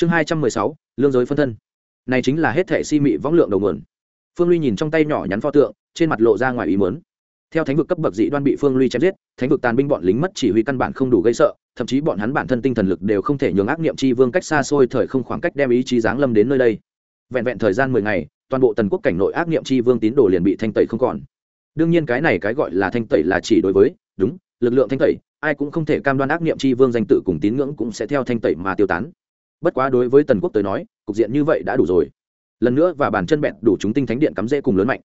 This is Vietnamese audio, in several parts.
chương hai trăm mười sáu, lương giới phân thân. Này chính là hết thẻ si mị võng lượng đầu nguồn. Phương ly nhìn trong tay nhỏ nhắn pho tượng, trên mặt lộ ra ngoài ý muốn. Theo thánh vực cấp bậc dị đoan bị phương ly chém giết, thánh vực tàn binh bọn lính mất chỉ huy căn bản không đủ gây sợ, thậm chí bọn hắn bản thân tinh thần lực đều không thể nhường ác niệm chi vương cách xa xôi thời không khoảng cách đem ý chí giáng lâm đến nơi đây. Vẹn vẹn thời gian mười ngày, toàn bộ tần quốc cảnh nội ác niệm chi vương tín đồ liền bị thanh tẩy không còn. Đương nhiên cái này cái gọi là thanh tẩy là chỉ đối với, đúng, lực lượng thanh tẩy, ai cũng không thể cam đoan ác niệm chi vương danh tự cùng tín ngưỡng cũng sẽ theo thanh tẩy mà tiêu tán bất quá đối với tần quốc tới nói, cục diện như vậy đã đủ rồi. Lần nữa và bàn chân bẹn đủ chúng tinh thánh điện cắm rễ cùng lớn mạnh.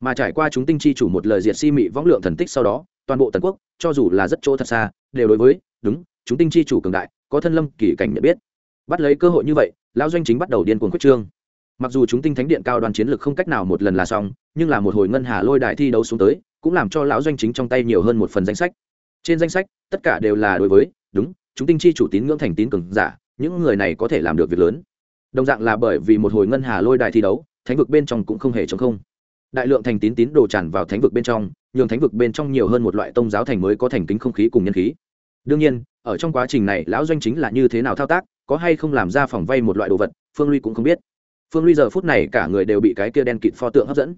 Mà trải qua chúng tinh chi chủ một lời diệt si mị võng lượng thần tích sau đó, toàn bộ tần quốc, cho dù là rất chỗ thật xa, đều đối với, đúng, chúng tinh chi chủ cường đại, có thân lâm kỳ cảnh nhận biết. Bắt lấy cơ hội như vậy, lão doanh chính bắt đầu điên cuồng quyết trương. Mặc dù chúng tinh thánh điện cao đoàn chiến lược không cách nào một lần là xong, nhưng là một hồi ngân hà lôi đại thi đấu xuống tới, cũng làm cho lão doanh chính trong tay nhiều hơn một phần danh sách. Trên danh sách, tất cả đều là đối với, đúng, chúng tinh chi chủ tín ngưỡng thành tín cường giả những người này có thể làm được việc lớn. Đồng dạng là bởi vì một hồi ngân hà lôi đại thi đấu, thánh vực bên trong cũng không hề chống không. Đại lượng thành tín tín đồ tràn vào thánh vực bên trong, nhường thánh vực bên trong nhiều hơn một loại tôn giáo thành mới có thành kính không khí cùng nhân khí. Đương nhiên, ở trong quá trình này, lão doanh chính là như thế nào thao tác, có hay không làm ra phòng vay một loại đồ vật, phương ly cũng không biết. Phương ly giờ phút này cả người đều bị cái kia đen kịt pho tượng hấp dẫn.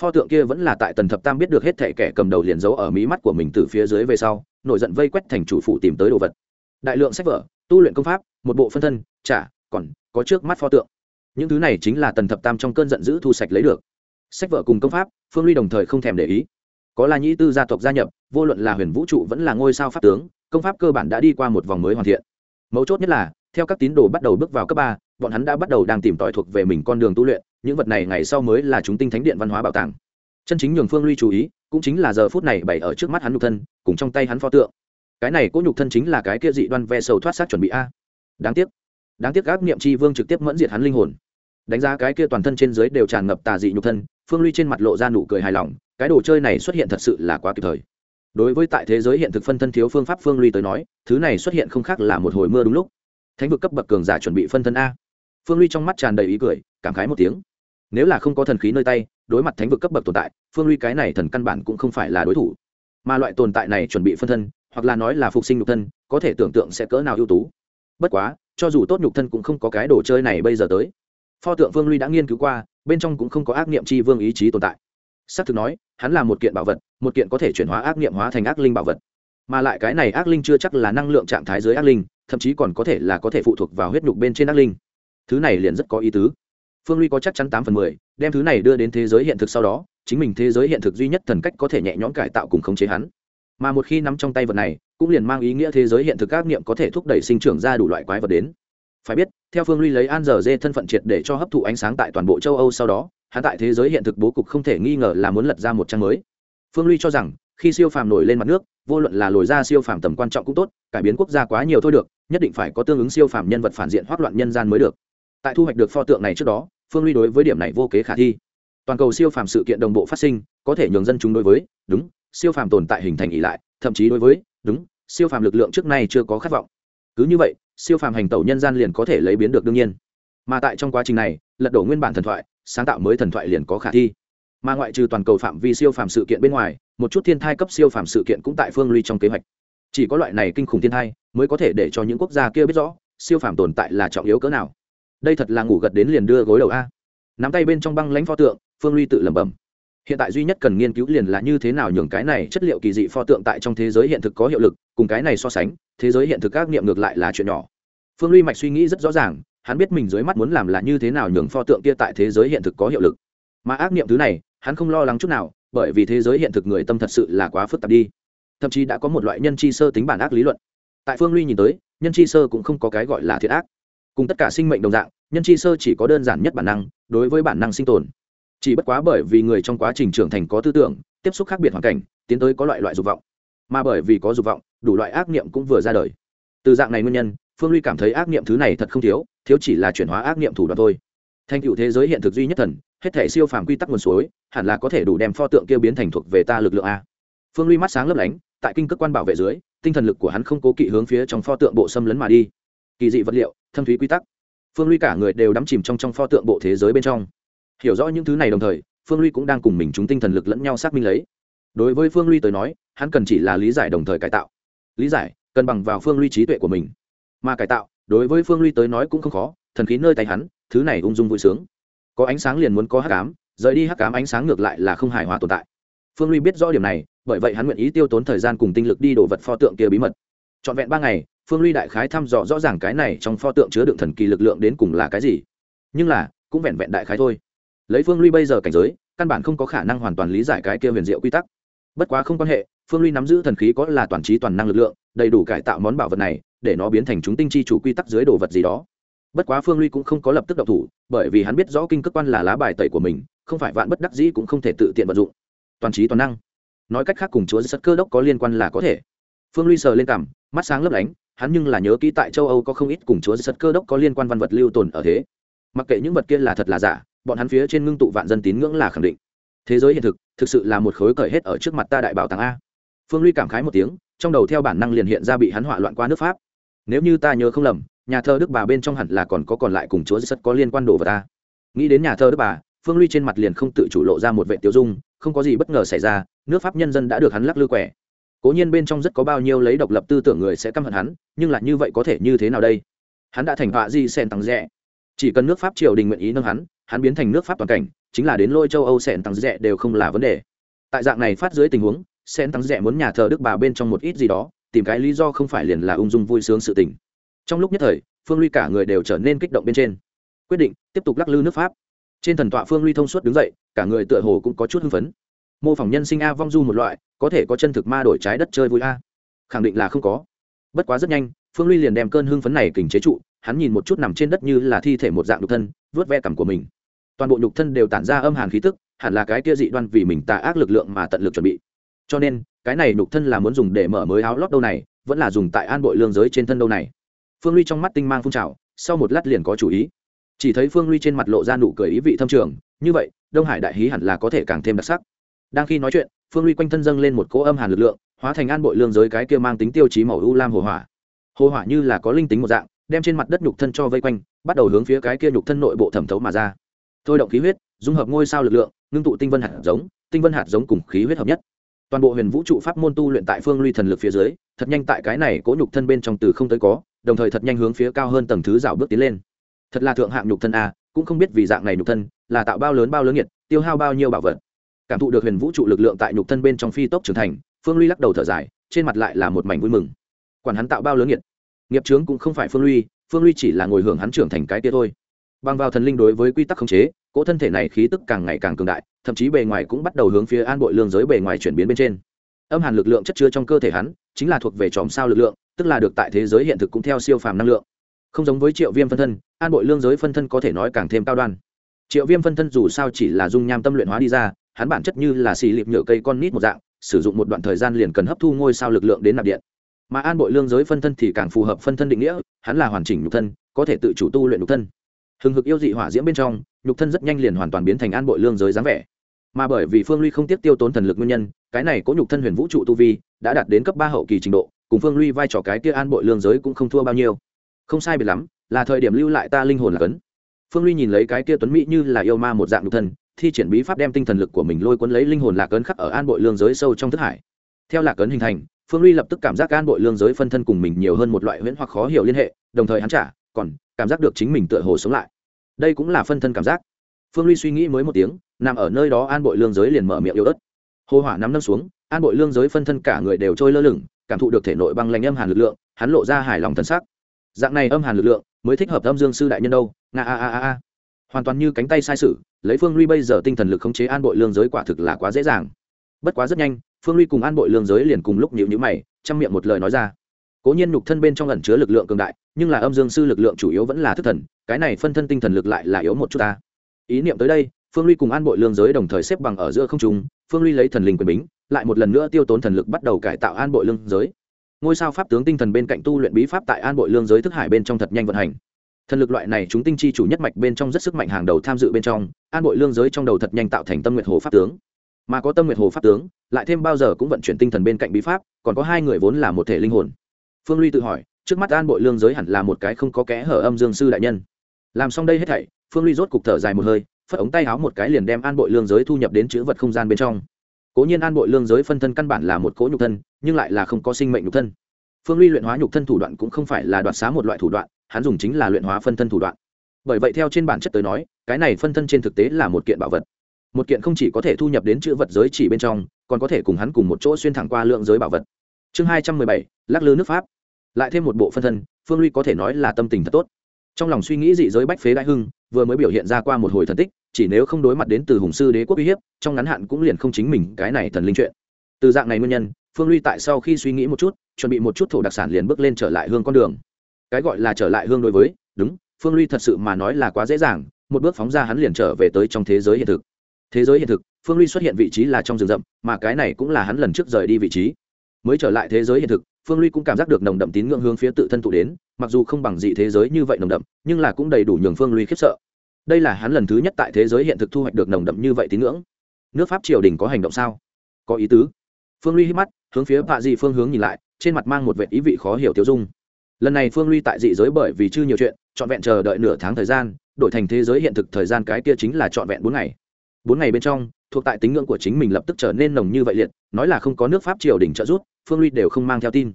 Pho tượng kia vẫn là tại tần thập tam biết được hết thệ kẻ cầm đầu liền giấu ở mí mắt của mình từ phía dưới về sau, nổi giận vây quét thành chủ phụ tìm tới đồ vật. Đại lượng sách vở, tu luyện công pháp một bộ phân thân trả còn có trước mắt pho tượng. Những thứ này chính là tần thập tam trong cơn giận dữ thu sạch lấy được. Sách vở cùng công pháp, phương ly đồng thời không thèm để ý. Có la nhĩ tư gia tộc gia nhập, vô luận là huyền vũ trụ vẫn là ngôi sao pháp tướng, công pháp cơ bản đã đi qua một vòng mới hoàn thiện. Mấu chốt nhất là, theo các tín đồ bắt đầu bước vào cấp ba, bọn hắn đã bắt đầu đang tìm tòi thuộc về mình con đường tu luyện, những vật này ngày sau mới là chúng tinh thánh điện văn hóa bảo tàng. Chân chính nhường phương ly chú ý, cũng chính là giờ phút này bày ở trước mắt hắn nhục thân, cùng trong tay hắn pho tượng. Cái này cố nhục thân chính là cái kia dị đoan ve sầu thoát sát chuẩn bị a đáng tiếc. Đáng tiếc ác niệm chi vương trực tiếp mẫn diệt hắn linh hồn. Đánh giá cái kia toàn thân trên dưới đều tràn ngập tà dị nhục thân, phương ly trên mặt lộ ra nụ cười hài lòng, cái đồ chơi này xuất hiện thật sự là quá kịp thời. Đối với tại thế giới hiện thực phân thân thiếu phương pháp phương ly tới nói, thứ này xuất hiện không khác là một hồi mưa đúng lúc. Thánh vực cấp bậc cường giả chuẩn bị phân thân a. Phương ly trong mắt tràn đầy ý cười, cảm khái một tiếng. Nếu là không có thần khí nơi tay, đối mặt thánh vực cấp bậc tồn tại, phương ly cái này thần căn bản cũng không phải là đối thủ. Mà loại tồn tại này chuẩn bị phân thân, hoặc là nói là phục sinh nhục thân, có thể tưởng tượng sẽ cỡ nào ưu tú bất quá, cho dù tốt nhục thân cũng không có cái đồ chơi này bây giờ tới. Pho tượng Vương ly đã nghiên cứu qua, bên trong cũng không có ác niệm c h i vương ý chí tồn tại. S ắ c thực nói, hắn là một kiện bảo vật, một kiện có thể chuyển hóa ác niệm hóa thành ác linh bảo vật. Mà lại cái này ác linh chưa chắc là năng lượng trạng thái dưới ác linh, thậm chí còn có thể là có thể phụ thuộc vào huyết nhục bên trên ác linh. Thứ này liền rất có ý tứ. Phương ly có chắc chắn tám phần mười, đem thứ này đưa đến thế giới hiện thực sau đó, chính mình thế giới hiện thực duy nhất thần cách có thể nhẹ nhõm cải tạo cùng khống chế hắn. Mà một khi nắm trong tay vật này cũng liền mang ý nghĩa thế giới hiện thực các niệm có thể thúc đẩy sinh trưởng ra đủ loại quái vật đến. Phải biết, theo phương ly lấy an giờ dê thân phận triệt để cho hấp thụ ánh sáng tại toàn bộ châu âu sau đó, hắn tại thế giới hiện thực bố cục không thể nghi ngờ là muốn lật ra một trang mới. Phương ly cho rằng, khi siêu phàm nổi lên mặt nước, vô luận là lồi ra siêu phàm tầm quan trọng cũng tốt, cải biến quốc gia quá nhiều thôi được, nhất định phải có tương ứng siêu phàm nhân vật phản diện hoác loạn nhân gian mới được. Tại thu hoạch được pho tượng này trước đó, phương ly đối với điểm này vô kế khả thi. Toàn cầu siêu phàm sự kiện đồng bộ phát sinh, có thể nhường dân chúng đối với, đúng, siêu phàm tồn tại hình thành ỉ lại, thậm chí đối với đúng, siêu phàm lực lượng trước nay chưa có khát vọng. Cứ như vậy, siêu phàm hành tẩu nhân gian liền có thể lấy biến được đương nhiên. Mà tại trong quá trình này, lật đổ nguyên bản thần thoại, sáng tạo mới thần thoại liền có khả thi. Mà ngoại trừ toàn cầu phạm vi siêu phàm sự kiện bên ngoài, một chút thiên thai cấp siêu phàm sự kiện cũng tại phương ly trong kế hoạch. Chỉ có loại này kinh khủng thiên thai, mới có thể để cho những quốc gia kia biết rõ, siêu phàm tồn tại là trọng yếu cỡ nào. Đây thật là ngủ gật đến liền đưa gối đầu a. Nắm tay bên trong băng lãnh pho tượng, phương ly tự lẩm bẩm hiện tại duy nhất cần nghiên cứu liền là như thế nào nhường cái này chất liệu kỳ dị pho tượng tại trong thế giới hiện thực có hiệu lực, cùng cái này so sánh, thế giới hiện thực các nghiệm ngược lại là chuyện nhỏ. Phương ly mạch suy nghĩ rất rõ ràng, hắn biết mình dưới mắt muốn làm là như thế nào nhường pho tượng kia tại thế giới hiện thực có hiệu lực. Mà ác niệm thứ này, hắn không lo lắng chút nào, bởi vì thế giới hiện thực người tâm thật sự là quá phức tạp đi. Thậm chí đã có một loại nhân chi sơ tính bản ác lý luận. Tại phương ly nhìn tới, nhân chi sơ cũng không có cái gọi là thiệt ác. Cùng tất cả sinh mệnh đồng dạng, nhân chi sơ chỉ có đơn giản nhất bản năng, đối với bản năng sinh tồn chỉ bất quá bởi vì người trong quá trình trưởng thành có tư tưởng, tiếp xúc khác biệt hoàn cảnh, tiến tới có loại loại dục vọng. Mà bởi vì có dục vọng, đủ loại ác niệm cũng vừa ra đời. Từ dạng này nguyên nhân, phương ly cảm thấy ác niệm thứ này thật không thiếu thiếu chỉ là chuyển hóa ác niệm thủ đoạn thôi. Thành cựu thế giới hiện thực duy nhất thần, hết thể siêu phàm quy tắc nguồn suối, hẳn là có thể đủ đem pho tượng kia biến thành thuộc về ta lực lượng a. Phương ly mắt sáng lấp lánh, tại kinh cước quan bảo vệ dưới, tinh thần lực của hắn không cố kỵ hướng phía trong pho tượng bộ xâm lấn mà đi. Kỳ dị vật liệu, thâm thúy quy tắc. Phương ly cả người đều đắm chìm trong trong pho tượng bộ thế giới bên trong hiểu rõ những thứ này đồng thời, phương ly cũng đang cùng mình chúng tinh thần lực lẫn nhau xác minh lấy. Đối với phương ly tới nói, hắn cần chỉ là lý giải đồng thời cải tạo. Lý giải cân bằng vào phương ly trí tuệ của mình. Mà cải tạo, đối với phương ly tới nói cũng không khó, thần khí nơi tay hắn, thứ này ung dung vui sướng. Có ánh sáng liền muốn có hắc ám, rời đi hắc ám ánh sáng ngược lại là không hài hòa tồn tại. Phương ly biết rõ điểm này, bởi vậy hắn nguyện ý tiêu tốn thời gian cùng tinh lực đi đổ vật pho tượng kia bí mật. Trọn vẹn ba ngày, phương ly đại khái thăm dò rõ ràng cái này trong pho tượng chứa đựng thần kỳ lực lượng đến cùng là cái gì. Nhưng là, cũng vẹn vẹn đại khái thôi lấy phương ly bây giờ cảnh giới, căn bản không có khả năng hoàn toàn lý giải cái kia huyền diệu quy tắc. Bất quá không quan hệ, phương ly nắm giữ thần khí có là toàn trí toàn năng lực lượng, đầy đủ cải tạo món bảo vật này, để nó biến thành chúng tinh chi chủ quy tắc dưới đồ vật gì đó. Bất quá phương ly cũng không có lập tức độc thủ, bởi vì hắn biết rõ kinh cơ quan là lá bài tẩy của mình, không phải vạn bất đắc dĩ cũng không thể tự tiện vận dụng. Toàn trí toàn năng. Nói cách khác cùng chúa giật cơ đốc có liên quan là có thể. Phương ly sờ lên cằm, mắt sáng lấp lánh, hắn nhưng là nhớ kỹ tại châu âu có không ít cùng chúa giật cơ đốc có liên quan văn vật lưu tồn ở thế. Mặc kệ những vật kia là thật là giả bọn hắn phía trên ngưng tụ vạn dân tín ngưỡng là khẳng định. Thế giới hiện thực thực sự là một khối cởi hết ở trước mặt ta đại bảo tàng a. Phương ly cảm khái một tiếng, trong đầu theo bản năng liền hiện ra bị hắn hỏa loạn qua nước pháp. Nếu như ta nhớ không lầm, nhà thơ đức bà bên trong hẳn là còn có còn lại cùng chúa sất có liên quan đồ vào ta. Nghĩ đến nhà thơ đức bà, phương ly trên mặt liền không tự chủ lộ ra một vệ tiêu dung, không có gì bất ngờ xảy ra, nước pháp nhân dân đã được hắn lắc lư quẻ. Cố nhiên bên trong rất có bao nhiêu lấy độc lập tư tưởng người sẽ căm hận hắn, nhưng là như vậy có thể như thế nào đây? Hắn đã thành họa di sen tăng rẽ chỉ cần nước pháp triều đình nguyện ý nâng hắn hắn biến thành nước pháp toàn cảnh, chính là đến lôi châu âu sen tăng rẽ đều không là vấn đề. Tại dạng này phát dưới tình huống sen tăng rẽ muốn nhà thờ đức bà bên trong một ít gì đó, tìm cái lý do không phải liền là ung dung vui sướng sự tình. Trong lúc nhất thời, phương ly cả người đều trở nên kích động bên trên. Quyết định, tiếp tục lắc lư nước pháp. Trên thần tọa phương ly thông suốt đứng dậy, cả người tựa hồ cũng có chút hưng phấn. Mô phỏng nhân sinh a vong du một loại, có thể có chân thực ma đổi trái đất chơi vui a. Khẳng định là không có. Bất quá rất nhanh, phương ly liền đem cơn hưng phấn này kình chế trụ, hắn nhìn một chút nằm trên đất như là thi thể một dạng nhục thân vớt ve cằm của mình toàn bộ nhục thân đều tản ra âm hàn khí tức, hẳn là cái kia dị đoan vì mình tà ác lực lượng mà tận lực chuẩn bị. Cho nên, cái này nhục thân là muốn dùng để mở mới áo lót đâu này, vẫn là dùng tại an bội lương giới trên thân đâu này. Phương ly trong mắt tinh mang phun trào, sau một lát liền có chủ ý. Chỉ thấy phương ly trên mặt lộ ra nụ cười ý vị thâm trường, như vậy, đông hải đại hí hẳn là có thể càng thêm đặc sắc. Đang khi nói chuyện, phương ly quanh thân dâng lên một cỗ âm hàn lực lượng, hóa thành an bội lương giới cái kia mang tính tiêu chí màu u lam hồ hỏa. Hồ hỏa như là có linh tính một dạng, đem trên mặt đất nhục thân cho vây quanh, bắt đầu hướng phía cái kia nhục thân nội bộ thẩm thấu mà ra thôi động khí huyết, dung hợp ngôi sao lực lượng, ngưng tụ tinh vân hạt giống, tinh vân hạt giống cùng khí huyết hợp nhất. Toàn bộ huyền vũ trụ pháp môn tu luyện tại phương ly thần lực phía dưới, thật nhanh tại cái này cố nhục thân bên trong từ không tới có, đồng thời thật nhanh hướng phía cao hơn tầng thứ rào bước tiến lên. Thật là thượng hạng nhục thân a, cũng không biết vì dạng này nhục thân, là tạo bao lớn bao lớn nhiệt tiêu hao bao nhiêu bảo vật. Cảm thụ được huyền vũ trụ lực lượng tại nhục thân bên trong phi tốc trưởng thành, phương ly lắc đầu thở dài, trên mặt lại là một mảnh vui mừng. Quản hắn tạo bao lớn nhiệt nghiệp trướng cũng không phải phương ly phương ly chỉ là ngồi hưởng hắn trưởng thành cái kia thôi bằng vào thần linh đối với quy tắc khống chế, cỗ thân thể này khí tức càng ngày càng cường đại, thậm chí bề ngoài cũng bắt đầu hướng phía an bội lương giới bề ngoài chuyển biến bên trên. Âm hàn lực lượng chất chứa trong cơ thể hắn, chính là thuộc về chòm sao lực lượng, tức là được tại thế giới hiện thực cũng theo siêu phàm năng lượng. Không giống với triệu viêm phân thân, an bội lương giới phân thân có thể nói càng thêm cao đoan. Triệu viêm phân thân dù sao chỉ là dung nham tâm luyện hóa đi ra, hắn bản chất như là xì lịp nhựa cây con nít một dạng, sử dụng một đoạn thời gian liền cần hấp thu ngôi sao lực lượng đến nạp điện. Mà an bội lương giới phân thân thì càng phù hợp phân thân định nghĩa, hắn là hoàn chỉnh nhục thân, có thể tự chủ tu luyện nhục thân hừng hực yêu dị hỏa diễm bên trong, nhục thân rất nhanh liền hoàn toàn biến thành an bội lương giới dáng vẻ. Mà bởi vì phương ly không tiếp tiêu tốn thần lực nguyên nhân, cái này có nhục thân huyền vũ trụ tu vi, đã đạt đến cấp ba hậu kỳ trình độ, cùng phương ly vai trò cái kia an bội lương giới cũng không thua bao nhiêu. Không sai biệt lắm, là thời điểm lưu lại ta linh hồn là cấn. Phương ly nhìn lấy cái kia tuấn mỹ như là yêu ma một dạng nhục thân, thi triển bí pháp đem tinh thần lực của mình lôi cuốn lấy linh hồn lạc ấn khắc ở an bội lương giới sâu trong thức hải. Theo lạc ấn hình thành, phương ly lập tức cảm giác an bội lương giới phân thân cùng mình nhiều hơn một loại huyễn hoặc khó hiểu liên hệ, đồng thời hắn trả còn cảm giác được chính mình tựa hồ sống lại. Đây cũng là phân thân cảm giác. Phương ly suy nghĩ mới một tiếng, nằm ở nơi đó an bội lương giới liền mở miệng yếu ớt. Hồ hỏa nắm nâng xuống, an bội lương giới phân thân cả người đều trôi lơ lửng, cảm thụ được thể nội băng lành âm hàn lực lượng, hắn lộ ra hài lòng thân sắc. Dạng này âm hàn lực lượng mới thích hợp âm dương sư đại nhân đâu, nga a a a a. Hoàn toàn như cánh tay sai sự, lấy phương ly bây giờ tinh thần lực khống chế an bội lương giới quả thực là quá dễ dàng. Bất quá rất nhanh, phương ly cùng an bội lương giới liền cùng lúc nhịu nhữ mày chăm miệng một lời nói ra cố nhiên nhục thân bên trong ẩn chứa lực lượng cường đại, nhưng là âm dương sư lực lượng chủ yếu vẫn là thức thần, cái này phân thân tinh thần lực lại là yếu một chút ta. Ý niệm tới đây, phương ly cùng an bội lương giới đồng thời xếp bằng ở giữa không trung, phương ly lấy thần linh quyền bính, lại một lần nữa tiêu tốn thần lực bắt đầu cải tạo an bội lương giới. Ngôi sao pháp tướng tinh thần bên cạnh tu luyện bí pháp tại an bội lương giới thức hải bên trong thật nhanh vận hành. Thần lực loại này chúng tinh chi chủ nhất mạch bên trong rất sức mạnh hàng đầu tham dự bên trong, an bội lương giới trong đầu thật nhanh tạo thành tâm nguyệt hồ pháp tướng. Mà có tâm nguyệt hồ pháp tướng, lại thêm bao giờ cũng vận chuyển tinh thần bên cạnh bí pháp, còn có hai người vốn là một thể linh hồn phương ly tự hỏi, trước mắt an bội lương giới hẳn là một cái không có kẽ hở âm dương sư đại nhân. Làm xong đây hết thảy, phương ly rốt cục thở dài một hơi, phất ống tay áo một cái liền đem an bội lương giới thu nhập đến chữ vật không gian bên trong. Cố nhiên an bội lương giới phân thân căn bản là một cỗ nhục thân, nhưng lại là không có sinh mệnh nhục thân. Phương ly luyện hóa nhục thân thủ đoạn cũng không phải là đoạt xá một loại thủ đoạn, hắn dùng chính là luyện hóa phân thân thủ đoạn. Bởi vậy theo trên bản chất tới nói, cái này phân thân trên thực tế là một kiện bảo vật. Một kiện không chỉ có thể thu nhập đến chữ vật giới chỉ bên trong, còn có thể cùng hắn cùng một chỗ xuyên thẳng qua lượng giới bảo vật. Chương hai trăm mười bảy, lắc lư nước pháp lại thêm một bộ phân thân, phương ly có thể nói là tâm tình thật tốt. Trong lòng suy nghĩ dị giới bách phế đại hưng, vừa mới biểu hiện ra qua một hồi thần tích, chỉ nếu không đối mặt đến từ hùng sư đế quốc uy hiếp, trong ngắn hạn cũng liền không chính mình cái này thần linh chuyện. Từ dạng này nguyên nhân, phương ly tại sau khi suy nghĩ một chút, chuẩn bị một chút thổ đặc sản liền bước lên trở lại hương con đường. Cái gọi là trở lại hương đối với, đúng, phương ly thật sự mà nói là quá dễ dàng, một bước phóng ra hắn liền trở về tới trong thế giới hiện thực. Thế giới hiện thực, phương ly xuất hiện vị trí là trong rừng rậm, mà cái này cũng là hắn lần trước rời đi vị trí. Mới trở lại thế giới hiện thực phương ly cũng cảm giác được nồng đậm tín ngưỡng hướng phía tự thân tụ đến, mặc dù không bằng dị thế giới như vậy nồng đậm, nhưng là cũng đầy đủ nhường phương ly khiếp sợ. Đây là hắn lần thứ nhất tại thế giới hiện thực thu hoạch được nồng đậm như vậy tín ngưỡng. Nước pháp triều đình có hành động sao? Có ý tứ. Phương ly hít mắt, hướng phía bạ dị phương hướng nhìn lại, trên mặt mang một vệ ý vị khó hiểu tiêu dung. Lần này phương ly tại dị giới bởi vì chưa nhiều chuyện, trọn vẹn chờ đợi nửa tháng thời gian, đổi thành thế giới hiện thực thời gian cái kia chính là trọn vẹn bốn ngày. Bốn ngày bên trong, thuộc tại tính ngưỡng của chính mình lập tức trở nên nồng như vậy liệt, nói là không có nước pháp triều đình trợ giúp phương ly đều không mang theo tin.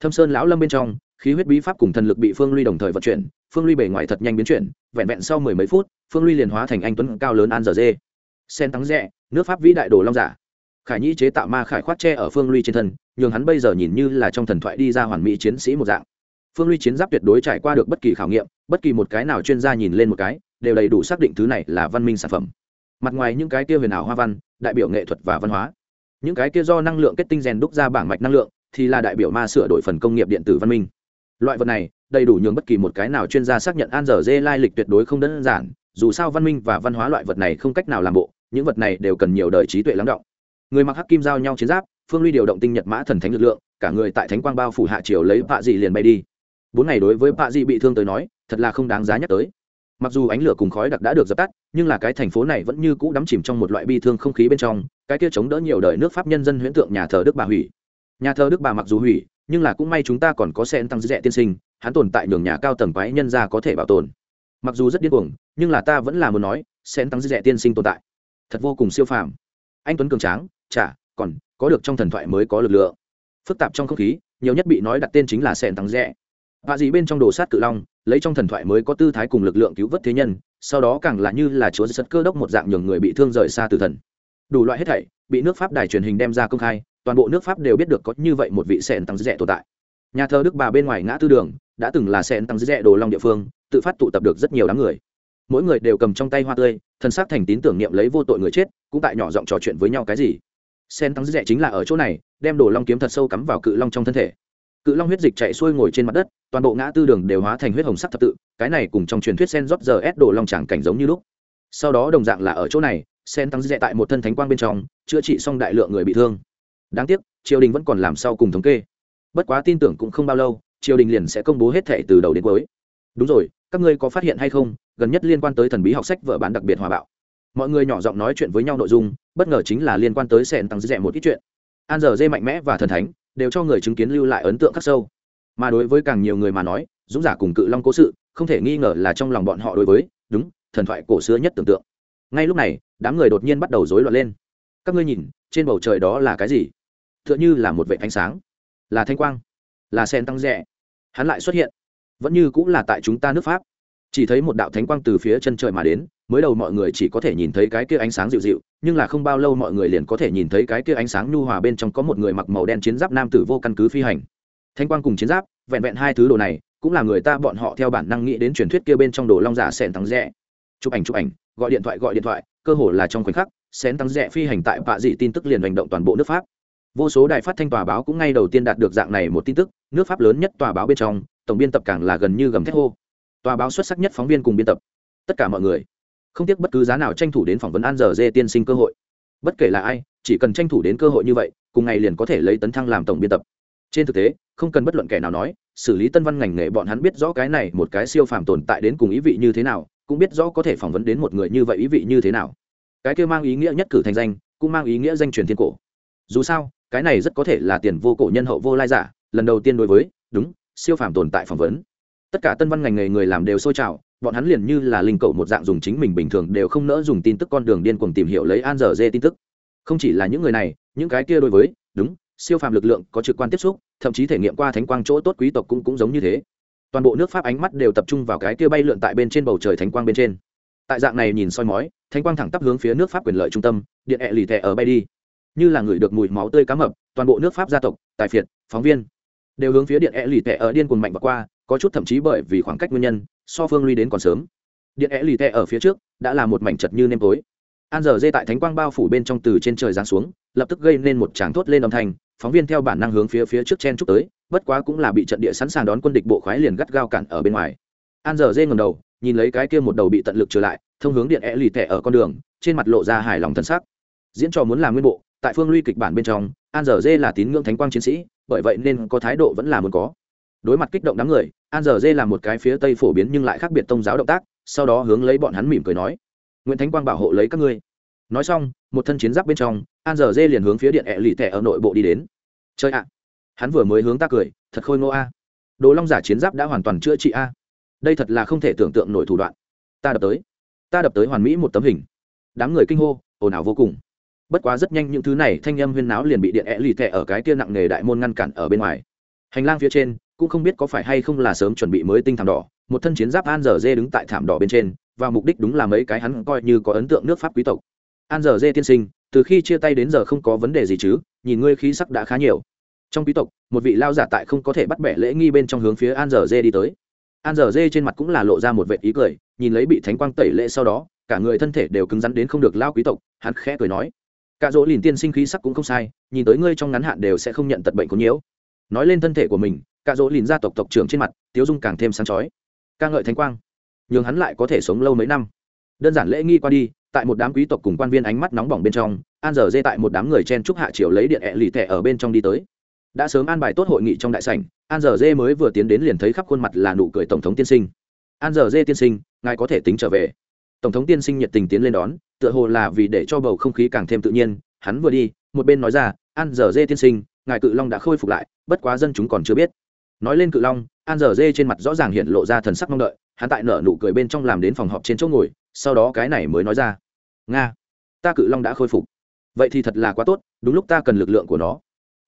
Thâm sơn lão lâm bên trong, khí huyết bí pháp cùng thần lực bị phương ly đồng thời vận chuyển, phương ly bề ngoài thật nhanh biến chuyển, vẹn vẹn sau mười mấy phút, phương ly liền hóa thành anh tuấn cao lớn an giờ dê. Sen thắng rẽ, nước pháp vĩ đại đồ long giả. Khải nhĩ chế tạo ma khải khoát tre ở phương ly trên thân, nhường hắn bây giờ nhìn như là trong thần thoại đi ra hoàn mỹ chiến sĩ một dạng. Phương ly chiến giáp tuyệt đối trải qua được bất kỳ khảo nghiệm, bất kỳ một cái nào chuyên gia nhìn lên một cái, đều đầy đủ xác định thứ này là văn minh sản phẩm. Mặt ngoài những cái tiêu huyền ảo hoa văn, đại biểu nghệ thuật và văn hóa những cái kia do năng lượng kết tinh rèn đúc ra bảng mạch năng lượng, thì là đại biểu ma sửa đổi phần công nghiệp điện tử văn minh. Loại vật này, đầy đủ nhường bất kỳ một cái nào chuyên gia xác nhận an dở dê lai lịch tuyệt đối không đơn giản, dù sao văn minh và văn hóa loại vật này không cách nào làm bộ, những vật này đều cần nhiều đời trí tuệ lắng động. Người mặc hắc kim giao nhau chiến giáp, phương ly điều động tinh nhật mã thần thánh lực lượng, cả người tại thánh quang bao phủ hạ triều lấy bạ dị liền bay đi. Bốn ngày đối với bạ dị bị thương tới nói, thật là không đáng giá nhắc tới mặc dù ánh lửa cùng khói đặc đã được dập tắt, nhưng là cái thành phố này vẫn như cũ đắm chìm trong một loại bi thương không khí bên trong, cái kia chống đỡ nhiều đời nước pháp nhân dân huyễn tượng nhà thờ đức bà hủy. Nhà thờ đức bà mặc dù hủy, nhưng là cũng may chúng ta còn có sen tăng dễ tiên sinh, hắn tồn tại nhường nhà cao tầng quái nhân ra có thể bảo tồn. Mặc dù rất điên cuồng, nhưng là ta vẫn là muốn nói, sen tăng dễ tiên sinh tồn tại. Thật vô cùng siêu phàm. Anh tuấn cường tráng, chả, còn có được trong thần thoại mới có lực lượng. Phức tạp trong không khí, nhiều nhất bị nói đặt tên chính là sen tăng dễ vạ gì bên trong đồ sát cự long, lấy trong thần thoại mới có tư thái cùng lực lượng cứu vớt thế nhân, sau đó càng là như là chúa giật cơ đốc một dạng nhường người bị thương rời xa từ thần. Đủ loại hết thảy, bị nước pháp đài truyền hình đem ra công khai, toàn bộ nước pháp đều biết được có như vậy một vị sen tăng rẻ tồn tại. Nhà thờ đức bà bên ngoài ngã tư đường, đã từng là sen tăng rẻ đồ long địa phương, tự phát tụ tập được rất nhiều đám người. Mỗi người đều cầm trong tay hoa tươi thân xác thành tín tưởng niệm lấy vô tội người chết, cũng tại nhỏ giọng trò chuyện với nhau cái gì. Sen tăng rẻ chính là ở chỗ này, đem đồ long kiếm thật sâu cắm vào cự long trong thân thể cự long huyết dịch chạy xuôi ngồi trên mặt đất, toàn bộ ngã tư đường đều hóa thành huyết hồng sắc thập tự, cái này cùng trong truyền thuyết sen rót giờ ép đổ long tràng cảnh giống như lúc. Sau đó đồng dạng là ở chỗ này, sen tăng dẹ tại một thân thánh quang bên trong, chữa trị xong đại lượng người bị thương. Đáng tiếc, triều đình vẫn còn làm sau cùng thống kê. Bất quá tin tưởng cũng không bao lâu, triều đình liền sẽ công bố hết thẻ từ đầu đến cuối. Đúng rồi, các ngươi có phát hiện hay không, gần nhất liên quan tới thần bí học sách vở bán đặc biệt hòa bạo. Mọi người nhỏ giọng nói chuyện với nhau nội dung, bất ngờ chính là liên quan tới sen tăng dẹ một ít chuyện. An giờ dê mạnh mẽ và thần thánh đều cho người chứng kiến lưu lại ấn tượng khắc sâu. Mà đối với càng nhiều người mà nói, dũng giả cùng cự long cố sự, không thể nghi ngờ là trong lòng bọn họ đối với, đúng, thần thoại cổ xưa nhất tưởng tượng. Ngay lúc này, đám người đột nhiên bắt đầu rối loạn lên. Các ngươi nhìn, trên bầu trời đó là cái gì? T h ư ợ n h ư là một vệ ánh sáng. Là thanh quang. Là sen tăng rẽ. Hắn lại xuất hiện. Vẫn như cũng là tại chúng ta nước pháp chỉ thấy một đạo thánh quang từ phía chân trời mà đến, mới đầu mọi người chỉ có thể nhìn thấy cái kia ánh sáng dịu dịu, nhưng là không bao lâu mọi người liền có thể nhìn thấy cái kia ánh sáng nhu hòa bên trong có một người mặc màu đen chiến giáp nam tử vô căn cứ phi hành. Thanh quang cùng chiến giáp, vẹn vẹn hai thứ đồ này, cũng là người ta bọn họ theo bản năng nghĩ đến truyền thuyết kia bên trong đồ long giả sẹn tăng rẽ chụp ảnh chụp ảnh, gọi điện thoại, gọi điện thoại, cơ hồ là trong khoảnh khắc xén tăng rẽ phi hành tại bạ dị tin tức liền hành động toàn bộ nước pháp. Vô số đài phát thanh tòa báo cũng ngay đầu tiên đạt được dạng này một tin tức, nước pháp lớn nhất tòa báo bên trong, tổng biên tập càng là gần như gầm thét hô tòa báo xuất sắc nhất phóng viên cùng biên tập. Tất cả mọi người, không tiếc bất cứ giá nào tranh thủ đến phỏng vấn an giờ dê tiên sinh cơ hội. Bất kể là ai, chỉ cần tranh thủ đến cơ hội như vậy, cùng ngày liền có thể lấy tấn thăng làm tổng biên tập. Trên thực tế, không cần bất luận kẻ nào nói, xử lý tân văn ngành nghề bọn hắn biết rõ cái này một cái siêu phàm tồn tại đến cùng ý vị như thế nào, cũng biết rõ có thể phỏng vấn đến một người như vậy ý vị như thế nào. Cái kia mang ý nghĩa nhất cử thành danh, cũng mang ý nghĩa danh truyền thiên cổ. Dù sao, cái này rất có thể là tiền vô cổ nhân hậu vô lai giả, lần đầu tiên đối với, đúng, siêu phàm tồn tại phỏng vấn tất cả tân văn ngành nghề người làm đều sôi trào, bọn hắn liền như là linh cậu một dạng dùng chính mình bình thường đều không nỡ dùng tin tức con đường điên cuồng tìm hiểu lấy an dở dê tin tức. Không chỉ là những người này, những cái kia đối với, đúng, siêu phàm lực lượng có trực quan tiếp xúc, thậm chí thể nghiệm qua thánh quang chỗ tốt quý tộc cũng cũng giống như thế. Toàn bộ nước pháp ánh mắt đều tập trung vào cái kia bay lượn tại bên trên bầu trời thánh quang bên trên. Tại dạng này nhìn soi mói, thánh quang thẳng tắp hướng phía nước pháp quyền lợi trung tâm, điện ẹ lì thẹ ở bay đi. Như là người được mùi máu tươi cá mập, toàn bộ nước pháp gia tộc, tài phiệt, phóng viên, đều hướng phía điện ẹ lì thẹ ở điên cuồng mạnh và qua có chút thậm chí bởi vì khoảng cách nguyên nhân, so phương ly đến còn sớm. Điện É lì tè ở phía trước, đã là một mảnh chật như nêm tối. An giờ dê tại thánh quang bao phủ bên trong từ trên trời giáng xuống, lập tức gây nên một tràng thốt lên âm thanh, phóng viên theo bản năng hướng phía phía trước chen chúc tới, bất quá cũng là bị trận địa sẵn sàng đón quân địch bộ khoái liền gắt gao cản ở bên ngoài. An giờ dê ngầm đầu, nhìn lấy cái kia một đầu bị tận lực trở lại, thông hướng điện É lì tẻ ở con đường, trên mặt lộ ra hài lòng thân xác diễn trò muốn làm nguyên bộ, tại phương ly kịch bản bên trong, an giờ dê là tín ngưỡng thánh quang chiến sĩ, bởi vậy nên có thái độ vẫn là muốn có đối mặt kích động đám người, an giờ dê là một cái phía tây phổ biến nhưng lại khác biệt tôn giáo động tác, sau đó hướng lấy bọn hắn mỉm cười nói nguyễn thánh quang bảo hộ lấy các ngươi. Nói xong, một thân chiến giáp bên trong, an giờ dê liền hướng phía điện ẹ lì tẻ ở nội bộ đi đến. Chơi ạ, hắn vừa mới hướng ta cười, thật khôi ngô a. Đồ long giả chiến giáp đã hoàn toàn chữa trị a. Đây thật là không thể tưởng tượng nổi thủ đoạn. Ta đập tới, ta đập tới hoàn mỹ một tấm hình. Đám người kinh hô, ồn ào vô cùng. Bất quá rất nhanh những thứ này thanh âm huyên náo liền bị điện ẹ lì tẻ ở cái kia nặng nghề đại môn ngăn cản ở bên ngoài. Hành lang phía trên cũng không biết có phải hay không là sớm chuẩn bị mới tinh thảm đỏ, một thân chiến giáp an giờ dê đứng tại thảm đỏ bên trên, và mục đích đúng là mấy cái hắn coi như có ấn tượng nước pháp quý tộc. An giờ dê tiên sinh, từ khi chia tay đến giờ không có vấn đề gì chứ, nhìn ngươi khí sắc đã khá nhiều. Trong quý tộc, một vị lao giả tại không có thể bắt bẻ lễ nghi bên trong hướng phía an giờ dê đi tới. An giờ dê trên mặt cũng là lộ ra một vệ ý cười, nhìn lấy bị thánh quang tẩy lễ sau đó, cả người thân thể đều cứng rắn đến không được lao quý tộc, hắn khẽ cười nói. Cả dỗ lìn tiên sinh khí sắc cũng không sai, nhìn tới ngươi trong ngắn hạn đều sẽ không nhận tật bệnh có nhiễu. Nói lên thân thể của mình cả dỗ lìn gia tộc tộc trưởng trên mặt, tiếu dung càng thêm sáng chói. Ca ngợi thánh quang. Nhường hắn lại có thể sống lâu mấy năm. Đơn giản lễ nghi qua đi, tại một đám quý tộc cùng quan viên ánh mắt nóng bỏng bên trong, an giờ dê tại một đám người chen trúc hạ triều lấy điện ẹ lì tẻ ở bên trong đi tới. Đã sớm an bài tốt hội nghị trong đại sảnh, an giờ dê mới vừa tiến đến liền thấy khắp khuôn mặt là nụ cười tổng thống tiên sinh. An giờ dê tiên sinh, ngài có thể tính trở về. Tổng thống tiên sinh nhiệt tình tiến lên đón, tựa hồ là vì để cho bầu không khí càng thêm tự nhiên, hắn vừa đi, một bên nói ra, an giờ dê tiên sinh, ngài cự long đã khôi phục lại, bất quá dân chúng còn chưa biết nói lên cự long, an giờ dê trên mặt rõ ràng hiện lộ ra thần sắc mong đợi, hắn tại nở nụ cười bên trong làm đến phòng họp trên chỗ ngồi, sau đó cái này mới nói ra. Nga, ta cự long đã khôi phục. Vậy thì thật là quá tốt, đúng lúc ta cần lực lượng của nó.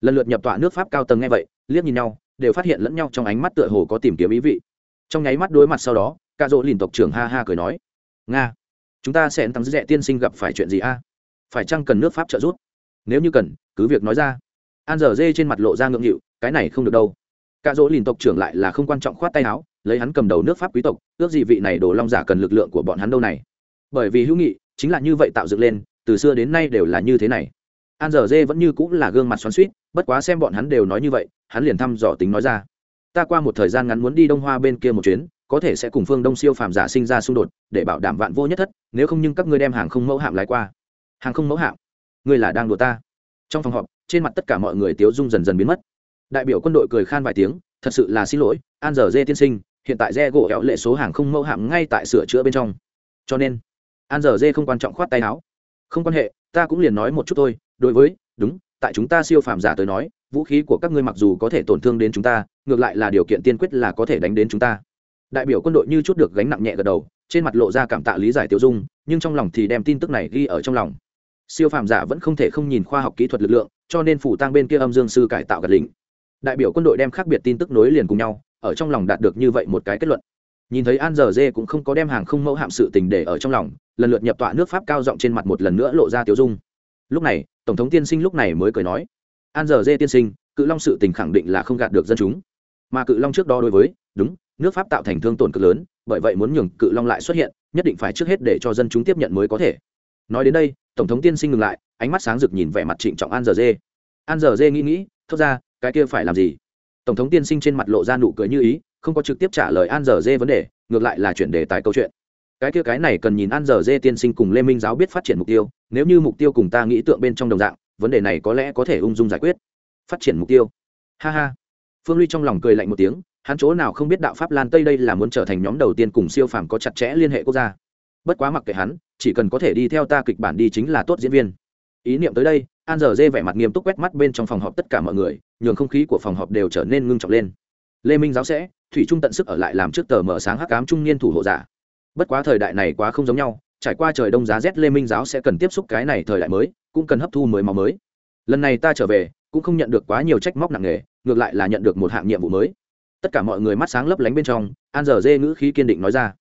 Lần lượt nhập tọa nước pháp cao tầng nghe vậy, liếc nhìn nhau, đều phát hiện lẫn nhau trong ánh mắt tựa hồ có tìm kiếm ý vị. Trong nháy mắt đối mặt sau đó ca dỗ lìn tộc trưởng ha ha cười nói, nga, chúng ta sẽ tăng dẹ tiên sinh gặp phải chuyện gì a? Phải chăng cần nước pháp trợ giúp? Nếu như cần, cứ việc nói ra. An giờ dê trên mặt lộ ra ngượng nghịu, cái này không được đâu. Cả dỗ lìn tộc trưởng lại là không quan trọng khoát tay áo, lấy hắn cầm đầu nước pháp quý tộc, ước gì vị này đồ long giả cần lực lượng của bọn hắn đâu này. Bởi vì hữu nghị, chính là như vậy tạo dựng lên, từ xưa đến nay đều là như thế này. An Dở dê vẫn như cũng là gương mặt xoắn suýt bất quá xem bọn hắn đều nói như vậy, hắn liền thăm dò tính nói ra. Ta qua một thời gian ngắn muốn đi đông hoa bên kia một chuyến, có thể sẽ cùng phương đông siêu phàm giả sinh ra xung đột, để bảo đảm vạn vô nhất thất, nếu không nhưng các ngươi đem hàng không mẫu hạm lái qua. Hàng không mẫu hạm? Ngươi là đang đùa ta. Trong phòng họp, trên mặt tất cả mọi người tiếu dung dần dần biến mất đại biểu quân đội cười khan vài tiếng, thật sự là xin lỗi, an giờ dê tiên sinh, hiện tại dê gỗ hẹo lệ số hàng không mẫu hạm ngay tại sửa chữa bên trong. Cho nên, an giờ dê không quan trọng khoát tay áo. Không quan hệ, ta cũng liền nói một chút thôi, đối với, đúng, tại chúng ta siêu phàm giả tới nói, vũ khí của các ngươi mặc dù có thể tổn thương đến chúng ta, ngược lại là điều kiện tiên quyết là có thể đánh đến chúng ta. Đại biểu quân đội như chút được gánh nặng nhẹ gật đầu, trên mặt lộ ra cảm tạ lý giải tiêu dung, nhưng trong lòng thì đem tin tức này ghi ở trong lòng. Siêu phàm giả vẫn không thể không nhìn khoa học kỹ thuật lực lượng, cho nên phủ tăng bên kia âm dương sư cải tạo gật lĩnh đại biểu quân đội đem khác biệt tin tức nối liền cùng nhau, ở trong lòng đạt được như vậy một cái kết luận. Nhìn thấy an giờ dê cũng không có đem hàng không mẫu hạm sự tình để ở trong lòng, lần lượt nhập tọa nước pháp cao giọng trên mặt một lần nữa lộ ra tiêu dung. Lúc này, tổng thống tiên sinh lúc này mới cười nói, an giờ dê tiên sinh, cự long sự tình khẳng định là không gạt được dân chúng. Mà cự long trước đó đối với, đúng, nước pháp tạo thành thương tổn cực lớn, bởi vậy muốn nhường cự long lại xuất hiện, nhất định phải trước hết để cho dân chúng tiếp nhận mới có thể. Nói đến đây, tổng thống tiên sinh ngừng lại, ánh mắt sáng rực nhìn vẻ mặt trịnh trọng an giờ dê. An giờ dê nghĩ nghĩ, thốt ra cái kia phải làm gì? Tổng thống tiên sinh trên mặt lộ ra nụ cười như ý, không có trực tiếp trả lời an giờ dê vấn đề, ngược lại là chuyển đề tài câu chuyện. Cái kia cái này cần nhìn an giờ dê tiên sinh cùng lê minh giáo biết phát triển mục tiêu, nếu như mục tiêu cùng ta nghĩ tượng bên trong đồng dạng, vấn đề này có lẽ có thể ung dung giải quyết. Phát triển mục tiêu. Ha ha. Phương ly trong lòng cười lạnh một tiếng, hắn chỗ nào không biết đạo pháp lan tây đây là muốn trở thành nhóm đầu tiên cùng siêu phàm có chặt chẽ liên hệ quốc gia. Bất quá mặc kệ hắn, chỉ cần có thể đi theo ta kịch bản đi chính là tốt diễn viên. Ý niệm tới đây an giờ dê vẻ mặt nghiêm túc quét mắt bên trong phòng họp tất cả mọi người, nhường không khí của phòng họp đều trở nên ngưng trọng lên. Lê minh giáo sẽ, thủy trung tận sức ở lại làm trước tờ mở sáng hắc cám trung niên thủ hộ giả. Bất quá thời đại này quá không giống nhau, trải qua trời đông giá rét lê minh giáo sẽ cần tiếp xúc cái này thời đại mới, cũng cần hấp thu mới máu mới. Lần này ta trở về, cũng không nhận được quá nhiều trách móc nặng nề, ngược lại là nhận được một hạng nhiệm vụ mới. Tất cả mọi người mắt sáng lấp lánh bên trong, an giờ dê ngữ khí kiên định nói ra.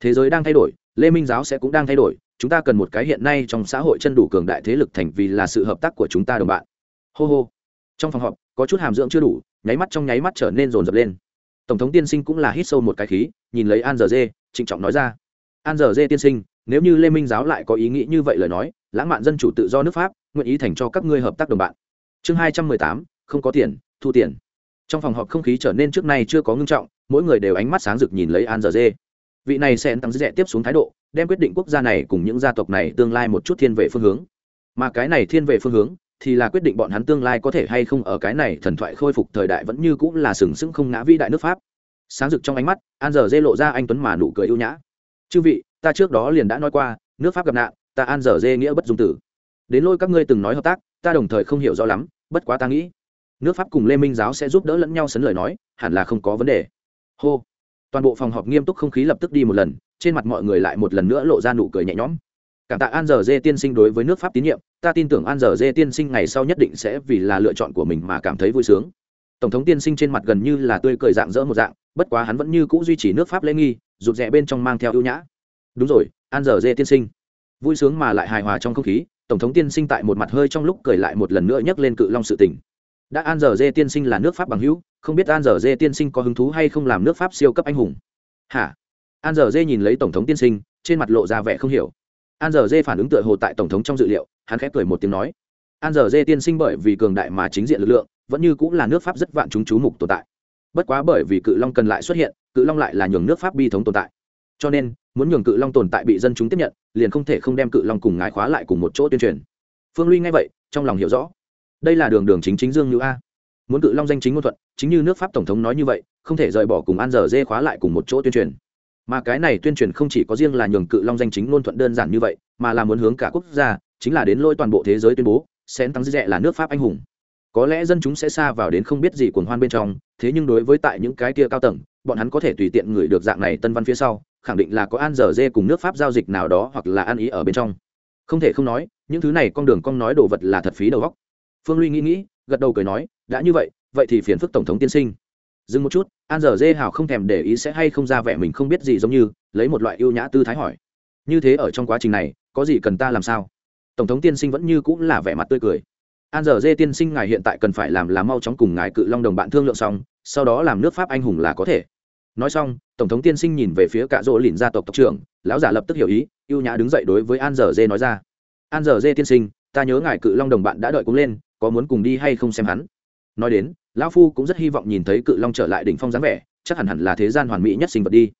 Thế giới đang thay đổi, lê minh giáo sẽ cũng đang thay đổi chúng ta cần một cái hiện nay trong xã hội chân đủ cường đại thế lực thành vì là sự hợp tác của chúng ta đồng bạn. Hô hô. Trong phòng họp, có chút hàm dưỡng chưa đủ, nháy mắt trong nháy mắt trở nên rồn rập lên. Tổng thống tiên sinh cũng là hít sâu một cái khí, nhìn lấy an giờ dê, trịnh trọng nói ra. An giờ dê tiên sinh, nếu như lê minh giáo lại có ý nghĩ như vậy lời nói, lãng mạn dân chủ tự do nước pháp, nguyện ý thành cho các ngươi hợp tác đồng bạn. Chương hai trăm mười tám, không có tiền, thu tiền. Trong phòng họp không khí trở nên trước nay chưa có ngưng trọng, mỗi người đều ánh mắt sáng rực nhìn lấy an giờ dê. Vị này sẽ tăng dễ tiếp xuống thái độ đem quyết định quốc gia này cùng những gia tộc này tương lai một chút thiên về phương hướng. Mà cái này thiên về phương hướng thì là quyết định bọn hắn tương lai có thể hay không ở cái này thần thoại khôi phục thời đại vẫn như cũng là sừng sững không ngã vĩ đại nước pháp. Sáng rực trong ánh mắt, an giờ dê lộ ra anh tuấn mà nụ cười ưu nhã. Chư vị, ta trước đó liền đã nói qua, nước pháp gặp nạn, ta an giờ dê nghĩa bất dung tử. Đến lôi các ngươi từng nói hợp tác, ta đồng thời không hiểu rõ lắm, bất quá ta nghĩ, nước pháp cùng lê minh giáo sẽ giúp đỡ lẫn nhau sấn lời nói, hẳn là không có vấn đề. Hô. Toàn bộ phòng họp nghiêm túc không khí lập tức đi một lần trên mặt mọi người lại một lần nữa lộ ra nụ cười nhẹ nhõm. Cảm tạ an giờ dê tiên sinh đối với nước pháp tín nhiệm, ta tin tưởng an giờ dê tiên sinh ngày sau nhất định sẽ vì là lựa chọn của mình mà cảm thấy vui sướng. Tổng thống tiên sinh trên mặt gần như là tươi cười dạng dỡ một dạng, bất quá hắn vẫn như c ũ duy trì nước pháp lễ nghi, rụt rẽ bên trong mang theo ưu nhã. Đúng rồi, an giờ dê tiên sinh. Vui sướng mà lại hài hòa trong không khí, tổng thống tiên sinh tại một mặt hơi trong lúc cười lại một lần nữa nhắc lên cự long sự tình. Đã an giờ dê tiên sinh là nước pháp bằng hữu, không biết an giờ dê tiên sinh có hứng thú hay không làm nước pháp siêu cấp anh hùng. Hả? An giờ dê nhìn lấy tổng thống tiên sinh, trên mặt lộ ra vẻ không hiểu. An giờ dê phản ứng tựa hồ tại tổng thống trong dự liệu, hắn khép cười một tiếng nói. An giờ dê tiên sinh bởi vì cường đại mà chính diện lực lượng, vẫn như cũng là nước pháp rất vạn chúng chú mục tồn tại. Bất quá bởi vì cự long cần lại xuất hiện, cự long lại là nhường nước pháp bi thống tồn tại. Cho nên, muốn nhường cự long tồn tại bị dân chúng tiếp nhận, liền không thể không đem cự long cùng ngài khóa lại cùng một chỗ tuyên truyền. Phương ly nghe vậy, trong lòng hiểu rõ. Đây là đường đường chính chính dương như a. Muốn cự long danh chính ngôn thuận, chính như nước pháp tổng thống nói như vậy, không thể rời bỏ cùng an giờ dê khóa lại cùng một chỗ tuyên truyền mà cái này tuyên truyền không chỉ có riêng là nhường cự long danh chính ngôn thuận đơn giản như vậy, mà là muốn hướng cả quốc gia, chính là đến lôi toàn bộ thế giới tuyên bố, xén tăng dễ là nước pháp anh hùng. Có lẽ dân chúng sẽ xa vào đến không biết gì cuồng hoan bên trong, thế nhưng đối với tại những cái kia cao tầng, bọn hắn có thể tùy tiện gửi được dạng này tân văn phía sau, khẳng định là có an dở dê cùng nước pháp giao dịch nào đó hoặc là ăn ý ở bên trong. Không thể không nói, những thứ này con đường con nói đồ vật là thật phí đầu góc phương luy nghĩ nghĩ, gật đầu cười nói, đã như vậy vậy thì phiền phức tổng thống tiên sinh dừng một chút, an giờ dê hào không thèm để ý sẽ hay không ra vẻ mình không biết gì giống như, lấy một loại ưu nhã tư thái hỏi. Như thế ở trong quá trình này, có gì cần ta làm sao? Tổng thống tiên sinh vẫn như cũng là vẻ mặt tươi cười. An giờ dê tiên sinh ngài hiện tại cần phải làm là mau chóng cùng ngài cự long đồng bạn thương lượng xong, sau đó làm nước pháp anh hùng là có thể. Nói xong, tổng thống tiên sinh nhìn về phía cạ rỗ lìn gia tộc tộc trưởng, lão giả lập tức hiểu ý, ưu nhã đứng dậy đối với an giờ dê nói ra. An giờ dê tiên sinh, ta nhớ ngài cự long đồng bạn đã đợi cũng lên, có muốn cùng đi hay không xem hắn? Nói đến lão phu cũng rất hy vọng nhìn thấy cự long trở lại đỉnh phong dáng vẻ, chắc hẳn hẳn là thế gian hoàn mỹ nhất sinh vật đi.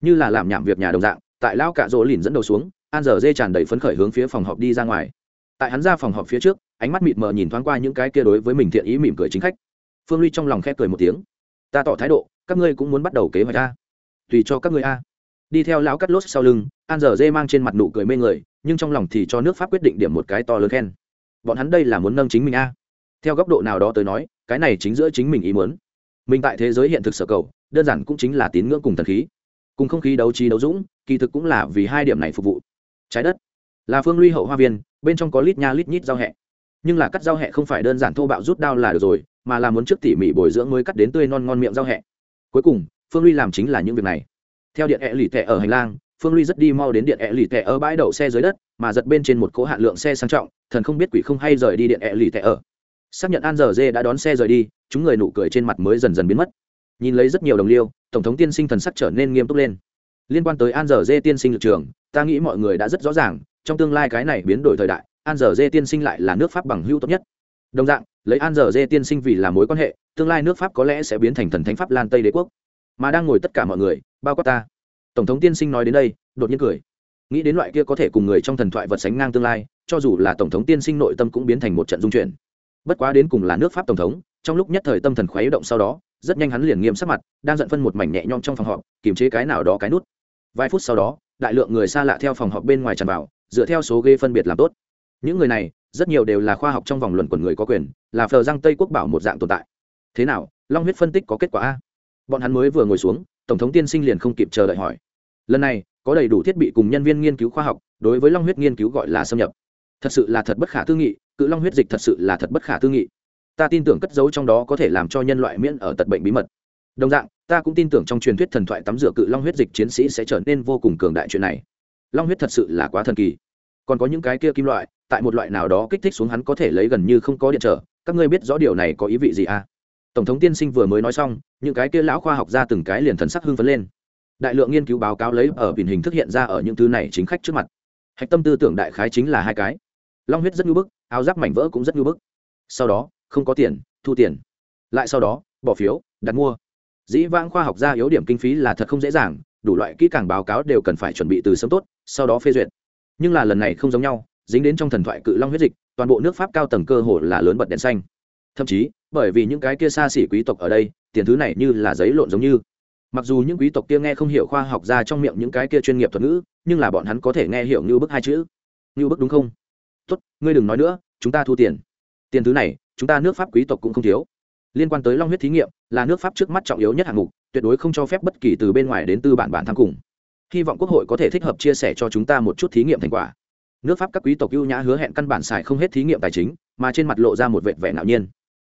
Như là làm nhảm việc nhà đồng dạng, tại lão cạ rỗ lìn dẫn đầu xuống, an giờ dê tràn đầy phấn khởi hướng phía phòng họp đi ra ngoài. Tại hắn ra phòng họp phía trước, ánh mắt mịt mờ nhìn thoáng qua những cái kia đối với mình thiện ý mỉm cười chính khách. Phương ly trong lòng khẽ cười một tiếng. Ta tỏ thái độ, các ngươi cũng muốn bắt đầu kế hoạch a? Tùy cho các ngươi a. Đi theo lão cắt lốt sau lưng, an giờ dê mang trên mặt nụ cười mê người, nhưng trong lòng thì cho nước pháp quyết định điểm một cái to lớn khen. Bọn hắn đây là muốn nâng chính mình a. Theo góc độ nào đó tới nói cái này chính giữa chính mình ý muốn. Mình tại thế giới hiện thực sở cầu, đơn giản cũng chính là tín ngưỡng cùng thần khí. Cùng không khí đấu trí đấu dũng, kỳ thực cũng là vì hai điểm này phục vụ. Trái đất, là phương ly hậu hoa viên, bên trong có lít nha lít nhít rau hẹ. Nhưng là cắt rau hẹ không phải đơn giản thô bạo rút đao là được rồi, mà là muốn trước tỉ mỉ bồi dưỡng mới cắt đến tươi non ngon miệng rau hẹ. Cuối cùng, phương ly làm chính là những việc này. Theo điện ẹ lì tệ ở hành lang, phương ly rất đi mau đến điện ẹ lì tệ ở bãi đậu xe dưới đất, mà giật bên trên một cỗ hạn lượng xe sang trọng, thần không biết quỷ không hay rời đi điện ẹ lì tệ ở xác nhận an giờ dê đã đón xe rời đi, chúng người nụ cười trên mặt mới dần dần biến mất. Nhìn lấy rất nhiều đồng liêu, tổng thống tiên sinh thần sắc trở nên nghiêm túc lên. Liên quan tới an giờ dê tiên sinh lực trường, ta nghĩ mọi người đã rất rõ ràng, trong tương lai cái này biến đổi thời đại, an giờ dê tiên sinh lại là nước pháp bằng hữu tốt nhất. Đồng dạng, lấy an giờ dê tiên sinh vì là mối quan hệ, tương lai nước pháp có lẽ sẽ biến thành thần thánh pháp lan tây đế quốc. Mà đang ngồi tất cả mọi người, bao quát ta. Tổng thống tiên sinh nói đến đây, đột nhiên cười. Nghĩ đến loại kia có thể cùng người trong thần thoại vật sánh ngang tương lai, cho dù là tổng thống tiên sinh nội tâm cũng biến thành một trận dung chuyển bất quá đến cùng là nước pháp tổng thống, trong lúc nhất thời tâm thần khoái động sau đó, rất nhanh hắn liền nghiêm sắc mặt, đang giận phân một mảnh nhẹ nhõm trong phòng họp, kiềm chế cái nào đó cái nút. Vài phút sau đó, đại lượng người xa lạ theo phòng họp bên ngoài tràn vào, dựa theo số ghê phân biệt làm tốt. Những người này, rất nhiều đều là khoa học trong vòng luận quần người có quyền, là phờ răng tây quốc bảo một dạng tồn tại. Thế nào, long huyết phân tích có kết quả a? Bọn hắn mới vừa ngồi xuống, tổng thống tiên sinh liền không kịp chờ đợi hỏi. Lần này, có đầy đủ thiết bị cùng nhân viên nghiên cứu khoa học, đối với long huyết nghiên cứu gọi là xâm nhập. Thật sự là thật bất khả tư nghị cự long huyết dịch thật sự là thật bất khả tư nghị. Ta tin tưởng cất giấu trong đó có thể làm cho nhân loại miễn ở tật bệnh bí mật. Đồng dạng, ta cũng tin tưởng trong truyền thuyết thần thoại tắm rửa cự long huyết dịch chiến sĩ sẽ trở nên vô cùng cường đại chuyện này. Long huyết thật sự là quá thần kỳ. Còn có những cái kia kim loại, tại một loại nào đó kích thích xuống hắn có thể lấy gần như không có điện trở. Các ngươi biết rõ điều này có ý vị gì à? Tổng thống tiên sinh vừa mới nói xong, những cái kia lão khoa học ra từng cái liền thần sắc hưng phấn lên. Đại lượng nghiên cứu báo cáo lấy ở biển hình thức hiện ra ở những thứ này chính khách trước mặt. Hạch tâm tư tưởng đại khái chính là hai cái. Long huyết rất ngưỡng bức áo giáp mảnh vỡ cũng rất nhu bức. Sau đó, không có tiền, thu tiền. Lại sau đó, bỏ phiếu, đặt mua. Dĩ vãng khoa học gia yếu điểm kinh phí là thật không dễ dàng, đủ loại kỹ càng báo cáo đều cần phải chuẩn bị từ sớm tốt, sau đó phê duyệt. Nhưng là lần này không giống nhau, dính đến trong thần thoại cự long huyết dịch, toàn bộ nước pháp cao tầng cơ hồ là lớn bật đèn xanh. Thậm chí, bởi vì những cái kia xa xỉ quý tộc ở đây, tiền thứ này như là giấy lộn giống như. Mặc dù những quý tộc kia nghe không hiểu khoa học ra trong miệng những cái kia chuyên nghiệp thuật ngữ, nhưng là bọn hắn có thể nghe hiểu như bức hai chữ. Như bức đúng không? Tốt, ngươi đừng nói nữa, chúng ta thu tiền. Tiền thứ này, chúng ta nước pháp quý tộc cũng không thiếu. Liên quan tới long huyết thí nghiệm, là nước pháp trước mắt trọng yếu nhất hạng mục, tuyệt đối không cho phép bất kỳ từ bên ngoài đến tư bản bản tham cùng. Hy vọng quốc hội có thể thích hợp chia sẻ cho chúng ta một chút thí nghiệm thành quả. Nước pháp các quý tộc ưu nhã hứa hẹn căn bản xài không hết thí nghiệm tài chính, mà trên mặt lộ ra một vệt vẻ ngạo nhiên.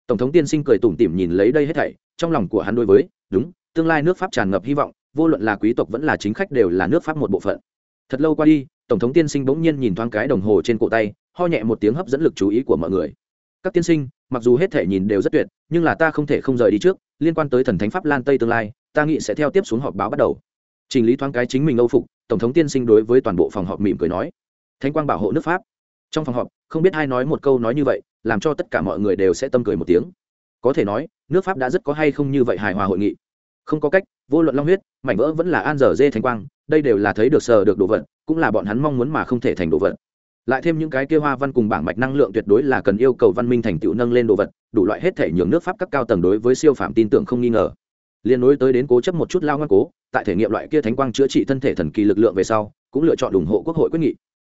Tổng thống tiên sinh cười tủm tỉm nhìn lấy đây hết thảy, trong lòng của hắn đối với, đúng, tương lai nước pháp tràn ngập hy vọng, vô luận là quý tộc vẫn là chính khách đều là nước pháp một bộ phận. Thật lâu qua đi tổng thống tiên sinh bỗng nhiên nhìn thoáng cái đồng hồ trên cổ tay, ho nhẹ một tiếng hấp dẫn lực chú ý của mọi người. Các tiên sinh, mặc dù hết thể nhìn đều rất tuyệt, nhưng là ta không thể không rời đi trước, liên quan tới thần thánh pháp lan tây tương lai, ta nghĩ sẽ theo tiếp xuống họp báo bắt đầu. Trình lý thoáng cái chính mình âu phục, tổng thống tiên sinh đối với toàn bộ phòng họp mỉm cười nói. Thánh quang bảo hộ nước pháp. Trong phòng họp, không biết ai nói một câu nói như vậy, làm cho tất cả mọi người đều sẽ tâm cười một tiếng. Có thể nói, nước pháp đã rất có hay không như vậy hài hòa hội nghị. Không có cách vô luận long huyết, mảnh vỡ vẫn là an dở dê thánh quang, đây đều là thấy được sờ được đồ vật, cũng là bọn hắn mong muốn mà không thể thành đồ vật. Lại thêm những cái kia hoa văn cùng bảng mạch năng lượng tuyệt đối là cần yêu cầu văn minh thành tựu nâng lên đồ vật, đủ loại hết thể nhường nước pháp các cao tầng đối với siêu phạm tin tưởng không nghi ngờ. Liên nối tới đến cố chấp một chút lao ngoan cố, tại thể nghiệm loại kia thánh quang chữa trị thân thể thần kỳ lực lượng về sau, cũng lựa chọn ủng hộ quốc hội quyết nghị.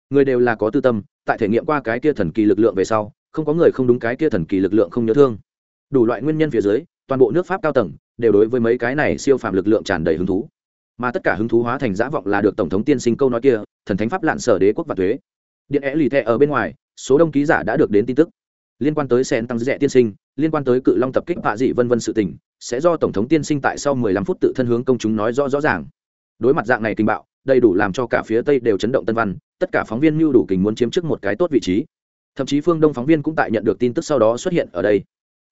Người đều là có tư tâm, tại thể nghiệm qua cái kia thần kỳ lực lượng về sau, không có người không đúng cái kia thần kỳ lực lượng không nhớ thương. Đủ loại nguyên nhân phía dưới, toàn bộ nước pháp cao tầng đều đối với mấy cái này siêu phàm lực lượng tràn đầy hứng thú. Mà tất cả hứng thú hóa thành dã vọng là được tổng thống tiên sinh câu nói kia, thần thánh pháp lạn sở đế quốc và thuế. Điện é lì thẹ ở bên ngoài, số đông ký giả đã được đến tin tức. Liên quan tới sen tăng rẽ tiên sinh, liên quan tới cự long tập kích vạ dị vân vân sự tình, sẽ do tổng thống tiên sinh tại sau 15 phút tự thân hướng công chúng nói rõ rõ ràng. Đối mặt dạng này kinh bạo, đầy đủ làm cho cả phía tây đều chấn động tân văn, tất cả phóng viên mưu đủ kình muốn chiếm trước một cái tốt vị trí. Thậm chí phương đông phóng viên cũng tại nhận được tin tức sau đó xuất hiện ở đây.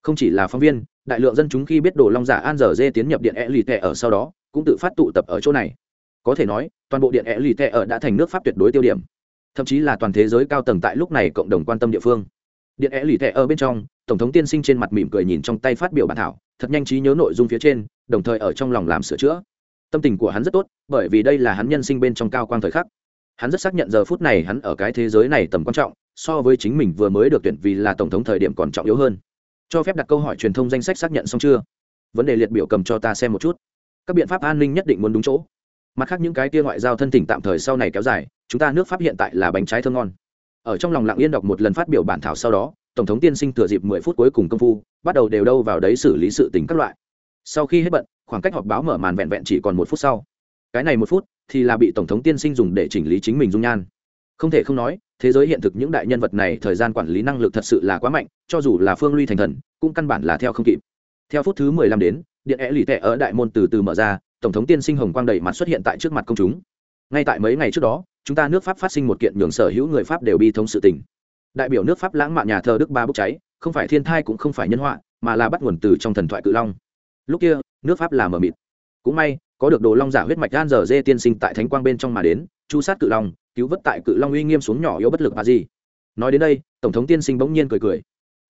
Không chỉ là phóng viên đại lượng dân chúng khi biết đồ long giả an dở dê tiến nhập điện e lì tệ ở sau đó, cũng tự phát tụ tập ở chỗ này. Có thể nói, toàn bộ điện e lì tệ ở đã thành nước pháp tuyệt đối tiêu điểm. Thậm chí là toàn thế giới cao tầng tại lúc này cộng đồng quan tâm địa phương. Điện e lì tệ ở bên trong, tổng thống tiên sinh trên mặt mỉm cười nhìn trong tay phát biểu bản thảo, thật nhanh trí nhớ nội dung phía trên, đồng thời ở trong lòng làm sửa chữa. Tâm tình của hắn rất tốt, bởi vì đây là hắn nhân sinh bên trong cao quang thời khắc. Hắn rất xác nhận giờ phút này hắn ở cái thế giới này tầm quan trọng, so với chính mình vừa mới được tuyển vì là tổng thống thời điểm còn trọng yếu hơn cho phép đặt câu hỏi truyền thông danh sách xác nhận xong chưa? Vấn đề liệt biểu cầm cho ta xem một chút. Các biện pháp an ninh nhất định muốn đúng chỗ. Mặt khác những cái kia ngoại giao thân tỉnh tạm thời sau này kéo dài, chúng ta nước pháp hiện tại là bánh trái thơm ngon. Ở trong lòng lặng yên đọc một lần phát biểu bản thảo sau đó, tổng thống tiên sinh thừa dịp mười phút cuối cùng công phu, bắt đầu đều đâu vào đấy xử lý sự tình các loại. Sau khi hết bận, khoảng cách họp báo mở màn vẹn vẹn chỉ còn một phút sau. Cái này một phút thì là bị tổng thống tiên sinh dùng để chỉnh lý chính mình dung nhan không thể không nói, thế giới hiện thực những đại nhân vật này thời gian quản lý năng lực thật sự là quá mạnh, cho dù là phương ly thành thần, cũng căn bản là theo không kịp. Theo phút thứ mười lăm đến, điện é lì tệ ở đại môn từ từ mở ra, tổng thống tiên sinh hồng quang đầy mặt xuất hiện tại trước mặt công chúng. Ngay tại mấy ngày trước đó, chúng ta nước pháp phát sinh một kiện nhường sở hữu người pháp đều bi thống sự tình. Đại biểu nước pháp lãng mạn nhà thờ đức ba bốc cháy, không phải thiên thai cũng không phải nhân họa, mà là bắt nguồn từ trong thần thoại cự long. Lúc kia, nước pháp là mờ mịt. Cũng may, có được đồ long giả huyết mạch gan giờ dê tiên sinh tại thánh quang bên trong mà đến, chu sát cự long cứu vớt tại cự long uy nghiêm xuống nhỏ yếu bất lực à gì nói đến đây, tổng thống tiên sinh bỗng nhiên cười cười.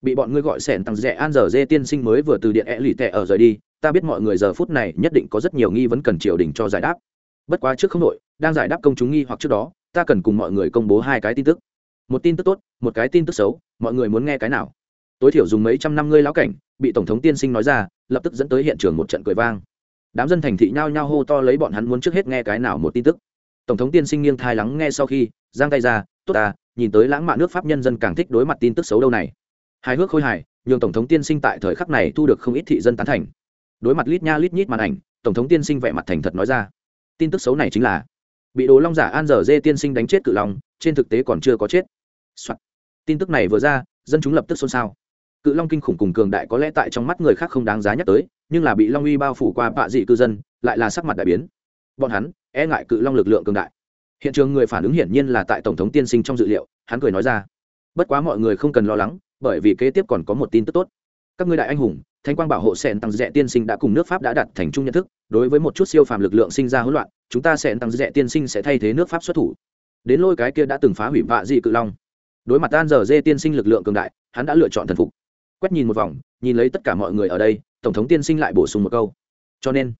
Bị bọn ngươi gọi sẻn tặng rẻ an giờ dê tiên sinh mới vừa từ điện e lì tệ ở rời đi, ta biết mọi người giờ phút này nhất định có rất nhiều nghi vấn cần triều đình cho giải đáp. Bất quá trước không nội đang giải đáp công chúng nghi hoặc trước đó, ta cần cùng mọi người công bố hai cái tin tức. Một tin tức tốt, một cái tin tức xấu, mọi người muốn nghe cái nào? Tối thiểu dùng mấy trăm năm ngươi lão cảnh, bị tổng thống tiên sinh nói ra, lập tức dẫn tới hiện trường một trận cười vang. Đám dân thành thị nhao nhao hô to lấy bọn hắn muốn trước hết nghe cái nào một tin tức tổng thống tiên sinh nghiêng thai lắng nghe sau khi, giang tay ra, tốt ta, nhìn tới lãng mạn nước pháp nhân dân càng thích đối mặt tin tức xấu đâu này. Hài hước khôi hài, nhường tổng thống tiên sinh tại thời khắc này thu được không ít thị dân tán thành. Đối mặt lít nha lít nhít màn ảnh, tổng thống tiên sinh vẻ mặt thành thật nói ra, tin tức xấu này chính là, bị đồ long giả an dở dê tiên sinh đánh chết cự long, trên thực tế còn chưa có chết、Soạn. tin tức này vừa ra, dân chúng lập tức xôn xao. Cự long kinh khủng cùng cường đại có lẽ tại trong mắt người khác không đáng giá nhắc tới, nhưng là bị long uy bao phủ qua bạ dị cư dân, lại là sắc mặt đại biến. Bọn hắn e ngại cự long lực lượng cường đại. Hiện trường người phản ứng hiển nhiên là tại tổng thống tiên sinh trong dự liệu, hắn cười nói ra. Bất quá mọi người không cần lo lắng, bởi vì kế tiếp còn có một tin tức tốt. Các ngươi đại anh hùng thanh quang bảo hộ sẹn tăng rẽ tiên sinh đã cùng nước pháp đã đặt thành chung nhận thức, đối với một chút siêu phàm lực lượng sinh ra hỗn loạn, chúng ta sẽ tăng rẽ tiên sinh sẽ thay thế nước pháp xuất thủ. Đến lôi cái kia đã từng phá hủy vạ dị cự long. Đối mặt tan giờ dê tiên sinh lực lượng cường đại, hắn đã lựa chọn thần phục. Quét nhìn một vòng, nhìn lấy tất cả mọi người ở đây, tổng thống tiên sinh lại bổ sung một câu. Cho nên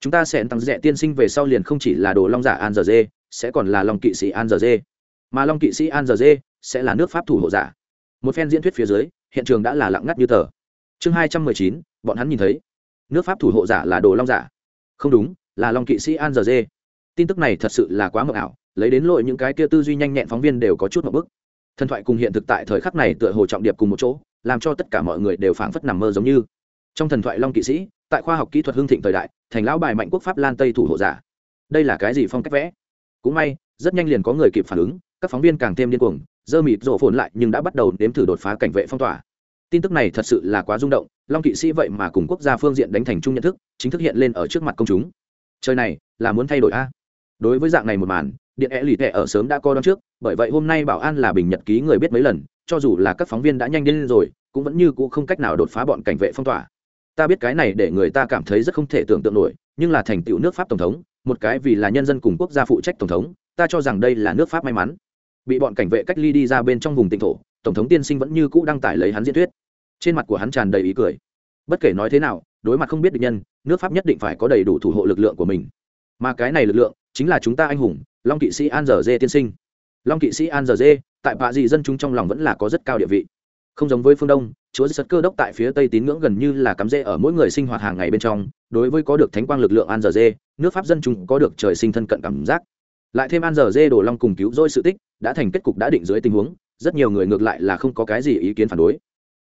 chúng ta sẽ tăng rẻ tiên sinh về sau liền không chỉ là đồ long giả an giờ dê, sẽ còn là long kỵ sĩ an giờ dê. Mà long kỵ sĩ an giờ dê sẽ là nước pháp thủ hộ giả. Một phen diễn thuyết phía dưới, hiện trường đã là lặng ngắt như tờ. Chương hai trăm mười chín, bọn hắn nhìn thấy. Nước pháp thủ hộ giả là đồ long giả. Không đúng, là long kỵ sĩ an giờ dê. Tin tức này thật sự là quá mờ ảo, lấy đến lội những cái kia tư duy nhanh nhẹn phóng viên đều có chút một bức. Thần thoại cùng hiện thực tại thời khắc này tựa hồ trọng điệp cùng một chỗ, làm cho tất cả mọi người đều phảng phất nằm mơ giống như. Trong thần thoại long kỵ sĩ, tại khoa học kỹ thuật hương thịnh thời đại thành lão bài mạnh quốc pháp lan tây thủ hộ giả. Đây là cái gì phong cách vẽ? Cũng may, rất nhanh liền có người kịp phản ứng, các phóng viên càng thêm điên cuồng, dơ mịt rổ phồn lại nhưng đã bắt đầu nếm thử đột phá cảnh vệ phong tỏa. Tin tức này thật sự là quá rung động, long kỵ sĩ vậy mà cùng quốc gia phương diện đánh thành chung nhận thức, chính thức hiện lên ở trước mặt công chúng. Trời này, là muốn thay đổi a. Đối với dạng này một màn, điện e lì thẻ ở sớm đã co đón trước, bởi vậy hôm nay bảo an là bình nhật ký người biết mấy lần, cho dù là các phóng viên đã nhanh đến rồi, cũng vẫn như cũ không cách nào đột phá bọn cảnh vệ phong tỏa ta biết cái này để người ta cảm thấy rất không thể tưởng tượng nổi, nhưng là thành tựu nước pháp tổng thống, một cái vì là nhân dân cùng quốc gia phụ trách tổng thống, ta cho rằng đây là nước pháp may mắn. Bị bọn cảnh vệ cách ly đi ra bên trong vùng tỉnh thổ, tổng thống tiên sinh vẫn như cũ đăng tải lấy hắn diễn thuyết. Trên mặt của hắn tràn đầy ý cười. Bất kể nói thế nào, đối mặt không biết địch nhân, nước pháp nhất định phải có đầy đủ thủ hộ lực lượng của mình. Mà cái này lực lượng, chính là chúng ta anh hùng, long kỵ sĩ an dở dê tiên sinh. Long kỵ sĩ an dở dê, tại bạ dị dân chúng trong lòng vẫn là có rất cao địa vị không giống với phương đông chúa sật cơ đốc tại phía tây tín ngưỡng gần như là cắm rễ ở mỗi người sinh hoạt hàng ngày bên trong đối với có được thánh quang lực lượng an dở dê nước pháp dân chúng có được trời sinh thân cận cảm giác lại thêm an dở dê đổ long cùng cứu dôi sự tích đã thành kết cục đã định dưới tình huống rất nhiều người ngược lại là không có cái gì ý kiến phản đối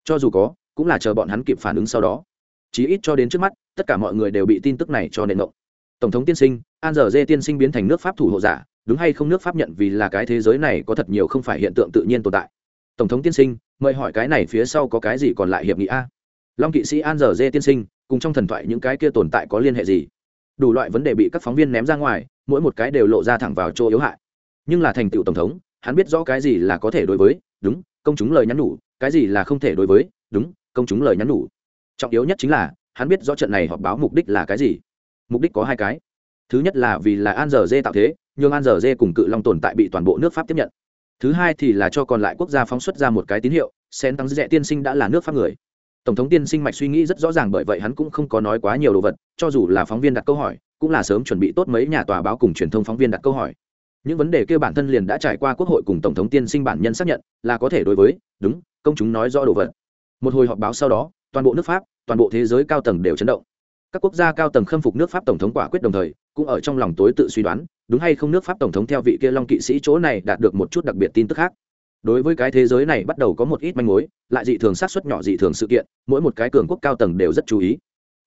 cho dù có cũng là chờ bọn hắn kịp phản ứng sau đó chí ít cho đến trước mắt tất cả mọi người đều bị tin tức này cho nền ngộng tổng thống tiên sinh an dở dê tiên sinh biến thành nước pháp thủ hộ giả đúng hay không nước pháp nhận vì là cái thế giới này có thật nhiều không phải hiện tượng tự nhiên tồn tại tổng thống tiên sinh, mời hỏi cái này phía sau có cái gì còn lại hiệp nghị a? Long kỵ sĩ an dở dê tiên sinh, cùng trong thần thoại những cái kia tồn tại có liên hệ gì? Đủ loại vấn đề bị các phóng viên ném ra ngoài, mỗi một cái đều lộ ra thẳng vào chỗ yếu hại. Nhưng là thành tựu tổng thống, hắn biết rõ cái gì là có thể đối với, đúng, công chúng lời nhắn nhủ, cái gì là không thể đối với, đúng, công chúng lời nhắn nhủ. Trọng yếu nhất chính là, hắn biết rõ trận này họp báo mục đích là cái gì. Mục đích có hai cái. Thứ nhất là vì là an giờ dê tạo thế, nhưng an giờ dê cùng cự long tồn tại bị toàn bộ nước pháp tiếp nhận thứ hai thì là cho còn lại quốc gia phóng xuất ra một cái tín hiệu, sen tăng dễ tiên sinh đã là nước pháp người. Tổng thống tiên sinh mạch suy nghĩ rất rõ ràng bởi vậy hắn cũng không có nói quá nhiều đồ vật, cho dù là phóng viên đặt câu hỏi, cũng là sớm chuẩn bị tốt mấy nhà tòa báo cùng truyền thông phóng viên đặt câu hỏi. Những vấn đề kia bản thân liền đã trải qua quốc hội cùng tổng thống tiên sinh bản nhân xác nhận, là có thể đối với, đúng, công chúng nói rõ đồ vật. Một hồi họp báo sau đó, toàn bộ nước pháp, toàn bộ thế giới cao tầng đều chấn động các quốc gia cao tầng khâm phục nước pháp tổng thống quả quyết đồng thời, cũng ở trong lòng tối tự suy đoán, đúng hay không nước pháp tổng thống theo vị kia long kỵ sĩ chỗ này đạt được một chút đặc biệt tin tức khác. Đối với cái thế giới này bắt đầu có một ít manh mối, lại dị thường sát xuất nhỏ dị thường sự kiện, mỗi một cái cường quốc cao tầng đều rất chú ý.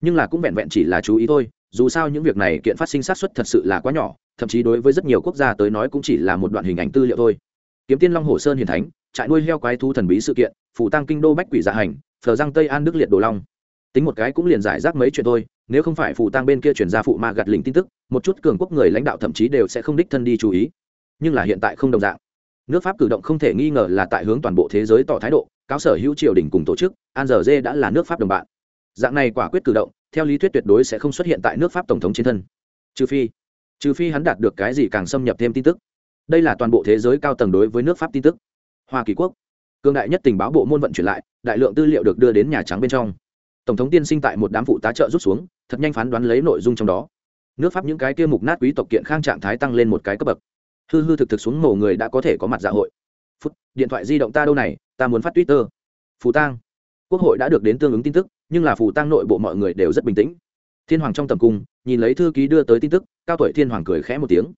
Nhưng là cũng vẹn vẹn chỉ là chú ý thôi, dù sao những việc này kiện phát sinh sát xuất thật sự là quá nhỏ, thậm chí đối với rất nhiều quốc gia tới nói cũng chỉ là một đoạn hình ảnh tư liệu thôi. Kiếm tiên long hồ sơn hiền thánh, trại nuôi heo quái thú thần bí sự kiện phủ tăng kinh đô bách quỷ dạ hành, phờ giang tây an đức liệt đồ long. Tính một cái cũng liền giải rác mấy chuyện thôi nếu không phải phụ tang bên kia chuyển ra phụ ma gặt lình tin tức, một chút cường quốc người lãnh đạo thậm chí đều sẽ không đích thân đi chú ý. Nhưng là hiện tại không đồng dạng. Nước pháp cử động không thể nghi ngờ là tại hướng toàn bộ thế giới tỏ thái độ, cáo sở hữu triều đình cùng tổ chức, an giờ dê đã là nước pháp đồng bạn. Dạng này quả quyết cử động, theo lý thuyết tuyệt đối sẽ không xuất hiện tại nước pháp tổng thống trên thân. Trừ phi trừ phi hắn đạt được cái gì càng xâm nhập thêm tin tức. Đây là toàn bộ thế giới cao tầng đối với nước pháp tin tức. Hoa kỳ quốc cương đại nhất tình báo bộ môn vận chuyển lại, đại lượng tư liệu được đưa đến nhà trắng bên trong. Tổng thống tiên sinh tại một đám phụ tá trợ rút xuống thật nhanh phán đoán lấy nội dung trong đó. Nước pháp những cái kia mục nát quý tộc kiện khang trạng thái tăng lên một cái cấp bậc. Hư hư thực thực xuống mổ người đã có thể có mặt dạ hội. Phút, điện thoại di động ta đâu này, ta muốn phát twitter. Phù tang. Quốc hội đã được đến tương ứng tin tức, nhưng là phù tang nội bộ mọi người đều rất bình tĩnh. Thiên hoàng trong tầm cung, nhìn lấy thư ký đưa tới tin tức, cao tuổi thiên hoàng cười khẽ một tiếng.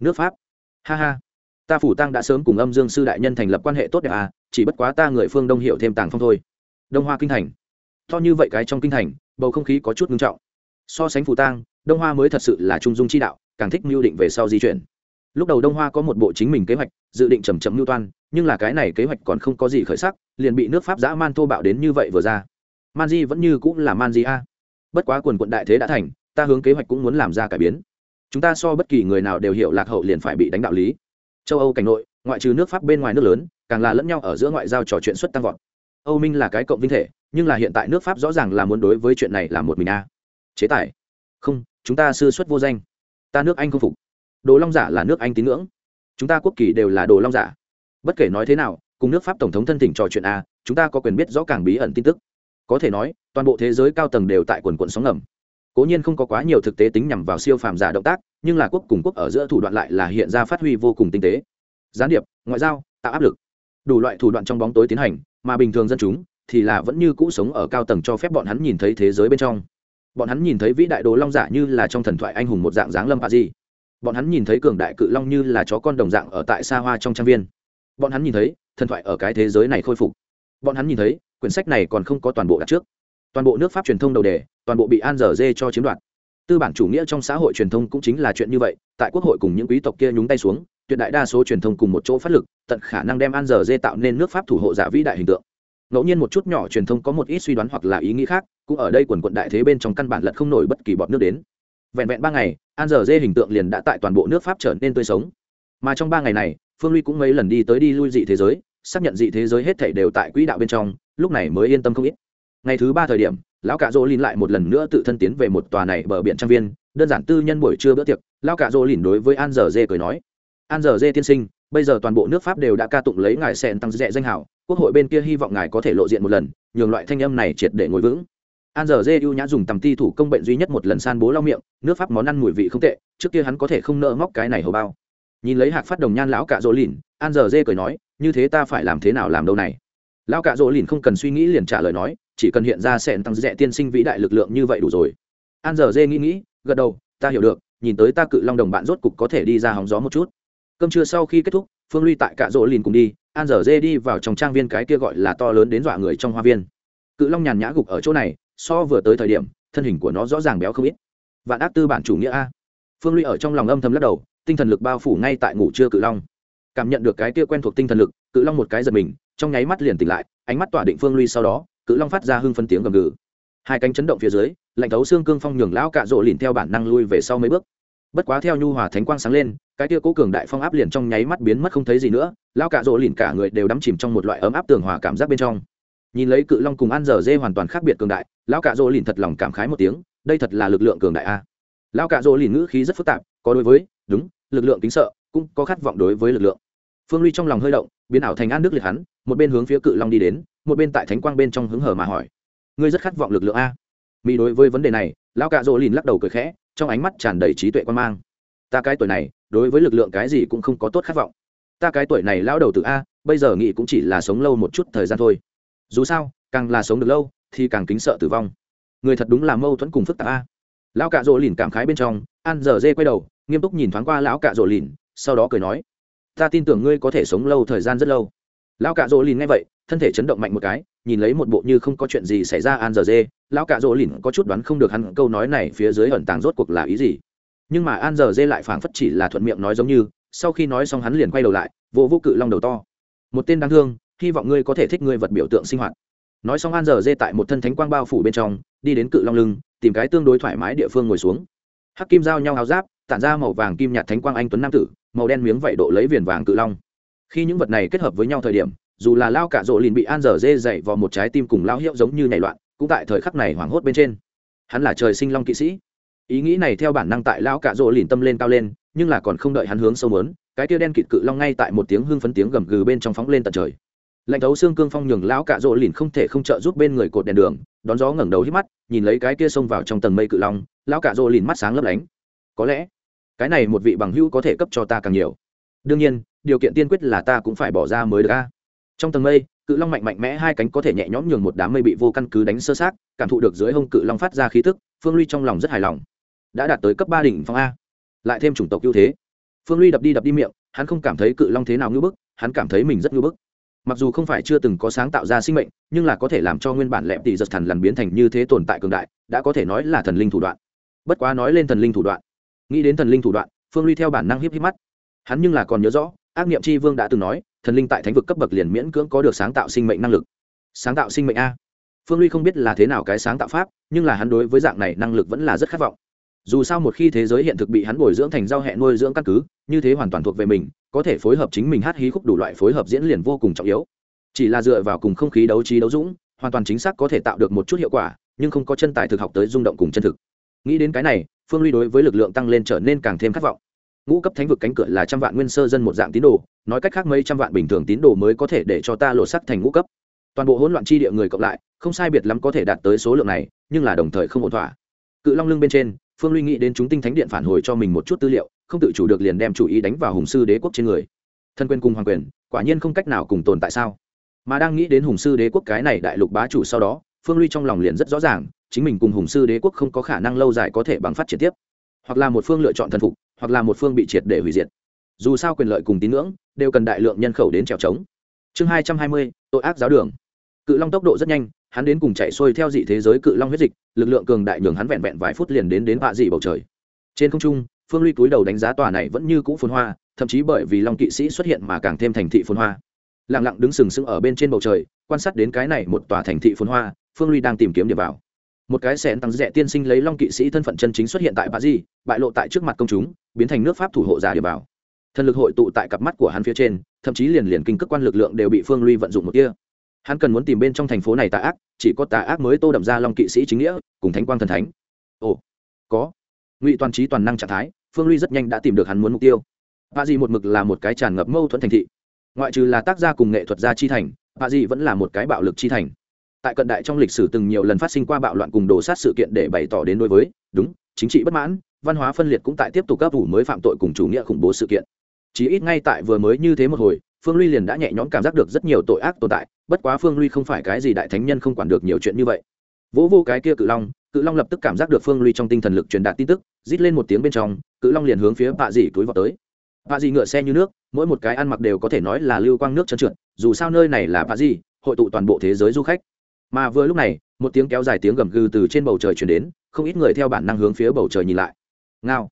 Nước pháp. Ha ha. Ta phủ tăng đã sớm cùng âm dương sư đại nhân thành lập quan hệ tốt đẹp à chỉ bất quá ta người phương đông hiểu thêm tàng phong thôi. Đông hoa kinh thành. To như vậy cái trong kinh thành, bầu không khí có chút ngưng trọng so sánh phù tang, đông hoa mới thật sự là trung dung chi đạo, càng thích mưu định về sau di chuyển. Lúc đầu đông hoa có một bộ chính mình kế hoạch, dự định chầm chậm mưu toan, nhưng là cái này kế hoạch còn không có gì khởi sắc, liền bị nước pháp giã man thô bạo đến như vậy vừa ra. Man di vẫn như cũng là man di a. Bất quá quần quận đại thế đã thành, ta hướng kế hoạch cũng muốn làm ra cải biến. Chúng ta so bất kỳ người nào đều hiểu lạc hậu liền phải bị đánh đạo lý. Châu âu cảnh nội, ngoại trừ nước pháp bên ngoài nước lớn, càng là lẫn nhau ở giữa ngoại giao trò chuyện xuất tăng vọt. Âu minh là cái cộng vinh thể, nhưng là hiện tại nước pháp rõ ràng là muốn đối với chuyện này là một mình a chế tài. Không, chúng ta sư xuất vô danh. Ta nước anh không phục. Đồ long giả là nước anh tín ngưỡng. Chúng ta quốc kỳ đều là đồ long giả. Bất kể nói thế nào, cùng nước pháp tổng thống thân thỉnh trò chuyện a, chúng ta có quyền biết rõ càng bí ẩn tin tức. Có thể nói, toàn bộ thế giới cao tầng đều tại quần quận sóng ngầm. Cố nhiên không có quá nhiều thực tế tính nhằm vào siêu phàm giả động tác, nhưng là quốc cùng quốc ở giữa thủ đoạn lại là hiện ra phát huy vô cùng tinh tế. Gián điệp, ngoại giao, tạo áp lực. Đủ loại thủ đoạn trong bóng tối tiến hành, mà bình thường dân chúng thì là vẫn như cũ sống ở cao tầng cho phép bọn hắn nhìn thấy thế giới bên trong bọn hắn nhìn thấy vĩ đại đồ long giả như là trong thần thoại anh hùng một dạng dáng lâm hạ di. Bọn hắn nhìn thấy cường đại cự long như là chó con đồng dạng ở tại xa hoa trong trang viên. Bọn hắn nhìn thấy, thần thoại ở cái thế giới này khôi phục. Bọn hắn nhìn thấy, quyển sách này còn không có toàn bộ đặt trước. Toàn bộ nước pháp truyền thông đầu đề, toàn bộ bị an dở dê cho chiếm đoạt. Tư bản chủ nghĩa trong xã hội truyền thông cũng chính là chuyện như vậy, tại quốc hội cùng những quý tộc kia nhúng tay xuống, tuyệt đại đa số truyền thông cùng một chỗ phát lực, tận khả năng đem an dở dê tạo nên nước pháp thủ hộ giả vĩ đại hình tượng ngẫu nhiên một chút nhỏ truyền thông có một ít suy đoán hoặc là ý nghĩ khác, cũng ở đây quần quận đại thế bên trong căn bản lật không nổi bất kỳ bọt nước đến. Vẹn vẹn ba ngày, an giờ dê hình tượng liền đã tại toàn bộ nước pháp trở nên tươi sống. Mà trong ba ngày này, phương ly cũng mấy lần đi tới đi lui dị thế giới, xác nhận dị thế giới hết thảy đều tại quỹ đạo bên trong, lúc này mới yên tâm không ít. Ngày thứ ba thời điểm, lão cạ dỗ lìn lại một lần nữa tự thân tiến về một tòa này bờ biển trang viên, đơn giản tư nhân buổi trưa bữa tiệc, lão cạ dỗ lìn đối với an giờ dê cười nói, an giờ dê tiên sinh, bây giờ toàn bộ nước pháp đều đã ca tụng lấy ngài sen tăng dẹ danh hảo quốc hội bên kia hy vọng ngài có thể lộ diện một lần, nhường loại thanh âm này triệt để ngồi vững. An giờ dê ưu nhã dùng tầm ti thủ công bệnh duy nhất một lần san bố lau miệng, nước pháp món ăn mùi vị không tệ, trước kia hắn có thể không nợ ngóc cái này hầu bao. Nhìn lấy hạc phát đồng nhan lão cạ rỗ lìn, an giờ dê cười nói, như thế ta phải làm thế nào làm đâu này? Lão cạ rỗ lìn không cần suy nghĩ liền trả lời nói, chỉ cần hiện ra sẹn tăng rẽ tiên sinh vĩ đại lực lượng như vậy đủ rồi. An giờ dê nghĩ nghĩ, gật đầu, ta hiểu được, nhìn tới ta cự long đồng bạn rốt cục có thể đi ra hóng gió một chút. Cơm trưa sau khi kết thúc, phương ly tại cạ rỗ lìn cùng đi an dở dê đi vào trong trang viên cái kia gọi là to lớn đến dọa người trong hoa viên. Cự long nhàn nhã gục ở chỗ này, so vừa tới thời điểm, thân hình của nó rõ ràng béo không ít. Vạn ác tư bản chủ nghĩa a. Phương ly ở trong lòng âm thầm lắc đầu, tinh thần lực bao phủ ngay tại ngủ trưa cự long. Cảm nhận được cái kia quen thuộc tinh thần lực, cự long một cái giật mình, trong nháy mắt liền tỉnh lại, ánh mắt tỏa định phương ly sau đó, cự long phát ra hưng phân tiếng gầm gừ. Hai cánh chấn động phía dưới, lạnh thấu xương cương phong nhường lão cạ rộ lìn theo bản năng lui về sau mấy bước. Bất quá theo nhu hòa thánh quang sáng lên cái tia cố cường đại phong áp liền trong nháy mắt biến mất không thấy gì nữa, lão cạ rỗ lìn cả người đều đắm chìm trong một loại ấm áp tường hòa cảm giác bên trong. Nhìn lấy cự long cùng ăn dở dê hoàn toàn khác biệt cường đại, lão cạ rỗ lìn thật lòng cảm khái một tiếng, đây thật là lực lượng cường đại a. Lão cạ rỗ lìn ngữ khí rất phức tạp, có đối với, đúng, lực lượng kính sợ, cũng có khát vọng đối với lực lượng. Phương ly trong lòng hơi động, biến ảo thành an Đức liệt hắn, một bên hướng phía cự long đi đến, một bên tại thánh quang bên trong hứng hở mà hỏi, ngươi rất khát vọng lực lượng a? Mỹ đối với vấn đề này, lão cạ rỗ lìn lắc đầu cười khẽ, trong ánh mắt tràn đầy trí tuệ quan mang. Ta cái tuổi này đối với lực lượng cái gì cũng không có tốt khát vọng. Ta cái tuổi này lão đầu từ a, bây giờ nghĩ cũng chỉ là sống lâu một chút thời gian thôi. Dù sao, càng là sống được lâu, thì càng kính sợ tử vong. Người thật đúng là mâu thuẫn cùng phức tạp a. Lão cạ rỗ lìn cảm khái bên trong, an giờ dê quay đầu, nghiêm túc nhìn thoáng qua lão cạ rỗ lìn, sau đó cười nói, ta tin tưởng ngươi có thể sống lâu thời gian rất lâu. Lão cạ rỗ lìn nghe vậy, thân thể chấn động mạnh một cái, nhìn lấy một bộ như không có chuyện gì xảy ra an giờ dê, lão cạ rỗ lìn có chút đoán không được hắn câu nói này phía dưới ẩn tàng rốt cuộc là ý gì nhưng mà an giờ dê lại phảng phất chỉ là thuận miệng nói giống như, sau khi nói xong hắn liền quay đầu lại, vỗ vô cự long đầu to. Một tên đáng thương, hy vọng ngươi có thể thích ngươi vật biểu tượng sinh hoạt. Nói xong an giờ dê tại một thân thánh quang bao phủ bên trong, đi đến cự long lưng, tìm cái tương đối thoải mái địa phương ngồi xuống. Hắc kim giao nhau áo giáp, tản ra màu vàng kim nhạt thánh quang anh tuấn nam tử, màu đen miếng vảy độ lấy viền vàng cự long. Khi những vật này kết hợp với nhau thời điểm, dù là lao cả rộ liền bị an dở dê dậy vào một trái tim cùng lao hiệu giống như nhảy loạn, cũng tại thời khắc này hoảng hốt bên trên. Hắn là trời sinh long kỵ sĩ ý nghĩ này theo bản năng tại lão cả rỗ lìn tâm lên cao lên, nhưng là còn không đợi hắn hướng sâu mớn cái tia đen kịt cự long ngay tại một tiếng hưng phấn tiếng gầm gừ bên trong phóng lên tận trời. Lạnh thấu xương cương phong nhường lão cả rỗ lìn không thể không trợ giúp bên người cột đèn đường, đón gió ngẩng đầu hít mắt, nhìn lấy cái kia xông vào trong tầng mây cự long, lão cả rỗ lìn mắt sáng lấp lánh. Có lẽ, cái này một vị bằng hữu có thể cấp cho ta càng nhiều. Đương nhiên, điều kiện tiên quyết là ta cũng phải bỏ ra mới được a. Trong tầng mây, cự long mạnh mạnh mẽ hai cánh có thể nhẹ nhõm nhường một đám mây bị vô căn cứ đánh sơ sát cảm thụ được dưới hông cự long phát ra khí tức, phương ly trong lòng rất hài lòng đã đạt tới cấp ba đỉnh phong a. Lại thêm chủng tộc ưu thế. Phương ly đập đi đập đi miệng, hắn không cảm thấy cự long thế nào ngưỡng bức, hắn cảm thấy mình rất ngưỡng bức. Mặc dù không phải chưa từng có sáng tạo ra sinh mệnh, nhưng là có thể làm cho nguyên bản lẹp tỷ giật thần lần biến thành như thế tồn tại cường đại, đã có thể nói là thần linh thủ đoạn. Bất quá nói lên thần linh thủ đoạn. Nghĩ đến thần linh thủ đoạn, phương ly theo bản năng hiếp hiếp mắt. Hắn nhưng là còn nhớ rõ, ác niệm tri vương đã từng nói, thần linh tại thánh vực cấp bậc liền miễn cưỡng có được sáng tạo sinh mệnh năng lực. Sáng tạo sinh mệnh a. Phương ly không biết là thế nào cái sáng tạo pháp, nhưng là hắn đối với dạng này năng lực vẫn là rất khát vọng dù sao một khi thế giới hiện thực bị hắn bồi dưỡng thành giao hẹn nuôi dưỡng căn cứ, như thế hoàn toàn thuộc về mình, có thể phối hợp chính mình hát hí khúc đủ loại phối hợp diễn liền vô cùng trọng yếu. Chỉ là dựa vào cùng không khí đấu trí đấu dũng, hoàn toàn chính xác có thể tạo được một chút hiệu quả, nhưng không có chân tài thực học tới rung động cùng chân thực. Nghĩ đến cái này, phương ly đối với lực lượng tăng lên trở nên càng thêm khát vọng. Ngũ cấp thánh vực cánh cửa là trăm vạn nguyên sơ dân một dạng tín đồ, nói cách khác mấy trăm vạn bình thường tín đồ mới có thể để cho ta lột sắc thành ngũ cấp. Toàn bộ hỗn loạn chi địa người cộng lại, không sai biệt lắm có thể đạt tới số lượng này, nhưng là đồng thời không ổn thỏa. Cự long lưng bên trên phương ly nghĩ đến chúng tinh thánh điện phản hồi cho mình một chút tư liệu, không tự chủ được liền đem chủ ý đánh vào hùng sư đế quốc trên người. Thân quyền cùng hoàng quyền, quả nhiên không cách nào cùng tồn tại sao? Mà đang nghĩ đến hùng sư đế quốc cái này đại lục bá chủ sau đó, phương ly trong lòng liền rất rõ ràng, chính mình cùng hùng sư đế quốc không có khả năng lâu dài có thể bằng phát triển tiếp. Hoặc là một phương lựa chọn thần phục, hoặc là một phương bị triệt để hủy diệt. Dù sao quyền lợi cùng tín ngưỡng, đều cần đại lượng nhân khẩu đến trèo trống. Chương hai trăm hai mươi, tội ác giáo đường. Cự long tốc độ rất nhanh hắn đến cùng chạy xuôi theo dị thế giới cự long huyết dịch, lực lượng cường đại nhường hắn vẹn vẹn vài phút liền đến đến vạ dị bầu trời. Trên không trung, phương ly túi đầu đánh giá tòa này vẫn như cũ phồn hoa, thậm chí bởi vì long kỵ sĩ xuất hiện mà càng thêm thành thị phồn hoa. Lặng lặng đứng sừng sững ở bên trên bầu trời, quan sát đến cái này một tòa thành thị phồn hoa, phương ly đang tìm kiếm điểm vào. Một cái sẹn tăng rẻ tiên sinh lấy long kỵ sĩ thân phận chân chính xuất hiện tại bà di bại lộ tại trước mặt công chúng, biến thành nước pháp thủ hộ giả điểm vào. Thần lực hội tụ tại cặp mắt của hắn phía trên, thậm chí liền liền kinh cước quan lực lượng đều bị phương ly vận dụng một kia hắn cần muốn tìm bên trong thành phố này tà ác, chỉ có tà ác mới tô đậm ra long kỵ sĩ chính nghĩa, cùng thánh quang thần thánh. Ồ, có. Ngụy toàn trí toàn năng trạng thái, phương ly rất nhanh đã tìm được hắn muốn mục tiêu. Bà dì một mực là một cái tràn ngập mâu thuẫn thành thị. Ngoại trừ là tác gia cùng nghệ thuật gia chi thành bà dì vẫn là một cái bạo lực chi thành. Tại cận đại trong lịch sử từng nhiều lần phát sinh qua bạo loạn cùng đổ sát sự kiện để bày tỏ đến đối với, đúng, chính trị bất mãn, văn hóa phân liệt cũng tại tiếp tục các vụ mới phạm tội cùng chủ nghĩa khủng bố sự kiện. Chỉ ít ngay tại vừa mới như thế một hồi, phương ly liền đã nhẹ nhõm cảm giác được rất nhiều tội ác tồn tại bất quá phương ly không phải cái gì đại thánh nhân không quản được nhiều chuyện như vậy. Vỗ vô cái kia cự long cự long lập tức cảm giác được phương ly trong tinh thần lực truyền đạt tin tức, rít lên một tiếng bên trong, cự long liền hướng phía bạ dì túi vào tới. Bạ dì ngựa xe như nước, mỗi một cái ăn mặc đều có thể nói là lưu quang nước trơn trượt, dù sao nơi này là bạ dì hội tụ toàn bộ thế giới du khách. Mà vừa lúc này, một tiếng kéo dài tiếng gầm gừ từ trên bầu trời chuyển đến, không ít người theo bản năng hướng phía bầu trời nhìn lại. Ngao.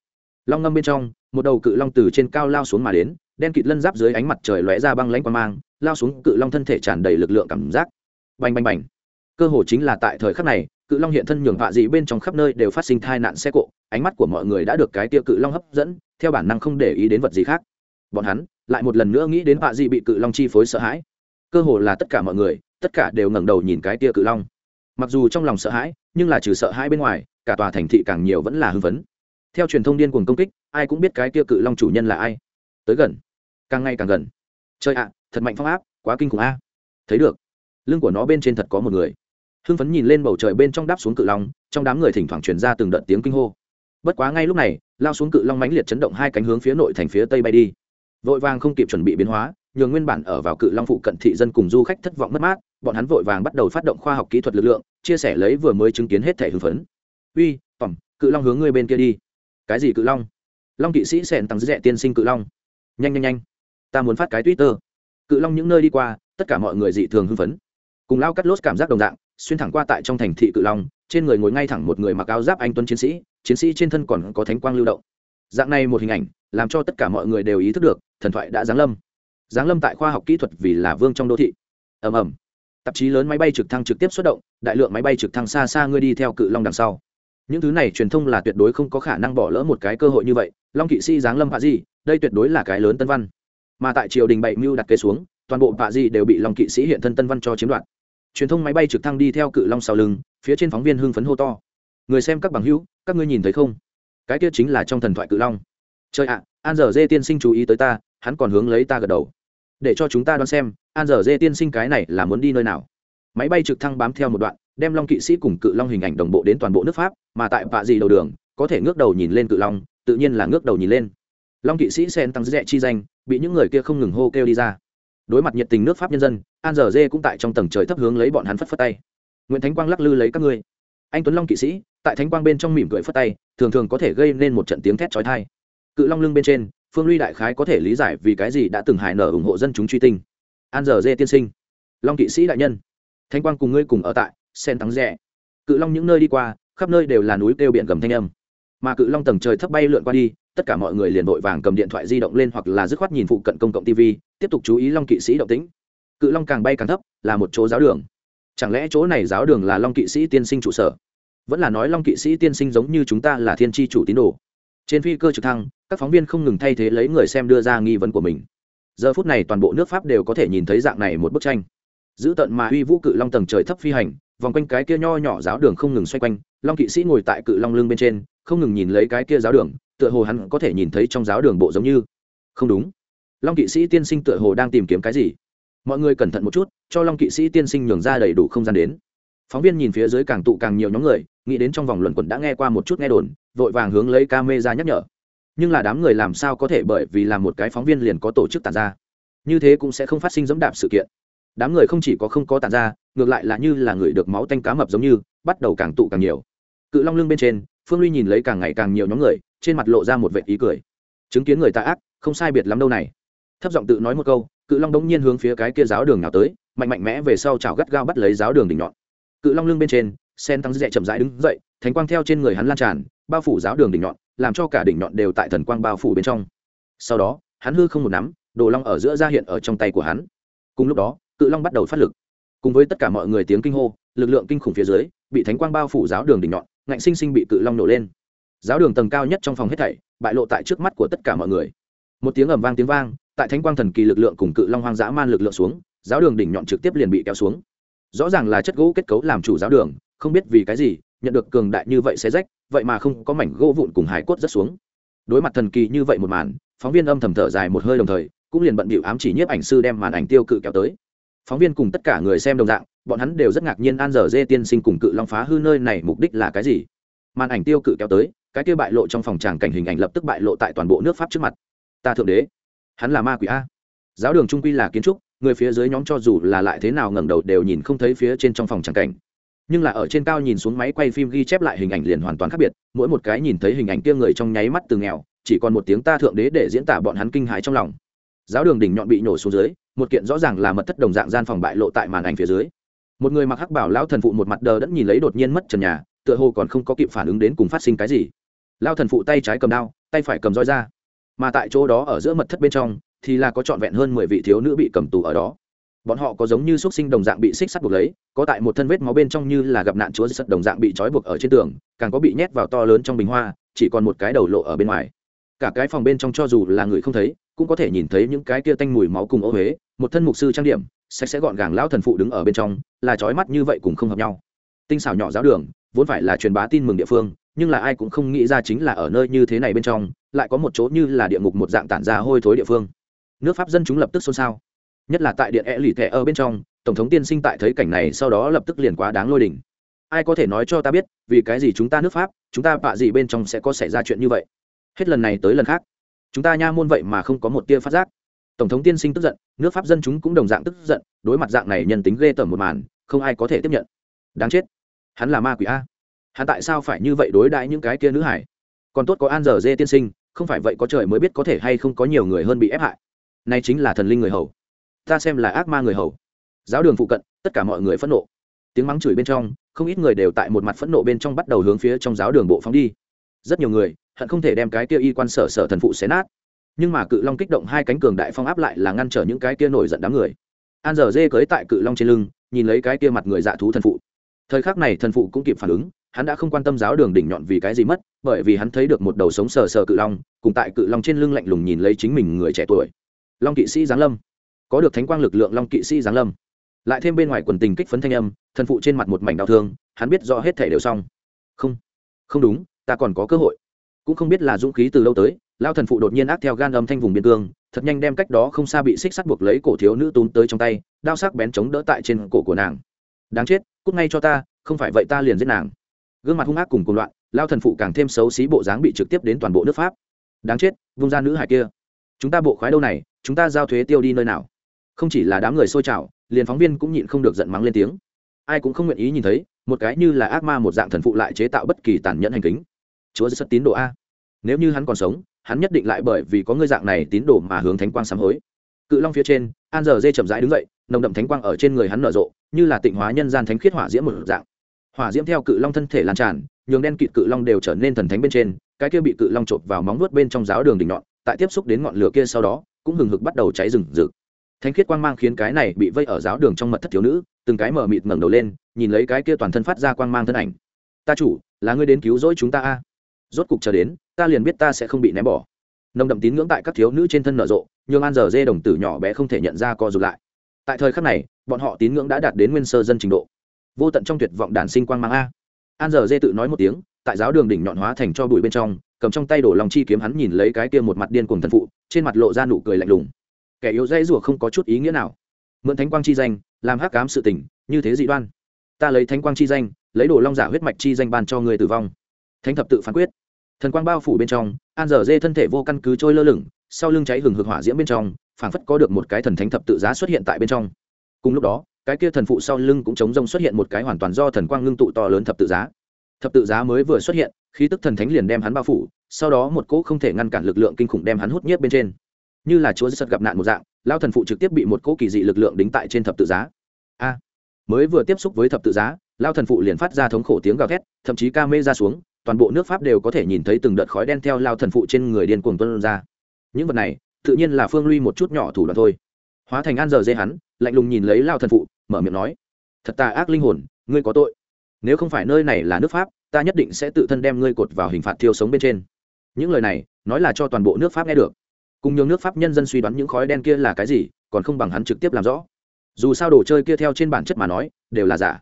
Long ngâm bên trong, một đầu cự long từ trên cao lao xuống mà đến đen kịt lân giáp dưới ánh mặt trời lóe ra băng lãnh qua mang, lao xuống cự long thân thể tràn đầy lực lượng cảm giác. Bành bành bành. Cơ hồ chính là tại thời khắc này, cự long hiện thân nhường họa dị bên trong khắp nơi đều phát sinh tai nạn xe cộ, ánh mắt của mọi người đã được cái tia cự long hấp dẫn, theo bản năng không để ý đến vật gì khác. Bọn hắn lại một lần nữa nghĩ đến họa dị bị cự long chi phối sợ hãi. Cơ hồ là tất cả mọi người, tất cả đều ngẩng đầu nhìn cái tia cự long. Mặc dù trong lòng sợ hãi, nhưng là trừ sợ hãi bên ngoài, cả tòa thành thị càng nhiều vẫn là hưng phấn. Theo truyền thông điên cuồng công kích, ai cũng biết cái tia cự long chủ nhân là ai. Tới gần càng ngày càng gần. Chơi ạ, thật mạnh phong áp, quá kinh khủng a. Thấy được. Lưng của nó bên trên thật có một người. Hưng phấn nhìn lên bầu trời bên trong đáp xuống cự long, trong đám người thỉnh thoảng truyền ra từng đợt tiếng kinh hô. Bất quá ngay lúc này, lao xuống cự long mãnh liệt chấn động hai cánh hướng phía nội thành phía tây bay đi. Vội vàng không kịp chuẩn bị biến hóa, nhường nguyên bản ở vào cự long phụ cận thị dân cùng du khách thất vọng mất mát, bọn hắn vội vàng bắt đầu phát động khoa học kỹ thuật lực lượng, chia sẻ lấy vừa mới chứng kiến hết thể hưng phấn. Uy tỏm cự long hướng ngươi bên kia đi. Cái gì cự long? Long kỵ sĩ sẻn tăng rẽ tiên sinh cự long. Nhanh nhanh nhanh ta muốn phát cái twitter. Cự long những nơi đi qua, tất cả mọi người dị thường hưng phấn. Cùng lao cắt lốt cảm giác đồng dạng, xuyên thẳng qua tại trong thành thị cự long, trên người ngồi ngay thẳng một người mặc áo giáp anh tuấn chiến sĩ chiến sĩ trên thân còn có thánh quang lưu động. Dạng này một hình ảnh, làm cho tất cả mọi người đều ý thức được, thần thoại đã giáng lâm. Giáng lâm tại khoa học kỹ thuật vì là vương trong đô thị. Ầm ầm. Tạp chí lớn máy bay trực thăng trực tiếp xuất động, đại lượng máy bay trực thăng xa xa ngươi đi theo cự long đằng sau. Những thứ này truyền thông là tuyệt đối không có khả năng bỏ lỡ một cái cơ hội như vậy. Long kỵ sĩ giáng lâm hạ gì, đây tuyệt đối là cái lớn tân văn mà tại triều đình bảy mưu đặt kế xuống, toàn bộ bạ di đều bị long kỵ sĩ hiện thân tân văn cho chiếm đoạt. Truyền thông máy bay trực thăng đi theo cự long sau lưng, phía trên phóng viên hưng phấn hô to. Người xem các bằng hữu, các ngươi nhìn thấy không? Cái kia chính là trong thần thoại cự long. Trời ạ, an giờ dê tiên sinh chú ý tới ta, hắn còn hướng lấy ta gật đầu. Để cho chúng ta đoán xem, an giờ dê tiên sinh cái này là muốn đi nơi nào. Máy bay trực thăng bám theo một đoạn, đem long kỵ sĩ cùng cự long hình ảnh đồng bộ đến toàn bộ nước pháp, mà tại vạ di đầu đường, có thể ngước đầu nhìn lên cự long, tự nhiên là ngước đầu nhìn lên. Long kỵ sĩ sen tăng dẹ chi danh bị những người kia không ngừng hô kêu đi ra. Đối mặt nhiệt tình nước pháp nhân dân, an giờ dê cũng tại trong tầng trời thấp hướng lấy bọn hắn phất phất tay. Nguyễn thánh quang lắc lư lấy các ngươi. Anh tuấn long kỵ sĩ, tại thánh quang bên trong mỉm cười phất tay, thường thường có thể gây nên một trận tiếng thét trói thai cự long lưng bên trên, phương ly đại khái có thể lý giải vì cái gì đã từng hại nở ủng hộ dân chúng truy tinh. An giờ dê tiên sinh. Long kỵ sĩ đại nhân. Thánh quang cùng ngươi cùng ở tại sen thắng rẽ cự long những nơi đi qua, khắp nơi đều là núi kêu biển gầm thanh âm. Mà cự long tầng trời thấp bay lượn qua đi tất cả mọi người liền vội vàng cầm điện thoại di động lên hoặc là dứt khoát nhìn phụ cận công cộng tv tiếp tục chú ý long kỵ sĩ động tĩnh. Cự long càng bay càng thấp, là một chỗ giáo đường. Chẳng lẽ chỗ này giáo đường là long kỵ sĩ tiên sinh trụ sở? Vẫn là nói long kỵ sĩ tiên sinh giống như chúng ta là thiên tri chủ tín đồ. Trên phi cơ trực thăng, các phóng viên không ngừng thay thế lấy người xem đưa ra nghi vấn của mình. Giờ phút này toàn bộ nước pháp đều có thể nhìn thấy dạng này một bức tranh. Giữ tận mà uy vũ cự long tầng trời thấp phi hành, vòng quanh cái kia nho nhỏ giáo đường không ngừng xoay quanh. Long kỵ sĩ ngồi tại cự long lưng bên trên, không ngừng nhìn lấy cái kia giáo đường tựa hồ hắn có thể nhìn thấy trong giáo đường bộ giống như. Không đúng. Long kỵ sĩ tiên sinh tựa hồ đang tìm kiếm cái gì? Mọi người cẩn thận một chút, cho long kỵ sĩ tiên sinh nhường ra đầy đủ không gian đến. Phóng viên nhìn phía dưới càng tụ càng nhiều nhóm người, nghĩ đến trong vòng luận quẩn đã nghe qua một chút nghe đồn, vội vàng hướng lấy ca mê ra nhắc nhở. Nhưng là đám người làm sao có thể bởi vì làm một cái phóng viên liền có tổ chức tàn ra? Như thế cũng sẽ không phát sinh dẫm đạp sự kiện. Đám người không chỉ có không có tàn ra, ngược lại là như là người được máu tanh cá mập giống như, bắt đầu càng tụ càng nhiều. Cự long lưng bên trên, phương ly nhìn lấy càng ngày càng nhiều nhóm người trên mặt lộ ra một vệ ý cười. Chứng kiến người ta ác, không sai biệt lắm đâu này. Thấp giọng tự nói một câu, cự long đống nhiên hướng phía cái kia giáo đường nào tới, mạnh mạnh mẽ về sau chảo gắt gao bắt lấy giáo đường đỉnh nhọn. Cự long lưng bên trên, sen tăng dẹ chậm rãi đứng dậy, thánh quang theo trên người hắn lan tràn, bao phủ giáo đường đỉnh nhọn, làm cho cả đỉnh nhọn đều tại thần quang bao phủ bên trong. Sau đó, hắn hư không một nắm, đồ long ở giữa ra hiện ở trong tay của hắn. Cùng lúc đó, cự long bắt đầu phát lực. Cùng với tất cả mọi người tiếng kinh hô, lực lượng kinh khủng phía dưới, bị thánh quang bao phủ giáo đường đỉnh nhọn, ngạnh sinh sinh bị cự long nổ lên giáo đường tầng cao nhất trong phòng hết thảy, bại lộ tại trước mắt của tất cả mọi người. Một tiếng ầm vang tiếng vang, tại thánh quang thần kỳ lực lượng cùng cự long hoang dã man lực lượng xuống, giáo đường đỉnh nhọn trực tiếp liền bị kéo xuống. Rõ ràng là chất gỗ kết cấu làm chủ giáo đường, không biết vì cái gì, nhận được cường đại như vậy sẽ rách, vậy mà không có mảnh gỗ vụn cùng hải cốt rất xuống. Đối mặt thần kỳ như vậy một màn, phóng viên âm thầm thở dài một hơi đồng thời, cũng liền bận bịu ám chỉ nhiếp ảnh sư đem màn ảnh tiêu cự kéo tới. Phóng viên cùng tất cả người xem đồng dạng, bọn hắn đều rất ngạc nhiên an dở dê tiên sinh cùng cự long phá hư nơi này mục đích là cái gì. Màn ảnh tiêu cự kéo tới cái kia bại lộ trong phòng tràng cảnh hình ảnh lập tức bại lộ tại toàn bộ nước pháp trước mặt. Ta thượng đế, hắn là ma quỷ a. Giáo đường trung quy là kiến trúc, người phía dưới nhóm cho dù là lại thế nào ngẩng đầu đều nhìn không thấy phía trên trong phòng tràng cảnh. Nhưng là ở trên cao nhìn xuống máy quay phim ghi chép lại hình ảnh liền hoàn toàn khác biệt, mỗi một cái nhìn thấy hình ảnh kia người trong nháy mắt từ nghèo, chỉ còn một tiếng ta thượng đế để diễn tả bọn hắn kinh hãi trong lòng. Giáo đường đỉnh nhọn bị nổ xuống dưới, một kiện rõ ràng là mật thất đồng dạng gian phòng bại lộ tại màn ảnh phía dưới. Một người mặc hắc bảo lão thần phụ một mặt đờ đẫn nhìn lấy đột nhiên mất trần nhà, tựa hồ còn không có kịp phản ứng đến cùng phát sinh cái gì lao thần phụ tay trái cầm đao, tay phải cầm roi ra. Mà tại chỗ đó ở giữa mật thất bên trong, thì là có trọn vẹn hơn mười vị thiếu nữ bị cầm tù ở đó. Bọn họ có giống như x u ấ t sinh đồng dạng bị xích sắt buộc lấy, có tại một thân vết máu bên trong như là gặp nạn chúa sắt đồng dạng bị trói buộc ở trên tường, càng có bị nhét vào to lớn trong bình hoa, chỉ còn một cái đầu lộ ở bên ngoài. Cả cái phòng bên trong cho dù là người không thấy, cũng có thể nhìn thấy những cái kia tanh mùi máu cùng ô huế, một thân mục sư trang điểm, sạch sẽ gọn gàng lão thần phụ đứng ở bên trong, là trói mắt như vậy cùng không hợp nhau. Tinh xảo nhỏ giáo đường, vốn phải là truyền bá tin mừng địa phương nhưng là ai cũng không nghĩ ra chính là ở nơi như thế này bên trong, lại có một chỗ như là địa ngục một dạng tản ra hôi thối địa phương. Nước pháp dân chúng lập tức xôn xao. Nhất là tại điện e lì thẻ ở bên trong, tổng thống tiên sinh tại thấy cảnh này sau đó lập tức liền quá đáng lôi đỉnh ai có thể nói cho ta biết, vì cái gì chúng ta nước pháp, chúng ta bạ gì bên trong sẽ có xảy ra chuyện như vậy? Hết lần này tới lần khác. Chúng ta nha môn vậy mà không có một tia phát giác. Tổng thống tiên sinh tức giận, nước pháp dân chúng cũng đồng dạng tức giận, đối mặt dạng này nhân tính ghê tởm một màn, không ai có thể tiếp nhận. Đáng chết. Hắn là ma quỷ a hắn tại sao phải như vậy đối đãi những cái kia nữ hải? Còn tốt có an giờ dê tiên sinh, không phải vậy có trời mới biết có thể hay không có nhiều người hơn bị ép hại. Nay chính là thần linh người hầu. Ta xem là ác ma người hầu. Giáo đường phụ cận, tất cả mọi người phẫn nộ. Tiếng mắng chửi bên trong, không ít người đều tại một mặt phẫn nộ bên trong bắt đầu hướng phía trong giáo đường bộ phóng đi. Rất nhiều người, hận không thể đem cái kia y quan sở sở thần phụ xé nát. Nhưng mà cự long kích động hai cánh cường đại phong áp lại là ngăn trở những cái kia nổi giận đám người. An giờ dê cưới tại cự long trên lưng, nhìn lấy cái kia mặt người dạ thú thần phụ. Thời khắc này thần phụ cũng kịp phản ứng hắn đã không quan tâm giáo đường đỉnh nhọn vì cái gì mất, bởi vì hắn thấy được một đầu sống sờ sờ cự long, cùng tại cự long trên lưng lạnh lùng nhìn lấy chính mình người trẻ tuổi. Long kỵ sĩ giáng lâm. Có được thánh quang lực lượng long kỵ sĩ giáng lâm. Lại thêm bên ngoài quần tình kích phấn thanh âm thần phụ trên mặt một mảnh đau thương, hắn biết rõ hết thể đều xong. Không không đúng, ta còn có cơ hội. Cũng không biết là dũng khí từ lâu tới lao thần phụ đột nhiên ác theo gan âm thanh vùng biên cương, thật nhanh đem cách đó không xa bị xích sắt buộc lấy cổ thiếu nữ túm tới trong tay, đao sắc bén chống đỡ tại trên cổ của nàng. Đáng chết, cút ngay cho ta, không phải vậy ta liền giết nàng gương mặt hung ác cùng cùng loạn, lao thần phụ càng thêm xấu xí bộ dáng bị trực tiếp đến toàn bộ nước pháp. Đáng chết, vung ra nữ hải kia. Chúng ta bộ khoái đâu này, chúng ta giao thuế tiêu đi nơi nào? Không chỉ là đám người xôi trào, liền phóng viên cũng nhịn không được giận mắng lên tiếng. Ai cũng không nguyện ý nhìn thấy, một cái như là ác ma một dạng thần phụ lại chế tạo bất kỳ tàn nhẫn hành kính. Chúa rất tín đồ a. Nếu như hắn còn sống, hắn nhất định lại bởi vì có ngươi dạng này tín đồ mà hướng thánh quang sám hối. Cự long phía trên, an giờ dê chậm rãi đứng dậy, nồng đậm thánh quang ở trên người hắn nở rộ, như là tịnh hóa nhân gian thánh khiết hỏa diễm một dạng hỏa diễm theo cự long thân thể lan tràn, nhường đen kịt cự long đều trở nên thần thánh bên trên, cái kia bị cự long chộp vào móng vuốt bên trong giáo đường đỉnh nhọn, tại tiếp xúc đến ngọn lửa kia sau đó, cũng hừng hực bắt đầu cháy rừng rực. Thánh khiết quang mang khiến cái này bị vây ở giáo đường trong mật thất thiếu nữ, từng cái mở mịt ngẩng đầu lên, nhìn lấy cái kia toàn thân phát ra quang mang thân ảnh. Ta chủ, là ngươi đến cứu rỗi chúng ta a? Rốt cục chờ đến, ta liền biết ta sẽ không bị ném bỏ. Nồng đậm tín ngưỡng tại các thiếu nữ trên thân nở rộ nhưng an giờ dê đồng tử nhỏ bé không thể nhận ra co rụt lại. Tại thời khắc này, bọn họ tín ngưỡng đã đạt đến nguyên sơ dân trình độ vô tận trong tuyệt vọng đản sinh quang mang a. An giờ dê tự nói một tiếng, tại giáo đường đỉnh nhọn hóa thành cho bụi bên trong, cầm trong tay đổ lòng chi kiếm hắn nhìn lấy cái kia một mặt điên cùng thần phụ, trên mặt lộ ra nụ cười lạnh lùng. Kẻ yếu dây rủa không có chút ý nghĩa nào. Mượn thánh quang chi danh, làm hắc cám sự tình, như thế dị đoan. Ta lấy thánh quang chi danh, lấy đồ long giả huyết mạch chi danh ban cho người tử vong. Thánh thập tự phán quyết. Thần quang bao phủ bên trong, an dở dê thân thể vô căn cứ trôi lơ lửng, sau lưng cháy hừng hực hỏa diễm bên trong, phảng phất có được một cái thần thánh thập tự giá xuất hiện tại bên trong. Cùng lúc đó cái kia thần phụ sau lưng cũng chống rông xuất hiện một cái hoàn toàn do thần quang ngưng tụ to lớn thập tự giá. Thập tự giá mới vừa xuất hiện, khí tức thần thánh liền đem hắn bao phủ, sau đó một cỗ không thể ngăn cản lực lượng kinh khủng đem hắn hút nhiếp bên trên. Như là chúa giật gặp nạn một dạng lao thần phụ trực tiếp bị một cỗ kỳ dị lực lượng đính tại trên thập tự giá. A! Mới vừa tiếp xúc với thập tự giá lao thần phụ liền phát ra thống khổ tiếng gào thét, thậm chí ca mê ra xuống, toàn bộ nước pháp đều có thể nhìn thấy từng đợt khói đen theo lao thần phụ trên người điên cuồng tuân ra. Những vật này, tự nhiên là phương lui một chút nhỏ thủ đoạn thôi hóa thành an giờ dê hắn, lạnh lùng nhìn lấy lao thần phụ, mở miệng nói, thật tà ác linh hồn, ngươi có tội. Nếu không phải nơi này là nước pháp, ta nhất định sẽ tự thân đem ngươi cột vào hình phạt thiêu sống bên trên. Những lời này, nói là cho toàn bộ nước pháp nghe được. Cùng nhường nước pháp nhân dân suy đoán những khói đen kia là cái gì, còn không bằng hắn trực tiếp làm rõ. Dù sao đồ chơi kia theo trên bản chất mà nói, đều là giả.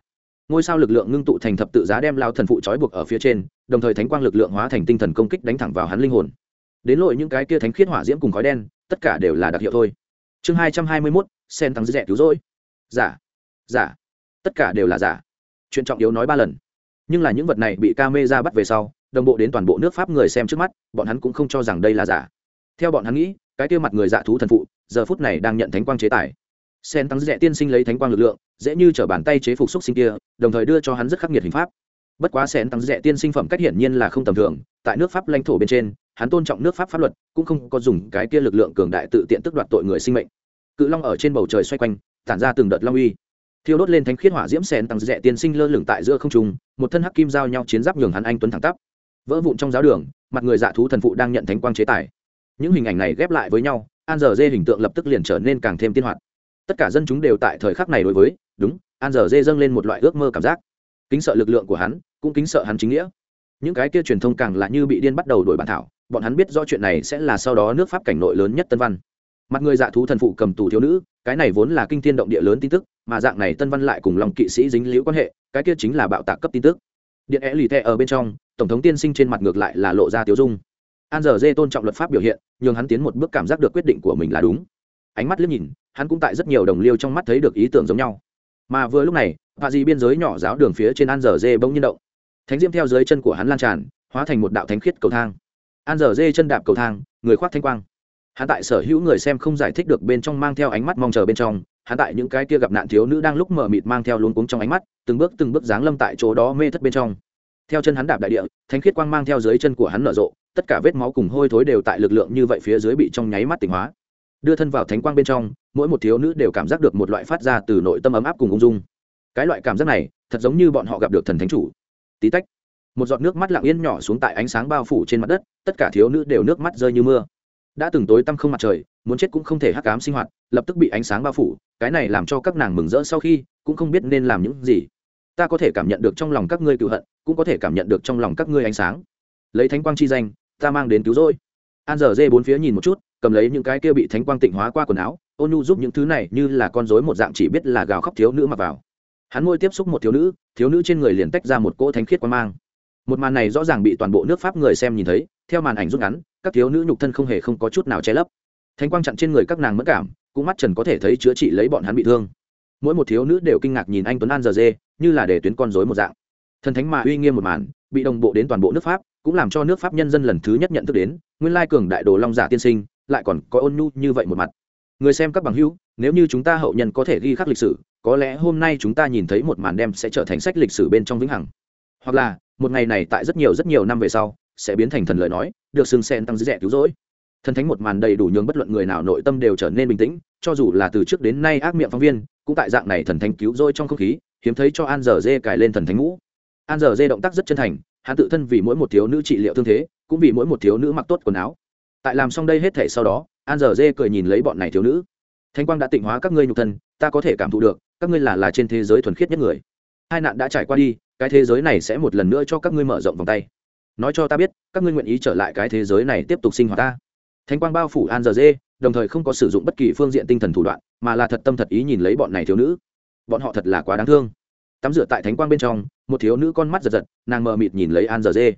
Ngôi sao lực lượng ngưng tụ thành thập tự giá đem lao thần phụ trói buộc ở phía trên, đồng thời thánh quang lực lượng hóa thành tinh thần công kích đánh thẳng vào hắn linh hồn. Đến lội những cái kia thánh khiết hỏa diễm cùng khói đen, tất cả đều là đặc hiệu thôi chương hai trăm hai mươi mốt, sen tăng rẻ cứu rỗi. Giả giả. Tất cả đều là giả. Chuyện trọng yếu nói ba lần. Nhưng là những vật này bị ca mê ra bắt về sau, đồng bộ đến toàn bộ nước pháp người xem trước mắt, bọn hắn cũng không cho rằng đây là giả. Theo bọn hắn nghĩ, cái kia mặt người dạ thú thần phụ, giờ phút này đang nhận thánh quang chế tài. Sen tăng rẻ tiên sinh lấy thánh quang lực lượng, dễ như t bàn tay chế phục xúc sinh kia, đồng thời đưa cho hắn rất khắc nghiệt hình pháp. Bất quá sen tăng rẻ tiên sinh phẩm cách hiển nhiên là không tầm thường, tại nước pháp lãnh thổ bên trên hắn tôn trọng nước pháp pháp luật, cũng không có dùng cái kia lực lượng cường đại tự tiện tức đoạt tội người sinh mệnh. Cự long ở trên bầu trời xoay quanh, tản ra từng đợt long uy. Thiêu đốt lên thánh khiết hỏa diễm sen tăng rẽ tiên sinh lơ lửng tại giữa không trung, một thân hắc kim giao nhau chiến giáp nhường hắn anh tuấn thẳng tắp. Vỡ vụn trong giáo đường, mặt người dạ thú thần phụ đang nhận thánh quang chế tài. Những hình ảnh này ghép lại với nhau, an giờ dê hình tượng lập tức liền trở nên càng thêm tiên hoạt. Tất cả dân chúng đều tại thời khắc này đối với, đúng, an giờ dê dâng lên một loại ước mơ cảm giác. Kính sợ lực lượng của hắn, cũng kính sợ hắn chính nghĩa. Những cái kia truyền thông càng là như bị điên bắt đầu đổi bản thảo bọn hắn biết do chuyện này sẽ là sau đó nước pháp cảnh nội lớn nhất tân văn. Mặt người dạ thú thần phụ cầm tù thiếu nữ, cái này vốn là kinh thiên động địa lớn tin tức, mà dạng này tân văn lại cùng lòng kỵ sĩ dính liễu quan hệ, cái kia chính là bạo tạc cấp tin tức. Điện é lì thẹ ở bên trong, tổng thống tiên sinh trên mặt ngược lại là lộ ra tiếu dung. An giờ dê tôn trọng luật pháp biểu hiện, nhường hắn tiến một bước cảm giác được quyết định của mình là đúng. Ánh mắt liếc nhìn, hắn cũng tại rất nhiều đồng liêu trong mắt thấy được ý tưởng giống nhau. Mà vừa lúc này và gì biên giới nhỏ giáo đường phía trên an giờ dê bỗng nhiên động. Thánh diễm theo dưới chân của hắn lan tràn, hóa thành một đạo thánh khiết cầu thang an dở dê chân đạp cầu thang, người khoác thanh quang. Hắn tại sở hữu người xem không giải thích được bên trong mang theo ánh mắt mong chờ bên trong, hắn tại những cái kia gặp nạn thiếu nữ đang lúc mở mịt mang theo luống cuống trong ánh mắt, từng bước từng bước dáng lâm tại chỗ đó mê thất bên trong. Theo chân hắn đạp đại địa, thánh khiết quang mang theo dưới chân của hắn nở rộ, tất cả vết máu cùng hôi thối đều tại lực lượng như vậy phía dưới bị trong nháy mắt tỉnh hóa. Đưa thân vào thánh quang bên trong, mỗi một thiếu nữ đều cảm giác được một loại phát ra từ nội tâm ấm áp cùng ung dung. Cái loại cảm giác này, thật giống như bọn họ gặp được thần thánh chủ. Tí tách một giọt nước mắt lặng yên nhỏ xuống tại ánh sáng bao phủ trên mặt đất, tất cả thiếu nữ đều nước mắt rơi như mưa. Đã từng tối tăm không mặt trời, muốn chết cũng không thể hắc cám sinh hoạt, lập tức bị ánh sáng bao phủ, cái này làm cho các nàng mừng rỡ sau khi, cũng không biết nên làm những gì. Ta có thể cảm nhận được trong lòng các ngươi cựu hận, cũng có thể cảm nhận được trong lòng các ngươi ánh sáng. Lấy thánh quang chi danh, ta mang đến cứu rỗi. An giờ dê bốn phía nhìn một chút, cầm lấy những cái kia bị thánh quang tịnh hóa qua quần áo, ôn nhu giúp những thứ này như là con rối một dạng chỉ biết là gào khóc thiếu nữ mặc vào. Hắn môi tiếp xúc một thiếu nữ thiếu nữ trên người liền tách ra một cỗ thánh khiết quang mang một màn này rõ ràng bị toàn bộ nước pháp người xem nhìn thấy, theo màn ảnh rút ngắn, các thiếu nữ nhục thân không hề không có chút nào che lấp. Thánh quang chặn trên người các nàng mất cảm, cũng mắt trần có thể thấy chữa trị lấy bọn hắn bị thương. Mỗi một thiếu nữ đều kinh ngạc nhìn anh tuấn an giờ dê, như là để tuyến con rối một dạng. Thần thánh mà uy nghiêm một màn, bị đồng bộ đến toàn bộ nước pháp, cũng làm cho nước pháp nhân dân lần thứ nhất nhận thức đến, nguyên lai cường đại đồ long giả tiên sinh, lại còn có ôn nhu như vậy một mặt. Người xem các bằng hữu, nếu như chúng ta hậu nhân có thể ghi khắc lịch sử, có lẽ hôm nay chúng ta nhìn thấy một màn đem sẽ trở thành sách lịch sử bên trong vĩnh hằng. Hoặc là một ngày này tại rất nhiều rất nhiều năm về sau, sẽ biến thành thần lời nói, được xưng sen tăng dễ cứu rỗi. Thần thánh một màn đầy đủ nhường bất luận người nào nội tâm đều trở nên bình tĩnh, cho dù là từ trước đến nay ác miệng phóng viên, cũng tại dạng này thần thánh cứu rỗi trong không khí, hiếm thấy cho an giờ dê cài lên thần thánh ngũ. An giờ dê động tác rất chân thành, hắn tự thân vì mỗi một thiếu nữ trị liệu thương thế, cũng vì mỗi một thiếu nữ mặc tốt quần áo. Tại làm xong đây hết thể sau đó, an giờ dê cười nhìn lấy bọn này thiếu nữ. Thanh quang đã tịnh hóa các ngươi nhục thân, ta có thể cảm thụ được, các ngươi là là trên thế giới thuần khiết nhất người. Hai nạn đã trải qua đi cái thế giới này sẽ một lần nữa cho các ngươi mở rộng vòng tay. Nói cho ta biết, các ngươi nguyện ý trở lại cái thế giới này tiếp tục sinh hoạt ta. Thánh quang bao phủ an giờ dê, đồng thời không có sử dụng bất kỳ phương diện tinh thần thủ đoạn, mà là thật tâm thật ý nhìn lấy bọn này thiếu nữ. Bọn họ thật là quá đáng thương. Tắm rửa tại thánh quang bên trong, một thiếu nữ con mắt giật giật, nàng mờ mịt nhìn lấy an giờ dê.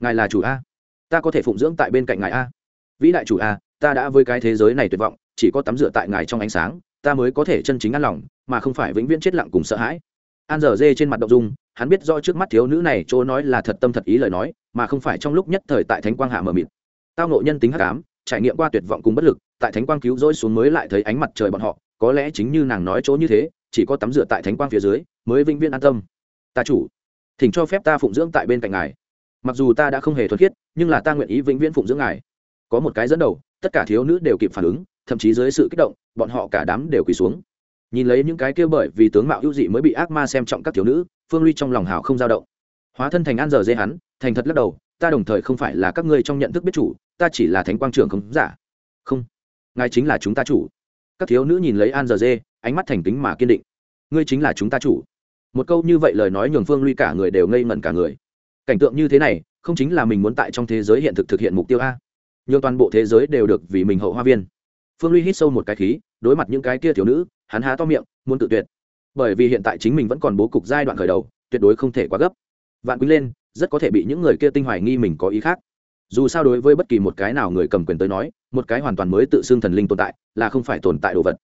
Ngài là chủ a. Ta có thể phụng dưỡng tại bên cạnh ngài a. Vĩ đại chủ a, ta đã với cái thế giới này tuyệt vọng, chỉ có tắm rửa tại ngài trong ánh sáng, ta mới có thể chân chính an lòng, mà không phải vĩnh viễn chết lặng cùng sợ hãi. An giờ dê trên mặt động dung hắn biết do trước mắt thiếu nữ này chỗ nói là thật tâm thật ý lời nói, mà không phải trong lúc nhất thời tại thánh quang hạ mờ mịt. Tao nộ nhân tính hắc ám, trải nghiệm qua tuyệt vọng cùng bất lực, tại thánh quang cứu rỗi xuống mới lại thấy ánh mặt trời bọn họ, có lẽ chính như nàng nói chỗ như thế, chỉ có tắm rửa tại thánh quang phía dưới, mới vĩnh viễn an tâm. Ta chủ, thỉnh cho phép ta phụng dưỡng tại bên cạnh ngài. Mặc dù ta đã không hề thuần khiết, nhưng là ta nguyện ý vĩnh viễn phụng dưỡng ngài. Có một cái dẫn đầu, tất cả thiếu nữ đều kịp phản ứng, thậm chí dưới sự kích động, bọn họ cả đám đều quỳ xuống nhìn lấy những cái kia bởi vì tướng mạo ưu dị mới bị ác ma xem trọng các thiếu nữ, phương ly trong lòng hào không dao động. Hóa thân thành an giờ dê hắn, thành thật lắc đầu, ta đồng thời không phải là các ngươi trong nhận thức biết chủ, ta chỉ là thánh quang Trường không giả. Không, ngài chính là chúng ta chủ. Các thiếu nữ nhìn lấy an giờ dê, ánh mắt thành kính mà kiên định. Ngươi chính là chúng ta chủ. Một câu như vậy lời nói nhường phương ly cả người đều ngây ngẩn cả người. Cảnh tượng như thế này, không chính là mình muốn tại trong thế giới hiện thực thực hiện mục tiêu a? Nhường toàn bộ thế giới đều được vì mình hậu hoa viên. Phương ly hít sâu một cái khí, đối mặt những cái kia thiếu nữ hắn há to miệng, muốn tự tuyệt. Bởi vì hiện tại chính mình vẫn còn bố cục giai đoạn khởi đầu, tuyệt đối không thể quá gấp. Vạn quý lên, rất có thể bị những người kia tinh hoài nghi mình có ý khác. Dù sao đối với bất kỳ một cái nào người cầm quyền tới nói, một cái hoàn toàn mới tự xưng thần linh tồn tại, là không phải tồn tại đồ vật.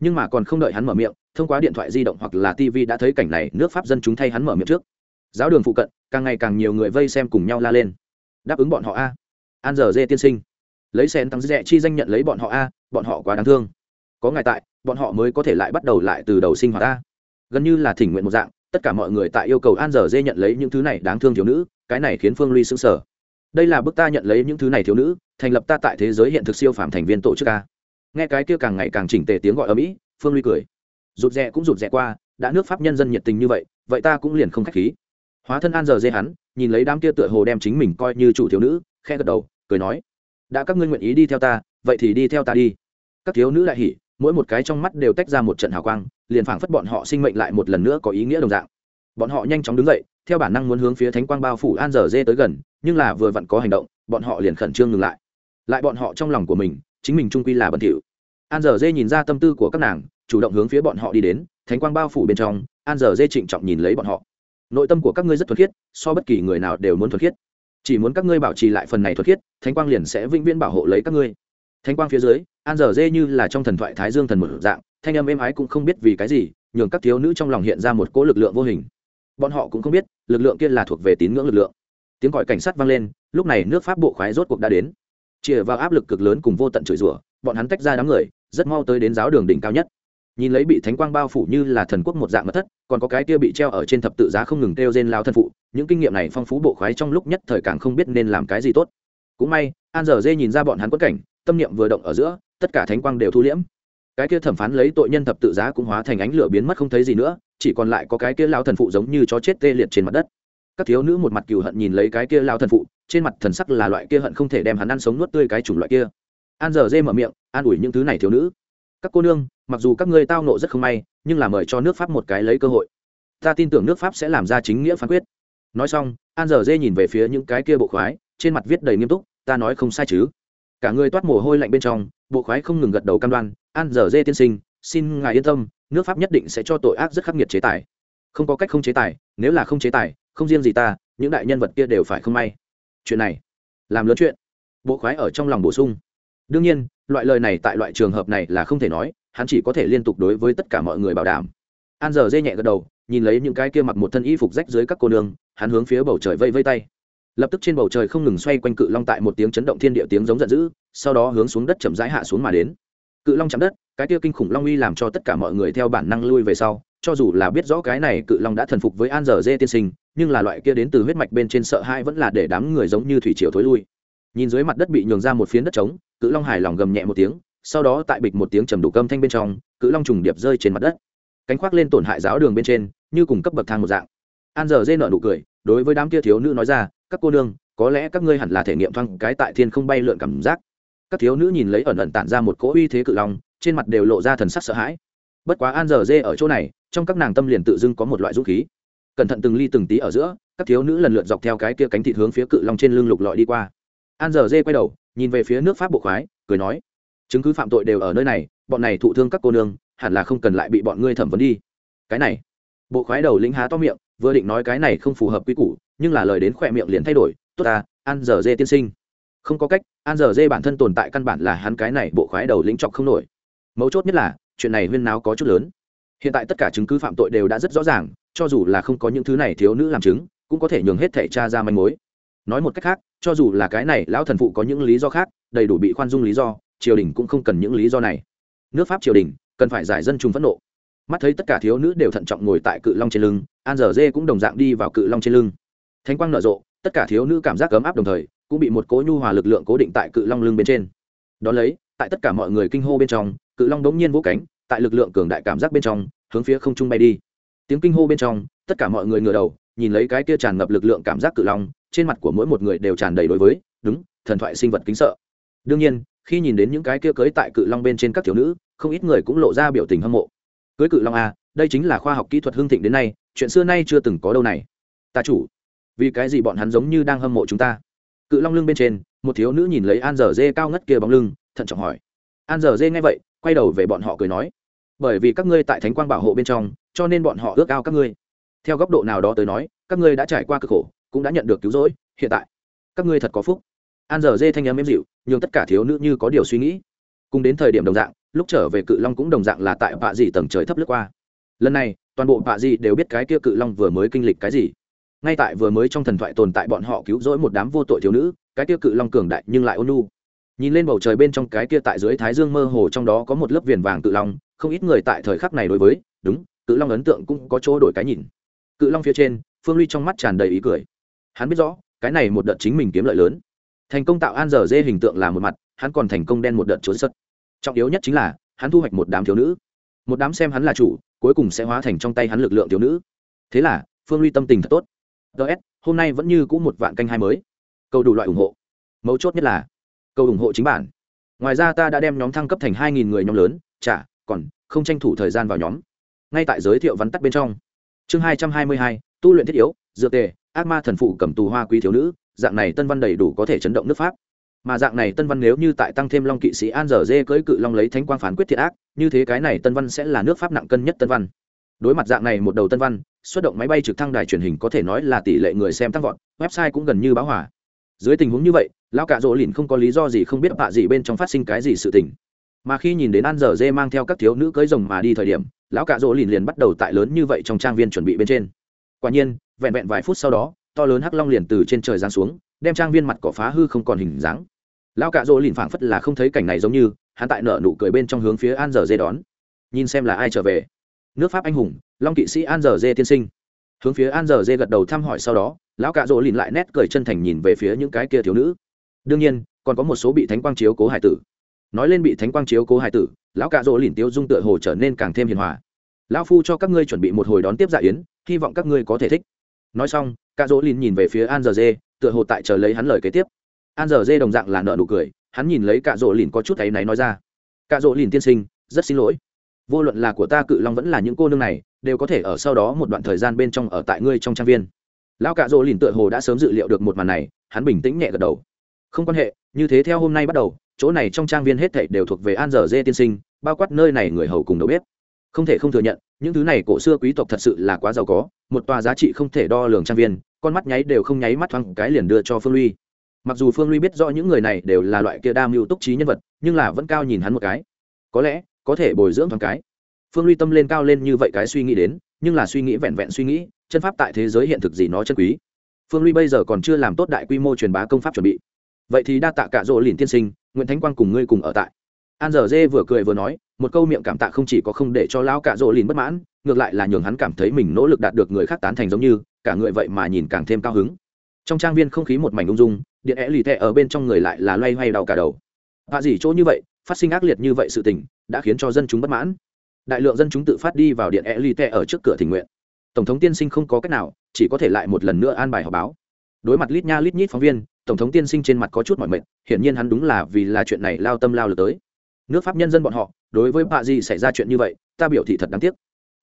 Nhưng mà còn không đợi hắn mở miệng, thông qua điện thoại di động hoặc là tv đã thấy cảnh này, nước pháp dân chúng thay hắn mở miệng trước. Giáo đường phụ cận, càng ngày càng nhiều người vây xem cùng nhau la lên. Đáp ứng bọn họ a. An giờ dê tiên sinh. Lấy sen tăng dẹ chi danh nhận lấy bọn họ a, bọn họ quá đáng thương có ngài tại, bọn họ mới có thể lại bắt đầu lại từ đầu sinh hoạt ta. gần như là thỉnh nguyện một dạng, tất cả mọi người tại yêu cầu an giờ dê nhận lấy những thứ này đáng thương thiếu nữ, cái này khiến phương ly sững sờ. Đây là bức ta nhận lấy những thứ này thiếu nữ, thành lập ta tại thế giới hiện thực siêu phàm thành viên tổ chức a nghe cái kia càng ngày càng chỉnh tề tiếng gọi ở mỹ, phương ly cười. Rụt rè cũng rụt rè qua, đã nước pháp nhân dân nhiệt tình như vậy vậy ta cũng liền không khách khí. Hóa thân an giờ dê hắn, nhìn lấy đám kia tựa hồ đem chính mình coi như chủ thiếu nữ khe gật đầu, cười nói, đã các ngươi nguyện ý đi theo ta, vậy thì đi theo ta đi. Các thiếu nữ lại hỉ mỗi một cái trong mắt đều tách ra một trận hào quang, liền phảng phất bọn họ sinh mệnh lại một lần nữa có ý nghĩa đồng dạng. Bọn họ nhanh chóng đứng dậy, theo bản năng muốn hướng phía thánh quang bao phủ an giờ dê tới gần, nhưng là vừa vặn có hành động, bọn họ liền khẩn trương ngừng lại. Lại bọn họ trong lòng của mình, chính mình trung quy là bẩn thỉu. An giờ dê nhìn ra tâm tư của các nàng, chủ động hướng phía bọn họ đi đến, thánh quang bao phủ bên trong, an giờ dê trịnh trọng nhìn lấy bọn họ. Nội tâm của các ngươi rất thuật khiết, so bất kỳ người nào đều muốn thuật khiết. Chỉ muốn các ngươi bảo trì lại phần này thuật khiết, thánh quang liền sẽ vĩnh viễn bảo hộ lấy các ngươi thánh quang phía dưới, an dở dê như là trong thần thoại thái dương thần một dạng, thanh âm êm ái cũng không biết vì cái gì, nhường các thiếu nữ trong lòng hiện ra một cỗ lực lượng vô hình. Bọn họ cũng không biết, lực lượng kia là thuộc về tín ngưỡng lực lượng. Tiếng gọi cảnh sát vang lên, lúc này nước pháp bộ khoái rốt cuộc đã đến. Chìa vào áp lực cực lớn cùng vô tận chửi rủa, bọn hắn tách ra đám người, rất mau tới đến giáo đường đỉnh cao nhất. Nhìn lấy bị thánh quang bao phủ như là thần quốc một dạng mất thất, còn có cái kia bị treo ở trên thập tự giá không ngừng kêu trên lao thân phụ, những kinh nghiệm này phong phú bộ khoái trong lúc nhất thời càng không biết nên làm cái gì tốt. Cũng may, an dở dê nhìn ra bọn hắn quất cảnh tâm niệm vừa động ở giữa, tất cả thánh quang đều thu liễm. Cái kia thẩm phán lấy tội nhân thập tự giá cũng hóa thành ánh lửa biến mất không thấy gì nữa, chỉ còn lại có cái kia lao thần phụ giống như chó chết tê liệt trên mặt đất. Các thiếu nữ một mặt cừu hận nhìn lấy cái kia lao thần phụ, trên mặt thần sắc là loại kia hận không thể đem hắn ăn sống nuốt tươi cái chủng loại kia. An giờ dê mở miệng, an ủi những thứ này thiếu nữ. Các cô nương, mặc dù các ngươi tao nộ rất không may, nhưng là mời cho nước pháp một cái lấy cơ hội. Ta tin tưởng nước pháp sẽ làm ra chính nghĩa phán quyết. Nói xong, an giờ dê nhìn về phía những cái kia bộ khoái, trên mặt viết đầy nghiêm túc, ta nói không sai chứ cả người toát mồ hôi lạnh bên trong, bộ khoái không ngừng gật đầu cam đoan, an dở dê tiên sinh, xin ngài yên tâm, nước pháp nhất định sẽ cho tội ác rất khắc nghiệt chế tài. Không có cách không chế tài, nếu là không chế tài, không riêng gì ta, những đại nhân vật kia đều phải không may. Chuyện này, làm lớn chuyện. Bộ khoái ở trong lòng bổ sung. Đương nhiên, loại lời này tại loại trường hợp này là không thể nói, hắn chỉ có thể liên tục đối với tất cả mọi người bảo đảm. An giờ dê nhẹ gật đầu, nhìn lấy những cái kia mặc một thân y phục rách dưới các cô nương, hắn hướng phía bầu trời vây vây tay lập tức trên bầu trời không ngừng xoay quanh cự long tại một tiếng chấn động thiên địa tiếng giống giận dữ, sau đó hướng xuống đất chậm rãi hạ xuống mà đến. Cự long chạm đất, cái kia kinh khủng long uy làm cho tất cả mọi người theo bản năng lui về sau, cho dù là biết rõ cái này cự long đã thần phục với an giờ dê tiên sinh, nhưng là loại kia đến từ huyết mạch bên trên sợ hãi vẫn là để đám người giống như thủy triều thối lui. Nhìn dưới mặt đất bị nhường ra một phiến đất trống, cự long hài lòng gầm nhẹ một tiếng, sau đó tại bịch một tiếng trầm đủ câm thanh bên trong, cự long trùng điệp rơi trên mặt đất. Cánh khoác lên tổn hại giáo đường bên trên, như cùng cấp bậc thang một dạng. An giờ dê nợ nụ cười, đối với đám kia thiếu nữ nói ra các cô nương, có lẽ các ngươi hẳn là thể nghiệm thoáng cái tại thiên không bay lượn cảm giác. Các thiếu nữ nhìn lấy ẩn ẩn tản ra một cỗ uy thế cự long, trên mặt đều lộ ra thần sắc sợ hãi. Bất quá an giờ dê ở chỗ này, trong các nàng tâm liền tự dưng có một loại dũng khí. Cẩn thận từng ly từng tí ở giữa, các thiếu nữ lần lượt dọc theo cái kia cánh thịt hướng phía cự long trên lưng lục lọi đi qua. An giờ dê quay đầu, nhìn về phía nước pháp bộ khoái, cười nói, chứng cứ phạm tội đều ở nơi này, bọn này thụ thương các cô nương, hẳn là không cần lại bị bọn ngươi thẩm vấn đi. Cái này, bộ khoái đầu lĩnh há to miệng vừa định nói cái này không phù hợp quy củ, nhưng là lời đến khỏe miệng liền thay đổi, tốt ta, an giờ dê tiên sinh. Không có cách, an giờ dê bản thân tồn tại căn bản là hắn cái này bộ khoái đầu lĩnh trọng không nổi. Mấu chốt nhất là, chuyện này huyên náo có chút lớn. Hiện tại tất cả chứng cứ phạm tội đều đã rất rõ ràng, cho dù là không có những thứ này thiếu nữ làm chứng, cũng có thể nhường hết thẻ cha ra manh mối. Nói một cách khác, cho dù là cái này lão thần phụ có những lý do khác, đầy đủ bị khoan dung lý do, triều đình cũng không cần những lý do này. Nước pháp triều đình cần phải giải dân trùng phẫn nộ mắt thấy tất cả thiếu nữ đều thận trọng ngồi tại cự long trên lưng, an dở dê cũng đồng dạng đi vào cự long trên lưng. Thánh quang nở rộ, tất cả thiếu nữ cảm giác ấm áp đồng thời, cũng bị một cố nhu hòa lực lượng cố định tại cự long lưng bên trên. Đón lấy, tại tất cả mọi người kinh hô bên trong, cự long đống nhiên vỗ cánh, tại lực lượng cường đại cảm giác bên trong, hướng phía không trung bay đi. Tiếng kinh hô bên trong, tất cả mọi người ngửa đầu, nhìn lấy cái kia tràn ngập lực lượng cảm giác cự long, trên mặt của mỗi một người đều tràn đầy đối với, đúng, thần thoại sinh vật kính sợ. Đương nhiên, khi nhìn đến những cái kia cưới tại cự long bên trên các thiếu nữ, không ít người cũng lộ ra biểu tình hâm mộ cưới cự long a đây chính là khoa học kỹ thuật hưng thịnh đến nay, chuyện xưa nay chưa từng có đâu này. Ta chủ, vì cái gì bọn hắn giống như đang hâm mộ chúng ta? Cự long lưng bên trên, một thiếu nữ nhìn lấy an dở dê cao ngất kia bóng lưng, thận trọng hỏi. An dở dê nghe vậy, quay đầu về bọn họ cười nói. Bởi vì các ngươi tại thánh quang bảo hộ bên trong, cho nên bọn họ ước ao các ngươi. Theo góc độ nào đó tới nói, các ngươi đã trải qua cực khổ, cũng đã nhận được cứu rỗi, hiện tại, các ngươi thật có phúc. An dở dê thanh em êm dịu nhưng tất cả thiếu nữ như có điều suy nghĩ. Cùng đến thời điểm đồng dạng lúc trở về cự long cũng đồng dạng là tại bạ dị tầng trời thấp lướt qua. Lần này, toàn bộ bạ dị đều biết cái kia cự long vừa mới kinh lịch cái gì. Ngay tại vừa mới trong thần thoại tồn tại bọn họ cứu rỗi một đám vô tội thiếu nữ, cái kia cự long cường đại nhưng lại ôn nu nhìn lên bầu trời bên trong cái kia tại dưới thái dương mơ hồ trong đó có một lớp viền vàng cự long, không ít người tại thời khắc này đối với, đúng, cự long ấn tượng cũng có chỗ đổi cái nhìn. Cự long phía trên, phương ly trong mắt tràn đầy ý cười. Hắn biết rõ, cái này một đợt chính mình kiếm lợi lớn. Thành công tạo an dở dê hình tượng là một mặt, hắn còn thành công đen một đợt trốn sất trọng yếu nhất chính là, hắn thu hoạch một đám thiếu nữ. Một đám xem hắn là chủ, cuối cùng sẽ hóa thành trong tay hắn lực lượng thiếu nữ. Thế là, phương ly tâm tình thật tốt. Ts hôm nay vẫn như c ũ một vạn canh hai mới. Cầu đủ loại ủng hộ. Mấu chốt nhất là, cầu ủng hộ chính bản. Ngoài ra ta đã đem nhóm thăng cấp thành hai nghìn người nhóm lớn trả còn không tranh thủ thời gian vào nhóm. Ngay tại giới thiệu vắn tắt bên trong. Chương hai trăm hai mươi hai, tu luyện thiết yếu dựa tề, ác ma thần phụ cầm tù hoa quý thiếu nữ, dạng này tân văn đầy đủ có thể chấn động nước pháp mà dạng này tân văn nếu như tại tăng thêm long kỵ sĩ an dở dê cưỡi cự long lấy thánh quang phán quyết thiệt ác, như thế cái này tân văn sẽ là nước pháp nặng cân nhất tân văn. Đối mặt dạng này một đầu tân văn, xuất động máy bay trực thăng đài truyền hình có thể nói là tỷ lệ người xem tăng vọt, website cũng gần như báo hỏa dưới tình huống như vậy, lão cạ rỗ lìn không có lý do gì không biết bạ gì bên trong phát sinh cái gì sự tình. Mà khi nhìn đến an dở dê mang theo các thiếu nữ cưới rồng mà đi thời điểm, lão cạ rỗ lìn liền bắt đầu tại lớn như vậy trong trang viên chuẩn bị bên trên. Quả nhiên, vẹn vẹn vài phút sau đó, to lớn hắc long liền từ trên trời giáng xuống, đem trang viên mặt cỏ phá hư không còn hình dáng lão cạ rỗ lìn phảng phất là không thấy cảnh này giống như, hắn tại nợ nụ cười bên trong hướng phía an giờ dê đón. Nhìn xem là ai trở về. Nước pháp anh hùng, long kỵ sĩ an giờ dê tiên sinh. Hướng phía an giờ dê gật đầu thăm hỏi sau đó, lão cạ rỗ lìn lại nét cười chân thành nhìn về phía những cái kia thiếu nữ. Đương nhiên, còn có một số bị thánh quang chiếu cố hải tử. Nói lên bị thánh quang chiếu cố hải tử, lão cạ rỗ lìn tiêu dung tựa hồ trở nên càng thêm hiền hòa. Lão phu cho các ngươi chuẩn bị một hồi đón tiếp dạ yến, hy vọng các ngươi có thể thích. Nói xong, cạ rỗ lìn nhìn về phía an giờ dê, tựa hồ tại chờ lấy hắn lời kế tiếp an giờ dê đồng dạng là nợ nụ cười, hắn nhìn lấy cạ rỗ lìn có chút áy náy nói ra, cạ rỗ lìn tiên sinh, rất xin lỗi. Vô luận là của ta cự long vẫn là những cô nương này, đều có thể ở sau đó một đoạn thời gian bên trong ở tại ngươi trong trang viên. Lão cạ rỗ lìn tựa hồ đã sớm dự liệu được một màn này, hắn bình tĩnh nhẹ gật đầu. Không quan hệ, như thế theo hôm nay bắt đầu, chỗ này trong trang viên hết thảy đều thuộc về an dở dê tiên sinh, bao quát nơi này người hầu cùng đầu bếp. Không thể không thừa nhận, những thứ này cổ xưa quý tộc thật sự là quá giàu có, một tòa giá trị không thể đo lường trang viên, con mắt nháy đều không nháy mắt thoáng cái liền đưa cho phương ly mặc dù phương ly biết rõ những người này đều là loại kia đa mưu túc trí nhân vật, nhưng là vẫn cao nhìn hắn một cái. Có lẽ, có thể bồi dưỡng thoáng cái. Phương ly tâm lên cao lên như vậy cái suy nghĩ đến, nhưng là suy nghĩ vẹn vẹn suy nghĩ, chân pháp tại thế giới hiện thực gì nó chân quý. Phương ly bây giờ còn chưa làm tốt đại quy mô truyền bá công pháp chuẩn bị. Vậy thì đa tạ cả rỗ liền tiên sinh, nguyễn thánh quang cùng ngươi cùng ở tại. An dở dê vừa cười vừa nói, một câu miệng cảm tạ không chỉ có không để cho lão cả rỗ liền bất mãn, ngược lại là nhường hắn cảm thấy mình nỗ lực đạt được người khác tán thành giống như, cả người vậy mà nhìn càng thêm cao hứng trong trang viên không khí một mảnh ung dung, điện é lì tệ ở bên trong người lại là loay hoay đau cả đầu. Và dỉ chỗ như vậy, phát sinh ác liệt như vậy sự tình, đã khiến cho dân chúng bất mãn. Đại lượng dân chúng tự phát đi vào điện é lì tệ ở trước cửa thỉnh nguyện. Tổng thống tiên sinh không có cách nào, chỉ có thể lại một lần nữa an bài họp báo. Đối mặt lít nha lít nhít phóng viên, tổng thống tiên sinh trên mặt có chút mỏi mệt, hiển nhiên hắn đúng là vì là chuyện này lao tâm lao lực tới. Nước pháp nhân dân bọn họ, đối với bạ gì xảy ra chuyện như vậy, ta biểu thị thật đáng tiếc.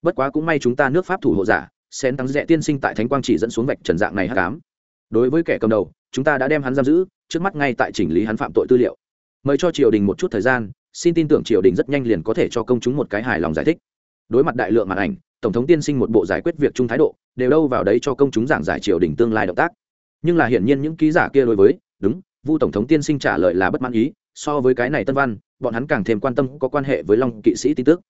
Bất quá cũng may chúng ta nước pháp thủ hộ giả, xén tăng rẽ tiên sinh tại thánh quang chỉ dẫn xuống vạch trần dạng này hát cám đối với kẻ cầm đầu, chúng ta đã đem hắn giam giữ, trước mắt ngay tại chỉnh lý hắn phạm tội tư liệu. Mời cho triều đình một chút thời gian, xin tin tưởng triều đình rất nhanh liền có thể cho công chúng một cái hài lòng giải thích. Đối mặt đại lượng màn ảnh, tổng thống tiên sinh một bộ giải quyết việc chung thái độ, đều đâu vào đấy cho công chúng giảng giải triều đình tương lai động tác. Nhưng là hiển nhiên những ký giả kia đối với, đúng, vu tổng thống tiên sinh trả lời là bất mãn ý, so với cái này tân văn, bọn hắn càng thêm quan tâm có quan hệ với long kỵ sĩ tin tức.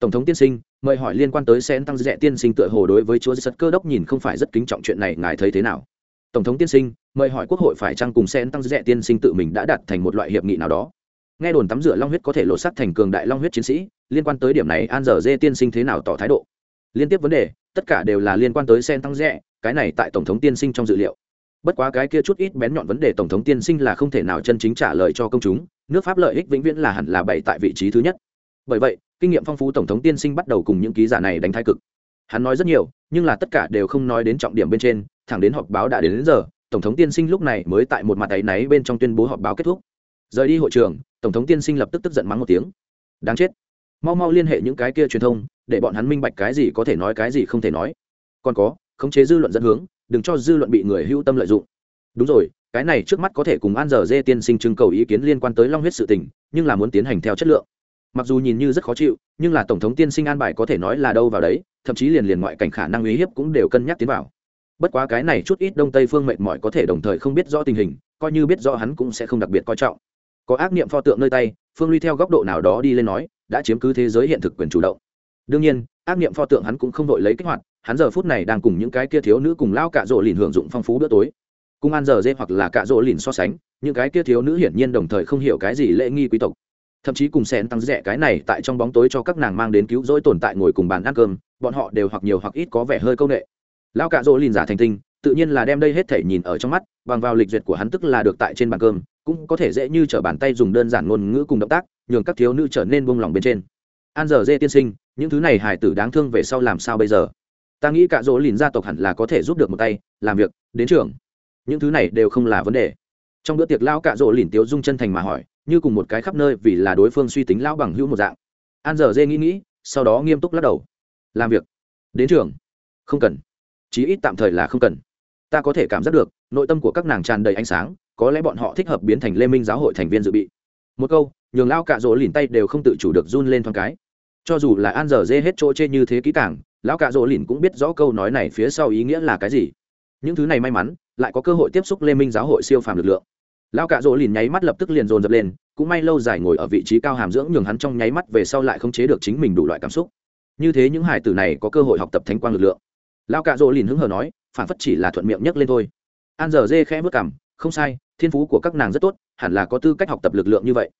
Tổng thống tiên sinh, mời hỏi liên quan tới sen tăng dẹ tiên sinh tựa hồ đối với chúa giật cơ đốc nhìn không phải rất kính trọng chuyện này, ngài thấy thế nào? Tổng thống tiên sinh, mời hỏi quốc hội phải chăng cùng sen tăng rẻ tiên sinh tự mình đã đạt thành một loại hiệp nghị nào đó. Nghe đồn tắm rửa long huyết có thể lộ sắc thành cường đại long huyết chiến sĩ, liên quan tới điểm này an dở dê tiên sinh thế nào tỏ thái độ? Liên tiếp vấn đề, tất cả đều là liên quan tới sen tăng rẻ cái này tại tổng thống tiên sinh trong dự liệu. Bất quá cái kia chút ít bén nhọn vấn đề tổng thống tiên sinh là không thể nào chân chính trả lời cho công chúng, nước pháp lợi ích vĩnh viễn là hẳn là bày tại vị trí thứ nhất. Bởi vậy, kinh nghiệm phong phú tổng thống tiên sinh bắt đầu cùng những ký giả này đánh thái cực. Hắn nói rất nhiều, nhưng là tất cả đều không nói đến trọng điểm bên trên thẳng đến họp báo đã đến, đến giờ tổng thống tiên sinh lúc này mới tại một mặt áy náy bên trong tuyên bố họp báo kết thúc. Rời đi hội trường tổng thống tiên sinh lập tức tức giận mắng một tiếng. Đáng chết. Mau mau liên hệ những cái kia truyền thông để bọn hắn minh bạch cái gì có thể nói cái gì không thể nói. Còn có khống chế dư luận dẫn hướng đừng cho dư luận bị người hưu tâm lợi dụng. Đúng rồi cái này trước mắt có thể cùng an giờ dê tiên sinh trưng cầu ý kiến liên quan tới long huyết sự tình nhưng là muốn tiến hành theo chất lượng. Mặc dù nhìn như rất khó chịu nhưng là tổng thống tiên sinh an bài có thể nói là đâu vào đấy thậm chí liền liền ngoại cảnh khả năng uy hiếp cũng đều cân nhắc tiến vào bất quá cái này chút ít đông tây phương mệt mỏi có thể đồng thời không biết rõ tình hình, coi như biết rõ hắn cũng sẽ không đặc biệt coi trọng. Có ác niệm pho tượng nơi tay, phương ly theo góc độ nào đó đi lên nói, đã chiếm cứ thế giới hiện thực quyền chủ động. Đương nhiên, ác niệm pho tượng hắn cũng không đội lấy kích hoạt, hắn giờ phút này đang cùng những cái kia thiếu nữ cùng lao cạ rỗ lìn hưởng dụng phong phú bữa tối. Cùng ăn giờ dê hoặc là cạ rỗ lìn so sánh, những cái kia thiếu nữ hiển nhiên đồng thời không hiểu cái gì lễ nghi quý tộc. Thậm chí cùng xén tăng rẻ cái này tại trong bóng tối cho các nàng mang đến cứu rỗi tồn tại ngồi cùng bàn ăn cơm, bọn họ đều hoặc nhiều hoặc ít có vẻ hơi công nghệ. Lão cạ dỗ lìn giả thành tinh, tự nhiên là đem đây hết thể nhìn ở trong mắt, bằng vào lịch duyệt của hắn tức là được tại trên bàn cơm, cũng có thể dễ như t r ở bàn tay dùng đơn giản ngôn ngữ cùng động tác, nhường các thiếu nữ trở nên buông lỏng bên trên. An giờ dê tiên sinh, những thứ này hải tử đáng thương về sau làm sao bây giờ? Ta nghĩ cả dỗ lìn gia tộc hẳn là có thể giúp được một tay, làm việc, đến trường. Những thứ này đều không là vấn đề. Trong bữa tiệc, Lão cạ dỗ lìn tiếu dung chân thành mà hỏi, như cùng một cái khắp nơi vì là đối phương suy tính lão bằng hữu một dạng. An giờ dê nghĩ nghĩ, sau đó nghiêm túc lắc đầu. Làm việc, đến trường. Không cần chí ít tạm thời là không cần. Ta có thể cảm giác được, nội tâm của các nàng tràn đầy ánh sáng, có lẽ bọn họ thích hợp biến thành lê minh giáo hội thành viên dự bị. Một câu, nhường lao cạ rỗ lìn tay đều không tự chủ được run lên thoáng cái. Cho dù là an giờ dê hết chỗ chê như thế kỹ càng, lão cạ rỗ lìn cũng biết rõ câu nói này phía sau ý nghĩa là cái gì. Những thứ này may mắn, lại có cơ hội tiếp xúc lê minh giáo hội siêu phàm lực lượng. Lão cạ rỗ lìn nháy mắt lập tức liền dồn dập lên, cũng may lâu dài ngồi ở vị trí cao hàm dưỡng nhường hắn trong nháy mắt về sau lại không chế được chính mình đủ loại cảm xúc. Như thế những hải tử này có cơ hội học tập thánh quang lực lượng lão cạ rỗ lìn hứng hờ nói phản phất chỉ là thuận miệng nhấc lên thôi. An giờ dê khẽ vất cảm không sai, thiên phú của các nàng rất tốt, hẳn là có tư cách học tập lực lượng như vậy.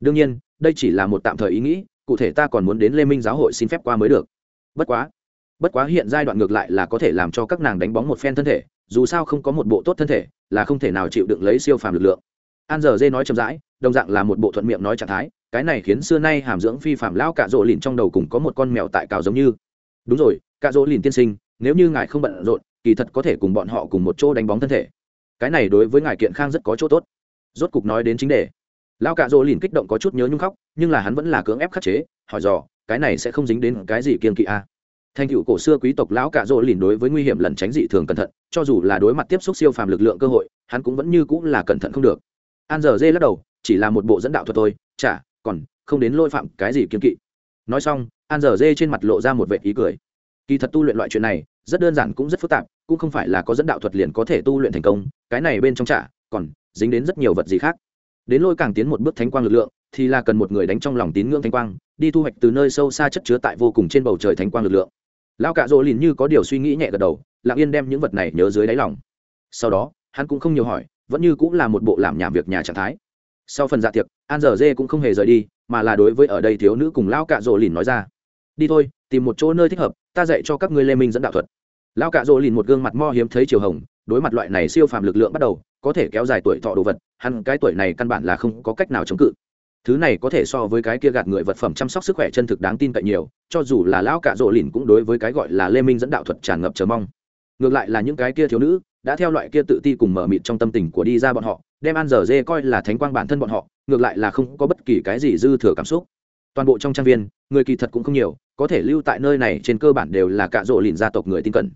Đương nhiên, đây chỉ là một tạm thời ý nghĩ, cụ thể ta còn muốn đến lê minh giáo hội xin phép qua mới được. Bất quá bất quá hiện giai đoạn ngược lại là có thể làm cho các nàng đánh bóng một phen thân thể, dù sao không có một bộ tốt thân thể, là không thể nào chịu đựng lấy siêu phàm lực lượng. An giờ dê nói chậm rãi, đồng dạng là một bộ thuận miệng nói trạng thái, cái này khiến xưa nay hàm dưỡng phi phạm lão cạ rỗ lìn trong đầu cùng có một con mèo tại cào giống như. Đúng rồi, cạ rỗ lìn tiên sinh nếu như ngài không bận rộn, kỳ thật có thể cùng bọn họ cùng một chỗ đánh bóng thân thể. Cái này đối với ngài kiện khang rất có chỗ tốt. Rốt cục nói đến chính đề. Lao cạ rỗ lìn kích động có chút nhớ nhung khóc, nhưng là hắn vẫn là cưỡng ép khắc chế, hỏi dò, cái này sẽ không dính đến cái gì kiên kỵ a à. thành cựu cổ xưa quý tộc lão cạ rỗ lìn đối với nguy hiểm lẩn tránh dị thường cẩn thận, cho dù là đối mặt tiếp xúc siêu phàm lực lượng cơ hội, hắn cũng vẫn như cũng là cẩn thận không được. An giờ dê lắc đầu, chỉ là một bộ dẫn đạo thuật thôi, chả, còn không đến lôi phạm cái gì kiên kỵ. Nói xong, an giờ dê trên mặt lộ ra một vệ ý cười kỳ thật tu luyện loại chuyện này, rất đơn giản cũng rất phức tạp, cũng không phải là có dẫn đạo thuật liền có thể tu luyện thành công, cái này bên trong chả còn dính đến rất nhiều vật gì khác. Đến lôi càng tiến một bước thánh quang lực lượng, thì là cần một người đánh trong lòng tín ngưỡng thánh quang, đi thu hoạch từ nơi sâu xa chất chứa tại vô cùng trên bầu trời thánh quang lực lượng. Lao cạ rỗ lìn như có điều suy nghĩ nhẹ gật đầu, lặng yên đem những vật này nhớ dưới đáy lòng. Sau đó, hắn cũng không nhiều hỏi, vẫn như cũng là một bộ làm nhảm việc nhà trạng thái. Sau phần dạ tiệc, an giờ dê cũng không hề rời đi, mà là đối với ở đây thiếu nữ cùng lao cạ rỗ lìn nói ra, đi thôi, tìm một chỗ nơi thích hợp ta dạy cho các ngươi lê minh dẫn đạo thuật. Lao cạ rỗ lìn một gương mặt mo hiếm thấy chiều hồng, đối mặt loại này siêu phàm lực lượng bắt đầu, có thể kéo dài tuổi thọ đồ vật, hắn cái tuổi này căn bản là không có cách nào chống cự. Thứ này có thể so với cái kia gạt người vật phẩm chăm sóc sức khỏe chân thực đáng tin cậy nhiều, cho dù là lão cạ rỗ lìn cũng đối với cái gọi là lê minh dẫn đạo thuật tràn ngập chờ mong. Ngược lại là những cái kia thiếu nữ, đã theo loại kia tự ti cùng mở mịt trong tâm tình của đi ra bọn họ, đem ăn dở dê coi là thánh quang bản thân bọn họ, ngược lại là không có bất kỳ cái gì dư thừa cảm xúc toàn bộ trong trang viên, người kỳ thật cũng không nhiều, có thể lưu tại nơi này trên cơ bản đều là cạ rỗ lìn gia tộc người tin cẩn.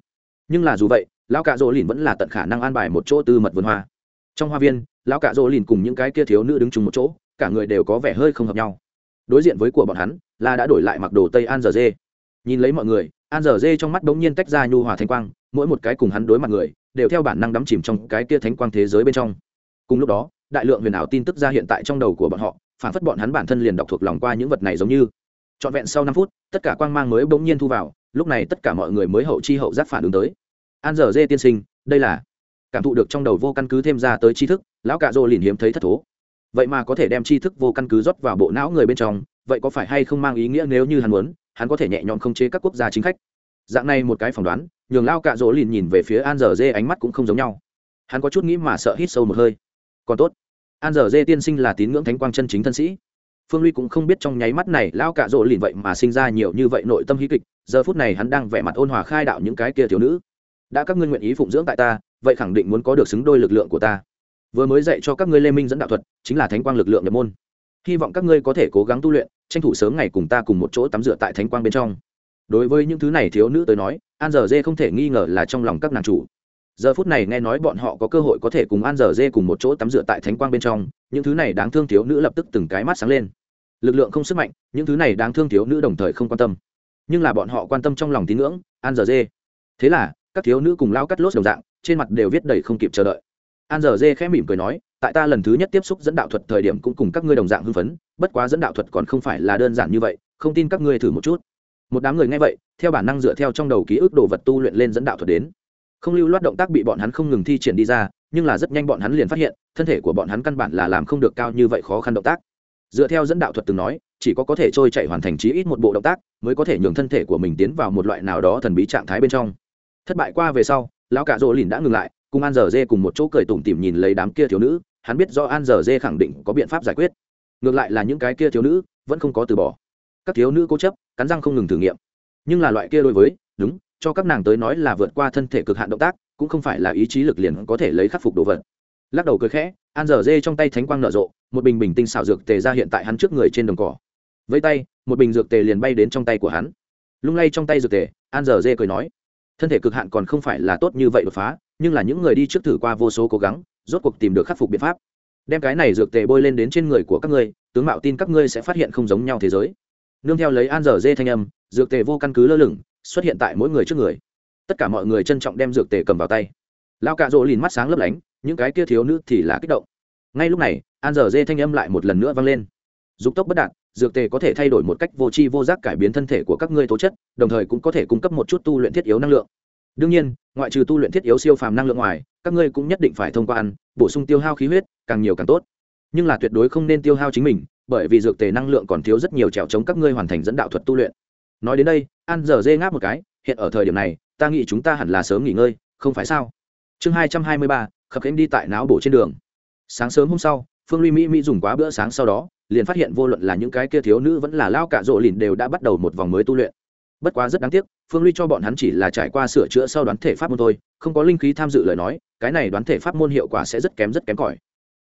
Nhưng là dù vậy, lão cạ rỗ lìn vẫn là tận khả năng an bài một chỗ tư mật vườn hoa. Trong hoa viên, lão cạ rỗ lìn cùng những cái kia thiếu nữ đứng chung một chỗ, cả người đều có vẻ hơi không hợp nhau. Đối diện với của bọn hắn, là đã đổi lại mặc đồ tây an giờ dê. Nhìn lấy mọi người, an giờ dê trong mắt bỗng nhiên tách ra nhu hòa thanh quang, mỗi một cái cùng hắn đối mặt người, đều theo bản năng đắm chìm trong cái kia thánh quang thế giới bên trong. Cùng lúc đó, đại lượng huyền ảo tin tức ra hiện tại trong đầu của bọn họ phản phất bọn hắn bản thân liền đọc thuộc lòng qua những vật này giống như. Trọn vẹn sau năm phút, tất cả quang mang mới bỗng nhiên thu vào, lúc này tất cả mọi người mới hậu chi hậu giác phản ứng tới. An giờ dê tiên sinh, đây là cảm thụ được trong đầu vô căn cứ thêm ra tới tri thức, lão cạ rô liền hiếm thấy thất thố. Vậy mà có thể đem tri thức vô căn cứ rót vào bộ não người bên trong, vậy có phải hay không mang ý nghĩa nếu như hắn muốn, hắn có thể nhẹ nhõm không chế các quốc gia chính khách? Dạng này một cái phỏng đoán, nhường lao cạ rỗ lìn nhìn về phía an giờ dê ánh mắt cũng không giống nhau. Hắn có chút nghĩ mà sợ hít sâu một hơi. Còn tốt an giờ dê tiên sinh là tín ngưỡng thánh quang chân chính thân sĩ. Phương ly cũng không biết trong nháy mắt này lao cạ rỗ lìn vậy mà sinh ra nhiều như vậy nội tâm hí kịch, giờ phút này hắn đang vẻ mặt ôn hòa khai đạo những cái kia thiếu nữ. Đã các ngươi nguyện ý phụng dưỡng tại ta, vậy khẳng định muốn có được xứng đôi lực lượng của ta. Vừa mới dạy cho các ngươi lê minh dẫn đạo thuật, chính là thánh quang lực lượng nhập môn. Hy vọng các ngươi có thể cố gắng tu luyện, tranh thủ sớm ngày cùng ta cùng một chỗ tắm rửa tại thánh quang bên trong. Đối với những thứ này thiếu nữ tới nói, an giờ dê không thể nghi ngờ là trong lòng các nàng chủ giờ phút này nghe nói bọn họ có cơ hội có thể cùng an dở dê cùng một chỗ tắm rửa tại thánh quang bên trong, những thứ này đáng thương thiếu nữ lập tức từng cái mắt sáng lên. Lực lượng không sức mạnh, những thứ này đáng thương thiếu nữ đồng thời không quan tâm. Nhưng là bọn họ quan tâm trong lòng tín ngưỡng, an dở dê. Thế là, các thiếu nữ cùng lao cắt lốt đồng dạng, trên mặt đều viết đầy không kịp chờ đợi. An dở dê khẽ mỉm cười nói, tại ta lần thứ nhất tiếp xúc dẫn đạo thuật thời điểm cũng cùng các ngươi đồng dạng hưng phấn, bất quá dẫn đạo thuật còn không phải là đơn giản như vậy, không tin các ngươi thử một chút. Một đám người nghe vậy, theo bản năng dựa theo trong đầu ký ức đồ vật tu luyện lên dẫn đạo thuật đến không lưu loát động tác bị bọn hắn không ngừng thi triển đi ra, nhưng là rất nhanh bọn hắn liền phát hiện, thân thể của bọn hắn căn bản là làm không được cao như vậy khó khăn động tác. Dựa theo dẫn đạo thuật từng nói, chỉ có có thể trôi chạy hoàn thành chí ít một bộ động tác, mới có thể nhường thân thể của mình tiến vào một loại nào đó thần bí trạng thái bên trong. Thất bại qua về sau, lão cả rỗ lìn đã ngừng lại, cùng an giờ dê cùng một chỗ cười tủm tỉm nhìn lấy đám kia thiếu nữ, hắn biết do an giờ dê khẳng định có biện pháp giải quyết. Ngược lại là những cái kia thiếu nữ, vẫn không có từ bỏ. Các thiếu nữ cố chấp, cắn răng không ngừng thử nghiệm. Nhưng là loại kia đối với, đúng cho các nàng tới nói là vượt qua thân thể cực hạn động tác, cũng không phải là ý chí lực liền có thể lấy khắc phục đồ vật. Lắc đầu cười khẽ, an dở dê trong tay thánh quang nở rộ, một bình bình tinh xảo dược tề ra hiện tại hắn trước người trên đồng cỏ. Với tay, một bình dược tề liền bay đến trong tay của hắn. Lung lay trong tay dược tề, an dở dê cười nói, thân thể cực hạn còn không phải là tốt như vậy đột phá, nhưng là những người đi trước thử qua vô số cố gắng, rốt cuộc tìm được khắc phục biện pháp. Đem cái này dược tề bôi lên đến trên người của các ngươi, tướng mạo tin các ngươi sẽ phát hiện không giống nhau thế giới. Nương theo lấy an dở dê thanh âm, dược tề vô căn cứ lơ lửng xuất hiện tại mỗi người trước người. Tất cả mọi người trân trọng đem dược tề cầm vào tay. Lao cạ rỗ lìn mắt sáng lấp lánh, những cái kia thiếu nữ thì là kích động. Ngay lúc này, an dở dê thanh âm lại một lần nữa vang lên. Dục tốc bất đạt, dược tề có thể thay đổi một cách vô tri vô giác cải biến thân thể của các ngươi tố chất, đồng thời cũng có thể cung cấp một chút tu luyện thiết yếu năng lượng. Đương nhiên, ngoại trừ tu luyện thiết yếu siêu phàm năng lượng ngoài, các ngươi cũng nhất định phải thông qua ăn, bổ sung tiêu hao khí huyết, càng nhiều càng tốt. Nhưng là tuyệt đối không nên tiêu hao chính mình, bởi vì dược tề năng lượng còn thiếu rất nhiều trèo chống các ngươi hoàn thành dẫn đạo thuật tu luyện nói đến đây, an giờ dê ngáp một cái, hiện ở thời điểm này, ta nghĩ chúng ta hẳn là sớm nghỉ ngơi, không phải sao? Chương hai trăm hai mươi ba, khập khiễng đi tại não bổ trên đường. Sáng sớm hôm sau, phương ly mỹ mỹ dùng quá bữa sáng sau đó, liền phát hiện vô luận là những cái kia thiếu nữ vẫn là lao cả rộ lìn đều đã bắt đầu một vòng mới tu luyện. Bất quá rất đáng tiếc, phương ly cho bọn hắn chỉ là trải qua sửa chữa sau đoán thể pháp môn thôi, không có linh khí tham dự lời nói, cái này đoán thể pháp môn hiệu quả sẽ rất kém rất kém cỏi.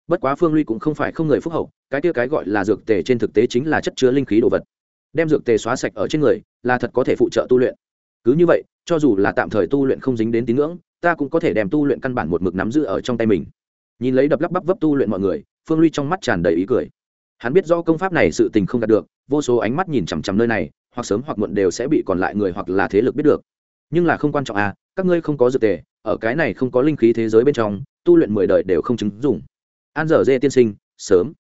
Bất quá phương ly cũng không phải không người phúc hậu, cái kia cái gọi là dược tề trên thực tế chính là chất chứa linh khí đồ vật đem dược tề xóa sạch ở trên người, là thật có thể phụ trợ tu luyện. Cứ như vậy, cho dù là tạm thời tu luyện không dính đến tín ngưỡng, ta cũng có thể đem tu luyện căn bản một mực nắm giữ ở trong tay mình. Nhìn lấy đập lắp bắp vấp tu luyện mọi người, phương ly trong mắt tràn đầy ý cười. Hắn biết do công pháp này sự tình không đạt được, vô số ánh mắt nhìn chằm chằm nơi này, hoặc sớm hoặc muộn đều sẽ bị còn lại người hoặc là thế lực biết được. Nhưng là không quan trọng à các ngươi không có dược tề, ở cái này không có linh khí thế giới bên trong, tu luyện mười đời đều không chứng dùng an dở dê tiên sinh, sớm.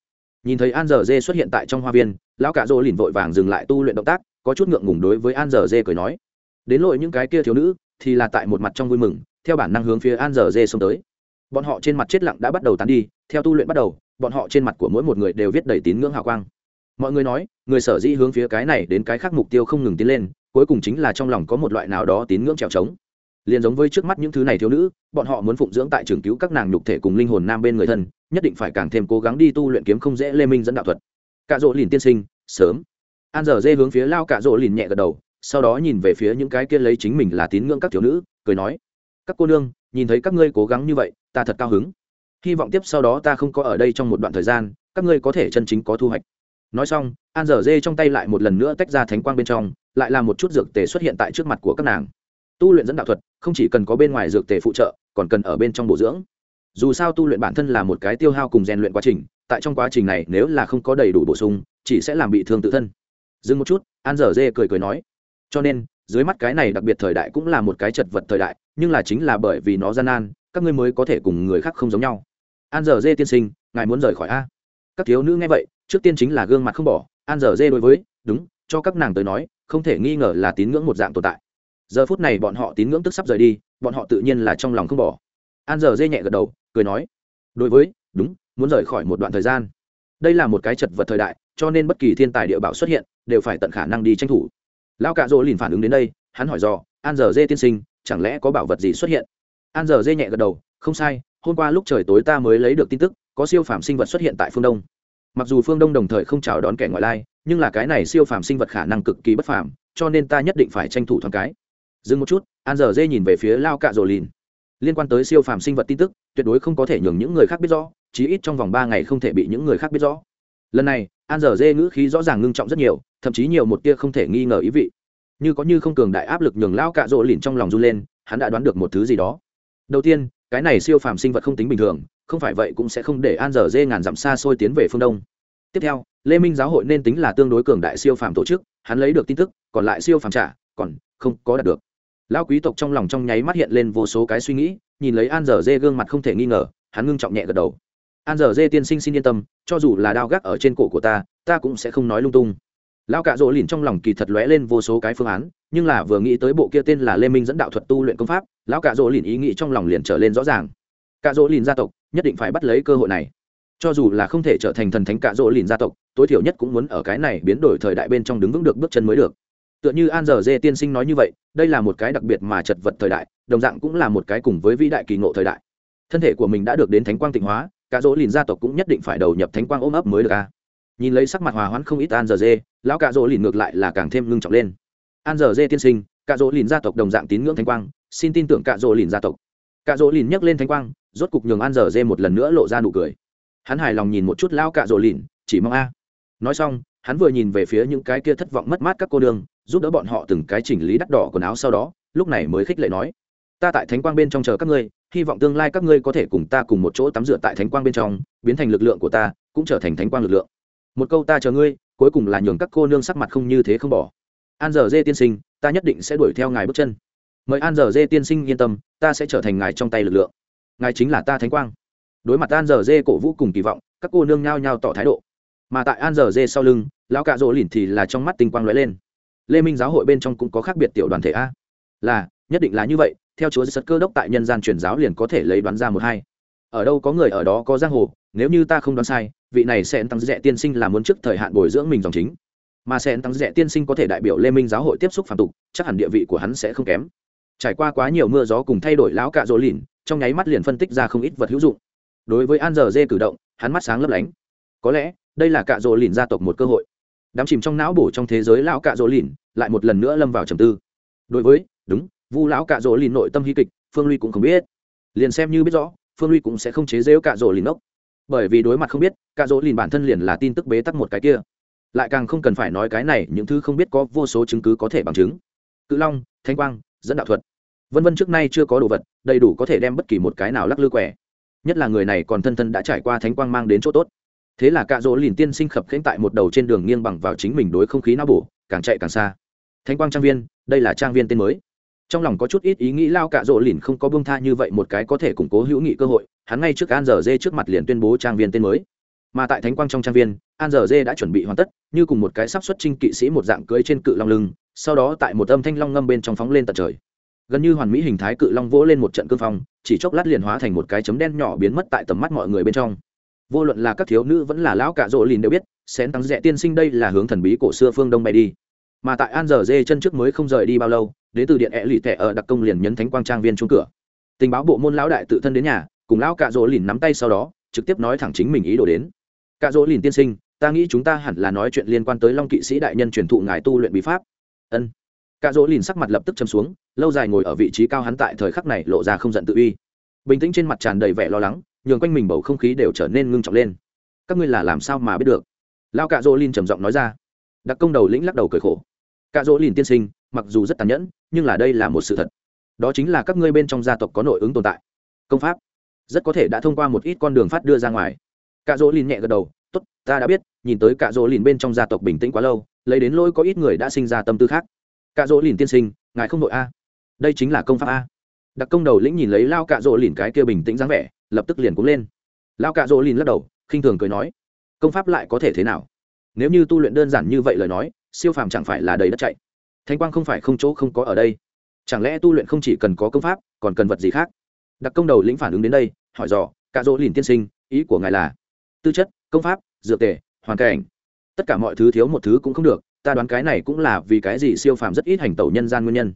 Nhìn thấy an dở dê xuất hiện tại trong hoa viên lão cả dỗ lìn vội vàng dừng lại tu luyện động tác, có chút ngượng ngùng đối với an dở dê cười nói, đến lội những cái kia thiếu nữ, thì là tại một mặt trong vui mừng, theo bản năng hướng phía an dở dê xông tới. Bọn họ trên mặt chết lặng đã bắt đầu tán đi, theo tu luyện bắt đầu, bọn họ trên mặt của mỗi một người đều viết đầy tín ngưỡng hào quang. Mọi người nói, người sở dĩ hướng phía cái này đến cái khác mục tiêu không ngừng tiến lên, cuối cùng chính là trong lòng có một loại nào đó tín ngưỡng trèo trống. Liền giống với trước mắt những thứ này thiếu nữ, bọn họ muốn phụng dưỡng tại trường cứu các nàng nhục thể cùng linh hồn nam bên người thân, nhất định phải càng thêm cố gắng đi tu luyện kiếm không dễ lê minh dẫn đạo thuật cạ rỗ lìn tiên sinh, sớm. An giờ dê hướng phía lao cạ rỗ lìn nhẹ gật đầu, sau đó nhìn về phía những cái kia lấy chính mình là tín ngưỡng các thiếu nữ, cười nói, các cô nương, nhìn thấy các ngươi cố gắng như vậy, ta thật cao hứng. Hy vọng tiếp sau đó ta không có ở đây trong một đoạn thời gian, các ngươi có thể chân chính có thu hoạch. Nói xong, an dở dê trong tay lại một lần nữa tách ra thánh quang bên trong, lại là một chút dược tề xuất hiện tại trước mặt của các nàng. Tu luyện dẫn đạo thuật, không chỉ cần có bên ngoài dược tề phụ trợ, còn cần ở bên trong bổ dưỡng dù sao tu luyện bản thân là một cái tiêu hao cùng rèn luyện quá trình, tại trong quá trình này nếu là không có đầy đủ bổ sung, chỉ sẽ làm bị thương tự thân. Dừng một chút, an dở dê cười cười nói. Cho nên, dưới mắt cái này đặc biệt thời đại cũng là một cái chật vật thời đại, nhưng là chính là bởi vì nó gian nan, các ngươi mới có thể cùng người khác không giống nhau. An dở dê tiên sinh, ngài muốn rời khỏi a? Các thiếu nữ nghe vậy, trước tiên chính là gương mặt không bỏ. An dở dê đối với, đúng, cho các nàng tới nói, không thể nghi ngờ là tín ngưỡng một dạng tồn tại. Giờ phút này bọn họ tín ngưỡng tức sắp rời đi, bọn họ tự nhiên là trong lòng không bỏ an giờ dê nhẹ gật đầu, cười nói, đối với, đúng, muốn rời khỏi một đoạn thời gian. Đây là một cái chật vật thời đại, cho nên bất kỳ thiên tài địa bảo xuất hiện, đều phải tận khả năng đi tranh thủ. Lao cạ dỗ lìn phản ứng đến đây, hắn hỏi dò, an giờ dê tiên sinh, chẳng lẽ có bảo vật gì xuất hiện? An giờ dê nhẹ gật đầu, không sai, hôm qua lúc trời tối ta mới lấy được tin tức, có siêu phàm sinh vật xuất hiện tại phương đông. Mặc dù phương đông đồng thời không chào đón kẻ ngoại lai, nhưng là cái này siêu phàm sinh vật khả năng cực kỳ bất phàm, cho nên ta nhất định phải tranh thủ thoáng cái. Dừng một chút, an giờ dê nhìn về phía lao cạ rồ lìn liên quan tới siêu phàm sinh vật tin tức, tuyệt đối không có thể nhường những người khác biết rõ, chí ít trong vòng ba ngày không thể bị những người khác biết rõ. Lần này, an dở dê ngữ khí rõ ràng ngưng trọng rất nhiều, thậm chí nhiều một tia không thể nghi ngờ ý vị. Như có như không cường đại áp lực nhường lao cạ rỗ lìn trong lòng run lên, hắn đã đoán được một thứ gì đó. Đầu tiên, cái này siêu phàm sinh vật không tính bình thường, không phải vậy cũng sẽ không để an dở dê ngàn dặm xa xôi tiến về phương đông. Tiếp theo, lê minh giáo hội nên tính là tương đối cường đại siêu phàm tổ chức, hắn lấy được tin tức, còn lại siêu phàm trả, còn không có đạt được lao quý tộc trong lòng trong nháy mắt hiện lên vô số cái suy nghĩ, nhìn lấy an dở dê gương mặt không thể nghi ngờ, hắn ngưng trọng nhẹ gật đầu. An dở dê tiên sinh xin yên tâm, cho dù là đao gác ở trên cổ của ta ta cũng sẽ không nói lung tung. Lao cạ rỗ lìn trong lòng kỳ thật lóe lên vô số cái phương án, nhưng là vừa nghĩ tới bộ kia tên là lê minh dẫn đạo thuật tu luyện công pháp, lão cạ rỗ lìn ý nghĩ trong lòng liền trở lên rõ ràng. Cạ rỗ lìn gia tộc, nhất định phải bắt lấy cơ hội này. Cho dù là không thể trở thành thần thánh cạ rỗ lìn gia tộc, tối thiểu nhất cũng muốn ở cái này biến đổi thời đại bên trong đứng vững được bước chân mới được tựa như an giờ dê tiên sinh nói như vậy, đây là một cái đặc biệt mà chật vật thời đại, đồng dạng cũng là một cái cùng với vĩ đại kỳ ngộ thời đại. Thân thể của mình đã được đến thánh quang tịnh hóa, cả dỗ lìn gia tộc cũng nhất định phải đầu nhập thánh quang ôm ấp mới được a. Nhìn lấy sắc mặt hòa hoãn không ít an giờ dê, lão cả dỗ lìn ngược lại là càng thêm ngưng trọng lên. An giờ dê tiên sinh, cả dỗ lìn gia tộc đồng dạng tín ngưỡng thánh quang, xin tin tưởng cả dỗ lìn gia tộc. Cả dỗ lìn nhấc lên thánh quang, rốt cục nhường an giờ dê một lần nữa lộ ra nụ cười. Hắn hài lòng nhìn một chút lão cả dỗ lìn, chỉ mong a. Nói xong, hắn vừa nhìn về phía những cái kia thất vọng mất mát các cô đường giúp đỡ bọn họ từng cái chỉnh lý đắt đỏ quần áo sau đó, lúc này mới khích lệ nói, ta tại thánh quang bên trong chờ các ngươi, hy vọng tương lai các ngươi có thể cùng ta cùng một chỗ tắm rửa tại thánh quang bên trong, biến thành lực lượng của ta, cũng trở thành thánh quang lực lượng. Một câu ta chờ ngươi, cuối cùng là nhường các cô nương sắc mặt không như thế không bỏ. An giờ dê tiên sinh, ta nhất định sẽ đuổi theo ngài bước chân. Mời an giờ dê tiên sinh yên tâm, ta sẽ trở thành ngài trong tay lực lượng. Ngài chính là ta thánh quang. Đối mặt an giờ dê cổ vũ cùng kỳ vọng, các cô nương nhao nhao tỏ thái độ. Mà tại an giờ dê sau lưng, lão cạ rỗ lìn thì là trong mắt tinh quang lóe lên lê minh giáo hội bên trong cũng có khác biệt tiểu đoàn thể a. Là, nhất định là như vậy, theo chúa giật cơ đốc tại nhân gian truyền giáo liền có thể lấy đoán ra một hai. Ở đâu có người ở đó có giang hồ, nếu như ta không đoán sai, vị này sẽ tăng rẽ tiên sinh là muốn trước thời hạn bồi dưỡng mình dòng chính. Mà sẽ tăng rẽ tiên sinh có thể đại biểu lê minh giáo hội tiếp xúc phản tục, chắc hẳn địa vị của hắn sẽ không kém. Trải qua quá nhiều mưa gió cùng thay đổi lão cạ rỗ lìn, trong nháy mắt liền phân tích ra không ít vật hữu dụng. Đối với an giờ dê cử động, hắn mắt sáng lấp lánh. Có lẽ, đây là cạ rỗ lìn gia tộc một cơ hội đám chìm trong não bổ trong thế giới lão cạ rỗ lìn lại một lần nữa lâm vào trầm tư. Đối với, đúng, vu lão cạ rỗ lìn nội tâm hy kịch, phương ly cũng không biết. Liền xem như biết rõ, phương ly cũng sẽ không chế rêu cạ rỗ lìn ốc. Bởi vì đối mặt không biết, cạ rỗ lìn bản thân liền là tin tức bế tắc một cái kia. Lại càng không cần phải nói cái này, những thứ không biết có vô số chứng cứ có thể bằng chứng. Cự long thanh quang, dẫn đạo thuật. Vân vân trước nay chưa có đồ vật, đầy đủ có thể đem bất kỳ một cái nào lắc lư quẻ. Nhất là người này còn thân thân đã trải qua thánh quang mang đến chỗ tốt thế là cạ rỗ lìn tiên sinh khập khẽnh tại một đầu trên đường nghiêng bằng vào chính mình đối không khí não bổ, càng chạy càng xa. Thánh quang trang viên, đây là trang viên tên mới. Trong lòng có chút ít ý nghĩ lao cạ rỗ lìn không có bông tha như vậy một cái có thể củng cố hữu nghị cơ hội, hắn ngay trước an giờ dê trước mặt liền tuyên bố trang viên tên mới. Mà tại thánh quang trong trang viên, an giờ dê đã chuẩn bị hoàn tất, như cùng một cái sắp xuất trinh kỵ sĩ một dạng cưới trên cự long lưng, sau đó tại một âm thanh long ngâm bên trong phóng lên tận trời. Gần như hoàn mỹ hình thái cự long vỗ lên một trận cương phong, chỉ chốc lát liền hóa thành một cái chấm đen nhỏ biến mất tại tầm mắt mọi người bên trong vô luận là các thiếu nữ vẫn là lão cạ rỗ lìn đều biết, xén tăng rẽ tiên sinh đây là hướng thần bí cổ xưa phương đông bay đi. Mà tại an giờ dê chân trước mới không rời đi bao lâu, đến từ điện ẹ lì tẻ ở đặc công liền nhấn thánh quang trang viên trung cửa. Tình báo bộ môn lão đại tự thân đến nhà, cùng lão cạ rỗ lìn nắm tay sau đó, trực tiếp nói thẳng chính mình ý đồ đến. Cạ rỗ lìn tiên sinh, ta nghĩ chúng ta hẳn là nói chuyện liên quan tới long kỵ sĩ đại nhân truyền thụ ngài tu luyện bí pháp. Ân. Cạ rỗ lìn sắc mặt lập tức châm xuống, lâu dài ngồi ở vị trí cao hắn tại thời khắc này lộ ra không giận tự uy. Bình tĩnh trên mặt tràn đầy vẻ lo lắng nhường quanh mình bầu không khí đều trở nên ngưng trọng lên. Các ngươi là làm sao mà biết được? Lao cạ dỗ lìn trầm giọng nói ra. Đặc công đầu lĩnh lắc đầu cười khổ. Cạ dỗ lìn tiên sinh, mặc dù rất tàn nhẫn, nhưng là đây là một sự thật. Đó chính là các ngươi bên trong gia tộc có nội ứng tồn tại. Công pháp rất có thể đã thông qua một ít con đường phát đưa ra ngoài. Cạ dỗ lìn nhẹ gật đầu, tốt, ta đã biết, nhìn tới cạ dỗ lìn bên trong gia tộc bình tĩnh quá lâu, lấy đến lỗi có ít người đã sinh ra tâm tư khác. Cạ dỗ lìn tiên sinh, ngài không nội a. Đây chính là công pháp a. Đặc công đầu lĩnh nhìn lấy lao cạ dỗ lìn cái kia bình tĩnh dáng vẻ lập tức liền cuống lên. Lao cạ dỗ lìn lắc đầu, khinh thường cười nói, công pháp lại có thể thế nào? Nếu như tu luyện đơn giản như vậy lời nói, siêu phàm chẳng phải là đầy đất chạy. Thanh quang không phải không chỗ không có ở đây. Chẳng lẽ tu luyện không chỉ cần có công pháp, còn cần vật gì khác? Đặc công đầu lĩnh phản ứng đến đây, hỏi dò, cạ dỗ lìn tiên sinh, ý của ngài là? Tư chất, công pháp, dược tề, hoàn cảnh. Tất cả mọi thứ thiếu một thứ cũng không được, ta đoán cái này cũng là vì cái gì siêu phàm rất ít hành tẩu nhân gian nguyên nhân.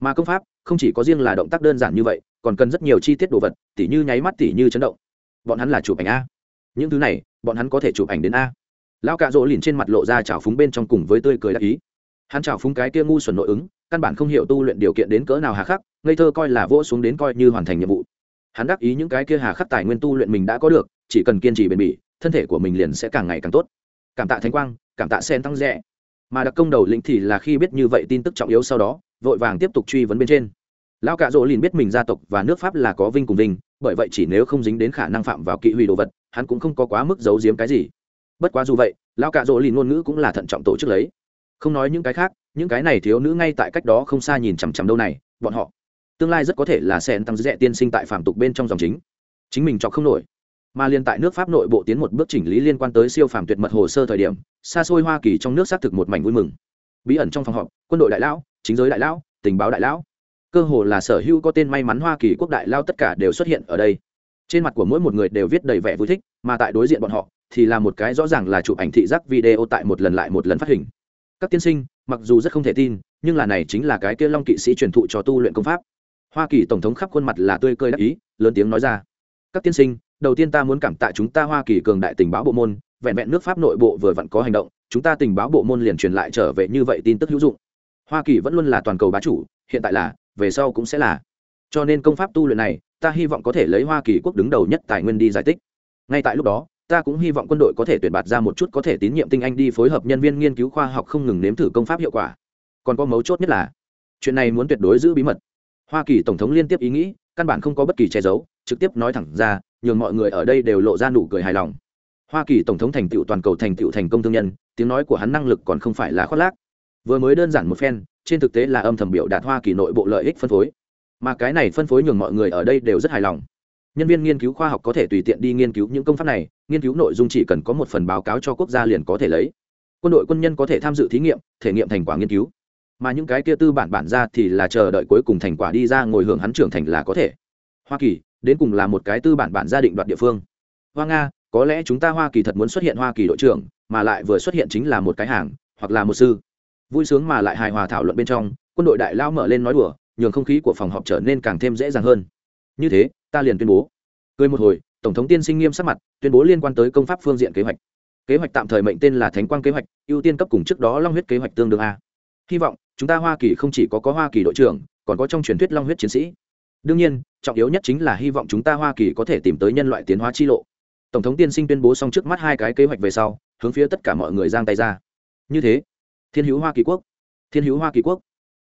Mà công pháp không chỉ có riêng là động tác đơn giản như vậy, còn cần rất nhiều chi tiết đồ vật, tỉ như nháy mắt tỉ như chấn động. Bọn hắn là chụp ảnh a. Những thứ này, bọn hắn có thể chụp ảnh đến a. Lão cạ rỗ liền trên mặt lộ ra trào phúng bên trong cùng với tươi cười đắc ý. Hắn trào phúng cái kia ngu xuẩn nội ứng, căn bản không hiểu tu luyện điều kiện đến cỡ nào hà khắc, ngây thơ coi là vỗ xuống đến coi như hoàn thành nhiệm vụ. Hắn đắc ý những cái kia hà khắc tài nguyên tu luyện mình đã có được, chỉ cần kiên trì bền bỉ, thân thể của mình liền sẽ càng ngày càng tốt. Cảm tạ thánh quang, cảm tạ sen tăng rẽ mà đặc công đầu lĩnh thì là khi biết như vậy tin tức trọng yếu sau đó vội vàng tiếp tục truy vấn bên trên. Lão cạ rỗ liền biết mình gia tộc và nước pháp là có vinh cùng vinh, bởi vậy chỉ nếu không dính đến khả năng phạm vào kỵ hủy đồ vật, hắn cũng không có quá mức giấu giếm cái gì. Bất quá dù vậy, lão cạ rỗ liền ngôn ngữ cũng là thận trọng tổ chức lấy. Không nói những cái khác, những cái này thiếu nữ ngay tại cách đó không xa nhìn chằm chằm đâu này, bọn họ. Tương lai rất có thể là sen tăng dễ tiên sinh tại phạm tục bên trong dòng chính. Chính mình cho không nổi. Mà liên tại nước pháp nội bộ tiến một bước chỉnh lý liên quan tới siêu phàm tuyệt mật hồ sơ thời điểm, xa xôi hoa kỳ trong nước xác thực một mảnh vui mừng. Bí ẩn trong phòng họp, quân đội đại lão chính giới đại lão, tình báo đại lão. Cơ hồ là sở hữu có tên may mắn hoa kỳ quốc đại lao tất cả đều xuất hiện ở đây. Trên mặt của mỗi một người đều viết đầy vẻ vui thích, mà tại đối diện bọn họ thì là một cái rõ ràng là chụp ảnh thị giác video tại một lần lại một lần phát hình. Các tiên sinh, mặc dù rất không thể tin, nhưng là này chính là cái kia long kỵ sĩ truyền thụ cho tu luyện công pháp. Hoa kỳ tổng thống khắp khuôn mặt là tươi cười đắc ý, lớn tiếng nói ra. Các tiên sinh, đầu tiên ta muốn cảm tạ chúng ta hoa kỳ cường đại tình báo bộ môn, vẹn vẹn nước pháp nội bộ vừa vặn có hành động, chúng ta tình báo bộ môn liền truyền lại trở về như vậy tin tức hữu dụng hoa kỳ vẫn luôn là toàn cầu bá chủ, hiện tại là, về sau cũng sẽ là. Cho nên công pháp tu luyện này, ta hy vọng có thể lấy hoa kỳ quốc đứng đầu nhất tài nguyên đi giải tích. Ngay tại lúc đó, ta cũng hy vọng quân đội có thể tuyển bạt ra một chút có thể tín nhiệm tinh anh đi phối hợp nhân viên nghiên cứu khoa học không ngừng nếm thử công pháp hiệu quả. Còn có mấu chốt nhất là, chuyện này muốn tuyệt đối giữ bí mật. Hoa kỳ tổng thống liên tiếp ý nghĩ, căn bản không có bất kỳ che giấu, trực tiếp nói thẳng ra, nhường mọi người ở đây đều lộ ra nụ cười hài lòng. Hoa kỳ tổng thống thành tựu toàn cầu thành tựu thành công thương nhân, tiếng nói của hắn năng lực còn không phải là khoác lác vừa mới đơn giản một phen, trên thực tế là âm thầm biểu đạt hoa kỳ nội bộ lợi ích phân phối. Mà cái này phân phối nhường mọi người ở đây đều rất hài lòng. Nhân viên nghiên cứu khoa học có thể tùy tiện đi nghiên cứu những công pháp này, nghiên cứu nội dung chỉ cần có một phần báo cáo cho quốc gia liền có thể lấy. Quân đội quân nhân có thể tham dự thí nghiệm, thể nghiệm thành quả nghiên cứu. Mà những cái kia tư bản bản ra thì là chờ đợi cuối cùng thành quả đi ra ngồi hưởng hắn trưởng thành là có thể. Hoa kỳ, đến cùng là một cái tư bản bản gia định đoạt địa phương. Hoa nga, có lẽ chúng ta hoa kỳ thật muốn xuất hiện hoa kỳ đội trưởng, mà lại vừa xuất hiện chính là một cái hàng, hoặc là một sư vui sướng mà lại hài hòa thảo luận bên trong, quân đội đại lao mở lên nói đùa, nhường không khí của phòng họp trở nên càng thêm dễ dàng hơn. Như thế, ta liền tuyên bố. Cười một hồi, tổng thống tiên sinh nghiêm sắc mặt, tuyên bố liên quan tới công pháp phương diện kế hoạch. Kế hoạch tạm thời mệnh tên là thánh quang kế hoạch, ưu tiên cấp cùng trước đó long huyết kế hoạch tương đương a. Hy vọng, chúng ta hoa kỳ không chỉ có có hoa kỳ đội trưởng, còn có trong truyền thuyết long huyết chiến sĩ. Đương nhiên, trọng yếu nhất chính là hy vọng chúng ta hoa kỳ có thể tìm tới nhân loại tiến hóa chi lộ. Tổng thống tiên sinh tuyên bố xong trước mắt hai cái kế hoạch về sau, hướng phía tất cả mọi người giang tay ra. Như thế thiên hữu hoa kỳ quốc. Thiên hữu hoa kỳ quốc.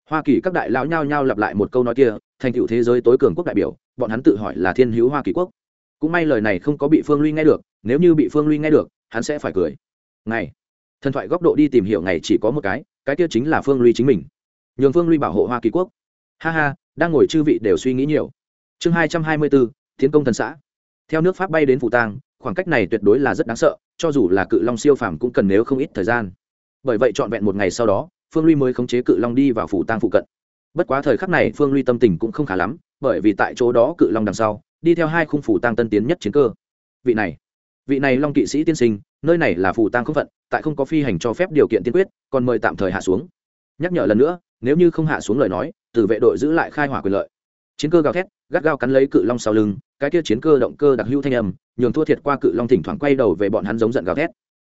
Hoa kỳ các đại lão nhao nhao lặp lại một câu nói kia, thành tựu thế giới tối cường quốc đại biểu, bọn hắn tự hỏi là thiên hữu hoa kỳ quốc. Cũng may lời này không có bị phương ly nghe được, nếu như bị phương ly nghe được, hắn sẽ phải cười. Ngày, thần thoại góc độ đi tìm hiểu ngày chỉ có một cái cái kia chính là phương ly chính mình. Nhường phương ly bảo hộ hoa kỳ quốc. Ha ha, đang ngồi chư vị đều suy nghĩ nhiều. Chương hai trăm hai mươi bốn tiến công thần xã. Theo nước pháp bay đến phủ tang khoảng cách này tuyệt đối là rất đáng sợ, cho dù là cự long siêu phàm cũng cần nếu không ít thời gian bởi vậy trọn vẹn một ngày sau đó, phương ly mới khống chế cự long đi vào phủ tang phụ cận. Bất quá thời khắc này, phương ly tâm tình cũng không khá lắm, bởi vì tại chỗ đó cự long đằng sau, đi theo hai khung phủ tang tân tiến nhất chiến cơ. Vị này vị này long kỵ sĩ tiên sinh, nơi này là phủ tang không phận, tại không có phi hành cho phép điều kiện tiên quyết, còn mời tạm thời hạ xuống. Nhắc nhở lần nữa, nếu như không hạ xuống lời nói, từ vệ đội giữ lại khai hỏa quyền lợi. Chiến cơ gào thét, gắt gao cắn lấy cự long sau lưng, cái kia chiến cơ động cơ đặc hữu thanh âm, nhường thua thiệt qua cự long thỉnh thoảng quay đầu về bọn hắn giống giận gào thét.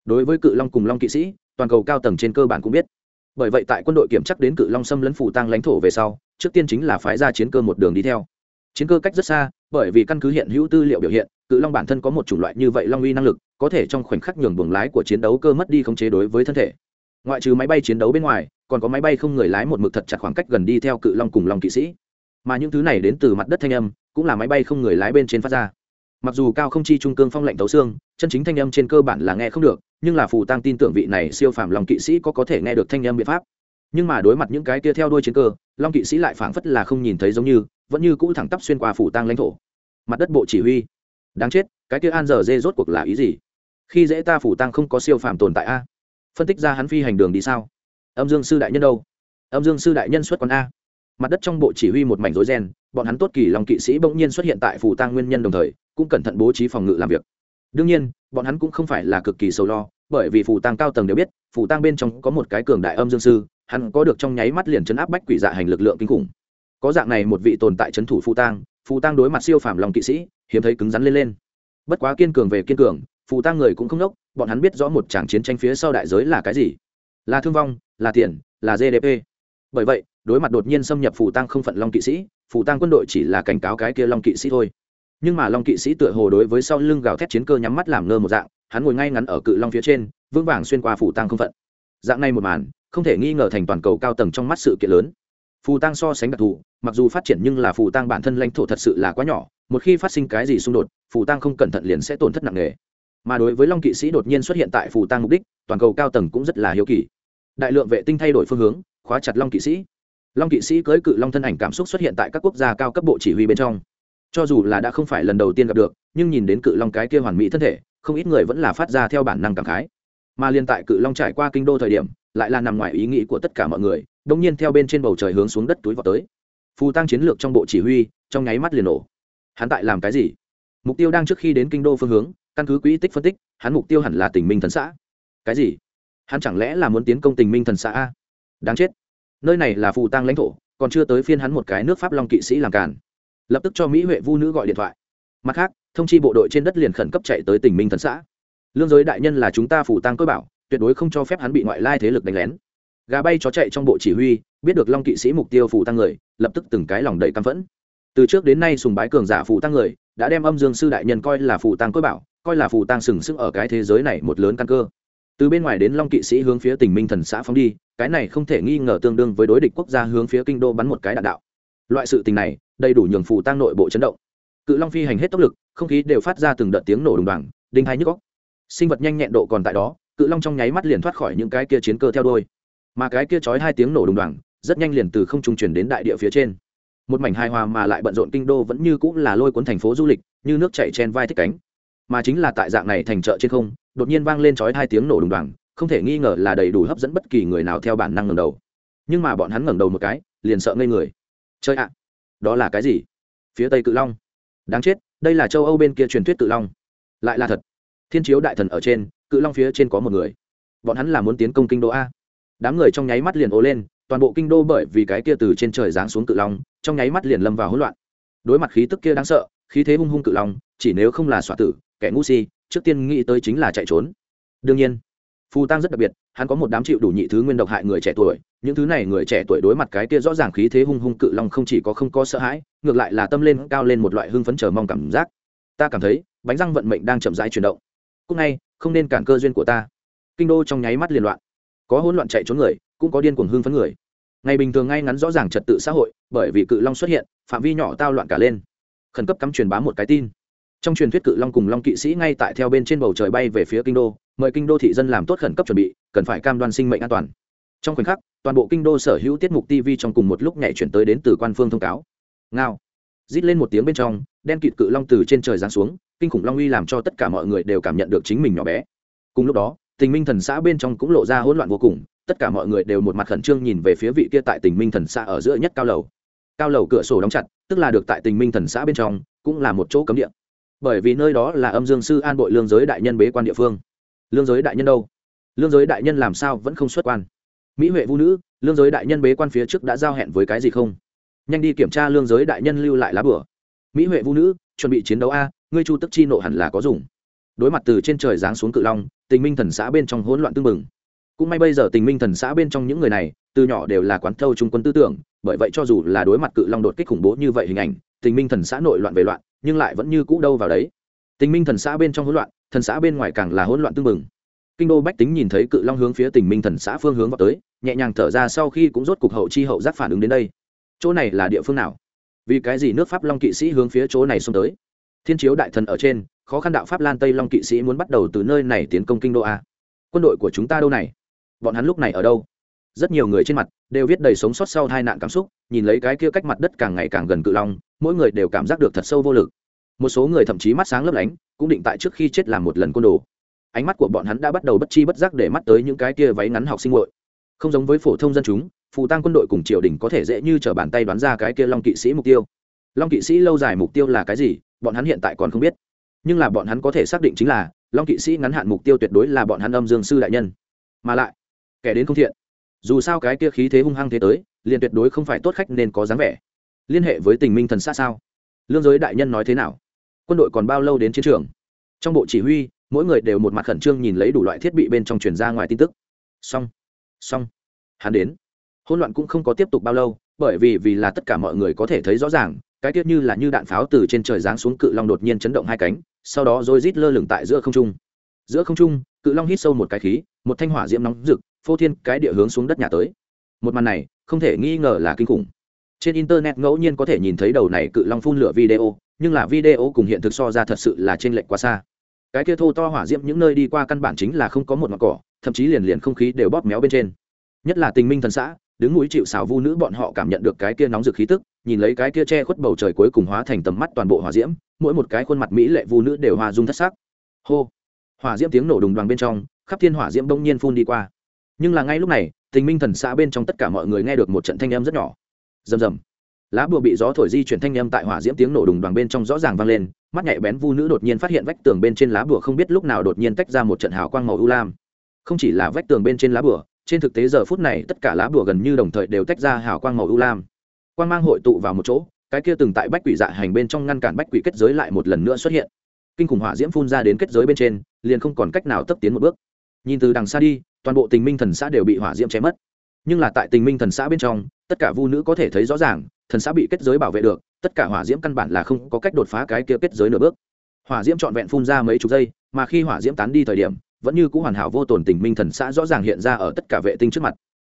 Đối với cự long cùng long kỵ sĩ toàn cầu cao tầng trên cơ bản cũng biết. Bởi vậy tại quân đội kiểm chắc đến cự long xâm lấn phủ tăng lãnh thổ về sau, trước tiên chính là phái ra chiến cơ một đường đi theo. Chiến cơ cách rất xa, bởi vì căn cứ hiện hữu tư liệu biểu hiện, cự long bản thân có một chủng loại như vậy long uy năng lực, có thể trong khoảnh khắc nhường buồng lái của chiến đấu cơ mất đi khống chế đối với thân thể. Ngoại trừ máy bay chiến đấu bên ngoài, còn có máy bay không người lái một mực thật chặt khoảng cách gần đi theo cự long cùng long kỵ sĩ. Mà những thứ này đến từ mặt đất thanh âm, cũng là máy bay không người lái bên trên phát ra mặc dù cao không chi trung cương phong lệnh tấu xương, chân chính thanh âm trên cơ bản là nghe không được, nhưng là phù tăng tin tưởng vị này siêu phàm lòng kỵ sĩ có có thể nghe được thanh âm biện pháp. Nhưng mà đối mặt những cái kia theo đuôi chiến cơ, long kỵ sĩ lại phảng phất là không nhìn thấy giống như, vẫn như cũ thẳng tắp xuyên qua phủ tăng lãnh thổ. Mặt đất bộ chỉ huy. Đáng chết, cái kia an giờ dê rốt cuộc là ý gì? Khi dễ ta phủ tăng không có siêu phàm tồn tại a? Phân tích ra hắn phi hành đường đi sao? Âm dương sư đại nhân đâu? Âm dương sư đại nhân xuất quán a? Mặt đất trong bộ chỉ huy một mảnh rối ren, bọn hắn tốt kỳ lòng kỵ sĩ bỗng nhiên xuất hiện tại phủ tăng nguyên nhân đồng thời cũng cẩn thận bố trí phòng ngự làm việc. Đương nhiên, bọn hắn cũng không phải là cực kỳ sầu lo, bởi vì phủ tăng cao tầng đều biết phủ tăng bên trong có một cái cường đại âm dương sư, hắn có được trong nháy mắt liền chấn áp bách quỷ dạ hành lực lượng kinh khủng. Có dạng này một vị tồn tại c h ấ n thủ phù tang phù tang đối mặt siêu phàm lòng kỵ sĩ, hiếm thấy cứng rắn lên lên. Bất quá kiên cường về kiên cường, phù tang người cũng không đốc, bọn hắn biết rõ một tràng chiến tranh phía sau đại giới là cái gì. Là thương vong, là tiền, là gdp bởi vậy, đối mặt đột nhiên xâm nhập phù tang không phận long kỵ sĩ, phù tang quân đội chỉ là cảnh cáo cái kia long kỵ sĩ thôi nhưng mà long kỵ sĩ tựa hồ đối với sau lưng gào thét chiến cơ nhắm mắt làm ngơ một dạng, hắn ngồi ngay ngắn ở cự long phía trên, vững vàng xuyên qua phủ tăng không phận. Dạng này một màn, không thể nghi ngờ thành toàn cầu cao tầng trong mắt sự kiện lớn. Phù tăng so sánh đặc thù, mặc dù phát triển nhưng là phù tăng bản thân lãnh thổ thật sự là quá nhỏ, một khi phát sinh cái gì xung đột, phù tăng không cẩn thận liền sẽ tổn thất nặng nề. Mà đối với long kỵ sĩ đột nhiên xuất hiện tại phù tăng mục đích, toàn cầu cao tầng cũng rất là hiếu kỳ. Đại lượng vệ tinh thay đổi phương hướng, khóa chặt long kỵ sĩ. Long kỵ sĩ cưới cự long thân ảnh cảm xúc xuất hiện tại các quốc gia cao cấp bộ chỉ huy bên trong cho dù là đã không phải lần đầu tiên gặp được, nhưng nhìn đến cự long cái kia hoàn mỹ thân thể, không ít người vẫn là phát ra theo bản năng cảm khái. Mà liên tại cự long trải qua kinh đô thời điểm, lại là nằm ngoài ý nghĩ của tất cả mọi người đông nhiên theo bên trên bầu trời hướng xuống đất túi vào tới. Phù tăng chiến lược trong bộ chỉ huy, trong nháy mắt liền nổ. Hắn tại làm cái gì? Mục tiêu đang trước khi đến kinh đô phương hướng, căn cứ quỹ tích phân tích, hắn mục tiêu hẳn là tỉnh minh thần xã. Cái gì? Hắn chẳng lẽ là muốn tiến công tình minh thần xã a? Đáng chết. Nơi này là phù tăng lãnh thổ, còn chưa tới phiên hắn một cái nước pháp long kỵ sĩ làm càn lập tức cho mỹ huệ vu nữ gọi điện thoại mặt khác thông chi bộ đội trên đất liền khẩn cấp chạy tới tỉnh minh thần xã lương giới đại nhân là chúng ta phủ tăng cơ bảo tuyệt đối không cho phép hắn bị ngoại lai thế lực đánh lén gà bay chó chạy trong bộ chỉ huy biết được long kỵ sĩ mục tiêu phủ tăng người lập tức từng cái lòng đầy căm phẫn từ trước đến nay sùng bái cường giả phủ tăng người đã đem âm dương sư đại nhân coi là phủ tăng cối bảo coi là phủ tăng sừng sững ở cái thế giới này một lớn căn cơ từ bên ngoài đến long kỵ sĩ hướng phía tỉnh minh thần xã phóng đi cái này không thể nghi ngờ tương đương với đối địch quốc gia hướng phía kinh đô bắn một cái đạn đạo loại sự tình này, đầy đủ nhường phù tăng nội bộ chấn động. Cự long phi hành hết tốc lực, không khí đều phát ra từng đợt tiếng nổ đùng đoàng, đinh hai nhức góc sinh vật nhanh nhẹn độ còn tại đó, cự long trong nháy mắt liền thoát khỏi những cái kia chiến cơ theo đôi mà cái kia chói hai tiếng nổ đùng đoàng, rất nhanh liền từ không trung chuyển đến đại địa phía trên. Một mảnh hài hòa mà lại bận rộn kinh đô vẫn như cũng là lôi cuốn thành phố du lịch, như nước chảy trên vai thích cánh. Mà chính là tại dạng này thành chợ trên không, đột nhiên vang lên chói hai tiếng nổ đùng đoàng, không thể nghi ngờ là đầy đủ hấp dẫn bất kỳ người nào theo bản năng ngẩng đầu. Nhưng mà bọn hắn ngẩng đầu một cái, liền sợ ngây người chơi ạ. Đó là cái gì? Phía tây cự long. Đáng chết, đây là châu âu bên kia truyền thuyết cự long. Lại là thật. Thiên chiếu đại thần ở trên, cự long phía trên có một người. Bọn hắn là muốn tiến công kinh đô a. Đám người trong nháy mắt liền ố lên, toàn bộ kinh đô bởi vì cái kia từ trên trời giáng xuống cự long, trong nháy mắt liền lâm vào hỗn loạn. Đối mặt khí tức kia đáng sợ, khí thế hung hung cự long, chỉ nếu không là xoa tử, kẻ ngu si, trước tiên nghĩ tới chính là chạy trốn. Đương nhiên, phù tăng rất đặc biệt hắn có một đám chịu đủ nhị thứ nguyên độc hại người trẻ tuổi, những thứ này người trẻ tuổi đối mặt cái kia rõ ràng khí thế hung hung cự long không chỉ có không có sợ hãi, ngược lại là tâm lên cao lên một loại hưng phấn chờ mong cảm giác. Ta cảm thấy, bánh răng vận mệnh đang chậm rãi chuyển động. Cúc ngay, không nên cản cơ duyên của ta. Kinh đô trong nháy mắt liên loạn. Có hỗn loạn chạy trốn người, cũng có điên cuồng hưng phấn người. Ngày bình thường ngay ngắn rõ ràng trật tự xã hội, bởi vì cự long xuất hiện, phạm vi nhỏ tao loạn cả lên. Khẩn cấp cắm truyền bá một cái tin. Trong truyền thuyết cự long cùng long kỵ sĩ ngay tại theo bên trên bầu trời bay về phía kinh đô mời kinh đô thị dân làm tốt khẩn cấp chuẩn bị, cần phải cam đoan sinh mệnh an toàn. Trong khoảnh khắc, toàn bộ kinh đô sở hữu tiết mục tv trong cùng một lúc nhảy chuyển tới đến từ quan phương thông cáo. Ngao. Rít lên một tiếng bên trong, đen kịt cự long từ trên trời giáng xuống, kinh khủng long uy làm cho tất cả mọi người đều cảm nhận được chính mình nhỏ bé. Cùng lúc đó, tình minh thần xã bên trong cũng lộ ra hỗn loạn vô cùng, tất cả mọi người đều một mặt khẩn trương nhìn về phía vị kia tại tình minh thần xã ở giữa nhất cao lầu. Cao lầu cửa sổ đóng chặt, tức là được tại tình minh thần xã bên trong, cũng là một chỗ cấm địa. Bởi vì nơi đó là âm dương sư an bội lương giới đại nhân bế quan địa phương lương giới đại nhân đâu? Lương giới đại nhân làm sao vẫn không xuất quan? Mỹ huệ vũ nữ, lương giới đại nhân bế quan phía trước đã giao hẹn với cái gì không? Nhanh đi kiểm tra lương giới đại nhân lưu lại lá bửa. Mỹ huệ vũ nữ, chuẩn bị chiến đấu a, ngươi chu tức chi nộ hẳn là có dùng. Đối mặt từ trên trời giáng xuống cự long, tình minh thần xã bên trong hỗn loạn tương mừng cũng may bây giờ tình minh thần xã bên trong những người này, từ nhỏ đều là quán thâu trung quân tư tưởng, bởi vậy cho dù là đối mặt cự long đột kích khủng bố như vậy hình ảnh, tình minh thần xã nội loạn về loạn, nhưng lại vẫn như cũ đâu vào đấy. Tình minh thần xã bên trong hỗn loạn thần xã bên ngoài càng là hỗn loạn tương mừng kinh đô bách tính nhìn thấy cự long hướng phía Tỉnh minh thần xã phương hướng vào tới, nhẹ nhàng thở ra sau khi cũng rốt cục hậu chi hậu giác phản ứng đến đây. Chỗ này là địa phương nào? Vì cái gì nước pháp long kỵ sĩ hướng phía chỗ này xông tới? Thiên chiếu đại thần ở trên, khó khăn đạo pháp lan tây long kỵ sĩ muốn bắt đầu từ nơi này tiến công kinh đô a. Quân đội của chúng ta đâu này? Bọn hắn lúc này ở đâu? Rất nhiều người trên mặt đều viết đầy sống sót sau hai nạn cảm xúc, nhìn lấy cái kia cách mặt đất càng ngày càng gần cự long, mỗi người đều cảm giác được thật sâu vô lực một số người thậm chí mắt sáng lấp lánh, cũng định tại trước khi chết làm một lần côn đồ. Ánh mắt của bọn hắn đã bắt đầu bất chi bất giác để mắt tới những cái kia váy ngắn học sinh hội không giống với phổ thông dân chúng, phù tăng quân đội cùng triều đình có thể dễ như t r ở bàn tay đoán ra cái kia long kỵ sĩ mục tiêu. Long kỵ sĩ lâu dài mục tiêu là cái gì, bọn hắn hiện tại còn không biết. Nhưng là bọn hắn có thể xác định chính là, long kỵ sĩ ngắn hạn mục tiêu tuyệt đối là bọn hắn âm dương sư đại nhân. Mà lại, kẻ đến không thiện. Dù sao cái kia khí thế hung hăng thế tới, liền tuyệt đối không phải tốt khách nên có dáng vẻ. Liên hệ với tình minh thần xa sao? Lương giới đại nhân nói thế nào? Quân đội còn bao lâu đến chiến trường? Trong bộ chỉ huy, mỗi người đều một mặt khẩn trương nhìn lấy đủ loại thiết bị bên trong truyền ra ngoài tin tức. Xong. Xong. Hắn đến. Hỗn loạn cũng không có tiếp tục bao lâu, bởi vì vì là tất cả mọi người có thể thấy rõ ràng, cái tiết như là như đạn pháo từ trên trời giáng xuống cự long đột nhiên chấn động hai cánh, sau đó rồi rít lơ lửng tại giữa không trung. Giữa không trung, cự long hít sâu một cái khí, một thanh hỏa diễm nóng rực, phô thiên cái địa hướng xuống đất nhà tới. Một màn này, không thể nghi ngờ là kinh khủng. Trên internet ngẫu nhiên có thể nhìn thấy đầu này cự long phun lửa video nhưng là video cùng hiện thực so ra thật sự là trên lệch quá xa. Cái kia thô to hỏa diễm những nơi đi qua căn bản chính là không có một mặt cỏ, thậm chí liền liền không khí đều bóp méo bên trên. Nhất là tình minh thần xã, đứng núi chịu xào vu nữ bọn họ cảm nhận được cái kia nóng rực khí tức, nhìn lấy cái kia che khuất bầu trời cuối cùng hóa thành tầm mắt toàn bộ hỏa diễm, mỗi một cái khuôn mặt mỹ lệ vu nữ đều hòa dung thất sắc. Hô! Hỏa diễm tiếng nổ đùng đoàn bên trong, khắp thiên hỏa diễm bỗng nhiên phun đi qua. Nhưng là ngay lúc này, tình minh thần xã bên trong tất cả mọi người nghe được một trận thanh âm rất nhỏ. Rầm rầm lá bùa bị gió thổi di chuyển thanh âm tại hỏa diễm tiếng nổ đùng đoàn bên trong rõ ràng vang lên, mắt nhạy bén vu nữ đột nhiên phát hiện vách tường bên trên lá bùa không biết lúc nào đột nhiên tách ra một trận hào quang màu u lam. Không chỉ là vách tường bên trên lá bùa, trên thực tế giờ phút này tất cả lá bùa gần như đồng thời đều tách ra hào quang màu u lam. Quang mang hội tụ vào một chỗ, cái kia từng tại bách quỷ dạ hành bên trong ngăn cản bách quỷ kết giới lại một lần nữa xuất hiện. Kinh khủng hỏa diễm phun ra đến kết giới bên trên, liền không còn cách nào tấp tiến một bước. Nhìn từ đằng xa đi, toàn bộ tình minh thần xã đều bị hỏa diễm chém mất. Nhưng là tại tình minh thần xã bên trong, tất cả vu nữ có thể thấy rõ ràng thần xã bị kết giới bảo vệ được, tất cả hỏa diễm căn bản là không có cách đột phá cái kia kết giới nửa bước. Hỏa diễm trọn vẹn phun ra mấy chục giây, mà khi hỏa diễm tán đi thời điểm, vẫn như c ũ hoàn hảo vô tồn tình minh thần xã rõ ràng hiện ra ở tất cả vệ tinh trước mặt.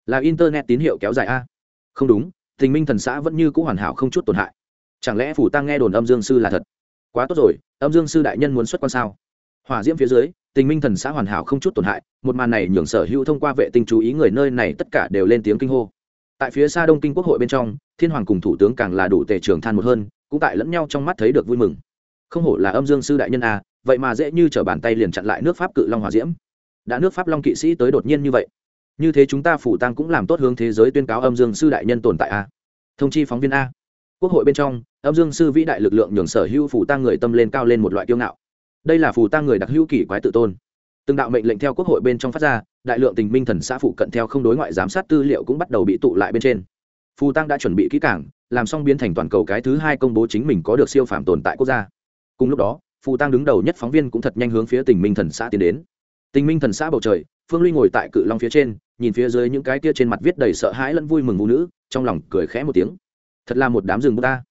Là internet tín hiệu kéo dài a. Không đúng, tình minh thần xã vẫn như c ũ hoàn hảo không chút tổn hại. Chẳng lẽ phủ tăng nghe đồn âm dương sư là thật? Quá tốt rồi, âm dương sư đại nhân muốn xuất quan sao? Hỏa diễm phía dưới, tình minh thần xã hoàn hảo không chút tổn hại, một màn này nhường sở hữu thông qua vệ tinh chú ý người nơi này tất cả đều lên tiếng kinh hô tại phía xa đông kinh quốc hội bên trong, thiên hoàng cùng thủ tướng càng là đủ tề trường than một hơn, cũng tại lẫn nhau trong mắt thấy được vui mừng. Không hổ là âm dương sư đại nhân a vậy mà dễ như t r ở bàn tay liền chặn lại nước pháp cự long hòa diễm. Đã nước pháp long kỵ sĩ tới đột nhiên như vậy, như thế chúng ta phủ tăng cũng làm tốt hướng thế giới tuyên cáo âm dương sư đại nhân tồn tại a thông chi phóng viên a. Quốc hội bên trong, âm dương sư vĩ đại lực lượng nhường sở hữu phủ tăng người tâm lên cao lên một loại kiêu ngạo. Đây là phủ tăng người đặc hữu kỷ quái tự tôn. Từng đạo mệnh lệnh theo quốc hội bên trong phát ra đại lượng tình minh thần xã phụ cận theo không đối ngoại giám sát tư liệu cũng bắt đầu bị tụ lại bên trên. Phù tăng đã chuẩn bị kỹ cảng làm xong biến thành toàn cầu cái thứ hai công bố chính mình có được siêu phạm tồn tại quốc gia. Cùng lúc đó phù tăng đứng đầu nhất phóng viên cũng thật nhanh hướng phía tình minh thần xã tiến đến. Tình minh thần xã bầu trời, phương ly ngồi tại cự long phía trên, nhìn phía dưới những cái kia trên mặt viết đầy sợ hãi lẫn vui mừng vũ nữ, trong lòng cười khẽ một tiếng. Thật là một đám rừng ta.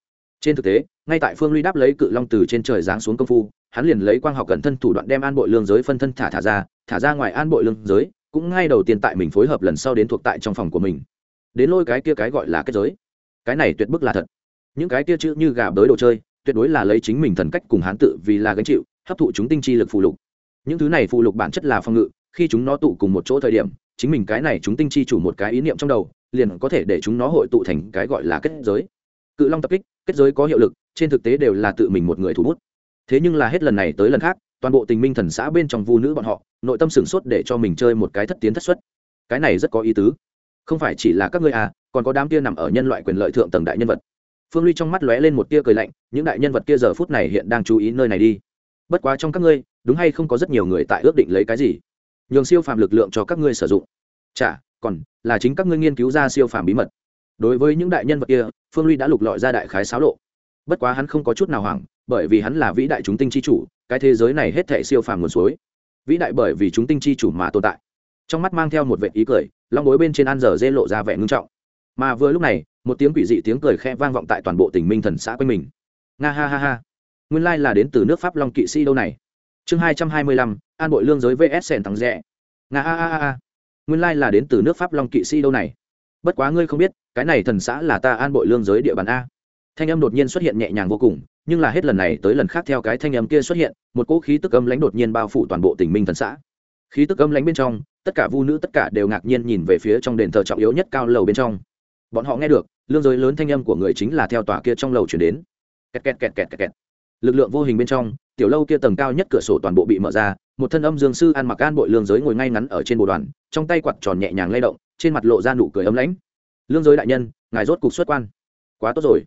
Trên thực tế, ngay tại phương ly đáp lấy cự long từ trên trời giáng xuống công phu, hắn liền lấy quang học cẩn thân thủ đoạn đem an bội lương giới phân thân thả thả ra thả ra ngoài an bội lương giới cũng ngay đầu tiên tại mình phối hợp lần sau đến thuộc tại trong phòng của mình. Đến lôi cái kia cái gọi là kết giới. Cái này tuyệt bức là thật. Những cái kia chữ như gà bới đồ chơi, tuyệt đối là lấy chính mình thần cách cùng hán tự vì là gánh chịu, hấp thụ chúng tinh chi lực phụ lục. Những thứ này phụ lục bản chất là phòng ngự, khi chúng nó tụ cùng một chỗ thời điểm, chính mình cái này chúng tinh chi chủ một cái ý niệm trong đầu, liền có thể để chúng nó hội tụ thành cái gọi là kết giới. Cự long tập kích, kết giới có hiệu lực, trên thực tế đều là tự mình một người thủ bút. Thế nhưng là hết lần này tới lần khác toàn bộ tình minh thần xã bên trong vu nữ bọn họ, nội tâm sửng sốt để cho mình chơi một cái thất tiến thất xuất. Cái này rất có ý tứ. Không phải chỉ là các ngươi à còn có đám kia nằm ở nhân loại quyền lợi thượng tầng đại nhân vật. Phương ly trong mắt lóe lên một tia cười lạnh, những đại nhân vật kia giờ phút này hiện đang chú ý nơi này đi. Bất quá trong các ngươi, đúng hay không có rất nhiều người tại ước định lấy cái gì? Nhường siêu phàm lực lượng cho các ngươi sử dụng. Chả còn là chính các ngươi nghiên cứu ra siêu phàm bí mật. Đối với những đại nhân vật kia, phương ly đã lục lọi ra đại khái xáo lộ. Bất quá hắn không có chút nào hoảng bởi vì hắn là vĩ đại chúng tinh chi chủ, cái thế giới này hết thể siêu phàm nguồn suối. Vĩ đại bởi vì chúng tinh chi chủ mà tồn tại. Trong mắt mang theo một vệ ý cười, long bối bên trên ăn dở dê lộ ra vẻ ngưng trọng. Mà vừa lúc này, một tiếng quỷ dị tiếng cười khẽ vang vọng tại toàn bộ tỉnh minh thần xã quanh mình. Nga ha ha ha. Nguyên lai là đến từ nước pháp long kỵ sĩ đâu này. Chương hai trăm hai mươi lăm, an bội lương giới vs sèn thắng rẽ nga ha ha ha. Nguyên lai là đến từ nước pháp long kỵ sĩ đâu này. Bất quá ngươi không biết, cái này thần xã là ta an bội lương giới địa bàn a. Thanh âm đột nhiên xuất hiện nhẹ nhàng vô cùng nhưng là hết lần này tới lần khác theo cái thanh âm kia xuất hiện, một cỗ khí tức âm lãnh đột nhiên bao phủ toàn bộ tỉnh minh thần xã. Khí tức âm lãnh bên trong, tất cả vu nữ tất cả đều ngạc nhiên nhìn về phía trong đền thờ trọng yếu nhất cao lầu bên trong. Bọn họ nghe được, lương giới lớn thanh âm của người chính là theo tòa kia trong lầu chuyển đến. Kẹt kẹt kẹt kẹt kẹt kẹt. Lực lượng vô hình bên trong, tiểu lâu kia tầng cao nhất cửa sổ toàn bộ bị mở ra, một thân âm dương sư ăn mặc an bội lương giới ngồi ngay ngắn ở trên bồ đoàn, trong tay quạt tròn nhẹ nhàng lay động, trên mặt lộ ra nụ cười ấm lãnh. Lương giới đại nhân, ngài rốt cục xuất quan. Quá tốt rồi.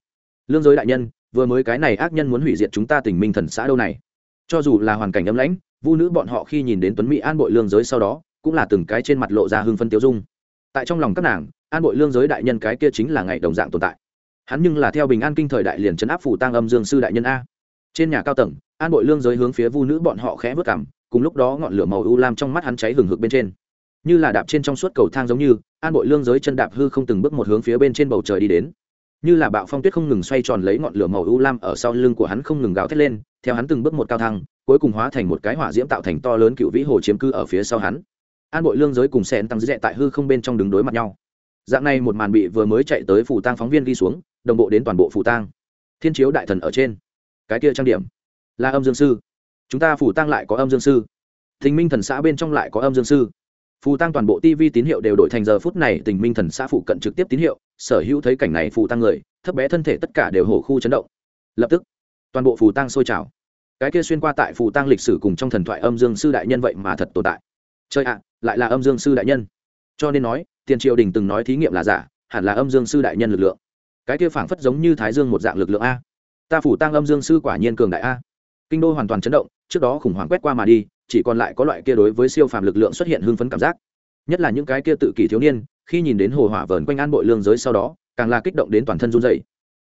Lương giới đại nhân vừa mới cái này ác nhân muốn hủy diệt chúng ta tình minh thần xã đâu này. Cho dù là hoàn cảnh ấm lãnh, vu nữ bọn họ khi nhìn đến tuấn mỹ an bội lương giới sau đó, cũng là từng cái trên mặt lộ ra hưng phân tiêu dung. Tại trong lòng các nàng, an bội lương giới đại nhân cái kia chính là ngày đồng dạng tồn tại. Hắn nhưng là theo bình an kinh thời đại liền chấn áp phủ tăng âm dương sư đại nhân a. Trên nhà cao tầng, an bội lương giới hướng phía vu nữ bọn họ khẽ vớt cảm, cùng lúc đó ngọn lửa màu u lam trong mắt hắn cháy hừng hực bên trên. Như là đạp trên trong suốt cầu thang giống như, an bội lương giới chân đạp hư không từng bước một hướng phía bên trên bầu trời đi đến như là bạo phong tuyết không ngừng xoay tròn lấy ngọn lửa màu u lam ở sau lưng của hắn không ngừng gào thét lên, theo hắn từng bước một cao thăng, cuối cùng hóa thành một cái hỏa diễm tạo thành to lớn cựu vĩ hồ chiếm cư ở phía sau hắn. An bội lương giới cùng xen tăng dễ tại hư không bên trong đứng đối mặt nhau. Dạng này một màn bị vừa mới chạy tới phủ tang phóng viên ghi xuống, đồng bộ đến toàn bộ phủ tang. Thiên chiếu đại thần ở trên. Cái kia trang điểm. Là âm dương sư. Chúng ta phủ tang lại có âm dương sư. Thình minh thần xã bên trong lại có âm dương sư. Phù tăng toàn bộ tv tín hiệu đều đổi thành giờ phút này tình minh thần xã phụ cận trực tiếp tín hiệu sở hữu thấy cảnh này phù tăng người, thấp bé thân thể tất cả đều hổ khu chấn động. Lập tức, toàn bộ phù tăng sôi trào. Cái kia xuyên qua tại phù tăng lịch sử cùng trong thần thoại âm dương sư đại nhân vậy mà thật tồn tại. Chơi ạ, lại là âm dương sư đại nhân. Cho nên nói, tiền triều đình từng nói thí nghiệm là giả, hẳn là âm dương sư đại nhân lực lượng. Cái kia phảng phất giống như thái dương một dạng lực lượng a. Ta phủ tăng âm dương sư quả nhiên cường đại a. Kinh đô hoàn toàn chấn động, trước đó khủng hoảng quét qua mà đi, chỉ còn lại có loại kia đối với siêu phàm lực lượng xuất hiện hưng phấn cảm giác. Nhất là những cái kia tự kỷ thiếu niên khi nhìn đến hồ hỏa vờn quanh an bội lương giới sau đó, càng là kích động đến toàn thân run dày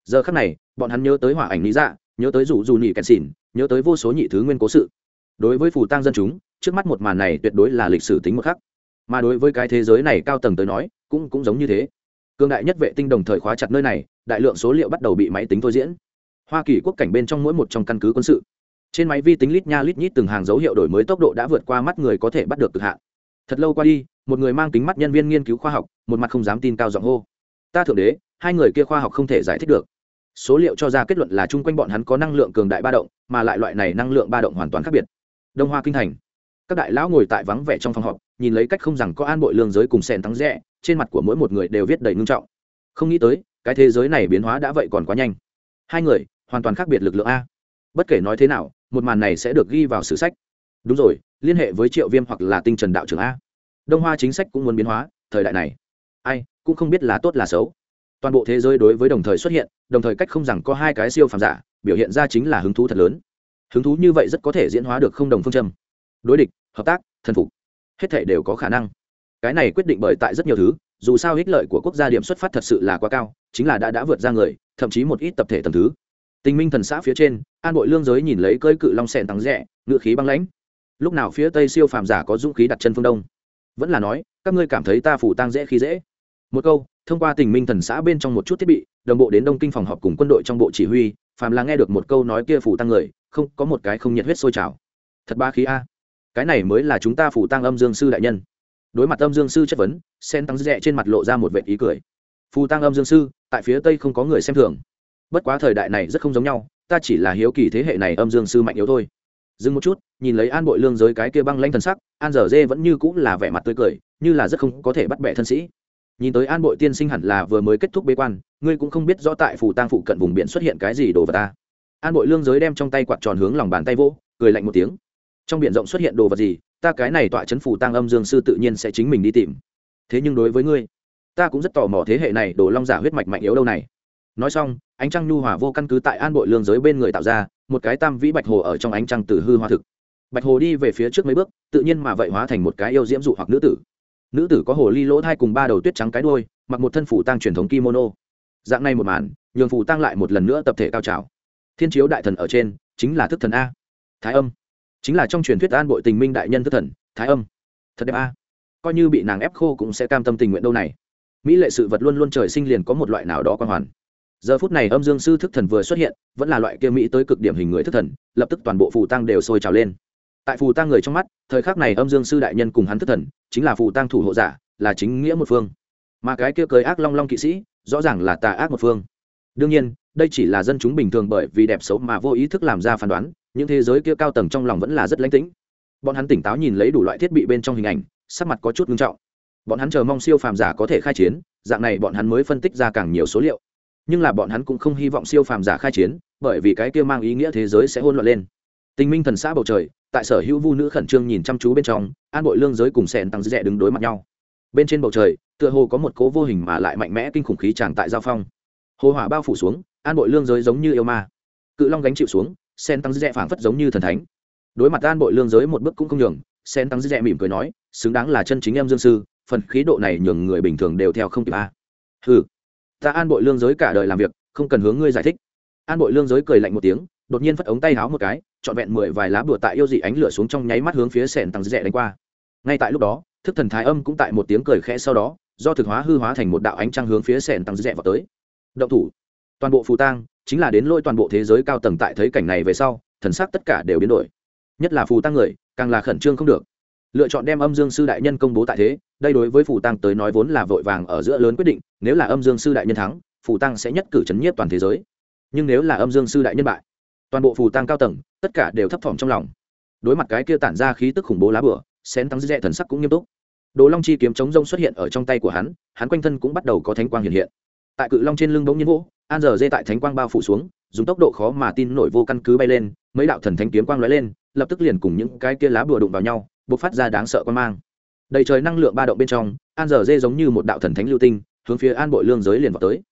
giờ khắc này, bọn hắn nhớ tới hỏa ảnh lý dạ nhớ tới rủ dù nhị kẹn xỉn, nhớ tới vô số nhị thứ nguyên cố sự. Đối với phù tăng dân chúng, trước mắt một màn này tuyệt đối là lịch sử tính một khắc. Mà đối với cái thế giới này cao tầng tới nói, cũng cũng giống như thế. Cương đại nhất vệ tinh đồng thời khóa chặt nơi này, đại lượng số liệu bắt đầu bị máy tính thôi diễn. Hoa kỳ quốc cảnh bên trong mỗi một trong căn cứ quân sự. Trên máy vi tính lít nha lít nhít từng hàng dấu hiệu đổi mới tốc độ đã vượt qua mắt người có thể bắt được cực hạn. Thật lâu qua đi một người mang kính mắt nhân viên nghiên cứu khoa học, một mặt không dám tin cao giọng hô. Ta thượng đế, hai người kia khoa học không thể giải thích được. Số liệu cho ra kết luận là chung quanh bọn hắn có năng lượng cường đại ba động, mà lại loại này năng lượng ba động hoàn toàn khác biệt. Đông hoa kinh thành. Các đại lão ngồi tại vắng vẻ trong phòng họp, nhìn lấy cách không rằng có an bội lương giới cùng sèn thắng rẽ, trên mặt của mỗi một người đều viết đầy ngưng trọng. Không nghĩ tới, cái thế giới này biến hóa đã vậy còn quá nhanh. Hai người, hoàn toàn khác biệt lực lượng a. Bất kể nói thế nào, một màn này sẽ được ghi vào sử sách. Đúng rồi, liên hệ với triệu viêm hoặc là tinh trần đạo trưởng a đông hoa chính sách cũng muốn biến hóa, thời đại này. Ai, cũng không biết là tốt là xấu. Toàn bộ thế giới đối với đồng thời xuất hiện, đồng thời cách không rằng có hai cái siêu phàm giả, biểu hiện ra chính là hứng thú thật lớn. Hứng thú như vậy rất có thể diễn hóa được không đồng phương châm. Đối địch, hợp tác, thần phục, hết thể đều có khả năng. Cái này quyết định bởi tại rất nhiều thứ, dù sao ích lợi của quốc gia điểm xuất phát thật sự là quá cao, chính là đã đã vượt ra người, thậm chí một ít tập thể tầm thứ. Tình minh thần xã phía trên, an bội lương giới nhìn lấy cơi cự long sẹn tăng rẽ ngự khí băng lãnh. Lúc nào phía tây siêu phàm giả có dũng khí đặt chân phương đông? Vẫn là nói, các ngươi cảm thấy ta phủ tang dễ khi dễ. Một câu, thông qua tình minh thần xã bên trong một chút thiết bị, đồng bộ đến đông kinh phòng họp cùng quân đội trong bộ chỉ huy, phàm là nghe được một câu nói kia phủ tăng người, không, có một cái không nhiệt huyết sôi trào. Thật ba khí a. Cái này mới là chúng ta phủ tăng âm dương sư đại nhân. Đối mặt âm dương sư chất vấn, sen tăng rẽ trên mặt lộ ra một vệ ý cười. Phù tăng âm dương sư, tại phía tây không có người xem thường. Bất quá thời đại này rất không giống nhau, ta chỉ là hiếu kỳ thế hệ này âm dương sư mạnh yếu thôi dừng một chút, nhìn lấy an bội lương giới cái kia băng lanh thần sắc, an dở dê vẫn như cũng là vẻ mặt tươi cười, như là rất không có thể bắt bẻ thân sĩ. Nhìn tới an bội tiên sinh hẳn là vừa mới kết thúc bế quan, ngươi cũng không biết rõ tại phủ tang phụ cận vùng biển xuất hiện cái gì đồ vật ta. An bội lương giới đem trong tay quạt tròn hướng lòng bàn tay vỗ, cười lạnh một tiếng. Trong biển rộng xuất hiện đồ vật gì, ta cái này tọa chấn phủ tang âm dương sư tự nhiên sẽ chính mình đi tìm. Thế nhưng đối với ngươi, ta cũng rất tò mò thế hệ này đồ long giả huyết mạch mạnh yếu đâu này. Nói xong, ánh trăng nhu hòa vô căn cứ tại an bội lương giới bên người tạo ra một cái tam vĩ bạch hồ ở trong ánh trăng từ hư hoa thực. Bạch hồ đi về phía trước mấy bước, tự nhiên mà vậy hóa thành một cái yêu diễm dụ hoặc nữ tử. Nữ tử có hồ ly lỗ thai cùng ba đầu tuyết trắng cái đôi mặc một thân phủ tăng truyền thống kimono. Dạng này một màn, nhường phủ tăng lại một lần nữa tập thể cao trào. Thiên chiếu đại thần ở trên, chính là thức thần a. Thái âm. Chính là trong truyền thuyết an bội tình minh đại nhân thức thần, thái âm. Thật đẹp a. Coi như bị nàng ép khô cũng sẽ cam tâm tình nguyện đâu này. Mỹ lệ sự vật luôn luôn trời sinh liền có một loại nào đó quan hoàn giờ phút này âm dương sư thức thần vừa xuất hiện, vẫn là loại kia mỹ tới cực điểm hình người thức thần, lập tức toàn bộ phù tăng đều sôi trào lên. Tại phù tăng người trong mắt, thời khắc này âm dương sư đại nhân cùng hắn thức thần, chính là phù tăng thủ hộ giả, là chính nghĩa một phương. Mà cái kia cười ác long long kỵ sĩ, rõ ràng là tà ác một phương. Đương nhiên, đây chỉ là dân chúng bình thường bởi vì đẹp xấu mà vô ý thức làm ra phán đoán, những thế giới kia cao tầng trong lòng vẫn là rất lãnh tĩnh. Bọn hắn tỉnh táo nhìn lấy đủ loại thiết bị bên trong hình ảnh, sắc mặt có chút nghiêm trọng. Bọn hắn chờ mong siêu phàm giả có thể khai chiến, dạng này bọn hắn mới phân tích ra càng nhiều số liệu nhưng là bọn hắn cũng không hy vọng siêu phàm giả khai chiến, bởi vì cái kia mang ý nghĩa thế giới sẽ hôn loạn lên. Tình minh thần xã bầu trời, tại sở hữu vu nữ khẩn trương nhìn chăm chú bên trong, an bội lương giới cùng sẹn tăng rẽ đứng đối mặt nhau. Bên trên bầu trời, tựa hồ có một cố vô hình mà lại mạnh mẽ kinh khủng khí tràn tại giao phong. Hồ hỏa bao phủ xuống, an bội lương giới giống như yêu ma. Cự long gánh chịu xuống sen tăng rẽ phảng phất giống như thần thánh. Đối mặt an bội lương giới một bước cũng không nhường sen tăng rẽ mỉm cười nói, xứng đáng là chân chính em dương sư, phần khí độ này nhường người bình thường đều theo không kịp a. Hừ ta an bội lương giới cả đời làm việc, không cần hướng ngươi giải thích. An bội lương giới cười lạnh một tiếng, đột nhiên phất ống tay háo một cái, trọn vẹn mười vài lá bùa tại yêu dị ánh lửa xuống trong nháy mắt hướng phía sẻn tăng rẽ đánh qua. Ngay tại lúc đó, thức thần thái âm cũng tại một tiếng cười khẽ sau đó, do thực hóa hư hóa thành một đạo ánh trăng hướng phía sẻn tăng rẽ vào tới. Động thủ. Toàn bộ phù tang, chính là đến lôi toàn bộ thế giới cao tầng tại thấy cảnh này về sau, thần sắc tất cả đều biến đổi. Nhất là phù tăng người, càng là khẩn trương không được lựa chọn đem âm dương sư đại nhân công bố tại thế, đây đối với phủ tăng tới nói vốn là vội vàng ở giữa lớn quyết định, nếu là âm dương sư đại nhân thắng phủ tăng sẽ nhất cử chấn nhiếp toàn thế giới. Nhưng nếu là âm dương sư đại nhân bại, toàn bộ phủ tăng cao tầng, tất cả đều thấp thỏm trong lòng. Đối mặt cái kia tản ra khí tức khủng bố lá bửa, xén tăng dễ thần sắc cũng nghiêm túc. Đồ long chi kiếm chống rông xuất hiện ở trong tay của hắn hắn quanh thân cũng bắt đầu có thánh quang hiện hiện. Tại cự long trên lưng bỗng nhiên vỗ, an giờ dê tại thánh quang bao phủ xuống, dùng tốc độ khó mà tin nổi vô căn cứ bay lên, mấy đạo thần thánh kiếm quang lóe lên, lập tức liền cùng những cái kia lá bùa đụng vào nhau b ộ c phát ra đáng sợ quan mang. Đầy trời năng lượng ba động bên trong, an giờ dê giống như một đạo thần thánh lưu tinh, hướng phía an bội lương giới liền vào tới.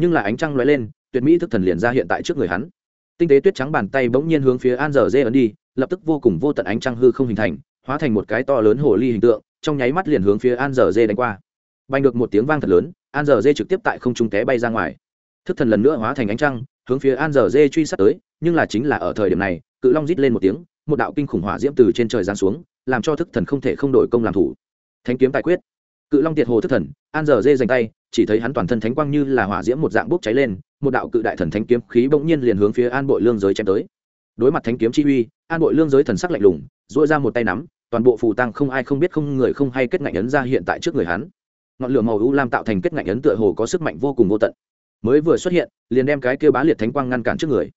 Nhưng là ánh trăng lóe lên, tuyệt mỹ thức thần liền ra hiện tại trước người hắn. Tinh tế tuyết trắng bàn tay bỗng nhiên hướng phía an giờ dê ấn đi, lập tức vô cùng vô tận ánh trăng hư không hình thành, hóa thành một cái to lớn hồ ly hình tượng, trong nháy mắt liền hướng phía an giờ dê đánh qua. Bành được một tiếng vang thật lớn, an giờ dê trực tiếp tại không trung té bay ra ngoài. Thức thần lần nữa hóa thành ánh trăng, hướng phía an giờ dê truy sát tới, nhưng là chính là ở thời điểm này, cự long rít lên một tiếng một đạo kinh khủng hỏa diễm từ trên trời giáng xuống, làm cho thức thần không thể không đổi công làm thủ. Thánh kiếm tài quyết. Cự long tiệt hồ thức thần, an giờ dê dành tay, chỉ thấy hắn toàn thân thánh quang như là hỏa diễm một dạng bốc cháy lên, một đạo cự đại thần thánh kiếm khí bỗng nhiên liền hướng phía an bội lương giới chém tới. Đối mặt thánh kiếm chi uy, an bội lương giới thần sắc lạnh lùng, duỗi ra một tay nắm, toàn bộ phù tăng không ai không biết không người không hay kết ngạnh ấn ra hiện tại trước người hắn. Ngọn lửa màu u lam tạo thành kết ngạnh ấn tựa hồ có sức mạnh vô cùng vô tận. Mới vừa xuất hiện, liền đem cái kêu bá liệt thánh quang ngăn cản trước người.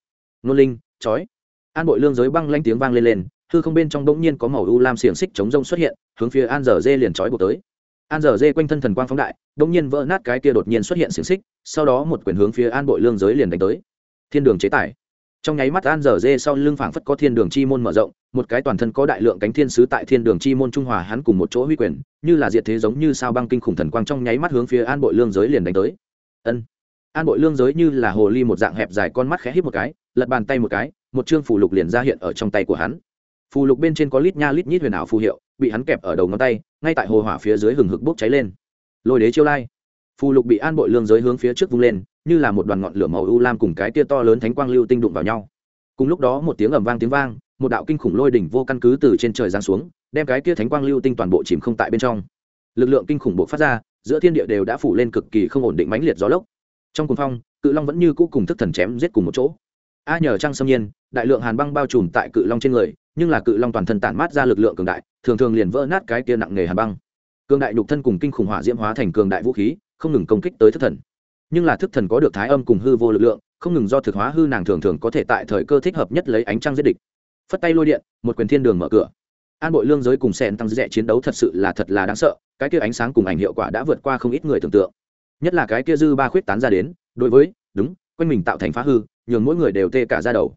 Nô linh, chói an bội lương giới băng lanh tiếng vang lên lên, hư không bên trong bỗng nhiên có màu u lam xiềng xích chống rông xuất hiện, hướng phía an dở dê liền chói buộc tới. An dở dê quanh thân thần quang phóng đại, bỗng nhiên vỡ nát cái kia đột nhiên xuất hiện xiềng xích, sau đó một quyền hướng phía an bội lương giới liền đánh tới. Thiên đường chế tải. Trong nháy mắt an dở dê sau lưng phảng phất có thiên đường chi môn mở rộng, một cái toàn thân có đại lượng cánh thiên sứ tại thiên đường chi môn trung hòa hắn cùng một chỗ huy quyền, như là diệt thế giống như sao băng kinh khủng thần quang trong nháy mắt hướng phía an bội lương giới liền đánh tới. Ân. An bội lương giới như là hồ ly một dạng hẹp dài con mắt khẽ hít một cái, lật bàn tay một cái một chương phù lục liền ra hiện ở trong tay của hắn. Phù lục bên trên có lít nha lít nhít huyền ảo phù hiệu, bị hắn kẹp ở đầu ngón tay, ngay tại hồ hỏa phía dưới hừng hực bốc cháy lên. Lôi đế chiêu lai. Phù lục bị an bội lương giới hướng phía trước vung lên, như là một đoàn ngọn lửa màu u lam cùng cái tia to lớn thánh quang lưu tinh đụng vào nhau. Cùng lúc đó một tiếng ầm vang tiếng vang, một đạo kinh khủng lôi đỉnh vô căn cứ từ trên trời giáng xuống, đem cái kia thánh quang lưu tinh toàn bộ chìm không tại bên trong. Lực lượng kinh khủng bộ phát ra, giữa thiên địa đều đã phủ lên cực kỳ không ổn định mãnh liệt gió lốc. Trong cuồng phong, cự long vẫn như cũ cùng thức thần chém giết cùng một chỗ a nhờ trăng xâm nhiên, đại lượng hàn băng bao trùm tại cự long trên người, nhưng là cự long toàn thân tản mát ra lực lượng cường đại, thường thường liền vỡ nát cái kia nặng nghề hàn băng. Cường đại nhục thân cùng kinh khủng hỏa diễm hóa thành cường đại vũ khí, không ngừng công kích tới thức thần. Nhưng là thức thần có được thái âm cùng hư vô lực lượng, không ngừng do thực hóa hư nàng thường thường có thể tại thời cơ thích hợp nhất lấy ánh trăng giết địch. Phất tay lôi điện, một quyền thiên đường mở cửa. An bội lương giới cùng sen tăng dễ chiến đấu thật sự là thật là đáng sợ, cái kia ánh sáng cùng ảnh hiệu quả đã vượt qua không ít người tưởng tượng. Nhất là cái kia dư ba khuyết tán ra đến, đối với, đúng, quanh mình tạo thành phá hư nhường mỗi người đều tê cả ra đầu.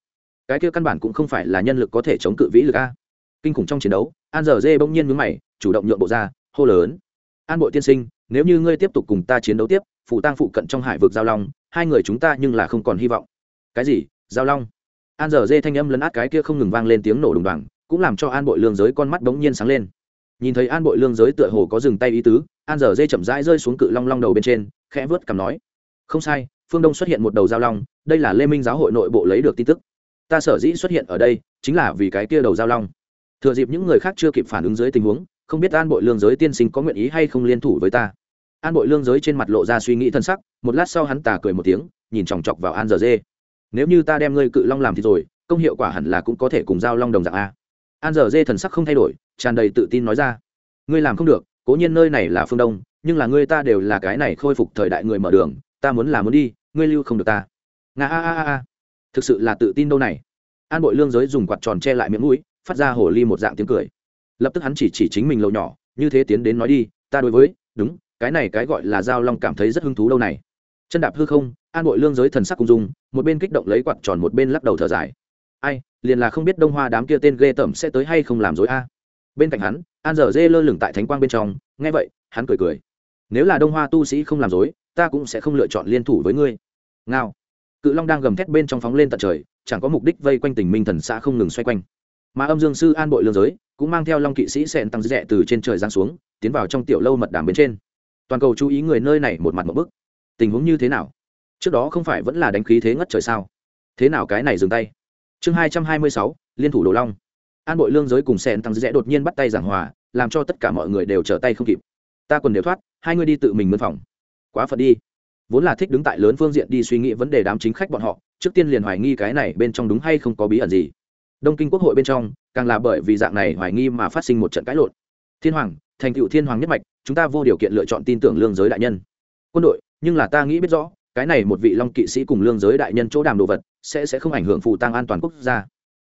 Cái kia căn bản cũng không phải là nhân lực có thể chống cự vĩ lực a. Kinh khủng trong chiến đấu, an giờ dê bỗng nhiên mướn mày, chủ động nhượng bộ ra, hô lớn. An bội tiên sinh, nếu như ngươi tiếp tục cùng ta chiến đấu tiếp, phụ tăng phụ cận trong hải vực giao long, hai người chúng ta nhưng là không còn hy vọng. Cái gì? Giao long? An giờ dê thanh âm lấn át cái kia không ngừng vang lên tiếng nổ đùng đoàng, cũng làm cho an bội lương giới con mắt bỗng nhiên sáng lên. Nhìn thấy an bội lương giới tựa hồ có dừng tay ý tứ, an giờ dê chậm rãi rơi xuống cự long long đầu bên trên, khẽ vớt cằm nói, không sai phương đông xuất hiện một đầu giao long, đây là lê minh giáo hội nội bộ lấy được tin tức. Ta sở dĩ xuất hiện ở đây, chính là vì cái kia đầu giao long. Thừa dịp những người khác chưa kịp phản ứng dưới tình huống, không biết an bội lương giới tiên sinh có nguyện ý hay không liên thủ với ta. An bội lương giới trên mặt lộ ra suy nghĩ thân sắc, một lát sau hắn tà cười một tiếng, nhìn chòng chọc vào an giờ dê. Nếu như ta đem ngươi cự long làm thì rồi, công hiệu quả hẳn là cũng có thể cùng giao long đồng dạng a. An giờ dê thần sắc không thay đổi, tràn đầy tự tin nói ra. Ngươi làm không được, cố nhiên nơi này là phương đông, nhưng là ngươi ta đều là cái này khôi phục thời đại người mở đường, ta muốn làm muốn đi ngươi lưu không được ta. Nga, a a a a. Thực sự là tự tin đâu này. An bội lương giới dùng quạt tròn che lại miệng mũi, phát ra hồ ly một dạng tiếng cười. Lập tức hắn chỉ chỉ chính mình lâu nhỏ, như thế tiến đến nói đi, ta đối với, đúng, cái này cái gọi là giao long cảm thấy rất hứng thú lâu này. Chân đạp hư không, an bội lương giới thần sắc cung dung, một bên kích động lấy quạt tròn một bên lắc đầu thở dài. Ai, liền là không biết đông hoa đám kia tên ghê tởm sẽ tới hay không làm dối a? Bên cạnh hắn, an dở dê lơ lửng tại thánh quang bên trong, nghe vậy, hắn cười cười. Nếu là đông hoa tu sĩ không làm dối ta cũng sẽ không lựa chọn liên thủ với ngươi. Ngao. Cự long đang gầm thét bên trong phóng lên tận trời, chẳng có mục đích vây quanh tình minh thần xã không ngừng xoay quanh. Mà âm dương sư an bội lương giới cũng mang theo long kỵ sĩ xẹn tăng rẽ từ trên trời giáng xuống, tiến vào trong tiểu lâu mật đàm bên trên. Toàn cầu chú ý người nơi này một mặt một bức. Tình huống như thế nào? Trước đó không phải vẫn là đánh khí thế ngất trời sao? Thế nào cái này dừng tay? Chương hai trăm hai mươi sáu, liên thủ đồ long. An bội lương giới cùng xẹn tăng rẽ đột nhiên bắt tay giảng hòa, làm cho tất cả mọi người đều trở tay không kịp. Ta quần đều thoát, hai người đi tự mình mân phòng quá phật đi. Vốn là thích đứng tại lớn phương diện đi suy nghĩ vấn đề đám chính khách bọn họ, trước tiên liền hoài nghi cái này bên trong đúng hay không có bí ẩn gì. Đông kinh quốc hội bên trong, càng là bởi vì dạng này hoài nghi mà phát sinh một trận cãi lộn. Thiên hoàng, thành cựu thiên hoàng nhất mạch, chúng ta vô điều kiện lựa chọn tin tưởng lương giới đại nhân. Quân đội, nhưng là ta nghĩ biết rõ, cái này một vị long kỵ sĩ cùng lương giới đại nhân chỗ đàm đồ vật, sẽ sẽ không ảnh hưởng phụ tăng an toàn quốc gia.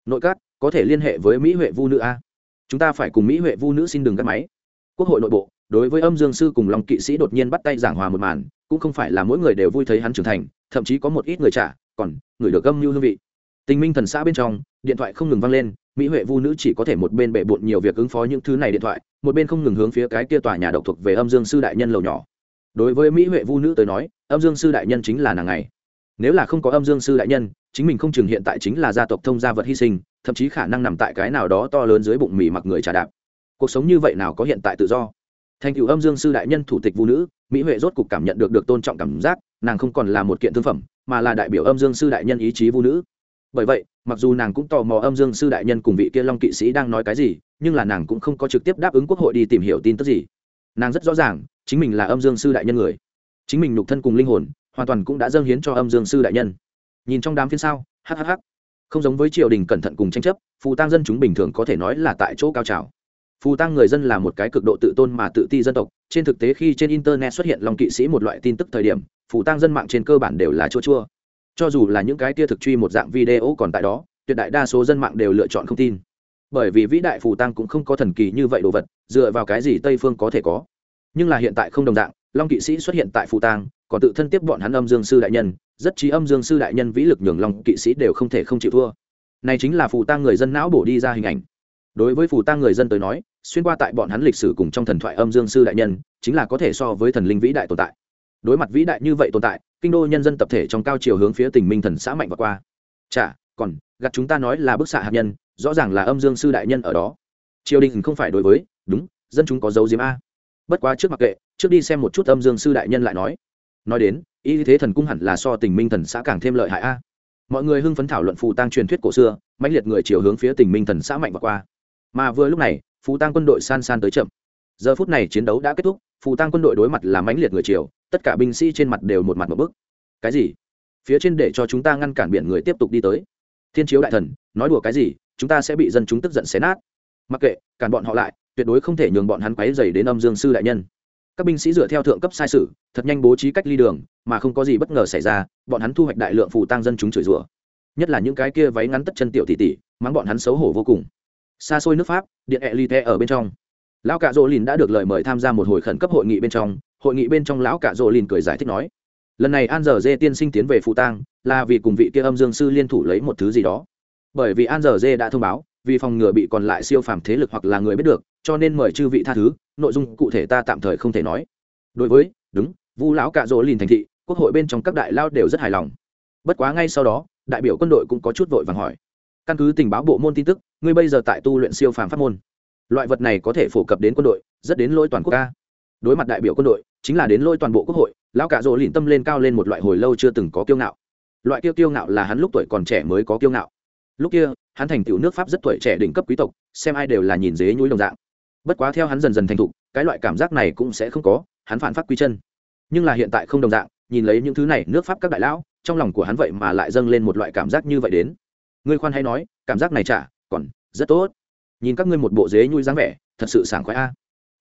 Nội các, có thể liên hệ với mỹ huệ vu nữ a. Chúng ta phải cùng mỹ huệ vu nữ xin đừng gắt máy. Quốc hội nội bộ đối với âm dương sư cùng long kỵ sĩ đột nhiên bắt tay giảng hòa một màn, cũng không phải là mỗi người đều vui thấy hắn trưởng thành, thậm chí có một ít người trả, còn người được âm mưu hương vị. Tình minh thần xã bên trong, điện thoại không ngừng vang lên, mỹ huệ vu nữ chỉ có thể một bên bệ bộn nhiều việc ứng phó những thứ này điện thoại, một bên không ngừng hướng phía cái kia tòa nhà độc thuộc về âm dương sư đại nhân lầu nhỏ. Đối với mỹ huệ vu nữ tới nói, âm dương sư đại nhân chính là nàng ngày nếu là không có âm dương sư đại nhân, chính mình không chừng hiện tại chính là gia tộc thông gia vật hy sinh, thậm chí khả năng nằm tại cái nào đó to lớn dưới bụng mì mặc người trà đạp. Cuộc sống như vậy nào có hiện tại tự do? Thành cựu âm dương sư đại nhân thủ tịch vũ nữ, mỹ huệ rốt cục cảm nhận được được tôn trọng cảm giác, nàng không còn là một kiện thương phẩm, mà là đại biểu âm dương sư đại nhân ý chí vũ nữ. Bởi vậy, mặc dù nàng cũng tò mò âm dương sư đại nhân cùng vị kia long kỵ sĩ đang nói cái gì, nhưng là nàng cũng không có trực tiếp đáp ứng quốc hội đi tìm hiểu tin tức gì. Nàng rất rõ ràng, chính mình là âm dương sư đại nhân người. Chính mình nhục thân cùng linh hồn, hoàn toàn cũng đã dâng hiến cho âm dương sư đại nhân. Nhìn trong đám phiên sao hhh không giống với triều đình cẩn thận cùng tranh chấp, phù tăng dân chúng bình thường có thể nói là tại chỗ cao trào phù tăng người dân là một cái cực độ tự tôn mà tự ti dân tộc. Trên thực tế khi trên internet xuất hiện lòng kỵ sĩ một loại tin tức thời điểm, phù tăng dân mạng trên cơ bản đều là chua chua. Cho dù là những cái tia thực truy một dạng video còn tại đó, tuyệt đại đa số dân mạng đều lựa chọn không tin. Bởi vì vĩ đại phù tăng cũng không có thần kỳ như vậy đồ vật, dựa vào cái gì tây phương có thể có. Nhưng là hiện tại không đồng dạng, long kỵ sĩ xuất hiện tại phù tăng còn tự thân tiếp bọn hắn âm dương sư đại nhân, rất trí âm dương sư đại nhân vĩ lực nhường long kỵ sĩ đều không thể không chịu thua. Này chính là phù tăng người dân não bổ đi ra hình ảnh. Đối với phù tăng người dân tới nói xuyên qua tại bọn hắn lịch sử cùng trong thần thoại âm dương sư đại nhân, chính là có thể so với thần linh vĩ đại tồn tại. Đối mặt vĩ đại như vậy tồn tại, kinh đô nhân dân tập thể trong cao chiều hướng phía tình minh thần xã mạnh và qua. Chả còn gặt chúng ta nói là bức xạ hạt nhân, rõ ràng là âm dương sư đại nhân ở đó. Triều đình không phải đối với, đúng, dân chúng có dấu diếm a. Bất quá trước mặc kệ, trước đi xem một chút âm dương sư đại nhân lại nói. Nói đến, y thế thần cung hẳn là so tình minh thần xã càng thêm lợi hại a. Mọi người hưng phấn thảo luận phù tăng truyền thuyết cổ xưa, mãnh liệt người chiều hướng phía tình minh thần xã mạnh và qua. Mà vừa lúc này phù tăng quân đội san san tới chậm. Giờ phút này chiến đấu đã kết thúc phù tăng quân đội đối mặt là mãnh liệt người triều. tất cả binh sĩ trên mặt đều một mặt một bức. Cái gì? Phía trên để cho chúng ta ngăn cản biển người tiếp tục đi tới. Thiên chiếu đại thần, nói đùa cái gì, chúng ta sẽ bị dân chúng tức giận xé nát. Mặc kệ, cản bọn họ lại, tuyệt đối không thể nhường bọn hắn quấy dày đến âm dương sư đại nhân. Các binh sĩ dựa theo thượng cấp sai sự, thật nhanh bố trí cách ly đường, mà không có gì bất ngờ xảy ra, bọn hắn thu hoạch đại lượng phù tăng dân chúng chửi rủa. Nhất là những cái kia váy ngắn tất chân tiểu tỷ tỷ, mắng bọn hắn xấu hổ vô cùng xa xôi nước pháp, điện e ở bên trong. Lão cạ rỗ lìn đã được lời mời tham gia một hồi khẩn cấp hội nghị bên trong, hội nghị bên trong lão cạ rỗ lìn cười giải thích nói, lần này an giờ dê tiên sinh tiến về phụ tang, là vì cùng vị kia âm dương sư liên thủ lấy một thứ gì đó. Bởi vì an giờ dê đã thông báo, vì phòng ngừa bị còn lại siêu phàm thế lực hoặc là người biết được, cho nên mời chư vị tha thứ, nội dung cụ thể ta tạm thời không thể nói. Đối với, đúng, vu lão cạ rỗ lìn thành thị, quốc hội bên trong các đại lao đều rất hài lòng. Bất quá ngay sau đó, đại biểu quân đội cũng có chút vội vàng hỏi. Căn cứ tình báo bộ môn tin tức ngươi bây giờ tại tu luyện siêu phàm pháp môn. Loại vật này có thể phổ cập đến quân đội, rất đến lôi toàn quốc ca. Đối mặt đại biểu quân đội, chính là đến lôi toàn bộ quốc hội, lão cạ rỗ lìn tâm lên cao lên một loại hồi lâu chưa từng có kiêu ngạo. Loại kiêu kiêu ngạo là hắn lúc tuổi còn trẻ mới có kiêu ngạo. Lúc kia, hắn thành tựu nước pháp rất tuổi trẻ đỉnh cấp quý tộc, xem ai đều là nhìn dế nhúi đồng dạng. Bất quá theo hắn dần dần thành thục, cái loại cảm giác này cũng sẽ không có, hắn phản phát quy chân. Nhưng là hiện tại không đồng dạng, nhìn lấy những thứ này, nước pháp các đại lão, trong lòng của hắn vậy mà lại dâng lên một loại cảm giác như vậy đến. Ngươi khoan hay nói, cảm giác này chả còn rất tốt. Nhìn các ngươi một bộ dế nhui dáng vẻ, thật sự sảng khoái a.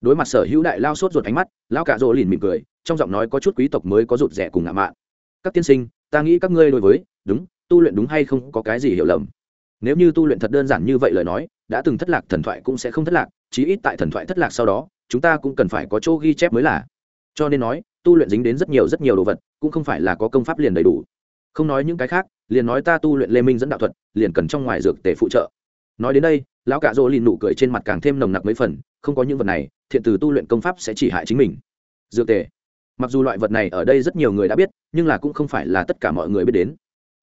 Đối mặt sở hữu đại lao sốt ruột ánh mắt lao cạ rỗ lìn mỉm cười, trong giọng nói có chút quý tộc mới có rụt rẻ cùng ngạo mạn. Các tiên sinh, ta nghĩ các ngươi đối với, đúng, tu luyện đúng hay không có cái gì hiểu lầm. Nếu như tu luyện thật đơn giản như vậy lời nói, đã từng thất lạc thần thoại cũng sẽ không thất lạc, chí ít tại thần thoại thất lạc sau đó, chúng ta cũng cần phải có chỗ ghi chép mới là. Cho nên nói, tu luyện dính đến rất nhiều rất nhiều đồ vật, cũng không phải là có công pháp liền đầy đủ. Không nói những cái khác, liền nói ta tu luyện lê minh dẫn đạo thuật, liền cần trong ngoài dược tề phụ trợ nói đến đây, lão cạ rỗ lìn nụ cười trên mặt càng thêm nồng nặc mấy phần, không có những vật này, thiện từ tu luyện công pháp sẽ chỉ hại chính mình. Dược tề. Mặc dù loại vật này ở đây rất nhiều người đã biết, nhưng là cũng không phải là tất cả mọi người biết đến.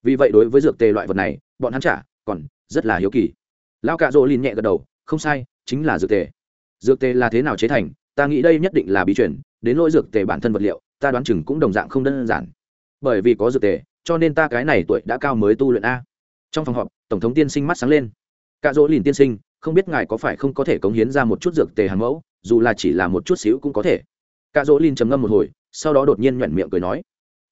Vì vậy đối với dược tề loại vật này, bọn hắn trả còn rất là hiếu kỳ. Lão cạ rỗ lìn nhẹ gật đầu, không sai, chính là dược tề. Dược tề là thế nào chế thành, ta nghĩ đây nhất định là bí chuyển đến lỗi dược tề bản thân vật liệu, ta đoán chừng cũng đồng dạng không đơn giản. Bởi vì có dược tề, cho nên ta cái này tuổi đã cao mới tu luyện a. Trong phòng họp, tổng thống tiên sinh mắt sáng lên cạ dỗ lìn tiên sinh, không biết ngài có phải không có thể cống hiến ra một chút dược tề hàng mẫu, dù là chỉ là một chút xíu cũng có thể. Cạ dỗ lìn trầm ngâm một hồi, sau đó đột nhiên nhoẹn miệng cười nói,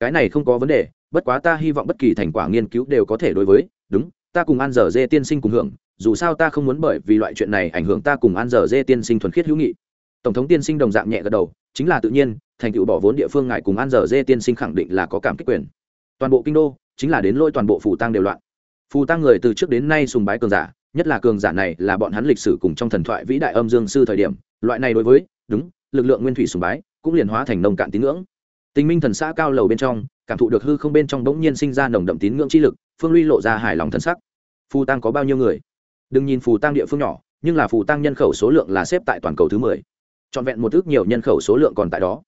cái này không có vấn đề, bất quá ta hy vọng bất kỳ thành quả nghiên cứu đều có thể đối với, đúng, ta cùng an dở dê tiên sinh cùng hưởng, dù sao ta không muốn bởi vì loại chuyện này ảnh hưởng ta cùng an dở dê tiên sinh thuần khiết hữu nghị. Tổng thống tiên sinh đồng dạng nhẹ gật đầu, chính là tự nhiên, thành tựu bỏ vốn địa phương ngài cùng an dở dê tiên sinh khẳng định là có cảm kích quyền. Toàn bộ kinh đô, chính là đến lôi toàn bộ phủ tăng đều loạn. Phù tăng người từ trước đến nay sùng bái cường giả nhất là cường giả này là bọn hắn lịch sử cùng trong thần thoại vĩ đại âm dương sư thời điểm, loại này đối với, đúng, lực lượng nguyên thủy sùng bái, cũng liền hóa thành nồng cạn tín ngưỡng. Tình minh thần xã cao lầu bên trong, cảm thụ được hư không bên trong bỗng nhiên sinh ra nồng đậm tín ngưỡng chi lực, phương ly lộ ra hài lòng thân sắc. Phù tăng có bao nhiêu người? Đừng nhìn phù tăng địa phương nhỏ, nhưng là phù tăng nhân khẩu số lượng là xếp tại toàn cầu thứ mười. Trọn vẹn một ước nhiều nhân khẩu số lượng còn tại đó.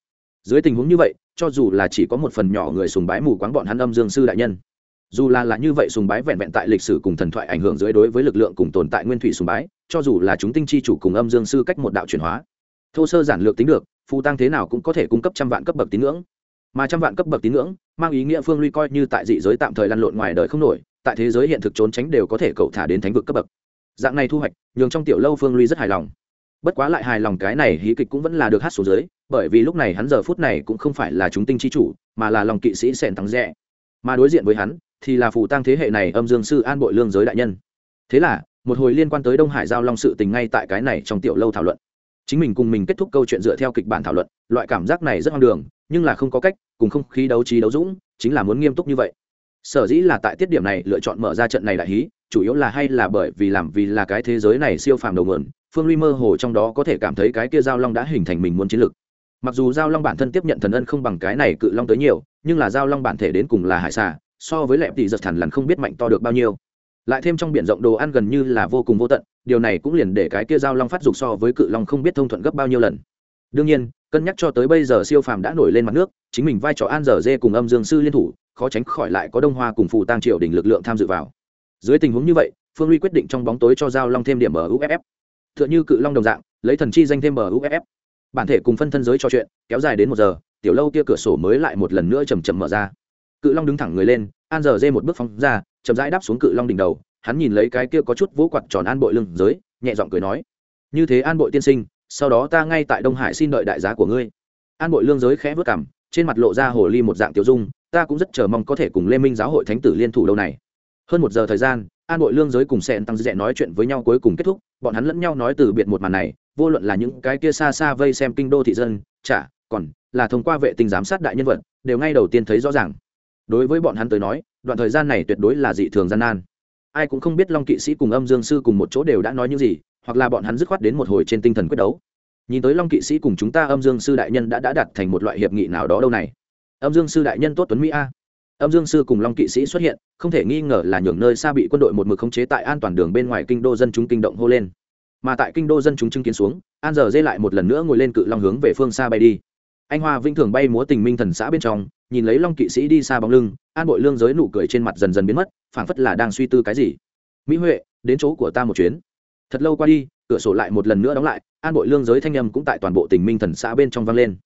Dưới tình huống như vậy, cho dù là chỉ có một phần nhỏ người sùng bái mù quáng bọn hắn âm dương sư đại nhân dù là là như vậy sùng bái vẹn vẹn tại lịch sử cùng thần thoại ảnh hưởng dưới đối với lực lượng cùng tồn tại nguyên thủy sùng bái, cho dù là chúng tinh chi chủ cùng âm dương sư cách một đạo chuyển hóa. Thô sơ giản lược tính được, phù tăng thế nào cũng có thể cung cấp trăm vạn cấp bậc tín ngưỡng. Mà trăm vạn cấp bậc tín ngưỡng, mang ý nghĩa phương ly coi như tại dị giới tạm thời lăn lộn ngoài đời không nổi, tại thế giới hiện thực trốn tránh đều có thể cậu thả đến thánh vực cấp bậc. Dạng này thu hoạch, nhường trong tiểu lâu phương ly rất hài lòng. Bất quá lại hài lòng cái này hí kịch cũng vẫn là được hát số dưới, bởi vì lúc này hắn giờ phút này cũng không phải là chúng tinh chi chủ, mà là lòng kỵ sĩ sẻn thắng rẽ mà đối diện với hắn thì là phù tăng thế hệ này âm dương sư an bội lương giới đại nhân. Thế là, một hồi liên quan tới đông hải giao long sự tình ngay tại cái này trong tiểu lâu thảo luận. Chính mình cùng mình kết thúc câu chuyện dựa theo kịch bản thảo luận, loại cảm giác này rất hoang đường, nhưng là không có cách, cùng không khí đấu trí đấu dũng, chính là muốn nghiêm túc như vậy. Sở dĩ là tại tiết điểm này lựa chọn mở ra trận này đại hí, chủ yếu là hay là bởi vì làm vì là cái thế giới này siêu phàm đầu nguồn, phương ly mơ hồ trong đó có thể cảm thấy cái kia giao long đã hình thành mình muốn chiến lược. Mặc dù giao long bản thân tiếp nhận thần ân không bằng cái này cự long tới nhiều, nhưng là giao long bản thể đến cùng là hải xà so với lẹp tỷ giật thẳn lằn không biết mạnh to được bao nhiêu. Lại thêm trong biển rộng đồ ăn gần như là vô cùng vô tận, điều này cũng liền để cái kia giao long phát dục so với cự long không biết thông thuận gấp bao nhiêu lần. Đương nhiên, cân nhắc cho tới bây giờ siêu phàm đã nổi lên mặt nước, chính mình vai trò an dở dê cùng âm dương sư liên thủ, khó tránh khỏi lại có đông hoa cùng phù tăng triều đỉnh lực lượng tham dự vào. Dưới tình huống như vậy, phương ly quyết định trong bóng tối cho giao long thêm điểm ở uff t h ư ợ n h ư cự long đồng dạng, lấy thần chi danh thêm ở uff bản thể cùng phân thân giới trò chuyện, kéo dài đến một giờ, tiểu lâu kia cửa sổ mới lại một lần nữa chầm chậm mở ra cự long đứng thẳng người lên, an giờ dê một bước phóng ra, chậm rãi đáp xuống cự long đỉnh đầu. Hắn nhìn lấy cái kia có chút vỗ quặt tròn an bội lưng giới, nhẹ giọng cười nói, như thế an bội tiên sinh, sau đó ta ngay tại đông hải xin đợi đại giá của ngươi. An bội lương giới khẽ vớt cảm trên mặt lộ ra hồ ly một dạng tiểu dung, ta cũng rất chờ mong có thể cùng lê minh giáo hội thánh tử liên thủ đâu này. Hơn một giờ thời gian, an bội lương giới cùng sẹn tăng dẹ nói chuyện với nhau cuối cùng kết thúc, bọn hắn lẫn nhau nói từ biệt một màn này, vô luận là những cái kia xa xa vây xem kinh đô thị dân, chả, còn là thông qua vệ tinh giám sát đại nhân vật, đều ngay đầu tiên thấy rõ ràng đối với bọn hắn tới nói, đoạn thời gian này tuyệt đối là dị thường gian nan. Ai cũng không biết long kỵ sĩ cùng âm dương sư cùng một chỗ đều đã nói những gì, hoặc là bọn hắn dứt khoát đến một hồi trên tinh thần quyết đấu. Nhìn tới long kỵ sĩ cùng chúng ta âm dương sư đại nhân đã đã đặt thành một loại hiệp nghị nào đó đâu này. Âm dương sư đại nhân tốt tuấn mỹ a. Âm dương sư cùng long kỵ sĩ xuất hiện, không thể nghi ngờ là nhường nơi xa bị quân đội một mực khống chế tại an toàn đường bên ngoài kinh đô dân chúng kinh động hô lên. Mà tại kinh đô dân chúng chứng kiến xuống, an giờ dê lại một lần nữa ngồi lên cự long hướng về phương xa bay đi anh hoa vĩnh thường bay múa tình minh thần xã bên trong, nhìn lấy long kỵ sĩ đi xa bóng lưng, an bội lương giới nụ cười trên mặt dần dần biến mất, phảng phất là đang suy tư cái gì. Mỹ huệ, đến chỗ của ta một chuyến. Thật lâu qua đi, cửa sổ lại một lần nữa đóng lại, an bội lương giới thanh â m cũng tại toàn bộ tình minh thần xã bên trong vang lên.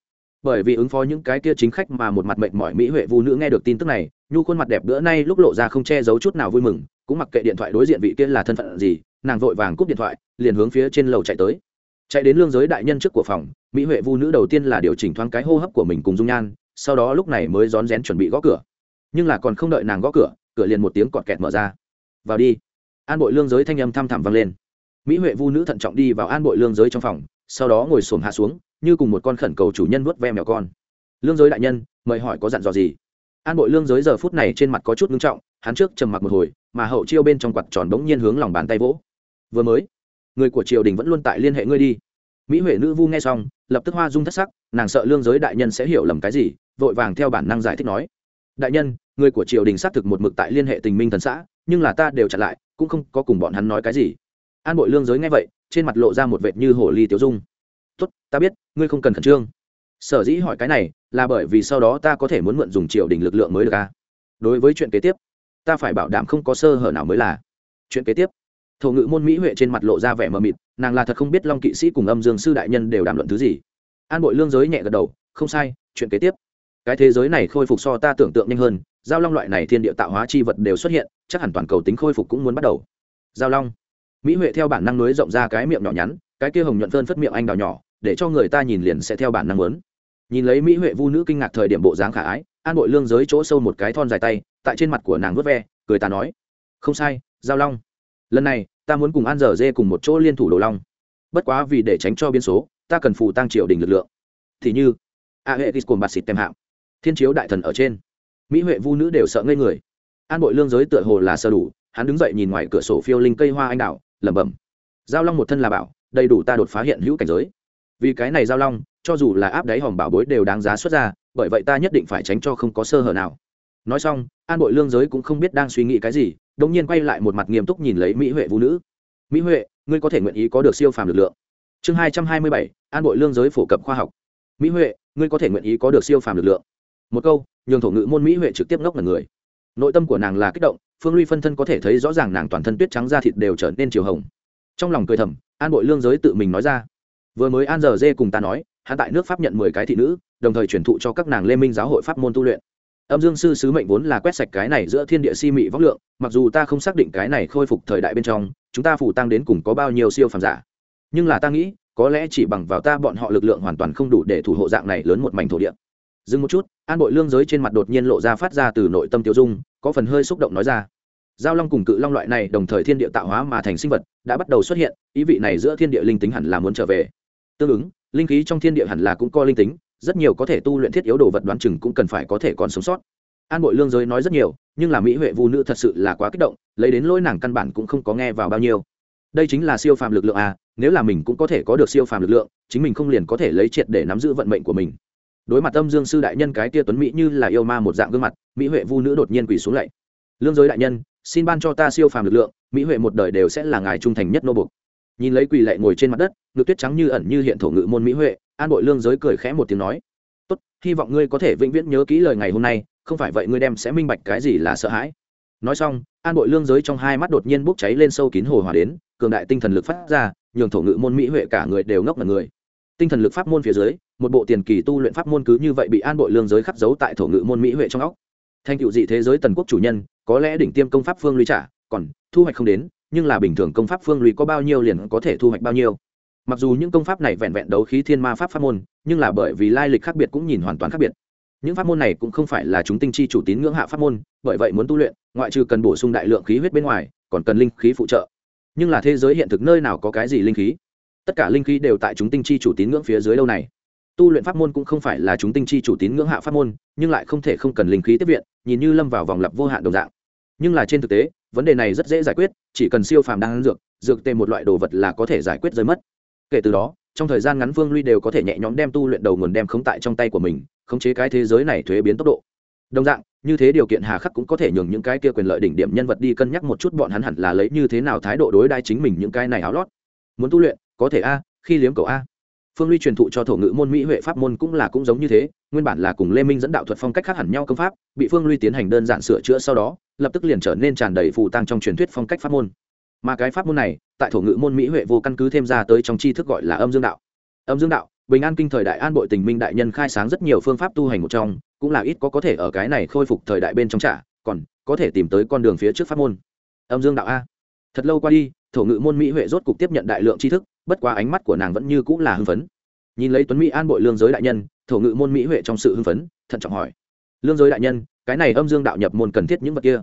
Bởi vì ứng phó những cái kia chính khách mà một mặt mệnh mọi mỹ huệ vu nữ nghe được tin tức này, nhu khuôn mặt đẹp bữa nay lúc lộ ra không che giấu chút nào vui mừng, cũng mặc kệ điện thoại đối diện vị kia là thân phận gì, nàng vội vàng cúp điện thoại, liền hướng phía trên lầu chạy tới chạy đến lương giới đại nhân trước của phòng, mỹ huệ vu nữ đầu tiên là điều chỉnh thoáng cái hô hấp của mình cùng dung nhan, sau đó lúc này mới rón rén chuẩn bị gõ cửa. Nhưng là còn không đợi nàng gõ cửa cửa liền một tiếng cọt kẹt mở ra. Vào đi. An bội lương giới thanh âm thăm thẳm vang lên. Mỹ huệ vu nữ thận trọng đi vào an bội lương giới trong phòng, sau đó ngồi xổm hạ xuống, như cùng một con khẩn cầu chủ nhân vuốt ve mèo con. Lương giới đại nhân, mời hỏi có dặn dò gì? An bội lương giới giờ phút này trên mặt có chút ngưng trọng, hắn trước trầm mặc một hồi, mà hậu chiêu bên trong quạt tròn bỗng nhiên hướng lòng bàn tay vỗ. Vừa mới người của triều đình vẫn luôn tại liên hệ ngươi đi. Mỹ huệ nữ vu nghe xong, lập tức hoa dung thất sắc, nàng sợ lương giới đại nhân sẽ hiểu lầm cái gì, vội vàng theo bản năng giải thích nói. Đại nhân, người của triều đình xác thực một mực tại liên hệ tình minh thần xã, nhưng là ta đều chặn lại, cũng không có cùng bọn hắn nói cái gì. An bội lương giới nghe vậy, trên mặt lộ ra một vệt như hồ ly tiểu dung. Tốt, ta biết, ngươi không cần khẩn trương. Sở dĩ hỏi cái này, là bởi vì sau đó ta có thể muốn mượn dùng triều đình lực lượng mới được à? đối với chuyện kế tiếp, ta phải bảo đảm không có sơ hở nào mới là. Chuyện kế tiếp thổ ngự môn mỹ huệ trên mặt lộ ra vẻ mờ mịt, nàng là thật không biết long kỵ sĩ cùng âm dương sư đại nhân đều đàm luận thứ gì. An bội lương giới nhẹ gật đầu, không sai, chuyện kế tiếp. Cái thế giới này khôi phục so ta tưởng tượng nhanh hơn, giao long loại này thiên địa tạo hóa chi vật đều xuất hiện, chắc hẳn toàn cầu tính khôi phục cũng muốn bắt đầu. Giao long. Mỹ huệ theo bản năng nối rộng ra cái miệng nhỏ nhắn, cái kia hồng nhuận phơn phất miệng anh đào nhỏ, để cho người ta nhìn liền sẽ theo bản năng lớn nhìn lấy mỹ huệ vu nữ kinh ngạc thời điểm bộ dáng khả ái, an bội lương giới chỗ sâu một cái thon dài tay, tại trên mặt của nàng vớt ve, cười ta nói, không sai, giao long. Lần này ta muốn cùng an dở dê cùng một chỗ liên thủ đồ long. Bất quá vì để tránh cho biến số, ta cần phù tăng triều đình lực lượng. Thì như, a hệ tis cồn bạt xịt tem hạng, thiên chiếu đại thần ở trên, mỹ huệ vu nữ đều sợ ngây người. An bội lương giới tựa hồ là sơ đủ, hắn đứng dậy nhìn ngoài cửa sổ phiêu linh cây hoa anh đào, lẩm bẩm, giao long một thân là bảo, đầy đủ ta đột phá hiện hữu cảnh giới. Vì cái này giao long, cho dù là áp đáy hòm bảo bối đều đáng giá xuất ra, bởi vậy ta nhất định phải tránh cho không có sơ hở nào. Nói xong, an bội lương giới cũng không biết đang suy nghĩ cái gì đ ỗ n g nhiên quay lại một mặt nghiêm túc nhìn lấy mỹ huệ vũ nữ. Mỹ huệ, ngươi có thể nguyện ý có được siêu phàm lực lượng? Chương hai trăm hai mươi bảy, an bội lương giới phổ cập khoa học. Mỹ huệ, ngươi có thể nguyện ý có được siêu phàm lực lượng? Một câu, nhường thổ ngữ môn mỹ huệ trực tiếp ngốc là người. Nội tâm của nàng là kích động, phương ly phân thân có thể thấy rõ ràng nàng toàn thân tuyết trắng da thịt đều trở nên chiều hồng. Trong lòng cười thầm, an bội lương giới tự mình nói ra. Vừa mới an giờ dê cùng ta nói, hắn tại nước pháp nhận mười cái thị nữ, đồng thời truyền thụ cho các nàng lê minh giáo hội pháp môn tu luyện âm dương sư sứ mệnh vốn là quét sạch cái này giữa thiên địa si mị vóc lượng, mặc dù ta không xác định cái này khôi phục thời đại bên trong, chúng ta phủ tăng đến cùng có bao nhiêu siêu phàm giả. Nhưng là ta nghĩ, có lẽ chỉ bằng vào ta bọn họ lực lượng hoàn toàn không đủ để thủ hộ dạng này lớn một mảnh thổ địa. Dừng một chút, an bội lương giới trên mặt đột nhiên lộ ra phát ra từ nội tâm tiêu dung, có phần hơi xúc động nói ra. Giao long cùng cự long loại này đồng thời thiên địa tạo hóa mà thành sinh vật, đã bắt đầu xuất hiện, ý vị này giữa thiên địa linh tính hẳn là muốn trở về. Tương ứng, linh khí trong thiên địa hẳn là cũng có linh tính rất nhiều có thể tu luyện thiết yếu đồ vật đoán chừng cũng cần phải có thể còn sống sót. An bội lương giới nói rất nhiều, nhưng là mỹ huệ vu nữ thật sự là quá kích động, lấy đến lỗi nàng căn bản cũng không có nghe vào bao nhiêu. Đây chính là siêu phàm lực lượng à nếu là mình cũng có thể có được siêu phàm lực lượng, chính mình không liền có thể lấy triệt để nắm giữ vận mệnh của mình. Đối mặt âm dương sư đại nhân cái tia tuấn mỹ như là yêu ma một dạng gương mặt, mỹ huệ vu nữ đột nhiên quỳ xuống lạy. Lương giới đại nhân, xin ban cho ta siêu phàm lực lượng, mỹ huệ một đời đều sẽ là ngài trung thành nhất nô bục nhìn lấy quỳ lệ ngồi trên mặt đất, ngực tuyết trắng như ẩn như hiện thổ ngự môn mỹ huệ, an bội lương giới cười khẽ một tiếng nói, tốt, hy vọng ngươi có thể vĩnh viễn nhớ kỹ lời ngày hôm nay, không phải vậy ngươi đem sẽ minh bạch cái gì là sợ hãi. Nói xong, an bội lương giới trong hai mắt đột nhiên bốc cháy lên sâu kín hồ hòa đến, cường đại tinh thần lực phát ra, nhường thổ ngự môn mỹ huệ cả người đều ngốc là người. Tinh thần lực pháp môn phía dưới, một bộ tiền kỳ tu luyện pháp môn cứ như vậy bị an bội lương giới khắc dấu tại thổ ngự môn mỹ huệ trong óc. Thành cựu dị thế giới tần quốc chủ nhân, có lẽ đỉnh tiêm công pháp phương lũy trả, còn thu hoạch không đến nhưng là bình thường công pháp phương lũy có bao nhiêu liền có thể thu hoạch bao nhiêu. Mặc dù những công pháp này vẹn vẹn đấu khí thiên ma pháp pháp môn, nhưng là bởi vì lai lịch khác biệt cũng nhìn hoàn toàn khác biệt. Những pháp môn này cũng không phải là chúng tinh chi chủ tín ngưỡng hạ pháp môn, bởi vậy muốn tu luyện, ngoại trừ cần bổ sung đại lượng khí huyết bên ngoài, còn cần linh khí phụ trợ. Nhưng là thế giới hiện thực nơi nào có cái gì linh khí? Tất cả linh khí đều tại chúng tinh chi chủ tín ngưỡng phía dưới lâu này. Tu luyện pháp môn cũng không phải là chúng tinh chi chủ tín ngưỡng hạ pháp môn, nhưng lại không thể không cần linh khí tiếp viện, nhìn như lâm vào vòng lặp vô hạn đồng dạng. Nhưng là trên thực tế vấn đề này rất dễ giải quyết, chỉ cần siêu phàm đang ăn dược dược tê một loại đồ vật là có thể giải quyết rơi mất. Kể từ đó, trong thời gian ngắn vương ly đều có thể nhẹ nhõm đem tu luyện đầu nguồn đem khống tại trong tay của mình, khống chế cái thế giới này thuế biến tốc độ. Đồng dạng, như thế điều kiện hà khắc cũng có thể nhường những cái kia quyền lợi đỉnh điểm nhân vật đi cân nhắc một chút bọn hắn hẳn là lấy như thế nào thái độ đối đai chính mình những cái này áo lót. Muốn tu luyện, có thể a, khi liếm cầu a phương ly truyền thụ cho thổ ngữ môn mỹ huệ pháp môn cũng là cũng giống như thế, nguyên bản là cùng lê minh dẫn đạo thuật phong cách khác hẳn nhau công pháp, bị phương ly tiến hành đơn giản sửa chữa sau đó, lập tức liền trở nên tràn đầy phù tăng trong truyền thuyết phong cách pháp môn. Mà cái pháp môn này, tại thổ ngữ môn mỹ huệ vô căn cứ thêm ra tới trong tri thức gọi là âm dương đạo. Âm dương đạo, bình an kinh thời đại an bội tình minh đại nhân khai sáng rất nhiều phương pháp tu hành một trong, cũng là ít có có thể ở cái này khôi phục thời đại bên trong trả, còn có thể tìm tới con đường phía trước pháp môn. Âm dương đạo a. Thật lâu qua đi, thổ ngữ môn mỹ huệ rốt cục tiếp nhận đại lượng tri thức bất quá ánh mắt của nàng vẫn như cũng là hưng phấn. Nhìn lấy tuấn mỹ an bội lương giới đại nhân, thổ ngự môn mỹ huệ trong sự hưng phấn, thận trọng hỏi. Lương giới đại nhân, cái này âm dương đạo nhập môn cần thiết những vật kia?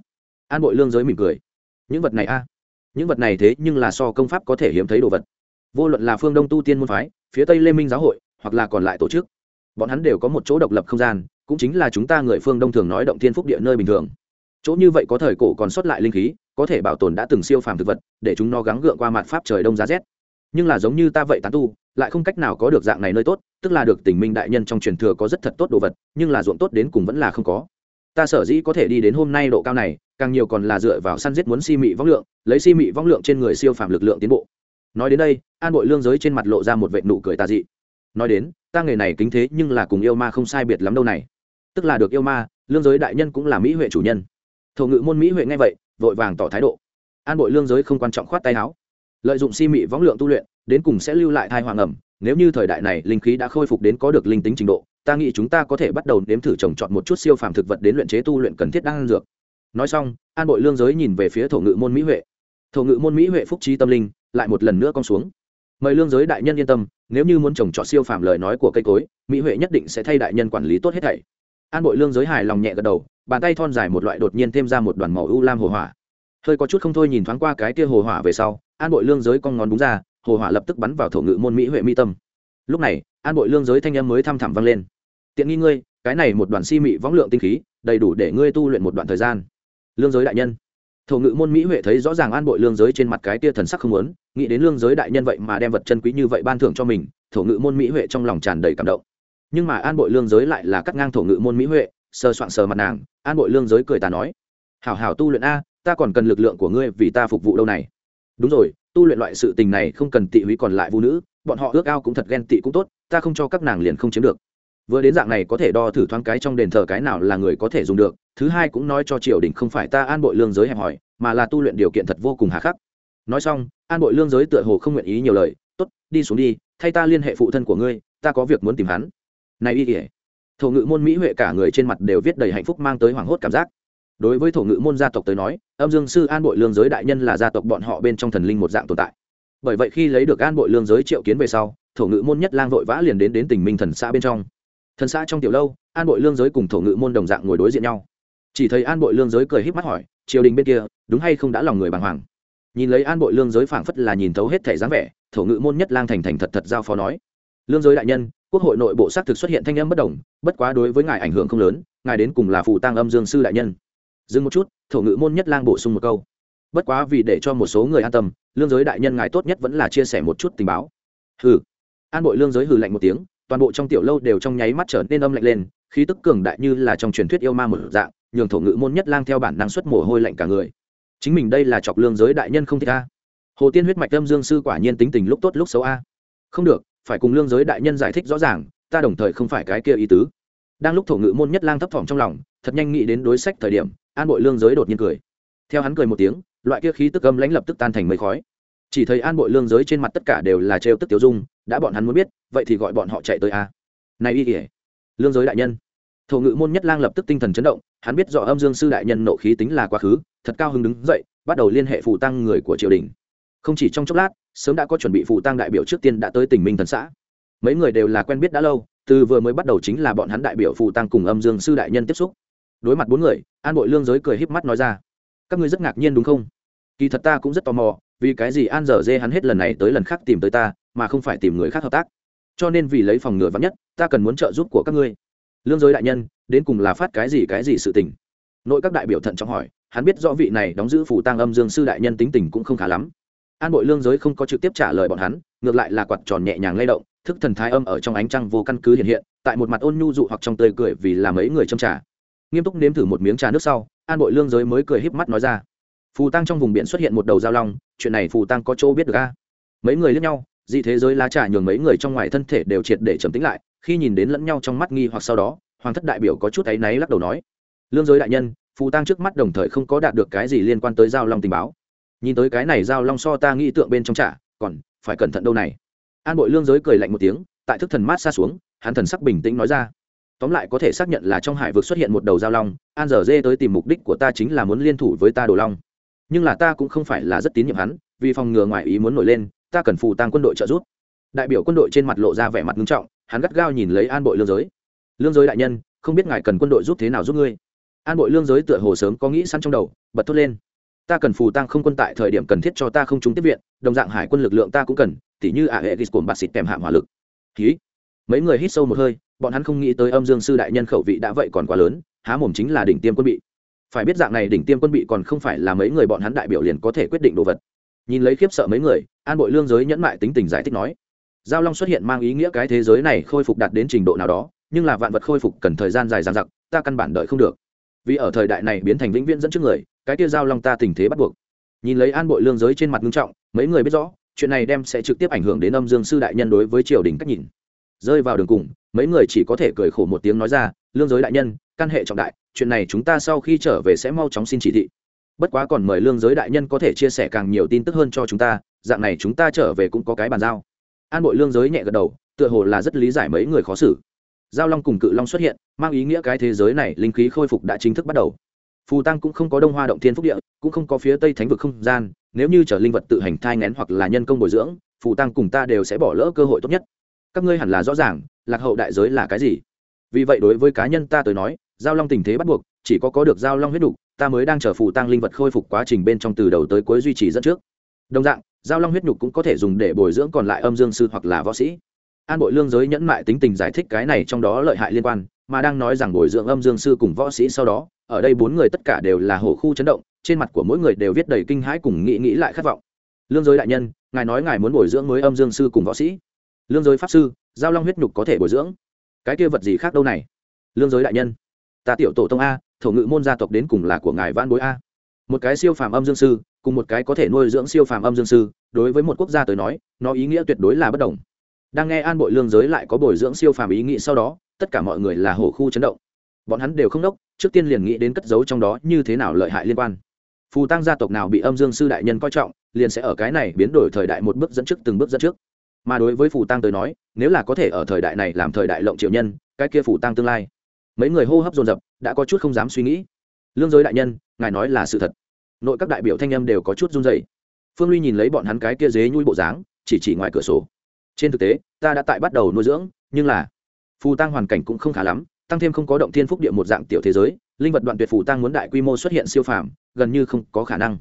An bội lương giới mỉm cười. Những vật này a? Những vật này thế nhưng là so công pháp có thể hiếm thấy đồ vật. Vô luận là phương đông tu tiên môn phái, phía tây lê minh giáo hội, hoặc là còn lại tổ chức, bọn hắn đều có một chỗ độc lập không gian, cũng chính là chúng ta người phương đông thường nói động thiên phúc địa nơi bình thường. Chỗ như vậy có thời cổ còn sót lại linh khí, có thể bảo tồn đã từng siêu phàm thực vật, để chúng nó gắng gượng qua mặt pháp trời đông giá rét nhưng là giống như ta vậy tán tu, lại không cách nào có được dạng này nơi tốt, tức là được tình minh đại nhân trong truyền thừa có rất thật tốt đồ vật, nhưng là ruộng tốt đến cùng vẫn là không có. Ta sở dĩ có thể đi đến hôm nay độ cao này, càng nhiều còn là dựa vào săn giết muốn si mị vong lượng, lấy si mị vong lượng trên người siêu phàm lực lượng tiến bộ. Nói đến đây, an bội lương giới trên mặt lộ ra một vệ nụ cười tà dị. Nói đến, ta nghề này kính thế nhưng là cùng yêu ma không sai biệt lắm đâu này. Tức là được yêu ma, lương giới đại nhân cũng là mỹ huệ chủ nhân. Thổ ngự môn mỹ huệ nghe vậy, vội vàng tỏ thái độ. An bội lương giới không quan trọng khoát tay áo lợi dụng si mị võng lượng tu luyện, đến cùng sẽ lưu lại thai hoàng ẩm. Nếu như thời đại này linh khí đã khôi phục đến có được linh tính trình độ, ta nghĩ chúng ta có thể bắt đầu nếm thử trồng trọt một chút siêu phàm thực vật đến luyện chế tu luyện cần thiết đang ăn dược. Nói xong, an bội lương giới nhìn về phía thổ ngự môn mỹ huệ. Thổ ngự môn mỹ huệ phúc trí tâm linh, lại một lần nữa cong xuống. Mời lương giới đại nhân yên tâm, nếu như muốn trồng trọt siêu phàm lời nói của cây cối, mỹ huệ nhất định sẽ thay đại nhân quản lý tốt hết thảy. An bội lương giới hài lòng nhẹ gật đầu, bàn tay thon dài một loại đột nhiên thêm ra một đoàn màu u lam hồ hỏa. Hơi có chút không thôi nhìn thoáng qua cái tia hồ hỏa về sau an bội lương giới con ngón đúng ra, hồ hỏa lập tức bắn vào thổ ngự môn mỹ huệ mi tâm. Lúc này, an bội lương giới thanh âm mới thăm thẳm vang lên. Tiện nghi ngươi, cái này một đoàn si mị võng lượng tinh khí, đầy đủ để ngươi tu luyện một đoạn thời gian. Lương giới đại nhân. Thổ ngự môn mỹ huệ thấy rõ ràng an bội lương giới trên mặt cái tia thần sắc không muốn, nghĩ đến lương giới đại nhân vậy mà đem vật chân quý như vậy ban thưởng cho mình, thổ ngự môn mỹ huệ trong lòng tràn đầy cảm động. Nhưng mà an bội lương giới lại là cắt ngang thổ ngự môn mỹ huệ sơ soạn sờ mặt nàng, an bội lương giới cười ta nói, hảo hảo tu luyện a, ta còn cần lực lượng của ngươi vì ta phục vụ đâu này đúng rồi, tu luyện loại sự tình này không cần tị húy còn lại vũ nữ, bọn họ ước ao cũng thật ghen tị cũng tốt, ta không cho các nàng liền không chiếm được. Vừa đến dạng này có thể đo thử thoáng cái trong đền thờ cái nào là người có thể dùng được, thứ hai cũng nói cho triều đình không phải ta an bội lương giới hẹp hỏi mà là tu luyện điều kiện thật vô cùng hà khắc. Nói xong, an bội lương giới tựa hồ không nguyện ý nhiều lời t ố t đi xuống đi, thay ta liên hệ phụ thân của ngươi, ta có việc muốn tìm hắn. Này y kỉa thổ ngự môn mỹ huệ cả người trên mặt đều viết đầy hạnh phúc mang tới hoảng hốt cảm giác đối với thổ ngự môn gia tộc tới nói, âm dương sư an bội lương giới đại nhân là gia tộc bọn họ bên trong thần linh một dạng tồn tại. Bởi vậy khi lấy được an bội lương giới triệu kiến về sau, thổ ngự môn nhất lang vội vã liền đến đến tỉnh minh thần xã bên trong. Thần xã trong tiểu lâu, an bội lương giới cùng thổ ngự môn đồng dạng ngồi đối diện nhau. Chỉ thấy an bội lương giới cười híp mắt hỏi, triều đình bên kia, đúng hay không đã lòng người bàng hoàng? Nhìn lấy an bội lương giới phảng phất là nhìn thấu hết thể dáng vẻ, thổ ngự môn nhất lang thành thành thật thật giao phó nói, lương giới đại nhân, quốc hội nội bộ xác thực xuất hiện thanh âm bất đồng, bất quá đối với ngài ảnh hưởng không lớn, ngài đến cùng là phụ tăng âm dương sư đại nhân dừng một chút, thổ ngữ môn nhất lang bổ sung một câu. Bất quá vì để cho một số người an tâm, lương giới đại nhân ngài tốt nhất vẫn là chia sẻ một chút tình báo. Hừ. An bội lương giới hừ lạnh một tiếng, toàn bộ trong tiểu lâu đều trong nháy mắt trở nên âm lạnh lên, khí tức cường đại như là trong truyền thuyết yêu ma một dạng, nhường thổ ngữ môn nhất lang theo bản năng xuất mồ hôi lạnh cả người. Chính mình đây là chọc lương giới đại nhân không thích a. Hồ tiên huyết mạch âm dương sư quả nhiên tính tình lúc tốt lúc xấu a. Không được, phải cùng lương giới đại nhân giải thích rõ ràng, ta đồng thời không phải cái kia ý tứ. Đang lúc thổ ngữ môn nhất lang thấp thỏm trong lòng, thật nhanh nghĩ đến đối sách thời điểm an bội lương giới đột nhiên cười. Theo hắn cười một tiếng, loại kia khí tức âm lãnh lập tức tan thành mây khói. Chỉ thấy an bội lương giới trên mặt tất cả đều là trêu tức tiêu dung, đã bọn hắn muốn biết, vậy thì gọi bọn họ chạy tới a. Này y kỉa lương giới đại nhân. Thổ ngự môn nhất lang lập tức tinh thần chấn động, hắn biết rõ âm dương sư đại nhân nộ khí tính là quá khứ, thật cao hứng đứng dậy, bắt đầu liên hệ phụ tăng người của triều đình. Không chỉ trong chốc lát, sớm đã có chuẩn bị phụ tăng đại biểu trước tiên đã tới tỉnh minh thần xã. Mấy người đều là quen biết đã lâu, từ vừa mới bắt đầu chính là bọn hắn đại biểu phụ tăng cùng âm dương sư đại nhân tiếp xúc đối mặt bốn người, an bội lương giới cười híp mắt nói ra. Các ngươi rất ngạc nhiên đúng không? Kỳ thật ta cũng rất tò mò, vì cái gì an dở dê hắn hết lần này tới lần khác tìm tới ta, mà không phải tìm người khác hợp tác? Cho nên vì lấy phòng ngừa vắng nhất, ta cần muốn trợ giúp của các ngươi. Lương giới đại nhân, đến cùng là phát cái gì cái gì sự tình? Nội các đại biểu thận trọng hỏi, hắn biết rõ vị này đóng giữ phủ tang âm dương sư đại nhân tính tình cũng không khá lắm. An bội lương giới không có trực tiếp trả lời bọn hắn, ngược lại là quạt tròn nhẹ nhàng lay động, thức thần thái âm ở trong ánh trăng vô căn cứ hiện hiện, tại một mặt ôn nhu dụ hoặc trong tươi cười vì làm ấy người châm trả nghiêm túc nếm thử một miếng trà nước sau, an bội lương giới mới cười híp mắt nói ra. Phù tăng trong vùng biển xuất hiện một đầu giao long, chuyện này phù tăng có chỗ biết được a? Mấy người lẫn nhau, dị thế giới lá trà nhường mấy người trong ngoài thân thể đều triệt để trầm tính lại, khi nhìn đến lẫn nhau trong mắt nghi hoặc sau đó, hoàng thất đại biểu có chút áy náy lắc đầu nói, lương giới đại nhân, phù tăng trước mắt đồng thời không có đạt được cái gì liên quan tới giao long tình báo. Nhìn tới cái này giao long so ta nghĩ tượng bên trong trả còn phải cẩn thận đâu này. An bội lương giới cười lạnh một tiếng, tại thức thần mát xa xuống, hắn thần sắc bình tĩnh nói ra tóm lại có thể xác nhận là trong hải vực xuất hiện một đầu giao long, an dở dê tới tìm mục đích của ta chính là muốn liên thủ với ta đồ long. Nhưng là ta cũng không phải là rất tín nhiệm hắn, vì phòng ngừa ngoại ý muốn nổi lên, ta cần phù tăng quân đội trợ giúp. Đại biểu quân đội trên mặt lộ ra vẻ mặt nghiêm trọng, hắn gắt gao nhìn lấy an bội lương giới. Lương giới đại nhân, không biết ngài cần quân đội giúp thế nào giúp ngươi. An bội lương giới tựa hồ sớm có nghĩ săn trong đầu, bật thốt lên. Ta cần phù tăng không quân tại thời điểm cần thiết cho ta không trúng tiếp viện, đồng dạng hải quân lực lượng ta cũng cần, tỉ như ả hệ gis cồn bạt xịt kèm hạm hỏa lực. Ký mấy người hít sâu một hơi bọn hắn không nghĩ tới âm dương sư đại nhân khẩu vị đã vậy còn quá lớn, há mồm chính là đỉnh tiêm quân bị. Phải biết dạng này đỉnh tiêm quân bị còn không phải là mấy người bọn hắn đại biểu liền có thể quyết định đồ vật. Nhìn lấy khiếp sợ mấy người, an bội lương giới nhẫn mại tính tình giải thích nói, giao long xuất hiện mang ý nghĩa cái thế giới này khôi phục đạt đến trình độ nào đó, nhưng là vạn vật khôi phục cần thời gian dài dàn giặc ta căn bản đợi không được. Vì ở thời đại này biến thành vĩnh viễn dẫn trước người, cái kia giao long ta tình thế bắt buộc. Nhìn lấy an bội lương giới trên mặt nghiêm trọng, mấy người biết rõ, chuyện này đem sẽ trực tiếp ảnh hưởng đến âm dương sư đại nhân đối với triều đình cách nhìn rơi vào đường cùng, mấy người chỉ có thể cười khổ một tiếng nói ra, lương giới đại nhân, căn hệ trọng đại, chuyện này chúng ta sau khi trở về sẽ mau chóng xin chỉ thị. Bất quá còn mời lương giới đại nhân có thể chia sẻ càng nhiều tin tức hơn cho chúng ta, dạng này chúng ta trở về cũng có cái bàn giao. An bội lương giới nhẹ gật đầu, tựa hồ là rất lý giải mấy người khó xử. Giao long cùng cự long xuất hiện, mang ý nghĩa cái thế giới này linh khí khôi phục đã chính thức bắt đầu. Phù tăng cũng không có đông hoa động thiên phúc địa, cũng không có phía tây thánh vực không gian, nếu như trở linh vật tự hành thai ngén hoặc là nhân công bồi dưỡng, phù tăng cùng ta đều sẽ bỏ lỡ cơ hội tốt nhất các ngươi hẳn là rõ ràng, lạc hậu đại giới là cái gì? Vì vậy đối với cá nhân ta tới nói, giao long tình thế bắt buộc, chỉ có có được giao long huyết đục ta mới đang chờ phù tăng linh vật khôi phục quá trình bên trong từ đầu tới cuối duy trì dẫn trước. Đồng dạng, giao long huyết nhục cũng có thể dùng để bồi dưỡng còn lại âm dương sư hoặc là võ sĩ. An bội lương giới nhẫn mại tính tình giải thích cái này trong đó lợi hại liên quan, mà đang nói rằng bồi dưỡng âm dương sư cùng võ sĩ sau đó, ở đây bốn người tất cả đều là hổ khu chấn động, trên mặt của mỗi người đều viết đầy kinh hãi cùng nghĩ nghĩ lại khát vọng. Lương giới đại nhân, ngài nói ngài muốn bồi dưỡng mới âm dương sư cùng võ sĩ lương giới pháp sư, giao long huyết nhục có thể bồi dưỡng. Cái kia vật gì khác đâu này? Lương giới đại nhân. Ta tiểu tổ tông a, thổ ngự môn gia tộc đến cùng là của ngài văn bối a. Một cái siêu phàm âm dương sư, cùng một cái có thể nuôi dưỡng siêu phàm âm dương sư, đối với một quốc gia tới nói, nó ý nghĩa tuyệt đối là bất đồng. Đang nghe an bội lương giới lại có bồi dưỡng siêu phàm ý nghĩ sau đó, tất cả mọi người là hổ khu chấn động. Bọn hắn đều không đốc, trước tiên liền nghĩ đến cất giấu trong đó như thế nào lợi hại liên quan. Phù tăng gia tộc nào bị âm dương sư đại nhân coi trọng, liền sẽ ở cái này biến đổi thời đại một bước dẫn trước, từng bước dẫn trước mà đối với phù tăng tới nói, nếu là có thể ở thời đại này làm thời đại lộng triệu nhân, cái kia phù tăng tương lai. Mấy người hô hấp dồn dập, đã có chút không dám suy nghĩ. Lương giới đại nhân, ngài nói là sự thật. Nội các đại biểu thanh âm đều có chút run dày phương ly nhìn lấy bọn hắn cái kia dế nhui bộ dáng, chỉ chỉ ngoài cửa sổ. Trên thực tế, ta đã tại bắt đầu nuôi dưỡng, nhưng là phù tăng hoàn cảnh cũng không khá lắm, tăng thêm không có động thiên phúc địa một dạng tiểu thế giới, linh vật đoạn tuyệt phù tăng muốn đại quy mô xuất hiện siêu phàm, gần như không có khả năng.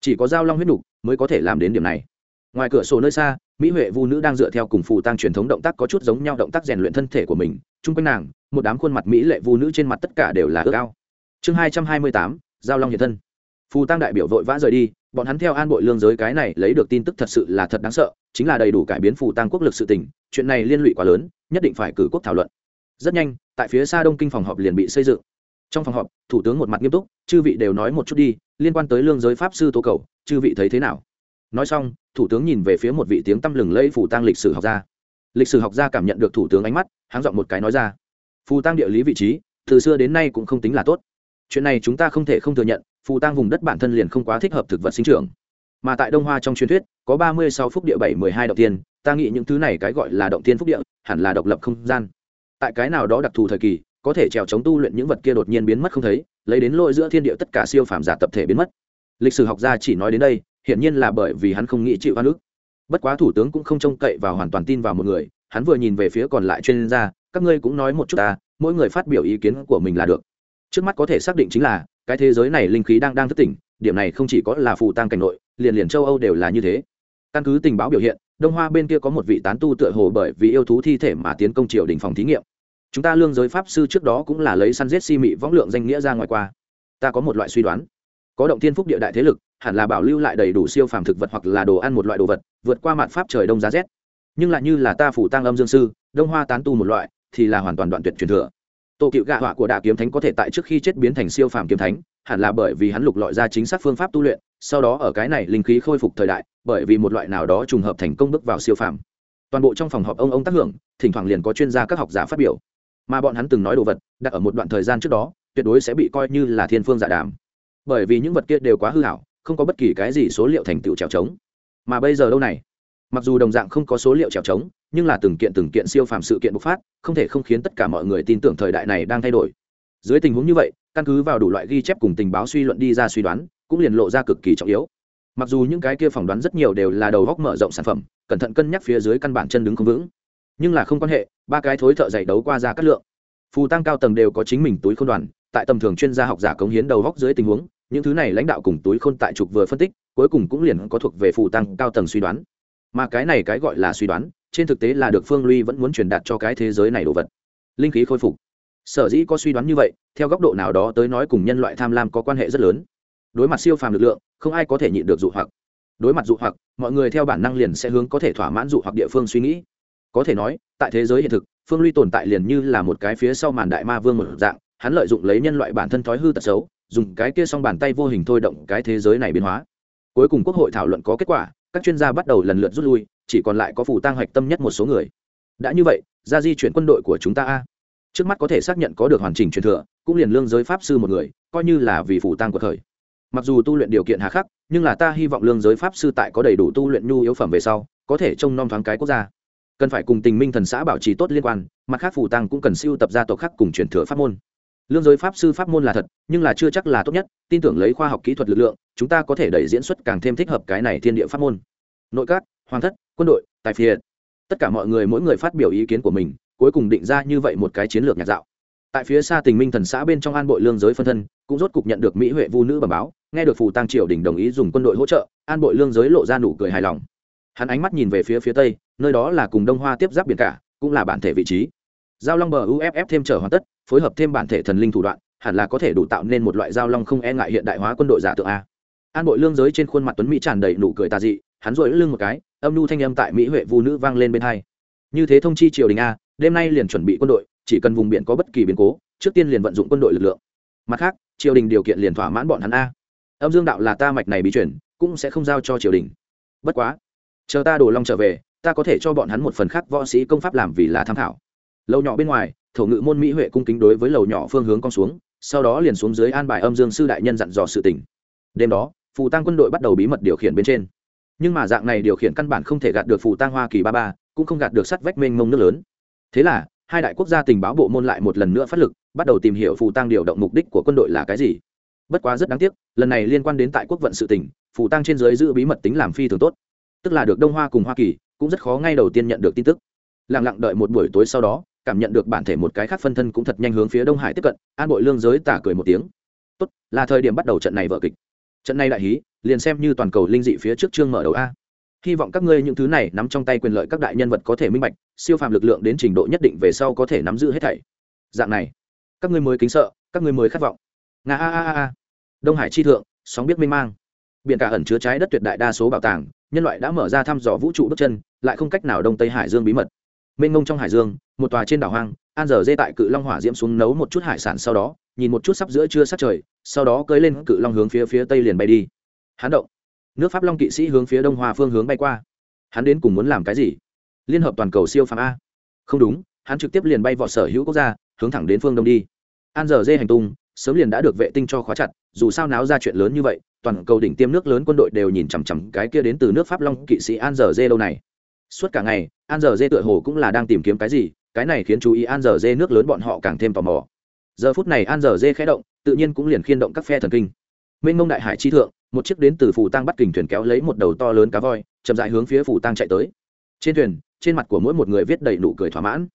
Chỉ có giao long huyết nục mới có thể làm đến điểm này ngoài cửa sổ nơi xa, mỹ huệ vu nữ đang dựa theo cùng phù tăng truyền thống động tác có chút giống nhau động tác rèn luyện thân thể của mình. Chung quanh nàng, một đám khuôn mặt mỹ lệ vu nữ trên mặt tất cả đều là ước ao. Chương hai trăm hai mươi tám, giao long hiện thân. Phù tăng đại biểu vội vã rời đi, bọn hắn theo an bội lương giới cái này lấy được tin tức thật sự là thật đáng sợ, chính là đầy đủ cải biến phù tăng quốc lực sự tình, chuyện này liên lụy quá lớn, nhất định phải cử quốc thảo luận. Rất nhanh, tại phía xa đông kinh phòng họp liền bị xây dựng. Trong phòng họp, thủ tướng một mặt nghiêm túc, chư vị đều nói một chút đi, liên quan tới lương giới pháp sư tố cầu, chư vị thấy thế nào? Nói xong, thủ tướng nhìn về phía một vị tiếng tăm lừng lẫy phù tăng lịch sử học gia. Lịch sử học gia cảm nhận được thủ tướng ánh mắt, háng dọn một cái nói ra. Phù tăng địa lý vị trí, từ xưa đến nay cũng không tính là tốt. Chuyện này chúng ta không thể không thừa nhận, phù tăng vùng đất bản thân liền không quá thích hợp thực vật sinh trưởng. Mà tại đông hoa trong truyền thuyết, có ba mươi sáu phúc địa bảy mười hai động tiên, ta nghĩ những thứ này cái gọi là động tiên phúc địa, hẳn là độc lập không gian. Tại cái nào đó đặc thù thời kỳ, có thể trèo chống tu luyện những vật kia đột nhiên biến mất không thấy, lấy đến lôi giữa thiên địa tất cả siêu phàm giả tập thể biến mất. Lịch sử học gia chỉ nói đến đây hiển nhiên là bởi vì hắn không nghĩ chịu oan ức. bất quá thủ tướng cũng không trông cậy và hoàn toàn tin vào một người, hắn vừa nhìn về phía còn lại chuyên gia, các ngươi cũng nói một chút ta, mỗi người phát biểu ý kiến của mình là được. Trước mắt có thể xác định chính là, cái thế giới này linh khí đang đang thức tỉnh, điểm này không chỉ có là phù tăng cảnh nội, liền liền châu âu đều là như thế. Căn cứ tình báo biểu hiện, đông hoa bên kia có một vị tán tu tựa hồ bởi vì yêu thú thi thể mà tiến công triều đình phòng thí nghiệm. Chúng ta lương giới pháp sư trước đó cũng là lấy săn giết si mị võng lượng danh nghĩa ra ngoài qua. Ta có một loại suy đoán có động thiên phúc địa đại thế lực, hẳn là bảo lưu lại đầy đủ siêu phàm thực vật hoặc là đồ ăn một loại đồ vật, vượt qua mạn pháp trời đông giá rét. Nhưng lại như là ta phủ tăng âm dương sư, đông hoa tán tu một loại, thì là hoàn toàn đoạn tuyệt truyền thừa. Tổ cựu gạ họa của đạ kiếm thánh có thể tại trước khi chết biến thành siêu phàm kiếm thánh, hẳn là bởi vì hắn lục lọi ra chính xác phương pháp tu luyện, sau đó ở cái này linh khí khôi phục thời đại, bởi vì một loại nào đó trùng hợp thành công bước vào siêu phàm. Toàn bộ trong phòng họp ông ông tác hưởng, thỉnh thoảng liền có chuyên gia các học giả phát biểu. Mà bọn hắn từng nói đồ vật, đặt ở một đoạn thời gian trước đó, tuyệt đối sẽ bị coi như là thiên phương giả đàm bởi vì những vật kia đều quá hư hảo, không có bất kỳ cái gì số liệu thành tựu trèo trống. Mà bây giờ đâu này? Mặc dù đồng dạng không có số liệu trèo trống, nhưng là từng kiện từng kiện siêu phàm sự kiện bộc phát, không thể không khiến tất cả mọi người tin tưởng thời đại này đang thay đổi. Dưới tình huống như vậy, căn cứ vào đủ loại ghi chép cùng tình báo suy luận đi ra suy đoán, cũng liền lộ ra cực kỳ trọng yếu. Mặc dù những cái kia phỏng đoán rất nhiều đều là đầu góc mở rộng sản phẩm, cẩn thận cân nhắc phía dưới căn bản chân đứng không vững. Nhưng là không quan hệ, ba cái thối thợ dạy đấu qua ra cắt lượng. Phù tăng cao tầng đều có chính mình túi k h ô n đoàn, tại tầm thường chuyên gia học giả cống hiến đầu góc dưới tình huống những thứ này lãnh đạo cùng túi khôn tại trục vừa phân tích, cuối cùng cũng liền có thuộc về phù tăng cao tầng suy đoán. Mà cái này cái gọi là suy đoán, trên thực tế là được phương ly vẫn muốn truyền đạt cho cái thế giới này đồ vật. Linh khí khôi phục. Sở dĩ có suy đoán như vậy, theo góc độ nào đó tới nói cùng nhân loại tham lam có quan hệ rất lớn. Đối mặt siêu phàm lực lượng, không ai có thể nhịn được dụ hoặc. Đối mặt dụ hoặc, mọi người theo bản năng liền sẽ hướng có thể thỏa mãn dụ hoặc địa phương suy nghĩ. Có thể nói, tại thế giới hiện thực, phương ly tồn tại liền như là một cái phía sau màn đại ma vương một dạng, hắn lợi dụng lấy nhân loại bản thân thói hư tật xấu dùng cái kia xong bàn tay vô hình thôi động cái thế giới này biến hóa. Cuối cùng quốc hội thảo luận có kết quả, các chuyên gia bắt đầu lần lượt rút lui, chỉ còn lại có phủ tăng hoạch tâm nhất một số người. Đã như vậy, ra di chuyển quân đội của chúng ta a. Trước mắt có thể xác nhận có được hoàn chỉnh truyền thừa, cũng liền lương giới pháp sư một người, coi như là vì phủ tăng của thời. Mặc dù tu luyện điều kiện hà khắc, nhưng là ta hy vọng lương giới pháp sư tại có đầy đủ tu luyện nhu yếu phẩm về sau, có thể trông nom thoáng cái quốc gia. Cần phải cùng tình minh thần xã bảo trì tốt liên quan, mặt khác phù tăng cũng cần siêu tập gia tộc khác cùng truyền thừa pháp môn lương giới pháp sư pháp môn là thật, nhưng là chưa chắc là tốt nhất, tin tưởng lấy khoa học kỹ thuật lực lượng, chúng ta có thể đẩy diễn xuất càng thêm thích hợp cái này thiên địa pháp môn. Nội các, hoàng thất, quân đội, tài phiệt. Tất cả mọi người mỗi người phát biểu ý kiến của mình, cuối cùng định ra như vậy một cái chiến lược nhạt dạo. Tại phía xa tình minh thần xã bên trong an bội lương giới phân thân, cũng rốt cục nhận được mỹ huệ vu nữ bẩm báo, nghe được phù tăng triều đình đồng ý dùng quân đội hỗ trợ, an bội lương giới lộ ra nụ cười hài lòng. Hắn ánh mắt nhìn về phía phía tây, nơi đó là cùng đông hoa tiếp giáp biển cả, cũng là bản thể vị trí. Giao long bờ uff thêm trở hoàn tất phối hợp thêm bản thể thần linh thủ đoạn, hẳn là có thể đủ tạo nên một loại giao long không e ngại hiện đại hóa quân đội giả tượng a. An bội lương giới trên khuôn mặt tuấn mỹ tràn đầy nụ cười tà dị, hắn rội lưng một cái, âm nhu thanh âm tại mỹ huệ vu nữ vang lên bên hai. Như thế thông chi triều đình a, đêm nay liền chuẩn bị quân đội, chỉ cần vùng biển có bất kỳ biến cố, trước tiên liền vận dụng quân đội lực lượng. Mặt khác, triều đình điều kiện liền thỏa mãn bọn hắn a. Âm dương đạo là ta mạch này bị chuyển cũng sẽ không giao cho triều đình. Bất quá, chờ ta đồ long trở về, ta có thể cho bọn hắn một phần khác võ sĩ công pháp làm vì là tham khảo. Lâu nhỏ bên ngoài thổ ngự môn mỹ huệ cung kính đối với lầu nhỏ phương hướng con xuống, sau đó liền xuống dưới an bài âm dương sư đại nhân dặn dò sự tỉnh đêm đó, phù tăng quân đội bắt đầu bí mật điều khiển bên trên. Nhưng mà dạng này điều khiển căn bản không thể gạt được phù tăng hoa kỳ ba ba, cũng không gạt được sắt vách mênh mông nước lớn. Thế là, hai đại quốc gia tình báo bộ môn lại một lần nữa phát lực, bắt đầu tìm hiểu phù tăng điều động mục đích của quân đội là cái gì. Bất quá rất đáng tiếc, lần này liên quan đến tại quốc vận sự tỉnh phù tăng trên dưới giữ bí mật tính làm phi thường tốt. Tức là được đông hoa cùng hoa kỳ, cũng rất khó ngay đầu tiên nhận được tin tức. Lặng lặng đợi một buổi tối sau đó cảm nhận được bản thể một cái khác phân thân cũng thật nhanh hướng phía đông hải tiếp cận, an bội lương giới tả cười một tiếng. Tốt, là thời điểm bắt đầu trận này vở kịch. Trận này đại hí, liền xem như toàn cầu linh dị phía trước chương mở đầu a. Hy vọng các ngươi những thứ này nắm trong tay quyền lợi các đại nhân vật có thể minh bạch, siêu phàm lực lượng đến trình độ nhất định về sau có thể nắm giữ hết thảy. Dạng này, các ngươi mới kính sợ, các ngươi mới khát vọng. Nga a a a đông hải chi thượng, sóng biết minh mang. Biển cả ẩn chứa trái đất tuyệt đại đa số bảo tàng, nhân loại đã mở ra thăm dò vũ trụ bước chân, lại không cách nào đông tây hải dương bí mật mênh mông trong hải dương, một tòa trên đảo hoang, an giờ dê tại cự long hỏa diễm xuống nấu một chút hải sản sau đó, nhìn một chút sắp giữa trưa sát trời, sau đó cưới lên cự long hướng phía phía tây liền bay đi. Hắn động. Nước pháp long kỵ sĩ hướng phía đông hoa phương hướng bay qua. Hắn đến cùng muốn làm cái gì? Liên hợp toàn cầu siêu phàm a. Không đúng, hắn trực tiếp liền bay vào sở hữu quốc gia, hướng thẳng đến phương đông đi. An giờ dê hành tung, sớm liền đã được vệ tinh cho khóa chặt, dù sao náo ra chuyện lớn như vậy, toàn cầu đỉnh tiêm nước lớn quân đội đều nhìn chằm chằm cái kia đến từ nước pháp long kỵ sĩ an giờ dê lâu này suốt cả ngày, an giờ dê tựa hồ cũng là đang tìm kiếm cái gì, cái này khiến chú ý an giờ dê nước lớn bọn họ càng thêm tò mò. Giờ phút này an giờ dê khé động, tự nhiên cũng liền khiên động các phe thần kinh. Mênh mông đại hải chi thượng, một chiếc đến từ phủ tăng bắt kình thuyền kéo lấy một đầu to lớn cá voi, chậm dại hướng phía phủ tăng chạy tới. Trên thuyền, trên mặt của mỗi một người viết đầy nụ cười thỏa mãn.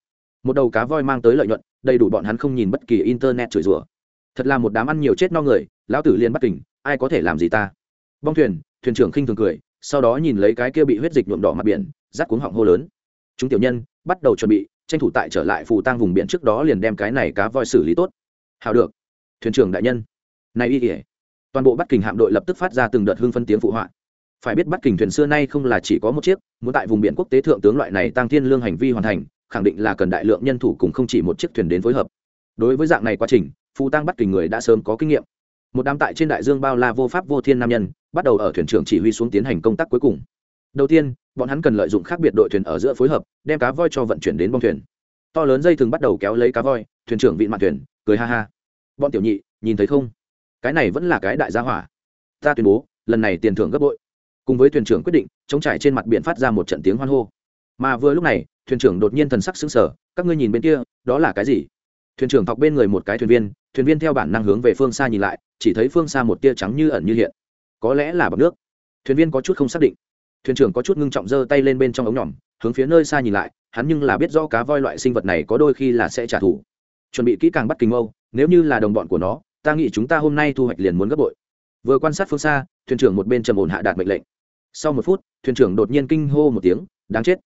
Một đầu cá voi mang tới lợi nhuận, đầy đủ bọn hắn không nhìn bất kỳ internet chửi rủa. Thật là một đám ăn nhiều chết no người, lão tử liên bắt kình, ai có thể làm gì ta? Bong thuyền thuyền trưởng khinh thường cười, sau đó nhìn lấy cái kia bị huyết dịch nhuộm đỏ mặt biển rác cuống họng hô lớn. Chúng tiểu nhân, bắt đầu chuẩn bị, tranh thủ tại trở lại phù tang vùng biển trước đó liền đem cái này cá voi xử lý tốt. Hào được. Thuyền trưởng đại nhân. Này y kỉa toàn bộ bắt kình hạm đội lập tức phát ra từng đợt hưng phân tiếng phụ họa. Phải biết bắt kình thuyền xưa nay không là chỉ có một chiếc, muốn tại vùng biển quốc tế thượng tướng loại này tăng thiên lương hành vi hoàn thành, khẳng định là cần đại lượng nhân thủ cùng không chỉ một chiếc thuyền đến phối hợp. Đối với dạng này quá trình, phù tăng bắt kình người đã sớm có kinh nghiệm. Một đám tại trên đại dương bao la vô pháp vô thiên nam nhân, bắt đầu ở thuyền trưởng chỉ huy xuống tiến hành công tác cuối cùng đầu tiên, bọn hắn cần lợi dụng khác biệt đội thuyền ở giữa phối hợp, đem cá voi cho vận chuyển đến bong thuyền. To lớn dây thường bắt đầu kéo lấy cá voi, thuyền trưởng vị mặt thuyền, cười ha ha. Bọn tiểu nhị, nhìn thấy không? Cái này vẫn là cái đại gia hỏa. Ta tuyên bố, lần này tiền thưởng gấp bội. Cùng với thuyền trưởng quyết định, chống trải trên mặt biển phát ra một trận tiếng hoan hô. Mà vừa lúc này, thuyền trưởng đột nhiên thần sắc xứng sở các ngươi nhìn bên kia, đó là cái gì? Thuyền trưởng thọc bên người một cái thuyền viên thuyền viên theo bản năng hướng về phương xa nhìn lại, chỉ thấy phương xa một tia trắng như ẩn như hiện. Có lẽ là bọc nước. Thuyền viên có chút không xác định thuyền trưởng có chút ngưng trọng giơ tay lên bên trong ống nhỏm hướng phía nơi xa nhìn lại, hắn nhưng là biết rõ cá voi loại sinh vật này có đôi khi là sẽ trả thù. Chuẩn bị kỹ càng bắt kình mâu, nếu như là đồng bọn của nó, ta nghĩ chúng ta hôm nay thu hoạch liền muốn gấp bội. Vừa quan sát phương xa, thuyền trưởng một bên trầm ổn hạ đạt mệnh lệnh. Sau một phút, thuyền trưởng đột nhiên kinh hô một tiếng, đáng chết!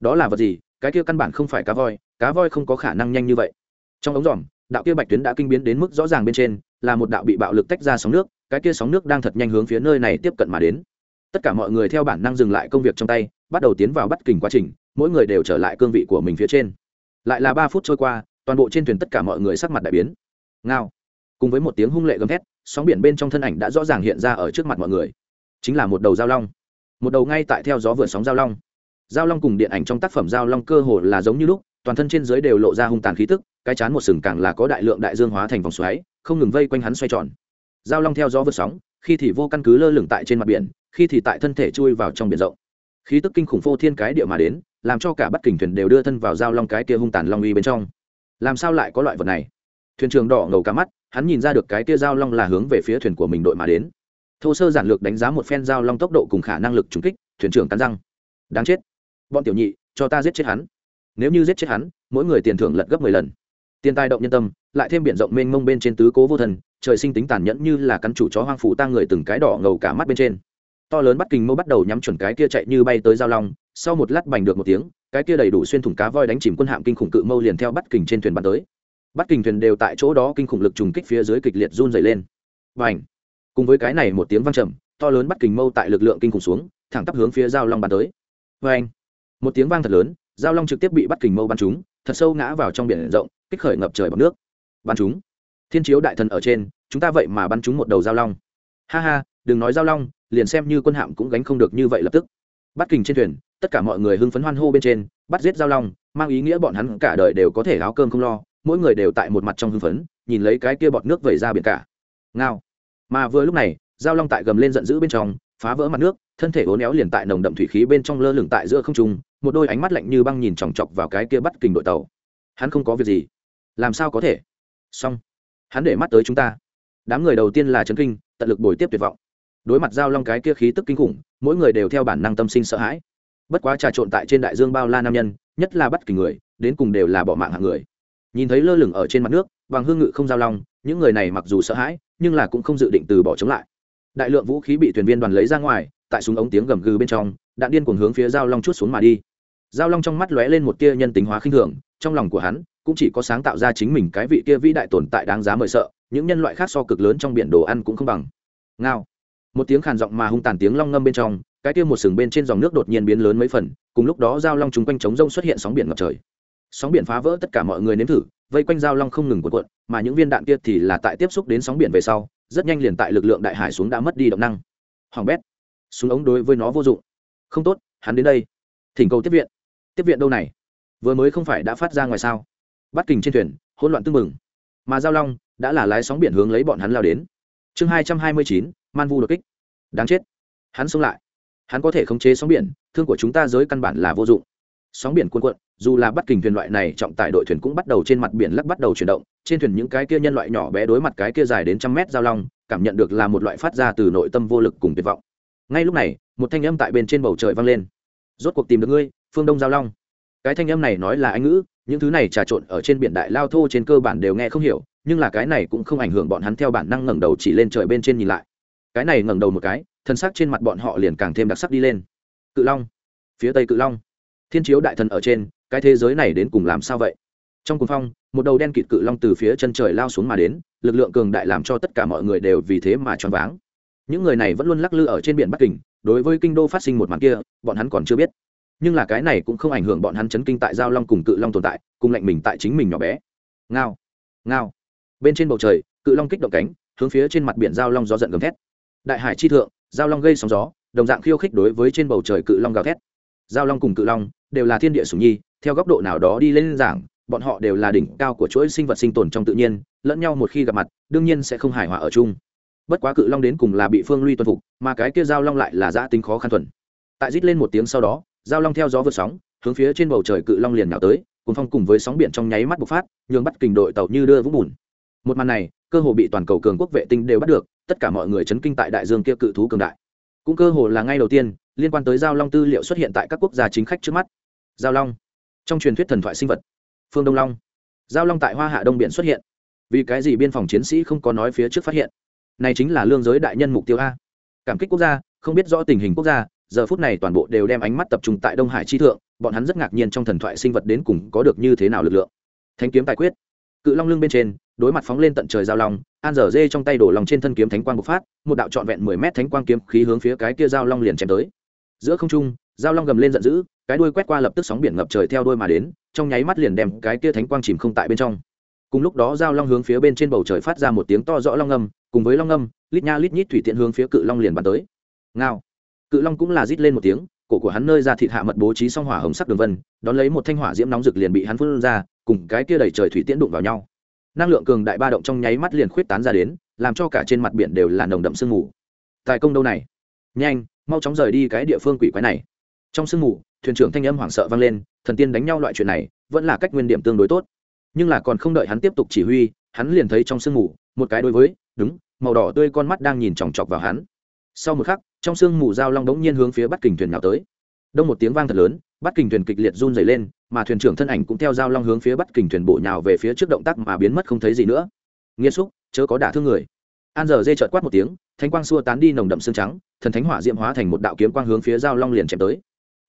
Đó là vật gì? Cái kia căn bản không phải cá voi cá voi không có khả năng nhanh như vậy. Trong ống dòm đạo kia bạch tuyến đã kinh biến đến mức rõ ràng bên trên, là một đạo bị bạo lực tách ra sóng nước, cái kia sóng nước đang thật nhanh hướng phía nơi này tiếp cận mà đến tất cả mọi người theo bản năng dừng lại công việc trong tay, bắt đầu tiến vào bắt kình quá trình, mỗi người đều trở lại cương vị của mình phía trên. Lại là ba phút trôi qua, toàn bộ trên thuyền tất cả mọi người sắc mặt đại biến. Ngao. Cùng với một tiếng hung lệ gầm thét, sóng biển bên trong thân ảnh đã rõ ràng hiện ra ở trước mặt mọi người. Chính là một đầu giao long. Một đầu ngay tại theo gió vượt sóng giao long. Giao long cùng điện ảnh trong tác phẩm giao long cơ hồ là giống như lúc, toàn thân trên dưới đều lộ ra hung tàn khí tức, cái chán một sừng càng là có đại lượng đại dương hóa thành vòng xoáy, không ngừng vây quanh hắn xoay tròn. Giao long theo gió vượt sóng, khi thì vô căn cứ lơ lửng tại trên mặt biển khi thì tại thân thể chui vào trong biển rộng. Khí tức kinh khủng phô thiên cái địa mà đến, làm cho cả bắt kình thuyền đều đưa thân vào giao long cái kia hung tàn long uy bên trong. Làm sao lại có loại vật này? Thuyền trưởng đỏ ngầu cả mắt, hắn nhìn ra được cái kia giao long là hướng về phía thuyền của mình đội mà đến. Thô sơ giản lược đánh giá một phen giao long tốc độ cùng khả năng lực trúng kích, thuyền trưởng cắn răng. Đáng chết. Bọn tiểu nhị, cho ta giết chết hắn. Nếu như giết chết hắn, mỗi người tiền thưởng lật gấp mười lần. Tiền tài động nhân tâm, lại thêm biển rộng mênh mông bên trên tứ cố vô thần, trời sinh tính tàn nhẫn như là căn chủ chó hoang phủ ta người từng cái đỏ ngầu cả mắt bên trên to lớn bắt kình mâu bắt đầu nhắm chuẩn cái kia chạy như bay tới giao long, sau một lát bành được một tiếng, cái kia đầy đủ xuyên thủng cá voi đánh chìm quân hạm kinh khủng cự mâu liền theo bắt kình trên thuyền bắn tới. Bắt kình thuyền đều tại chỗ đó kinh khủng lực trùng kích phía dưới kịch liệt run dày lên. Và ảnh cùng với cái này một tiếng vang trầm, to lớn bắt kình mâu tại lực lượng kinh khủng xuống, thẳng tắp hướng phía giao long bắn tới. Và anh một tiếng vang thật lớn, giao long trực tiếp bị bắt kình mâu bắn trúng, thật sâu ngã vào trong biển rộng, kích khởi ngập trời bằng nước. Bắn trúng. Thiên chiếu đại thần ở trên, chúng ta vậy mà bắn trúng một đầu giao long. Ha ha, đừng nói giao long liền xem như quân hạm cũng gánh không được như vậy lập tức. Bắt kình trên thuyền, tất cả mọi người hưng phấn hoan hô bên trên, bắt giết giao long, mang ý nghĩa bọn hắn cả đời đều có thể áo cơm không lo, mỗi người đều tại một mặt trong hưng phấn, nhìn lấy cái kia bọt nước vẩy ra biển cả. Ngao. Mà vừa lúc này, giao long tại gầm lên giận dữ bên trong, phá vỡ mặt nước, thân thể uốn éo liền tại nồng đậm thủy khí bên trong lơ lửng tại giữa không trung, một đôi ánh mắt lạnh như băng nhìn chòng chọc vào cái kia bắt kình đội tàu. Hắn không có việc gì. Làm sao có thể? Xong. Hắn để mắt tới chúng ta. Đám người đầu tiên là trấn kinh, tận lực bồi tiếp tuyệt vọng đối mặt giao long cái kia khí tức kinh khủng, mỗi người đều theo bản năng tâm sinh sợ hãi. Bất quá trà trộn tại trên đại dương bao la nam nhân, nhất là bắt kỳ người, đến cùng đều là bỏ mạng hạng người. Nhìn thấy lơ lửng ở trên mặt nước, bằng hương ngự không giao long, những người này mặc dù sợ hãi, nhưng là cũng không dự định từ bỏ chống lại. Đại lượng vũ khí bị thuyền viên đoàn lấy ra ngoài, tại súng ống tiếng gầm gừ bên trong, đạn điên cuồng hướng phía giao long chút xuống mà đi. Giao long trong mắt lóe lên một tia nhân tính hóa khinh thường, trong lòng của hắn cũng chỉ có sáng tạo ra chính mình cái vị kia vĩ đại tồn tại đáng giá mời sợ, những nhân loại khác so cực lớn trong biển đồ ăn cũng không bằng. Ngao một tiếng khàn giọng mà hung tàn tiếng long ngâm bên trong, cái kia một sừng bên trên dòng nước đột nhiên biến lớn mấy phần, cùng lúc đó giao long chung quanh trống rông xuất hiện sóng biển ngập trời. Sóng biển phá vỡ tất cả mọi người nếm thử, vây quanh giao long không ngừng cuộn cuộn, mà những viên đạn kia thì là tại tiếp xúc đến sóng biển về sau, rất nhanh liền tại lực lượng đại hải xuống đã mất đi động năng. Hoàng bét, súng ống đối với nó vô dụng. Không tốt, hắn đến đây. Thỉnh cầu tiếp viện. Tiếp viện đâu này? Vừa mới không phải đã phát ra ngoài sao? Bắt kình trên thuyền, hỗn loạn tưng mừng mà giao long, đã là lái sóng biển hướng lấy bọn hắn lao đến chương hai trăm hai mươi chín, man vu đột kích. Đáng chết. Hắn sống lại. Hắn có thể khống chế sóng biển, thương của chúng ta giới căn bản là vô dụng. Sóng biển cuồn cuộn, dù là bắt kình thuyền loại này, trọng tải đội thuyền cũng bắt đầu trên mặt biển lắc bắt đầu chuyển động. Trên thuyền những cái kia nhân loại nhỏ bé đối mặt cái kia dài đến trăm mét giao long, cảm nhận được là một loại phát ra từ nội tâm vô lực cùng tuyệt vọng. Ngay lúc này, một thanh âm tại bên trên bầu trời vang lên. Rốt cuộc tìm được ngươi, phương đông giao long. Cái thanh âm này nói là anh ngữ những thứ này trà trộn ở trên biển đại lao thô trên cơ bản đều nghe không hiểu, nhưng là cái này cũng không ảnh hưởng bọn hắn theo bản năng ngẩng đầu chỉ lên trời bên trên nhìn lại. Cái này ngẩng đầu một cái, thân sắc trên mặt bọn họ liền càng thêm đặc sắc đi lên. Cự long, phía tây cự long. Thiên chiếu đại thần ở trên, cái thế giới này đến cùng làm sao vậy? Trong cuồng phong, một đầu đen kịt cự long từ phía chân trời lao xuống mà đến, lực lượng cường đại làm cho tất cả mọi người đều vì thế mà choáng váng. Những người này vẫn luôn lắc lư ở trên biển bắc kinh, đối với kinh đô phát sinh một màn kia, bọn hắn còn chưa biết nhưng là cái này cũng không ảnh hưởng bọn hắn chấn kinh tại giao long cùng cự long tồn tại, cùng lệnh mình tại chính mình nhỏ bé. Ngao ngao. Bên trên bầu trời, cự long kích động cánh, hướng phía trên mặt biển giao long gió giận gầm thét. Đại hải chi thượng, giao long gây sóng gió, đồng dạng khiêu khích đối với trên bầu trời cự long gào thét. Giao long cùng cự long đều là thiên địa sủng nhi, theo góc độ nào đó đi lên giảng, bọn họ đều là đỉnh cao của chuỗi sinh vật sinh tồn trong tự nhiên, lẫn nhau một khi gặp mặt, đương nhiên sẽ không hài hòa ở chung. Bất quá cự long đến cùng là bị phương lui tuân phục, mà cái kia giao long lại là giã tính khó khăn thuần. Tại rít lên một tiếng sau đó giao long theo gió vượt sóng, hướng phía trên bầu trời cự long liền nào tới cùng phong cùng với sóng biển trong nháy mắt bộc phát, nhường bắt kình đội tàu như đưa vũng bùn. Một màn này, cơ hồ bị toàn cầu cường quốc vệ tinh đều bắt được, tất cả mọi người chấn kinh tại đại dương kia cự thú cường đại. Cũng cơ hồ là ngay đầu tiên, liên quan tới giao long tư liệu xuất hiện tại các quốc gia chính khách trước mắt. Giao long. Trong truyền thuyết thần thoại sinh vật. Phương đông long. Giao long tại hoa hạ đông biển xuất hiện. Vì cái gì biên phòng chiến sĩ không có nói phía trước phát hiện? Này chính là lương giới đại nhân mục tiêu a. Cảm kích quốc gia, không biết rõ tình hình quốc gia giờ phút này toàn bộ đều đem ánh mắt tập trung tại đông hải chi thượng, bọn hắn rất ngạc nhiên trong thần thoại sinh vật đến cùng có được như thế nào lực lượng. Thánh kiếm tài quyết. Cự long lưng bên trên, đối mặt phóng lên tận trời giao long, an dở dê trong tay đổ lòng trên thân kiếm thánh quang bộc phát, một đạo trọn vẹn mười mét thánh quang kiếm khí hướng phía cái kia giao long liền chém tới. Giữa không trung, giao long gầm lên giận dữ, cái đuôi quét qua lập tức sóng biển ngập trời theo đuôi mà đến, trong nháy mắt liền đem cái kia thánh quang chìm không tại bên trong. Cùng lúc đó giao long hướng phía bên trên bầu trời phát ra một tiếng to rõ long âm, cùng với long âm, lít nha lít nhít thủy tiện hướng phía cự long liền bắn tới. Ngao cự long cũng là rít lên một tiếng, cổ của hắn nơi ra thịt hạ mật bố trí xong hỏa hồng sắc đường vân, đón lấy một thanh hỏa diễm nóng rực liền bị hắn phun ra, cùng cái kia đẩy trời thủy tiễn đụng vào nhau. Năng lượng cường đại ba động trong nháy mắt liền khuyết tán ra đến, làm cho cả trên mặt biển đều là nồng đậm sương mù. Tài công đâu này? Nhanh, mau chóng rời đi cái địa phương quỷ quái này. Trong sương mù, thuyền trưởng thanh âm hoảng sợ vang lên, thần tiên đánh nhau loại chuyện này, vẫn là cách nguyên điểm tương đối tốt. Nhưng là còn không đợi hắn tiếp tục chỉ huy, hắn liền thấy trong sương mù, một cái đối với, đúng, màu đỏ tươi con mắt đang nhìn chòng chọc vào hắn. Sau một khắc trong sương mù dao long đống nhiên hướng phía bắt kình thuyền nào tới. Đông một tiếng vang thật lớn bắt kình thuyền kịch liệt run dày lên, mà thuyền trưởng thân ảnh cũng theo dao long hướng phía bắt kình thuyền bộ nhào về phía trước động tác mà biến mất không thấy gì nữa. Nghiêm xúc, chớ có đả thương người. An giờ dê trợt quát một tiếng thánh quang xua tán đi nồng đậm xương trắng, thần thánh hỏa diễm hóa thành một đạo kiếm quang hướng phía dao long liền chém tới.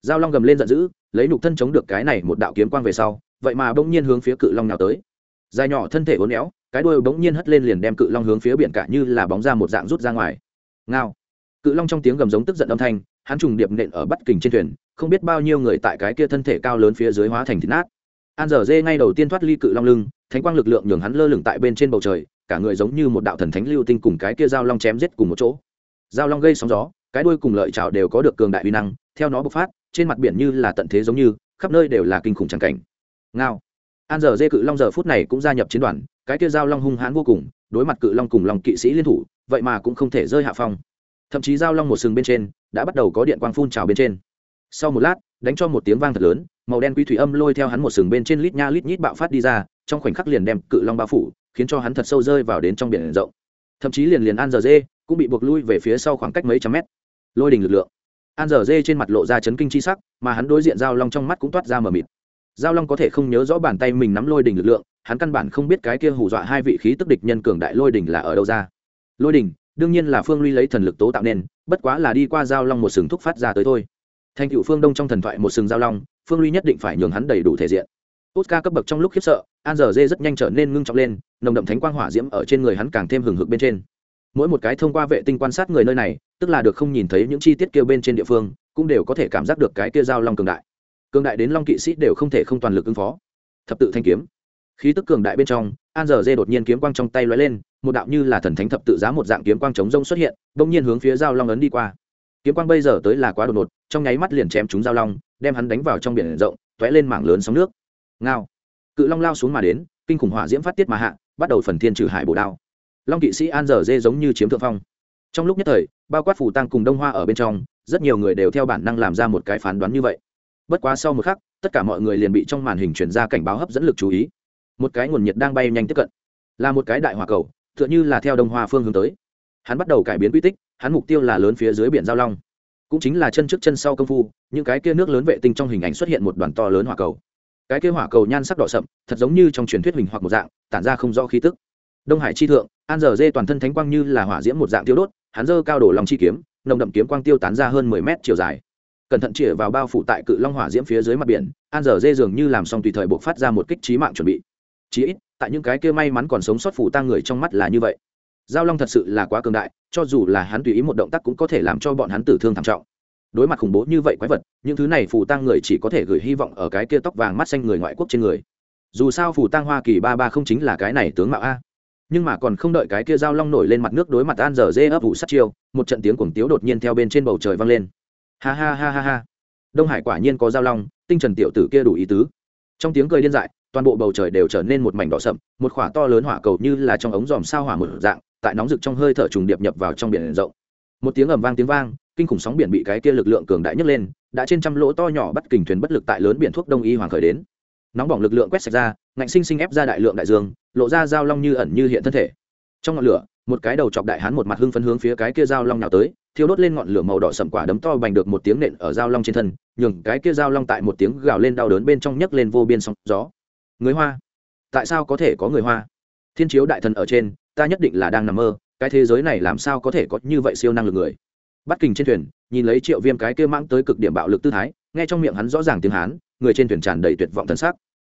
Dao long gầm lên giận dữ, lấy nục thân chống được cái này một đạo kiếm quang về sau, vậy mà bỗng nhiên hướng phía cự long nào tới. Dài nhỏ thân thể uốn éo, cái đuôi bỗng nhiên hất lên liền đem cự long hướng phía biển cả như là bóng ra một dạng rút ra ngoài. Ngao cự long trong tiếng gầm giống tức giận âm thanh, hắn trùng điệp nện ở bắt kình trên thuyền, không biết bao nhiêu người tại cái kia thân thể cao lớn phía dưới hóa thành thịt nát. An dở dê ngay đầu tiên thoát ly cự long lưng, thánh quang lực lượng nhường hắn lơ lửng tại bên trên bầu trời, cả người giống như một đạo thần thánh lưu tinh cùng cái kia dao long chém giết cùng một chỗ. Dao long gây sóng gió, cái đuôi cùng lợi chảo đều có được cường đại uy năng, theo nó bộc phát, trên mặt biển như là tận thế giống như, khắp nơi đều là kinh khủng trắng cảnh. Ngao. An dở dê cự long giờ phút này cũng gia nhập chiến đoàn, cái kia dao long hung hãn vô cùng, đối mặt cự long cùng lòng kỵ sĩ liên thủ, vậy mà cũng không thể rơi hạ phong thậm chí dao long một sừng bên trên, đã bắt đầu có điện quang phun trào bên trên. Sau một lát, đánh cho một tiếng vang thật lớn, màu đen quý thủy âm lôi theo hắn một sừng bên trên lít nha lít nhít bạo phát đi ra, trong khoảnh khắc liền đem cự long bao phủ, khiến cho hắn thật sâu rơi vào đến trong biển rộng. Thậm chí liền liền an giờ dê cũng bị buộc lui về phía sau khoảng cách mấy trăm mét. Lôi đình lực lượng. An giờ dê trên mặt lộ ra chấn kinh chi sắc, mà hắn đối diện giao long trong mắt cũng toát ra mờ mịt. Giao long có thể không nhớ rõ bàn tay mình nắm lôi đình lực lượng, hắn căn bản không biết cái kia hù dọa hai vị khí tức địch nhân cường đại lôi đình là ở đâu ra. Lôi đình đương nhiên là phương ly lấy thần lực tố tạo nên, bất quá là đi qua giao long một sừng thúc phát ra tới thôi. Thành cựu phương đông trong thần thoại một sừng giao long, phương ly nhất định phải nhường hắn đầy đủ thể diện. Oscar cấp bậc trong lúc khiếp sợ, an giờ dê rất nhanh trở nên ngưng trọng lên, nồng đậm thánh quang hỏa diễm ở trên người hắn càng thêm hừng hực bên trên. Mỗi một cái thông qua vệ tinh quan sát người nơi này, tức là được không nhìn thấy những chi tiết kêu bên trên địa phương, cũng đều có thể cảm giác được cái kia giao long cường đại. Cường đại đến long kỵ sĩ đều không thể không toàn lực ứng phó. Thập tự thanh kiếm. Khí tức cường đại bên trong an giờ dê đột nhiên kiếm quang trong tay lóe lên, một đạo như là thần thánh thập tự giá một dạng kiếm quang chống rông xuất hiện, bỗng nhiên hướng phía giao long ấn đi qua. Kiếm quang bây giờ tới là quá đột ngột, trong nháy mắt liền chém chúng giao long, đem hắn đánh vào trong biển rộng t lên mảng lớn sóng nước. Ngao. Cự long lao xuống mà đến, kinh khủng hỏa diễm phát tiết mà hạ, bắt đầu phần thiên trừ hải bổ đao. Long kỵ sĩ an giờ dê giống như chiếm thượng phong. Trong lúc nhất thời, bao quát phủ tăng cùng đông hoa ở bên trong, rất nhiều người đều theo bản năng làm ra một cái phán đoán như vậy. Bất quá sau một khắc, tất cả mọi người liền bị trong màn hình chuyển ra cảnh báo hấp dẫn lực chú ý một cái nguồn nhiệt đang bay nhanh tiếp cận. Là một cái đại hỏa cầu, tựa như là theo đông hoa phương hướng tới. Hắn bắt đầu cải biến quy tích, hắn mục tiêu là lớn phía dưới biển giao long. Cũng chính là chân trước chân sau công phu, những cái kia nước lớn vệ tinh trong hình ảnh xuất hiện một đoàn to lớn hỏa cầu. Cái kia hỏa cầu nhan sắc đỏ sậm, thật giống như trong truyền thuyết hình hoặc một dạng, tản ra không rõ khí tức. Đông hải chi thượng, an dở dê toàn thân thánh quang như là hỏa diễm một dạng tiêu đốt, hắn dơ cao đổ lòng chi kiếm, nồng đậm kiếm quang tiêu tán ra hơn mười mét chiều dài. Cẩn thận chĩa vào bao phủ tại cự long hỏa diễm phía dưới mặt biển, an dở dê dường như làm xong tùy thời buộc phát ra một kích trí mạng chuẩn bị chí ít, tại những cái kia may mắn còn sống sót phủ tang người trong mắt là như vậy. Giao long thật sự là quá cường đại, cho dù là hắn tùy ý một động tác cũng có thể làm cho bọn hắn tử thương thảm trọng. Đối mặt khủng bố như vậy quái vật, những thứ này phù tăng người chỉ có thể gửi hy vọng ở cái kia tóc vàng mắt xanh người ngoại quốc trên người. Dù sao phù tăng hoa kỳ ba ba không chính là cái này tướng mạo a. Nhưng mà còn không đợi cái kia giao long nổi lên mặt nước đối mặt an dở dê ấp vụ sắt chiêu, một trận tiếng cuồng tiếu đột nhiên theo bên trên bầu trời vang lên. Ha ha ha ha ha. Đông hải quả nhiên có giao long, tinh trần tiểu tử kia đủ ý tứ. Trong tiếng cười điên dại toàn bộ bầu trời đều trở nên một mảnh đỏ sậm, một khỏa to lớn hỏa cầu như là trong ống dòm sao hỏa một dạng, tại nóng rực trong hơi thở trùng điệp nhập vào trong biển rộng. Một tiếng ầm vang tiếng vang, kinh khủng sóng biển bị cái kia lực lượng cường đại nhấc lên, đã trên trăm lỗ to nhỏ bắt kình thuyền bất lực tại lớn biển thuốc đông y hoàng khởi đến. Nóng bỏng lực lượng quét sạch ra, ngạnh sinh sinh ép ra đại lượng đại dương, lộ ra dao long như ẩn như hiện thân thể. Trong ngọn lửa, một cái đầu chọc đại hán một mặt hưng phấn hướng phía cái kia dao long nào tới, thiêu đốt lên ngọn lửa màu đỏ sậm quả đấm to bành được một tiếng nện ở dao long trên thân, nhường cái kia dao long tại một tiếng gào lên đau đớn bên trong nhấc lên vô biên sóng gió người hoa. Tại sao có thể có người hoa? Thiên chiếu đại thần ở trên, ta nhất định là đang nằm mơ, cái thế giới này làm sao có thể có như vậy siêu năng lực người? Bắt kình trên thuyền, nhìn lấy triệu viêm cái kia mãng tới cực điểm bạo lực tư thái, nghe trong miệng hắn rõ ràng tiếng hán, người trên thuyền tràn đầy tuyệt vọng thân xác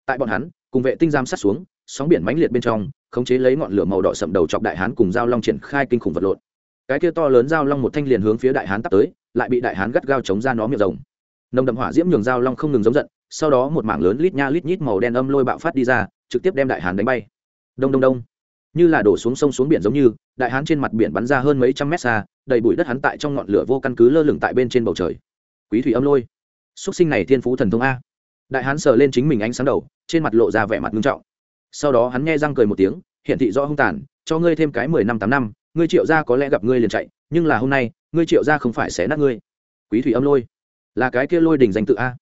tại bọn hắn, cùng vệ tinh giam sát xuống, sóng biển mãnh liệt bên trong, khống chế lấy ngọn lửa màu đỏ sậm đầu chọc đại hán cùng giao long triển khai kinh khủng vật lộn. Cái kia to lớn giao long một thanh liền hướng phía đại hán tắt tới, lại bị đại hán gắt gao chống ra nó miệng rồng nồng đậm hỏa diễm nhường giao long không ngừng giống giận sau đó một mảng lớn lít nha lít nhít màu đen âm lôi bạo phát đi ra, trực tiếp đem đại hán đánh bay. Đông đông đông. Như là đổ xuống sông xuống biển giống như, đại hán trên mặt biển bắn ra hơn mấy trăm mét xa, đầy bụi đất hắn tại trong ngọn lửa vô căn cứ lơ lửng tại bên trên bầu trời. Quý thủy âm lôi. Xúc sinh này thiên phú thần thông a. Đại hán sờ lên chính mình ánh sáng đầu, trên mặt lộ ra vẻ mặt nghiêm trọng. Sau đó hắn nghe răng cười một tiếng, hiện thị rõ hung tàn, cho ngươi thêm cái mười năm tám năm, ngươi triệu ra có lẽ gặp ngươi liền chạy, nhưng là hôm nay, ngươi triệu ra không phải xé nát ngươi. Quý thủy âm lôi. Là cái kia lôi đình danh tự a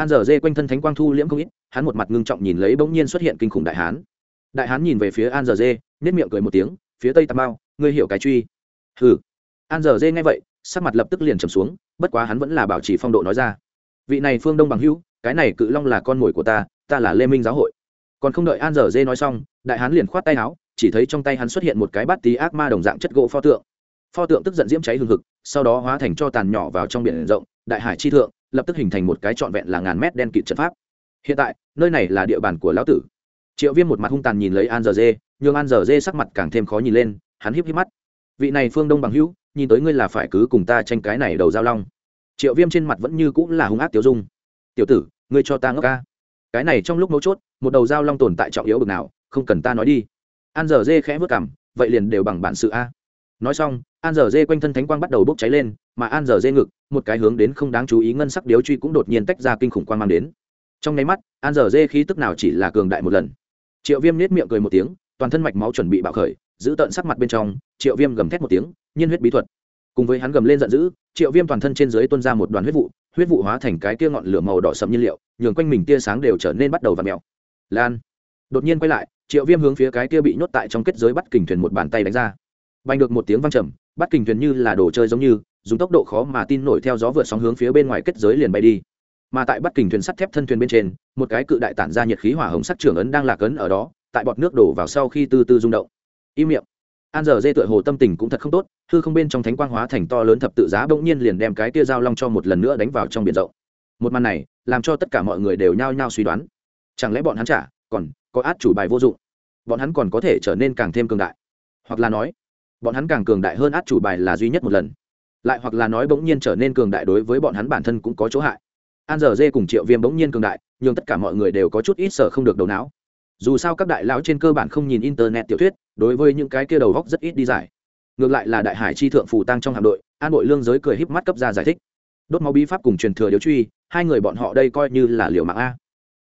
an dở dê quanh thân thánh quang thu liễm không ít, hắn một mặt ngưng trọng nhìn lấy bỗng nhiên xuất hiện kinh khủng đại hán. Đại hán nhìn về phía an dở dê nếp miệng cười một tiếng, phía tây tà mao, ngươi hiểu cái truy. Hừ. An dở dê nghe vậy, sắc mặt lập tức liền trầm xuống, bất quá hắn vẫn là bảo trì phong độ nói ra. Vị này phương đông bằng hữu, cái này cự long là con mồi của ta ta là lê minh giáo hội. Còn không đợi an dở dê nói xong, đại hán liền khoát tay áo, chỉ thấy trong tay hắn xuất hiện một cái bát tí ác ma đồng dạng chất gỗ pho tượng. Pho tượng tức giận diễm cháy hừng hực, sau đó hóa thành cho tàn nhỏ vào trong biển rộng, đại hải chi thượng lập tức hình thành một cái trọn vẹn là ngàn mét đen kịt trận pháp. Hiện tại, nơi này là địa bàn của lão tử. Triệu viêm một mặt hung tàn nhìn lấy an giờ dê nhường an giờ dê sắc mặt càng thêm khó nhìn lên, hắn híp híp mắt. Vị này phương đông bằng hữu, nhìn tới ngươi là phải cứ cùng ta tranh cái này đầu giao long. Triệu viêm trên mặt vẫn như cũng là hung ác tiêu dung. Tiểu tử, ngươi cho ta ngốc ca. Cái này trong lúc mấu chốt, một đầu giao long tồn tại trọng yếu bực nào, không cần ta nói đi. An giờ dê khẽ vớt cảm vậy liền đều bằng bản sự a nói xong, an dở dê quanh thân thánh quang bắt đầu bốc cháy lên, mà an dở dê ngực, một cái hướng đến không đáng chú ý ngân sắc điếu truy cũng đột nhiên tách ra kinh khủng quang mang đến. Trong nháy mắt, an dở dê khí tức nào chỉ là cường đại một lần. Triệu viêm nết miệng cười một tiếng, toàn thân mạch máu chuẩn bị bạo khởi, giữ tận sắc mặt bên trong, triệu viêm gầm thét một tiếng, nhiên huyết bí thuật. Cùng với hắn gầm lên giận dữ, triệu viêm toàn thân trên dưới tuôn ra một đoàn huyết vụ huyết vụ hóa thành cái tia ngọn lửa màu đỏ sầm nhiên liệu, nhường quanh mình tia sáng đều trở nên bắt đầu và mèo. Lan. Đột nhiên quay lại, triệu viêm hướng phía cái tia bị nhốt tại trong kết giới bắt kình thuyền một bàn tay đánh ra bành được một tiếng văng trầm, bắt kình thuyền như là đồ chơi giống như, dùng tốc độ khó mà tin nổi theo gió vượt sóng hướng phía bên ngoài kết giới liền bay đi. Mà tại bắt kình thuyền sắt thép thân thuyền bên trên, một cái cự đại tản ra nhiệt khí hỏa hồng sắc trưởng ấn đang lạc ấn ở đó, tại bọt nước đổ vào sau khi từ từ rung động. Im miệng. An giờ dê tựa hồ tâm tình cũng thật không tốt, hư không bên trong thánh quang hóa thành to lớn thập tự giá bỗng nhiên liền đem cái tia dao long cho một lần nữa đánh vào trong biển rộng. Một màn này, làm cho tất cả mọi người đều nhao nhao suy đoán. Chẳng lẽ bọn hắn trả còn có át chủ bài vô dụng? Bọn hắn còn có thể trở nên càng thêm cường đại. Hoặc là nói bọn hắn càng cường đại hơn át chủ bài là duy nhất một lần. Lại hoặc là nói bỗng nhiên trở nên cường đại đối với bọn hắn bản thân cũng có chỗ hại. An giờ dê cùng triệu viêm bỗng nhiên cường đại nhưng tất cả mọi người đều có chút ít sở không được đầu não. Dù sao các đại lão trên cơ bản không nhìn internet tiểu thuyết, đối với những cái kia đầu góc rất ít đi giải. Ngược lại là đại hải chi thượng phù tăng trong hạm đội, an bội lương giới cười híp mắt cấp ra giải thích. Đốt máu bí pháp cùng truyền thừa điếu truy, hai người bọn họ đây coi như là liều mạng a.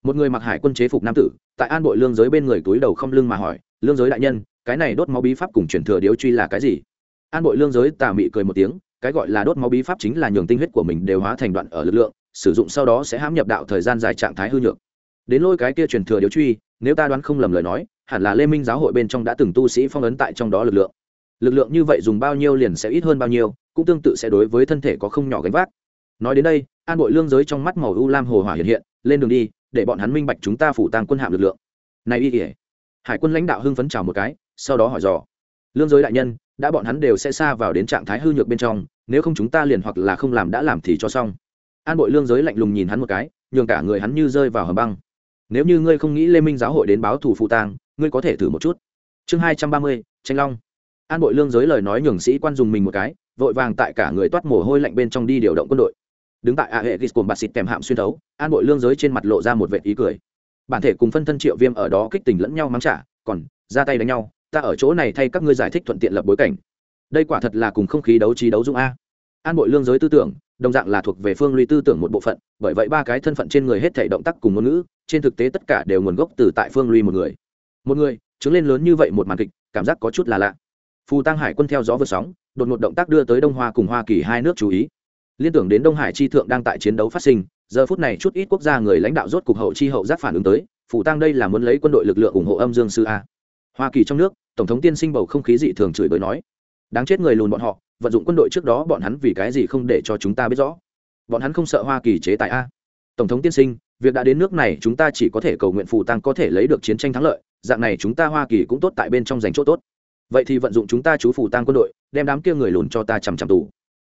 Một người mặc hải quân chế phục nam tử, tại an bội lương giới bên người túi đầu không lưng mà hỏi, lương giới đại nhân cái này đốt máu bí pháp cùng truyền thừa điếu truy là cái gì? An bội lương giới tà mị cười một tiếng, cái gọi là đốt máu bí pháp chính là nhường tinh huyết của mình đều hóa thành đoạn ở lực lượng, sử dụng sau đó sẽ hãm nhập đạo thời gian dài trạng thái hư nhược. Đến lôi cái kia truyền thừa điếu truy, nếu ta đoán không lầm lời nói, hẳn là lê minh giáo hội bên trong đã từng tu sĩ phong ấn tại trong đó lực lượng. Lực lượng như vậy dùng bao nhiêu liền sẽ ít hơn bao nhiêu, cũng tương tự sẽ đối với thân thể có không nhỏ gánh vác. Nói đến đây, an bội lương giới trong mắt màu u lam hồ hỏa hiện hiện, lên đường đi, để bọn hắn minh bạch chúng ta phủ tăng quân hạm lực lượng. Này y kể hải quân lãnh đạo hưng phấn chào một cái sau đó hỏi dò. Lương giới đại nhân, đã bọn hắn đều sẽ xa vào đến trạng thái hư nhược bên trong, nếu không chúng ta liền hoặc là không làm đã làm thì cho xong. An bội lương giới lạnh lùng nhìn hắn một cái, nhường cả người hắn như rơi vào hầm băng. Nếu như ngươi không nghĩ lê minh giáo hội đến báo thủ phụ tang, ngươi có thể thử một chút. Chương hai trăm ba mươi, tranh long. An bội lương giới lời nói nhường sĩ quan dùng mình một cái, vội vàng tại cả người toát mồ hôi lạnh bên trong đi điều động quân đội. Đứng tại a hệ gis cồn bạt xịt kèm hạm xuyên thấu, an bội lương giới trên mặt lộ ra một vệ ý cười. Bản thể cùng phân thân triệu viêm ở đó kích tình lẫn nhau mắng trả, còn ra tay đánh nhau ta ở chỗ này thay các ngươi giải thích thuận tiện lập bối cảnh. Đây quả thật là cùng không khí đấu trí đấu dung a. An bội lương giới tư tưởng, đồng dạng là thuộc về phương ly tư tưởng một bộ phận, bởi vậy ba cái thân phận trên người hết thể động tác cùng ngôn ngữ, trên thực tế tất cả đều nguồn gốc từ tại phương ly một người. Một người chứng lên lớn như vậy một màn kịch, cảm giác có chút là lạ. Phù tăng hải quân theo gió vượt sóng, đột ngột động tác đưa tới đông hoa cùng hoa kỳ hai nước chú ý. Liên tưởng đến đông hải chi thượng đang tại chiến đấu phát sinh, giờ phút này chút ít quốc gia người lãnh đạo rốt cục hậu chi hậu giác phản ứng tới, phù tăng đây là muốn lấy quân đội lực lượng ủng hộ âm dương sư a hoa kỳ trong nước, tổng thống tiên sinh bầu không khí dị thường chửi bới nói, đáng chết người lùn bọn họ, vận dụng quân đội trước đó bọn hắn vì cái gì không để cho chúng ta biết rõ? Bọn hắn không sợ hoa kỳ chế tài a. Tổng thống tiên sinh, việc đã đến nước này, chúng ta chỉ có thể cầu nguyện phù tăng có thể lấy được chiến tranh thắng lợi, dạng này chúng ta hoa kỳ cũng tốt tại bên trong giành chỗ tốt. Vậy thì vận dụng chúng ta chú phù tăng quân đội, đem đám kia người lùn cho ta chằm chằm tù.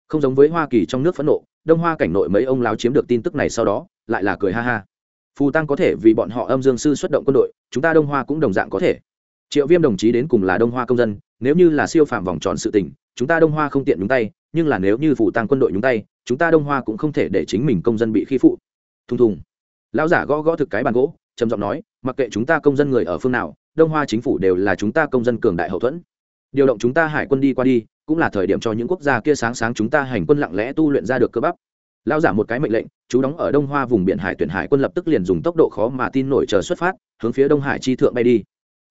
Không giống với hoa kỳ trong nước phẫn nộ, đông hoa cảnh nội mấy ông láo chiếm được tin tức này sau đó, lại là cười ha ha. Phù tăng có thể vì bọn họ âm dương sư xuất động quân đội, chúng ta đông hoa cũng đồng dạng có thể triệu viêm đồng chí đến cùng là đông hoa công dân, nếu như là siêu phạm vòng tròn sự tình, chúng ta đông hoa không tiện nhúng tay, nhưng là nếu như phủ tăng quân đội nhúng tay, chúng ta đông hoa cũng không thể để chính mình công dân bị khi phụ. Thùng thùng. Lão giả gõ gõ thực cái bàn gỗ, trầm giọng nói, mặc kệ chúng ta công dân người ở phương nào, đông hoa chính phủ đều là chúng ta công dân cường đại hậu thuẫn. Điều động chúng ta hải quân đi qua đi, cũng là thời điểm cho những quốc gia kia sáng sáng chúng ta hành quân lặng lẽ tu luyện ra được cơ bắp. Lao giả một cái mệnh lệnh, chú đóng ở đông hoa vùng biển hải tuyển hải quân lập tức liền dùng tốc độ khó mà tin nổi chờ xuất phát, hướng phía đông hải chi thượng bay đi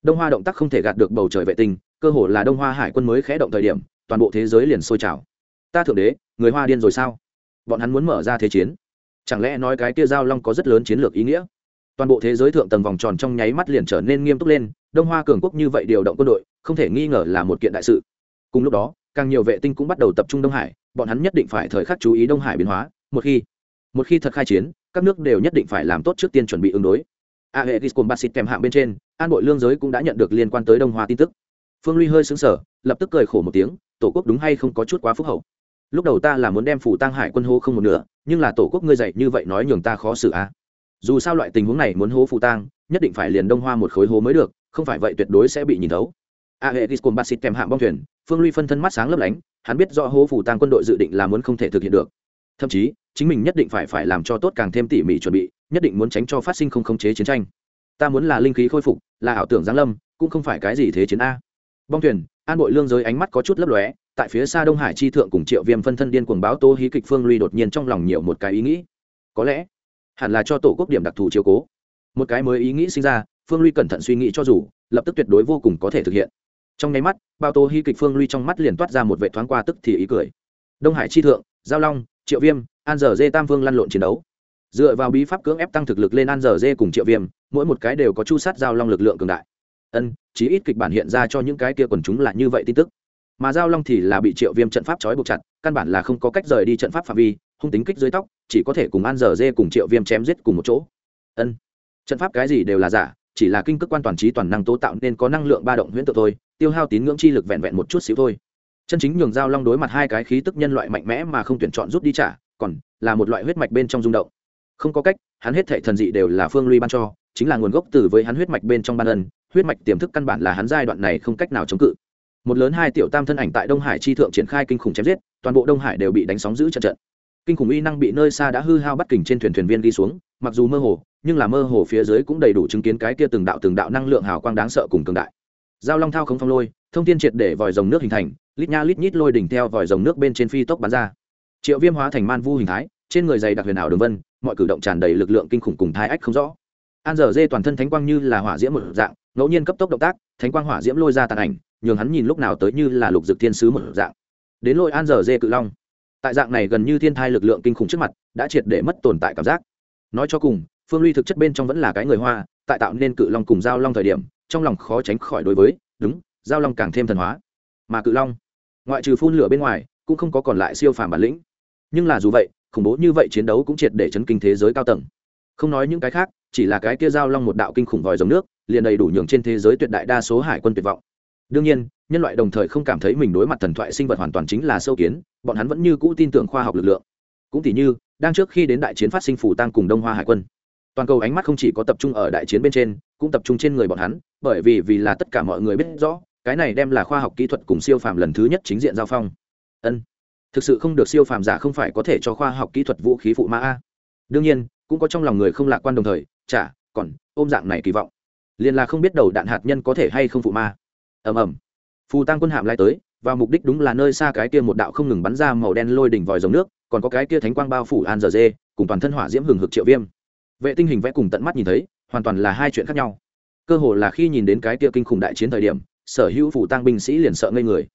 đông hoa động tác không thể gạt được bầu trời vệ tinh, cơ hồ là đông hoa hải quân mới khẽ động thời điểm, toàn bộ thế giới liền sôi trào. Ta thượng đế, người hoa điên rồi sao? Bọn hắn muốn mở ra thế chiến. Chẳng lẽ nói cái kia giao long có rất lớn chiến lược ý nghĩa? Toàn bộ thế giới thượng tầng vòng tròn trong nháy mắt liền trở nên nghiêm túc lên, đông hoa cường quốc như vậy điều động quân đội, không thể nghi ngờ là một kiện đại sự. Cùng lúc đó, càng nhiều vệ tinh cũng bắt đầu tập trung đông hải, bọn hắn nhất định phải thời khắc chú ý đông hải biến hóa. Một khi một khi thật khai chiến, các nước đều nhất định phải làm tốt trước tiên chuẩn bị ứng đối. A hệ giscom basit kèm hạng bên trên an bội lương giới cũng đã nhận được liên quan tới đông hoa tin tức. Phương ly hơi xứng sở lập tức cười khổ một tiếng, tổ quốc đúng hay không có chút quá phúc hậu? Lúc đầu ta là muốn đem phủ tăng hải quân hô không một nửa, nhưng là tổ quốc ngươi dạy như vậy nói nhường ta khó xử á. dù sao loại tình huống này muốn hố phủ tăng nhất định phải liền đông hoa một khối hố mới được, không phải vậy tuyệt đối sẽ bị nhìn thấu. A hệ giscom basit kèm hạm bong thuyền, phương ly phân thân mắt sáng lấp lánh, hắn biết rõ hố phủ tăng quân đội dự định là muốn không thể thực hiện được. Thậm chí, chính mình nhất định phải phải làm cho tốt càng thêm tỉ mỉ chuẩn bị, nhất định muốn tránh cho phát sinh không khống chế chiến tranh ta muốn là linh khí khôi phục, là ảo tưởng giáng lâm, cũng không phải cái gì thế chiến a. Bong thuyền, an bội lương giới ánh mắt có chút lấp lóe, tại phía xa đông hải chi thượng cùng triệu viêm phân thân điên cuồng báo tô hí kịch phương ly đột nhiên trong lòng nhiều một cái ý nghĩ. Có lẽ, hẳn là cho tổ quốc điểm đặc thù chiếu cố. Một cái mới ý nghĩ sinh ra, phương ly cẩn thận suy nghĩ cho dù, lập tức tuyệt đối vô cùng có thể thực hiện. Trong nháy mắt bao tô hy kịch phương ly trong mắt liền toát ra một vệ thoáng qua tức thì ý cười. Đông hải chi thượng, giao long, triệu viêm, an giờ dê tam vương lăn lộn chiến đấu dựa vào bí pháp cưỡng ép tăng thực lực lên an giờ dê cùng triệu viêm, mỗi một cái đều có chu sát giao long lực lượng cường đại. Ân, chí ít kịch bản hiện ra cho những cái kia quần chúng là như vậy tin tức. Mà giao long thì là bị triệu viêm trận pháp trói buộc chặt, căn bản là không có cách rời đi trận pháp phạm vi, hung tính kích dưới tóc, chỉ có thể cùng an giờ dê cùng triệu viêm chém giết cùng một chỗ. Ân, trận pháp cái gì đều là giả, chỉ là kinh cước quan toàn trí toàn năng tố tạo nên có năng lượng ba động huyễn tự thôi, tiêu hao tín ngưỡng chi lực vẹn vẹn một chút xíu thôi. Chân chính nhường giao long đối mặt hai cái khí tức nhân loại mạnh mẽ mà không tuyển chọn rút đi trả, còn là một loại huyết mạch bên trong rung động không có cách, hắn hết thệ thần dị đều là phương ly ban cho, chính là nguồn gốc từ với hắn huyết mạch bên trong ban ân, huyết mạch tiềm thức căn bản là hắn giai đoạn này không cách nào chống cự. Một lớn hai tiểu tam thân ảnh tại đông hải chi thượng triển khai kinh khủng chém giết, toàn bộ đông hải đều bị đánh sóng giữ trận trận. Kinh khủng uy năng bị nơi xa đã hư hao bắt kình trên thuyền thuyền viên đi xuống, mặc dù mơ hồ, nhưng là mơ hồ phía dưới cũng đầy đủ chứng kiến cái kia từng đạo từng đạo năng lượng hào quang đáng sợ cùng cường đại. Giao long thao không phong lôi, thông tin triệt để vòi rồng nước hình thành, lít nha lít nhít lôi đỉnh theo vòi rồng nước bên trên phi tốc bắn ra. Triệu viêm hóa thành man vu hình thái, trên người dày đặc huyền ảo đường vân mọi cử động tràn đầy lực lượng kinh khủng cùng thai ách không rõ. An dở dê toàn thân thánh quang như là hỏa diễm một dạng, ngẫu nhiên cấp tốc động tác, thánh quang hỏa diễm lôi ra tàn ảnh, nhường hắn nhìn lúc nào tới như là lục dực thiên sứ một dạng. Đến lôi an dở dê cự long. Tại dạng này gần như thiên thai lực lượng kinh khủng trước mặt, đã triệt để mất tồn tại cảm giác. Nói cho cùng, phương ly thực chất bên trong vẫn là cái người hoa, tại tạo nên cự long cùng giao long thời điểm, trong lòng khó tránh khỏi đối với, đúng, giao long càng thêm thần hóa. Mà cự long, ngoại trừ phun lửa bên ngoài, cũng không có còn lại siêu phàm bản lĩnh. Nhưng là dù vậy khủng bố như vậy chiến đấu cũng triệt để chấn kinh thế giới cao tầng. Không nói những cái khác, chỉ là cái kia giao long một đạo kinh khủng vòi dòng nước, liền đầy đủ nhường trên thế giới tuyệt đại đa số hải quân tuyệt vọng. Đương nhiên, nhân loại đồng thời không cảm thấy mình đối mặt thần thoại sinh vật hoàn toàn chính là sâu kiến, bọn hắn vẫn như cũ tin tưởng khoa học lực lượng. Cũng tỉ như, đang trước khi đến đại chiến phát sinh phủ tăng cùng đông hoa hải quân, toàn cầu ánh mắt không chỉ có tập trung ở đại chiến bên trên, cũng tập trung trên người bọn hắn, bởi vì vì là tất cả mọi người biết rõ, cái này đem là khoa học kỹ thuật cùng siêu phàm lần thứ nhất chính diện giao phong. Ân thực sự không được siêu phàm giả không phải có thể cho khoa học kỹ thuật vũ khí phụ ma a. Đương nhiên, cũng có trong lòng người không lạc quan đồng thời, chả, còn, ôm dạng này kỳ vọng. Liền là không biết đầu đạn hạt nhân có thể hay không phụ ma. Ầm ầm. Phù tăng quân hạm lai tới và mục đích đúng là nơi xa cái kia một đạo không ngừng bắn ra màu đen lôi đỉnh vòi dòng nước, còn có cái kia thánh quang bao phủ an giờ dê, cùng toàn thân hỏa diễm hừng hực triệu viêm. Vệ tinh hình vẽ cùng tận mắt nhìn thấy, hoàn toàn là hai chuyện khác nhau. Cơ hồ là khi nhìn đến cái kia kinh khủng đại chiến thời điểm, sở hữu phủ tăng binh sĩ liền sợ ngây người.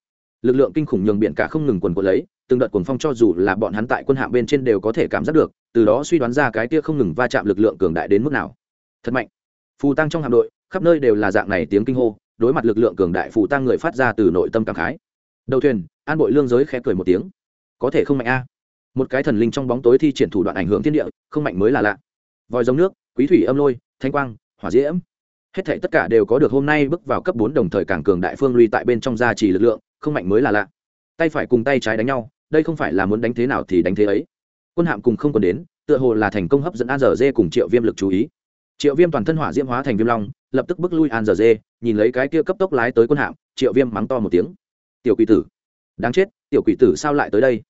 Lực lượng kinh khủng nhường biển cả không ngừng quần quật lấy từng đợt cuồng phong cho dù là bọn hắn tại quân hạm bên trên đều có thể cảm giác được, từ đó suy đoán ra cái kia không ngừng va chạm lực lượng cường đại đến mức nào. Thật mạnh. Phù tăng trong hạm đội, khắp nơi đều là dạng này tiếng kinh hô, đối mặt lực lượng cường đại phù tăng người phát ra từ nội tâm cảm khái. Đầu thuyền, an bội lương giới khẽ cười một tiếng. Có thể không mạnh a. Một cái thần linh trong bóng tối thi triển thủ đoạn ảnh hưởng thiên địa, không mạnh mới là lạ. Vòi giống nước, quý thủy âm lôi, thanh quang, hỏa diễm. Hết thảy tất cả đều có được hôm nay bước vào cấp bốn đồng thời càng cường đại phương lui tại bên trong gia trì lực lượng, không mạnh mới là lạ. Tay phải cùng tay trái đánh nhau đây không phải là muốn đánh thế nào thì đánh thế ấy. Quân hạm cùng không còn đến, tựa hồ là thành công hấp dẫn an giờ dê cùng triệu viêm lực chú ý. Triệu viêm toàn thân hỏa diễm hóa thành viêm long, lập tức bước lui an giờ dê nhìn lấy cái kia cấp tốc lái tới quân hạm, triệu viêm mắng to một tiếng. Tiểu quỷ tử, đáng chết, tiểu quỷ tử sao lại tới đây?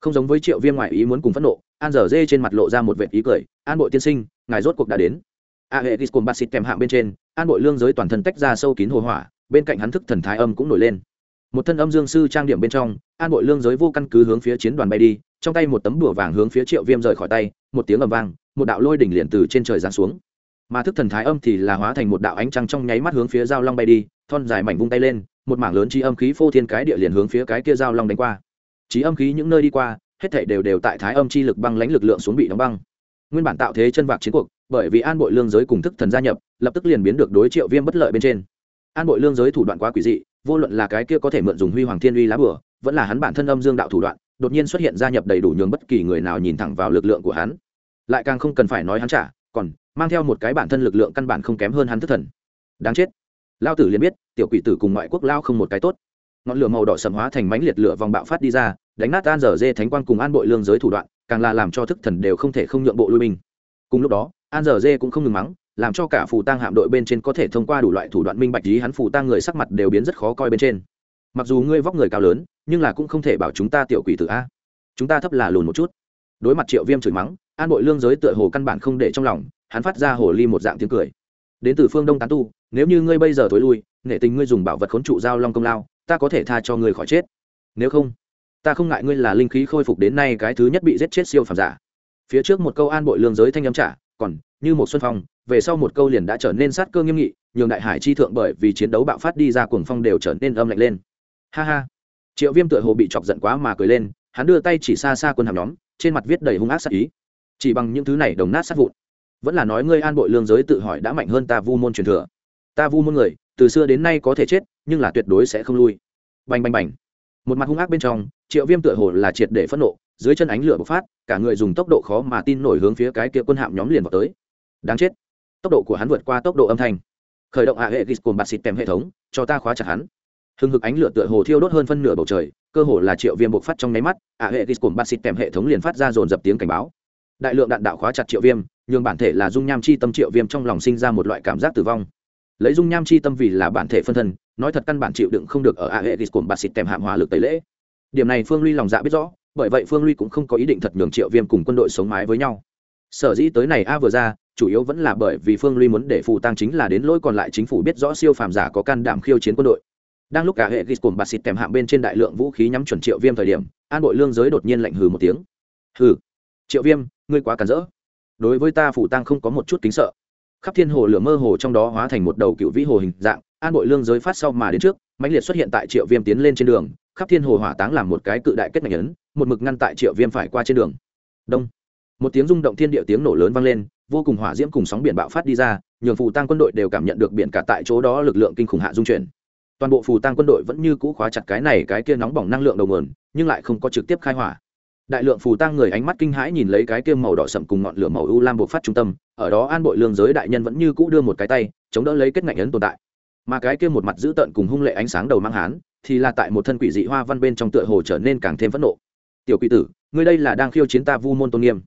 Không giống với triệu viêm ngoại ý muốn cùng phẫn nộ an Dở dê trên mặt lộ ra một vệ ý cười, an bội tiên sinh, ngài rốt cuộc đã đến. A hệ giscom bát xịt kèm hạng bên trên, an bội lương giới toàn thân tách ra sâu kín hồ hỏa, bên cạnh hắn thức thần thái âm cũng nổi lên một thân âm dương sư trang điểm bên trong, an bội lương giới vô căn cứ hướng phía chiến đoàn bay đi, trong tay một tấm đùa vàng hướng phía triệu viêm rời khỏi tay, một tiếng ầm vang, một đạo lôi đỉnh liền từ trên trời giáng xuống. Mà thức thần thái âm thì là hóa thành một đạo ánh trăng trong nháy mắt hướng phía giao long bay đi, thon dài mảnh vung tay lên, một mảng lớn chi âm khí phô thiên cái địa liền hướng phía cái kia giao long đánh qua. Trí âm khí những nơi đi qua, hết thảy đều đều tại thái âm chi lực băng lãnh lực lượng xuống bị đóng băng. Nguyên bản tạo thế chân vạc chiến cuộc, bởi vì an bội lương giới cùng thức thần gia nhập, lập tức liền biến được đối triệu viêm bất lợi bên trên. An bội lương giới thủ đoạn quá quỷ dị vô luận là cái kia có thể mượn dùng huy hoàng thiên uy lá bửa vẫn là hắn bản thân âm dương đạo thủ đoạn, đột nhiên xuất hiện gia nhập đầy đủ nhường bất kỳ người nào nhìn thẳng vào lực lượng của hắn. Lại càng không cần phải nói hắn trả, còn mang theo một cái bản thân lực lượng căn bản không kém hơn hắn thức thần. Đáng chết. Lao tử liền biết, tiểu quỷ tử cùng ngoại quốc lao không một cái tốt. Ngọn lửa màu đỏ sầm hóa thành mánh liệt lửa vòng bạo phát đi ra, đánh nát an dở dê thánh quang cùng an bội lương giới thủ đoạn, càng là làm cho thức thần đều không thể không nhượng bộ lui binh. Cùng lúc đó, an dở dê cũng không ngừng mắng làm cho cả phù tang hạm đội bên trên có thể thông qua đủ loại thủ đoạn minh bạch ý hắn phù tang người sắc mặt đều biến rất khó coi bên trên. Mặc dù ngươi vóc người cao lớn, nhưng là cũng không thể bảo chúng ta tiểu quỷ tử a. Chúng ta thấp là lùn một chút. Đối mặt triệu viêm chửi mắng, an bội lương giới tựa hồ căn bản không để trong lòng, hắn phát ra hồ ly một dạng tiếng cười. Đến từ phương đông tán tu, nếu như ngươi bây giờ thối lui, nể tình ngươi dùng bảo vật khốn trụ giao long công lao, ta có thể tha cho ngươi khỏi chết. Nếu không, ta không ngại ngươi là linh khí khôi phục đến nay cái thứ nhất bị giết chết siêu phàm giả. Phía trước một câu an bội lương giới thanh âm trả, còn, như một xuân phong về sau một câu liền đã trở nên sát cơ nghiêm nghị, nhường đại hải chi thượng bởi vì chiến đấu bạo phát đi ra cuồng phong đều trở nên âm lạnh lên. Ha ha. Triệu viêm tựa hồ bị chọc giận quá mà cười lên, hắn đưa tay chỉ xa xa quân hàm nhóm, trên mặt viết đầy hung ác sát ý. Chỉ bằng những thứ này đồng nát sát vụn. Vẫn là nói ngươi an bội lương giới tự hỏi đã mạnh hơn ta vu môn truyền thừa. Ta vu môn người, từ xưa đến nay có thể chết, nhưng là tuyệt đối sẽ không lui. Bành bành bành. Một mặt hung ác bên trong, triệu viêm tựa hồ là triệt để phẫn nộ, dưới chân ánh lửa bộc phát, cả người dùng tốc độ khó mà tin nổi hướng phía cái kia quân hạm nhóm liền vào tới. Đáng chết tốc độ của hắn vượt qua tốc độ âm thanh. Khởi động a hệ ghis cồn bạt xịt kèm hệ thống, cho ta khóa chặt hắn. Hừng hực ánh lửa tựa hồ thiêu đốt hơn phân nửa bầu trời, cơ hồ là triệu viêm bộc phát trong nháy mắt, a hệ ghis cồn bạt xịt kèm hệ thống liền phát ra dồn dập tiếng cảnh báo. Đại lượng đạn đạo khóa chặt triệu viêm, nhường bản thể là dung nham chi tâm triệu viêm trong lòng sinh ra một loại cảm giác tử vong. Lấy dung nham chi tâm vì là bản thể phân thân, nói thật căn bản chịu đựng không được ở a hệ ghis cồn bạt xịt kèm hạm hòa lực tẩy lễ. Điểm này phương ly lòng dạ biết rõ, bởi vậy phương ly cũng không có ý định thật nhường triệu viêm cùng quân đội sống mái với nhau. Sở dĩ tới này a vừa ra chủ yếu vẫn là bởi vì phương ly muốn để phù tăng chính là đến lỗi, còn lại chính phủ biết rõ siêu phàm giả có can đảm khiêu chiến quân đội. Đang lúc cả hệ ghis cùng bà xịt kèm hạng bên trên đại lượng vũ khí nhắm chuẩn triệu viêm thời điểm, an bội lương giới đột nhiên lạnh hừ một tiếng. Hừ, triệu viêm, ngươi quá cản rỡ. Đối với ta phủ tăng không có một chút kính sợ. Khắp thiên hồ lửa mơ hồ trong đó hóa thành một đầu cựu vĩ hồ hình dạng, an bội lương giới phát sau mà đến trước, mãnh liệt xuất hiện tại triệu viêm tiến lên trên đường, khắp thiên hồ hỏa táng làm một cái cự đại kết mạch ấn, một mực ngăn tại triệu viêm phải qua trên đường. Đông. Một tiếng rung động thiên địa tiếng nổ lớn vang lên vô cùng hỏa diễm cùng sóng biển bạo phát đi ra, nhường phù tăng quân đội đều cảm nhận được biển cả tại chỗ đó lực lượng kinh khủng hạ dung chuyển. Toàn bộ phù tăng quân đội vẫn như cũ khóa chặt cái này cái kia nóng bỏng năng lượng đầu nguồn, nhưng lại không có trực tiếp khai hỏa. Đại lượng phù tăng người ánh mắt kinh hãi nhìn lấy cái kia màu đỏ sậm cùng ngọn lửa màu u lam bộc phát trung tâm, ở đó an bội lương giới đại nhân vẫn như cũ đưa một cái tay, chống đỡ lấy kết ngạnh ấn tồn tại. Mà cái kia một mặt dữ tợn cùng hung lệ ánh sáng đầu mang hán, thì là tại một thân quỷ dị hoa văn bên trong tựa hồ trở nên càng thêm phẫn nộ. Tiểu quỷ tử, ngươi đây là đang khiêu chiến ta vu môn tôn nghiêm.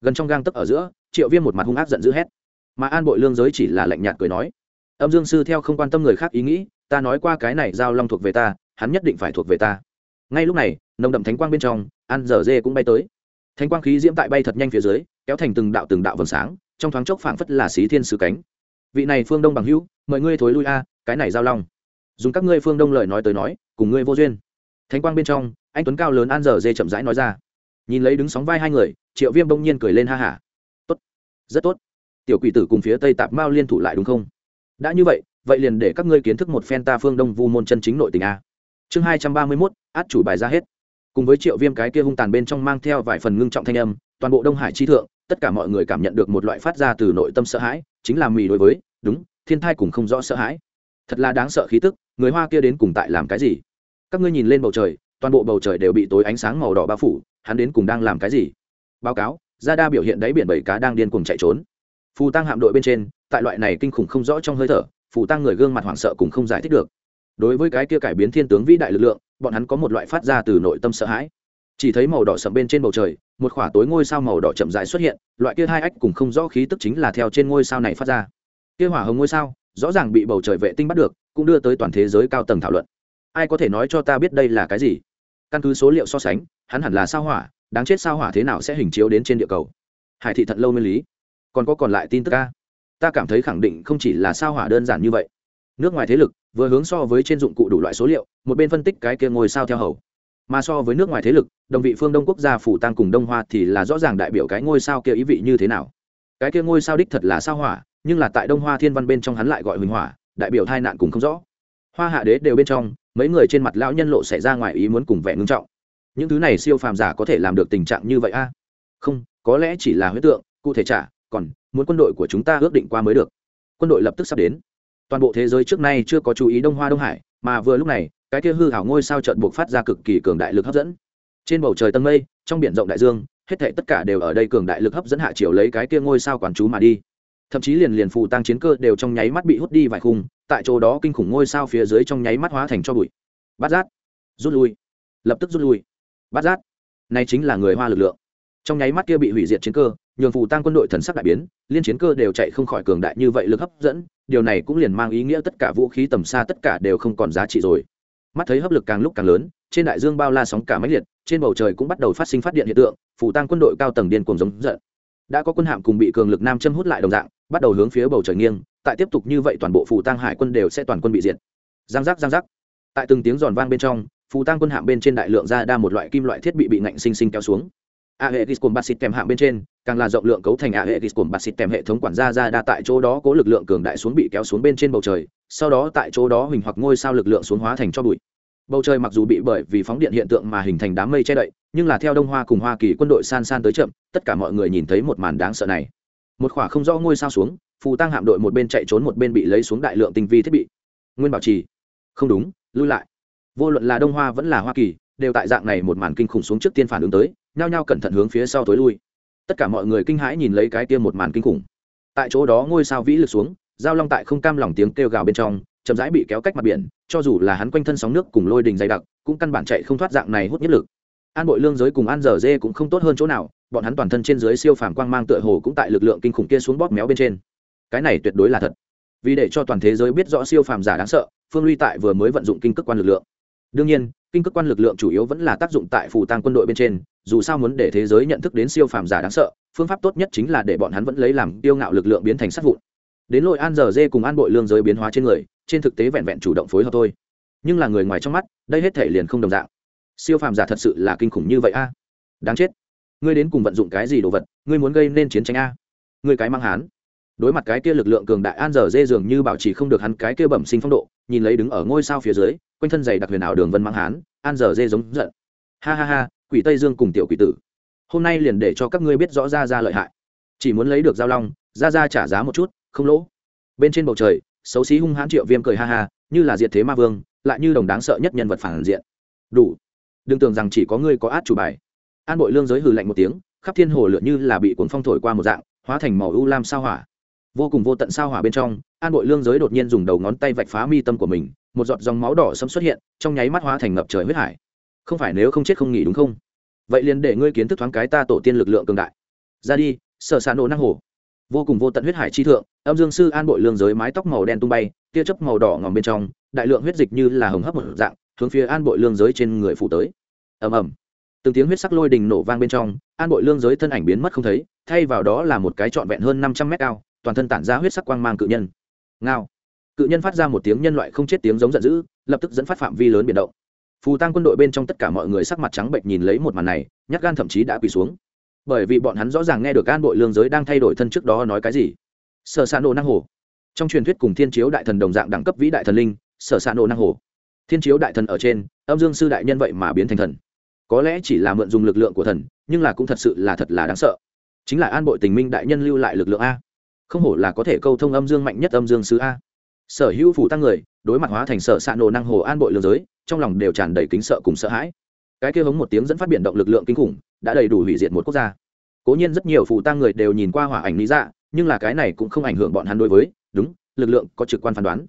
Gần trong gang tấc ở giữa triệu viêm một mặt hung ác giận dữ hét. Mà an bội lương giới chỉ là lạnh nhạt cười nói, âm dương sư theo không quan tâm người khác ý nghĩ, ta nói qua cái này giao long thuộc về ta, hắn nhất định phải thuộc về ta. Ngay lúc này, nồng đậm thánh quang bên trong, an dở dê cũng bay tới. Thánh quang khí diễm tại bay thật nhanh phía dưới, kéo thành từng đạo từng đạo vầng sáng, trong thoáng chốc phảng phất là xí thiên sứ cánh. Vị này phương đông bằng hữu, mời ngươi thối lui a, cái này giao long. Dùng các ngươi phương đông lời nói tới nói, cùng ngươi vô duyên. Thánh quang bên trong, anh tuấn cao lớn an dở dê chậm rãi nói ra. Nhìn lấy đứng sóng vai hai người, triệu viêm bỗng nhiên cười lên ha hả rất tốt. Tiểu quỷ tử cùng phía tây tạp mao liên thủ lại đúng không? Đã như vậy vậy liền để các ngươi kiến thức một phen ta phương đông vu môn chân chính nội tình a. Chương hai trăm ba mươi mốt, át chủ bài ra hết. Cùng với triệu viêm cái kia hung tàn bên trong mang theo vài phần ngưng trọng thanh âm, toàn bộ đông hải chi thượng, tất cả mọi người cảm nhận được một loại phát ra từ nội tâm sợ hãi, chính là mì đối với, đúng, thiên thai cùng không rõ sợ hãi. Thật là đáng sợ khí tức, người hoa kia đến cùng tại làm cái gì? Các ngươi nhìn lên bầu trời, toàn bộ bầu trời đều bị tối ánh sáng màu đỏ bao phủ, hắn đến cùng đang làm cái gì? Báo cáo ra đa biểu hiện đáy biển bảy cá đang điên cuồng chạy trốn. Phù tăng hạm đội bên trên, tại loại này kinh khủng không rõ trong hơi thở, phù tăng người gương mặt hoảng sợ cũng không giải thích được. Đối với cái kia cải biến thiên tướng vĩ đại lực lượng, bọn hắn có một loại phát ra từ nội tâm sợ hãi. Chỉ thấy màu đỏ sậm bên trên bầu trời, một khỏa tối ngôi sao màu đỏ chậm rãi xuất hiện, loại kia hai ách cùng không rõ khí tức chính là theo trên ngôi sao này phát ra. Kia hỏa hồng ngôi sao, rõ ràng bị bầu trời vệ tinh bắt được, cũng đưa tới toàn thế giới cao tầng thảo luận. Ai có thể nói cho ta biết đây là cái gì? Căn cứ số liệu so sánh, hắn hẳn là sao hỏa đáng chết sao hỏa thế nào sẽ hình chiếu đến trên địa cầu? Hải thị thận lâu nguyên lý. Còn có còn lại tin tức ca? Ta cảm thấy khẳng định không chỉ là sao hỏa đơn giản như vậy. Nước ngoài thế lực vừa hướng so với trên dụng cụ đủ loại số liệu, một bên phân tích cái kia ngôi sao theo hầu. Mà so với nước ngoài thế lực, đồng vị phương đông quốc gia phủ tăng cùng đông hoa thì là rõ ràng đại biểu cái ngôi sao kia ý vị như thế nào. Cái kia ngôi sao đích thật là sao hỏa, nhưng là tại đông hoa thiên văn bên trong hắn lại gọi huỳnh hỏa, đại biểu tai nạn cùng không rõ. Hoa hạ đế đều bên trong, mấy người trên mặt lão nhân lộ xảy ra ngoài ý muốn cùng vẻ ngưng trọng những thứ này siêu phàm giả có thể làm được tình trạng như vậy a? Không, có lẽ chỉ là huyết tượng, cụ thể trả còn muốn quân đội của chúng ta ước định qua mới được. Quân đội lập tức sắp đến. Toàn bộ thế giới trước nay chưa có chú ý đông hoa đông hải, mà vừa lúc này, cái kia hư hảo ngôi sao trận buộc phát ra cực kỳ cường đại lực hấp dẫn. Trên bầu trời tân mây, trong biển rộng đại dương, hết thảy tất cả đều ở đây cường đại lực hấp dẫn hạ chiều lấy cái kia ngôi sao quản chú mà đi. Thậm chí liền liền phù tăng chiến cơ đều trong nháy mắt bị hút đi vài khung, tại chỗ đó kinh khủng ngôi sao phía dưới trong nháy mắt hóa thành cho bụi. Bát giác. Rút lui. Lập tức rút lui bát giác. Này chính là người hoa lực lượng. Trong nháy mắt kia bị hủy diệt chiến cơ, nhường phù tăng quân đội thần sắc đại biến, liên chiến cơ đều chạy không khỏi cường đại như vậy lực hấp dẫn, điều này cũng liền mang ý nghĩa tất cả vũ khí tầm xa tất cả đều không còn giá trị rồi. Mắt thấy hấp lực càng lúc càng lớn, trên đại dương bao la sóng cả máy liệt, trên bầu trời cũng bắt đầu phát sinh phát điện hiện tượng, phù tăng quân đội cao tầng điên cuồng giống giận. Đã có quân hạm cùng bị cường lực nam châm hút lại đồng dạng, bắt đầu hướng phía bầu trời nghiêng, tại tiếp tục như vậy toàn bộ phù tăng hải quân đều sẽ toàn quân bị diệt. Giang giác giang giác. Tại từng tiếng giòn vang bên trong phù tăng quân hạm bên trên đại lượng ra đa một loại kim loại thiết bị bị ngạnh sinh sinh kéo xuống. A hệ giscom bát xịt kèm hạng bên trên, càng là rộng lượng cấu thành a hệ giscom bát xịt kèm hệ thống quản gia ra đa tại chỗ đó cố lực lượng cường đại xuống bị kéo xuống bên trên bầu trời, sau đó tại chỗ đó hình hoặc ngôi sao lực lượng xuống hóa thành cho bụi. Bầu trời mặc dù bị bởi vì phóng điện hiện tượng mà hình thành đám mây che đậy, nhưng là theo đông hoa cùng hoa kỳ quân đội san san tới chậm, tất cả mọi người nhìn thấy một màn đáng sợ này. Một khỏa không rõ ngôi sao xuống, phù tăng hạm đội một bên chạy trốn một bên bị lấy xuống đại lượng tinh vi thiết bị. Nguyên bảo trì. Không đúng, lui lại vô luận là đông hoa vẫn là hoa kỳ, đều tại dạng này một màn kinh khủng xuống trước tiên phản ứng tới, nhao nhao cẩn thận hướng phía sau tối lui. Tất cả mọi người kinh hãi nhìn lấy cái kia một màn kinh khủng. Tại chỗ đó ngôi sao vĩ lực xuống, giao long tại không cam lòng tiếng kêu gào bên trong, chậm rãi bị kéo cách mặt biển, cho dù là hắn quanh thân sóng nước cùng lôi đình dày đặc, cũng căn bản chạy không thoát dạng này hút nhất lực. An bội lương giới cùng an dở dê cũng không tốt hơn chỗ nào, bọn hắn toàn thân trên dưới siêu phàm quang mang tựa hồ cũng tại lực lượng kinh khủng kia xuống bóp méo bên trên. Cái này tuyệt đối là thật. Vì để cho toàn thế giới biết rõ siêu phàm giả đáng sợ, phương ly tại vừa mới vận dụng kinh cước quan lực lượng đương nhiên, kinh cước quan lực lượng chủ yếu vẫn là tác dụng tại phù tăng quân đội bên trên, dù sao muốn để thế giới nhận thức đến siêu phàm giả đáng sợ, phương pháp tốt nhất chính là để bọn hắn vẫn lấy làm tiêu ngạo lực lượng biến thành sát vụn. Đến lội an giờ dê cùng an bội lương giới biến hóa trên người, trên thực tế vẹn vẹn chủ động phối hợp thôi. Nhưng là người ngoài trong mắt, đây hết thể liền không đồng dạng. Siêu phàm giả thật sự là kinh khủng như vậy a. Đáng chết. Ngươi đến cùng vận dụng cái gì đồ vật? Ngươi muốn gây nên chiến tranh a? Ngươi cái mang hán đối mặt cái kia lực lượng cường đại an giờ dê dường như bảo trì không được hắn cái kia bẩm sinh phong độ, nhìn lấy đứng ở ngôi sao phía dưới, quanh thân dày đặc huyền ảo đường vân mang hán, an giờ dê giống giận. Ha ha ha, quỷ tây dương cùng tiểu quỷ tử. Hôm nay liền để cho các ngươi biết rõ ra ra lợi hại. Chỉ muốn lấy được giao long, ra ra trả giá một chút, không lỗ. Bên trên bầu trời, xấu xí hung hãn triệu viêm cười ha ha, như là diệt thế ma vương, lại như đồng đáng sợ nhất nhân vật phản diện. Đủ. Đừng tưởng rằng chỉ có ngươi có át chủ bài. An bội lương giới hừ lạnh một tiếng, khắp thiên hồ lượn như là bị cuốn phong thổi qua một dạng, hóa thành màu u lam sao hỏa vô cùng vô tận sao hỏa bên trong, an bội lương giới đột nhiên dùng đầu ngón tay vạch phá mi tâm của mình, một giọt dòng máu đỏ sẫm xuất hiện, trong nháy mắt hóa thành ngập trời huyết hải. Không phải nếu không chết không nghỉ đúng không? Vậy liền để ngươi kiến thức thoáng cái ta tổ tiên lực lượng cường đại. Ra đi sợ xạ nổ năng hồ vô cùng vô tận huyết hải chi thượng, âm dương sư an bội lương giới mái tóc màu đen tung bay, tia chớp màu đỏ ngòm bên trong, đại lượng huyết dịch như là hồng hấp một dạng, hướng phía an bội lương giới trên người phủ tới. Ầm ầm. Từng tiếng huyết sắc lôi đình nổ vang bên trong, an bội lương giới thân ảnh biến mất không thấy, thay vào đó là một cái trọn vẹn hơn năm trăm mét cao toàn thân tản ra huyết sắc quang mang cự nhân. Ngao. Cự nhân phát ra một tiếng nhân loại không chết tiếng giống giận dữ, lập tức dẫn phát phạm vi lớn biển động. Phù tăng quân đội bên trong tất cả mọi người sắc mặt trắng bệnh nhìn lấy một màn này, nhát gan thậm chí đã quỳ xuống. Bởi vì bọn hắn rõ ràng nghe được an bội lương giới đang thay đổi thân trước đó nói cái gì. Sở s ạ nổ năng hồ. Trong truyền thuyết cùng thiên chiếu đại thần đồng dạng đẳng cấp vĩ đại thần linh, sở s ạ nổ năng hồ. Thiên chiếu đại thần ở trên, âm dương sư đại nhân vậy mà biến thành thần. Có lẽ chỉ là mượn dùng lực lượng của thần, nhưng là cũng thật sự là thật là đáng sợ. Chính là an bội tình minh đại nhân lưu lại lực lượng a không hổ là có thể câu thông âm dương mạnh nhất âm dương sứ a. Sở hữu phủ tăng người, đối mặt hóa thành sở s ạ nổ năng hồ an bội lương giới, trong lòng đều tràn đầy kính sợ cùng sợ hãi. Cái kia hống một tiếng dẫn phát biển động lực lượng kinh khủng, đã đầy đủ hủy diệt một quốc gia. Cố nhiên rất nhiều phụ tăng người đều nhìn qua hỏa ảnh lý dạ nhưng là cái này cũng không ảnh hưởng bọn hắn đối với, đúng, lực lượng có trực quan phán đoán.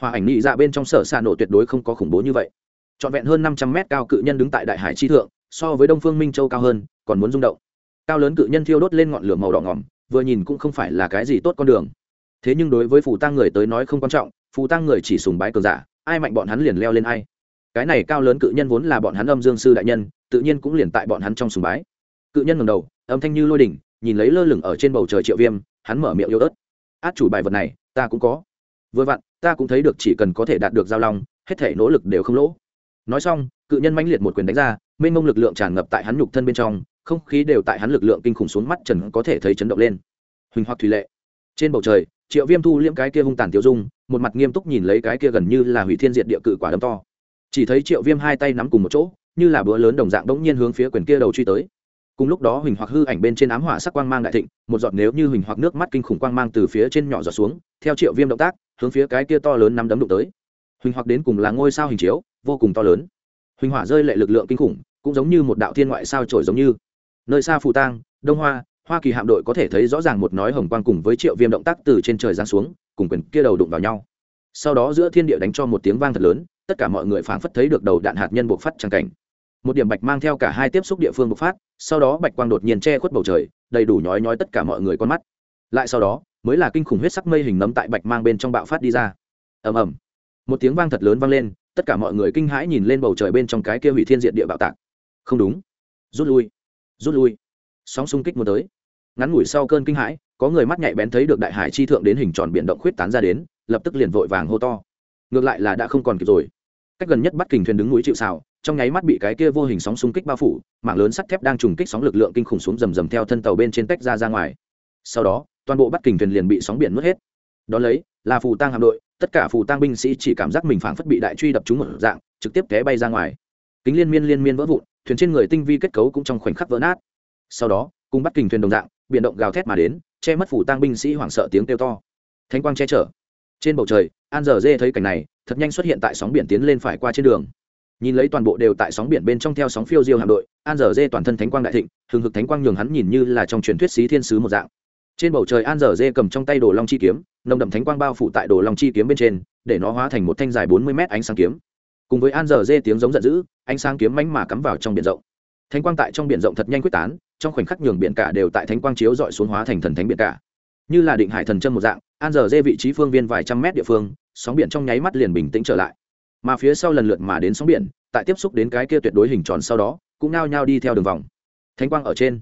Hỏa ảnh lý dạ bên trong sở xạ nổ tuyệt đối không có khủng bố như vậy. Trọn vẹn hơn năm trăm mét cao cự nhân đứng tại đại hải chi thượng, so với đông phương minh châu cao hơn, còn muốn rung động. Cao lớn cự nhân thiêu đốt lên ngọn lửa màu đỏ ngỏm vừa nhìn cũng không phải là cái gì tốt con đường. Thế nhưng đối với phù tăng người tới nói không quan trọng, phù tăng người chỉ sùng bái cường giả, ai mạnh bọn hắn liền leo lên ai. Cái này cao lớn cự nhân vốn là bọn hắn âm dương sư đại nhân, tự nhiên cũng liền tại bọn hắn trong sùng bái. Cự nhân ngầm đầu, âm thanh như lôi đỉnh, nhìn lấy lơ lửng ở trên bầu trời triệu viêm, hắn mở miệng yêu ớt. Át chủ bài vật này, ta cũng có. Vừa vặn, ta cũng thấy được chỉ cần có thể đạt được giao long, hết thể nỗ lực đều không lỗ. Nói xong, cự nhân mãnh liệt một quyền đánh ra, mênh mông lực lượng tràn ngập tại hắn nhục thân bên trong không khí đều tại hắn lực lượng kinh khủng xuống mắt trần có thể thấy chấn động lên. Huỳnh hoặc thủy lệ, trên bầu trời, triệu viêm thu liễm cái kia hung tàn tiêu dung, một mặt nghiêm túc nhìn lấy cái kia gần như là hủy thiên diệt địa cự quả đấm to. Chỉ thấy triệu viêm hai tay nắm cùng một chỗ, như là bữa lớn đồng dạng đống nhiên hướng phía quyền kia đầu truy tới. Cùng lúc đó huỳnh hoặc hư ảnh bên trên ám hỏa sắc quang mang đại thịnh, một giọt nếu như huỳnh hoặc nước mắt kinh khủng quang mang từ phía trên nhỏ giọt xuống, theo triệu viêm động tác, hướng phía cái kia to lớn nắm đấm đụng tới. Huỳnh hoặc đến cùng là ngôi sao hình chiếu, vô cùng to lớn. Huỳnh hỏa rơi lệ lực lượng kinh khủng, cũng giống như một đạo thiên ngoại sao trổi giống như nơi xa phù tang, đông hoa hoa kỳ hạm đội có thể thấy rõ ràng một nói hồng quang cùng với triệu viêm động tác từ trên trời giáng xuống, cùng quyền kia đầu đụng vào nhau. Sau đó giữa thiên địa đánh cho một tiếng vang thật lớn, tất cả mọi người phảng phất thấy được đầu đạn hạt nhân buộc phát tràng cảnh. Một điểm bạch mang theo cả hai tiếp xúc địa phương bộc phát, sau đó bạch quang đột nhiên che khuất bầu trời, đầy đủ nhói nhói tất cả mọi người con mắt. Lại sau đó, mới là kinh khủng huyết sắc mây hình nấm tại bạch mang bên trong bạo phát đi ra. Ầm ầm. Một tiếng vang thật lớn vang lên, tất cả mọi người kinh hãi nhìn lên bầu trời bên trong cái kia hủy thiên diện địa bạo tạc. Không đúng. Rút lui rút lui. Sóng xung kích muốn tới. Ngắn ngủi sau cơn kinh hãi, có người mắt nhạy bén thấy được đại hải chi thượng đến hình tròn biển động khuyết tán ra đến, lập tức liền vội vàng hô to. Ngược lại là đã không còn kịp rồi. Cách gần nhất bắt kình thuyền đứng núi chịu xào trong nháy mắt bị cái kia vô hình sóng xung kích bao phủ mạng lớn sắt thép đang trùng kích sóng lực lượng kinh khủng xuống rầm rầm theo thân tàu bên trên tách ra ra ngoài. Sau đó, toàn bộ bắt kình thuyền liền bị sóng biển nuốt hết. Đón lấy, là phù tang hạm đội, tất cả phù tang binh sĩ chỉ cảm giác mình phảng phất bị đại truy đập trúng một dạng, trực tiếp té bay ra ngoài kính liên miên liên miên vỡ vụn, thuyền trên người tinh vi kết cấu cũng trong khoảnh khắc vỡ nát. Sau đó, cùng bắt kình thuyền đồng dạng, biển động gào thét mà đến, che mất phủ tang binh sĩ hoảng sợ tiếng kêu to. Thánh quang che chở. Trên bầu trời, an giờ dê thấy cảnh này, thật nhanh xuất hiện tại sóng biển tiến lên phải qua trên đường. Nhìn lấy toàn bộ đều tại sóng biển bên trong theo sóng phiêu diêu hạm đội, an giờ dê toàn thân thánh quang đại thịnh, hừng hực thánh quang nhường hắn nhìn như là trong truyền thuyết xí thiên sứ một dạng. Trên bầu trời, an giờ dê cầm trong tay đồ long chi kiếm, nồng đậm thánh quang bao phủ tại đồ long chi kiếm bên trên, để nó hóa thành một thanh dài bốn mươi mét ánh sáng kiếm cùng với an giờ dê tiếng giống giận dữ, ánh sáng kiếm mánh mà cắm vào trong biển rộng. Thánh quang tại trong biển rộng thật nhanh quyết tán, trong khoảnh khắc nhường biển cả đều tại thánh quang chiếu dọi xuống hóa thành thần thánh biển cả. Như là định hải thần chân một dạng, an giờ dê vị trí phương viên vài trăm mét địa phương, sóng biển trong nháy mắt liền bình tĩnh trở lại. Mà phía sau lần lượt mà đến sóng biển, tại tiếp xúc đến cái kia tuyệt đối hình tròn sau đó, cũng nao nhao đi theo đường vòng. Thánh quang ở trên.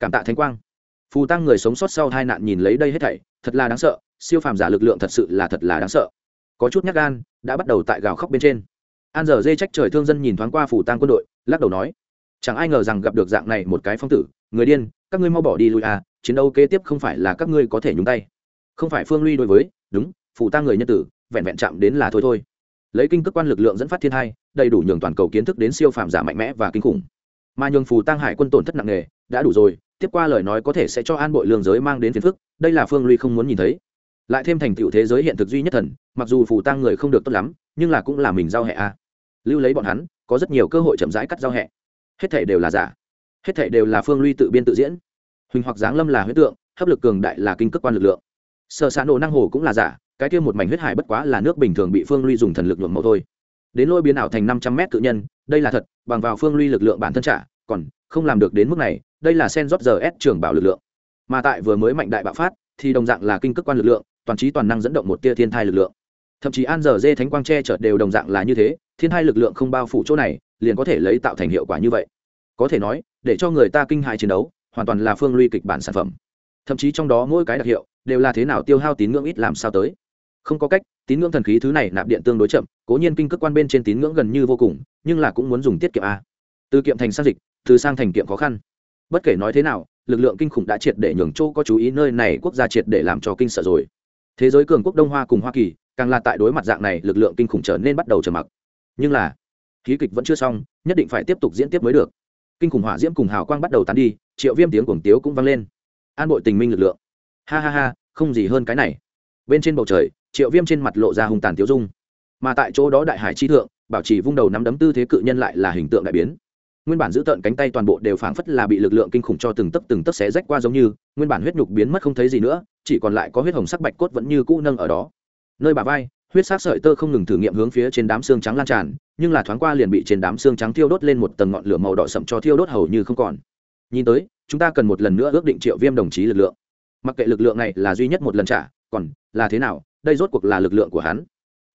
Cảm tạ thánh quang. Phù tăng người sống sót sau hai nạn nhìn lấy đây hết thảy, thật là đáng sợ, siêu phàm giả lực lượng thật sự là thật là đáng sợ. Có chút nhắc gan, đã bắt đầu tại gào khóc bên trên an giờ dê trách trời thương dân nhìn thoáng qua phủ tang quân đội, lắc đầu nói, chẳng ai ngờ rằng gặp được dạng này một cái phong tử. Người điên, các ngươi mau bỏ đi lui à chiến đấu kế tiếp không phải là các ngươi có thể nhúng tay. Không phải phương ly đối với, đúng, phủ tang người nhân tử, vẹn vẹn chạm đến là thôi thôi. Lấy kinh cước quan lực lượng dẫn phát thiên hai, đầy đủ nhường toàn cầu kiến thức đến siêu phàm giả mạnh mẽ và kinh khủng. Mà nhường phù tăng hải quân tổn thất nặng nề, đã đủ rồi, tiếp qua lời nói có thể sẽ cho an bội lương giới mang đến phiền phức, đây là phương ly không muốn nhìn thấy. Lại thêm thành tựu thế giới hiện thực duy nhất thần, mặc dù phù tăng người không được tốt lắm, nhưng là cũng là mình giao hệ a lưu lấy bọn hắn có rất nhiều cơ hội chậm rãi cắt giao hẹ, hết thể đều là giả. Hết thể đều là phương ly tự biên tự diễn. Huỳnh hoặc giáng lâm là huyết tượng hấp lực cường đại là kinh cước quan lực lượng. Sợ xã nổ năng hồ cũng là giả cái kia một mảnh huyết hải bất quá là nước bình thường bị phương ly dùng thần lực nhuộm màu thôi. Đến lôi biến ảo thành năm trăm mét tự nhân đây là thật bằng vào phương ly lực lượng bản thân trả còn không làm được đến mức này đây là sen rót giờ s trường bảo lực lượng. Mà tại vừa mới mạnh đại bạo phát thì đồng dạng là kinh cước quan lực lượng toàn trí toàn năng dẫn động một tia thiên thai lực lượng. Thậm chí an giờ dê thánh quang che chở đều đồng dạng là như thế thiên hai lực lượng không bao phủ chỗ này, liền có thể lấy tạo thành hiệu quả như vậy. Có thể nói, để cho người ta kinh hại chiến đấu, hoàn toàn là phương ly kịch bản sản phẩm. Thậm chí trong đó mỗi cái đặc hiệu, đều là thế nào tiêu hao tín ngưỡng ít làm sao tới. Không có cách, tín ngưỡng thần khí thứ này nạp điện tương đối chậm, cố nhiên kinh cước quan bên trên tín ngưỡng gần như vô cùng, nhưng là cũng muốn dùng tiết kiệm a từ kiệm thành sang dịch, từ sang thành kiệm khó khăn. Bất kể nói thế nào, lực lượng kinh khủng đã triệt để nhường châu có chú ý nơi này quốc gia triệt để làm cho kinh sợ rồi. Thế giới cường quốc đông hoa cùng hoa kỳ, càng là tại đối mặt dạng này, lực lượng kinh khủng trở nên bắt đầu trầm mặc nhưng là, khí kịch vẫn chưa xong, nhất định phải tiếp tục diễn tiếp mới được. Kinh khủng hỏa diễm cùng hào quang bắt đầu tán đi, triệu viêm tiếng cuồng tiếu cũng vang lên. An bội tình minh lực lượng. Ha ha ha, không gì hơn cái này. Bên trên bầu trời, triệu viêm trên mặt lộ ra hùng tàn tiếu dung. Mà tại chỗ đó đại hải chi thượng, bảo trì vung đầu nắm đấm tư thế cự nhân lại là hình tượng đại biến. Nguyên bản giữ tợn cánh tay toàn bộ đều phảng phất là bị lực lượng kinh khủng cho từng tấc từng tấc xé rách qua giống như, nguyên bản huyết nhục biến mất không thấy gì nữa, chỉ còn lại có huyết hồng sắc bạch cốt vẫn như cũ nâng ở đó. Nơi bà vai huyết sắc sợi tơ không ngừng thử nghiệm hướng phía trên đám xương trắng lan tràn, nhưng là thoáng qua liền bị trên đám xương trắng thiêu đốt lên một tầng ngọn lửa màu đỏ sậm cho thiêu đốt hầu như không còn. Nhìn tới, chúng ta cần một lần nữa ước định triệu viêm đồng chí lực lượng. Mặc kệ lực lượng này là duy nhất một lần trả, còn là thế nào, đây rốt cuộc là lực lượng của hắn.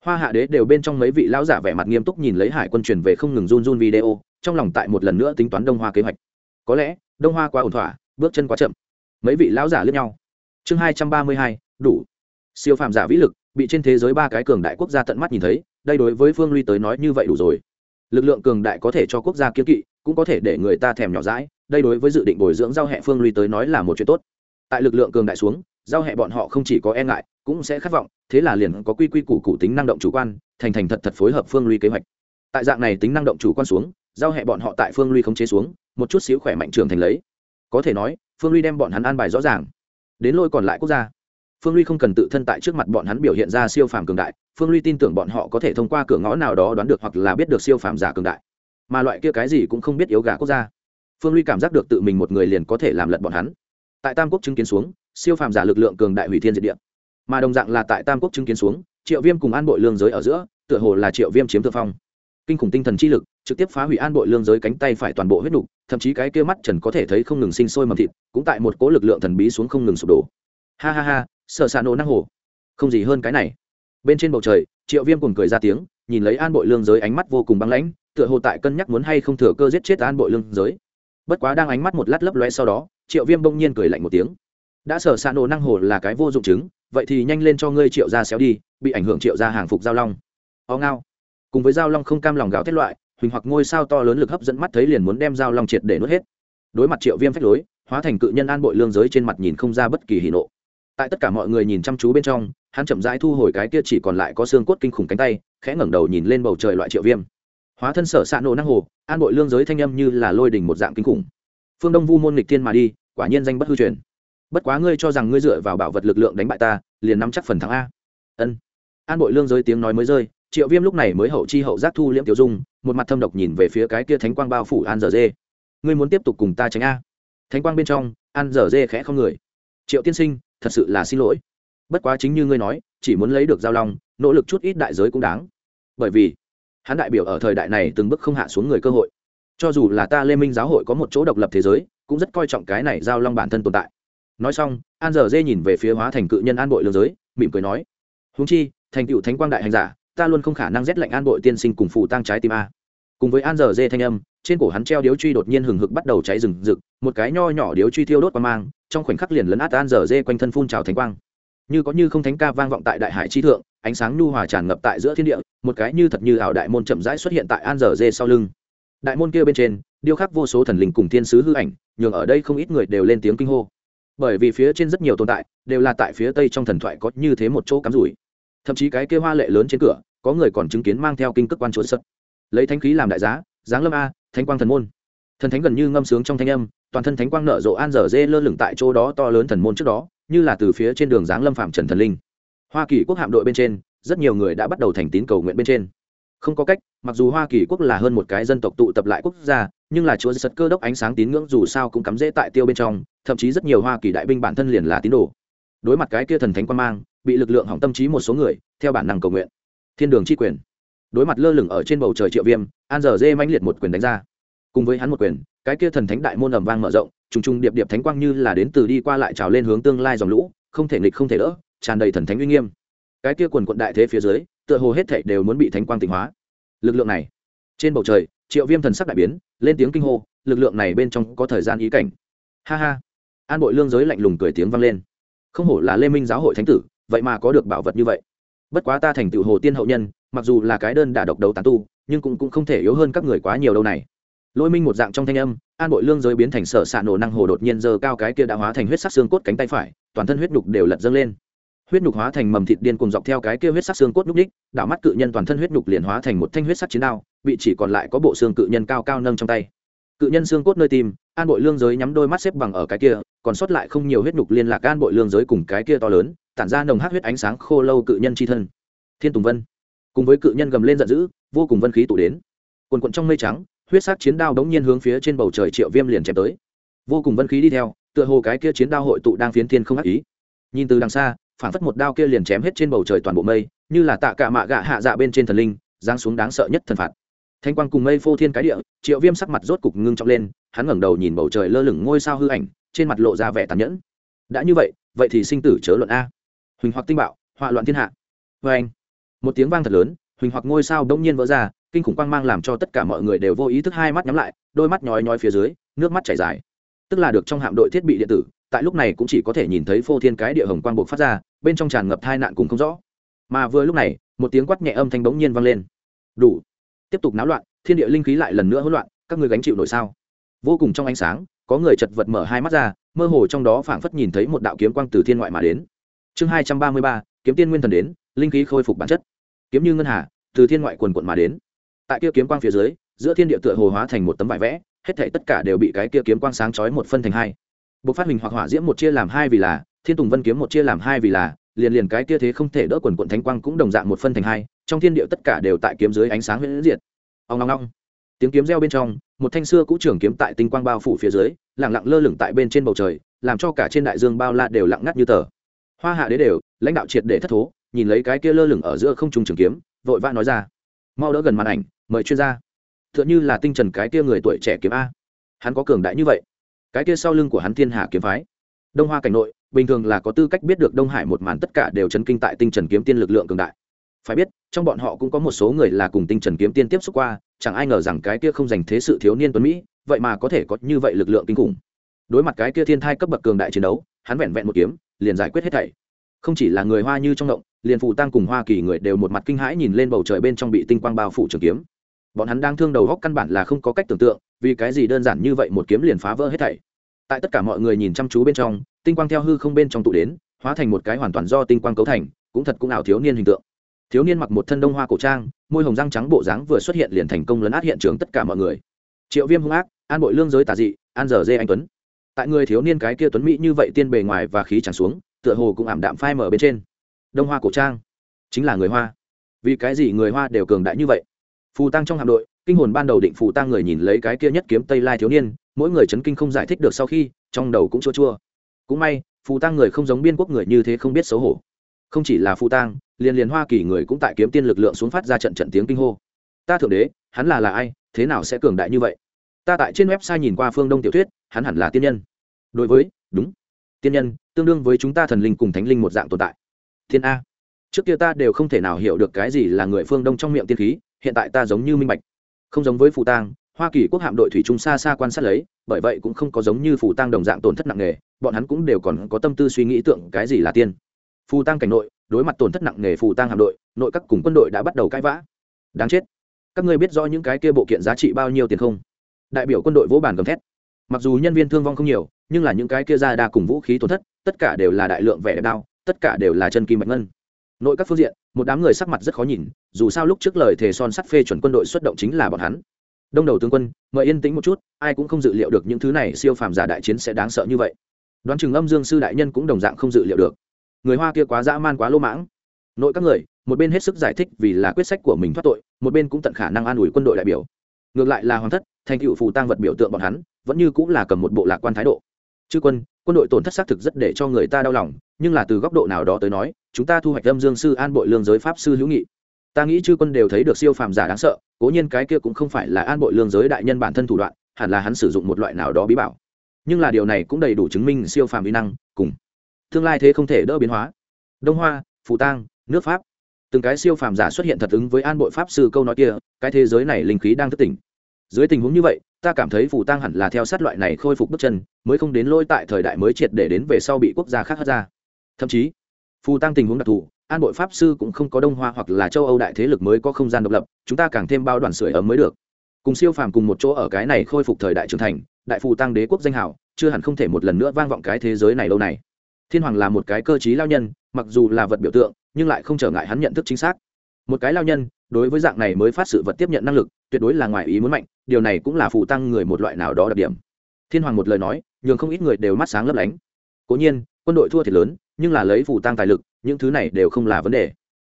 Hoa hạ đế đều bên trong mấy vị lão giả vẻ mặt nghiêm túc nhìn lấy hải quân truyền về không ngừng run run video, trong lòng tại một lần nữa tính toán đông hoa kế hoạch. Có lẽ, đông hoa quá ổn thỏa, bước chân quá chậm. Mấy vị lão giả lướt nhau. Chương hai trăm ba mươi hai, đủ. Siêu phàm giả vĩ lực bị trên thế giới ba cái cường đại quốc gia tận mắt nhìn thấy, đây đối với phương ly tới nói như vậy đủ rồi. Lực lượng cường đại có thể cho quốc gia kiếm kỵ, cũng có thể để người ta thèm nhỏ rãi đây đối với dự định bồi dưỡng giao hệ phương ly tới nói là một chuyện tốt. Tại lực lượng cường đại xuống, giao hệ bọn họ không chỉ có e ngại, cũng sẽ khát vọng, thế là liền có quy quy củ cụ tính năng động chủ quan, thành thành thật thật phối hợp phương ly kế hoạch. Tại dạng này tính năng động chủ quan xuống, giao hệ bọn họ tại phương ly không chế xuống, một chút xíu khỏe mạnh trường thành lấy. Có thể nói, phương ly đem bọn hắn an bài rõ ràng. Đến lôi còn lại quốc gia phương ly không cần tự thân tại trước mặt bọn hắn biểu hiện ra siêu phàm cường đại, phương ly tin tưởng bọn họ có thể thông qua cửa ngõ nào đó đoán được hoặc là biết được siêu phàm giả cường đại. Mà loại kia cái gì cũng không biết yếu gà quốc gia. Phương ly cảm giác được tự mình một người liền có thể làm lật bọn hắn. Tại tam quốc chứng kiến xuống, siêu phàm giả lực lượng cường đại hủy thiên diệt địa. Mà đồng dạng là tại tam quốc chứng kiến xuống, triệu viêm cùng an bội lương giới ở giữa, tựa hồ là triệu viêm chiếm thượng phong. Kinh khủng tinh thần chi lực, trực tiếp phá hủy an bội lương giới cánh tay phải toàn bộ huyết đục thậm chí cái kia mắt trần có thể thấy không ngừng sinh sôi mầm thịt, cũng tại một cố lực lượng thần bí xuống không ngừng sụp đổ. Ha ha ha sợ xạ nổ năng hồ. Không gì hơn cái này. Bên trên bầu trời, triệu viêm cùng cười ra tiếng, nhìn lấy an bội lương giới ánh mắt vô cùng băng lãnh, tựa hồ tại cân nhắc muốn hay không thừa cơ giết chết an bội lương giới. Bất quá đang ánh mắt một lát lấp loe sau đó, triệu viêm bỗng nhiên cười lạnh một tiếng. Đã sở xạ nổ năng hồ là cái vô dụng chứng, vậy thì nhanh lên cho ngươi triệu ra xéo đi, bị ảnh hưởng triệu ra hàng phục giao long. Ó ngao. Cùng với giao long không cam lòng gạo thét loại, huỳnh hoặc ngôi sao to lớn lực hấp dẫn mắt thấy liền muốn đem giao long triệt để nuốt hết. Đối mặt triệu viêm phách lối, hóa thành cự nhân an bội lương giới trên mặt nhìn không ra bất kỳ hỉ nộ tại tất cả mọi người nhìn chăm chú bên trong, hắn chậm rãi thu hồi cái kia chỉ còn lại có xương cốt kinh khủng cánh tay, khẽ ngẩng đầu nhìn lên bầu trời loại triệu viêm. Hóa thân sở xạ nổ năng hồ, an bội lương giới thanh âm như là lôi đỉnh một dạng kinh khủng. Phương đông vu môn nghịch thiên mà đi, quả nhiên danh bất hư truyền. Bất quá ngươi cho rằng ngươi dựa vào bảo vật lực lượng đánh bại ta, liền nắm chắc phần thắng a. Ân. An bội lương giới tiếng nói mới rơi, triệu viêm lúc này mới hậu chi hậu giác thu liễm tiểu dung, một mặt thâm độc nhìn về phía cái kia thánh quang bao phủ an dở dê. Ngươi muốn tiếp tục cùng ta tránh a? Thánh quang bên trong, an dở dê khẽ không người. Triệu tiên sinh thật sự là xin lỗi. Bất quá chính như ngươi nói, chỉ muốn lấy được giao long, nỗ lực chút ít đại giới cũng đáng. Bởi vì, hắn đại biểu ở thời đại này từng bước không hạ xuống người cơ hội. Cho dù là ta lê minh giáo hội có một chỗ độc lập thế giới, cũng rất coi trọng cái này giao long bản thân tồn tại. Nói xong, an dở dê nhìn về phía hóa thành cự nhân an bội lương giới, mỉm cười nói húng chi, thành cựu thánh quang đại hành giả, ta luôn không khả năng rét lạnh an bội tiên sinh cùng phụ tăng trái tim a. Cùng với an dở dê thanh âm, trên cổ hắn treo điếu truy đột nhiên hừng hực bắt đầu cháy rừng rực, một cái nho nhỏ điếu truy thiêu đốt qua mang trong khoảnh khắc liền lấn át an dở dê quanh thân phun trào thánh quang. Như có như không thánh ca vang vọng tại đại hải chi thượng, ánh sáng nhu hòa tràn ngập tại giữa thiên địa, một cái như thật như ảo đại môn chậm rãi xuất hiện tại an dở dê sau lưng. Đại môn kia bên trên, điêu khắc vô số thần linh cùng thiên sứ hư ảnh, nhường ở đây không ít người đều lên tiếng kinh hô. Bởi vì phía trên rất nhiều tồn tại, đều là tại phía tây trong thần thoại có như thế một chỗ cắm rủi. Thậm chí cái kia hoa lệ lớn trên cửa, có người còn chứng kiến mang theo kinh cước quan chuột sật. Lấy thánh khí làm đại giá, giáng lâm a, thánh quang thần môn. Thần thánh gần như ngâm sướng trong thanh âm toàn thân thánh quang nở rộ an dở dê lơ lửng tại chỗ đó to lớn thần môn trước đó, như là từ phía trên đường giáng lâm phạm trần thần linh. Hoa kỳ quốc hạm đội bên trên, rất nhiều người đã bắt đầu thành tín cầu nguyện bên trên. Không có cách, mặc dù hoa kỳ quốc là hơn một cái dân tộc tụ tập lại quốc gia, nhưng là chúa giật cơ đốc ánh sáng tín ngưỡng dù sao cũng cắm rễ tại tiêu bên trong, thậm chí rất nhiều hoa kỳ đại binh bản thân liền là tín đồ. Đối mặt cái kia thần thánh quan mang, bị lực lượng hỏng tâm trí một số người, theo bản năng cầu nguyện. Thiên đường chi quyền. Đối mặt lơ lửng ở trên bầu trời triệu viêm, an giờ dê mãnh liệt một quyền đánh ra cùng với hắn một quyền cái kia thần thánh đại môn ầm vang mở rộng trùng trùng điệp điệp thánh quang như là đến từ đi qua lại trào lên hướng tương lai dòng lũ không thể nghịch không thể đỡ tràn đầy thần thánh uy nghiêm. Cái kia quần quận đại thế phía dưới tựa hồ hết thảy đều muốn bị thánh quang tịnh hóa. Lực lượng này trên bầu trời triệu viêm thần sắc đại biến lên tiếng kinh hô lực lượng này bên trong có thời gian ý cảnh. Ha ha. An bội lương giới lạnh lùng cười tiếng vang lên. Không hổ là lê minh giáo hội thánh tử vậy mà có được bảo vật như vậy. Bất quá ta thành tựu hồ tiên hậu nhân mặc dù là cái đơn đả độc đấu tán tu nhưng cũng, cũng không thể yếu hơn các người quá nhiều đâu này lôi minh một dạng trong thanh âm, an bội lương giới biến thành sở xạ nổ năng hồ đột nhiên giờ cao cái kia đã hóa thành huyết sắc xương cốt cánh tay phải, toàn thân huyết nhục đều lật dâng lên. Huyết nhục hóa thành mầm thịt điên cùng dọc theo cái kia huyết sắc xương cốt nhúc ních đảo mắt cự nhân toàn thân huyết nhục liền hóa thành một thanh huyết sắc chiến đao bị chỉ còn lại có bộ xương cự nhân cao cao nâng trong tay. Cự nhân xương cốt nơi tim an bội lương giới nhắm đôi mắt xếp bằng ở cái kia, còn sót lại không nhiều huyết nhục liên lạc an bội lương giới cùng cái kia to lớn, tản ra nồng hát huyết ánh sáng khô lâu cự nhân chi thân. Thiên tùng vân cùng với cự nhân gầm lên giận dữ, vô cùng vân khí tụ đến. Quần quận trong mây trắng huyết sắc chiến đao đống nhiên hướng phía trên bầu trời triệu viêm liền chém tới. Vô cùng vân khí đi theo, tựa hồ cái kia chiến đao hội tụ đang phiến thiên không ác ý. Nhìn từ đằng xa, phản phất một đao kia liền chém hết trên bầu trời toàn bộ mây, như là tạ cả mạ gạ hạ dạ bên trên thần linh, giáng xuống đáng sợ nhất thần phạt. Thanh quang cùng mây phô thiên cái địa, triệu viêm sắc mặt rốt cục ngưng trọng lên, hắn ngẩng đầu nhìn bầu trời lơ lửng ngôi sao hư ảnh, trên mặt lộ ra vẻ tàn nhẫn. Đã như vậy vậy thì sinh tử chớ luận a. Huỳnh hoặc tinh bạo, họa loạn thiên hạ. Vê anh một tiếng vang thật lớn, huỳnh hoặc ngôi sao đông nhiên vỡ ra kinh khủng quang mang làm cho tất cả mọi người đều vô ý thức hai mắt nhắm lại, đôi mắt nhói nhói phía dưới, nước mắt chảy dài. Tức là được trong hạm đội thiết bị điện tử, tại lúc này cũng chỉ có thể nhìn thấy phô thiên cái địa hồng quang bộc phát ra, bên trong tràn ngập tai nạn cùng không rõ. Mà vừa lúc này, một tiếng quát nhẹ âm thanh bỗng nhiên vang lên. Đủ. Tiếp tục náo loạn, thiên địa linh khí lại lần nữa hỗn loạn, các người gánh chịu nổi sao? Vô cùng trong ánh sáng, có người chật vật mở hai mắt ra, mơ hồ trong đó phảng phất nhìn thấy một đạo kiếm quang từ thiên ngoại mà đến. Chương hai trăm ba mươi ba, kiếm tiên nguyên thần đến, linh khí khôi phục bản chất. Kiếm như ngân hà, từ thiên ngoại quần quận mà đến tại kia kiếm quang phía dưới, giữa thiên địa tựa hồ hóa thành một tấm vải vẽ, hết thảy tất cả đều bị cái kia kiếm quang sáng chói một phân thành hai. Bộc phát hình hoặc hỏa diễm một chia làm hai vì là, thiên tùng vân kiếm một chia làm hai vì là, liền liền cái kia thế không thể đỡ quần quận thánh quang cũng đồng dạng một phân thành hai, trong thiên địa tất cả đều tại kiếm dưới ánh sáng huyễn diệt. Ông long long tiếng kiếm reo bên trong, một thanh xưa cũ trường kiếm tại tinh quang bao phủ phía dưới lẳng lặng lơ lửng tại bên trên bầu trời, làm cho cả trên đại dương bao la đều lặng ngắt như tờ. Hoa hạ đế đều, lãnh đạo triệt để thất thố, nhìn lấy cái kia lơ lửng ở giữa không trung trường kiếm, vội vã nói ra. Mau đỡ gần màn ảnh mời chuyên gia. T h ư ợ n như là tinh trần cái kia người tuổi trẻ kiếm a. Hắn có cường đại như vậy. Cái kia sau lưng của hắn thiên hạ kiếm phái. Đông hoa cảnh nội, bình thường là có tư cách biết được đông hải một màn tất cả đều chấn kinh tại tinh trần kiếm tiên lực lượng cường đại. Phải biết, trong bọn họ cũng có một số người là cùng tinh trần kiếm tiên tiếp xúc qua, chẳng ai ngờ rằng cái kia không dành thế sự thiếu niên tuấn mỹ, vậy mà có thể có như vậy lực lượng kinh khủng. Đối mặt cái kia thiên thai cấp bậc cường đại chiến đấu, hắn vẹn vẹn một kiếm, liền giải quyết hết thảy. Không chỉ là người hoa như trong động, liền phù tăng cùng hoa kỳ người đều một mặt kinh hãi nhìn lên bầu trời bên trong bị tinh quang bao phủ trường kiếm bọn hắn đang thương đầu góc căn bản là không có cách tưởng tượng, vì cái gì đơn giản như vậy một kiếm liền phá vỡ hết thảy. Tại tất cả mọi người nhìn chăm chú bên trong, tinh quang theo hư không bên trong tụ đến, hóa thành một cái hoàn toàn do tinh quang cấu thành, cũng thật cũng ảo thiếu niên hình tượng. Thiếu niên mặc một thân đông hoa cổ trang, môi hồng răng trắng bộ dáng vừa xuất hiện liền thành công lấn át hiện trường tất cả mọi người. Triệu viêm hung ác, an bội lương giới tà dị, an giờ dê anh tuấn. Tại người thiếu niên cái kia tuấn mỹ như vậy tiên bề ngoài và khí tràn xuống, tựa hồ cũng ảm đạm phai mở bên trên. Đông hoa cổ trang, chính là người hoa. Vì cái gì người hoa đều cường đại như vậy? Phù tăng trong hạm đội, kinh hồn ban đầu định phù tăng người nhìn lấy cái kia nhất kiếm tây lai thiếu niên, mỗi người chấn kinh không giải thích được sau khi, trong đầu cũng chua chua. Cũng may, phù tăng người không giống biên quốc người như thế không biết xấu hổ. Không chỉ là phù tăng liền liền hoa kỳ người cũng tại kiếm tiên lực lượng xuống phát ra trận trận tiếng kinh hô. Ta thượng đế, hắn là là ai, thế nào sẽ cường đại như vậy? Ta tại trên website nhìn qua phương đông tiểu thuyết, hắn hẳn là tiên nhân. Đối với, đúng. Tiên nhân, tương đương với chúng ta thần linh cùng thánh linh một dạng tồn tại. Thiên a. Trước kia ta đều không thể nào hiểu được cái gì là người phương đông trong miệng tiên khí hiện tại ta giống như minh bạch. Không giống với phù tang, hoa kỳ quốc hạm đội thủy trung xa xa quan sát lấy, bởi vậy cũng không có giống như phù tang đồng dạng tổn thất nặng nề, bọn hắn cũng đều còn có tâm tư suy nghĩ tượng cái gì là tiên. Phù tang cảnh nội, đối mặt tổn thất nặng nề phù tang hạm đội, nội các cùng quân đội đã bắt đầu cãi vã. Đáng chết. Các ngươi biết rõ những cái kia bộ kiện giá trị bao nhiêu tiền không? Đại biểu quân đội vỗ bàn gầm thét. Mặc dù nhân viên thương vong không nhiều, nhưng là những cái kia ra đa cùng vũ khí tổn thất, tất cả đều là đại lượng vẻ đẹp đao, tất cả đều là chân kim bạch ngân. Nội các phương diện, một đám người sắc mặt rất khó nhìn dù sao lúc trước lời thề son sắt phê chuẩn quân đội xuất động chính là bọn hắn. Đông đầu tướng quân, mời yên tĩnh một chút, ai cũng không dự liệu được những thứ này siêu phàm giả đại chiến sẽ đáng sợ như vậy. Đoán chừng âm dương sư đại nhân cũng đồng dạng không dự liệu được. Người hoa kia quá dã man quá lô mãng. Nội các người, một bên hết sức giải thích vì là quyết sách của mình thoát tội, một bên cũng tận khả năng an ủi quân đội đại biểu. Ngược lại là hoàng thất, thành cựu phù tăng vật biểu tượng bọn hắn, vẫn như cũng là cầm một bộ lạc quan thái độ. Chư quân quân đội tổn thất xác thực rất để cho người ta đau lòng, nhưng là từ góc độ nào đó tới nói, chúng ta thu hoạch âm dương sư an bội lương giới pháp sư hữu nghị ta nghĩ chư quân đều thấy được siêu phàm giả đáng sợ, cố nhiên cái kia cũng không phải là an bội lương giới đại nhân bản thân thủ đoạn, hẳn là hắn sử dụng một loại nào đó bí bảo. Nhưng là điều này cũng đầy đủ chứng minh siêu phàm vi năng, cùng tương lai thế không thể đỡ biến hóa. Đông hoa, phù tang, nước pháp. Từng cái siêu phàm giả xuất hiện thật ứng với an bội pháp sư câu nói kia, cái thế giới này linh khí đang thức tỉnh. Dưới tình huống như vậy, ta cảm thấy phù tăng hẳn là theo sát loại này khôi phục bước chân, mới không đến lôi tại thời đại mới triệt để đến về sau bị quốc gia khác hất ra. Thậm chí, phù tăng tình huống đặc thù an bội pháp sư cũng không có đông hoa hoặc là châu âu đại thế lực mới có không gian độc lập, chúng ta càng thêm bao đoàn sưởi ấm mới được. Cùng siêu phàm cùng một chỗ ở cái này khôi phục thời đại trưởng thành, đại phù tăng đế quốc danh hảo chưa hẳn không thể một lần nữa vang vọng cái thế giới này lâu này. Thiên hoàng là một cái cơ chí lao nhân, mặc dù là vật biểu tượng, nhưng lại không trở ngại hắn nhận thức chính xác. Một cái lao nhân, đối với dạng này mới phát sự vật tiếp nhận năng lực, tuyệt đối là ngoài ý muốn mạnh, điều này cũng là phù tăng người một loại nào đó đặc điểm. Thiên hoàng một lời nói, nhường không ít người đều mắt sáng lấp lánh. Cố nhiên, quân đội thua thiệt lớn nhưng là lấy phù tăng tài lực, những thứ này đều không là vấn đề.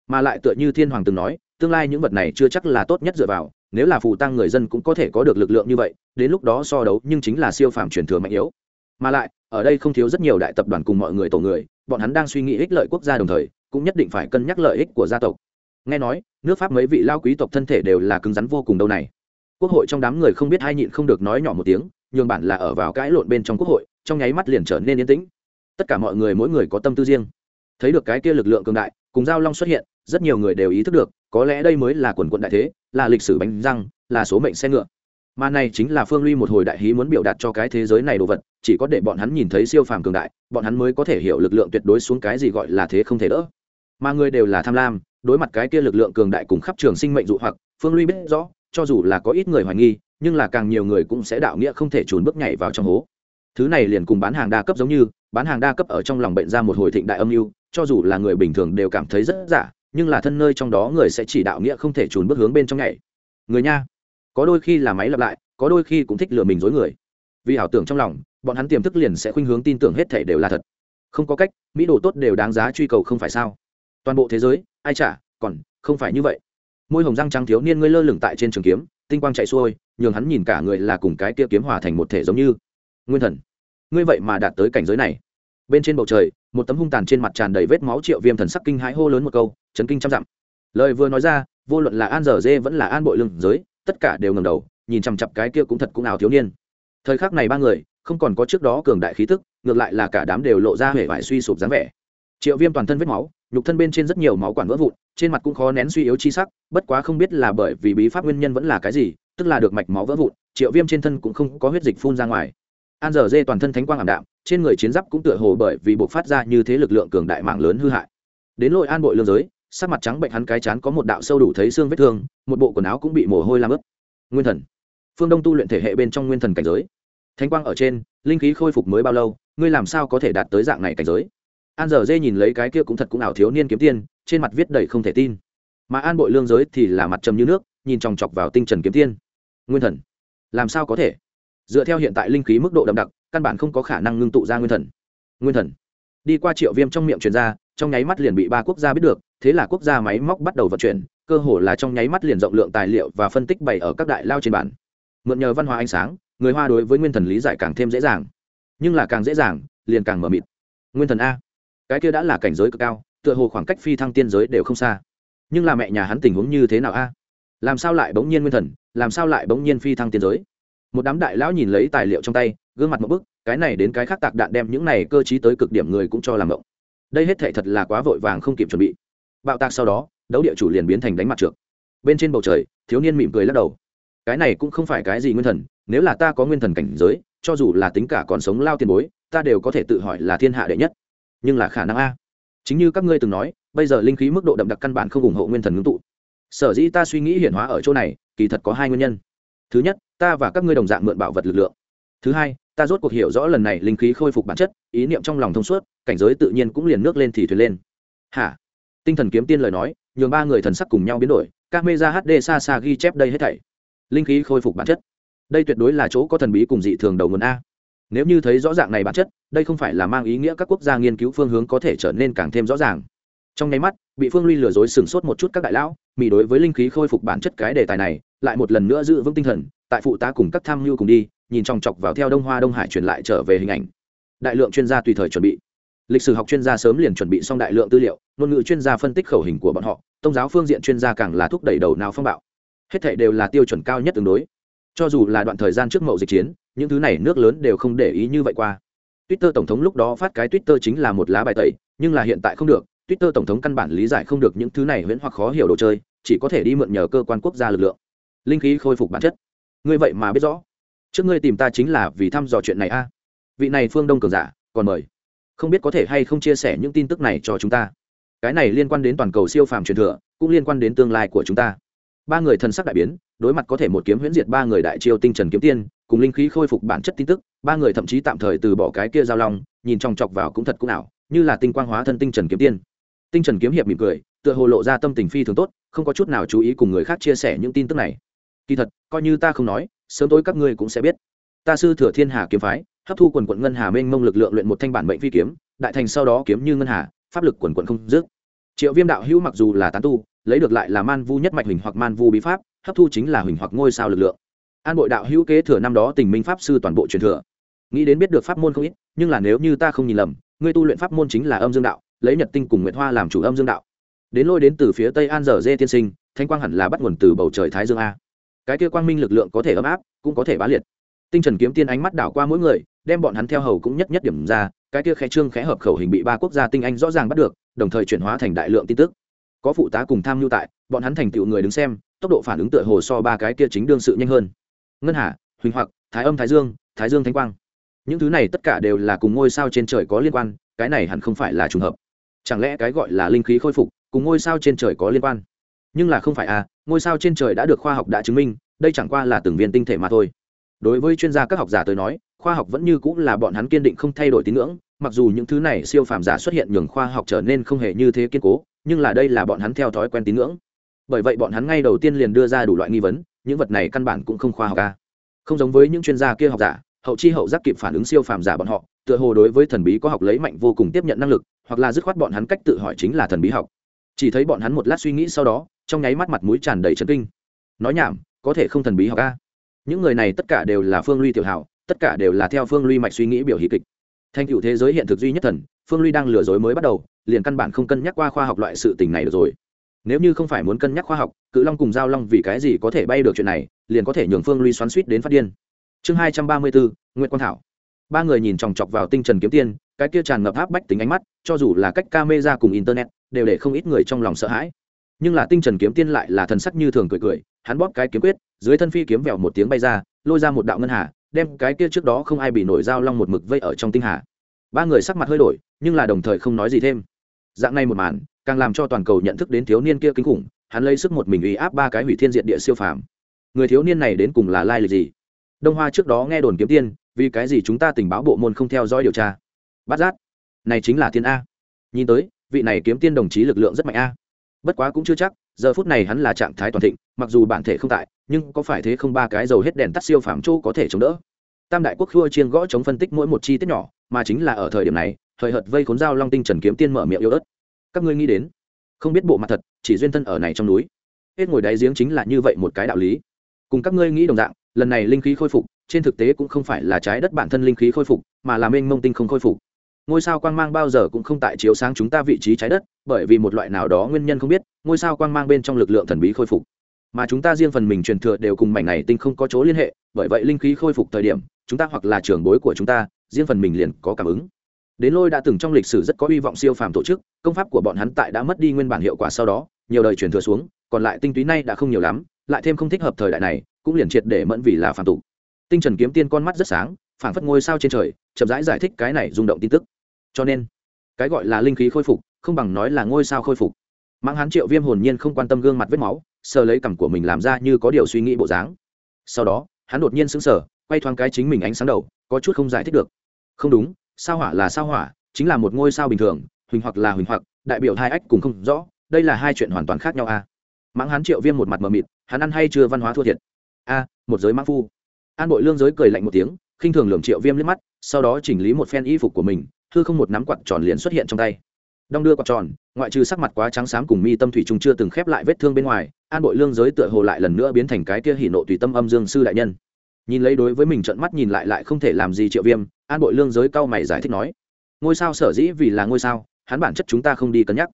Mà lại tựa như thiên hoàng từng nói, tương lai những vật này chưa chắc là tốt nhất dựa vào, nếu là phù tăng người dân cũng có thể có được lực lượng như vậy, đến lúc đó so đấu nhưng chính là siêu phàm truyền thừa mạnh yếu. Mà lại, ở đây không thiếu rất nhiều đại tập đoàn cùng mọi người tổ người, bọn hắn đang suy nghĩ ích lợi quốc gia đồng thời, cũng nhất định phải cân nhắc lợi ích của gia tộc. Nghe nói, nước pháp mấy vị lao quý tộc thân thể đều là cứng rắn vô cùng đâu này. Quốc hội trong đám người không biết hai nhịn không được nói nhỏ một tiếng, nhường bản là ở vào cãi lộn bên trong quốc hội, trong nháy mắt liền trở nên yên tĩnh tất cả mọi người mỗi người có tâm tư riêng. Thấy được cái kia lực lượng cường đại, cùng giao long xuất hiện, rất nhiều người đều ý thức được, có lẽ đây mới là quần quận đại thế, là lịch sử bánh răng, là số mệnh xe ngựa. Mà này chính là phương ly một hồi đại hí muốn biểu đạt cho cái thế giới này đồ vật, chỉ có để bọn hắn nhìn thấy siêu phàm cường đại, bọn hắn mới có thể hiểu lực lượng tuyệt đối xuống cái gì gọi là thế không thể đỡ. Mà người đều là tham lam, đối mặt cái kia lực lượng cường đại cùng khắp trường sinh mệnh dụ hoặc, phương ly biết rõ, cho dù là có ít người hoài nghi, nhưng là càng nhiều người cũng sẽ đạo nghĩa không thể trốn bước nhảy vào trong hố. Thứ này liền cùng bán hàng đa cấp giống như bán hàng đa cấp ở trong lòng bệnh ra một hồi thịnh đại âm mưu, cho dù là người bình thường đều cảm thấy rất giả, nhưng là thân nơi trong đó người sẽ chỉ đạo nghĩa không thể trốn bước hướng bên trong nhảy. Người nha, có đôi khi là máy lặp lại, có đôi khi cũng thích lừa mình dối người. Vì ảo tưởng trong lòng, bọn hắn tiềm thức liền sẽ khuynh hướng tin tưởng hết thể đều là thật. Không có cách, mỹ đồ tốt đều đáng giá truy cầu không phải sao? Toàn bộ thế giới, ai trả còn không phải như vậy. Môi hồng răng trắng thiếu niên ngươi lơ lửng tại trên trường kiếm, tinh quang chạy xuôi, nhường hắn nhìn cả người là cùng cái kia kiếm hòa thành một thể giống như. Nguyên thần, ngươi vậy mà đạt tới cảnh giới này bên trên bầu trời, một tấm hung tàn trên mặt tràn đầy vết máu triệu viêm thần sắc kinh hãi hô lớn một câu, chấn kinh trăm dặm. Lời vừa nói ra, vô luận là an dở dê vẫn là an bội lưng giới, tất cả đều ngầm đầu, nhìn chằm chặp cái kia cũng thật cũng ảo thiếu niên. Thời khắc này ba người, không còn có trước đó cường đại khí tức, ngược lại là cả đám đều lộ ra hể vải suy sụp dáng vẻ. Triệu viêm toàn thân vết máu, nhục thân bên trên rất nhiều máu quản vỡ vụn, trên mặt cũng khó nén suy yếu chi sắc, bất quá không biết là bởi vì bí pháp nguyên nhân vẫn là cái gì, tức là được mạch máu vỡ vụn, triệu viêm trên thân cũng không có huyết dịch phun ra ngoài an giờ dê toàn thân thánh quang ảm đạm, trên người chiến giáp cũng tựa hồ bởi vì buộc phát ra như thế lực lượng cường đại mạng lớn hư hại. Đến lội an bội lương giới, sắc mặt trắng bệnh hắn cái chán có một đạo sâu đủ thấy xương vết thương, một bộ quần áo cũng bị mồ hôi làm ướt. Nguyên thần. Phương đông tu luyện thể hệ bên trong nguyên thần cảnh giới. Thánh quang ở trên, linh khí khôi phục mới bao lâu, ngươi làm sao có thể đạt tới dạng này cảnh giới? An giờ dê nhìn lấy cái kia cũng thật cũng ảo thiếu niên kiếm tiên, trên mặt viết đầy không thể tin. Mà an bội lương giới thì là mặt trầm như nước, nhìn chòng chọc vào tinh trần kiếm tiên. Nguyên thần. Làm sao có thể? Dựa theo hiện tại linh khí mức độ đậm đặc, căn bản không có khả năng ngưng tụ ra nguyên thần. Nguyên thần. Đi qua triệu viêm trong miệng truyền ra, trong nháy mắt liền bị ba quốc gia biết được, thế là quốc gia máy móc bắt đầu vận chuyển, cơ hồ là trong nháy mắt liền rộng lượng tài liệu và phân tích bày ở các đại lao trên bản mượn nhờ văn hóa ánh sáng, người hoa đối với nguyên thần lý giải càng thêm dễ dàng. Nhưng là càng dễ dàng, liền càng mở mịt. Nguyên thần a. Cái kia đã là cảnh giới cực cao, tựa hồ khoảng cách phi thăng tiên giới đều không xa. Nhưng là mẹ nhà hắn tình huống như thế nào a? Làm sao lại bỗng nhiên nguyên thần, làm sao lại bỗng nhiên phi thăng tiên giới? Một đám đại lão nhìn lấy tài liệu trong tay, gương mặt một bức, cái này đến cái khác tạc đạn đem những này cơ t tới cực điểm người cũng cho làm mộng. Đây hết thể thật là quá vội vàng không kịp chuẩn bị. Bạo tạc sau đó, đấu địa chủ liền biến thành đánh mặt trượt bên trên bầu trời, thiếu niên mỉm cười lắc đầu. Cái này cũng không phải cái gì nguyên thần, nếu là ta có nguyên thần cảnh giới, cho dù là tính cả còn sống lao tiền bối, ta đều có thể tự hỏi là thiên hạ đệ nhất. Nhưng là khả năng a. Chính như các ngươi từng nói, bây giờ linh khí mức độ đậm đặc căn bản không ủng hộ nguyên thần ngưng tụ. Sở dĩ ta suy nghĩ hiển hóa ở chỗ này, kỳ thật có hai nguyên nhân. Thứ nhất ta và các ngươi đồng dạng mượn bảo vật lực lượng. Thứ hai, ta rốt cuộc hiểu rõ lần này linh khí khôi phục bản chất, ý niệm trong lòng thông suốt, cảnh giới tự nhiên cũng liền nước lên thì thuyền lên. Hả? Tinh thần kiếm tiên lời nói, nhường ba người thần sắc cùng nhau biến đổi, các mê ra hd xa xa ghi chép đây hết thảy. Linh khí khôi phục bản chất. Đây tuyệt đối là chỗ có thần bí cùng dị thường đầu nguồn a. Nếu như thấy rõ ràng này bản chất, đây không phải là mang ý nghĩa các quốc gia nghiên cứu phương hướng có thể trở nên càng thêm rõ ràng. Trong nháy mắt, bị phương ly lừa dối sừng sốt một chút các đại lão mỹ đối với linh khí khôi phục bản chất cái đề tài này lại một lần nữa giữ vững tinh thần, tại phụ tá cùng các tham mưu cùng đi, nhìn chòng chọc vào theo đông hoa đông hải truyền lại trở về hình ảnh. Đại lượng chuyên gia tùy thời chuẩn bị. Lịch sử học chuyên gia sớm liền chuẩn bị xong đại lượng tư liệu, ngôn ngữ chuyên gia phân tích khẩu hình của bọn họ, tôn giáo phương diện chuyên gia càng là thúc đẩy đầu nào phong bạo. Hết thảy đều là tiêu chuẩn cao nhất tương đối. Cho dù là đoạn thời gian trước mậu dịch chiến, những thứ này nước lớn đều không để ý như vậy qua. Twitter tổng thống lúc đó phát cái twitter chính là một lá bài tẩy, nhưng là hiện tại không được. Twitter tổng thống căn bản lý giải không được những thứ này huyễn hoặc khó hiểu đồ chơi, chỉ có thể đi mượn nhờ cơ quan quốc gia lực lượng linh khí khôi phục bản chất. Ngươi vậy mà biết rõ. Trước ngươi tìm ta chính là vì thăm dò chuyện này a. Vị này phương đông cường giả, còn mời. Không biết có thể hay không chia sẻ những tin tức này cho chúng ta. Cái này liên quan đến toàn cầu siêu phàm truyền thừa, cũng liên quan đến tương lai của chúng ta. Ba người thần sắc đại biến, đối mặt có thể một kiếm huyễn diệt ba người đại chiêu tinh trần kiếm tiên, cùng linh khí khôi phục bản chất tin tức, ba người thậm chí tạm thời từ bỏ cái kia giao long, nhìn trong chọc vào cũng thật cũng ảo, như là tinh quang hóa thân tinh trần kiếm tiên. Tinh trần kiếm hiệp mỉm cười, tựa hồ lộ ra tâm tình phi thường tốt, không có chút nào chú ý cùng người khác chia sẻ những tin tức này kỳ thật, coi như ta không nói, sớm tối các ngươi cũng sẽ biết. Ta sư thừa thiên hà kiếm phái, hấp thu quần quận ngân hà mênh mông lực lượng luyện một thanh bản mệnh phi kiếm, đại thành sau đó kiếm như ngân hà, pháp lực quần quận không dứt. Triệu viêm đạo hữu mặc dù là tán tu, lấy được lại là man vu nhất mạch huỳnh hoặc man vu bí pháp, hấp thu chính là huỳnh hoặc ngôi sao lực lượng. An bội đạo hữu kế thừa năm đó tình minh pháp sư toàn bộ truyền thừa. Nghĩ đến biết được pháp môn không ít, nhưng là nếu như ta không nhìn lầm, ngươi tu luyện pháp môn chính là âm dương đạo, lấy nhật tinh cùng nguyệt hoa làm chủ âm dương đạo. Đến lôi đến từ phía tây an dở dê tiên sinh, thanh quang hẳn là bắt nguồn từ bầu trời thái dương a cái kia quang minh lực lượng có thể ấm áp, cũng có thể bá liệt. Tinh trần kiếm tiên ánh mắt đảo qua mỗi người, đem bọn hắn theo hầu cũng nhất nhất điểm ra, cái kia khẽ trương khẽ hợp khẩu hình bị ba quốc gia tinh anh rõ ràng bắt được, đồng thời chuyển hóa thành đại lượng tin tức. Có phụ tá cùng tham mưu tại, bọn hắn thành tựu người đứng xem, tốc độ phản ứng tựa hồ so ba cái kia chính đương sự nhanh hơn. Ngân hà, huỳnh hoặc, thái âm thái dương thái dương Thánh quang. Những thứ này tất cả đều là cùng ngôi sao trên trời có liên quan, cái này hẳn không phải là trùng hợp. Chẳng lẽ cái gọi là linh khí khôi phục, cùng ngôi sao trên trời có liên quan? Nhưng là không phải à ngôi sao trên trời đã được khoa học đã chứng minh, đây chẳng qua là từng viên tinh thể mà thôi. Đối với chuyên gia các học giả tới nói, khoa học vẫn như cũng là bọn hắn kiên định không thay đổi tín ngưỡng, mặc dù những thứ này siêu phàm giả xuất hiện nhường khoa học trở nên không hề như thế kiên cố, nhưng là đây là bọn hắn theo thói quen tín ngưỡng. Bởi vậy bọn hắn ngay đầu tiên liền đưa ra đủ loại nghi vấn, những vật này căn bản cũng không khoa học ca không giống với những chuyên gia kia học giả, hậu chi hậu giác kịp phản ứng siêu phàm giả bọn họ, tựa hồ đối với thần bí có học lấy mạnh vô cùng tiếp nhận năng lực, hoặc là dứt khoát bọn hắn cách tự hỏi chính là thần bí học chỉ thấy bọn hắn một lát suy nghĩ sau đó, trong nháy mắt mặt mũi tràn đầy trấn kinh. Nói nhảm, có thể không thần bí học ca những người này tất cả đều là phương ly tiểu hảo, tất cả đều là theo phương ly mạch suy nghĩ biểu hí kịch. Thành cựu thế giới hiện thực duy nhất thần, phương ly đang lừa dối mới bắt đầu, liền căn bản không cân nhắc qua khoa học loại sự tình này được rồi. Nếu như không phải muốn cân nhắc khoa học, cự long cùng giao long vì cái gì có thể bay được chuyện này, liền có thể nhường phương ly xoắn suýt đến phát điên. Chương hai trăm ba mươi bốn nguyễn quang thảo ba người nhìn chòng chọc vào tinh trần kiếm tiên, cái kia tràn ngập áp bách tính ánh mắt, cho dù là cách ca mê ra cùng internet, đều để không ít người trong lòng sợ hãi. Nhưng là tinh trần kiếm tiên lại là thần sắc như thường cười cười, hắn bóp cái kiếm quyết, dưới thân phi kiếm vẹo một tiếng bay ra, lôi ra một đạo ngân hà, đem cái kia trước đó không ai bị nổi dao long một mực vây ở trong tinh hà. Ba người sắc mặt hơi đổi, nhưng là đồng thời không nói gì thêm. Dạng này một màn, càng làm cho toàn cầu nhận thức đến thiếu niên kia kinh khủng, hắn lấy sức một mình uy áp ba cái hủy thiên diện địa siêu phàm. Người thiếu niên này đến cùng là lai lịch gì? Đông hoa trước đó nghe đồn kiếm tiên vì cái gì chúng ta tình báo bộ môn không theo dõi điều tra? Bát giác. Này chính là tiên a. Nhìn tới, vị này kiếm tiên đồng chí lực lượng rất mạnh a. Bất quá cũng chưa chắc, giờ phút này hắn là trạng thái toàn thịnh, mặc dù bản thể không tại, nhưng có phải thế không ba cái dầu hết đèn tắt siêu phàm chỗ có thể chống đỡ? Tam đại quốc khua chiên gõ chống phân tích mỗi một chi tiết nhỏ, mà chính là ở thời điểm này thời hợt vây khốn dao long tinh trần kiếm tiên mở miệng yếu ớt. Các ngươi nghĩ đến, không biết bộ mặt thật, chỉ duyên thân ở này trong núi. Hết ngồi đáy giếng chính là như vậy một cái đạo lý. Cùng các ngươi nghĩ đồng dạng, lần này linh khí khôi phục trên thực tế cũng không phải là trái đất bản thân linh khí khôi phục, mà là mênh mông tinh không khôi phục. Ngôi sao quang mang bao giờ cũng không tại chiếu sáng chúng ta vị trí trái đất, bởi vì một loại nào đó nguyên nhân không biết, ngôi sao quang mang bên trong lực lượng thần bí khôi phục. Mà chúng ta riêng phần mình truyền thừa đều cùng mảnh này tinh không có chỗ liên hệ, bởi vậy linh khí khôi phục thời điểm, chúng ta hoặc là trưởng bối của chúng ta, riêng phần mình liền có cảm ứng. Đến lôi đã từng trong lịch sử rất có hy vọng siêu phàm tổ chức, công pháp của bọn hắn tại đã mất đi nguyên bản hiệu quả sau đó, nhiều đời truyền thừa xuống, còn lại tinh túy này đã không nhiều lắm, lại thêm không thích hợp thời đại này, cũng liền triệt để mẫn vì là phàm tục tinh trần kiếm tiên con mắt rất sáng phảng phất ngôi sao trên trời chậm rãi giải, giải thích cái này rung động tin tức. Cho nên cái gọi là linh khí khôi phục không bằng nói là ngôi sao khôi phục. Mãng hán triệu viêm hồn nhiên không quan tâm gương mặt vết máu sờ lấy cằm của mình làm ra như có điều suy nghĩ bộ dáng. Sau đó hắn đột nhiên sững sờ quay thoáng cái chính mình ánh sáng đầu có chút không giải thích được. Không đúng sao hỏa là sao hỏa chính là một ngôi sao bình thường huỳnh hoặc là huỳnh hoặc đại biểu hai ách cùng không rõ đây là hai chuyện hoàn toàn khác nhau a. À? mãng hán triệu viêm một mặt mờ mịt hắn ăn hay chưa văn hóa thua thiệt? A một giới mãng phu an bội lương giới cười lạnh một tiếng, khinh thường lường triệu viêm liếc mắt, sau đó chỉnh lý một phen y phục của mình thư không một nắm quạt tròn liền xuất hiện trong tay. Đong đưa quạt tròn, ngoại trừ sắc mặt quá trắng xám cùng mi tâm thủy trung chưa từng khép lại vết thương bên ngoài, an bội lương giới tựa hồ lại lần nữa biến thành cái kia hỉ nộ tùy tâm âm dương sư đại nhân. Nhìn lấy đối với mình trận mắt nhìn lại lại không thể làm gì triệu viêm, an bội lương giới cau mày giải thích nói, ngôi sao sở dĩ vì là ngôi sao, hắn bản chất chúng ta không đi cân nhắc.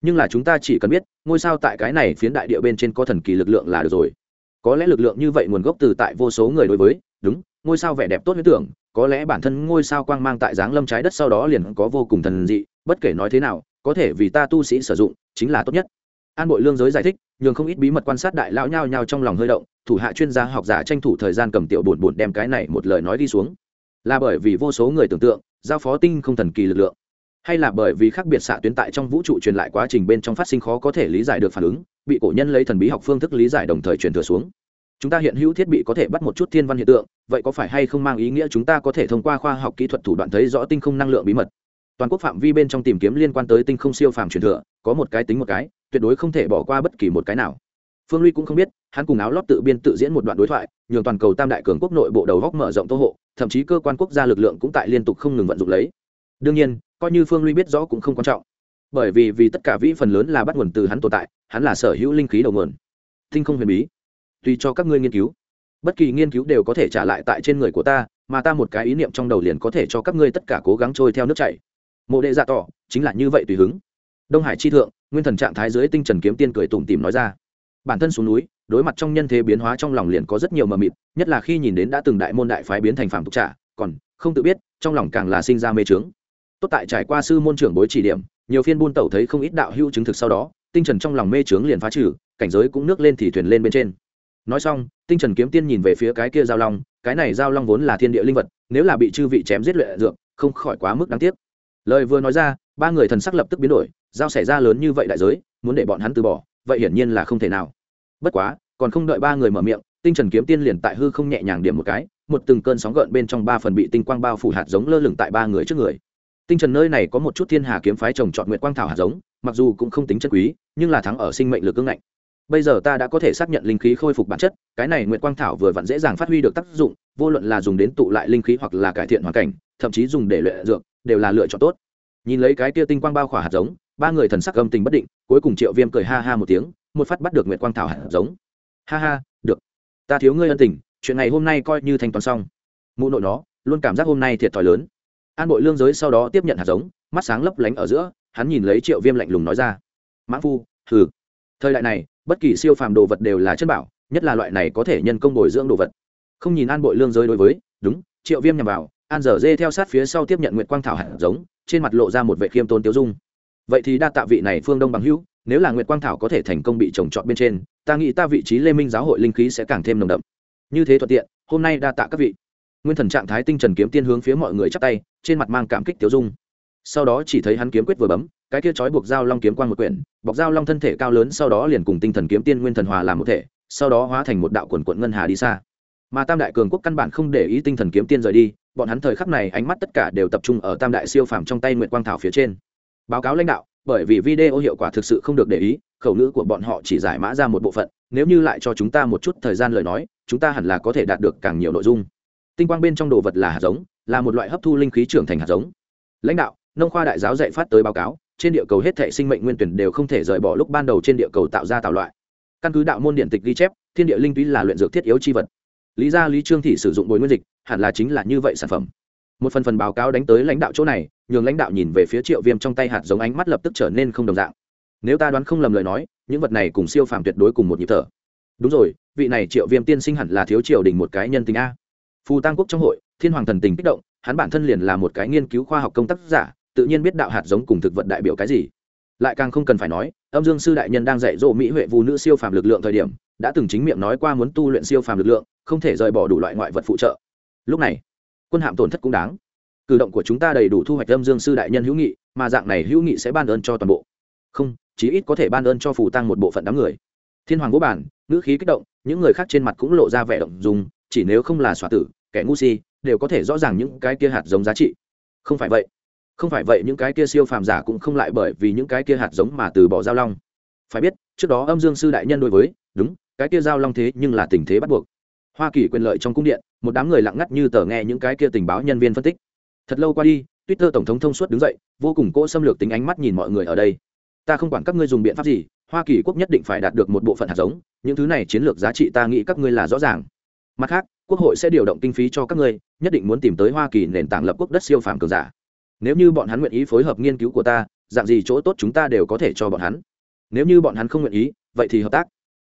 Nhưng là chúng ta chỉ cần biết, ngôi sao tại cái này phiến đại địa bên trên có thần kỳ lực lượng là được rồi có lẽ lực lượng như vậy nguồn gốc từ tại vô số người đối với, đúng, ngôi sao vẻ đẹp tốt huyết tưởng, có lẽ bản thân ngôi sao quang mang tại dáng lâm trái đất sau đó liền có vô cùng thần dị, bất kể nói thế nào, có thể vì ta tu sĩ sử dụng, chính là tốt nhất. An bội lương giới giải thích, nhường không ít bí mật quan sát đại lão nhao nhao trong lòng hơi động, thủ hạ chuyên gia học giả tranh thủ thời gian cầm tiểu buồn buồn đem cái này một lời nói đi xuống. Là bởi vì vô số người tưởng tượng, giao phó tinh không thần kỳ lực lượng hay là bởi vì khác biệt xạ tuyến tại trong vũ trụ truyền lại quá trình bên trong phát sinh khó có thể lý giải được phản ứng, bị cổ nhân lấy thần bí học phương thức lý giải đồng thời truyền thừa xuống. Chúng ta hiện hữu thiết bị có thể bắt một chút thiên văn hiện tượng, vậy có phải hay không mang ý nghĩa chúng ta có thể thông qua khoa học kỹ thuật thủ đoạn thấy rõ tinh không năng lượng bí mật? Toàn quốc phạm vi bên trong tìm kiếm liên quan tới tinh không siêu phàm truyền thừa, có một cái tính một cái, tuyệt đối không thể bỏ qua bất kỳ một cái nào. Phương ly cũng không biết, hắn cùng áo lót tự biên tự diễn một đoạn đối thoại, nhường toàn cầu tam đại cường quốc nội bộ đầu góc mở rộng tô hộ thậm chí cơ quan quốc gia lực lượng cũng tại liên tục không ngừng vận dụng lấy. Đương nhiên coi như phương ly biết rõ cũng không quan trọng. Bởi vì vì tất cả vĩ phần lớn là bắt nguồn từ hắn tồn tại, hắn là sở hữu linh khí đầu nguồn. Tinh không huyền bí, tùy cho các ngươi nghiên cứu. Bất kỳ nghiên cứu đều có thể trả lại tại trên người của ta, mà ta một cái ý niệm trong đầu liền có thể cho các ngươi tất cả cố gắng trôi theo nước chảy. Mộ đệ dạ tỏ, chính là như vậy tùy hứng. Đông hải chi thượng, nguyên thần trạng thái dưới tinh trần kiếm tiên cười tủm tìm nói ra. Bản thân xuống núi, đối mặt trong nhân thế biến hóa trong lòng liền có rất nhiều mờ mịt, nhất là khi nhìn đến đã từng đại môn đại phái biến thành phàm tục trả, còn không tự biết, trong lòng càng là sinh ra mê trướng tốt tại trải qua sư môn trưởng bối chỉ điểm, nhiều phiên buôn tẩu thấy không ít đạo hữu chứng thực sau đó, tinh trần trong lòng mê trướng liền phá trừ, cảnh giới cũng nước lên thì thuyền lên bên trên. Nói xong, tinh trần kiếm tiên nhìn về phía cái kia giao long, cái này giao long vốn là thiên địa linh vật, nếu là bị chư vị chém giết luyện dược, không khỏi quá mức đáng tiếc. Lời vừa nói ra, ba người thần sắc lập tức biến đổi, giao xảy ra lớn như vậy đại giới, muốn để bọn hắn từ bỏ, vậy hiển nhiên là không thể nào. Bất quá, còn không đợi ba người mở miệng, tinh trần kiếm tiên liền tại hư không nhẹ nhàng điểm một cái, một từng cơn sóng gợn bên trong ba phần bị tinh quang bao phủ hạt giống lơ lửng tại ba người trước người tinh trần nơi này có một chút thiên hà kiếm phái trồng trọt Nguyệt quang thảo hạt giống, mặc dù cũng không tính chân quý, nhưng là thắng ở sinh mệnh lực cương ngạnh. Bây giờ ta đã có thể xác nhận linh khí khôi phục bản chất, cái này Nguyệt quang thảo vừa vặn dễ dàng phát huy được tác dụng, vô luận là dùng đến tụ lại linh khí hoặc là cải thiện hoàn cảnh, thậm chí dùng để luyện dược, đều là lựa chọn tốt. Nhìn lấy cái kia tinh quang bao khỏa hạt giống, ba người thần sắc âm tình bất định, cuối cùng triệu viêm cười ha ha một tiếng, một phát bắt được Nguyệt quang thảo hạt giống. Ha ha, được. Ta thiếu ngươi ân tình, chuyện này hôm nay coi như thanh toán xong. Mụ nội nó, luôn cảm giác hôm nay thiệt thòi lớn an bội lương giới sau đó tiếp nhận hạt giống, mắt sáng lấp lánh ở giữa, hắn nhìn lấy triệu viêm lạnh lùng nói ra mãn phu, hừ. Thời đại này, bất kỳ siêu phàm đồ vật đều là chất bảo, nhất là loại này có thể nhân công bồi dưỡng đồ vật. Không nhìn an bội lương giới đối với, đúng, triệu viêm nhằm vào. An dở dê theo sát phía sau tiếp nhận nguyện quang thảo hạt giống, trên mặt lộ ra một vệ khiêm tôn tiêu dung. Vậy thì đa tạ vị này phương đông bằng hữu, nếu là nguyệt quang thảo có thể thành công bị trồng trọt bên trên, ta nghĩ ta vị trí lê minh giáo hội linh khí sẽ càng thêm nồng đậm. Như thế thuận tiện, hôm nay đa tạ các vị nguyên thần trạng thái tinh trần kiếm tiên hướng phía mọi người chắp tay, trên mặt mang cảm kích tiêu dung. Sau đó chỉ thấy hắn kiếm quyết vừa bấm, cái kia trói buộc dao long kiếm quang một quyển, bọc dao long thân thể cao lớn, sau đó liền cùng tinh thần kiếm tiên nguyên thần hòa làm một thể, sau đó hóa thành một đạo quần quận ngân hà đi xa. Mà tam đại cường quốc căn bản không để ý tinh thần kiếm tiên rời đi, bọn hắn thời khắc này ánh mắt tất cả đều tập trung ở tam đại siêu phàm trong tay nguyễn quang thảo phía trên. Báo cáo lãnh đạo, bởi vì video hiệu quả thực sự không được để ý, khẩu ngữ của bọn họ chỉ giải mã ra một bộ phận, nếu như lại cho chúng ta một chút thời gian lời nói, chúng ta hẳn là có thể đạt được càng nhiều nội dung tinh quang bên trong đồ vật là hạt giống, là một loại hấp thu linh khí trưởng thành hạt giống. Lãnh đạo, nông khoa đại giáo dạy phát tới báo cáo, trên địa cầu hết thể sinh mệnh nguyên tuyển đều không thể rời bỏ lúc ban đầu trên địa cầu tạo ra tạo loại. Căn cứ đạo môn điện tịch ghi chép, thiên địa linh túy là luyện dược thiết yếu chi vật. Lý gia lý trương thị sử dụng bồi nguyên dịch, hẳn là chính là như vậy sản phẩm. Một phần phần báo cáo đánh tới lãnh đạo chỗ này, nhường lãnh đạo nhìn về phía triệu viêm trong tay hạt giống ánh mắt lập tức trở nên không đồng dạng. Nếu ta đoán không lầm lời nói, những vật này cùng siêu phàm tuyệt đối cùng một nhịp thở. Đúng rồi, vị này triệu viêm tiên sinh hẳn là thiếu triều đình một cái nhân tình a phù tăng quốc trong hội, thiên hoàng thần tình kích động, hắn bản thân liền là một cái nghiên cứu khoa học công tác giả, tự nhiên biết đạo hạt giống cùng thực vật đại biểu cái gì. Lại càng không cần phải nói, âm dương sư đại nhân đang dạy dỗ mỹ huệ vu nữ siêu phàm lực lượng thời điểm, đã từng chính miệng nói qua muốn tu luyện siêu phàm lực lượng, không thể rời bỏ đủ loại ngoại vật phụ trợ. Lúc này, quân hạm tổn thất cũng đáng. Cử động của chúng ta đầy đủ thu hoạch âm dương sư đại nhân hữu nghị, mà dạng này hữu nghị sẽ ban ơn cho toàn bộ. Không, chí ít có thể ban ơn cho phù tăng một bộ phận đám người. Thiên hoàng vũ bản, ngữ khí kích động, những người khác trên mặt cũng lộ ra vẻ động dùng chỉ nếu không là xóa tử kẻ ngu si, đều có thể rõ ràng những cái kia hạt giống giá trị. Không phải vậy. Không phải vậy những cái kia siêu phàm giả cũng không lại bởi vì những cái kia hạt giống mà từ bỏ giao long. Phải biết, trước đó âm dương sư đại nhân đối với, đúng, cái kia giao long thế nhưng là tình thế bắt buộc. Hoa kỳ quyền lợi trong cung điện, một đám người lặng ngắt như tờ nghe những cái kia tình báo nhân viên phân tích. Thật lâu qua đi, twitter tổng thống thông suốt đứng dậy, vô cùng cỗ xâm lược tính ánh mắt nhìn mọi người ở đây. Ta không quản các ngươi dùng biện pháp gì, hoa kỳ quốc nhất định phải đạt được một bộ phận hạt giống, những thứ này chiến lược giá trị ta nghĩ các ngươi là rõ ràng. Mặt khác quốc hội sẽ điều động kinh phí cho các ngươi, nhất định muốn tìm tới hoa kỳ nền tảng lập quốc đất siêu phàm cường giả. Nếu như bọn hắn nguyện ý phối hợp nghiên cứu của ta, dạng gì chỗ tốt chúng ta đều có thể cho bọn hắn. Nếu như bọn hắn không nguyện ý, vậy thì hợp tác.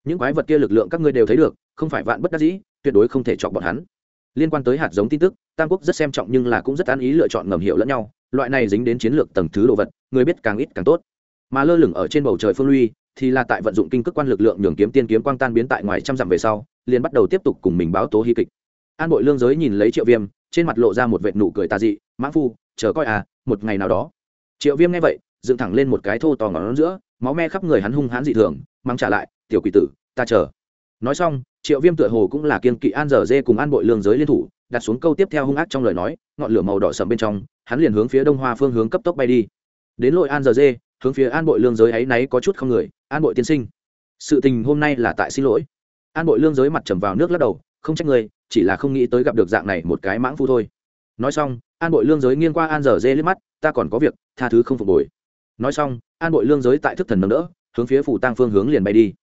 Những quái vật kia lực lượng các ngươi đều thấy được, không phải vạn bất đắc dĩ, tuyệt đối không thể chọc bọn hắn. Liên quan tới hạt giống tin tức, tam quốc rất xem trọng nhưng là cũng rất an ý lựa chọn ngầm hiểu lẫn nhau, loại này dính đến chiến lược tầng thứ đồ vật, người biết càng ít càng tốt. Mà lơ lửng ở trên bầu trời phương lui thì là tại vận dụng kinh cước quan lực lượng nhường kiếm tiên kiếm quang tan biến tại ngoài trăm dặm về sau, liền bắt đầu tiếp tục cùng mình báo tố hy kịch. An bội lương giới nhìn lấy triệu viêm, trên mặt lộ ra một vệt nụ cười tà dị mãn phu, chờ coi à một ngày nào đó. Triệu viêm nghe vậy, dựng thẳng lên một cái thô to ngón giữa, máu me khắp người hắn hung hãn dị thường, mắng trả lại, tiểu quỷ tử, ta chờ. Nói xong, triệu viêm tựa hồ cũng là kiên kỵ an dở dê cùng an bội lương giới liên thủ, đặt xuống câu tiếp theo hung ác trong lời nói, ngọn lửa màu đỏ sầm bên trong, hắn liền hướng phía đông hoa phương hướng cấp tốc bay đi. Đến lội an dở dê, hướng phía an bội lương giới ấy náy có chút không người an bội tiên sinh. Sự tình hôm nay là tại xin lỗi. An bội lương giới mặt trầm vào nước lắc đầu, không trách người, chỉ là không nghĩ tới gặp được dạng này một cái mãng phu thôi. Nói xong, an bội lương giới nghiêng qua an dở dê liếc mắt, ta còn có việc, tha thứ không phục hồi nói xong, an bội lương giới tại thức thần nâng đỡ, hướng phía phủ tăng phương hướng liền bay đi.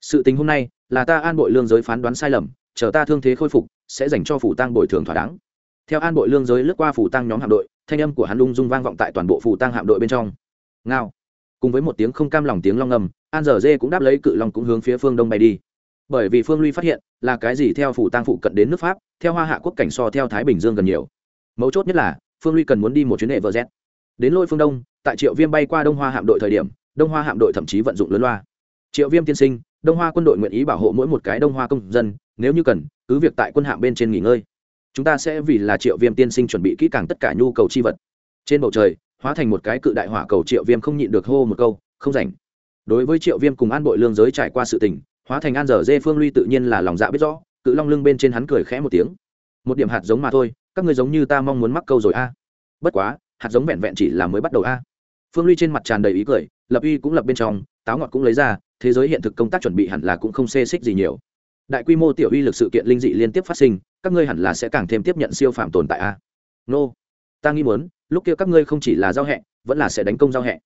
Sự tình hôm nay là ta an bội lương giới phán đoán sai lầm, chờ ta thương thế khôi phục, sẽ dành cho phủ tăng bồi thường thỏa đáng. Theo an bội lương giới lướt qua phủ tăng nhóm hạm đội, thanh âm của hắn lung dung vang vọng tại toàn bộ phủ tăng hạm đội bên trong. Ngao. Cùng với một tiếng không cam lòng tiếng long ngầm an giờ dê cũng đáp lấy cự long cũng hướng phía phương đông bay đi. Bởi vì phương lui phát hiện là cái gì theo phủ tăng phụ cận đến nước pháp, theo hoa hạ quốc cảnh so theo thái bình dương gần nhiều. Mấu chốt nhất là, phương lui cần muốn đi một chuyến hệ vợ z đến lôi phương đông, tại triệu viêm bay qua đông hoa hạm đội thời điểm, đông hoa hạm đội thậm chí vận dụng lớn loa. Triệu viêm tiên sinh, đông hoa quân đội nguyện ý bảo hộ mỗi một cái đông hoa công dân, nếu như cần, cứ việc tại quân hạm bên trên nghỉ ngơi. Chúng ta sẽ vì là triệu viêm tiên sinh chuẩn bị kỹ càng tất cả nhu cầu chi vật. Trên bầu trời, hóa thành một cái cự đại hỏa cầu triệu viêm không nhịn được hô một câu, không rảnh đối với triệu viêm cùng an bội lương giới trải qua sự tình, hóa thành an dở dê phương ly tự nhiên là lòng dạ biết rõ, cự long lưng bên trên hắn cười khẽ một tiếng. Một điểm hạt giống mà thôi, các người giống như ta mong muốn mắc câu rồi a. Bất quá, hạt giống vẹn vẹn chỉ là mới bắt đầu a. Phương ly trên mặt tràn đầy ý cười, lập uy cũng lập bên trong, táo ngọt cũng lấy ra, thế giới hiện thực công tác chuẩn bị hẳn là cũng không xê xích gì nhiều. Đại quy mô tiểu uy lực sự kiện linh dị liên tiếp phát sinh, các ngươi hẳn là sẽ càng thêm tiếp nhận siêu phạm tồn tại a. Nô、no. ta nghĩ muốn, lúc kia các ngươi không chỉ là giao hẹ, vẫn là sẽ đánh công giao hẹ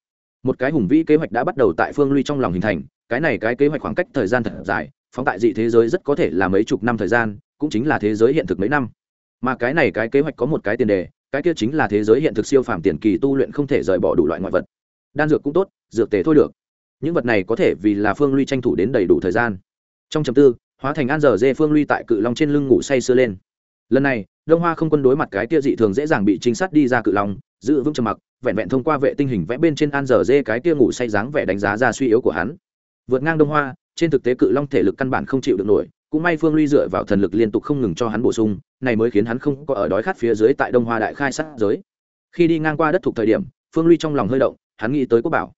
một cái hùng vĩ kế hoạch đã bắt đầu tại phương ly trong lòng hình thành, cái này cái kế hoạch khoảng cách thời gian thật dài, phóng tại dị thế giới rất có thể là mấy chục năm thời gian, cũng chính là thế giới hiện thực mấy năm. Mà cái này cái kế hoạch có một cái tiền đề, cái kia chính là thế giới hiện thực siêu phàm tiền kỳ tu luyện không thể rời bỏ đủ loại ngoại vật. Đan dược cũng tốt, dược tề thôi được. Những vật này có thể vì là phương ly tranh thủ đến đầy đủ thời gian. Trong chầm tư, hóa thành an giờ dê phương ly tại cự long trên lưng ngủ say sưa lên. Lần này, đông hoa không quân đối mặt cái kia dị thường dễ dàng bị trinh sát đi ra cự long giữ vững trầm mặc, vẹn vẹn thông qua vệ tinh hình vẽ bên trên an giờ dê cái kia ngủ say dáng vẻ đánh giá ra suy yếu của hắn. Vượt ngang đông hoa, trên thực tế cự long thể lực căn bản không chịu được nổi, cũng may phương ly dựa vào thần lực liên tục không ngừng cho hắn bổ sung, này mới khiến hắn không có ở đói khát phía dưới tại đông hoa đại khai sát giới. Khi đi ngang qua đất thuộc thời điểm, phương ly trong lòng hơi động, hắn nghĩ tới quốc bảo.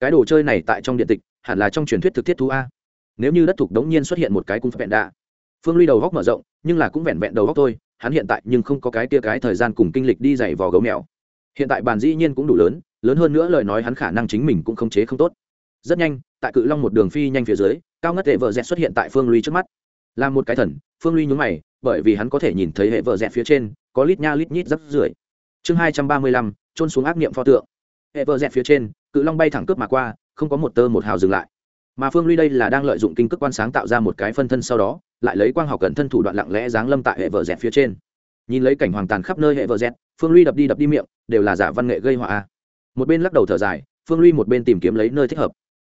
Cái đồ chơi này tại trong điện tịch, hẳn là trong truyền thuyết thực thiết thú a. Nếu như đất thuộc đống nhiên xuất hiện một cái cung vẹn đạ, phương ly đầu góc mở rộng, nhưng là cũng vẹn vẹn đầu góc thôi, hắn hiện tại nhưng không có cái tia cái thời gian cùng kinh lịch đi dày vò gấu mèo hiện tại bàn dĩ nhiên cũng đủ lớn lớn hơn nữa lời nói hắn khả năng chính mình cũng không chế không tốt. Rất nhanh, tại cự long một đường phi nhanh phía dưới, cao ngất hệ vợ dẹt xuất hiện tại phương ly trước mắt. Là một cái thần, phương ly nhúng mày, bởi vì hắn có thể nhìn thấy hệ vợ dẹt phía trên, có lít nha lít nhít rắp rưởi. Chương hai trăm ba mươi lăm trôn xuống ác niệm pho tượng. Hệ vợ dẹt phía trên, cự long bay thẳng cướp mà qua, không có một tơ một hào dừng lại. Mà phương ly đây là đang lợi dụng kinh cước quan sáng tạo ra một cái phân thân sau đó, lại lấy quang học cẩn thân thủ đoạn lặng lẽ giáng lâm tại hệ vợ dẹt phía trên. Nhìn lấy cảnh hoàng tàn khắp nơi hệ vợ dẹt phương ly đập đi đập đi miệng, đều là giả văn nghệ gây họa một bên lắc đầu thở dài, phương ly một bên tìm kiếm lấy nơi thích hợp.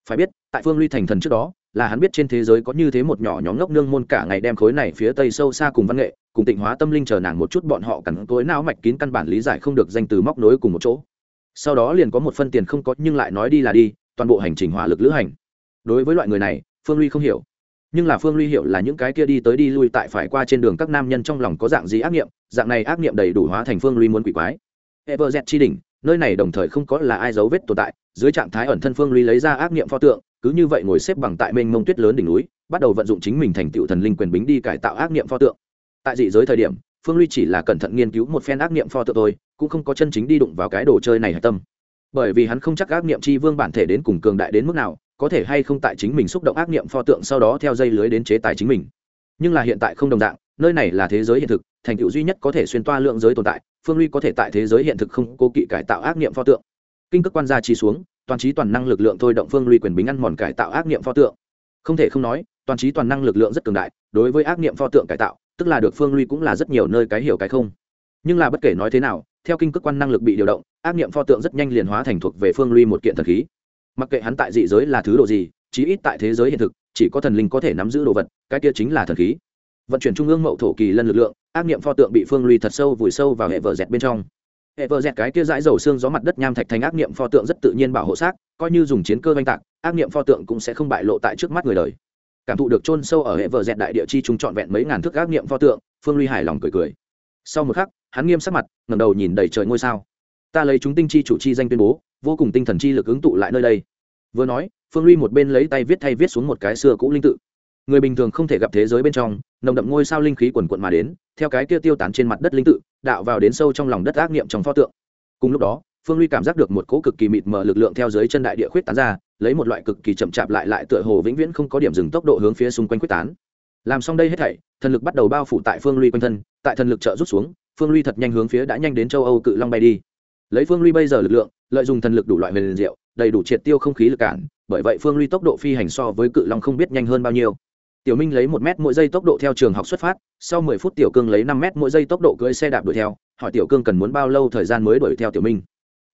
Phải biết, tại phương ly thành thần trước đó, là hắn biết trên thế giới có như thế một nhỏ nhóm ngốc nương môn cả ngày đem khối này phía tây sâu xa cùng văn nghệ, cùng tịnh hóa tâm linh chờ nàng một chút bọn họ cắn tối não mạch kín căn bản lý giải không được danh từ móc nối cùng một chỗ. Sau đó liền có một phân tiền không có, nhưng lại nói đi là đi, toàn bộ hành trình hỏa lực lữ hành. Đối với loại người này, phương ly không hiểu nhưng là phương ly hiểu là những cái kia đi tới đi lui tại phải qua trên đường các nam nhân trong lòng có dạng gì ác nghiệm, dạng này ác nghiệm đầy đủ hóa thành phương ly muốn quỷ quái. Everz chi đỉnh, nơi này đồng thời không có là ai dấu vết tồn tại, dưới trạng thái ẩn thân phương ly lấy ra ác nghiệm pho tượng, cứ như vậy ngồi xếp bằng tại mênh mông tuyết lớn đỉnh núi, bắt đầu vận dụng chính mình thành tựu thần linh quyền bính đi cải tạo ác nghiệm pho tượng. Tại dị giới thời điểm, phương ly chỉ là cẩn thận nghiên cứu một phen ác nghiệm pho tượng thôi, cũng không có chân chính đi đụng vào cái đồ chơi này hạch tâm. Bởi vì hắn không chắc ác nghiệm chi vương bản thể đến cùng cường đại đến mức nào có thể hay không tại chính mình xúc động ác niệm pho tượng sau đó theo dây lưới đến chế tài chính mình. Nhưng là hiện tại không đồng dạng, nơi này là thế giới hiện thực, thành tựu duy nhất có thể xuyên toa lượng giới tồn tại, phương ly có thể tại thế giới hiện thực không cố kỵ cải tạo ác niệm pho tượng. Kinh cước quan gia chi xuống, toàn trí toàn năng lực lượng thôi động phương ly quyền bính ăn mòn cải tạo ác niệm pho tượng. Không thể không nói, toàn trí toàn năng lực lượng rất cường đại, đối với ác niệm pho tượng cải tạo, tức là được phương ly cũng là rất nhiều nơi cái hiểu cái không. Nhưng là bất kể nói thế nào, theo kinh cước quan năng lực bị điều động, ác niệm pho tượng rất nhanh liền hóa thành thuộc về phương ly một kiện thần khí mặc kệ hắn tại dị giới là thứ đồ gì, chí ít tại thế giới hiện thực, chỉ có thần linh có thể nắm giữ đồ vật, cái kia chính là thần khí. Vận chuyển trung ương mậu thổ kỳ lân lực lượng, ác nghiệm pho tượng bị phương ly thật sâu vùi sâu vào hệ vợ dẹt bên trong. Hệ vợ dẹt cái kia dãi dầu xương gió mặt đất nham thạch thành ác nghiệm pho tượng rất tự nhiên bảo hộ xác, coi như dùng chiến cơ oanh tạc, ác nghiệm pho tượng cũng sẽ không bại lộ tại trước mắt người đời. Cảm thụ được chôn sâu ở hệ vợ dẹt đại địa chi chúng trọn vẹn mấy ngàn thước ác nghiệm pho tượng, phương ly hài lòng cười cười. Sau một khắc, hắn nghiêm sắc mặt ngầm đầu nhìn đầy trời ngôi sao. Ta lấy chúng tinh chi chủ chi danh tuyên bố vô cùng tinh thần chi lực ứng tụ lại nơi đây. Vừa nói, phương ly một bên lấy tay viết thay viết xuống một cái xưa cũ linh tự. Người bình thường không thể gặp thế giới bên trong, nồng đậm ngôi sao linh khí quần quận mà đến, theo cái kia tiêu tán trên mặt đất linh tự, đạo vào đến sâu trong lòng đất ác nghiệm trong pho tượng. Cùng lúc đó, phương ly cảm giác được một cỗ cực kỳ mịt mờ lực lượng theo dưới chân đại địa khuyết tán ra, lấy một loại cực kỳ chậm chạp lại lại tựa hồ vĩnh viễn không có điểm dừng tốc độ hướng phía xung quanh khuyết tán. Làm xong đây hết thảy, thần lực bắt đầu bao phủ tại phương ly quanh thân, tại thần lực trợ rút xuống, phương ly thật nhanh hướng phía đã nhanh đến châu âu cự long bay đi. Lấy phương ly bây giờ lực lượng lợi dụng thần lực đủ loại huyền diệu, đầy đủ triệt tiêu không khí lực cản, bởi vậy phương ly tốc độ phi hành so với cự long không biết nhanh hơn bao nhiêu. Tiểu minh lấy một mét mỗi giây tốc độ theo trường học xuất phát, sau mười phút tiểu cương lấy năm mét mỗi giây tốc độ cưỡi xe đạp đuổi theo, hỏi tiểu cương cần muốn bao lâu thời gian mới đuổi theo tiểu minh.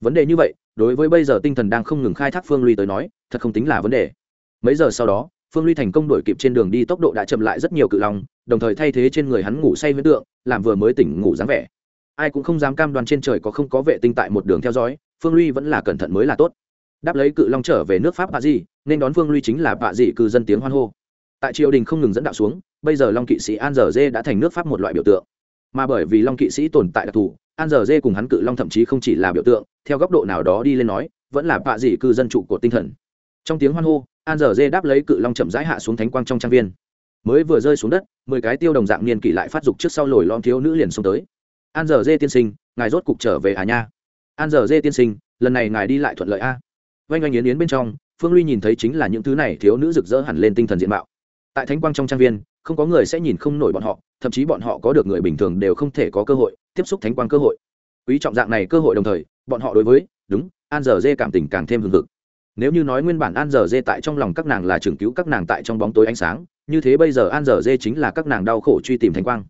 Vấn đề như vậy, đối với bây giờ tinh thần đang không ngừng khai thác phương ly tới nói, thật không tính là vấn đề. Mấy giờ sau đó, phương ly thành công đuổi kịp trên đường đi tốc độ đã chậm lại rất nhiều cự long, đồng thời thay thế trên người hắn ngủ say với tượng, làm vừa mới tỉnh ngủ dáng vẻ. Ai cũng không dám cam đoan trên trời có không có vệ tinh tại một đường theo dõi phương ly vẫn là cẩn thận mới là tốt. Đáp lấy cự long trở về nước pháp bạ di nên đón phương ly chính là bạ di cư dân tiếng hoan hô. Tại triều đình không ngừng dẫn đạo xuống, bây giờ long kỵ sĩ an giờ dê đã thành nước pháp một loại biểu tượng. Mà bởi vì long kỵ sĩ tồn tại đặc thù, an giờ dê cùng hắn cự long thậm chí không chỉ là biểu tượng, theo góc độ nào đó đi lên nói, vẫn là bạ dị cư dân trụ của tinh thần. Trong tiếng hoan hô, an giờ dê đáp lấy cự long chậm rãi hạ xuống thánh quang trong trang viên. Mới vừa rơi xuống đất, mười cái tiêu đồng dạng niên kỷ lại phát dục trước sau lồi lom thiếu nữ liền xông tới. An giờ dê tiên sinh, ngài rốt cục trở về à nha? An giờ dê tiên sinh, lần này ngài đi lại thuận lợi a. Vanh oanh yến yến bên trong, phương ly nhìn thấy chính là những thứ này thiếu nữ rực rỡ hẳn lên tinh thần diện mạo. Tại thánh quang trong trang viên, không có người sẽ nhìn không nổi bọn họ, thậm chí bọn họ có được người bình thường đều không thể có cơ hội tiếp xúc thánh quang cơ hội. Quý trọng dạng này cơ hội đồng thời, bọn họ đối với, đúng, an giờ dê cảm tình càng thêm hừng hực. Nếu như nói nguyên bản an giờ dê tại trong lòng các nàng là trường cứu các nàng tại trong bóng tối ánh sáng, như thế bây giờ an giờ dê chính là các nàng đau khổ truy tìm thánh quang.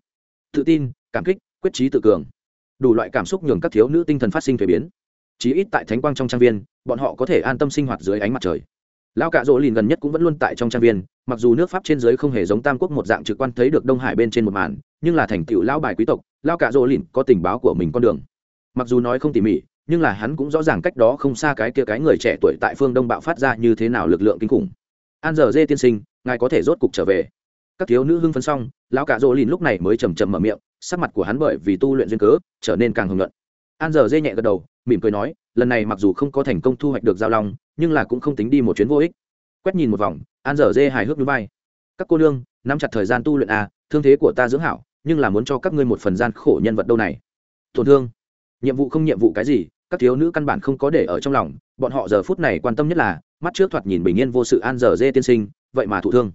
Tự tin, cảm kích, quyết trí tự cường đủ loại cảm xúc nhường các thiếu nữ tinh thần phát sinh thuế biến. Chí ít tại thánh quang trong trang viên, bọn họ có thể an tâm sinh hoạt dưới ánh mặt trời. Lao cạ rỗ lìn gần nhất cũng vẫn luôn tại trong trang viên, mặc dù nước pháp trên dưới không hề giống tam quốc một dạng trực quan thấy được đông hải bên trên một màn, nhưng là thành tựu lao bài quý tộc lao cạ rỗ lìn có tình báo của mình con đường. Mặc dù nói không tỉ mỉ, nhưng là hắn cũng rõ ràng cách đó không xa cái kia cái người trẻ tuổi tại phương đông bạo phát ra như thế nào lực lượng kinh khủng. An giờ dê tiên sinh, ngài có thể rốt cục trở về các thiếu nữ hưng phấn xong, lão cả rỗ lìn lúc này mới chầm chầm mở miệng, sắc mặt của hắn bởi vì tu luyện duyên cớ trở nên càng hưng luận an giờ dê nhẹ gật đầu, mỉm cười nói, lần này mặc dù không có thành công thu hoạch được giao long, nhưng là cũng không tính đi một chuyến vô ích. Quét nhìn một vòng, an dở dê hài hước núi bay các cô nương, nắm chặt thời gian tu luyện à thương thế của ta dưỡng hảo, nhưng là muốn cho các ngươi một phần gian khổ nhân vật đâu này. Tổn thương. Nhiệm vụ không nhiệm vụ cái gì, các thiếu nữ căn bản không có để ở trong lòng, bọn họ giờ phút này quan tâm nhất là, mắt trước thoạt nhìn bình yên vô sự an dở dê tiên sinh, vậy mà thụ thương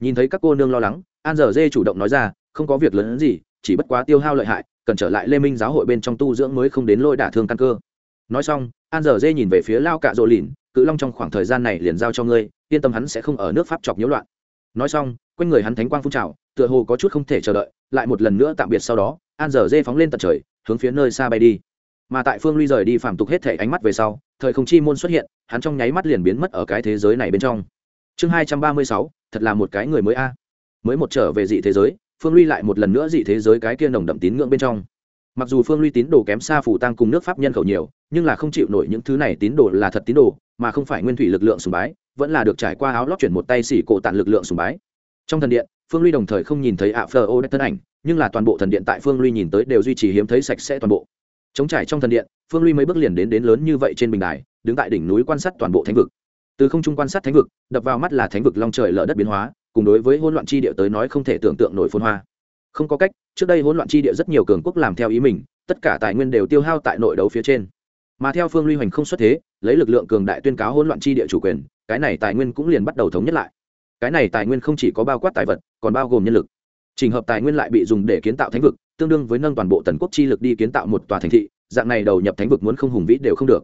nhìn thấy các cô nương lo lắng, an dở dê chủ động nói ra, không có việc lớn gì, chỉ bất quá tiêu hao lợi hại, cần trở lại lê minh giáo hội bên trong tu dưỡng mới không đến lôi đả thương căn cơ. Nói xong, an dở dê nhìn về phía lao cạ rộ lìn, cự long trong khoảng thời gian này liền giao cho ngươi, yên tâm hắn sẽ không ở nước pháp chọc nhiễu loạn. Nói xong, quanh người hắn thánh quang phun trào, tựa hồ có chút không thể chờ đợi, lại một lần nữa tạm biệt sau đó, an dở dê phóng lên tận trời, hướng phía nơi xa bay đi. Mà tại phương ly rời đi phàm tục hết thể ánh mắt về sau, thời không chi môn xuất hiện, hắn trong nháy mắt liền biến mất ở cái thế giới này bên trong. Chương hai trăm ba mươi sáu thật là một cái người mới a. Mới một trở về dị thế giới, phương ly lại một lần nữa dị thế giới cái kia nồng đậm tín ngưỡng bên trong. Mặc dù phương ly tín đồ kém xa phủ tăng cùng nước pháp nhân khẩu nhiều, nhưng là không chịu nổi những thứ này tín đồ là thật tín đồ, mà không phải nguyên thủy lực lượng sùng bái, vẫn là được trải qua áo lót chuyển một tay xỉ cổ tàn lực lượng sùng bái. Trong thần điện, phương ly đồng thời không nhìn thấy ạ phờ ô đất thân ảnh, nhưng là toàn bộ thần điện tại phương ly nhìn tới đều duy trì hiếm thấy sạch sẽ toàn bộ. Chống trải trong thần điện, phương ly mấy bước liền đến đến lớn như vậy trên bình đài, đứng tại đỉnh núi quan sát toàn bộ thánh vực từ không trung quan sát thánh vực, đập vào mắt là thánh vực long trời lở đất biến hóa, cùng đối với hỗn loạn chi địa tới nói không thể tưởng tượng nổi phôn hoa. Không có cách, trước đây hỗn loạn chi địa rất nhiều cường quốc làm theo ý mình, tất cả tài nguyên đều tiêu hao tại nội đấu phía trên. Mà theo phương ly hoành không xuất thế, lấy lực lượng cường đại tuyên cáo hỗn loạn chi địa chủ quyền, cái này tài nguyên cũng liền bắt đầu thống nhất lại. Cái này tài nguyên không chỉ có bao quát tài vật, còn bao gồm nhân lực. Trình hợp tài nguyên lại bị dùng để kiến tạo thánh vực, tương đương với nâng toàn bộ tần quốc chi lực đi kiến tạo một tòa thành thị, dạng này đầu nhập thánh vực muốn không hùng vĩ đều không được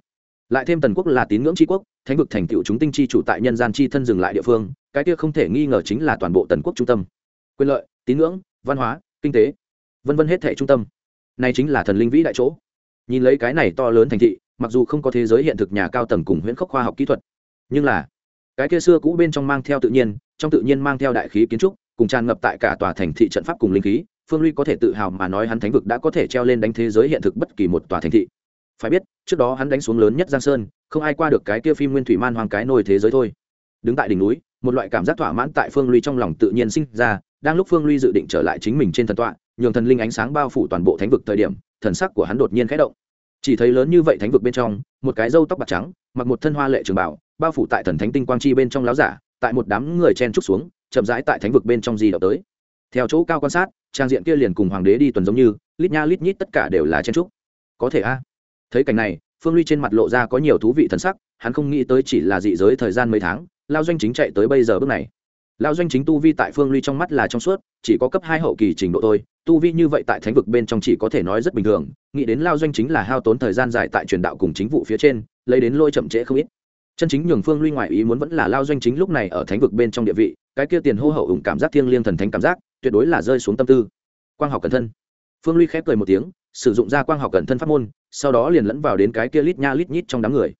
lại thêm tần quốc là tín ngưỡng tri quốc, thánh vực thành tựu chúng tinh chi chủ tại nhân gian chi thân dừng lại địa phương, cái kia không thể nghi ngờ chính là toàn bộ tần quốc trung tâm. Quyền lợi, tín ngưỡng, văn hóa, kinh tế, vân vân hết thể trung tâm. Này chính là thần linh vĩ đại chỗ. Nhìn lấy cái này to lớn thành thị, mặc dù không có thế giới hiện thực nhà cao tầng cùng huyễn khốc khoa học kỹ thuật, nhưng là cái kia xưa cũ bên trong mang theo tự nhiên, trong tự nhiên mang theo đại khí kiến trúc, cùng tràn ngập tại cả tòa thành thị trận pháp cùng linh khí, phương ly có thể tự hào mà nói hắn thánh vực đã có thể treo lên đánh thế giới hiện thực bất kỳ một tòa thành thị. Phải biết trước đó hắn đánh xuống lớn nhất giang sơn, không ai qua được cái kia phim nguyên thủy man hoàng cái nồi thế giới thôi. Đứng tại đỉnh núi, một loại cảm giác thỏa mãn tại phương ly trong lòng tự nhiên sinh ra, đang lúc phương ly dự định trở lại chính mình trên thần tọa, nhường thần linh ánh sáng bao phủ toàn bộ thánh vực thời điểm, thần sắc của hắn đột nhiên khẽ động. Chỉ thấy lớn như vậy thánh vực bên trong, một cái râu tóc bạc trắng, mặc một thân hoa lệ trường bảo, bao phủ tại thần thánh tinh quang chi bên trong láo giả, tại một đám người chen trúc xuống, chậm rãi tại thánh vực bên trong di động tới. Theo chỗ cao quan sát, trang diện kia liền cùng hoàng đế đi tuần giống như, lít nha lít nhít tất cả đều là chen trúc có thể a? Thấy cảnh này, phương ly trên mặt lộ ra có nhiều thú vị thần sắc, hắn không nghĩ tới chỉ là dị giới thời gian mấy tháng, lao doanh chính chạy tới bây giờ bước này. Lao doanh chính tu vi tại phương ly trong mắt là trong suốt, chỉ có cấp hai hậu kỳ trình độ thôi, tu vi như vậy tại thánh vực bên trong chỉ có thể nói rất bình thường, nghĩ đến lao doanh chính là hao tốn thời gian dài tại truyền đạo cùng chính vụ phía trên, lấy đến lôi chậm trễ không ít. Chân chính nhường phương luy ngoại ý muốn vẫn là lao doanh chính lúc này ở thánh vực bên trong địa vị, cái kia tiền hô hậu ủng cảm giác thiêng liêng thần thánh cảm giác, tuyệt đối là rơi xuống tâm tư. Quang học cẩn thân. Phương luy khép cười một tiếng sử dụng ra quang học cẩn thân pháp môn, sau đó liền lẫn vào đến cái kia lít nha lít nhít trong đám người.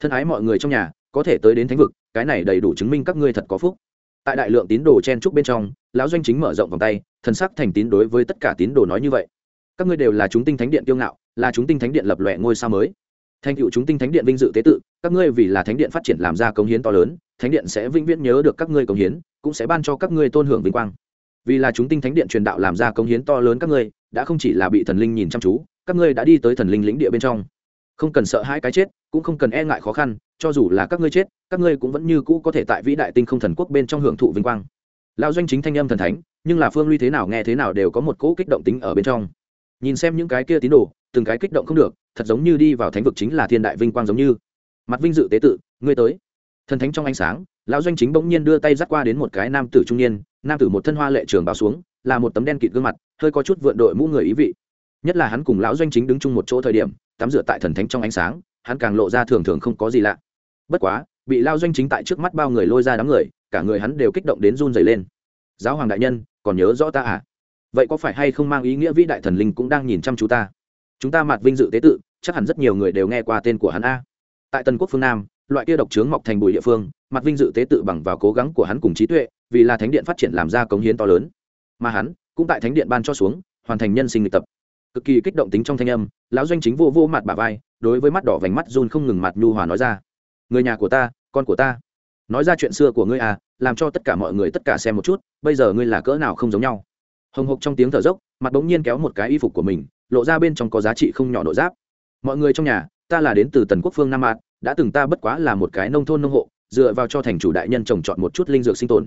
Thân ái mọi người trong nhà, có thể tới đến thánh vực, cái này đầy đủ chứng minh các ngươi thật có phúc. Tại đại lượng tín đồ chen trúc bên trong, lão doanh chính mở rộng vòng tay, thần sắc thành tín đối với tất cả tín đồ nói như vậy. Các ngươi đều là chúng tinh thánh điện kiêu ngạo, là chúng tinh thánh điện lập lòe ngôi sao mới. Thành cựu chúng tinh thánh điện vinh dự tế tự, các ngươi vì là thánh điện phát triển làm ra công hiến to lớn, thánh điện sẽ vĩnh viễn nhớ được các ngươi công hiến, cũng sẽ ban cho các ngươi tôn hưởng vinh quang. Vì là chúng tinh thánh điện truyền đạo làm ra công hiến to lớn các ngươi đã không chỉ là bị thần linh nhìn chăm chú, các ngươi đã đi tới thần linh lĩnh địa bên trong. Không cần sợ hãi cái chết, cũng không cần e ngại khó khăn, cho dù là các ngươi chết, các ngươi cũng vẫn như cũ có thể tại vĩ đại tinh không thần quốc bên trong hưởng thụ vinh quang. Lao doanh chính thanh âm thần thánh, nhưng là phương ly thế nào nghe thế nào đều có một cỗ kích động tính ở bên trong. Nhìn xem những cái kia tín đồ, từng cái kích động không được, thật giống như đi vào thánh vực chính là thiên đại vinh quang giống như. Mặt vinh dự tế tự, ngươi tới. Thần thánh trong ánh sáng lão doanh chính bỗng nhiên đưa tay dắt qua đến một cái nam tử trung niên, nam tử một thân hoa lệ trường bào xuống, là một tấm đen kịt gương mặt, hơi có chút vượn đội mũ người ý vị. Nhất là hắn cùng lão doanh chính đứng chung một chỗ thời điểm, tắm rửa tại thần thánh trong ánh sáng, hắn càng lộ ra thường thường không có gì lạ. Bất quá, bị lao doanh chính tại trước mắt bao người lôi ra đám người, cả người hắn đều kích động đến run dày lên. Giáo hoàng đại nhân, còn nhớ rõ ta à? Vậy có phải hay không mang ý nghĩa vĩ đại thần linh cũng đang nhìn chăm chú ta? Chúng ta mặt vinh dự tế tự, chắc hẳn rất nhiều người đều nghe qua tên của hắn a. Tại tần quốc phương nam loại kia độc trướng mọc thành bụi địa phương, mặt vinh dự tế tự bằng vào cố gắng của hắn cùng trí tuệ, vì là thánh điện phát triển làm ra cống hiến to lớn. Mà hắn cũng tại thánh điện ban cho xuống, hoàn thành nhân sinh lịch tập. Cực kỳ kích động tính trong thanh âm, lão doanh chính vô vô mặt bà vai, đối với mắt đỏ vành mắt run không ngừng mặt nhu hòa nói ra. Người nhà của ta, con của ta. Nói ra chuyện xưa của ngươi à làm cho tất cả mọi người tất cả xem một chút, bây giờ ngươi là cỡ nào không giống nhau. Hồng hộc trong tiếng thở dốc, mặt bỗng nhiên kéo một cái y phục của mình, lộ ra bên trong có giá trị không nhỏ nội giáp. Mọi người trong nhà, ta là đến từ tần quốc phương nam mạc đã từng ta bất quá là một cái nông thôn nông hộ, dựa vào cho thành chủ đại nhân trồng trọt một chút linh dược sinh tồn.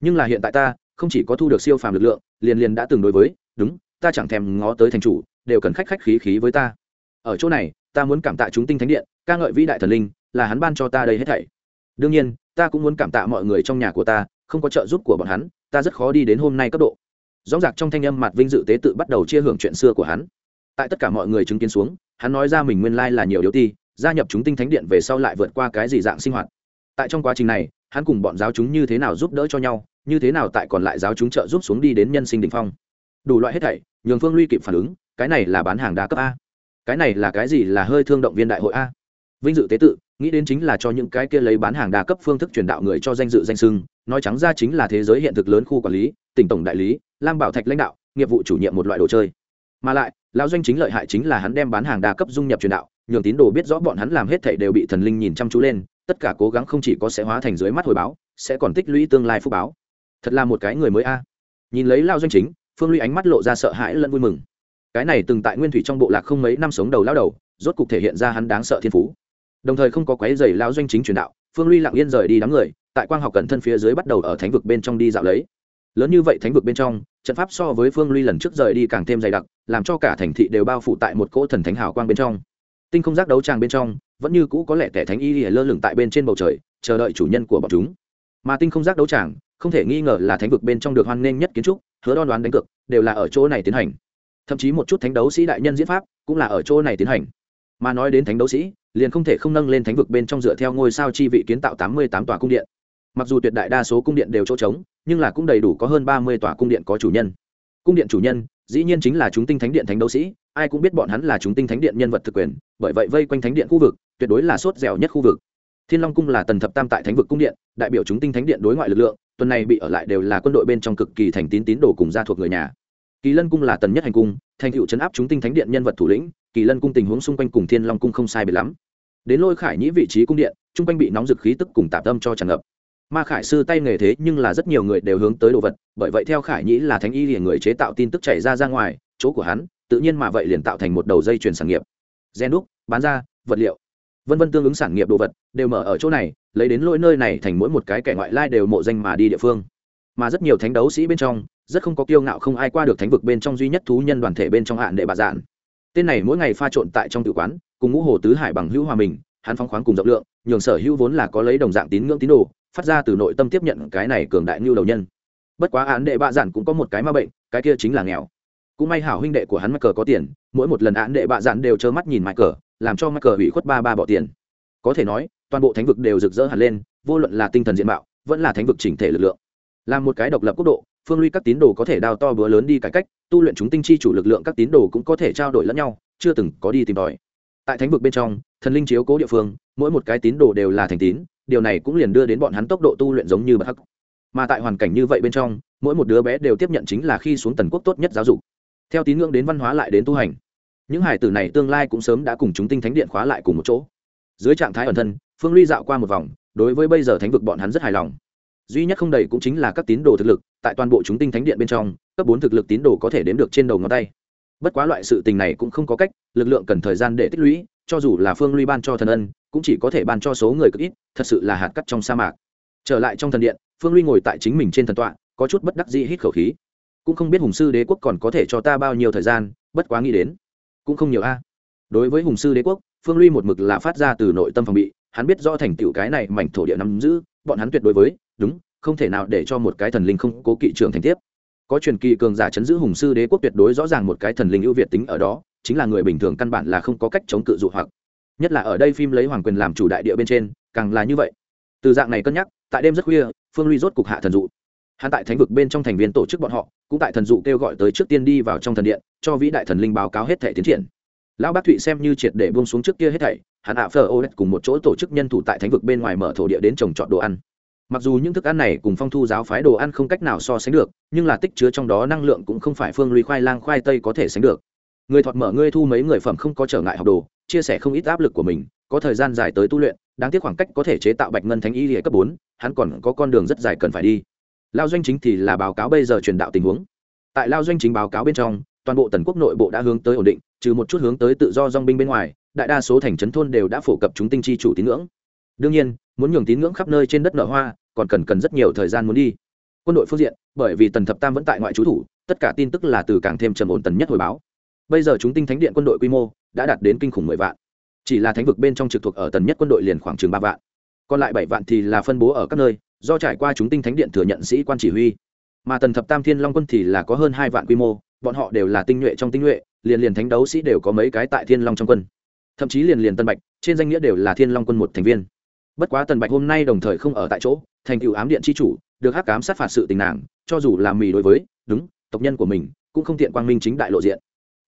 Nhưng là hiện tại ta, không chỉ có thu được siêu phàm lực lượng, liền liền đã từng đối với, đúng, ta chẳng thèm ngó tới thành chủ, đều cần khách khách khí khí với ta. Ở chỗ này, ta muốn cảm tạ chúng tinh thánh điện, ca ngợi vĩ đại thần linh, là hắn ban cho ta đây hết thảy. Đương nhiên, ta cũng muốn cảm tạ mọi người trong nhà của ta, không có trợ giúp của bọn hắn, ta rất khó đi đến hôm nay cấp độ. Rõ rạc trong thanh âm mặt vinh dự tế tự bắt đầu chia hưởng chuyện xưa của hắn. Tại tất cả mọi người chứng kiến xuống, hắn nói ra mình nguyên lai là nhiều điều ti gia nhập chúng tinh thánh điện về sau lại vượt qua cái gì dạng sinh hoạt. Tại trong quá trình này, hắn cùng bọn giáo chúng như thế nào giúp đỡ cho nhau, như thế nào tại còn lại giáo chúng trợ giúp xuống đi đến nhân sinh đ ỉ n h phong. Đủ loại hết thảy, nhường phương luy kịp phản ứng, cái này là bán hàng đa cấp a. Cái này là cái gì là hơi thương động viên đại hội a? Vinh dự tế tự, nghĩ đến chính là cho những cái kia lấy bán hàng đa cấp phương thức truyền đạo người cho danh dự danh sưng nói trắng ra chính là thế giới hiện thực lớn khu quản lý, tỉnh tổng đại lý, lam bảo thạch lãnh đạo, nghiệp vụ chủ nhiệm một loại đồ chơi. Mà lại, lão doanh chính lợi hại chính là hắn đem bán hàng đa cấp dung nhập truyền đạo nhường tín đồ biết rõ bọn hắn làm hết thảy đều bị thần linh nhìn chăm chú lên, tất cả cố gắng không chỉ có sẽ hóa thành dưới mắt hồi báo, sẽ còn tích lũy tương lai phúc báo. Thật là một cái người mới a. Nhìn lấy lao doanh chính, phương Luy ánh mắt lộ ra sợ hãi lẫn vui mừng. Cái này từng tại nguyên thủy trong bộ lạc không mấy năm sống đầu lao đầu, rốt cục thể hiện ra hắn đáng sợ thiên phú. Đồng thời không có quấy rầy lao doanh chính truyền đạo, phương Luy lặng yên rời đi đám người, tại quang học cẩn thân phía dưới bắt đầu ở thánh vực bên trong đi dạo lấy. Lớn như vậy thánh vực bên trong, trận pháp so với phương Luy lần trước rời đi càng thêm dày đặc, làm cho cả thành thị đều bao phủ tại một cỗ thần thánh hào quang bên trong tinh không giác đấu tràng bên trong, vẫn như cũ có lẽ kẻ thánh y lơ lửng tại bên trên bầu trời, chờ đợi chủ nhân của bọn chúng. Mà tinh không giác đấu tràng, không thể nghi ngờ là thánh vực bên trong được hoan nghênh nhất kiến trúc, hứa đo đoán đánh cược, đều là ở chỗ này tiến hành. Thậm chí một chút thánh đấu sĩ đại nhân diễn pháp, cũng là ở chỗ này tiến hành. Mà nói đến thánh đấu sĩ, liền không thể không nâng lên thánh vực bên trong dựa theo ngôi sao chi vị kiến tạo tám mươi tám tòa cung điện. Mặc dù tuyệt đại đa số cung điện đều chỗ trống, nhưng là cũng đầy đủ có hơn ba mươi tòa cung điện có chủ nhân. Cung điện chủ nhân, dĩ nhiên chính là chúng tinh thánh điện thánh đấu sĩ ai cũng biết bọn hắn là chúng tinh thánh điện nhân vật thực quyền, bởi vậy vây quanh thánh điện khu vực, tuyệt đối là sốt dẻo nhất khu vực. Thiên long cung là tần thập tam tại thánh vực cung điện, đại biểu chúng tinh thánh điện đối ngoại lực lượng, tuần này bị ở lại đều là quân đội bên trong cực kỳ thành tín tín đồ cùng gia thuộc người nhà. Kỳ lân cung là tần nhất hành cung, thành cựu chấn áp chúng tinh thánh điện nhân vật thủ lĩnh, kỳ lân cung tình huống xung quanh cùng thiên long cung không sai biệt lắm. Đến lôi khải nhĩ vị trí cung điện chung quanh bị nóng dực khí tức cùng tạp tâm cho tràn ngập. Ma khải sư tay nghề thế nhưng là rất nhiều người đều hướng tới đồ vật, bởi vậy theo khải nhĩ là thánh y thì người chế tạo tin tức chảy ra ra ngoài, chỗ của hắn tự nhiên mà vậy liền tạo thành một đầu dây chuyền sản nghiệp. Gen đúc bán ra, vật liệu. Vân vân tương ứng sản nghiệp đồ vật đều mở ở chỗ này, lấy đến lỗi nơi này thành mỗi một cái kẻ ngoại lai đều mộ danh mà đi địa phương. Mà rất nhiều thánh đấu sĩ bên trong, rất không có kiêu ngạo không ai qua được thánh vực bên trong duy nhất thú nhân đoàn thể bên trong hạn đệ bà dạn tên này mỗi ngày pha trộn tại trong tự quán, cùng ngũ hồ tứ hải bằng hữu hòa mình, hắn phóng khoáng cùng rộng lượng, nhường sở hữu vốn là có lấy đồng dạng tín ngưỡng tín đồ, phát ra từ nội tâm tiếp nhận cái này cường đại như đầu nhân. Bất quá án đệ bạ giản cũng có một cái ma bệnh, cái kia chính là nghèo cũng may hảo huynh đệ của hắn mắc cờ có tiền, mỗi một lần án đệ bạ dạn đều trơ mắt nhìn mắc cờ làm cho mắc cờ hủy khuất ba ba bỏ tiền. Có thể nói, toàn bộ thánh vực đều rực rỡ hẳn lên, vô luận là tinh thần diện mạo, vẫn là thánh vực chỉnh thể lực lượng. Là một cái độc lập quốc độ, phương ly các tín đồ có thể đào to bữa lớn đi cải cách, tu luyện chúng tinh chi chủ lực lượng các tín đồ cũng có thể trao đổi lẫn nhau, chưa từng có đi tìm tòi. Tại thánh vực bên trong, thần linh chiếu cố địa phương, mỗi một cái tín đồ đều là thành tín, điều này cũng liền đưa đến bọn hắn tốc độ tu luyện giống như bậc hắc mà tại hoàn cảnh như vậy bên trong, mỗi một đứa bé đều tiếp nhận chính là khi xuống tần quốc tốt nhất giáo dục theo tín ngưỡng đến văn hóa lại đến tu hành. Những hải tử này tương lai cũng sớm đã cùng chúng tinh thánh điện khóa lại cùng một chỗ. Dưới trạng thái ẩn thân, phương ly dạo qua một vòng, đối với bây giờ thánh vực bọn hắn rất hài lòng. Duy nhất không đầy cũng chính là các tín đồ thực lực, tại toàn bộ chúng tinh thánh điện bên trong, cấp bốn thực lực tín đồ có thể đếm được trên đầu ngón tay. Bất quá loại sự tình này cũng không có cách, lực lượng cần thời gian để tích lũy, cho dù là phương ly ban cho thần ân, cũng chỉ có thể ban cho số người cực ít, thật sự là hạt cắt trong sa mạc. Trở lại trong thần điện, phương ly ngồi tại chính mình trên thần tọa, có chút bất đắc dĩ hít khẩu khí cũng không biết hùng sư đế quốc còn có thể cho ta bao nhiêu thời gian, bất quá nghĩ đến, cũng không nhiều a. Đối với hùng sư đế quốc, phương ly một mực là phát ra từ nội tâm phòng bị, hắn biết do thành tựu cái này mảnh thổ địa nắm giữ, bọn hắn tuyệt đối với, đúng, không thể nào để cho một cái thần linh không cố kỵ trưởng thành tiếp. Có truyền kỳ cường giả chấn giữ hùng sư đế quốc tuyệt đối rõ ràng một cái thần linh ưu việt tính ở đó, chính là người bình thường căn bản là không có cách chống cự dụ hoặc. Nhất là ở đây phim lấy hoàng quyền làm chủ đại địa bên trên, càng là như vậy. Từ dạng này cân nhắc, tại đêm rất khuya, phương ly rốt cục hạ thần dụ hắn tại thánh vực bên trong thành viên tổ chức bọn họ, cũng tại thần dụ kêu gọi tới trước tiên đi vào trong thần điện, cho vĩ đại thần linh báo cáo hết thể tiến triển. Lão bác thụy xem như triệt để buông xuống trước kia hết thảy, hắn ạ phờ ô cùng một chỗ tổ chức nhân thủ tại thánh vực bên ngoài mở thổ địa đến trồng trọt đồ ăn. Mặc dù những thức ăn này cùng phong thu giáo phái đồ ăn không cách nào so sánh được, nhưng là tích chứa trong đó năng lượng cũng không phải phương lùi khoai lang khoai tây có thể sánh được. Người thọt mở ngươi thu mấy người phẩm không có trở ngại học đồ, chia sẻ không ít áp lực của mình, có thời gian dài tới tu luyện, đáng tiếc khoảng cách có thể chế tạo bạch ngân thánh y hệ cấp bốn, hắn còn có con đường rất dài cần phải đi lao doanh chính thì là báo cáo bây giờ truyền đạo tình huống. Tại lao doanh chính báo cáo bên trong, toàn bộ tần quốc nội bộ đã hướng tới ổn định, trừ một chút hướng tới tự do dong binh bên ngoài, đại đa số thành trấn thôn đều đã phổ cập chúng tinh chi chủ tín ngưỡng. Đương nhiên, muốn nhường tín ngưỡng khắp nơi trên đất nở hoa, còn cần cần rất nhiều thời gian muốn đi. Quân đội phương diện, bởi vì tần thập tam vẫn tại ngoại trú thủ, tất cả tin tức là từ càng thêm trầm ổn tần nhất hồi báo. Bây giờ chúng tinh thánh điện quân đội quy mô đã đạt đến kinh khủng mười vạn. Chỉ là thánh vực bên trong trực thuộc ở tần nhất quân đội liền khoảng chừng ba vạn. Còn lại bảy vạn thì là phân bố ở các nơi do trải qua chúng tinh thánh điện thừa nhận sĩ quan chỉ huy. Mà tần thập tam thiên long quân thì là có hơn hai vạn quy mô, bọn họ đều là tinh nhuệ trong tinh nhuệ, liền liền thánh đấu sĩ đều có mấy cái tại thiên long trong quân. Thậm chí liền liền tân bạch, trên danh nghĩa đều là thiên long quân một thành viên. Bất quá tần bạch hôm nay đồng thời không ở tại chỗ, thành cựu ám điện c h i chủ, được hắc cám sát phạt sự tình nàng, cho dù là mì đối với, đúng, tộc nhân của mình, cũng không tiện quang minh chính đại lộ diện.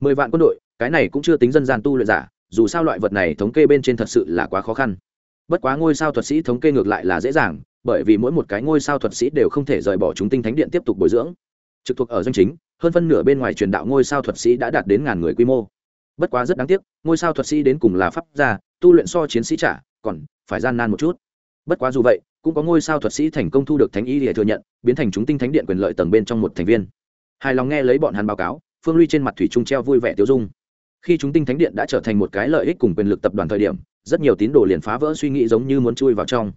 Mười vạn quân đội, cái này cũng chưa tính dân gian tu luyện giả, dù sao loại vật này thống kê bên trên thật sự là quá khó khăn. Bất quá ngôi sao thuật sĩ thống kê ngược lại là dễ dàng bởi vì mỗi một cái ngôi sao thuật sĩ đều không thể rời bỏ chúng tinh thánh điện tiếp tục bồi dưỡng. Trực thuộc ở doanh chính, hơn phân nửa bên ngoài truyền đạo ngôi sao thuật sĩ đã đạt đến ngàn người quy mô. Bất quá rất đáng tiếc, ngôi sao thuật sĩ đến cùng là pháp gia, tu luyện so chiến sĩ trả, còn phải gian nan một chút. Bất quá dù vậy, cũng có ngôi sao thuật sĩ thành công thu được thánh y để thừa nhận, biến thành chúng tinh thánh điện quyền lợi tầng bên trong một thành viên. Hài lòng nghe lấy bọn hắn báo cáo, phương ly trên mặt thủy trung treo vui vẻ tiêu dung. Khi chúng tinh thánh điện đã trở thành một cái lợi ích cùng quyền lực tập đoàn thời điểm, rất nhiều tín đồ liền phá vỡ suy nghĩ giống như muốn chui vào trong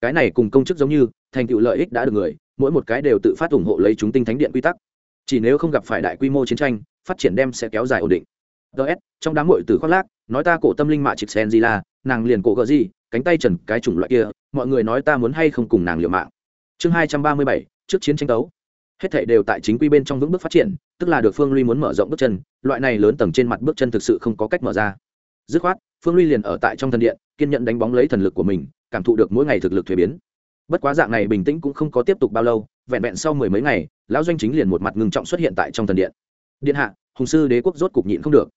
cái này cùng công chức giống như, thành tựu lợi ích đã được người, mỗi một cái đều tự phát ủng hộ lấy chúng tinh thánh điện quy tắc. Chỉ nếu không gặp phải đại quy mô chiến tranh, phát triển đem sẽ kéo dài ổn định. Ts trong đám mội từ khoác lác, nói ta cổ tâm linh mạ trịch sen gì là nàng liền cổ gợ gì, cánh tay trần, cái chủng loại kia, mọi người nói ta muốn hay không cùng nàng liều mạng. Chương hai trăm ba mươi bảy, trước chiến tranh đấu. Hết thảy đều tại chính quy bên trong vững bước phát triển, tức là được phương ly muốn mở rộng bước chân, loại này lớn tầng trên mặt bước chân thực sự không có cách mở ra. Dứt khoát, phương ly liền ở tại trong thần điện, kiên nhận đánh bóng lấy thần lực của mình cảm thụ được mỗi ngày thực lực thuế biến. Bất quá dạng này bình tĩnh cũng không có tiếp tục bao lâu, vẹn vẹn sau mười mấy ngày, lão doanh chính liền một mặt ngưng trọng xuất hiện tại trong thần điện. Điện hạ, hùng sư đế quốc rốt cục nhịn không được.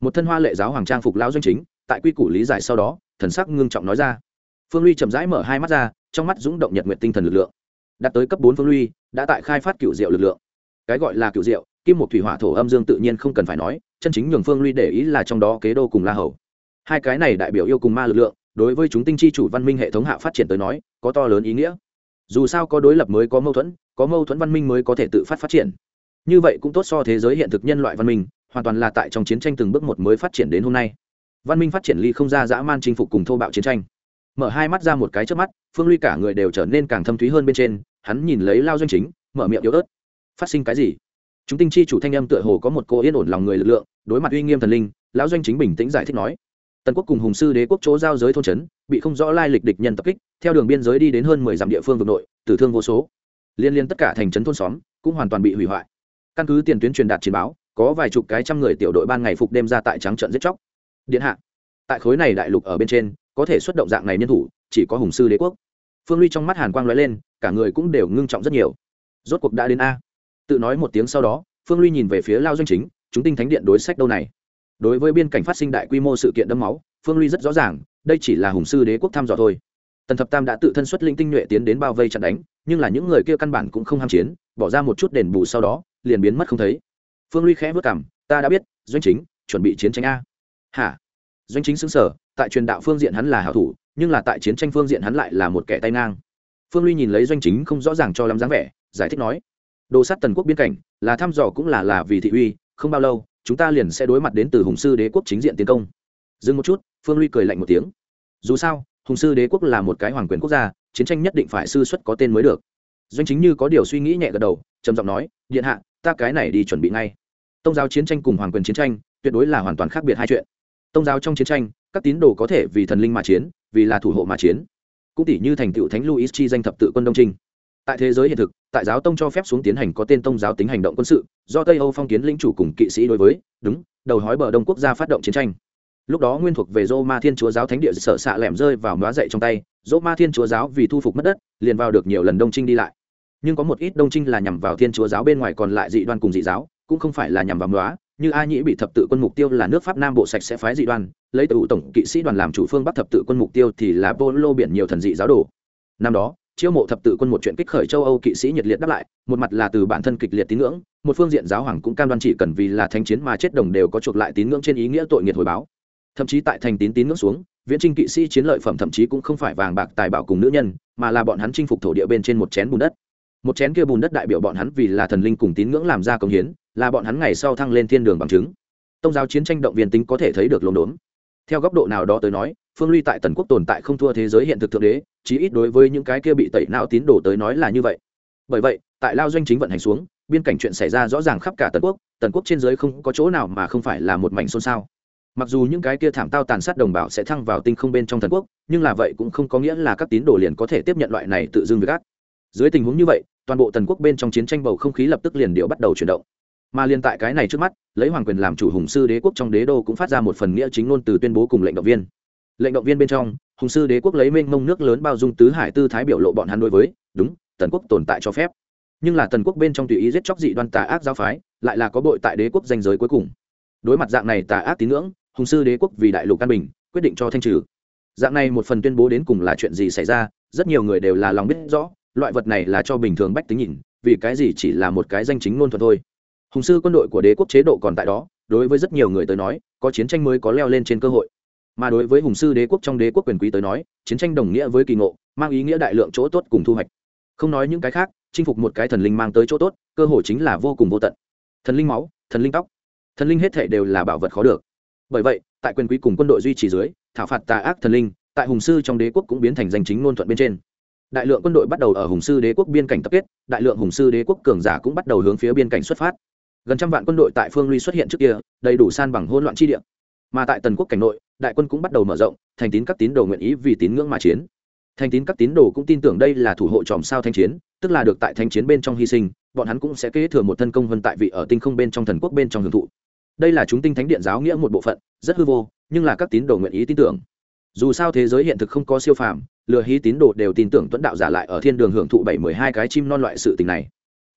Một thân hoa lệ giáo hoàng trang phục lão doanh chính, tại quy củ lý giải sau đó, thần sắc ngưng trọng nói ra. Phương ly chậm rãi mở hai mắt ra, trong mắt rúng động nhật nguyện tinh thần lực lượng. Đạt tới cấp bốn phương ly đã tại khai phát cựu diệu lực lượng. Cái gọi là cựu diệu, kim một thủy hỏa thổ âm dương tự nhiên không cần phải nói, chân chính nhường phương ly để ý là trong đó kế đô cùng la hầu. Hai cái này đại biểu yêu cùng ma lực lượng đối với chúng tinh chi chủ văn minh hệ thống hạ phát triển tới nói, có to lớn ý nghĩa. Dù sao có đối lập mới có mâu thuẫn, có mâu thuẫn văn minh mới có thể tự phát phát triển. Như vậy cũng tốt so thế giới hiện thực nhân loại văn minh, hoàn toàn là tại trong chiến tranh từng bước một mới phát triển đến hôm nay. Văn minh phát triển ly không ra dã man chinh phục cùng thô bạo chiến tranh. Mở hai mắt ra một cái trước mắt, phương ly cả người đều trở nên càng thâm thúy hơn bên trên, hắn nhìn lấy lao doanh chính, mở miệng yếu ớt. Phát sinh cái gì? Chúng tinh chi chủ thanh âm tựa hồ có một cô yên ổn lòng người lực lượng, đối mặt uy nghiêm thần linh lão doanh chính bình tĩnh giải thích nói tần quốc cùng hùng sư đế quốc chỗ giao giới thôn trấn, bị không rõ lai lịch địch nhân tập kích, theo đường biên giới đi đến hơn mười dặm địa phương vực nội, tử thương vô số. Liên liên tất cả thành trấn thôn xóm cũng hoàn toàn bị hủy hoại. Căn cứ tiền tuyến truyền đạt chiến báo, có vài chục cái trăm người tiểu đội ban ngày phục đêm ra tại trắng trận giết chóc. Điện hạ, tại khối này đại lục ở bên trên, có thể xuất động dạng này nhân thủ, chỉ có hùng sư đế quốc. Phương ly trong mắt hàn quang lóe lên, cả người cũng đều ngưng trọng rất nhiều. Rốt cuộc đã đến a. Tự nói một tiếng sau đó, phương ly nhìn về phía lao doanh chính, chúng tinh thánh điện đối sách đâu này? Đối với biên cảnh phát sinh đại quy mô sự kiện đẫm máu, phương ly rất rõ ràng, đây chỉ là hùng sư đế quốc thăm dò thôi. Tần thập tam đã tự thân xuất linh tinh nhuệ tiến đến bao vây chặn đánh, nhưng là những người kia căn bản cũng không ham chiến, bỏ ra một chút đền bù sau đó, liền biến mất không thấy. Phương ly khẽ vất cảm ta đã biết, doanh chính, chuẩn bị chiến tranh a. Hả? Doanh chính xứng sở tại truyền đạo phương diện hắn là hảo thủ, nhưng là tại chiến tranh phương diện hắn lại là một kẻ tay ngang. Phương ly nhìn lấy doanh chính không rõ ràng cho lắm dáng vẻ, giải thích nói, đồ sát tần quốc biên cảnh, là thăm dò cũng là là vì thị uy, không bao lâu chúng ta liền sẽ đối mặt đến từ hùng sư đế quốc chính diện tiến công. Dừng một chút, phương ly cười lạnh một tiếng. Dù sao, hùng sư đế quốc là một cái hoàng quyền quốc gia, chiến tranh nhất định phải sư xuất có tên mới được. Doanh chính như có điều suy nghĩ nhẹ gật đầu, trầm giọng nói, điện hạ, ta cái này đi chuẩn bị ngay. Tông giáo chiến tranh cùng hoàng quyền chiến tranh, tuyệt đối là hoàn toàn khác biệt hai chuyện. Tông giáo trong chiến tranh, các tín đồ có thể vì thần linh mà chiến, vì là thủ hộ mà chiến. Cũng tỷ như thành tựu thánh louis chi danh thập tự quân đông trinh tại thế giới hiện thực, tại giáo tông cho phép xuống tiến hành có tên tông giáo tính hành động quân sự, do tây âu phong kiến lĩnh chủ cùng kỵ sĩ đối với, đúng, đầu hói bờ đông quốc gia phát động chiến tranh. Lúc đó nguyên thuộc về dô ma thiên chúa giáo thánh địa sở xạ lẻm rơi vào nóa dậy trong tay dô ma thiên chúa giáo vì thu phục mất đất, liền vào được nhiều lần đông trinh đi lại. Nhưng có một ít đông trinh là nhằm vào thiên chúa giáo bên ngoài còn lại dị đoan cùng dị giáo, cũng không phải là nhằm vào nóa như a nhĩ bị thập tự quân mục tiêu là nước pháp nam bộ sạch sẽ phái dị đoan, lấy từ tổng kỵ sĩ đoàn làm chủ phương bắc thập tự quân mục tiêu thì là polo biển nhiều thần dị giáo đồ. Năm đó chiêu mộ thập tự quân một chuyện kích khởi châu âu kỵ sĩ nhiệt liệt đáp lại, một mặt là từ bản thân kịch liệt tín ngưỡng, một phương diện giáo hoàng cũng cam đoan chỉ cần vì là thánh chiến mà chết đồng đều có chuộc lại tín ngưỡng trên ý nghĩa tội nghiệt hồi báo. Thậm chí tại thành tín tín ngưỡng xuống, viễn trinh kỵ sĩ chiến lợi phẩm thậm chí cũng không phải vàng bạc tài bảo cùng nữ nhân, mà là bọn hắn chinh phục thổ địa bên trên một chén bùn đất. Một chén kia bùn đất đại biểu bọn hắn vì là thần linh cùng tín ngưỡng làm ra công hiến, là bọn hắn ngày sau thăng lên thiên đường bằng chứng. Tông giáo chiến tranh động viên tính có thể thấy được lồn đốn. Theo góc độ nào đó tới nói phương ly tại tần quốc tồn tại không thua thế giới hiện thực thượng đế, chí ít đối với những cái kia bị tẩy não tín đồ tới nói là như vậy. Bởi vậy, tại lao doanh chính vận hành xuống, biên cảnh chuyện xảy ra rõ ràng khắp cả tần quốc tần quốc trên giới không có chỗ nào mà không phải là một mảnh xôn xao. Mặc dù những cái kia thảm tao tàn sát đồng bào sẽ thăng vào tinh không bên trong thần quốc, nhưng là vậy cũng không có nghĩa là các tín đồ liền có thể tiếp nhận loại này tự dưng với gác dưới tình huống như vậy, toàn bộ tần quốc bên trong chiến tranh bầu không khí lập tức liền điệu bắt đầu chuyển động. Mà liên tại cái này trước mắt, lấy hoàng quyền làm chủ hùng sư đế quốc trong đế đô cũng phát ra một phần nghĩa chính ngôn từ tuyên bố cùng lệnh động viên lệnh động viên bên trong, hùng sư đế quốc lấy mênh mông nước lớn bao dung tứ hải tư thái biểu lộ bọn hắn đối với, đúng, tần quốc tồn tại cho phép. Nhưng là tần quốc bên trong tùy ý giết chóc dị đoan tà ác giáo phái, lại là có bội tại đế quốc danh giới cuối cùng. Đối mặt dạng này tà ác tín ngưỡng, hùng sư đế quốc vì đại lục căn bình, quyết định cho thanh trừ. Dạng này một phần tuyên bố đến cùng là chuyện gì xảy ra, rất nhiều người đều là lòng biết rõ, loại vật này là cho bình thường bách tính nhìn, vì cái gì chỉ là một cái danh chính ngôn thuận thôi. Hùng sư quân đội của đế quốc chế độ còn tại đó, đối với rất nhiều người tới nói, có chiến tranh mới có leo lên trên cơ hội mà đối với hùng sư đế quốc trong đế quốc quyền quý tới nói, chiến tranh đồng nghĩa với kỳ ngộ, mang ý nghĩa đại lượng chỗ tốt cùng thu hoạch. Không nói những cái khác, chinh phục một cái thần linh mang tới chỗ tốt, cơ hội chính là vô cùng vô tận. Thần linh máu, thần linh tóc, thần linh hết thể đều là bảo vật khó được. Bởi vậy, tại quyền quý cùng quân đội duy trì dưới, thảo phạt tà ác thần linh, tại hùng sư trong đế quốc cũng biến thành danh chính ngôn thuận bên trên. Đại lượng quân đội bắt đầu ở hùng sư đế quốc biên cảnh tập kết, đại lượng hùng sư đế quốc cường giả cũng bắt đầu hướng phía biên cảnh xuất phát. Gần trăm vạn quân đội tại phương ly xuất hiện trước kia, đầy đủ san bằng hỗn loạn chi địa. Mà tại tần quốc cảnh nội đại quân cũng bắt đầu mở rộng, thành tín các tín đồ nguyện ý vì tín ngưỡng mà chiến. Thành tín các tín đồ cũng tin tưởng đây là thủ hộ tròm sao thanh chiến, tức là được tại thanh chiến bên trong hy sinh, bọn hắn cũng sẽ kế thừa một thân công vân tại vị ở tinh không bên trong thần quốc bên trong hưởng thụ. Đây là chúng tinh thánh điện giáo nghĩa một bộ phận, rất hư vô, nhưng là các tín đồ nguyện ý tin tưởng. Dù sao thế giới hiện thực không có siêu phàm, lừa hí tín đồ đều tin tưởng tuấn đạo giả lại ở thiên đường hưởng thụ bảy mười hai cái chim non loại sự tình này.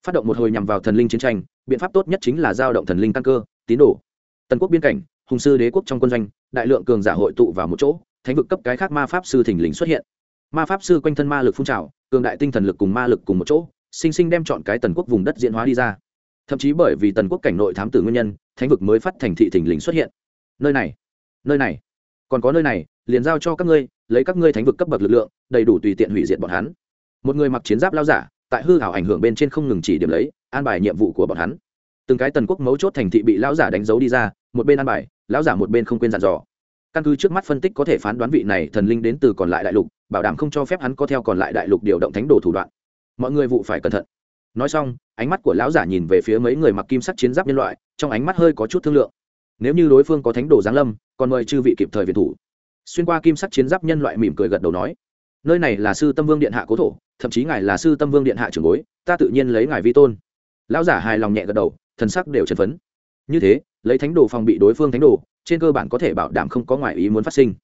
Phát động một hồi nhằm vào thần linh chiến tranh, biện pháp tốt nhất chính là giao động thần linh căn cơ, tín đồ tần quốc biên cảnh, hùng sư đế quốc trong quân doanh, đại lượng cường giả hội tụ vào một chỗ, thánh vực cấp cái khác ma pháp sư thình lình xuất hiện. Ma pháp sư quanh thân ma lực phun trào, cường đại tinh thần lực cùng ma lực cùng một chỗ, sinh sinh đem chọn cái tần quốc vùng đất diễn hóa đi ra. Thậm chí bởi vì tần quốc cảnh nội thám tử nguyên nhân, thánh vực mới phát thành thị thình lình xuất hiện. Nơi này nơi này, còn có nơi này, liền giao cho các ngươi, lấy các ngươi thánh vực cấp bậc lực lượng, đầy đủ tùy tiện hủy diệt bọn hắn. Một người mặc chiến giáp lao giả, tại hư hảo ảnh hưởng bên trên không ngừng chỉ điểm lấy, an bài nhiệm vụ của bọn hắn từng cái tần quốc mấu chốt thành thị bị lão giả đánh dấu đi ra, một bên ăn bài, lão giả một bên không quên dặn dò. Căn cứ trước mắt phân tích có thể phán đoán vị này thần linh đến từ còn lại đại lục, bảo đảm không cho phép hắn có theo còn lại đại lục điều động thánh đồ thủ đoạn. Mọi người vụ phải cẩn thận. Nói xong, ánh mắt của lão giả nhìn về phía mấy người mặc kim sắc chiến giáp nhân loại, trong ánh mắt hơi có chút thương lượng. Nếu như đối phương có thánh đồ giáng lâm, còn mời chư vị kịp thời viện thủ. Xuyên qua kim sắc chiến giáp nhân loại mỉm cười gật đầu nói, nơi này là sư tâm vương điện hạ cố thổ, thậm chí ngài là sư tâm vương điện hạ trưởng bối, ta tự nhiên lấy ngài vi tôn. Lão giả hài lòng nhẹ gật đầu thần sắc đều chân phấn. Như thế, lấy thánh đồ phòng bị đối phương thánh đồ, trên cơ bản có thể bảo đảm không có ngoại ý muốn phát sinh.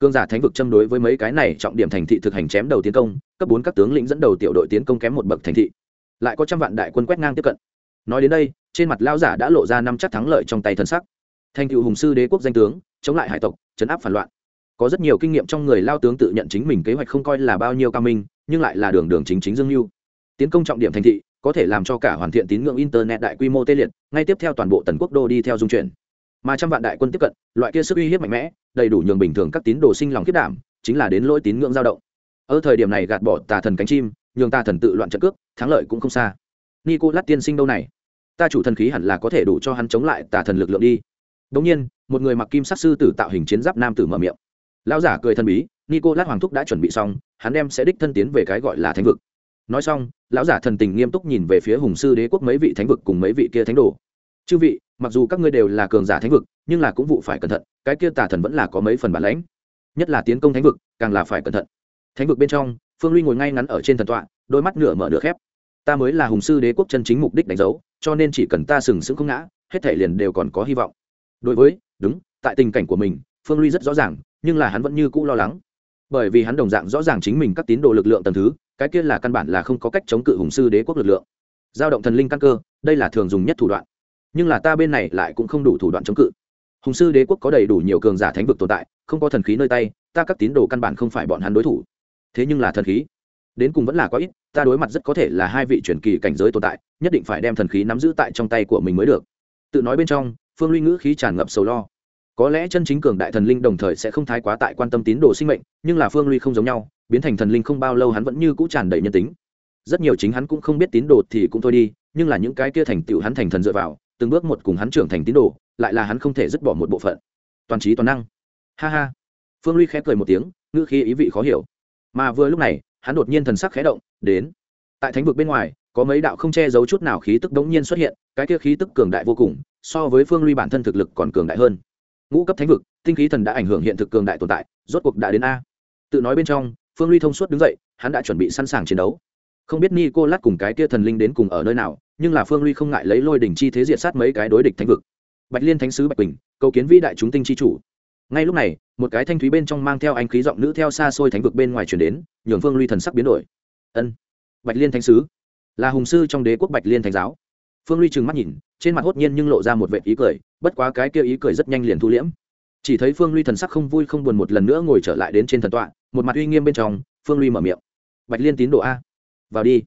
Cương giả thánh vực châm đối với mấy cái này trọng điểm thành thị thực hành chém đầu tiến công, cấp bốn các tướng lĩnh dẫn đầu tiểu đội tiến công kém một bậc thành thị. Lại có trăm vạn đại quân quét ngang tiếp cận. Nói đến đây, trên mặt lao giả đã lộ ra năm chắc thắng lợi trong tay thần sắc. Thành cựu hùng sư đế quốc danh tướng, chống lại hải tộc chấn áp phản loạn. Có rất nhiều kinh nghiệm trong người lao tướng tự nhận chính mình kế hoạch không coi là bao nhiêu cao minh, nhưng lại là đường đường chính chính dương mưu tiến công trọng điểm thành thị có thể làm cho cả hoàn thiện tín ngưỡng internet đại quy mô tê liệt, ngay tiếp theo toàn bộ tần quốc đô đi theo dung chuyển. Mà trăm vạn đại quân tiếp cận, loại kia sức uy hiếp mạnh mẽ, đầy đủ nhường bình thường các tín đồ sinh lòng kết đảm, chính là đến lỗi tín ngưỡng dao động. Ở thời điểm này gạt bỏ tà thần cánh chim, nhường tà thần tự loạn trận cước, thắng lợi cũng không xa. Nicolas lát tiên sinh đâu này? Ta chủ thần khí hẳn là có thể đủ cho hắn chống lại tà thần lực lượng đi. Đống nhiên, một người mặc kim sắc sư tử tạo hình chiến giáp nam tử mở miệng. Lão giả cười thần bí, nicolas lát hoàng thúc đã chuẩn bị xong, hắn đem sẽ đích thân tiến về cái gọi là thánh vực nói xong, lão giả thần tình nghiêm túc nhìn về phía hùng sư đế quốc mấy vị thánh vực cùng mấy vị kia thánh đồ. Chư vị, mặc dù các ngươi đều là cường giả thánh vực, nhưng là cũng vụ phải cẩn thận, cái kia tà thần vẫn là có mấy phần bản lãnh. Nhất là tiến công thánh vực, càng là phải cẩn thận. Thánh vực bên trong, phương ly ngồi ngay ngắn ở trên thần tọa, đôi mắt nửa mở nửa khép. Ta mới là hùng sư đế quốc chân chính mục đích đánh dấu, cho nên chỉ cần ta sừng sững không ngã, hết thể liền đều còn có hy vọng. Đối với, đúng, tại tình cảnh của mình, phương ly rất rõ ràng, nhưng là hắn vẫn như cũ lo lắng. Bởi vì hắn đồng dạng rõ ràng chính mình các tín đồ lực lượng tầm thứ cái kia là căn bản là không có cách chống cự hùng sư đế quốc lực lượng. Giao động thần linh căn cơ, đây là thường dùng nhất thủ đoạn. Nhưng là ta bên này lại cũng không đủ thủ đoạn chống cự. Hùng sư đế quốc có đầy đủ nhiều cường giả thánh vực tồn tại, không có thần khí nơi tay, ta các tín đồ căn bản không phải bọn hắn đối thủ. Thế nhưng là thần khí, đến cùng vẫn là có ít, ta đối mặt rất có thể là hai vị truyền kỳ cảnh giới tồn tại, nhất định phải đem thần khí nắm giữ tại trong tay của mình mới được. Tự nói bên trong, phương ly ngữ khí tràn ngập sầu lo có lẽ chân chính cường đại thần linh đồng thời sẽ không thái quá tại quan tâm tín đồ sinh mệnh, nhưng là phương ly không giống nhau, biến thành thần linh không bao lâu hắn vẫn như cũ tràn đầy nhân tính. Rất nhiều chính hắn cũng không biết tín đồ thì cũng thôi đi, nhưng là những cái kia thành tựu hắn thành thần dựa vào, từng bước một cùng hắn trưởng thành tín đồ, lại là hắn không thể dứt bỏ một bộ phận. Toàn trí toàn năng. Ha ha. Phương ly khẽ cười một tiếng, ngữ khí ý vị khó hiểu. Mà vừa lúc này, hắn đột nhiên thần sắc khẽ động, đến. Tại thánh vực bên ngoài, có mấy đạo không che giấu chút nào khí tức đống nhiên xuất hiện, cái kia khí tức cường đại vô cùng, so với phương ly bản thân thực lực còn cường đại hơn ngũ cấp thánh vực, tinh khí thần đã ảnh hưởng hiện thực cường đại tồn tại, rốt cuộc đã đến a. Tự nói bên trong, phương ly thông suốt đứng dậy, hắn đã chuẩn bị sẵn sàng chiến đấu. Không biết ni cô lát cùng cái kia thần linh đến cùng ở nơi nào, nhưng là phương ly không ngại lấy lôi đỉnh chi thế diệt sát mấy cái đối địch thánh vực. Bạch liên thánh sứ bạch quỳnh, cầu kiến vĩ đại chúng tinh chi chủ. Ngay lúc này, một cái thanh thúy bên trong mang theo anh khí giọng nữ theo xa xôi thánh vực bên ngoài chuyển đến, nhường phương ly thần sắc biến đổi. Ân, bạch liên thánh sứ. Là hùng sư trong đế quốc bạch liên thánh giáo phương ly trừng mắt nhìn, trên mặt hốt nhiên nhưng lộ ra một vệ ý cười, bất quá cái kia ý cười rất nhanh liền thu liễm. Chỉ thấy phương ly thần sắc không vui không buồn một lần nữa ngồi trở lại đến trên thần tọa, một mặt uy nghiêm bên trong, phương ly mở miệng. Bạch liên tín đồ a, vào đi.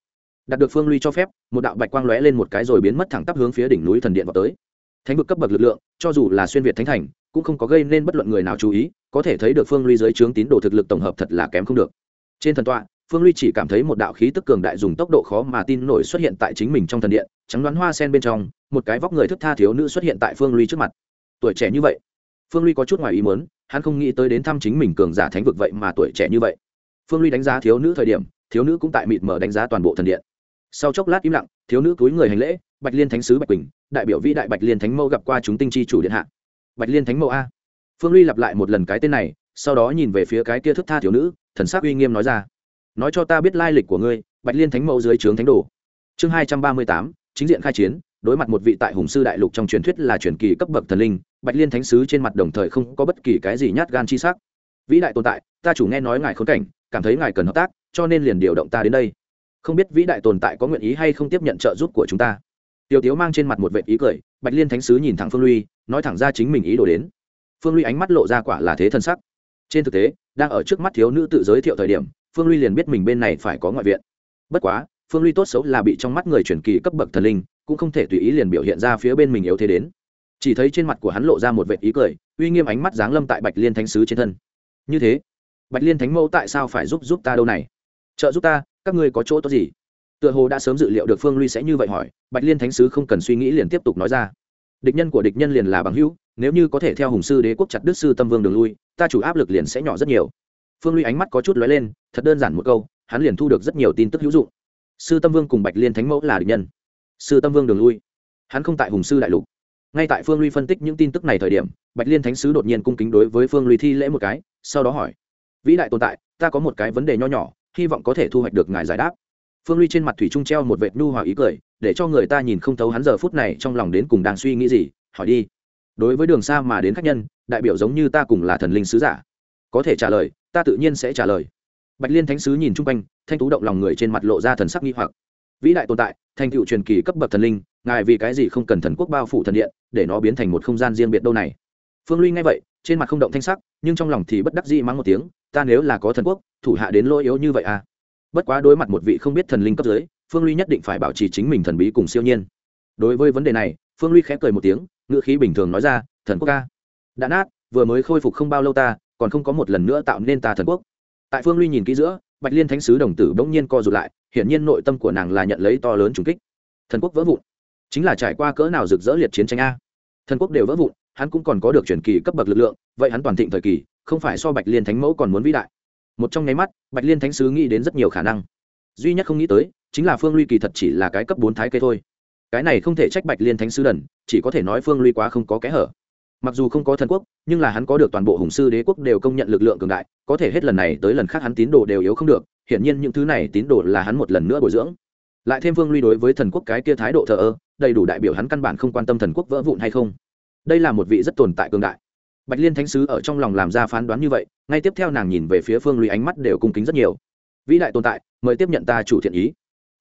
Đạt được phương ly cho phép, một đạo bạch quang lóe lên một cái rồi biến mất thẳng tắp hướng phía đỉnh núi thần điện vào tới. Thánh vực cấp bậc lực lượng, cho dù là xuyên việt thánh thành, cũng không có gây nên bất luận người nào chú ý, có thể thấy được phương ly dưới trướng tín đồ thực lực tổng hợp thật là kém không được. Trên thần tọa, phương ly chỉ cảm thấy một đạo khí tức cường đại dùng tốc độ khó mà tin nổi xuất hiện tại chính mình trong thần điện trắng đoán hoa sen bên trong, một cái vóc người thức tha thiếu nữ xuất hiện tại phương ly trước mặt. Tuổi trẻ như vậy. Phương ly có chút ngoài ý muốn, hắn không nghĩ tới đến thăm chính mình cường giả thánh vực vậy mà tuổi trẻ như vậy. Phương ly đánh giá thiếu nữ thời điểm, thiếu nữ cũng tại mịt mở đánh giá toàn bộ thần điện. Sau chốc lát im lặng, thiếu nữ túi người hành lễ, bạch liên thánh sứ bạch quỳnh, đại biểu vĩ đại bạch liên thánh mẫu gặp qua chúng tinh chi chủ điện hạ. Bạch liên thánh mẫu a. Phương ly lặp lại một lần cái tên này, sau đó nhìn về phía cái kia thức tha thiếu nữ, thần sắc uy nghiêm nói ra. Nói cho ta biết lai lịch của ngươi, bạch liên thánh mẫu dưới trướng thánh đồ. Chương hai trăm ba mươi tám chính diện khai chiến, đối mặt một vị tại hùng sư đại lục trong truyền thuyết là truyền kỳ cấp bậc thần linh, bạch liên thánh sứ trên mặt đồng thời không có bất kỳ cái gì nhát gan chi sắc. Vĩ đại tồn tại, ta chủ nghe nói ngài khốn cảnh, cảm thấy ngài cần hợp tác, cho nên liền điều động ta đến đây. Không biết vĩ đại tồn tại có nguyện ý hay không tiếp nhận trợ giúp của chúng ta. Tiểu tiếu mang trên mặt một vệ ý cười, bạch liên thánh sứ nhìn thẳng phương lui nói thẳng ra chính mình ý đồ đến. Phương lui ánh mắt lộ ra quả là thế thân sắc. Trên thực tế, đang ở trước mắt thiếu nữ tự giới thiệu thời điểm, phương lui liền biết mình bên này phải có ngoại viện. Bất quá phương lui tốt xấu là bị trong mắt người truyền kỳ cấp bậc thần linh, cũng không thể tùy ý liền biểu hiện ra phía bên mình yếu thế đến. Chỉ thấy trên mặt của hắn lộ ra một vệ ý cười, uy nghiêm ánh mắt giáng lâm tại bạch liên thánh sứ trên thân. Như thế, bạch liên thánh mẫu tại sao phải giúp giúp ta đâu này? Trợ giúp ta, các ngươi có chỗ tốt gì? Tựa hồ đã sớm dự liệu được phương ly sẽ như vậy hỏi, bạch liên thánh sứ không cần suy nghĩ liền tiếp tục nói ra. Địch nhân của địch nhân liền là bằng hữu, nếu như có thể theo hùng sư đế quốc chặt đức sư tâm vương đường lui, ta chủ áp lực liền sẽ nhỏ rất nhiều. Phương ly ánh mắt có chút lóe lên, thật đơn giản một câu, hắn liền thu được rất nhiều tin tức hữu dụng sư tâm vương cùng bạch liên thánh mẫu là địch nhân. Sư tâm vương đường lui. Hắn không tại hùng sư đại lục. Ngay tại phương ly phân tích những tin tức này thời điểm, bạch liên thánh sứ đột nhiên cung kính đối với phương ly thi lễ một cái, sau đó hỏi, vĩ đại tồn tại, ta có một cái vấn đề nho nhỏ, hy vọng có thể thu hoạch được ngài giải đáp. Phương ly trên mặt thủy trung treo một vệt nhu hòa ý cười, để cho người ta nhìn không thấu hắn giờ phút này trong lòng đến cùng đang suy nghĩ gì, hỏi đi, đối với đường xa mà đến khách nhân, đại biểu giống như ta cùng là thần linh sứ giả. Có thể trả lời, ta tự nhiên sẽ trả lời bạch liên thánh sứ nhìn chung quanh, thanh tú động lòng người trên mặt lộ ra thần sắc nghi hoặc. Vĩ đại tồn tại, thành tựu truyền kỳ cấp bậc thần linh, ngài vì cái gì không cần thần quốc bao phủ thần điện, để nó biến thành một không gian riêng biệt đâu này? Phương ly nghe vậy, trên mặt không động thanh sắc, nhưng trong lòng thì bất đắc dĩ mắng một tiếng, ta nếu là có thần quốc, thủ hạ đến lỗi yếu như vậy à? Bất quá đối mặt một vị không biết thần linh cấp dưới, phương ly nhất định phải bảo trì chính mình thần bí cùng siêu nhiên. Đối với vấn đề này, phương ly khẽ cười một tiếng, ngữ khí bình thường nói ra, thần quốc ca đã nát, vừa mới khôi phục không bao lâu ta, còn không có một lần nữa tạo nên ta thần quốc tại phương ly nhìn kỹ giữa, bạch liên thánh sứ đồng tử bỗng nhiên co rụt lại, hiển nhiên nội tâm của nàng là nhận lấy to lớn trùng kích. Thần quốc vỡ vụn. Chính là trải qua cỡ nào rực rỡ liệt chiến tranh a. Thần quốc đều vỡ vụn, hắn cũng còn có được truyền kỳ cấp bậc lực lượng, vậy hắn toàn thịnh thời kỳ, không phải so bạch liên thánh mẫu còn muốn vĩ đại. Một trong nháy mắt, bạch liên thánh sứ nghĩ đến rất nhiều khả năng. Duy nhất không nghĩ tới, chính là phương ly kỳ thật chỉ là cái cấp bốn thái kê thôi. Cái này không thể trách bạch liên thánh sứ đần, chỉ có thể nói phương ly quá không có kẽ hở mặc dù không có thần quốc, nhưng là hắn có được toàn bộ hùng sư đế quốc đều công nhận lực lượng cường đại, có thể hết lần này tới lần khác hắn tín đồ đều yếu không được, hiển nhiên những thứ này tín đồ là hắn một lần nữa bồi dưỡng. Lại thêm vương ly đối với thần quốc cái kia thái độ thờ ơ, đầy đủ đại biểu hắn căn bản không quan tâm thần quốc vỡ vụn hay không. Đây là một vị rất tồn tại cường đại. Bạch liên thánh sứ ở trong lòng làm ra phán đoán như vậy, ngay tiếp theo nàng nhìn về phía phương ly ánh mắt đều cung kính rất nhiều. Vĩ đại tồn tại, mời tiếp nhận ta chủ thiện ý.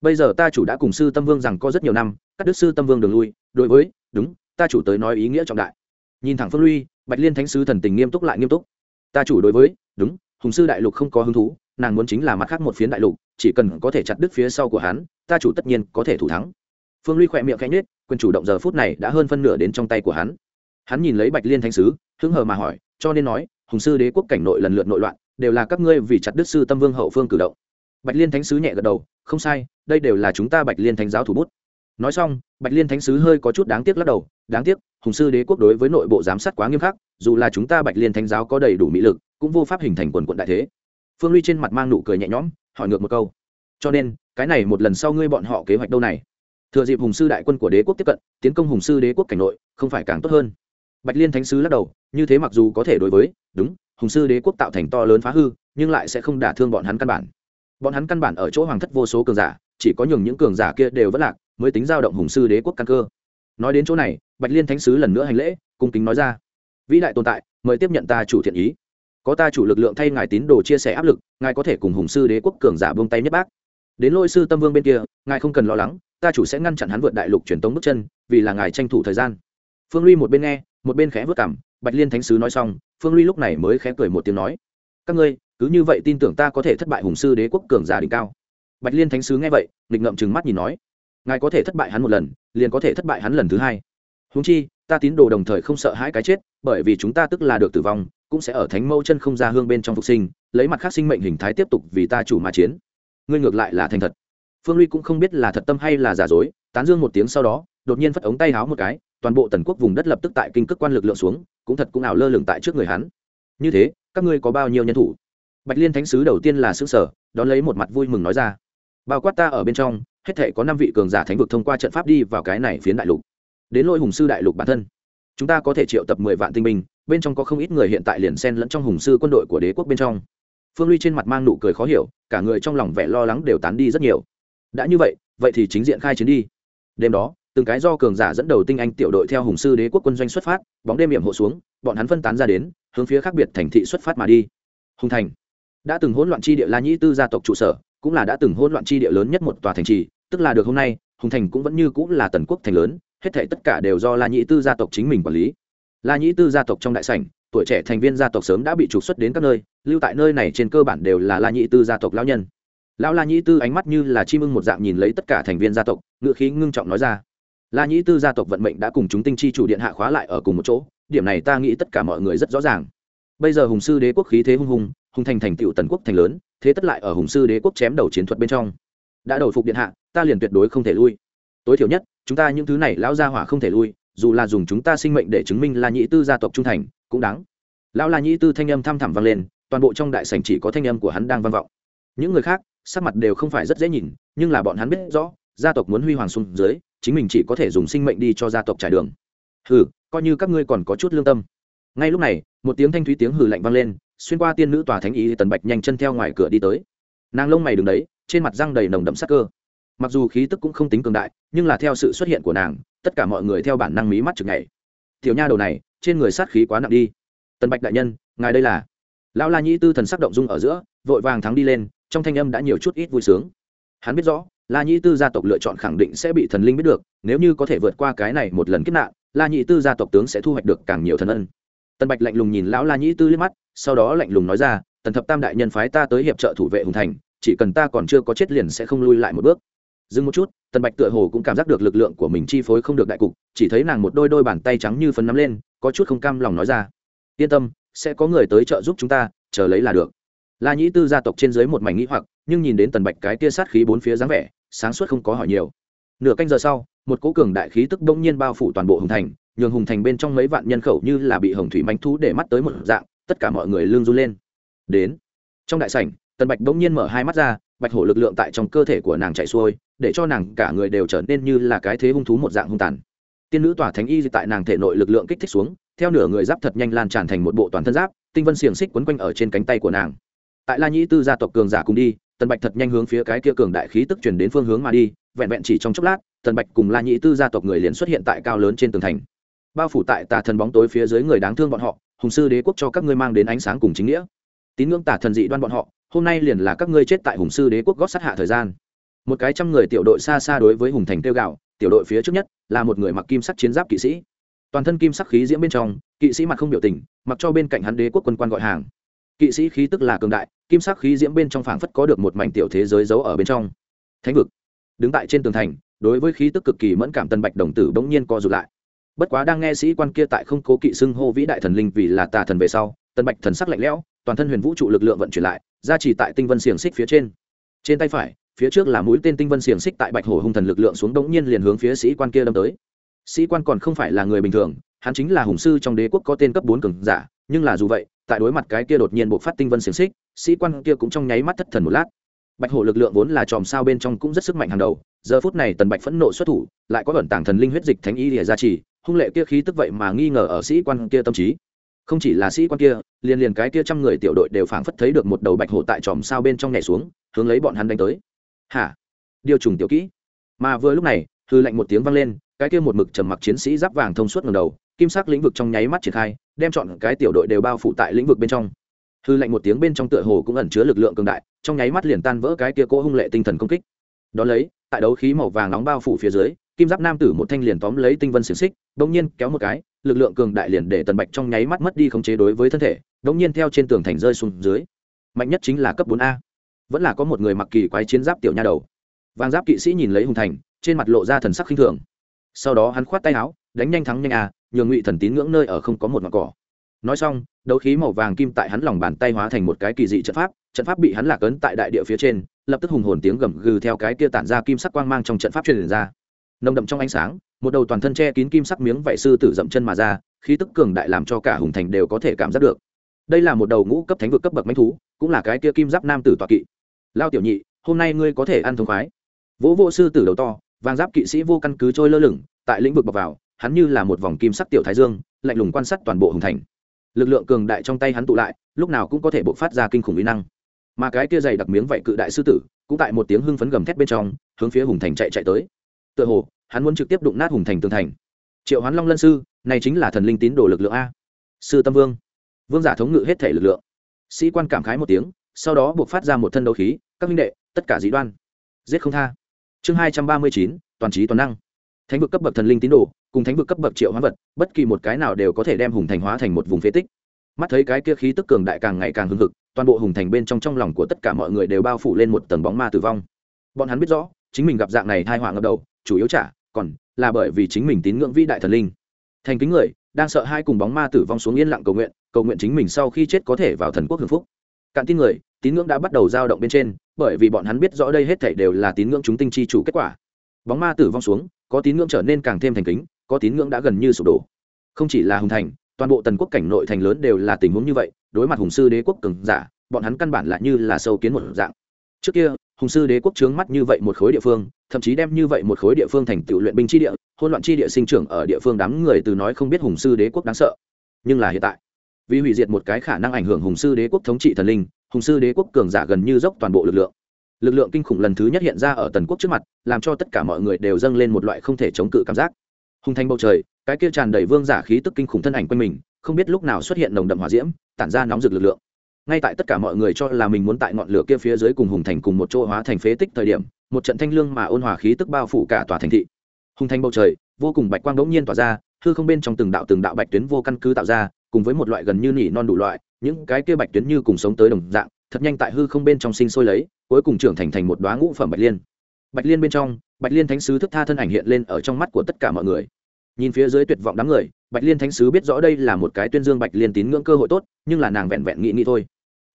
Bây giờ ta chủ đã cùng sư tâm vương rằng có rất nhiều năm các đức sư tâm vương đường lui, đối với, đúng, ta chủ tới nói ý nghĩa trọng đại nhìn thẳng phương lui bạch liên thánh sứ thần tình nghiêm túc lại nghiêm túc. Ta chủ đối với, đúng, hùng sư đại lục không có hứng thú, nàng muốn chính là mặt khác một phiến đại lục, chỉ cần có thể chặt đứt phía sau của hắn, ta chủ tất nhiên có thể thủ thắng. Phương lui khỏe miệng khẽ nhết quyền chủ động giờ phút này đã hơn phân nửa đến trong tay của hắn. Hắn nhìn lấy bạch liên thánh sứ, hứng hờ mà hỏi, cho nên nói, hùng sư đế quốc cảnh nội lần lượt nội loạn, đều là các ngươi vì chặt đứt sư tâm vương hậu phương cử động. Bạch liên thánh sứ nhẹ gật đầu, không sai, đây đều là chúng ta bạch liên thánh giáo thủ bút. Nói xong, bạch liên thánh sứ hơi có chút đáng tiếc lắc đầu, đáng tiếc hùng sư đế quốc đối với nội bộ giám sát quá nghiêm khắc, dù là chúng ta bạch liên thánh giáo có đầy đủ mỹ lực, cũng vô pháp hình thành quần quận đại thế. Phương ly trên mặt mang nụ cười nhẹ nhõm, hỏi ngược một câu. Cho nên, cái này một lần sau ngươi bọn họ kế hoạch đâu này? Thừa dịp hùng sư đại quân của đế quốc tiếp cận, tiến công hùng sư đế quốc cảnh nội, không phải càng tốt hơn? Bạch liên thánh sứ lắc đầu, như thế mặc dù có thể đối với, đúng, hùng sư đế quốc tạo thành to lớn phá hư, nhưng lại sẽ không đả thương bọn hắn căn bản. Bọn hắn căn bản ở chỗ hoàng thất vô số cường giả, chỉ có nhường những cường giả kia đều vất lạc, mới tính giao động hùng sư đế quốc căn cơ nói đến chỗ này, bạch liên thánh sứ lần nữa hành lễ, cung kính nói ra. Vĩ đại tồn tại, mời tiếp nhận ta chủ thiện ý. Có ta chủ lực lượng thay ngài tín đồ chia sẻ áp lực, ngài có thể cùng hùng sư đế quốc cường giả buông tay nhất bác. Đến lôi sư tâm vương bên kia, ngài không cần lo lắng, ta chủ sẽ ngăn chặn hắn vượt đại lục truyền tống bước chân, vì là ngài tranh thủ thời gian. Phương ly một bên nghe, một bên khẽ vất cảm, bạch liên thánh sứ nói xong, phương ly lúc này mới khẽ cười một tiếng nói, các ngươi, cứ như vậy tin tưởng ta có thể thất bại hùng sư đế quốc cường giả đỉnh cao. Bạch liên thánh sứ nghe vậy, nghịch ngậm chừng mắt nhìn nói ngài có thể thất bại hắn một lần, liền có thể thất bại hắn lần thứ hai. Húng chi, ta tín đồ đồng thời không sợ hãi cái chết, bởi vì chúng ta tức là được tử vong, cũng sẽ ở thánh mâu chân không ra hương bên trong phục sinh, lấy mặt khác sinh mệnh hình thái tiếp tục vì ta chủ mà chiến. Ngươi ngược lại là thành thật. Phương ly cũng không biết là thật tâm hay là giả dối, tán dương một tiếng sau đó, đột nhiên phất ống tay háo một cái, toàn bộ tần quốc vùng đất lập tức tại kinh cước quan lực lượng xuống, cũng thật cũng ảo lơ lửng tại trước người hắn. Như thế, các ngươi có bao nhiêu nhân thủ? Bạch liên thánh sứ đầu tiên là xứ sở đón lấy một mặt vui mừng nói ra. Bao quát ta ở bên trong hết thể có năm vị cường giả thánh vực thông qua trận pháp đi vào cái này phiến đại lục. Đến lôi hùng sư đại lục bản thân, chúng ta có thể triệu tập mười vạn tinh binh, bên trong có không ít người hiện tại liền xen lẫn trong hùng sư quân đội của đế quốc bên trong. Phương ly trên mặt mang nụ cười khó hiểu, cả người trong lòng vẻ lo lắng đều tán đi rất nhiều. Đã như vậy vậy thì chính diện khai chiến đi. Đêm đó, từng cái do cường giả dẫn đầu tinh anh tiểu đội theo hùng sư đế quốc quân doanh xuất phát, bóng đêm hiểm hộ xuống, bọn hắn phân tán ra đến, hướng phía khác biệt thành thị xuất phát mà đi. Hùng thành, đã từng hỗn loạn chi địa la nhĩ tư gia tộc trụ sở cũng là đã từng hỗn loạn chi địa lớn nhất một tòa thành trì, tức là được hôm nay, hùng thành cũng vẫn như cũng là tần quốc thành lớn, hết thể tất cả đều do la nhĩ tư gia tộc chính mình quản lý. La nhĩ tư gia tộc trong đại sảnh, tuổi trẻ thành viên gia tộc sớm đã bị trục xuất đến các nơi, lưu tại nơi này trên cơ bản đều là la nhĩ tư gia tộc lão nhân. Lão la nhĩ tư ánh mắt như là chim ưng một dạng nhìn lấy tất cả thành viên gia tộc ngựa khí ngưng trọng nói ra. La nhĩ tư gia tộc vận mệnh đã cùng chúng tinh chi chủ điện hạ khóa lại ở cùng một chỗ, điểm này ta nghĩ tất cả mọi người rất rõ ràng. Bây giờ hùng sư đế quốc khí thế hung hùng hùng thành thành tựu tần quốc thành lớn thế tất lại ở hùng sư đế quốc chém đầu chiến thuật bên trong. Đã đầu phục điện hạ, ta liền tuyệt đối không thể lui. Tối thiểu nhất, chúng ta những thứ này lão gia hỏa không thể lui, dù là dùng chúng ta sinh mệnh để chứng minh là nhị tư gia tộc trung thành, cũng đáng. Lão la nhị tư thanh âm thăm thẳm vang lên, toàn bộ trong đại sảnh chỉ có thanh âm của hắn đang vang vọng. Những người khác, sắc mặt đều không phải rất dễ nhìn, nhưng là bọn hắn biết rõ, gia tộc muốn huy hoàng xuống dưới, chính mình chỉ có thể dùng sinh mệnh đi cho gia tộc trải đường. Hừ, coi như các ngươi còn có chút lương tâm. Ngay lúc này, một tiếng thanh thúy tiếng hừ lạnh vang lên xuyên qua tiên nữ tòa thánh ý tần bạch nhanh chân theo ngoài cửa đi tới. Nàng lông mày đứng đấy, trên mặt răng đầy nồng đậm sắc cơ. Mặc dù khí tức cũng không tính cường đại, nhưng là theo sự xuất hiện của nàng, tất cả mọi người theo bản năng mí mắt chừng ngày tiểu nha đầu này, trên người sát khí quá nặng đi. Tần bạch đại nhân, ngài đây là? Lão la nhĩ tư thần sắc động dung ở giữa, vội vàng thắng đi lên, trong thanh âm đã nhiều chút ít vui sướng. Hắn biết rõ, la nhĩ tư gia tộc lựa chọn khẳng định sẽ bị thần linh biết được, nếu như có thể vượt qua cái này một lần kết nạn, la nhĩ tư gia tộc tướng sẽ thu hoạch được càng nhiều thần ân tần bạch lạnh lùng nhìn lão la nhĩ tư liếc mắt, sau đó lạnh lùng nói ra, tần thập tam đại nhân phái ta tới hiệp trợ thủ vệ hùng thành, chỉ cần ta còn chưa có chết liền sẽ không lui lại một bước. Dừng một chút, tần bạch tựa hồ cũng cảm giác được lực lượng của mình chi phối không được đại cục, chỉ thấy nàng một đôi đôi bàn tay trắng như phấn nắm lên, có chút không cam lòng nói ra, yên tâm, sẽ có người tới trợ giúp chúng ta, chờ lấy là được. La nhĩ tư gia tộc trên dưới một mảnh nghĩ hoặc, nhưng nhìn đến tần bạch cái tia sát khí bốn phía dáng vẻ, sáng suốt không có hỏi nhiều. Nửa canh giờ sau, một cố cường đại khí tức bỗng nhiên bao phủ toàn bộ hùng thành nhường hùng thành bên trong mấy vạn nhân khẩu như là bị hồng thủy manh thú để mắt tới một dạng, tất cả mọi người lương run lên. Đến, trong đại sảnh, tần bạch bỗng nhiên mở hai mắt ra, bạch hổ lực lượng tại trong cơ thể của nàng chạy xuôi, để cho nàng cả người đều trở nên như là cái thế hung thú một dạng hung tàn. Tiên nữ tỏa thánh y tại nàng thể nội lực lượng kích thích xuống, theo nửa người giáp thật nhanh lan tràn thành một bộ toàn thân giáp, tinh vân xiềng xích quấn quanh ở trên cánh tay của nàng. Tại la nhĩ tư gia tộc cường giả cùng đi, tần bạch thật nhanh hướng phía cái kia cường đại khí tức chuyển đến phương hướng mà đi, vẹn vẹn chỉ trong chốc lát, tần bạch cùng la nhĩ tư gia tộc người liền xuất hiện tại cao lớn trên tường thành bao phủ tại tà thần bóng tối phía dưới người đáng thương bọn họ, hùng sư đế quốc cho các ngươi mang đến ánh sáng cùng chính nghĩa. Tín ngưỡng tà thần dị đoan bọn họ, hôm nay liền là các ngươi chết tại hùng sư đế quốc gót sát hạ thời gian. Một cái trăm người tiểu đội xa xa đối với hùng thành tiêu gạo tiểu đội phía trước nhất là một người mặc kim sắc chiến giáp kỵ sĩ. Toàn thân kim sắc khí diễm bên trong, kỵ sĩ mặt không biểu tình, mặc cho bên cạnh hắn đế quốc quân quan gọi hàng. Kỵ sĩ khí tức là cường đại, kim sắc khí diễm bên trong phảng phất có được một mảnh tiểu thế giới giấu ở bên trong. Thánh vực. Đứng tại trên tường thành, đối với khí tức cực kỳ mẫn cảm tân bạch đồng tử bỗng nhiên co rụt lại bất quá đang nghe sĩ quan kia tại không cố kỵ xưng hô vĩ đại thần linh vì là tà thần về sau tân bạch thần sắc lạnh lẽo, toàn thân huyền vũ trụ lực lượng vận chuyển lại ra chỉ tại tinh vân xiềng xích phía trên. Trên tay phải, phía trước là mũi tên tinh vân xiềng xích tại bạch hổ hung thần lực lượng xuống đống nhiên liền hướng phía sĩ quan kia đâm tới. Sĩ quan còn không phải là người bình thường, hắn chính là hùng sư trong đế quốc có tên cấp bốn cường giả, nhưng là dù vậy, tại đối mặt cái kia đột nhiên buộc phát tinh vân xiềng xích, sĩ quan kia cũng trong nháy mắt thất thần một lát. Bạch hổ lực lượng vốn là chòm sao bên trong cũng rất sức mạnh hàng đầu, giờ phút này tần bạch phẫn nộ xuất thủ, lại có ẩn tàng thần linh huyết dịch thánh y lìa gia trì hung lệ kia khí tức vậy mà nghi ngờ ở sĩ quan kia tâm trí. Không chỉ là sĩ quan kia, liền liền cái kia trăm người tiểu đội đều phảng phất thấy được một đầu bạch hổ tại tròm sao bên trong nhảy xuống, hướng lấy bọn hắn đánh tới. Hả? Điều trùng tiểu kỹ. Mà vừa lúc này, hư lạnh một tiếng vang lên, cái kia một mực trầm mặc chiến sĩ giáp vàng thông suốt ngầm đầu, kim sắc lĩnh vực trong nháy mắt triển khai, đem chọn cái tiểu đội đều bao phủ tại lĩnh vực bên trong. Hư lạnh một tiếng bên trong tựa hồ cũng ẩn chứa lực lượng cường đại, trong nháy mắt liền tan vỡ cái kia cỗ hung lệ tinh thần công kích. Đón lấy, tại đấu khí màu vàng nóng bao phủ phía dưới kim giáp nam tử một thanh liền tóm lấy tinh vân xiềng xích đống nhiên kéo một cái, lực lượng cường đại liền để tần bạch trong nháy mắt mất đi khống chế đối với thân thể đống nhiên theo trên tường thành rơi xuống dưới. Mạnh nhất chính là cấp bốn a. Vẫn là có một người mặc kỳ quái chiến giáp tiểu nha đầu. Vàng giáp kỵ sĩ nhìn lấy hùng thành, trên mặt lộ ra thần sắc khinh thường. Sau đó hắn khoát tay áo, đánh nhanh thắng nhanh a, nhường ngụy thần tín ngưỡng nơi ở không có một mặt cỏ. Nói xong, đấu khí màu vàng kim tại hắn lòng bàn tay hóa thành một cái kỳ dị trận pháp trận pháp bị hắn lạc ấn tại đại địa phía trên, lập tức hùng hồn tiếng gầm gừ theo cái kia tản ra kim sắc quang mang trong trận pháp truyền ra nồng đậm trong ánh sáng, một đầu toàn thân che kín kim sắc miếng vảy sư tử dậm chân mà ra, khí tức cường đại làm cho cả hùng thành đều có thể cảm giác được. Đây là một đầu ngũ cấp thánh vực cấp bậc manh thú, cũng là cái kia kim giáp nam tử tọa kỵ. Lao tiểu nhị, hôm nay ngươi có thể ăn thông khoái. Vỗ vô sư tử đầu to, vàng giáp kỵ sĩ vô căn cứ trôi lơ lửng, tại lĩnh vực bọc vào, hắn như là một vòng kim sắc tiểu thái dương, lạnh lùng quan sát toàn bộ hùng thành. Lực lượng cường đại trong tay hắn tụ lại, lúc nào cũng có thể bộc phát ra kinh khủng uy năng. Mà cái kia dày đặc miếng vảy cự đại sư tử, cũng tại một tiếng hưng phấn gầm thét bên trong, hướng phía hùng thành chạy chạy tới tựa hồ, hắn muốn trực tiếp đụng nát hùng thành tường thành. Triệu hoán long lân sư, này chính là thần linh tín đồ lực lượng a. Sư tâm vương. Vương giả thống ngự hết thể lực lượng. Sĩ quan cảm khái một tiếng, sau đó buộc phát ra một thân đấu khí, các minh đệ, tất cả dĩ đoan, giết không tha. Chương hai trăm ba mươi chín, toàn trí toàn năng. Thánh vực cấp bậc thần linh tín đồ, cùng thánh vực cấp bậc triệu hoán vật, bất kỳ một cái nào đều có thể đem hùng thành hóa thành một vùng phế tích. Mắt thấy cái kia khí tức cường đại càng ngày càng hưng hực, toàn bộ hùng thành bên trong trong lòng của tất cả mọi người đều bao phủ lên một tầng bóng ma tử vong. Bọn hắn biết rõ, chính mình gặp dạng này thai họa ngập đầu chủ yếu trả, còn là bởi vì chính mình tín ngưỡng vĩ đại thần linh. Thành kính người, đang sợ hai cùng bóng ma tử vong xuống yên lặng cầu nguyện cầu nguyện chính mình sau khi chết có thể vào thần quốc hưởng phúc. Cạn tin người, tín ngưỡng đã bắt đầu dao động bên trên, bởi vì bọn hắn biết rõ đây hết thảy đều là tín ngưỡng chúng tinh chi chủ kết quả. Bóng ma tử vong xuống, có tín ngưỡng trở nên càng thêm thành kính, có tín ngưỡng đã gần như sụp đổ. Không chỉ là hùng thành, toàn bộ tần quốc cảnh nội thành lớn đều là tình huống như vậy, đối mặt hùng sư đế quốc cường giả, bọn hắn căn bản là như là sâu kiến một dạng. Trước kia hùng sư đế quốc trướng mắt như vậy một khối địa phương, thậm chí đem như vậy một khối địa phương thành tựu luyện binh chi địa hôn loạn chi địa sinh trưởng ở địa phương đám người từ nói không biết hùng sư đế quốc đáng sợ. Nhưng là hiện tại, vì hủy diệt một cái khả năng ảnh hưởng hùng sư đế quốc thống trị thần linh, hùng sư đế quốc cường giả gần như dốc toàn bộ lực lượng. Lực lượng kinh khủng lần thứ nhất hiện ra ở tần quốc trước mặt, làm cho tất cả mọi người đều dâng lên một loại không thể chống cự cảm giác. Hùng thành bầu trời, cái kia tràn đầy vương giả khí tức kinh khủng thân ảnh quanh mình, không biết lúc nào xuất hiện nồng đậm hỏa diễm, tản ra nóng rực lực lượng ngay tại tất cả mọi người cho là mình muốn tại ngọn lửa kia phía dưới cùng hùng thành cùng một chỗ hóa thành phế tích thời điểm, một trận thanh lương mà ôn hòa khí tức bao phủ cả tòa thành thị. Hùng thành bầu trời, vô cùng bạch quang đống nhiên tỏa ra, hư không bên trong từng đạo từng đạo bạch tuyến vô căn cứ tạo ra, cùng với một loại gần như nỉ non đủ loại, những cái kia bạch tuyến như cùng sống tới đồng dạng, thật nhanh tại hư không bên trong sinh sôi lấy, cuối cùng trưởng thành thành một đoá ngũ phẩm bạch liên. Bạch liên bên trong, bạch liên thánh sứ thức tha thân ảnh hiện lên ở trong mắt của tất cả mọi người nhìn phía dưới tuyệt vọng đám người, bạch liên thánh sứ biết rõ đây là một cái tuyên dương bạch liên tín ngưỡng cơ hội tốt, nhưng là nàng vẹn vẹn nghĩ nghĩ thôi.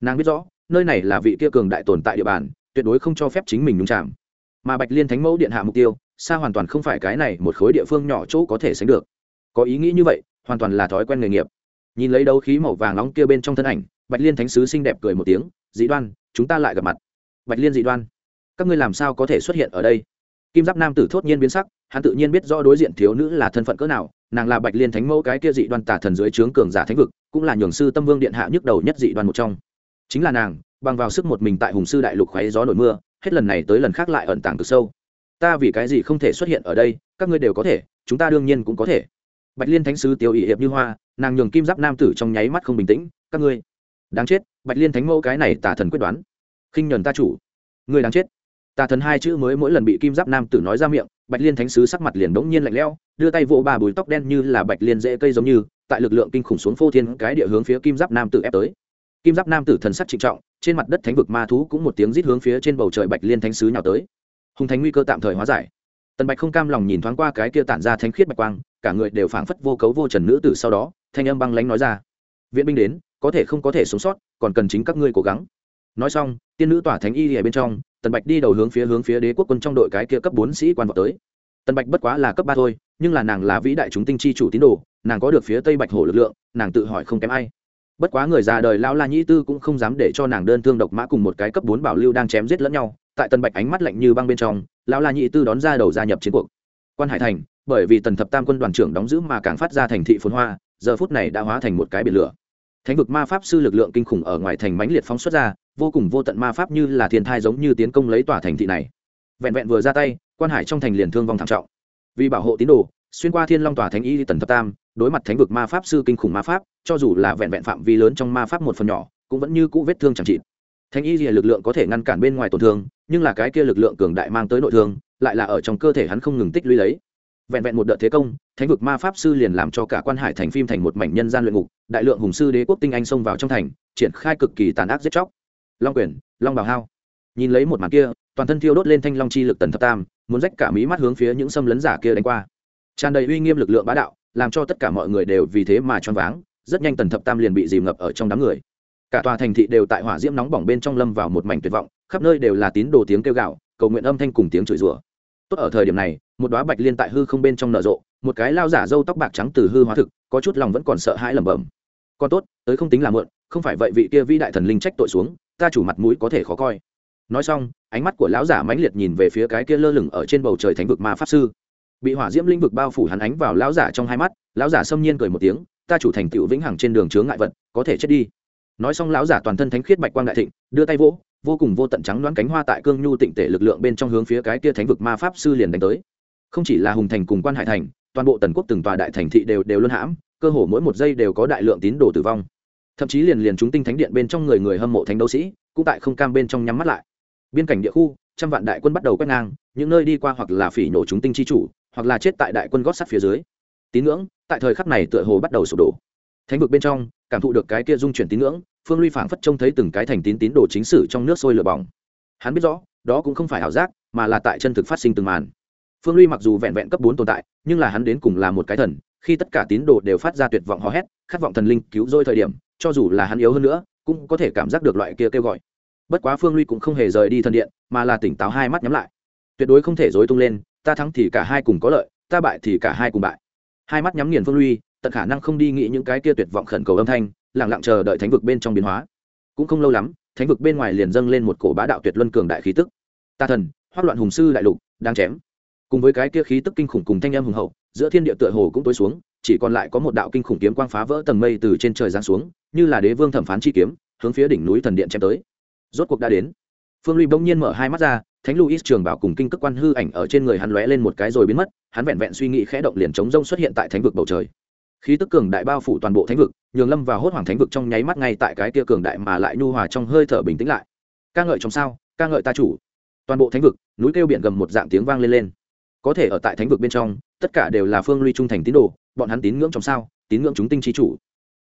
Nàng biết rõ, nơi này là vị kia cường đại tồn tại địa bàn, tuyệt đối không cho phép chính mình nhúng chạm mà bạch liên thánh mẫu điện hạ mục tiêu, xa hoàn toàn không phải cái này một khối địa phương nhỏ chỗ có thể sánh được. Có ý nghĩ như vậy, hoàn toàn là thói quen nghề nghiệp. Nhìn lấy đấu khí màu vàng nóng kia bên trong thân ảnh, bạch liên thánh sứ xinh đẹp cười một tiếng, dị đoan, chúng ta lại gặp mặt. Bạch liên dị đoan, các ngươi làm sao có thể xuất hiện ở đây? Kim giáp nam tử thốt nhiên biến sắc, hắn tự nhiên biết rõ đối diện thiếu nữ là thân phận cỡ nào, nàng là bạch liên thánh mẫu cái kia dị đoan tả thần dưới trướng cường giả thánh vực, cũng là nhường sư tâm vương điện hạ nhức đầu nhất dị đoan một trong. Chính là nàng, bằng vào sức một mình tại hùng sư đại lục khoáy gió nổi mưa, hết lần này tới lần khác lại ẩn tàng cực sâu. Ta vì cái gì không thể xuất hiện ở đây, các ngươi đều có thể, chúng ta đương nhiên cũng có thể. Bạch liên thánh sứ tiêu ỵ hiệp như hoa, nàng nhường kim giáp nam tử trong nháy mắt không bình tĩnh, các ngươi, đáng chết, bạch liên thánh mẫu cái này tả thần quyết đoán. Khinh nhuần ta chủ người đáng chết tà thần hai chữ mới mỗi lần bị kim giáp nam tử nói ra miệng, bạch liên thánh sứ sắc mặt liền đống nhiên lạnh lẽo, đưa tay vỗ ba bùi tóc đen như là bạch liên dễ cây giống như, tại lực lượng kinh khủng xuống phô thiên cái địa hướng phía kim giáp nam tử ép tới. Kim giáp nam tử thần sắc trịnh trọng, trên mặt đất thánh vực ma thú cũng một tiếng rít hướng phía trên bầu trời bạch liên thánh sứ nhào tới. Hùng thánh nguy cơ tạm thời hóa giải. Tần bạch không cam lòng nhìn thoáng qua cái kia tản ra thánh khiết bạch quang, cả người đều phảng phất vô cấu vô trần nữ tử sau đó, thanh âm băng lánh nói ra. Viện binh đến, có thể không có thể sống sót, còn cần chính các ngươi cố gắng. Nói xong, tiên nữ tỏa thánh y ở bên trong tần bạch đi đầu hướng phía hướng phía đế quốc quân trong đội cái kia cấp bốn sĩ quan vào tới. Tần bạch bất quá là cấp ba thôi, nhưng là nàng là vĩ đại chúng tinh chi chủ tín đồ, nàng có được phía tây bạch hổ lực lượng, nàng tự hỏi không kém ai. Bất quá người già đời lao la nhĩ tư cũng không dám để cho nàng đơn thương độc mã cùng một cái cấp bốn bảo lưu đang chém giết lẫn nhau, tại tần bạch ánh mắt lạnh như băng bên trong lao la nhĩ tư đón ra đầu gia nhập chiến cuộc. Quan hải thành, bởi vì tần thập tam quân đoàn trưởng đóng giữ mà càng phát ra thành thị phồn hoa, giờ phút này đã hóa thành một cái biển lửa. Thánh vực ma pháp sư lực lượng kinh khủng ở ngoài thành mãnh liệt phóng xuất ra vô cùng vô tận ma pháp như là thiên thai giống như tiến công lấy tòa thành thị này. Vẹn vẹn vừa ra tay, quan hải trong thành liền thương vong thảm trọng. Vì bảo hộ tín đồ, xuyên qua thiên long tòa thánh y tần thập tam, đối mặt thánh vực ma pháp sư kinh khủng ma pháp, cho dù là vẹn vẹn phạm vi lớn trong ma pháp một phần nhỏ, cũng vẫn như cũ vết thương chẳng trị thánh y rìa lực lượng có thể ngăn cản bên ngoài tổn thương, nhưng là cái kia lực lượng cường đại mang tới nội thương, lại là ở trong cơ thể hắn không ngừng tích lũy lấy. Vẹn vẹn một đợt thế công, thánh vực ma pháp sư liền làm cho cả quan hải thành phim thành một mảnh nhân gian luyện ngục, đại lượng hùng sư đế quốc tinh anh xông vào trong thành, triển khai cực kỳ tàn ác giết chóc long quyền, long bảo hao. Nhìn lấy một màn kia, toàn thân thiêu đốt lên thanh long chi lực tần thập tam, muốn rách cả mí mắt hướng phía những xâm lấn giả kia đánh qua. Tràn đầy uy nghiêm lực lượng bá đạo, làm cho tất cả mọi người đều vì thế mà choáng váng, rất nhanh tần thập tam liền bị dìm ngập ở trong đám người. Cả tòa thành thị đều tại hỏa diễm nóng bỏng bên trong lâm vào một mảnh tuyệt vọng, khắp nơi đều là tín đồ tiếng kêu gạo, cầu nguyện âm thanh cùng tiếng chửi rủa. Tốt ở thời điểm này, một đoá bạch liên tại hư không bên trong nở rộ, một cái lao giả râu tóc bạc trắng từ hư hóa thực, có chút lòng vẫn còn sợ hãi lẩm bẩm. Còn tốt, tới không tính là mượn không phải vậy vị kia vĩ đại thần linh trách tội xuống ta chủ mặt mũi có thể khó coi. Nói xong, ánh mắt của lão giả mãnh liệt nhìn về phía cái kia lơ lửng ở trên bầu trời thánh vực ma pháp sư. Bị hỏa diễm linh vực bao phủ hắn ánh vào lão giả trong hai mắt, lão giả xâm nhiên cười một tiếng, ta chủ thành tựu vĩnh hằng trên đường chướng ngại vật, có thể chết đi. Nói xong lão giả toàn thân thánh khiết bạch quang đại thịnh, đưa tay vỗ, vô cùng vô tận trắng đoán cánh hoa tại cương nhu tịnh tể lực lượng bên trong hướng phía cái kia thánh vực ma pháp sư liền đánh tới. Không chỉ là hùng thành cùng quan hải thành, toàn bộ tần quốc từng tòa đại thành thị đều đều luân hãm, cơ hồ mỗi một giây đều có đại lượng tín đồ tử vong thậm chí liền liền chúng tinh thánh điện bên trong người người hâm mộ thánh đấu sĩ cũng tại không cam bên trong nhắm mắt lại. Biên cảnh địa khu, trăm vạn đại quân bắt đầu quét ngang, những nơi đi qua hoặc là phỉ nổ chúng tinh chi chủ, hoặc là chết tại đại quân gót sắt phía dưới. Tín ngưỡng, tại thời khắc này tựa hồ bắt đầu sụp đổ. Thánh vực bên trong, cảm thụ được cái kia dung chuyển tín ngưỡng, phương ly phảng phất trông thấy từng cái thành tín tín đồ chính sử trong nước sôi lửa bỏng. Hắn biết rõ, đó cũng không phải ảo giác, mà là tại chân thực phát sinh từng màn. Phương ly mặc dù vẹn vẹn cấp bốn tồn tại, nhưng là hắn đến cùng là một cái thần, khi tất cả tín đồ đều phát ra tuyệt vọng hò hét, khát vọng thần linh cứu rỗi thời điểm cho dù là hắn yếu hơn nữa, cũng có thể cảm giác được loại kia kêu gọi. Bất quá phương ly cũng không hề rời đi thần điện, mà là tỉnh táo hai mắt nhắm lại. Tuyệt đối không thể dối tung lên, ta thắng thì cả hai cùng có lợi, ta bại thì cả hai cùng bại. Hai mắt nhắm nghiền phương ly tận khả năng không đi nghĩ những cái kia tuyệt vọng khẩn cầu âm thanh lẳng lặng chờ đợi thánh vực bên trong biến hóa. Cũng không lâu lắm, thánh vực bên ngoài liền dâng lên một cổ bá đạo tuyệt luân cường đại khí tức. Ta thần, hoác loạn hùng sư đại lục, đang chém. Cùng với cái kia khí tức kinh khủng cùng thanh âm hùng hậu, giữa thiên địa tựa hồ cũng tối xuống chỉ còn lại có một đạo kinh khủng kiếm quang phá vỡ tầng mây từ trên trời giáng xuống, như là đế vương thẩm phán chi kiếm, hướng phía đỉnh núi thần điện chém tới. Rốt cuộc đã đến. Phương ly bỗng nhiên mở hai mắt ra, thánh luis trường bảo cùng kinh cước quan hư ảnh ở trên người hắn lóe lên một cái rồi biến mất, hắn vẹn vẹn suy nghĩ khẽ động liền chống rông xuất hiện tại thánh vực bầu trời. Khí tức cường đại bao phủ toàn bộ thánh vực, nhường lâm vào hốt hoảng thánh vực trong nháy mắt ngay tại cái tia cường đại mà lại nhu hòa trong hơi thở bình tĩnh lại. Ca ngợi trong sao? Ca ngợi ta chủ. Toàn bộ thánh vực, núi kêu biển gầm một dạng tiếng vang lên lên. Có thể ở tại thánh vực bên trong, tất cả đều là phương ly trung thành tín đồ bọn hắn tín ngưỡng trong sao, tín ngưỡng chúng tinh chi chủ.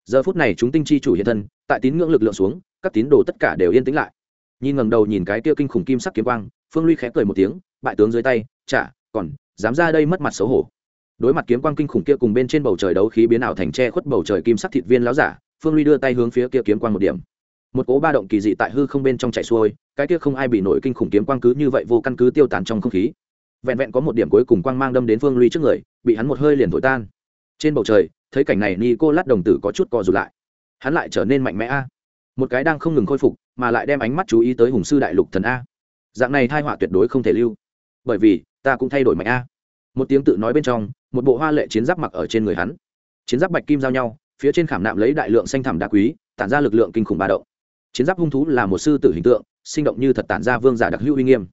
Giờ phút này chúng tinh chi chủ hiện thân, tại tín ngưỡng lực lượng xuống, các tín đồ tất cả đều yên tĩnh lại. Nhìn ngầm đầu nhìn cái kia kinh khủng kim sắc kiếm quang, phương ly khẽ cười một tiếng, bại tướng dưới tay, chả, còn dám ra đây mất mặt xấu hổ. Đối mặt kiếm quang kinh khủng kia cùng bên trên bầu trời đấu khí biến ảo thành che khuất bầu trời kim sắc thịt viên láo giả, phương ly đưa tay hướng phía kia kiếm quang một điểm. Một cố ba động kỳ dị tại hư không bên trong chạy xuôi, cái kia không ai bị nổi kinh khủng kiếm quang cứ như vậy vô căn cứ tiêu tán trong không khí. Vẹn vẹn có một điểm cuối cùng quang mang đâm đến phương ly trước người, bị hắn một hơi liền thổi tan trên bầu trời, thấy cảnh này ni cô lát đồng tử có chút co rụt lại. Hắn lại trở nên mạnh mẽ a. Một cái đang không ngừng khôi phục, mà lại đem ánh mắt chú ý tới hùng sư đại lục thần a. Dạng này thai họa tuyệt đối không thể lưu. Bởi vì, ta cũng thay đổi mạnh a. Một tiếng tự nói bên trong, một bộ hoa lệ chiến giáp mặc ở trên người hắn. Chiến giáp bạch kim giao nhau, phía trên khảm nạm lấy đại lượng xanh thảm đá quý, tản ra lực lượng kinh khủng ba động. Chiến giáp hung thú là một sư tử hình tượng, sinh động như thật tản ra vương giả đặc hữu uy nghiêm.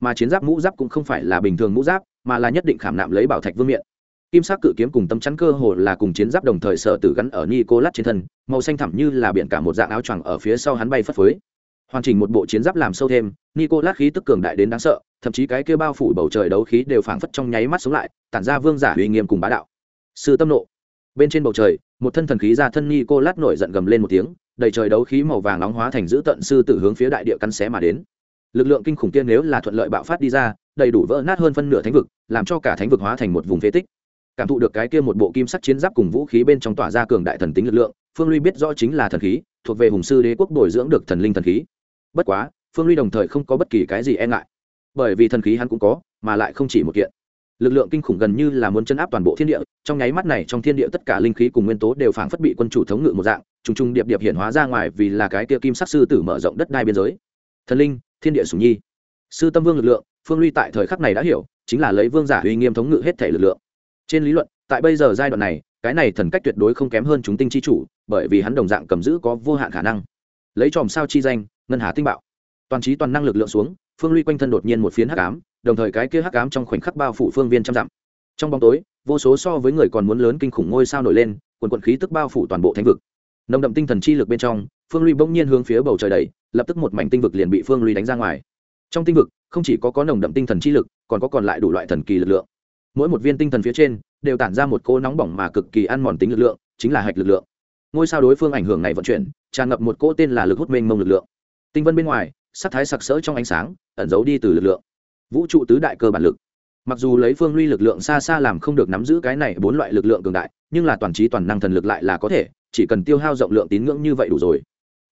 Mà chiến giáp mũ giáp cũng không phải là bình thường mũ giáp, mà là nhất định khảm nạm lấy bảo thạch vương miện kim sắc cự kiếm cùng tâm chắn cơ hồ là cùng chiến giáp đồng thời sở tử gắn ở Nicolas trên thân, màu xanh thẳm như là biển cả một dạng áo choàng ở phía sau hắn bay phất phới. Hoàn chỉnh một bộ chiến giáp làm sâu thêm, Nicolas khí tức cường đại đến đáng sợ, thậm chí cái kia bao phủ bầu trời đấu khí đều phảng phất trong nháy mắt sống lại, tản ra vương giả uy nghiêm cùng bá đạo. Sự tâm nộ. Bên trên bầu trời, một thân thần khí ra thân Nicolas nổi giận gầm lên một tiếng, đầy trời đấu khí màu vàng nóng hóa thành giữ tận sư tử hướng phía đại địa cắn xé mà đến. Lực lượng kinh khủng kia nếu là thuận lợi bạo phát đi ra, đầy đủ vỡ nát hơn phân nửa thánh vực, làm cho cả thánh vực hóa thành một vùng phế tích cảm thụ được cái kia một bộ kim sắc chiến giáp cùng vũ khí bên trong tỏa ra cường đại thần tính lực lượng, phương ly biết rõ chính là thần khí, thuộc về hùng sư đế quốc bồi dưỡng được thần linh thần khí. Bất quá, phương ly đồng thời không có bất kỳ cái gì e ngại. Bởi vì thần khí hắn cũng có, mà lại không chỉ một kiện. Lực lượng kinh khủng gần như là muốn chấn áp toàn bộ thiên địa, trong nháy mắt này trong thiên địa tất cả linh khí cùng nguyên tố đều phảng phất bị quân chủ thống ngự một dạng, trùng trùng điệp điệp hiện hóa ra ngoài vì là cái kia kim sắc sư tử mở rộng đất đai biên giới. Thần linh, thiên địa sùng nhi. Sư tâm vương lực lượng, phương ly tại thời khắc này đã hiểu, chính là lấy vương giả uy nghiêm thống ngự hết thể lực lượng trên lý luận, tại bây giờ giai đoạn này, cái này thần cách tuyệt đối không kém hơn chúng tinh chi chủ, bởi vì hắn đồng dạng cầm giữ có vô hạn khả năng. Lấy chòm sao chi danh, ngân hà tinh bạo. Toàn trí toàn năng lực lượng xuống, phương ly quanh thân đột nhiên một phiến hắc ám, đồng thời cái kia hắc ám trong khoảnh khắc bao phủ phương viên trăm dặm. Trong bóng tối, vô số so với người còn muốn lớn kinh khủng ngôi sao nổi lên, quần quận khí tức bao phủ toàn bộ thánh vực. Nồng đậm tinh thần chi lực bên trong, phương ly bỗng nhiên hướng phía bầu trời đầy lập tức một mảnh tinh vực liền bị phương ly đánh ra ngoài. Trong tinh vực, không chỉ có có nồng đậm tinh thần chi lực, còn có còn lại đủ loại thần kỳ lực lượng mỗi một viên tinh thần phía trên đều tản ra một cô nóng bỏng mà cực kỳ ăn mòn tính lực lượng, chính là hạch lực lượng. Ngôi sao đối phương ảnh hưởng này vận chuyển, tràn ngập một cỗ tên là lực hút mênh mông lực lượng. Tinh vân bên ngoài, sắc thái sặc sỡ trong ánh sáng, ẩn giấu đi từ lực lượng. Vũ trụ tứ đại cơ bản lực. Mặc dù lấy phương ly lực lượng xa xa làm không được nắm giữ cái này bốn loại lực lượng cường đại, nhưng là toàn trí toàn năng thần lực lại là có thể, chỉ cần tiêu hao rộng lượng tín ngưỡng như vậy đủ rồi.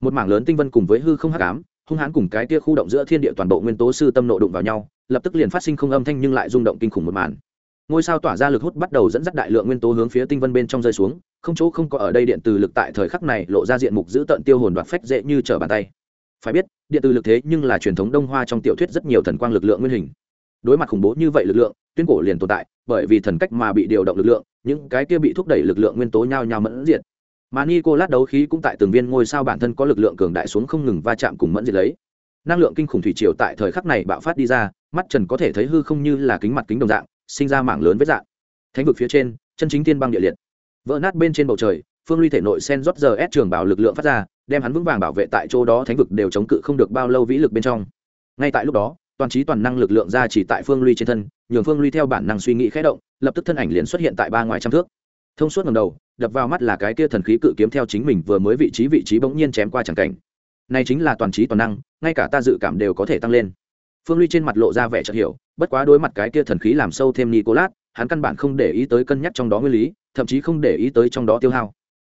Một mảng lớn tinh vân cùng với hư không hắc ám, hung hãn cùng cái tia khu động giữa thiên địa toàn bộ nguyên tố sư tâm nộ đụng vào nhau, lập tức liền phát sinh không âm thanh nhưng lại rung động kinh khủng một màn ngôi sao tỏa ra lực hút bắt đầu dẫn dắt đại lượng nguyên tố hướng phía tinh vân bên trong rơi xuống, không chỗ không có ở đây điện từ lực tại thời khắc này lộ ra diện mục giữ tận tiêu hồn đoạt phách dễ như trở bàn tay. Phải biết, điện từ lực thế nhưng là truyền thống đông hoa trong tiểu thuyết rất nhiều thần quang lực lượng nguyên hình. Đối mặt khủng bố như vậy lực lượng, tuyên cổ liền tồn tại, bởi vì thần cách mà bị điều động lực lượng, những cái kia bị thúc đẩy lực lượng nguyên tố nhao nhao mẫn diệt. Mà nico cô lát đấu khí cũng tại từng viên ngôi sao bản thân có lực lượng cường đại xuống không ngừng va chạm cùng mẫn diệt lấy. Năng lượng kinh khủng thủy triều tại thời khắc này bạo phát đi ra, mắt trần có thể thấy hư không như là kính mặt kính đồng dạng sinh ra mảng lớn vết dạng thánh vực phía trên, chân chính tiên băng địa liệt. Vỡ nát bên trên bầu trời, phương ly thể nội sen rót giờ ép trường bảo lực lượng phát ra, đem hắn vững vàng bảo vệ tại chỗ đó, thánh vực đều chống cự không được bao lâu vĩ lực bên trong. Ngay tại lúc đó, toàn trí toàn năng lực lượng ra chỉ tại phương ly trên thân, nhường phương ly theo bản năng suy nghĩ khẽ động, lập tức thân ảnh liền xuất hiện tại ba ngoài trăm thước. Thông suốt ngầm đầu, đập vào mắt là cái kia thần khí cự kiếm theo chính mình vừa mới vị trí vị trí bỗng nhiên chém qua chẳng cảnh. Này chính là toàn trí toàn năng, ngay cả ta dự cảm đều có thể tăng lên phương ly trên mặt lộ ra vẻ chợt hiểu, bất quá đối mặt cái kia thần khí làm sâu thêm nicolas, hắn căn bản không để ý tới cân nhắc trong đó nguyên lý, thậm chí không để ý tới trong đó tiêu hao.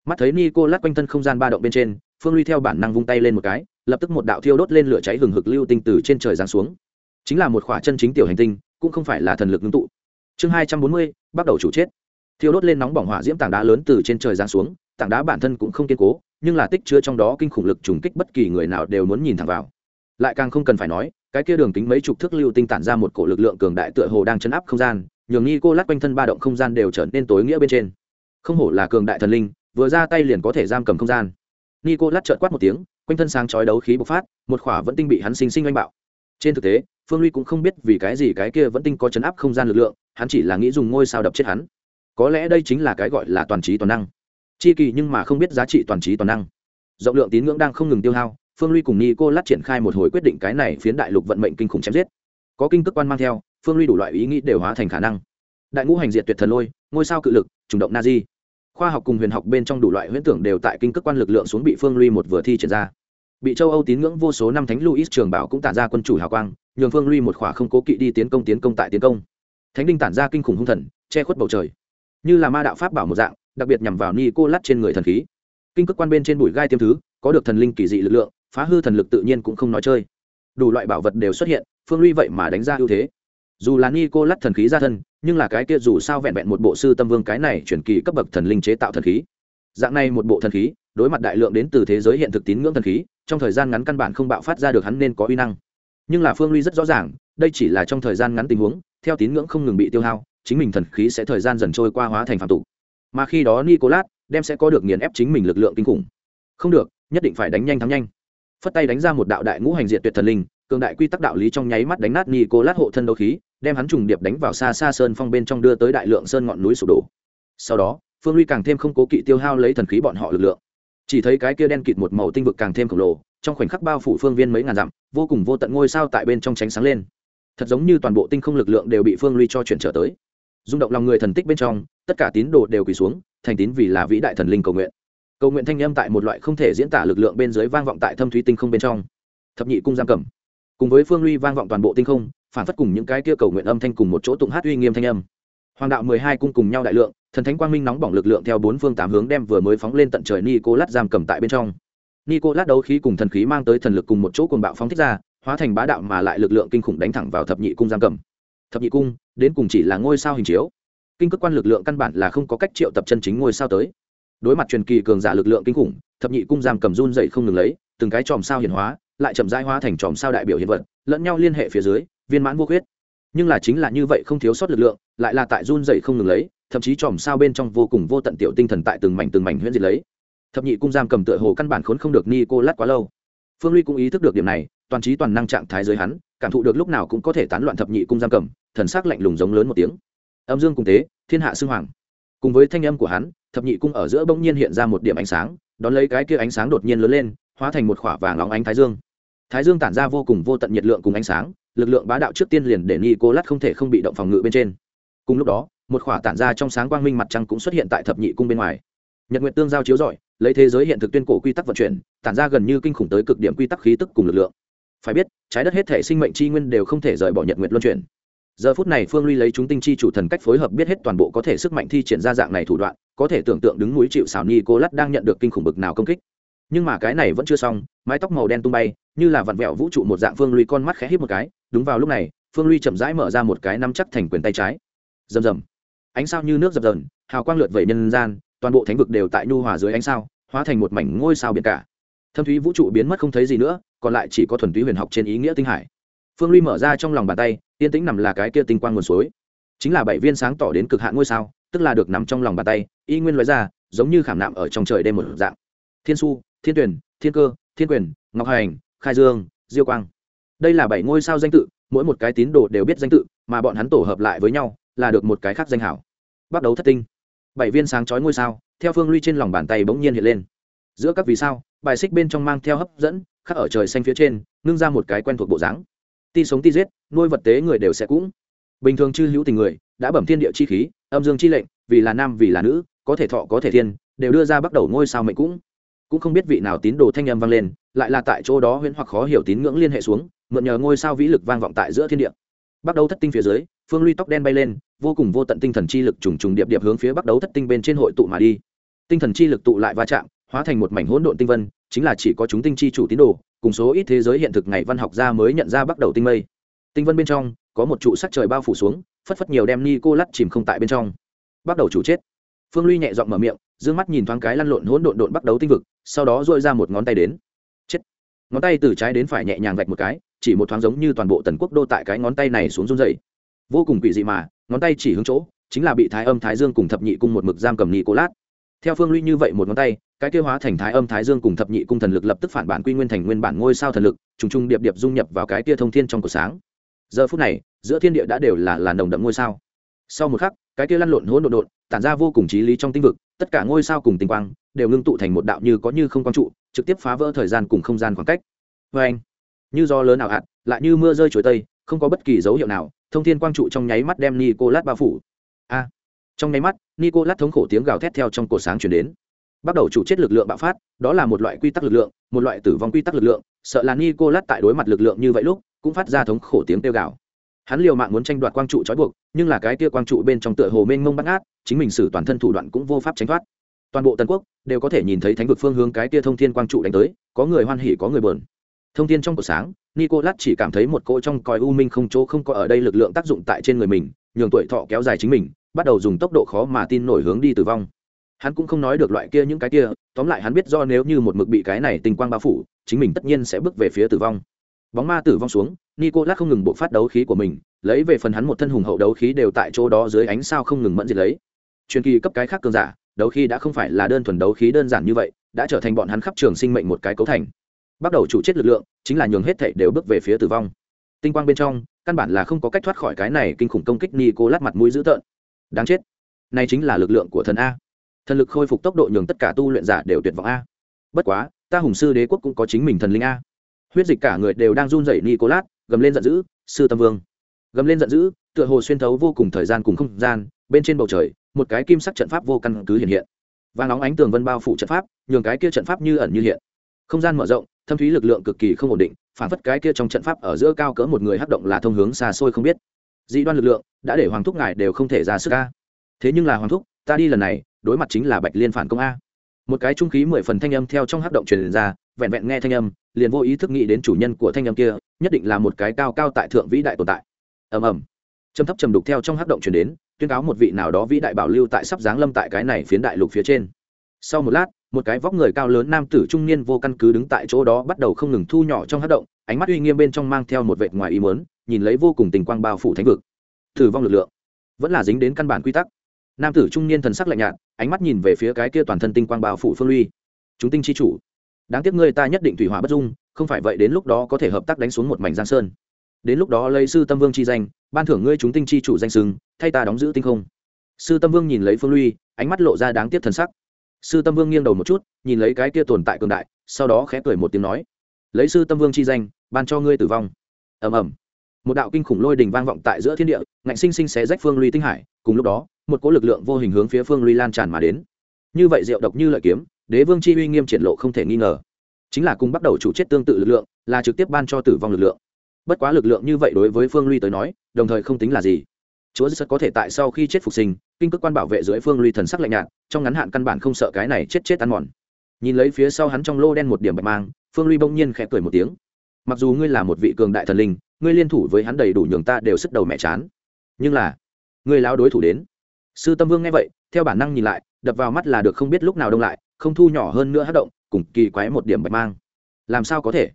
Mắt thấy nicolas quanh thân không gian ba động bên trên, phương ly theo bản năng vung tay lên một cái, lập tức một đạo thiêu đốt lên lửa cháy hừng hực lưu tinh từ trên trời giáng xuống. Chính là một khỏa chân chính tiểu hành tinh, cũng không phải là thần lực ngưng tụ. Chương hai trăm bốn mươi, bắt đầu chủ chết. Thiêu đốt lên nóng bỏng hỏa diễm tảng đá lớn từ trên trời giáng xuống, tảng đá bản thân cũng không kiên cố, nhưng là tích chứa trong đó kinh khủng lực trùng kích bất kỳ người nào đều muốn nhìn thẳng vào. Lại càng không cần phải nói cái kia đường kính mấy chục thước lưu tinh tản ra một cổ lực lượng cường đại tựa hồ đang chấn áp không gian, nhường nghi cô lát quanh thân ba động không gian đều trở nên tối nghĩa bên trên. Không hổ là cường đại thần linh, vừa ra tay liền có thể giam cầm không gian. Nghi cô lát trợn quát một tiếng, quanh thân sáng chói đấu khí bộc phát, một khỏa vẫn tinh bị hắn sinh sinh oanh bạo. Trên thực tế, phương ly cũng không biết vì cái gì cái kia vẫn tinh có chấn áp không gian lực lượng, hắn chỉ là nghĩ dùng ngôi sao đập chết hắn. Có lẽ đây chính là cái gọi là toàn trí toàn năng. Chi kỳ nhưng mà không biết giá trị toàn trí toàn năng. Rộng lượng tín ngưỡng đang không ngừng tiêu hao phương ly cùng ni cô lát triển khai một hồi quyết định cái này phiến đại lục vận mệnh kinh khủng chém giết. Có kinh tức quan mang theo, phương ly đủ loại ý nghĩ đều hóa thành khả năng. Đại ngũ hành diệt tuyệt thần lôi, ngôi sao cự lực chủ động na di khoa học cùng huyền học bên trong đủ loại huyễn tưởng đều tại kinh cước quan lực lượng xuống bị phương ly một vừa thi triển ra. Bị châu âu tín ngưỡng vô số năm thánh luis trường bảo cũng tản ra quân chủ hào quang, nhường phương ly một khỏa không cố kỵ đi tiến công tiến công tại tiến công. Thánh đinh tản ra kinh khủng hung thần, che khuất bầu trời. Như là ma đạo pháp bảo một dạng, đặc biệt nhằm vào ni cô lắt trên người thần khí. Kinh cước quan bên trên bụi gai tiêm thứ, có được thần linh kỳ dị lực lượng phá hư thần lực tự nhiên cũng không nói chơi. Đủ loại bảo vật đều xuất hiện, phương ly vậy mà đánh ra ưu thế. Dù là ni cô lắt thần khí ra thân, nhưng là cái kia dù sao vẹn vẹn một bộ sư tâm vương cái này chuyển kỳ cấp bậc thần linh chế tạo thần khí. Dạng này một bộ thần khí, đối mặt đại lượng đến từ thế giới hiện thực tín ngưỡng thần khí, trong thời gian ngắn căn bản không bạo phát ra được hắn nên có uy năng. Nhưng là phương ly rất rõ ràng, đây chỉ là trong thời gian ngắn tình huống, theo tín ngưỡng không ngừng bị tiêu hao, chính mình thần khí sẽ thời gian dần trôi qua hóa thành phạm tụ mà khi đó nicolas đem sẽ có được nghiền ép chính mình lực lượng kinh khủng. Không được, nhất định phải đánh nhanh thắng nhanh phất tay đánh ra một đạo đại ngũ hành diệt tuyệt thần linh, cường đại quy tắc đạo lý trong nháy mắt đánh nát nicolas hộ thân đấu khí, đem hắn trùng điệp đánh vào xa xa sơn phong bên trong đưa tới đại lượng sơn ngọn núi sụp đổ. Sau đó, phương ly càng thêm không cố kỵ tiêu hao lấy thần khí bọn họ lực lượng. Chỉ thấy cái kia đen kịt một màu tinh vực càng thêm khổng lồ, trong khoảnh khắc bao phủ phương viên mấy ngàn dặm, vô cùng vô tận ngôi sao tại bên trong tránh sáng lên. Thật giống như toàn bộ tinh không lực lượng đều bị phương ly cho chuyển trở tới. Rung động lòng người thần tích bên trong, tất cả tín đồ đều quỳ xuống, thành tín vì là vĩ đại thần linh cầu nguyện cầu nguyện thanh âm tại một loại không thể diễn tả lực lượng bên dưới vang vọng tại thâm thúy tinh không bên trong. Thập nhị cung giam cầm. Cùng với phương ly vang vọng toàn bộ tinh không, phản phất cùng những cái kia cầu nguyện âm thanh cùng một chỗ tụng hát uy nghiêm thanh âm. Hoàng đạo mười hai cung cùng nhau đại lượng, thần thánh quang minh nóng bỏng lực lượng theo bốn phương tám hướng đem vừa mới phóng lên tận trời ni cô lát giam cầm tại bên trong. Ni cô lát đấu khí cùng thần khí mang tới thần lực cùng một chỗ cùng bạo phóng thích ra, hóa thành bá đạo mà lại lực lượng kinh khủng đánh thẳng vào thập nhị cung giam cầm. Thập nhị cung, đến cùng chỉ là ngôi sao hình chiếu. Kinh cơ quan lực lượng căn bản là không có cách triệu tập chân chính ngôi sao tới đối mặt truyền kỳ cường giả lực lượng kinh khủng, thập nhị cung giam cầm run dậy không ngừng lấy, từng cái chòm sao hiển hóa, lại chậm rãi hóa thành chòm sao đại biểu hiện vật, lẫn nhau liên hệ phía dưới, viên mãn vô khuyết. Nhưng là chính là như vậy không thiếu sót lực lượng, lại là tại run dậy không ngừng lấy, thậm chí chòm sao bên trong vô cùng vô tận tiểu tinh thần tại từng mảnh từng mảnh huyễn diệt lấy. Thập nhị cung giam cầm tựa hồ căn bản khốn không được ni cô lát quá lâu. Phương ly cũng ý thức được điểm này, toàn trí toàn năng trạng thái giới hắn, cảm thụ được lúc nào cũng có thể tán loạn thập nhị cung giam cầm, thần sắc lạnh lùng giống lớn một tiếng. Âm dương cùng tế, thiên hạ sư hoàng cùng với thanh âm của hắn, thập nhị cung ở giữa bỗng nhiên hiện ra một điểm ánh sáng, đón lấy cái kia ánh sáng đột nhiên lớn lên, hóa thành một khỏa vàng óng ánh thái dương. Thái dương tản ra vô cùng vô tận nhiệt lượng cùng ánh sáng, lực lượng bá đạo trước tiên liền để ni cô lát không thể không bị động phòng ngự bên trên. Cùng lúc đó, một khỏa tản ra trong sáng quang minh mặt trăng cũng xuất hiện tại thập nhị cung bên ngoài. Nhật nguyện tương giao chiếu rọi, lấy thế giới hiện thực tuyên cổ quy tắc vận chuyển, tản ra gần như kinh khủng tới cực điểm quy tắc khí tức cùng lực lượng. Phải biết, trái đất hết thể sinh mệnh chi nguyên đều không thể rời bỏ nhật nguyện luân chuyển giờ phút này phương ly lấy chúng tinh chi chủ thần cách phối hợp biết hết toàn bộ có thể sức mạnh thi triển ra dạng này thủ đoạn, có thể tưởng tượng đứng núi chịu xảo ni cô lắt đang nhận được kinh khủng bực nào công kích. Nhưng mà cái này vẫn chưa xong, mái tóc màu đen tung bay, như là vặn vẹo vũ trụ một dạng phương ly con mắt khẽ hít một cái, đúng vào lúc này, phương ly chậm rãi mở ra một cái nắm chắc thành quyền tay trái. Rầm rầm. Ánh sao như nước dập dờn, hào quang lượt vẩy nhân gian, toàn bộ thánh vực đều tại nhu hòa dưới ánh sao, hóa thành một mảnh ngôi sao biển cả. Thâm thúy vũ trụ biến mất không thấy gì nữa, còn lại chỉ có thuần túy huyền học trên ý nghĩa tinh hải phương ly mở ra trong lòng bàn tay, yên tĩnh nằm là cái kia tinh quang nguồn suối. Chính là bảy viên sáng tỏ đến cực hạn ngôi sao, tức là được nằm trong lòng bàn tay, y nguyên loại ra, giống như khảm nạm ở trong trời đêm một dạng. Thiên su, thiên tuyển, thiên cơ, thiên quyền, ngọc hành, khai dương, diêu quang. Đây là bảy ngôi sao danh tự, mỗi một cái tín đồ đều biết danh tự, mà bọn hắn tổ hợp lại với nhau, là được một cái khác danh hảo. Bắt đầu thất tinh. Bảy viên sáng chói ngôi sao, theo phương ly trên lòng bàn tay bỗng nhiên hiện lên. Giữa các vì sao, bài xích bên trong mang theo hấp dẫn, khắc ở trời xanh phía trên, ngưng ra một cái quen thuộc bộ dáng ti sống ti giết, nuôi vật tế người đều sẽ cũng. Bình thường chư hữu tình người, đã bẩm thiên địa chi khí, âm dương chi lệnh, vì là nam, vì là nữ, có thể thọ, có thể thiên, đều đưa ra bắt đầu ngôi sao mệnh cũng. Cũng không biết vị nào tín đồ thanh âm vang lên, lại là tại chỗ đó huyễn hoặc khó hiểu tín ngưỡng liên hệ xuống, mượn nhờ ngôi sao vĩ lực vang vọng tại giữa thiên địa. Bắt đầu thất tinh phía dưới, phương ly tóc đen bay lên, vô cùng vô tận tinh thần chi lực trùng trùng điệp điệp hướng phía bắt đầu thất tinh bên trên hội tụ mà đi. Tinh thần chi lực tụ lại va chạm, hóa thành một mảnh hỗn độn tinh vân, chính là chỉ có chúng tinh chi chủ tín đồ cùng số ít thế giới hiện thực ngày văn học gia mới nhận ra bắt đầu tinh mây. Tinh vân bên trong, có một trụ sắc trời bao phủ xuống, phất phất nhiều đem ni cô lắt chìm không tại bên trong. Bắt đầu chủ chết. Phương ly nhẹ giọng mở miệng d mắt nhìn thoáng cái lăn lộn hỗn độn độn bắt đầu tinh vực, sau đó dội ra một ngón tay đến. Chết. Ngón tay từ trái đến phải nhẹ nhàng vạch một cái, chỉ một thoáng giống như toàn bộ tần quốc đô tại cái ngón tay này xuống run dày vô cùng quỷ dị mà, ngón tay chỉ hướng chỗ, chính là bị thái âm thái dương cùng thập nhị cung một mực giam cầm ni cô lát theo phương ly như vậy một ngón tay cái tiêu hóa thành thái âm thái dương cùng thập nhị cung thần lực lập tức phản bản quy nguyên thành nguyên bản ngôi sao thần lực, trùng trùng điệp điệp dung nhập vào cái tia thông thiên trong cổ sáng. Giờ phút này, giữa thiên địa đã đều là là nồng đậm ngôi sao. Sau một khắc, cái kia lăn lộn hỗn độn độn, tản ra vô cùng trí lý trong tinh vực, tất cả ngôi sao cùng tinh quang đều ngưng tụ thành một đạo như có như không quang trụ, trực tiếp phá vỡ thời gian cùng không gian khoảng cách. Vê anh, như do lớn nào hạt, lại như mưa rơi chuối tây, không có bất kỳ dấu hiệu nào, thông thiên quang trụ trong nháy mắt đem nicolas bao phủ. A, trong nháy mắt, nicolas thống khổ tiếng gào thét theo trong cổ sáng chuyển đến bắt đầu chủ chết lực lượng bạo phát, đó là một loại quy tắc lực lượng, một loại tử vong quy tắc lực lượng, sợ là nicolas tại đối mặt lực lượng như vậy lúc, cũng phát ra thống khổ tiếng kêu gào. Hắn liều mạng muốn tranh đoạt quang trụ trói buộc, nhưng là cái kia quang trụ bên trong tựa hồ mênh mông bắt ngát chính mình xử toàn thân thủ đoạn cũng vô pháp tránh thoát. Toàn bộ tần quốc đều có thể nhìn thấy thánh vực phương hướng cái kia thông thiên quang trụ đánh tới, có người hoan hỉ, có người bờn thông thiên trong cuộc sáng, nicolas chỉ cảm thấy một cỗ trong còi u minh không chỗ không có ở đây lực lượng tác dụng tại trên người mình, nhường tuổi thọ kéo dài chính mình, bắt đầu dùng tốc độ khó mà tin nổi hướng đi tử vong hắn cũng không nói được loại kia những cái kia, tóm lại hắn biết do nếu như một mực bị cái này tinh quang bao phủ, chính mình tất nhiên sẽ bước về phía tử vong. Bóng ma tử vong xuống, nicolas không ngừng bộ phát đấu khí của mình, lấy về phần hắn một thân hùng hậu đấu khí đều tại chỗ đó dưới ánh sao không ngừng mẫn diệt lấy. Truyền kỳ cấp cái khác cường giả, đấu khí đã không phải là đơn thuần đấu khí đơn giản như vậy, đã trở thành bọn hắn khắp trường sinh mệnh một cái cấu thành. Bắt đầu chủ chết lực lượng, chính là nhường hết thảy đều bước về phía tử vong. Tinh quang bên trong, căn bản là không có cách thoát khỏi cái này kinh khủng công kích nicolas mặt mũi dữ tợn. Đáng chết. Này chính là lực lượng của thần a thần lực khôi phục tốc độ nhường tất cả tu luyện giả đều tuyệt vọng a. Bất quá, ta hùng sư đế quốc cũng có chính mình thần linh a. Huyết dịch cả người đều đang run rẩy nicolas, gầm lên giận dữ, sư tâm vương. Gầm lên giận dữ, tựa hồ xuyên thấu vô cùng thời gian cùng không gian, bên trên bầu trời, một cái kim sắc trận pháp vô căn cứ hiện hiện. Và nóng ánh tường vân bao phủ trận pháp, nhường cái kia trận pháp như ẩn như hiện. Không gian mở rộng, thâm thúy lực lượng cực kỳ không ổn định, phản phất cái kia trong trận pháp ở giữa cao cỡ một người hắc động là thông hướng xa xôi không biết. Dị đoan lực lượng, đã để hoàng thúc ngài đều không thể ra sức a. Thế nhưng là hoàng thúc, ta đi lần này đối mặt chính là bạch liên phản công a. Một cái trung khí mười phần thanh âm theo trong hát động truyền ra, vẹn vẹn nghe thanh âm, liền vô ý thức nghĩ đến chủ nhân của thanh âm kia, nhất định là một cái cao cao tại thượng vĩ đại tồn tại. Ầm ầm. Trầm thấp trầm đục theo trong hát động truyền đến, tuyên cáo một vị nào đó vĩ đại bảo lưu tại sắp giáng lâm tại cái này phiến đại lục phía trên. Sau một lát, một cái vóc người cao lớn nam tử trung niên vô căn cứ đứng tại chỗ đó bắt đầu không ngừng thu nhỏ trong hát động, ánh mắt uy nghiêm bên trong mang theo một vệt ngoài ý muốn, nhìn lấy vô cùng tình quang bao phủ thánh vực. Thử vong lực lượng. Vẫn là dính đến căn bản quy tắc nam tử trung niên thần sắc lạnh nhạt, ánh mắt nhìn về phía cái kia toàn thân tinh quang bao phủ phương ly chúng tinh chi chủ, đáng tiếc ngươi ta nhất định thủy hỏa bất dung, không phải vậy đến lúc đó có thể hợp tác đánh xuống một mảnh giang sơn. Đến lúc đó lấy sư tâm vương chi danh, ban thưởng ngươi chúng tinh chi chủ danh sừng thay ta đóng giữ tinh không. Sư tâm vương nhìn lấy phương ly ánh mắt lộ ra đáng tiếc thần sắc. Sư tâm vương nghiêng đầu một chút, nhìn lấy cái kia tồn tại cường đại, sau đó khẽ cười một tiếng nói, lấy sư tâm vương chi danh, ban cho ngươi tử vong. Ầm ầm. Một đạo kinh khủng lôi đình vang vọng tại giữa thiên địa, ngạnh sinh sinh xé rách phương ly tinh hải, cùng lúc đó một cỗ lực lượng vô hình hướng phía phương ly lan tràn mà đến. Như vậy diệu độc như lợi kiếm, đế vương chi uy nghiêm triển lộ không thể nghi ngờ. Chính là cùng bắt đầu chủ chết tương tự lực lượng, là trực tiếp ban cho tử vong lực lượng. Bất quá lực lượng như vậy đối với phương ly tới nói, đồng thời không tính là gì. Chúa rất có thể tại sau khi chết phục sinh, kinh cước quan bảo vệ dưới phương ly thần sắc lạnh nhạt, trong ngắn hạn căn bản không sợ cái này chết chết ăn mòn. Nhìn lấy phía sau hắn trong lô đen một điểm bạch mang, phương ly bỗng nhiên khẽ cười một tiếng. Mặc dù ngươi là một vị cường đại thần linh, ngươi liên thủ với hắn đầy đủ nhường ta đều sức đầu mẹ chán. Nhưng là, ngươi lao đối thủ đến sư tâm vương nghe vậy, theo bản năng nhìn lại, đập vào mắt là được không biết lúc nào đông lại, không thu nhỏ hơn nữa hát động, cùng kỳ quái một điểm bạch mang. Làm sao có thể?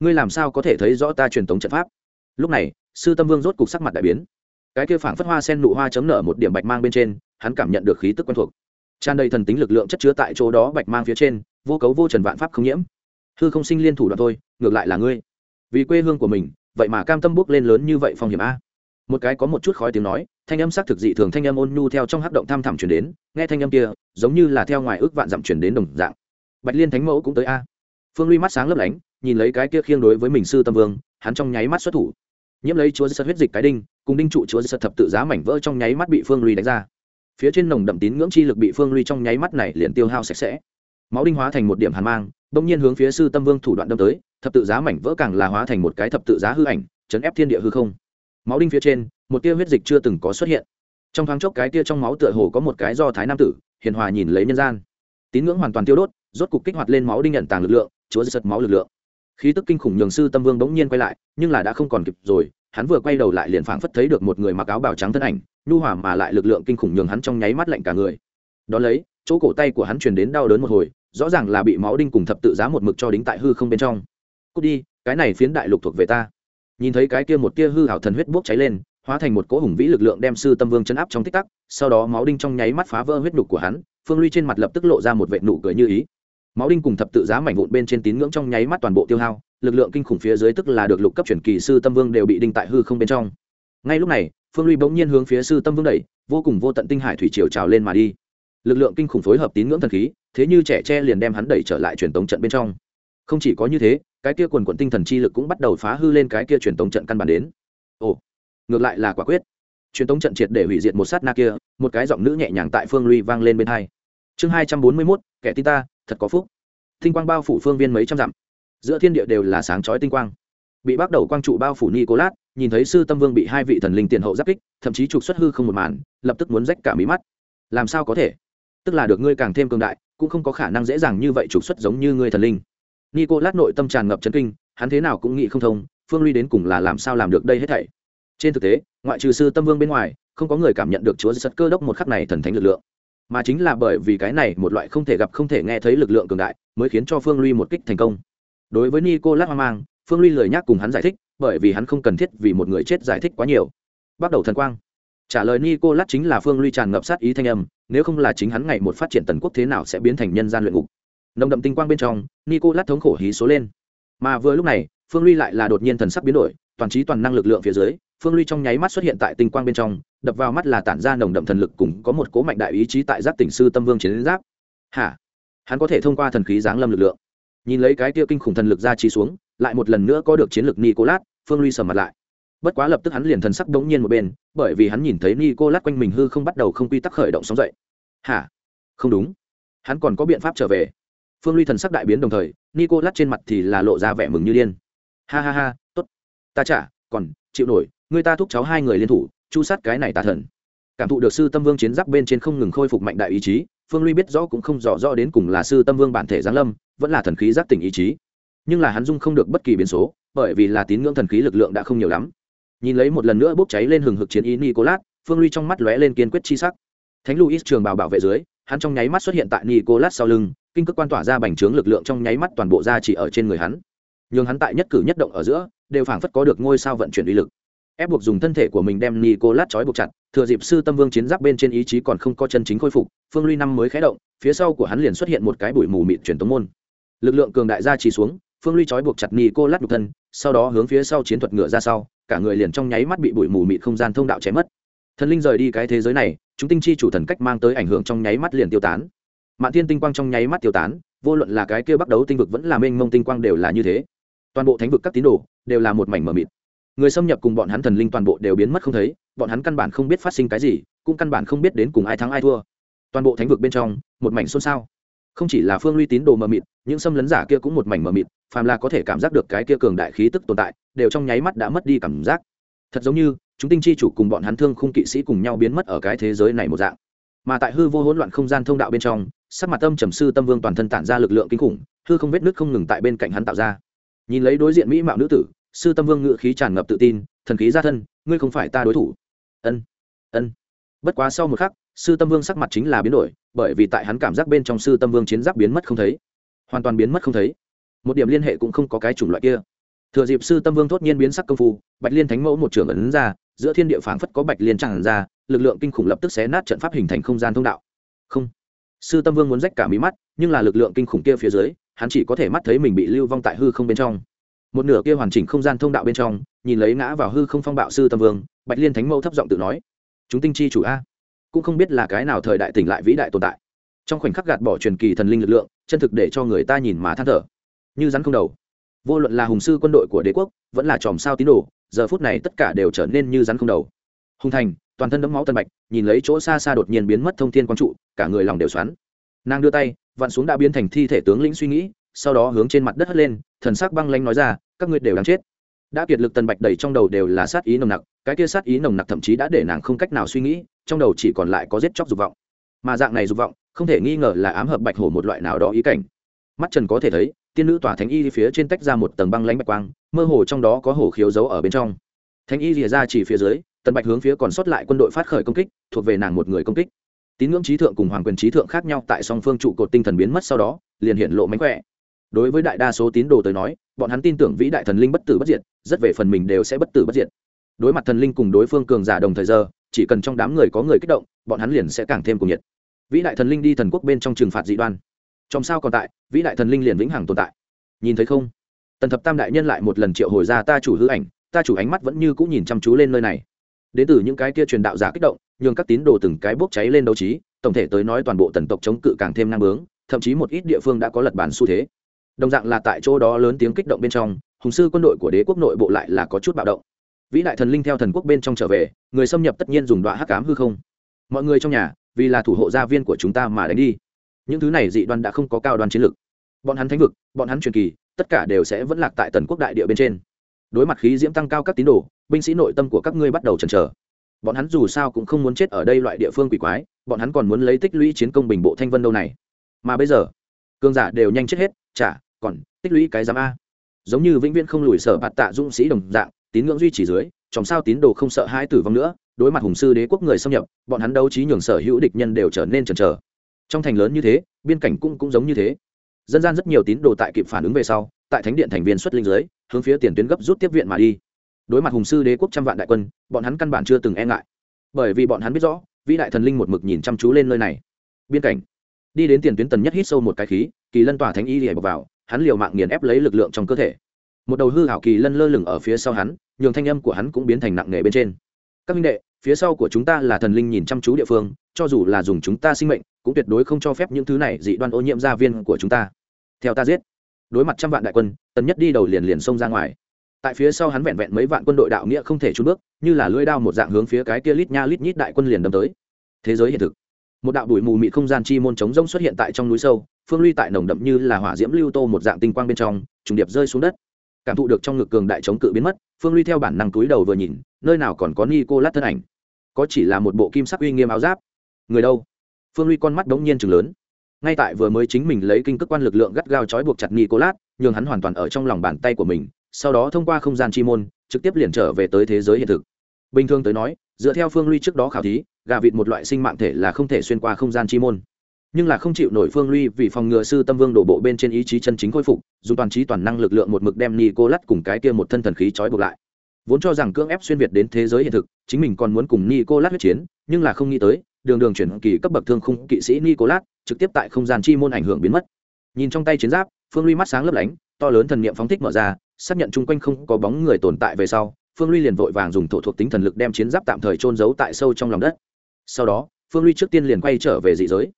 Ngươi làm sao có thể thấy rõ ta truyền thống trận pháp? Lúc này, sư tâm vương rốt cục sắc mặt đại biến. Cái kia phảng phất hoa sen nụ hoa chấm nở một điểm bạch mang bên trên, hắn cảm nhận được khí tức quen thuộc. Tràn đầy thần tính lực lượng chất chứa tại chỗ đó bạch mang phía trên, vô cấu vô trần vạn pháp không nhiễm. Hư không sinh liên thủ đoạn thôi, ngược lại là ngươi. Vì quê hương của mình, vậy mà cam tâm bước lên lớn như vậy phong hiểm a một cái có một chút khói tiếng nói, thanh âm sắc thực dị thường, thanh âm ôn nhu theo trong hắc động thăm thẳm chuyển đến, nghe thanh âm kia, giống như là theo ngoài ước vạn dặm chuyển đến đồng dạng. Bạch liên thánh mẫu cũng tới a. Phương ly mắt sáng lấp lánh, nhìn lấy cái kia khiêng đối với mình sư tâm vương, hắn trong nháy mắt xuất thủ. Nhiễm lấy chúa giật huyết dịch cái đinh, cùng đinh trụ chúa giật thập tự giá mảnh vỡ trong nháy mắt bị phương ly đánh ra. Phía trên nồng đậm tín ngưỡng chi lực bị phương ly trong nháy mắt này liền tiêu hao sạch sẽ. Máu đinh hóa thành một điểm hàn mang, bỗng nhiên hướng phía sư tâm vương thủ đoạn đâm tới, thập tự giá mảnh vỡ càng là hóa thành một cái thập tự giá hư ảnh, chấn ép thiên địa hư không máu đinh phía trên, một tia huyết dịch chưa từng có xuất hiện. Trong thoáng chốc cái tia trong máu tựa hồ có một cái do thái nam tử, hiền hòa nhìn lấy nhân gian. Tín ngưỡng hoàn toàn tiêu đốt, rốt cục kích hoạt lên máu đinh nhận tàng lực lượng, chúa giật máu lực lượng. Khí tức kinh khủng nhường sư tâm vương bỗng nhiên quay lại, nhưng là đã không còn kịp rồi, hắn vừa quay đầu lại liền phảng phất thấy được một người mặc áo bào trắng thân ảnh, nhu hòa mà lại lực lượng kinh khủng nhường hắn trong nháy mắt lạnh cả người. Đón lấy, chỗ cổ tay của hắn truyền đến đau đớn một hồi, rõ ràng là bị máu đinh cùng thập tự giá một mực cho đính tại hư không bên trong. Cút đi, cái này phiến đại lục thuộc về ta nhìn thấy cái kia một tia hư hảo thần huyết bốc cháy lên, hóa thành một cỗ hùng vĩ lực lượng đem sư tâm vương chấn áp trong tích tắc, sau đó máu đinh trong nháy mắt phá vỡ huyết nhục của hắn, phương ly trên mặt lập tức lộ ra một vệ nụ cười như ý. Máu đinh cùng thập tự giá mảnh vụn bên trên tín ngưỡng trong nháy mắt toàn bộ tiêu hao, lực lượng kinh khủng phía dưới tức là được lục cấp chuyển kỳ sư tâm vương đều bị đinh tại hư không bên trong. Ngay lúc này, phương ly bỗng nhiên hướng phía sư tâm vương đẩy, vô cùng vô tận tinh hải thủy triều trào lên mà đi. Lực lượng kinh khủng phối hợp tín ngưỡng thần khí, thế như trẻ tre liền đem hắn đẩy trở lại truyền tống trận bên trong. Không chỉ có như thế cái kia quần quận tinh thần chi lực cũng bắt đầu phá hư lên cái kia truyền tống trận căn bản đến. Ồ, ngược lại là quả quyết. Truyền tống trận triệt để hủy diệt một sát na kia, một cái giọng nữ nhẹ nhàng tại phương ly vang lên bên hai. Chương hai trăm bốn mươi mốt, kẻ tin ta, thật có phúc. Tinh quang bao phủ phương viên mấy trăm dặm. Giữa thiên địa đều là sáng chói tinh quang. Bị bắt đầu quang trụ bao phủ nicolas, nhìn thấy sư tâm vương bị hai vị thần linh tiền hậu giáp kích, thậm chí trục xuất hư không một màn, lập tức muốn rách cả mí mắt. Làm sao có thể? Tức là được ngươi càng thêm cường đại, cũng không có khả năng dễ dàng như vậy trục xuất giống như ngươi thần linh nicolas nội tâm tràn ngập chấn kinh, hắn thế nào cũng nghĩ không thông, phương ly đến cùng là làm sao làm được đây hết thảy. Trên thực tế, ngoại trừ sư tâm vương bên ngoài, không có người cảm nhận được chúa giật cơ đốc một khắc này thần thánh lực lượng. Mà chính là bởi vì cái này một loại không thể gặp không thể nghe thấy lực lượng cường đại, mới khiến cho phương ly một kích thành công. Đối với nico lát hoang mang, phương ly lời nhắc cùng hắn giải thích, bởi vì hắn không cần thiết vì một người chết giải thích quá nhiều. Bắt đầu thần quang. Trả lời nico lát chính là phương ly tràn ngập sát ý thanh âm, nếu không là chính hắn ngày một phát triển tần quốc thế nào sẽ biến thành nhân gian luyện ngục nồng đậm tinh quang bên trong nico lát thống khổ hí số lên. Mà vừa lúc này, phương ly lại là đột nhiên thần sắc biến đổi, toàn trí toàn năng lực lượng phía dưới, phương ly trong nháy mắt xuất hiện tại tinh quang bên trong, đập vào mắt là tản ra nồng đậm thần lực cùng có một cố mạnh đại ý chí tại giáp tỉnh sư tâm vương chiến giáp. Hả? Hắn có thể thông qua thần khí giáng lâm lực lượng. Nhìn lấy cái tiêu kinh khủng thần lực ra trí xuống, lại một lần nữa có được chiến lược nicolas, phương ly sầm mặt lại. Bất quá lập tức hắn liền thần sắc đống nhiên một bên, bởi vì hắn nhìn thấy nicolas quanh mình hư không bắt đầu không quy tắc khởi động sóng dậy. Hả? Không đúng. Hắn còn có biện pháp trở về phương ly thần sắc đại biến đồng thời, nicolas trên mặt thì là lộ ra vẻ mừng như điên. Ha ha ha, tốt. Ta trả còn, chịu nổi, người ta thúc cháu hai người liên thủ, chu sát cái này tà thần. Cảm thụ được sư tâm vương chiến giáp bên trên không ngừng khôi phục mạnh đại ý chí, phương ly biết rõ cũng không rõ rõ đến cùng là sư tâm vương bản thể giáng lâm, vẫn là thần khí giác tỉnh ý chí. Nhưng là hắn dung không được bất kỳ biến số, bởi vì là tín ngưỡng thần khí lực lượng đã không nhiều lắm. Nhìn lấy một lần nữa bốc cháy lên hừng hực chiến ý nicolas, phương ly trong mắt lóe lên kiên quyết chi sắc. Thánh luis trường bào bảo vệ dưới, hắn trong nháy mắt xuất hiện tại nicolas sau lưng kinh cước quan tỏa ra bành trướng lực lượng trong nháy mắt toàn bộ ra chỉ ở trên người hắn. Nhưng hắn tại nhất cử nhất động ở giữa, đều phảng phất có được ngôi sao vận chuyển uy lực. Ép buộc dùng thân thể của mình đem nicolas trói buộc chặt, thừa dịp sư tâm vương chiến giáp bên trên ý chí còn không có chân chính khôi phục, phương ly năm mới khé động, phía sau của hắn liền xuất hiện một cái bụi mù mịt truyền tống môn. Lực lượng cường đại ra chỉ xuống, phương ly trói buộc chặt nicolas nhục thân, sau đó hướng phía sau chiến thuật ngựa ra sau, cả người liền trong nháy mắt bị bụi mù mịt không gian thông đạo chém mất. Thần linh rời đi cái thế giới này, chúng tinh chi chủ thần cách mang tới ảnh hưởng trong nháy mắt liền tiêu tán mạn thiên tinh quang trong nháy mắt tiêu tán, vô luận là cái kia bắt đấu tinh vực vẫn là mênh mông tinh quang đều là như thế. Toàn bộ thánh vực các tín đồ đều là một mảnh mờ mịt. Người xâm nhập cùng bọn hắn thần linh toàn bộ đều biến mất không thấy, bọn hắn căn bản không biết phát sinh cái gì, cũng căn bản không biết đến cùng ai thắng ai thua. Toàn bộ thánh vực bên trong, một mảnh xôn xao. Không chỉ là phương ly tín đồ mờ mịt, những xâm lấn giả kia cũng một mảnh mờ mịt, phàm là có thể cảm giác được cái kia cường đại khí tức tồn tại, đều trong nháy mắt đã mất đi cảm giác. Thật giống như, chúng tinh chi chủ cùng bọn hắn thương khung kỵ sĩ cùng nhau biến mất ở cái thế giới này một dạng. Mà tại hư vô hỗn loạn không gian thông đạo bên trong sắc mặt tâm trầm sư tâm vương toàn thân tản ra lực lượng kinh khủng, hư không vết nước không ngừng tại bên cạnh hắn tạo ra. Nhìn lấy đối diện mỹ mạo nữ tử, sư tâm vương ngự khí tràn ngập tự tin, thần khí ra thân, ngươi không phải ta đối thủ. Ân ân. Bất quá sau một khắc, sư tâm vương sắc mặt chính là biến đổi, bởi vì tại hắn cảm giác bên trong sư tâm vương chiến giáp biến mất không thấy. Hoàn toàn biến mất không thấy. Một điểm liên hệ cũng không có cái chủng loại kia. Thừa dịp sư tâm vương thốt nhiên biến sắc công phu, bạch liên thánh mẫu một trường ấn ra, giữa thiên địa phảng phất có bạch liên tràn ra, lực lượng kinh khủng lập tức xé nát trận pháp hình thành không gian thông đạo. Không sư tâm vương muốn rách cả mí mắt, nhưng là lực lượng kinh khủng kia phía dưới, hắn chỉ có thể mắt thấy mình bị lưu vong tại hư không bên trong. Một nửa kia hoàn chỉnh không gian thông đạo bên trong, nhìn lấy ngã vào hư không phong bạo sư tâm vương, bạch liên thánh mẫu thấp giọng tự nói, chúng tinh chi chủ a, cũng không biết là cái nào thời đại tỉnh lại vĩ đại tồn tại. Trong khoảnh khắc gạt bỏ truyền kỳ thần linh lực lượng, chân thực để cho người ta nhìn mà than thở. Như rắn không đầu. Vô luận là hùng sư quân đội của đế quốc, vẫn là chòm sao tín đồ, giờ phút này tất cả đều trở nên như rắn không đầu. Hùng thành toàn thân đẫm máu tân bạch, nhìn lấy chỗ xa xa đột nhiên biến mất thông thiên quang trụ, cả người lòng đều xoắn. Nàng đưa tay, vặn xuống đã biến thành thi thể tướng lĩnh suy nghĩ, sau đó hướng trên mặt đất hất lên, thần sắc băng lanh nói ra, các ngươi đều đáng chết. Đã kiệt lực tần bạch đầy trong đầu đều là sát ý nồng nặc, cái kia sát ý nồng nặc thậm chí đã để nàng không cách nào suy nghĩ, trong đầu chỉ còn lại có giết chóc dục vọng. Mà dạng này dục vọng, không thể nghi ngờ là ám hợp bạch hổ một loại nào đó ý cảnh. Mắt trần có thể thấy, tiên nữ tỏa thánh y phía trên tách ra một tầng băng lãnh bạch quang, mơ hồ trong đó có hổ khiếu giấu ở bên trong. Thánh y rìa ra chỉ phía dưới tần bạch hướng phía còn sót lại quân đội phát khởi công kích, thuộc về nàng một người công kích. Tín ngưỡng trí thượng cùng hoàng quyền trí thượng khác nhau tại song phương trụ cột tinh thần biến mất sau đó, liền hiện lộ mánh khỏe. Đối với đại đa số tín đồ tới nói, bọn hắn tin tưởng vĩ đại thần linh bất tử bất diệt, rất về phần mình đều sẽ bất tử bất diệt. Đối mặt thần linh cùng đối phương cường giả đồng thời giờ, chỉ cần trong đám người có người kích động, bọn hắn liền sẽ càng thêm cuồng nhiệt. Vĩ đại thần linh đi thần quốc bên trong trừng phạt dị đoan. Trong sao còn tại, vĩ đại thần linh liền vĩnh hằng tồn tại. Nhìn thấy không? Tần thập tam đại nhân lại một lần triệu hồi ra ta chủ hư ảnh, ta chủ ánh mắt vẫn như cũng nhìn chăm chú lên nơi này đến từ những cái kia truyền đạo giả kích động, nhường các tín đồ từng cái bốc cháy lên đấu trí, tổng thể tới nói toàn bộ tần tộc chống cự càng thêm năng bướng, thậm chí một ít địa phương đã có lật bản xu thế. Đồng dạng là tại chỗ đó lớn tiếng kích động bên trong, hùng sư quân đội của đế quốc nội bộ lại là có chút bạo động. Vĩ đại thần linh theo thần quốc bên trong trở về, người xâm nhập tất nhiên dùng đoạn hắc cám hư không. Mọi người trong nhà, vì là thủ hộ gia viên của chúng ta mà đánh đi. Những thứ này dị đoan đã không có cao đoan chiến lược. Bọn hắn thánh vực, bọn hắn truyền kỳ, tất cả đều sẽ vẫn lạc tại tần quốc đại địa bên trên đối mặt khí diễm tăng cao các tín đồ, binh sĩ nội tâm của các ngươi bắt đầu chần chờ. Bọn hắn dù sao cũng không muốn chết ở đây loại địa phương quỷ quái, bọn hắn còn muốn lấy tích lũy chiến công bình bộ thanh vân đâu này. Mà bây giờ cương giả đều nhanh chết hết, chả, còn, tích lũy cái giám a. Giống như vĩnh viễn không lùi sở bạt tạ dũng sĩ đồng dạng, tín ngưỡng duy trì dưới trong sao tín đồ không sợ hai tử vong nữa, đối mặt hùng sư đế quốc người xâm nhập, bọn hắn đấu trí nhường sở hữu địch nhân đều trở nên chần chờ. Trong thành lớn như thế, biên cảnh cũng cũng giống như thế. Dân gian rất nhiều tín đồ tại kịp phản ứng về sau, tại thánh điện thành viên xuất linh giới hướng phía tiền tuyến gấp rút tiếp viện mà đi. Đối mặt hùng sư đế quốc trăm vạn đại quân, bọn hắn căn bản chưa từng e ngại. Bởi vì bọn hắn biết rõ, vĩ đại thần linh một mực nhìn chăm chú lên nơi này. Biên cảnh. Đi đến tiền tuyến tần nhất hít sâu một cái khí, kỳ lân tỏa thánh y lìa vào, hắn liều mạng nghiền ép lấy lực lượng trong cơ thể. Một đầu hư hảo kỳ lân lơ lửng ở phía sau hắn, nhường thanh âm của hắn cũng biến thành nặng nề bên trên. Các minh đệ, phía sau của chúng ta là thần linh nhìn chăm chú địa phương, cho dù là dùng chúng ta sinh mệnh, cũng tuyệt đối không cho phép những thứ này dị đoan ô nhiễm gia viên của chúng ta. Theo ta giết đối mặt trăm vạn đại quân, tần nhất đi đầu liền liền xông ra ngoài. Tại phía sau hắn vẹn vẹn mấy vạn quân đội đạo nghĩa không thể trốn bước, như là lưỡi đao một dạng hướng phía cái kia lít nha lít nhít đại quân liền đâm tới. Thế giới hiện thực. Một đạo bụi mù mị không gian chi môn chống rông xuất hiện tại trong núi sâu, phương ly tại nồng đậm như là hỏa diễm lưu tô một dạng tinh quang bên trong, trùng điệp rơi xuống đất. Cảm thụ được trong ngực cường đại chống cự biến mất, phương ly theo bản năng túi đầu vừa nhìn, nơi nào còn có ni cô lát thân ảnh? Có chỉ là một bộ kim sắc uy nghiêm áo giáp. Người đâu? Phương ly con mắt đống nhiên chừng lớn ngay tại vừa mới chính mình lấy kinh cước quan lực lượng gắt gao trói buộc chặt nicolas, nhường hắn hoàn toàn ở trong lòng bàn tay của mình, sau đó thông qua không gian chi môn, trực tiếp liền trở về tới thế giới hiện thực bình thường tới nói, dựa theo phương ly trước đó khảo thí, gà vịt một loại sinh mạng thể là không thể xuyên qua không gian chi môn nhưng là không chịu nổi phương ly vì phòng ngừa sư tâm vương đổ bộ bên trên ý chí chân chính khôi phục, dùng toàn trí toàn năng lực lượng một mực đem Nicolas cùng cái kia một thân thần khí trói buộc lại vốn cho rằng cưỡng ép xuyên việt đến thế giới hiện thực, chính mình còn muốn cùng Nicolas huyết chiến, nhưng là không nghĩ tới, đường đường chuyển kỳ cấp bậc thương khung kỵ sĩ Nicolas trực tiếp tại không gian chi môn ảnh hưởng biến mất. Nhìn trong tay chiến giáp, phương ly mắt sáng lấp lánh, to lớn thần niệm phóng thích mở ra, xác nhận chung quanh không có bóng người tồn tại về sau, phương ly liền vội vàng dùng thổ thuộc tính thần lực đem chiến giáp tạm thời trôn giấu tại sâu trong lòng đất. Sau đó, phương ly trước tiên liền quay trở về dị giới.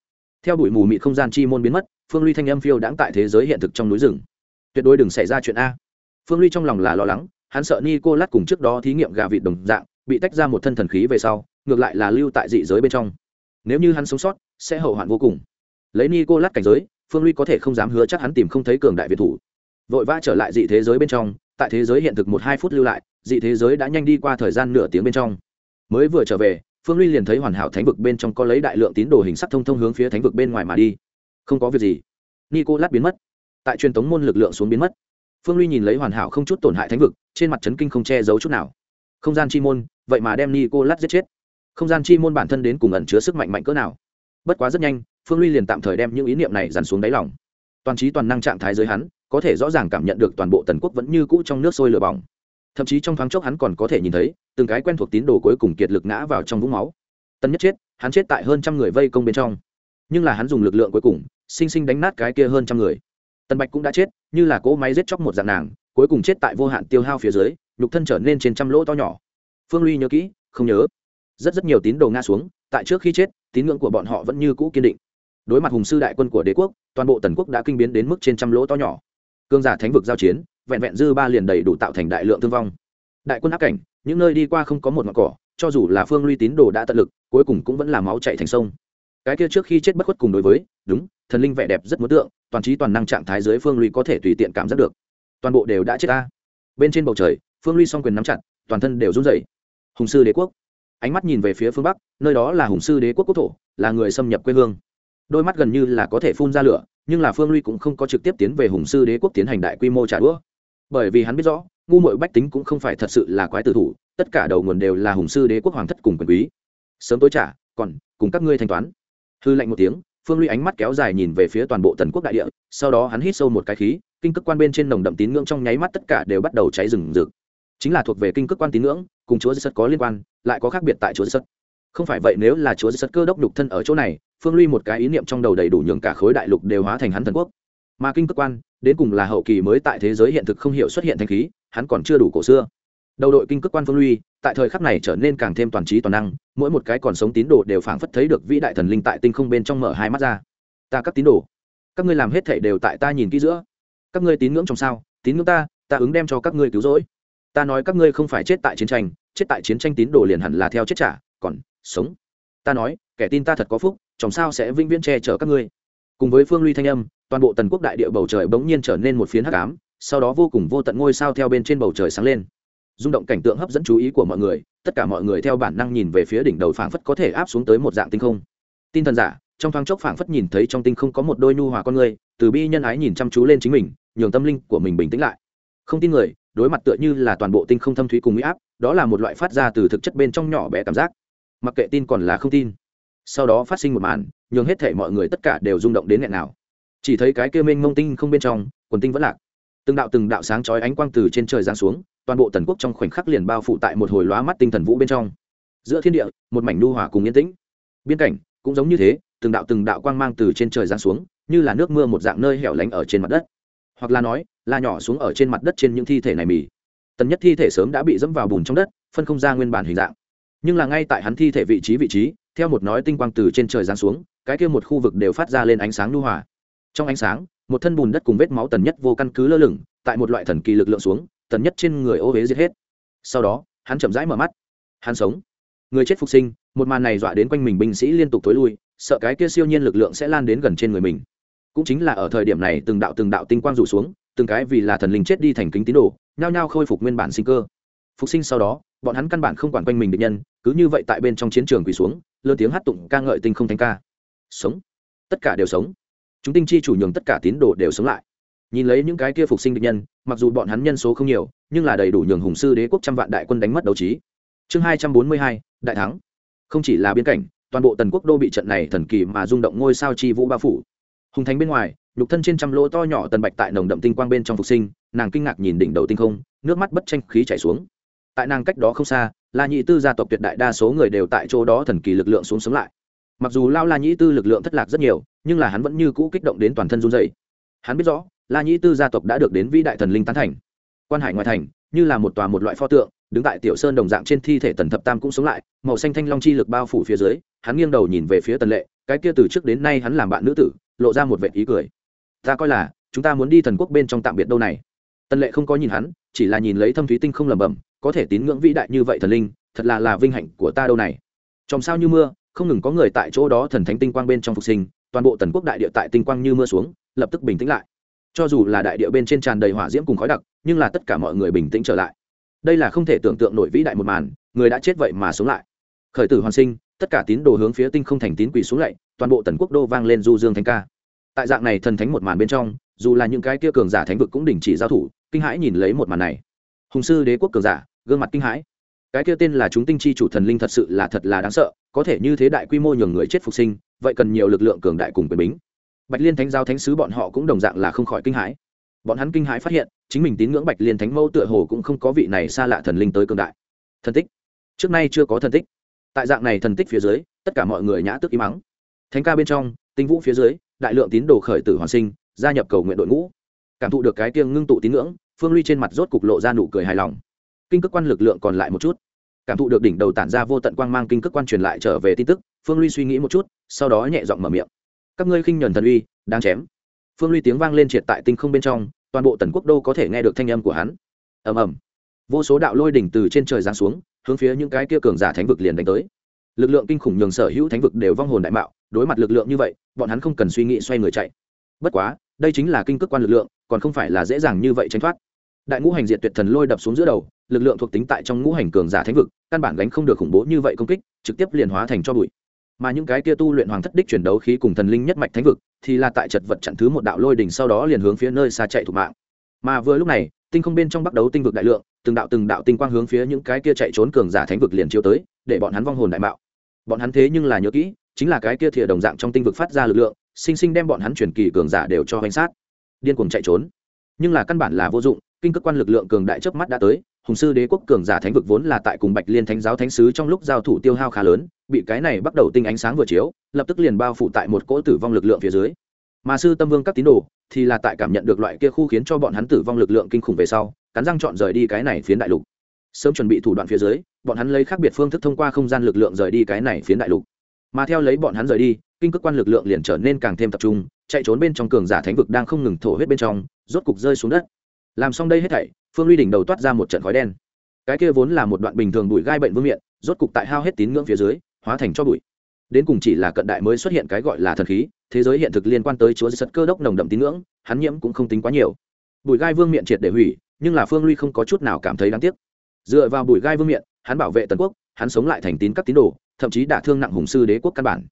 Theo bụi mù mị không gian chi môn biến mất, phương ly thanh âm phiêu đãng tại thế giới hiện thực trong núi rừng. Tuyệt đối đừng xảy ra chuyện a. Phương ly trong lòng là lo lắng, hắn sợ ni cô lát cùng trước đó thí nghiệm gà vịt đồng dạng, bị tách ra một thân thần khí về sau, ngược lại là lưu tại dị giới bên trong. Nếu như hắn sống sót, sẽ hậu hoạn vô cùng lấy ni cô lát cảnh giới, phương ly có thể không dám hứa chắc hắn tìm không thấy cường đại việt thủ. Vội vã trở lại dị thế giới bên trong, tại thế giới hiện thực một hai phút lưu lại, dị thế giới đã nhanh đi qua thời gian nửa tiếng bên trong. Mới vừa trở về, phương ly liền thấy hoàn hảo thánh vực bên trong có lấy đại lượng tín đồ hình sắc thông thông hướng phía thánh vực bên ngoài mà đi. Không có việc gì. Nico lát biến mất. Tại truyền thống môn lực lượng xuống biến mất. Phương ly nhìn lấy hoàn hảo không chút tổn hại thánh vực, trên mặt trấn kinh không che giấu chút nào. Không gian chi môn, vậy mà đem nico lát giết chết. Không gian chi môn bản thân đến cùng ẩn chứa sức mạnh mạnh cỡ nào? Bất quá rất nhanh phương ly liền tạm thời đem những ý niệm này dằn xuống đáy lòng. Toàn trí toàn năng trạng thái giới hắn, có thể rõ ràng cảm nhận được toàn bộ tần quốc vẫn như cũ trong nước sôi lửa bỏng. Thậm chí trong thoáng chốc hắn còn có thể nhìn thấy, từng cái quen thuộc tín đồ cuối cùng kiệt lực ngã vào trong vũng máu. Tân nhất chết, hắn chết tại hơn trăm người vây công bên trong. Nhưng là hắn dùng lực lượng cuối cùng, sinh sinh đánh nát cái kia hơn trăm người. Tân bạch cũng đã chết, như là cỗ máy giết chóc một dạng nàng, cuối cùng chết tại vô hạn tiêu hao phía dưới, nhục thân trở nên trên trăm lỗ to nhỏ. Phương ly nhớ kỹ, không nhớ. Rất rất nhiều tín đồ nga xuống, tại trước khi chết, tín ngưỡng của bọn họ vẫn như cũ kiên định đối mặt hùng sư đại quân của đế quốc, toàn bộ tần quốc đã kinh biến đến mức trên trăm lỗ to nhỏ. Cương giả thánh vực giao chiến, vẹn vẹn dư ba liền đầy đủ tạo thành đại lượng thương vong. Đại quân áp cảnh, những nơi đi qua không có một ngọn cỏ, cho dù là phương luy tín đồ đã tận lực, cuối cùng cũng vẫn là máu chạy thành sông. Cái kia trước khi chết bất khuất cùng đối với, đúng, thần linh vẻ đẹp rất muốn tượng, toàn trí toàn năng trạng thái dưới phương luy có thể tùy tiện cảm giác được. Toàn bộ đều đã chết ta. Bên trên bầu trời, phương luy song quyền nắm chặt, toàn thân đều run rẩy. Hùng sư đế quốc. Ánh mắt nhìn về phía phương bắc, nơi đó là hùng sư đế quốc quốc thổ, là người xâm nhập quê hương đôi mắt gần như là có thể phun ra lửa, nhưng là phương ly cũng không có trực tiếp tiến về hùng sư đế quốc tiến hành đại quy mô trả đũa. Bởi vì hắn biết rõ, ngu mội bách tính cũng không phải thật sự là quái tử thủ, tất cả đầu nguồn đều là hùng sư đế quốc hoàng thất cùng quyền quý. Sớm tối trả, còn, cùng các ngươi thanh toán. Hư lạnh một tiếng, phương ly ánh mắt kéo dài nhìn về phía toàn bộ tần quốc đại địa, sau đó hắn hít sâu một cái khí, kinh cực quan bên trên nồng đậm tín ngưỡng trong nháy mắt tất cả đều bắt đầu cháy rừng rực. Chính là thuộc về kinh cực quan tín ngưỡng, cùng chúa sất có liên quan, lại có khác biệt tại chúa sất không phải vậy nếu là chúa sất cơ đốc đục thân ở chỗ này phương ly một cái ý niệm trong đầu đầy đủ nhường cả khối đại lục đều hóa thành hắn thần quốc. Mà kinh cơ quan, đến cùng là hậu kỳ mới tại thế giới hiện thực không hiểu xuất hiện thanh khí, hắn còn chưa đủ cổ xưa. Đầu đội kinh cơ quan phương ly tại thời khắc này trở nên càng thêm toàn trí toàn năng, mỗi một cái còn sống tín đồ đều phảng phất thấy được vĩ đại thần linh tại tinh không bên trong mở hai mắt ra. Ta các tín đồ, các ngươi làm hết thể đều tại ta nhìn kỹ giữa. Các ngươi tín ngưỡng trong sao? Tín ngưỡng ta ta ứng đem cho các ngươi cứu rỗi. Ta nói các ngươi không phải chết tại chiến tranh, chết tại chiến tranh tín đồ liền hẳn là theo chết trả, còn sống. Ta nói, kẻ tin ta thật có phúc trong sao sẽ vĩnh viễn che chở các ngươi? Cùng với phương ly thanh âm, toàn bộ tần quốc đại địa bầu trời bỗng nhiên trở nên một phiến hắc ám, sau đó vô cùng vô tận ngôi sao theo bên trên bầu trời sáng lên. Rung động cảnh tượng hấp dẫn chú ý của mọi người, tất cả mọi người theo bản năng nhìn về phía đỉnh đầu phảng phất có thể áp xuống tới một dạng tinh không. Tin thần giả, trong thoáng chốc phảng phất nhìn thấy trong tinh không có một đôi nhu hòa con người, từ bi nhân ái nhìn chăm chú lên chính mình, nhường tâm linh của mình bình tĩnh lại. Không tin người, đối mặt tựa như là toàn bộ tinh không thâm thúy cùng mỹ áp, đó là một loại phát ra từ thực chất bên trong nhỏ bé cảm giác. Mặc kệ tin còn là không tin sau đó phát sinh một màn, nhường hết thể mọi người tất cả đều rung động đến nghẹn nào. Chỉ thấy cái kia mênh mông tinh không bên trong, quần tinh vẫn lạc. Từng đạo từng đạo sáng chói ánh quang từ trên trời giáng xuống, toàn bộ tần quốc trong khoảnh khắc liền bao phủ tại một hồi lóa mắt tinh thần vũ bên trong. Giữa thiên địa, một mảnh nu hòa cùng yên tĩnh. Biên cảnh, cũng giống như thế, từng đạo từng đạo quang mang từ trên trời giáng xuống, như là nước mưa một dạng nơi hẻo lánh ở trên mặt đất. Hoặc là nói, là nhỏ xuống ở trên mặt đất trên những thi thể này mì. Tần nhất thi thể sớm đã bị dẫm vào bùn trong đất, phân không ra nguyên bản hình dạng. Nhưng là ngay tại hắn thi thể vị trí vị trí theo một nói tinh quang từ trên trời giáng xuống, cái kia một khu vực đều phát ra lên ánh sáng lưu hòa. Trong ánh sáng, một thân bùn đất cùng vết máu tần nhất vô căn cứ lơ lửng, tại một loại thần kỳ lực lượng xuống, tần nhất trên người ô huế giết hết. Sau đó, hắn chậm rãi mở mắt. Hắn sống. Người chết phục sinh, một màn này dọa đến quanh mình binh sĩ liên tục t lui, sợ cái kia siêu nhiên lực lượng sẽ lan đến gần trên người mình. Cũng chính là ở thời điểm này từng đạo từng đạo tinh quang rủ xuống, từng cái vì là thần linh chết đi thành kính tín đồ, nhao nhao khôi phục nguyên bản sinh cơ. Phục sinh sau đó, bọn hắn căn bản không quản quanh mình địch nhân, cứ như vậy tại bên trong chiến trường quỳ xuống lớn tiếng hát tụng ca ngợi tinh không thanh ca. Sống. Tất cả đều sống. Chúng tinh chi chủ nhường tất cả tín đồ đều sống lại. Nhìn lấy những cái kia phục sinh địch nhân, mặc dù bọn hắn nhân số không nhiều, nhưng là đầy đủ nhường hùng sư đế quốc trăm vạn đại quân đánh mất đấu trí. Chương hai trăm bốn mươi hai, đại thắng. Không chỉ là biên cảnh, toàn bộ tần quốc đô bị trận này thần kỳ mà rung động ngôi sao chi vũ bao phủ. Hùng thánh bên ngoài, nhục thân trên trăm lỗ to nhỏ tần bạch tại nồng đậm tinh quang bên trong phục sinh, nàng kinh ngạc nhìn đỉnh đầu tinh không, nước mắt bất tranh khí chảy xuống. Tại nàng cách đó không xa la nhị tư gia tộc tuyệt đại đa số người đều tại chỗ đó thần kỳ lực lượng xuống sống lại. Mặc dù lao la nhị tư lực lượng thất lạc rất nhiều, nhưng là hắn vẫn như cũ kích động đến toàn thân run dày hắn biết rõ, la nhĩ tư gia tộc đã được đến vĩ đại thần linh tán thành. Quan hải ngoại thành, như là một tòa một loại pho tượng, đứng tại tiểu sơn đồng dạng trên thi thể tần thập tam cũng sống lại, màu xanh thanh long chi lực bao phủ phía dưới, hắn nghiêng đầu nhìn về phía tần lệ, cái kia từ trước đến nay hắn làm bạn nữ tử, lộ ra một vệt ý cười. Ta coi là, chúng ta muốn đi thần quốc bên trong tạm biệt đâu này. Tần lệ không có nhìn hắn, chỉ là nhìn lấy thâm thúy tinh không lẩm bẩm có thể tín ngưỡng vĩ đại như vậy thần linh, thật là là vinh hạnh của ta đâu này. Trong sao như mưa, không ngừng có người tại chỗ đó thần thánh tinh quang bên trong phục sinh, toàn bộ tần quốc đại địa tại tinh quang như mưa xuống, lập tức bình tĩnh lại. Cho dù là đại địa bên trên tràn đầy hỏa diễm cùng khói đặc, nhưng là tất cả mọi người bình tĩnh trở lại. Đây là không thể tưởng tượng nổi vĩ đại một màn, người đã chết vậy mà sống lại. Khởi tử hoàn sinh, tất cả tín đồ hướng phía tinh không thành tín quỷ xuống lạy, toàn bộ tần quốc đô vang lên du dương thánh ca. Tại dạng này thần thánh một màn bên trong, dù là những cái kia cường giả thánh vực cũng đình chỉ giao thủ, kinh hãi nhìn lấy một màn này hùng sư đế quốc cường giả, gương mặt kinh hãi. Cái kia tên là chúng tinh chi chủ thần linh thật sự là thật là đáng sợ, có thể như thế đại quy mô nhường người chết phục sinh, vậy cần nhiều lực lượng cường đại cùng quyền bính. Bạch liên thánh giao thánh sứ bọn họ cũng đồng dạng là không khỏi kinh hãi. Bọn hắn kinh hãi phát hiện, chính mình tín ngưỡng bạch liên thánh mẫu tựa hồ cũng không có vị này xa lạ thần linh tới cường đại. Thần tích. Trước nay chưa có thần tích. Tại dạng này thần tích phía dưới, tất cả mọi người nhã tức im mắng thánh ca bên trong, tinh vũ phía dưới, đại lượng tín đồ khởi tử hoàn sinh, gia nhập cầu nguyện đội ngũ. Cảm thụ được cái tiêng ngưng tụ tín ngưỡng phương ly trên mặt rốt cục lộ ra nụ cười hài lòng. Kinh cước quan lực lượng còn lại một chút. Cảm thụ được đỉnh đầu tản ra vô tận quang mang, kinh cước quan truyền lại trở về tin tức, phương ly suy nghĩ một chút, sau đó nhẹ giọng mở miệng. Các ngươi khinh nhuần thần uy đang chém. Phương ly tiếng vang lên triệt tại tinh không bên trong, toàn bộ tần quốc đô có thể nghe được thanh âm của hắn. Ầm ầm. Vô số đạo lôi đỉnh từ trên trời giáng xuống, hướng phía những cái kia cường giả thánh vực liền đánh tới. Lực lượng kinh khủng nhường sở hữu thánh vực đều vong hồn đại mạo, đối mặt lực lượng như vậy, bọn hắn không cần suy nghĩ xoay người chạy. Bất quá, đây chính là kinh cước quan lực lượng, còn không phải là dễ dàng như vậy tránh thoát đại ngũ hành diệt tuyệt thần lôi đập xuống giữa đầu, lực lượng thuộc tính tại trong ngũ hành cường giả thánh vực, căn bản gánh không được khủng bố như vậy công kích, trực tiếp liền hóa thành cho bụi. Mà những cái kia tu luyện hoàng thất đích chuyển đấu khí cùng thần linh nhất mạch thánh vực, thì là tại chật vật chặn thứ một đạo lôi đỉnh sau đó liền hướng phía nơi xa chạy thủ mạng. Mà vừa lúc này, tinh không bên trong bắt đấu tinh vực đại lượng, từng đạo từng đạo tinh quang hướng phía những cái kia chạy trốn cường giả thánh vực liền chiếu tới, để bọn hắn vong hồn đại mạo. Bọn hắn thế nhưng là nhớ kỹ, chính là cái kia thìa đồng dạng trong tinh vực phát ra lực lượng, sinh sinh đem bọn hắn chuyển kỳ cường giả đều cho hoành sát. Điên cuồng chạy trốn. Nhưng là căn bản là vô dụng kinh cực quan lực lượng cường đại chớp mắt đã tới, hùng sư đế quốc cường giả thánh vực vốn là tại cùng bạch liên thánh giáo thánh sứ trong lúc giao thủ tiêu hao khá lớn, bị cái này bắt đầu tinh ánh sáng vừa chiếu, lập tức liền bao phủ tại một cỗ tử vong lực lượng phía dưới. Mà sư tâm vương các tín đồ thì là tại cảm nhận được loại kia khu khiến cho bọn hắn tử vong lực lượng kinh khủng về sau, cắn răng chọn rời đi cái này phiến đại lục. Sớm chuẩn bị thủ đoạn phía dưới, bọn hắn lấy khác biệt phương thức thông qua không gian lực lượng rời đi cái này phiến đại lục. Mà theo lấy bọn hắn rời đi, kinh cực quan lực lượng liền trở nên càng thêm tập trung, chạy trốn bên trong cường giả thánh vực đang không ngừng thổ huyết bên trong, rốt cục rơi xuống đất làm xong đây hết thảy, phương ly đỉnh đầu toát ra một trận khói đen. Cái kia vốn là một đoạn bình thường bụi gai bệnh vương miện, rốt cục tại hao hết tín ngưỡng phía dưới, hóa thành cho bụi. Đến cùng chỉ là cận đại mới xuất hiện cái gọi là thần khí, thế giới hiện thực liên quan tới chúa sật cơ đốc nồng đậm tín ngưỡng, hắn nhiễm cũng không tính quá nhiều. Bụi gai vương miện triệt để hủy, nhưng là phương ly không có chút nào cảm thấy đáng tiếc. Dựa vào bụi gai vương miện, hắn bảo vệ tần quốc, hắn sống lại thành tín các tín đồ, thậm chí đả thương nặng hùng sư đế quốc căn bản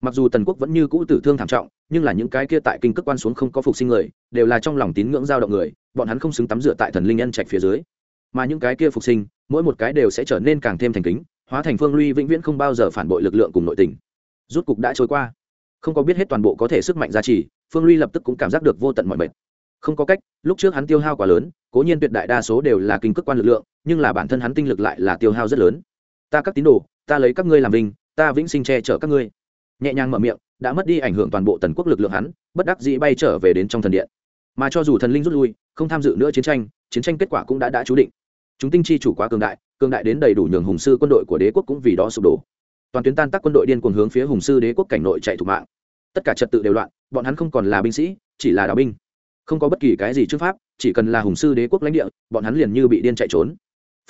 mặc dù tần quốc vẫn như cũ tử thương thảm trọng, nhưng là những cái kia tại kinh cước quan xuống không có phục sinh người, đều là trong lòng tín ngưỡng giao động người, bọn hắn không xứng tắm rửa tại thần linh nhân trạch phía dưới. Mà những cái kia phục sinh, mỗi một cái đều sẽ trở nên càng thêm thành kính, hóa thành phương ly vĩnh viễn không bao giờ phản bội lực lượng cùng nội tình. Rút cục đã trôi qua. Không có biết hết toàn bộ có thể sức mạnh gia trì phương ly lập tức cũng cảm giác được vô tận mọi mệt. Không có cách, lúc trước hắn tiêu hao quá lớn, cố nhiên tuyệt đại đa số đều là kinh cước quan lực lượng, nhưng là bản thân hắn tinh lực lại là tiêu hao rất lớn. Ta các tín đồ, ta lấy các ngươi làm vinh, ta vĩnh sinh che chở các ngươi nhẹ nhàng mở miệng, đã mất đi ảnh hưởng toàn bộ tần quốc lực lượng hắn, bất đắc dĩ bay trở về đến trong thần điện. Mà cho dù thần linh rút lui, không tham dự nữa chiến tranh chiến tranh kết quả cũng đã đã chú định. Chúng tinh chi chủ quá cường đại cường đại đến đầy đủ nhường hùng sư quân đội của đế quốc cũng vì đó sụp đổ. Toàn tuyến tan tác quân đội điên cuồng hướng phía hùng sư đế quốc cảnh nội chạy thủ mạng. Tất cả trật tự đều loạn, bọn hắn không còn là binh sĩ, chỉ là đạo binh. Không có bất kỳ cái gì trước pháp, chỉ cần là hùng sư đế quốc lãnh địa, bọn hắn liền như bị điên chạy trốn.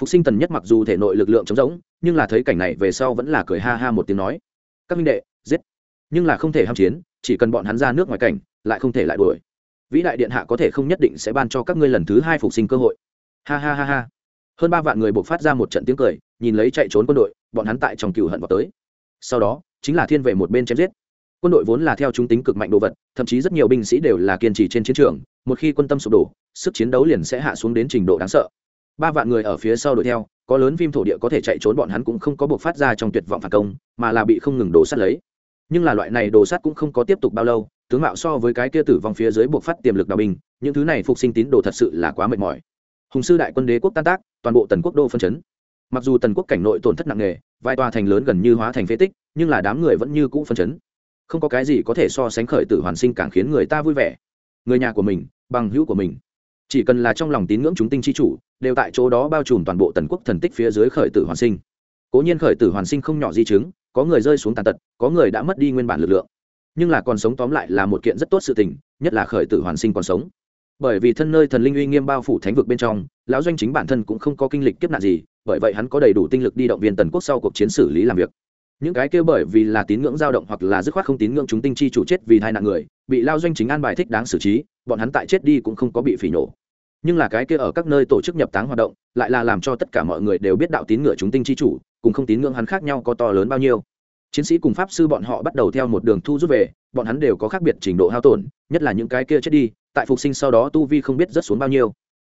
Phục sinh tần nhất mặc dù thể nội lực lượng chống rỗng, nhưng là thấy cảnh này về sau vẫn là cười ha ha một tiếng nói các minh đệ, giết. Nhưng là không thể ham chiến, chỉ cần bọn hắn ra nước ngoài cảnh, lại không thể lại đuổi. Vĩ đại điện hạ có thể không nhất định sẽ ban cho các ngươi lần thứ hai phục sinh cơ hội. Ha ha ha ha. Hơn ba vạn người buộc phát ra một trận tiếng cười, nhìn lấy chạy trốn quân đội, bọn hắn tại trong cừu hận vào tới. Sau đó, chính là thiên vệ một bên chém giết. Quân đội vốn là theo chúng tính cực mạnh đồ vật, thậm chí rất nhiều binh sĩ đều là kiên trì trên chiến trường, một khi quân tâm sụp đổ, sức chiến đấu liền sẽ hạ xuống đến trình độ đáng sợ ba vạn người ở phía sau đuổi theo, có lớn phim thổ địa có thể chạy trốn bọn hắn cũng không có buộc phát ra trong tuyệt vọng phản công, mà là bị không ngừng đổ sát lấy. Nhưng là loại này đổ sát cũng không có tiếp tục bao lâu, tướng mạo so với cái kia tử vong phía dưới buộc phát tiềm lực đào binh, những thứ này phục sinh tín đồ thật sự là quá mệt mỏi. Hùng sư đại quân đế quốc tan tác, toàn bộ tần quốc đô phân chấn. Mặc dù tần quốc cảnh nội tổn thất nặng nề, vài tòa thành lớn gần như hóa thành phế tích, nhưng là đám người vẫn như cũ phân chấn. Không có cái gì có thể so sánh khởi tử hoàn sinh càng khiến người ta vui vẻ. Người nhà của mình, bằng hữu của mình chỉ cần là trong lòng tín ngưỡng chúng tinh chi chủ, đều tại chỗ đó bao trùm toàn bộ tần quốc thần tích phía dưới khởi tử hoàn sinh. Cố nhiên khởi tử hoàn sinh không nhỏ di chứng, có người rơi xuống tàn tật, có người đã mất đi nguyên bản lực lượng. Nhưng là còn sống tóm lại là một kiện rất tốt sự tình, nhất là khởi tử hoàn sinh còn sống. Bởi vì thân nơi thần linh uy nghiêm bao phủ thánh vực bên trong, lão doanh chính bản thân cũng không có kinh lịch kiếp nạn gì, bởi vậy hắn có đầy đủ tinh lực đi động viên tần quốc sau cuộc chiến xử lý làm việc. Những cái kêu bởi vì là tín ngưỡng dao động hoặc là dứt khoát không tín ngưỡng chúng tinh chi chủ chết vì hai nạn người, bị lao doanh chính an bài thích đáng xử trí, bọn hắn tại chết đi cũng không có bị phỉ nổ nhưng là cái kia ở các nơi tổ chức nhập táng hoạt động, lại là làm cho tất cả mọi người đều biết đạo tín ngưỡng chúng tinh chi chủ, cùng không tín ngưỡng hắn khác nhau có to lớn bao nhiêu. Chiến sĩ cùng pháp sư bọn họ bắt đầu theo một đường thu rút về, bọn hắn đều có khác biệt trình độ hao tổn, nhất là những cái kia chết đi, tại phục sinh sau đó tu vi không biết rất xuống bao nhiêu.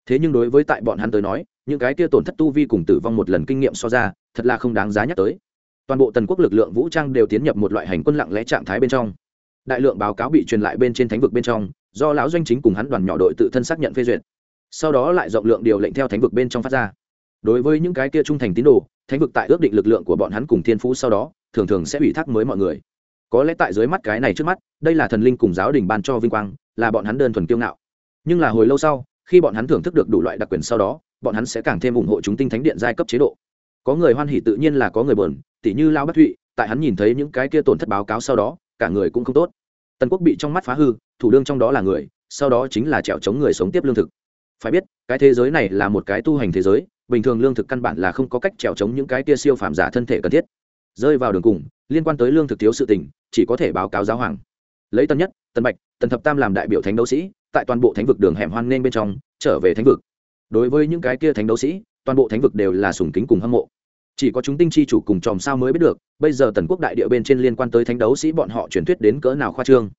Thế nhưng đối với tại bọn hắn tới nói, những cái kia tổn thất tu vi cùng tử vong một lần kinh nghiệm so ra, thật là không đáng giá nhắc tới. Toàn bộ tần quốc lực lượng vũ trang đều tiến nhập một loại hành quân lặng lẽ trạng thái bên trong. Đại lượng báo cáo bị truyền lại bên trên thánh vực bên trong, do lão doanh chính cùng hắn đoàn nhỏ đội tự thân xác nhận phê duyệt sau đó lại rộng lượng điều lệnh theo thánh vực bên trong phát ra. Đối với những cái kia trung thành tín đồ, thánh vực tại ước định lực lượng của bọn hắn cùng thiên phú sau đó, thường thường sẽ ủy thác mới mọi người. Có lẽ tại dưới mắt cái này trước mắt, đây là thần linh cùng giáo đình ban cho vinh quang, là bọn hắn đơn thuần kiêu ngạo. Nhưng là hồi lâu sau, khi bọn hắn thưởng thức được đủ loại đặc quyền sau đó, bọn hắn sẽ càng thêm ủng hộ chúng tinh thánh điện giai cấp chế độ. Có người hoan hỉ tự nhiên là có người bờn tỉ như lao bất thụy, tại hắn nhìn thấy những cái kia tổn thất báo cáo sau đó, cả người cũng không tốt. Tần quốc bị trong mắt phá hư, thủ đương trong đó là người, sau đó chính là trèo chống người sống tiếp lương thực phải biết, cái thế giới này là một cái tu hành thế giới, bình thường lương thực căn bản là không có cách trèo chống những cái kia siêu phàm giả thân thể cần thiết. Rơi vào đường cùng, liên quan tới lương thực thiếu sự tình, chỉ có thể báo cáo giáo hoàng. Lấy tân nhất, tân bạch tần thập tam làm đại biểu thánh đấu sĩ, tại toàn bộ thánh vực đường hẻm hoan nên bên trong, trở về thánh vực. Đối với những cái kia thánh đấu sĩ, toàn bộ thánh vực đều là sùng kính cùng hâm mộ. Chỉ có chúng tinh chi chủ cùng chòm sao mới biết được, bây giờ tần quốc đại địa bên trên liên quan tới thánh đấu sĩ bọn họ truyền thuyết đến cỡ nào khoa trương.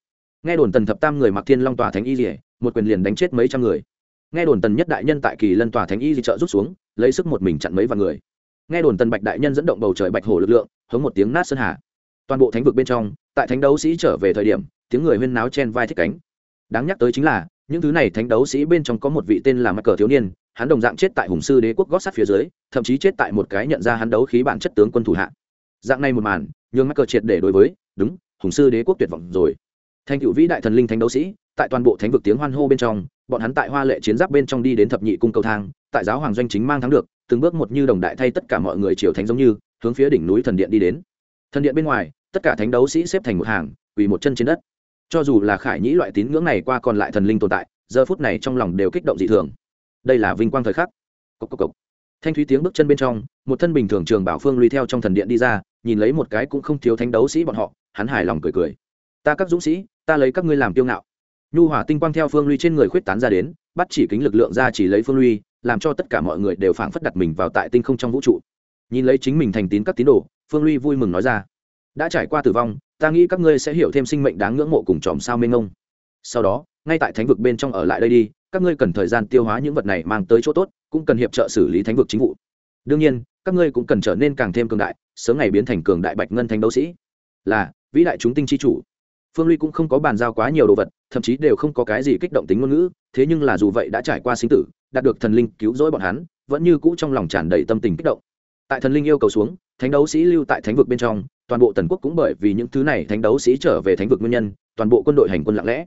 Nghe đồn tần thập tam người mặc thiên long tòa thánh y rỉa một quyền liền đánh chết mấy trăm người nghe đồn tần nhất đại nhân tại kỳ lân tòa thánh y di trợ rút xuống, lấy sức một mình chặn mấy vạn người. Nghe đồn tần bạch đại nhân dẫn động bầu trời bạch hổ lực lượng, hống một tiếng nát sơn hà. Toàn bộ thánh vực bên trong, tại thánh đấu sĩ trở về thời điểm, tiếng người huyên náo chen vai thích cánh. Đáng nhắc tới chính là, những thứ này thánh đấu sĩ bên trong có một vị tên là mắc cờ thiếu niên, hắn đồng dạng chết tại hùng sư đế quốc gót sắt phía dưới, thậm chí chết tại một cái nhận ra hắn đấu khí bản chất tướng quân thủ hạ. Dạng này một màn, nhường mắc cờ triệt để đối với, đúng, hùng sư đế quốc tuyệt vọng rồi thành cựu vĩ đại thần linh thánh đấu sĩ, tại toàn bộ thánh vực tiếng hoan hô bên trong, bọn hắn tại hoa lệ chiến giáp bên trong đi đến thập nhị cung cầu thang, tại giáo hoàng doanh chính mang thắng được, từng bước một như đồng đại thay tất cả mọi người triều thánh giống như, hướng phía đỉnh núi thần điện đi đến. Thần điện bên ngoài, tất cả thánh đấu sĩ xếp thành một hàng, quỳ một chân trên đất. Cho dù là khải nhĩ loại tín ngưỡng này qua còn lại thần linh tồn tại, giờ phút này trong lòng đều kích động dị thường. Đây là vinh quang thời khắc. Cốc cốc cốc. thanh thúy tiếng bước chân bên trong, một thân bình thường trường bảo phương lui theo trong thần điện đi ra, nhìn lấy một cái cũng không thiếu thánh đấu sĩ bọn họ, hắn hài lòng cười cười. Ta các dũng sĩ ta lấy các ngươi làm kiêu ngạo. Nhu hỏa tinh quang theo phương ly trên người khuyết tán ra đến, bắt chỉ kính lực lượng ra chỉ lấy phương ly làm cho tất cả mọi người đều phảng phất đặt mình vào tại tinh không trong vũ trụ. Nhìn lấy chính mình thành tín các tín đồ, phương ly vui mừng nói ra, đã trải qua tử vong, ta nghĩ các ngươi sẽ hiểu thêm sinh mệnh đáng ngưỡng mộ cùng chòm sao mênh ngông sau đó, ngay tại thánh vực bên trong ở lại đây đi, các ngươi cần thời gian tiêu hóa những vật này mang tới chỗ tốt, cũng cần hiệp trợ xử lý thánh vực chính vụ. Đương nhiên, các ngươi cũng cần trở nên càng thêm cường đại, sớm ngày biến thành cường đại bạch ngân thánh đấu sĩ. Là, vĩ đại chúng tinh chi chủ phương ly cũng không có bàn giao quá nhiều đồ vật, thậm chí đều không có cái gì kích động tính ngôn ngữ, thế nhưng là dù vậy đã trải qua sinh tử, đạt được thần linh cứu rỗi bọn hắn, vẫn như cũ trong lòng tràn đầy tâm tình kích động. Tại thần linh yêu cầu xuống, thánh đấu sĩ lưu tại thánh vực bên trong, toàn bộ tần quốc cũng bởi vì những thứ này thánh đấu sĩ trở về thánh vực nguyên nhân, toàn bộ quân đội hành quân lặng lẽ.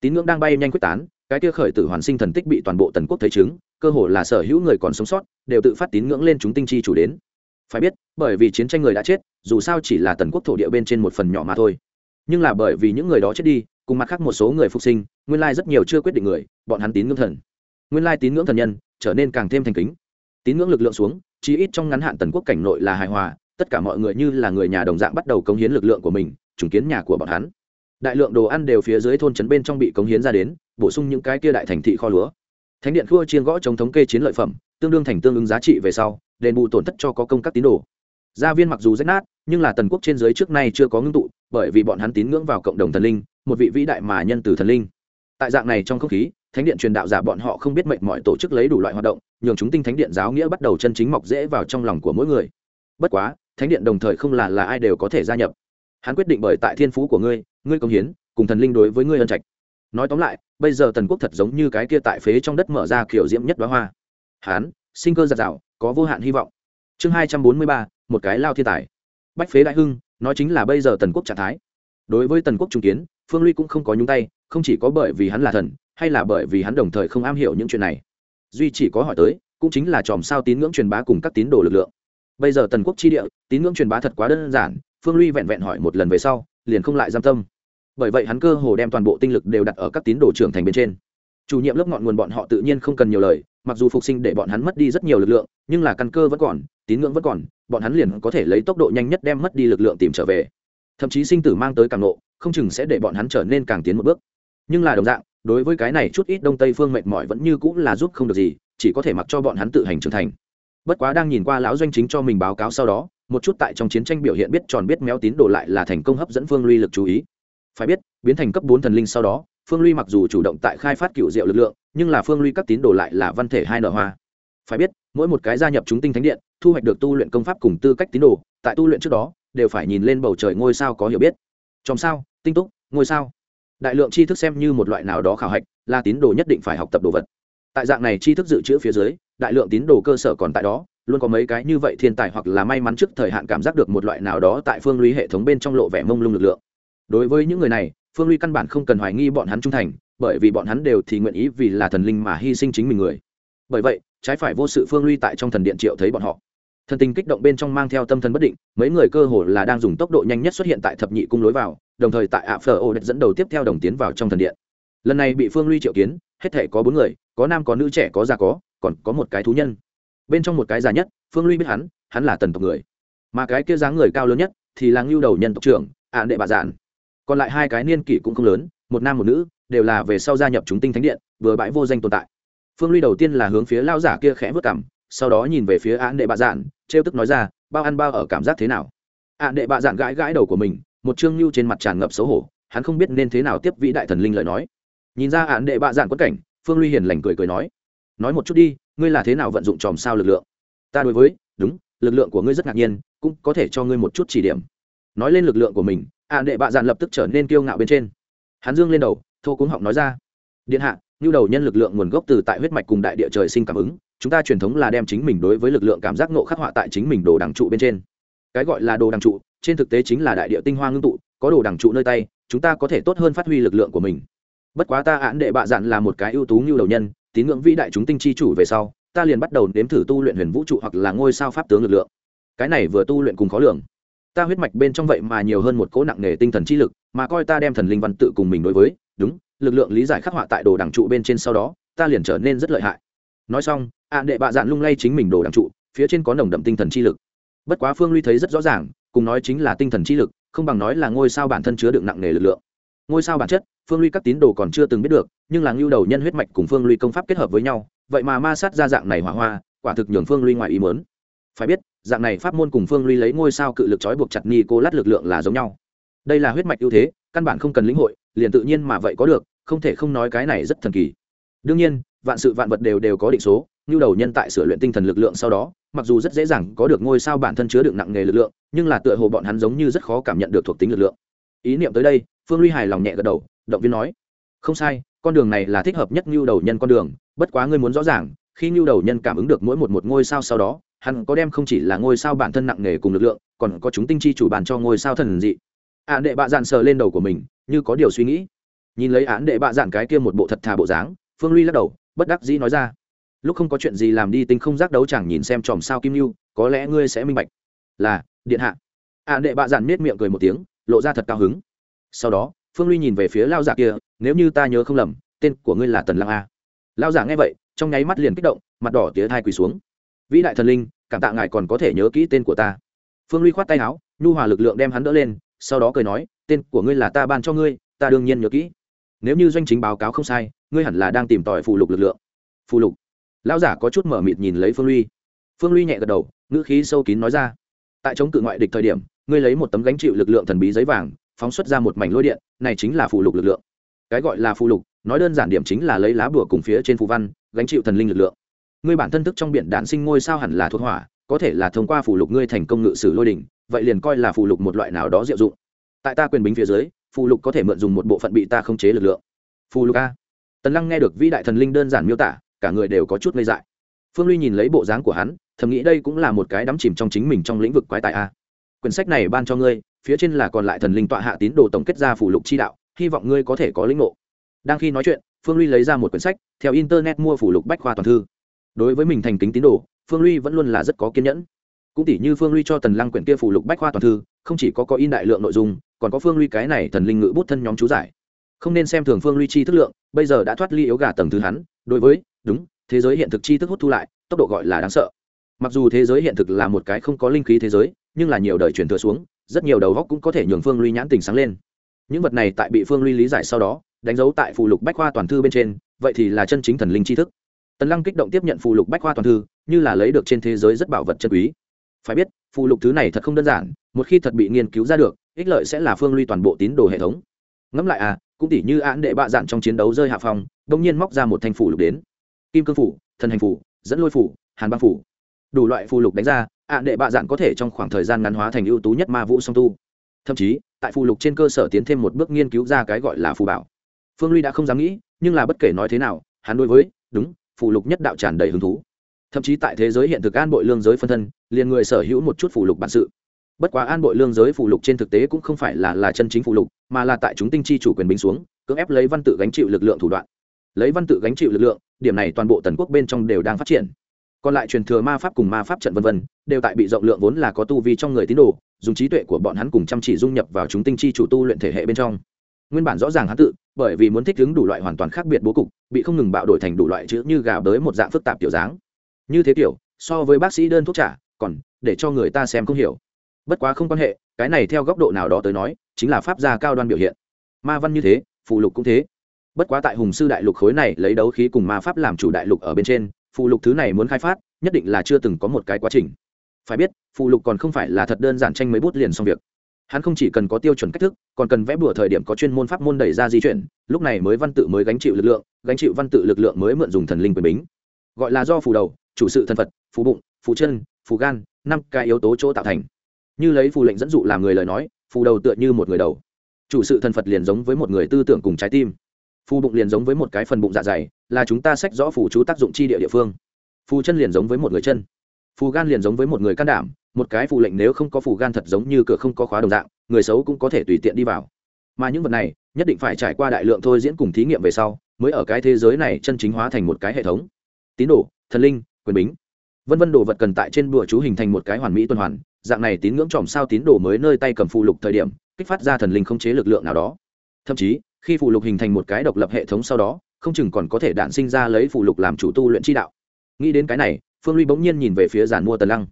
Tín ngưỡng đang bay nhanh quyết tán, cái kia khởi tử hoàn sinh thần tích bị toàn bộ tần quốc thấy chứng, cơ hồ là sở hữu người còn sống sót, đều tự phát tín ngưỡng lên chúng tinh chi chủ đến. Phải biết, bởi vì chiến tranh người đã chết, dù sao chỉ là tần quốc thổ địa bên trên một phần nhỏ mà thôi nhưng là bởi vì những người đó chết đi, cùng mặt khác một số người phục sinh, nguyên lai rất nhiều chưa quyết định người, bọn hắn tín ngưỡng thần. Nguyên lai tín ngưỡng thần nhân trở nên càng thêm thành kính. Tín ngưỡng lực lượng xuống, chí ít trong ngắn hạn tần quốc cảnh nội là hài hòa, tất cả mọi người như là người nhà đồng dạng bắt đầu cống hiến lực lượng của mình chứng kiến nhà của bọn hắn. Đại lượng đồ ăn đều phía dưới thôn trấn bên trong bị cống hiến ra đến, bổ sung những cái kia đại thành thị kho lúa. Thánh điện khua chiên gõ chống thống kê chiến lợi phẩm, tương đương thành tương ứng giá trị về sau, đền bù tổn thất cho có công các tín đồ. Gia viên mặc dù rách nát, nhưng là tần quốc trên dưới trước nay chưa có ngưng tụ bởi vì bọn hắn tín ngưỡng vào cộng đồng thần linh, một vị vĩ đại mà nhân từ thần linh. Tại dạng này trong không khí, thánh điện truyền đạo giả bọn họ không biết mệnh mọi tổ chức lấy đủ loại hoạt động, nhường chúng tinh thánh điện giáo nghĩa bắt đầu chân chính mọc dễ vào trong lòng của mỗi người. Bất quá, thánh điện đồng thời không là là ai đều có thể gia nhập. Hắn quyết định bởi tại thiên phú của ngươi ngươi công hiến, cùng thần linh đối với ngươi ân trạch. Nói tóm lại, bây giờ tần quốc thật giống như cái kia tại phế trong đất mở ra kiểu diễm nhất đoá hoa. Hắn sinh cơ giặt rào, có vô hạn hy vọng. Chương hai trăm bốn mươi ba, một cái lao thiên tài. Bách phế đại hưng nói chính là bây giờ tần quốc trạng thái. Đối với tần quốc trung kiến, phương ly cũng không có nhúng tay, không chỉ có bởi vì hắn là thần, hay là bởi vì hắn đồng thời không am hiểu những chuyện này. Duy chỉ có hỏi tới, cũng chính là chòm sao tín ngưỡng truyền bá cùng các tín đồ lực lượng. Bây giờ tần quốc chi địa, tín ngưỡng truyền bá thật quá đơn giản, phương ly vẹn vẹn hỏi một lần về sau, liền không lại giam tâm. Bởi vậy hắn cơ hồ đem toàn bộ tinh lực đều đặt ở các tín đồ trưởng thành bên trên. Chủ nhiệm lớp ngọn nguồn bọn họ tự nhiên không cần nhiều lời, mặc dù phục sinh để bọn hắn mất đi rất nhiều lực lượng, nhưng là căn cơ vẫn còn tín ngưỡng vẫn còn, bọn hắn liền có thể lấy tốc độ nhanh nhất đem mất đi lực lượng tìm trở về. Thậm chí sinh tử mang tới càng nộ không chừng sẽ để bọn hắn trở nên càng tiến một bước. Nhưng là đồng dạng, đối với cái này chút ít đông tây phương mệt mỏi vẫn như cũng là giúp không được gì, chỉ có thể mặc cho bọn hắn tự hành trưởng thành. Bất quá đang nhìn qua lão doanh chính cho mình báo cáo sau đó, một chút tại trong chiến tranh biểu hiện biết tròn biết méo tín đồ lại là thành công hấp dẫn phương ly lực chú ý. Phải biết, biến thành cấp bốn thần linh sau đó, phương ly mặc dù chủ động tại khai phát cựu diệu lực lượng, nhưng là phương ly các tín đồ lại là văn thể hai nở hoa. Phải biết, mỗi một cái gia nhập chúng tinh thánh điện thu hoạch được tu luyện công pháp cùng tư cách tín đồ, tại tu luyện trước đó, đều phải nhìn lên bầu trời ngôi sao có hiểu biết. Trong sao, tinh túc, ngôi sao. Đại lượng tri thức xem như một loại nào đó khảo hạch, là tín đồ nhất định phải học tập đồ vật. Tại dạng này tri thức dự trữ phía dưới, đại lượng tín đồ cơ sở còn tại đó, luôn có mấy cái như vậy thiên tài hoặc là may mắn trước thời hạn cảm giác được một loại nào đó tại phương lũy hệ thống bên trong lộ vẻ mông lung lực lượng. Đối với những người này, phương lũy căn bản không cần hoài nghi bọn hắn trung thành, bởi vì bọn hắn đều thì nguyện ý vì là thần linh mà hy sinh chính mình người. Bởi vậy, trái phải vô sự phương lũy tại trong thần điện triệu thấy bọn họ thần tình kích động bên trong mang theo tâm thần bất định, mấy người cơ hồ là đang dùng tốc độ nhanh nhất xuất hiện tại thập nhị cung lối vào, đồng thời tại ạ phở ô đất dẫn đầu tiếp theo đồng tiến vào trong thần điện. Lần này bị phương ly triệu kiến, hết thể có bốn người, có nam có nữ, trẻ có già có, còn có một cái thú nhân. Bên trong một cái già nhất, phương ly biết hắn hắn là tần tộc người. Mà cái kia dáng người cao lớn nhất thì là ngưu đầu nhân tộc trưởng ạn đệ bà giản. Còn lại hai cái niên kỷ cũng không lớn, một nam một nữ, đều là về sau gia nhập chúng tinh thánh điện, vừa bãi vô danh tồn tại. Phương ly đầu tiên là hướng phía lao giả kia khẽ vớt cảm sau đó nhìn về phía án đệ bạ dạn trêu tức nói ra, bao ăn bao ở cảm giác thế nào? Án đệ bạ dạn gãi gãi đầu của mình, một chương lưu trên mặt tràn ngập xấu hổ, hắn không biết nên thế nào tiếp vĩ đại thần linh lời nói. Nhìn ra án đệ bạ dạn quất cảnh, phương ly hiền lành cười cười nói nói một chút đi, ngươi là thế nào vận dụng tròm sao lực lượng? Ta đối với, đúng, lực lượng của ngươi rất ngạc nhiên, cũng có thể cho ngươi một chút chỉ điểm. Nói lên lực lượng của mình, án đệ bạ dạn lập tức trở nên kiêu ngạo bên trên. Hắn dương lên đầu, thô cuống họng nói ra, điện hạ, nhu đầu nhân lực lượng nguồn gốc từ tại huyết mạch cùng đại địa trời sinh cảm ứng chúng ta truyền thống là đem chính mình đối với lực lượng cảm giác nộ khắc họa tại chính mình đồ đằng trụ bên trên. Cái gọi là đồ đằng trụ, trên thực tế chính là đại địa tinh hoa ngưng tụ, có đồ đằng trụ nơi tay, chúng ta có thể tốt hơn phát huy lực lượng của mình. Bất quá ta án đệ bạ dạn là một cái ưu tú như đầu nhân, tín ngưỡng vĩ đại chúng tinh chi chủ về sau, ta liền bắt đầu nếm thử tu luyện huyền vũ trụ hoặc là ngôi sao pháp tướng lực lượng. Cái này vừa tu luyện cùng khó lường. Ta huyết mạch bên trong vậy mà nhiều hơn một cỗ nặng nề tinh thần chi lực, mà coi ta đem thần linh văn tự cùng mình đối với, đúng, lực lượng lý giải khắc họa tại đồ đằng trụ bên trên sau đó, ta liền trở nên rất lợi hại. Nói xong ạ đệ bạ dạn lung lay chính mình đồ đằng trụ, phía trên có nồng đậm tinh thần chi lực. Bất quá phương ly thấy rất rõ ràng, cùng nói chính là tinh thần chi lực, không bằng nói là ngôi sao bản thân chứa đựng nặng nề lực lượng. Ngôi sao bản chất, phương ly các tín đồ còn chưa từng biết được, nhưng là ngưu đầu nhân huyết mạch cùng phương ly công pháp kết hợp với nhau, vậy mà ma sát ra dạng này hỏa hoa, quả thực nhường phương ly ngoài ý mớn phải biết, dạng này pháp môn cùng phương ly lấy ngôi sao cự lực trói buộc chặt ni cô lát lực lượng là giống nhau. Đây là huyết mạch ưu thế, căn bản không cần lĩnh hội, liền tự nhiên mà vậy có được, không thể không nói cái này rất thần kỳ. Đương nhiên, vạn sự vạn vật đều đều có định số như đầu nhân tại sửa luyện tinh thần lực lượng sau đó, mặc dù rất dễ dàng có được ngôi sao bản thân chứa đựng nặng nghề lực lượng, nhưng là tựa hồ bọn hắn giống như rất khó cảm nhận được thuộc tính lực lượng. Ý niệm tới đây, phương ly hài lòng nhẹ gật đầu, động viên nói, không sai, con đường này là thích hợp nhất như đầu nhân con đường, bất quá ngươi muốn rõ ràng, khi như đầu nhân cảm ứng được mỗi một một ngôi sao sau đó, hắn có đem không chỉ là ngôi sao bản thân nặng nghề cùng lực lượng, còn có chúng tinh chi chủ bàn cho ngôi sao thần dị. Ả đệ bạ dạn sờ lên đầu của mình, như có điều suy nghĩ. Nhìn lấy án đệ bạ dạn cái kia một bộ thật thà bộ dáng, phương ly lắc đầu, bất đắc dĩ nói ra lúc không có chuyện gì làm đi, tinh không giác đấu chẳng nhìn xem chòm sao kim lưu có lẽ ngươi sẽ minh bạch. Là, điện hạ. Ả đệ bạ giản nết miệng cười một tiếng, lộ ra thật cao hứng. Sau đó, phương ly nhìn về phía lao giả kia, nếu như ta nhớ không lầm, tên của ngươi là tần lăng a. Lao giả nghe vậy, trong nháy mắt liền kích động, mặt đỏ tía thai quỳ xuống. Vĩ đại thần linh, cảm tạ ngài còn có thể nhớ kỹ tên của ta. Phương ly khoát tay áo, nhu hòa lực lượng đem hắn đỡ lên, sau đó cười nói, tên của ngươi là ta ban cho ngươi, ta đương nhiên nhớ kỹ. Nếu như doanh chính báo cáo không sai, ngươi hẳn là đang tìm tòi phụ lục lực lượng. Phụ lục lão giả có chút mở mịt nhìn lấy phương ly phương ly nhẹ gật đầu, ngữ khí sâu kín nói ra. Tại chống cự ngoại địch thời điểm, ngươi lấy một tấm gánh chịu lực lượng thần bí giấy vàng, phóng xuất ra một mảnh lôi điện, này chính là phụ lục lực lượng. Cái gọi là phụ lục, nói đơn giản điểm chính là lấy lá bùa cùng phía trên phù văn, gánh chịu thần linh lực lượng. Ngươi bản thân thức trong biển đạn sinh ngôi sao hẳn là thuộc hỏa, có thể là thông qua phụ lục ngươi thành công ngự sử lôi đỉnh, vậy liền coi là phụ lục một loại nào đó diệu dụng. Tại ta quyền bính phía dưới phụ lục có thể mượn dùng một bộ phận bị ta không chế lực lượng. Phù lục a. Tần lăng nghe được vĩ đại thần linh đơn giản miêu tả cả người đều có chút ngây dại. Phương ly nhìn lấy bộ dáng của hắn, thầm nghĩ đây cũng là một cái đắm chìm trong chính mình trong lĩnh vực quái tài a. Quyển sách này ban cho ngươi, phía trên là còn lại thần linh tọa hạ tín đồ tổng kết ra phủ lục chi đạo, hy vọng ngươi có thể có lĩnh ngộ. Đang khi nói chuyện, phương ly lấy ra một quyển sách, theo internet mua phủ lục bách khoa toàn thư. Đối với mình thành kính tín đồ, phương ly vẫn luôn là rất có kiên nhẫn. Cũng tỷ như phương ly cho tần lăng quyển kia phủ lục bách khoa toàn thư, không chỉ có có in đại lượng nội dung, còn có phương ly cái này thần linh ngữ bút thân nhóm chú giải. Không nên xem thường phương ly chi thức lượng, bây giờ đã thoát ly yếu gà tầng thứ hắn, đối với đúng, thế giới hiện thực chi thức hút thu lại, tốc độ gọi là đáng sợ. Mặc dù thế giới hiện thực là một cái không có linh khí thế giới, nhưng là nhiều đời truyền thừa xuống, rất nhiều đầu góc cũng có thể nhường phương ly nhãn tình sáng lên. Những vật này tại bị phương ly lý giải sau đó, đánh dấu tại phụ lục bách khoa toàn thư bên trên, vậy thì là chân chính thần linh tri thức. Tần lăng kích động tiếp nhận phụ lục bách khoa toàn thư, như là lấy được trên thế giới rất bảo vật chân quý. Phải biết phụ lục thứ này thật không đơn giản, một khi thật bị nghiên cứu ra được, ích lợi sẽ là phương ly toàn bộ tín đồ hệ thống. Ngẫm lại à cũng tỉ như án đệ bạ dạn trong chiến đấu rơi hạ phòng, đông nhiên móc ra một thanh phụ lục đến kim cương phủ, thần hành phủ, dẫn lôi phủ, hàn băng phủ. Đủ loại phù lục đánh ra, ạ đệ bạ dạn có thể trong khoảng thời gian ngắn hóa thành ưu tú nhất ma vũ song tu. Thậm chí, tại phù lục trên cơ sở tiến thêm một bước nghiên cứu ra cái gọi là phù bảo. Phương ly đã không dám nghĩ, nhưng là bất kể nói thế nào, hắn đối với, đúng, phù lục nhất đạo tràn đầy hứng thú. Thậm chí tại thế giới hiện thực an bội lương giới phân thân, liền người sở hữu một chút phù lục bản sự. Bất quá an bội lương giới phù lục trên thực tế cũng không phải là là chân chính phù lục, mà là tại chúng tinh chi chủ quyền binh xuống, cưỡng ép lấy văn tự gánh chịu lực lượng thủ đoạn lấy văn tự gánh chịu lực lượng, điểm này toàn bộ tần quốc bên trong đều đang phát triển. Còn lại truyền thừa ma pháp cùng ma pháp trận vân vân, đều tại bị rộng lượng vốn là có tu vi trong người tín đồ, dùng trí tuệ của bọn hắn cùng chăm chỉ dung nhập vào chúng tinh chi chủ tu luyện thể hệ bên trong. Nguyên bản rõ ràng hắn tự, bởi vì muốn thích ứng đủ loại hoàn toàn khác biệt bố cục, bị không ngừng bạo đổi thành đủ loại chữ như gà bới một dạng phức tạp kiểu dáng. Như thế kiểu, so với bác sĩ đơn thuốc trả, còn để cho người ta xem không hiểu. Bất quá không quan hệ, cái này theo góc độ nào đó tới nói, chính là pháp gia cao đoan biểu hiện. Ma văn như thế phụ lục cũng thế bất quá tại hùng sư đại lục khối này lấy đấu khí cùng ma pháp làm chủ đại lục ở bên trên, phụ lục thứ này muốn khai phát, nhất định là chưa từng có một cái quá trình. Phải biết, phụ lục còn không phải là thật đơn giản tranh mấy bút liền xong việc. Hắn không chỉ cần có tiêu chuẩn cách thức, còn cần vẽ bùa thời điểm có chuyên môn pháp môn đẩy ra di chuyển, lúc này mới văn tự mới gánh chịu lực lượng, gánh chịu văn tự lực lượng mới mượn dùng thần linh quyền bính. Gọi là do phù đầu, chủ sự thần phật, phù bụng, phù chân, phù gan, năm cái yếu tố chỗ tạo thành. Như lấy phù lệnh dẫn dụ làm người lời nói, phù đầu tựa như một người đầu. Chủ sự thần phật liền giống với một người tư tưởng cùng trái tim phù bụng liền giống với một cái phần bụng dạ dày, là chúng ta sách rõ phù chú tác dụng chi địa địa phương. Phù chân liền giống với một người chân. Phù gan liền giống với một người can đảm, một cái phù lệnh nếu không có phù gan thật giống như cửa không có khóa đồng dạng, người xấu cũng có thể tùy tiện đi vào. Mà những vật này, nhất định phải trải qua đại lượng thôi diễn cùng thí nghiệm về sau, mới ở cái thế giới này chân chính hóa thành một cái hệ thống. Tín đồ, thần linh, quyền bính. Vân vân đồ vật cần tại trên bùa chú hình thành một cái hoàn mỹ tuần hoàn, dạng này tín ngưỡng tròm sao tín đồ mới nơi tay cầm phụ lục thời điểm, kích phát ra thần linh không chế lực lượng nào đó. Thậm chí khi phụ lục hình thành một cái độc lập hệ thống sau đó, không chừng còn có thể đản sinh ra lấy phụ lục làm chủ tu luyện chi đạo. Nghĩ đến cái này, phương ly bỗng nhiên nhìn về phía giàn mua tần lăng.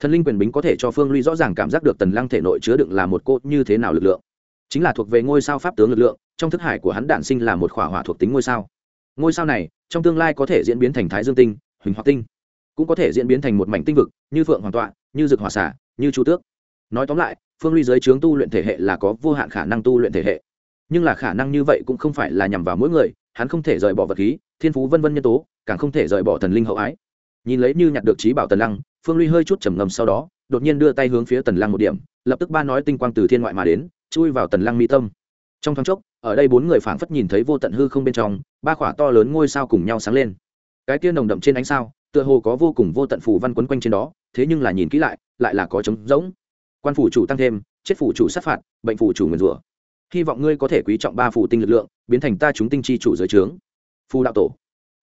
Thần linh quyền bính có thể cho phương ly rõ ràng cảm giác được tần lăng thể nội chứa đựng là một cốt như thế nào lực lượng. Chính là thuộc về ngôi sao pháp tướng lực lượng, trong thức hải của hắn đản sinh là một khỏa hỏa thuộc tính ngôi sao. Ngôi sao này, trong tương lai có thể diễn biến thành thái dương tinh, huỳnh hoặc tinh. Cũng có thể diễn biến thành một mảnh tinh vực, như phượng hoàng tọa, như dực hòa xả, như chu tước. Nói tóm lại, phương ly giới trướng tu luyện thể hệ là có vô hạn khả năng tu luyện thể hệ nhưng là khả năng như vậy cũng không phải là nhằm vào mỗi người, hắn không thể rời bỏ vật khí, thiên phú vân vân nhân tố, càng không thể rời bỏ thần linh hậu ái. Nhìn lấy như nhặt được trí bảo tần lăng, phương ly hơi chút trầm ngầm sau đó, đột nhiên đưa tay hướng phía tần lăng một điểm, lập tức ba nói tinh quang từ thiên ngoại mà đến, chui vào tần lăng mi tâm. Trong thoáng chốc, ở đây bốn người phảng phất nhìn thấy vô tận hư không bên trong, ba khỏa to lớn ngôi sao cùng nhau sáng lên. Cái tiên nồng đậm trên ánh sao, tựa hồ có vô cùng vô tận phù văn quấn quanh trên đó, thế nhưng là nhìn kỹ lại lại là có trống rỗng. Quan phủ chủ tăng thêm, chết phủ chủ sát phạt, bệnh phủ chủ nguyền rủa hy vọng ngươi có thể quý trọng ba phủ tinh lực lượng, biến thành ta chúng tinh chi chủ giới trướng. Phù đạo tổ.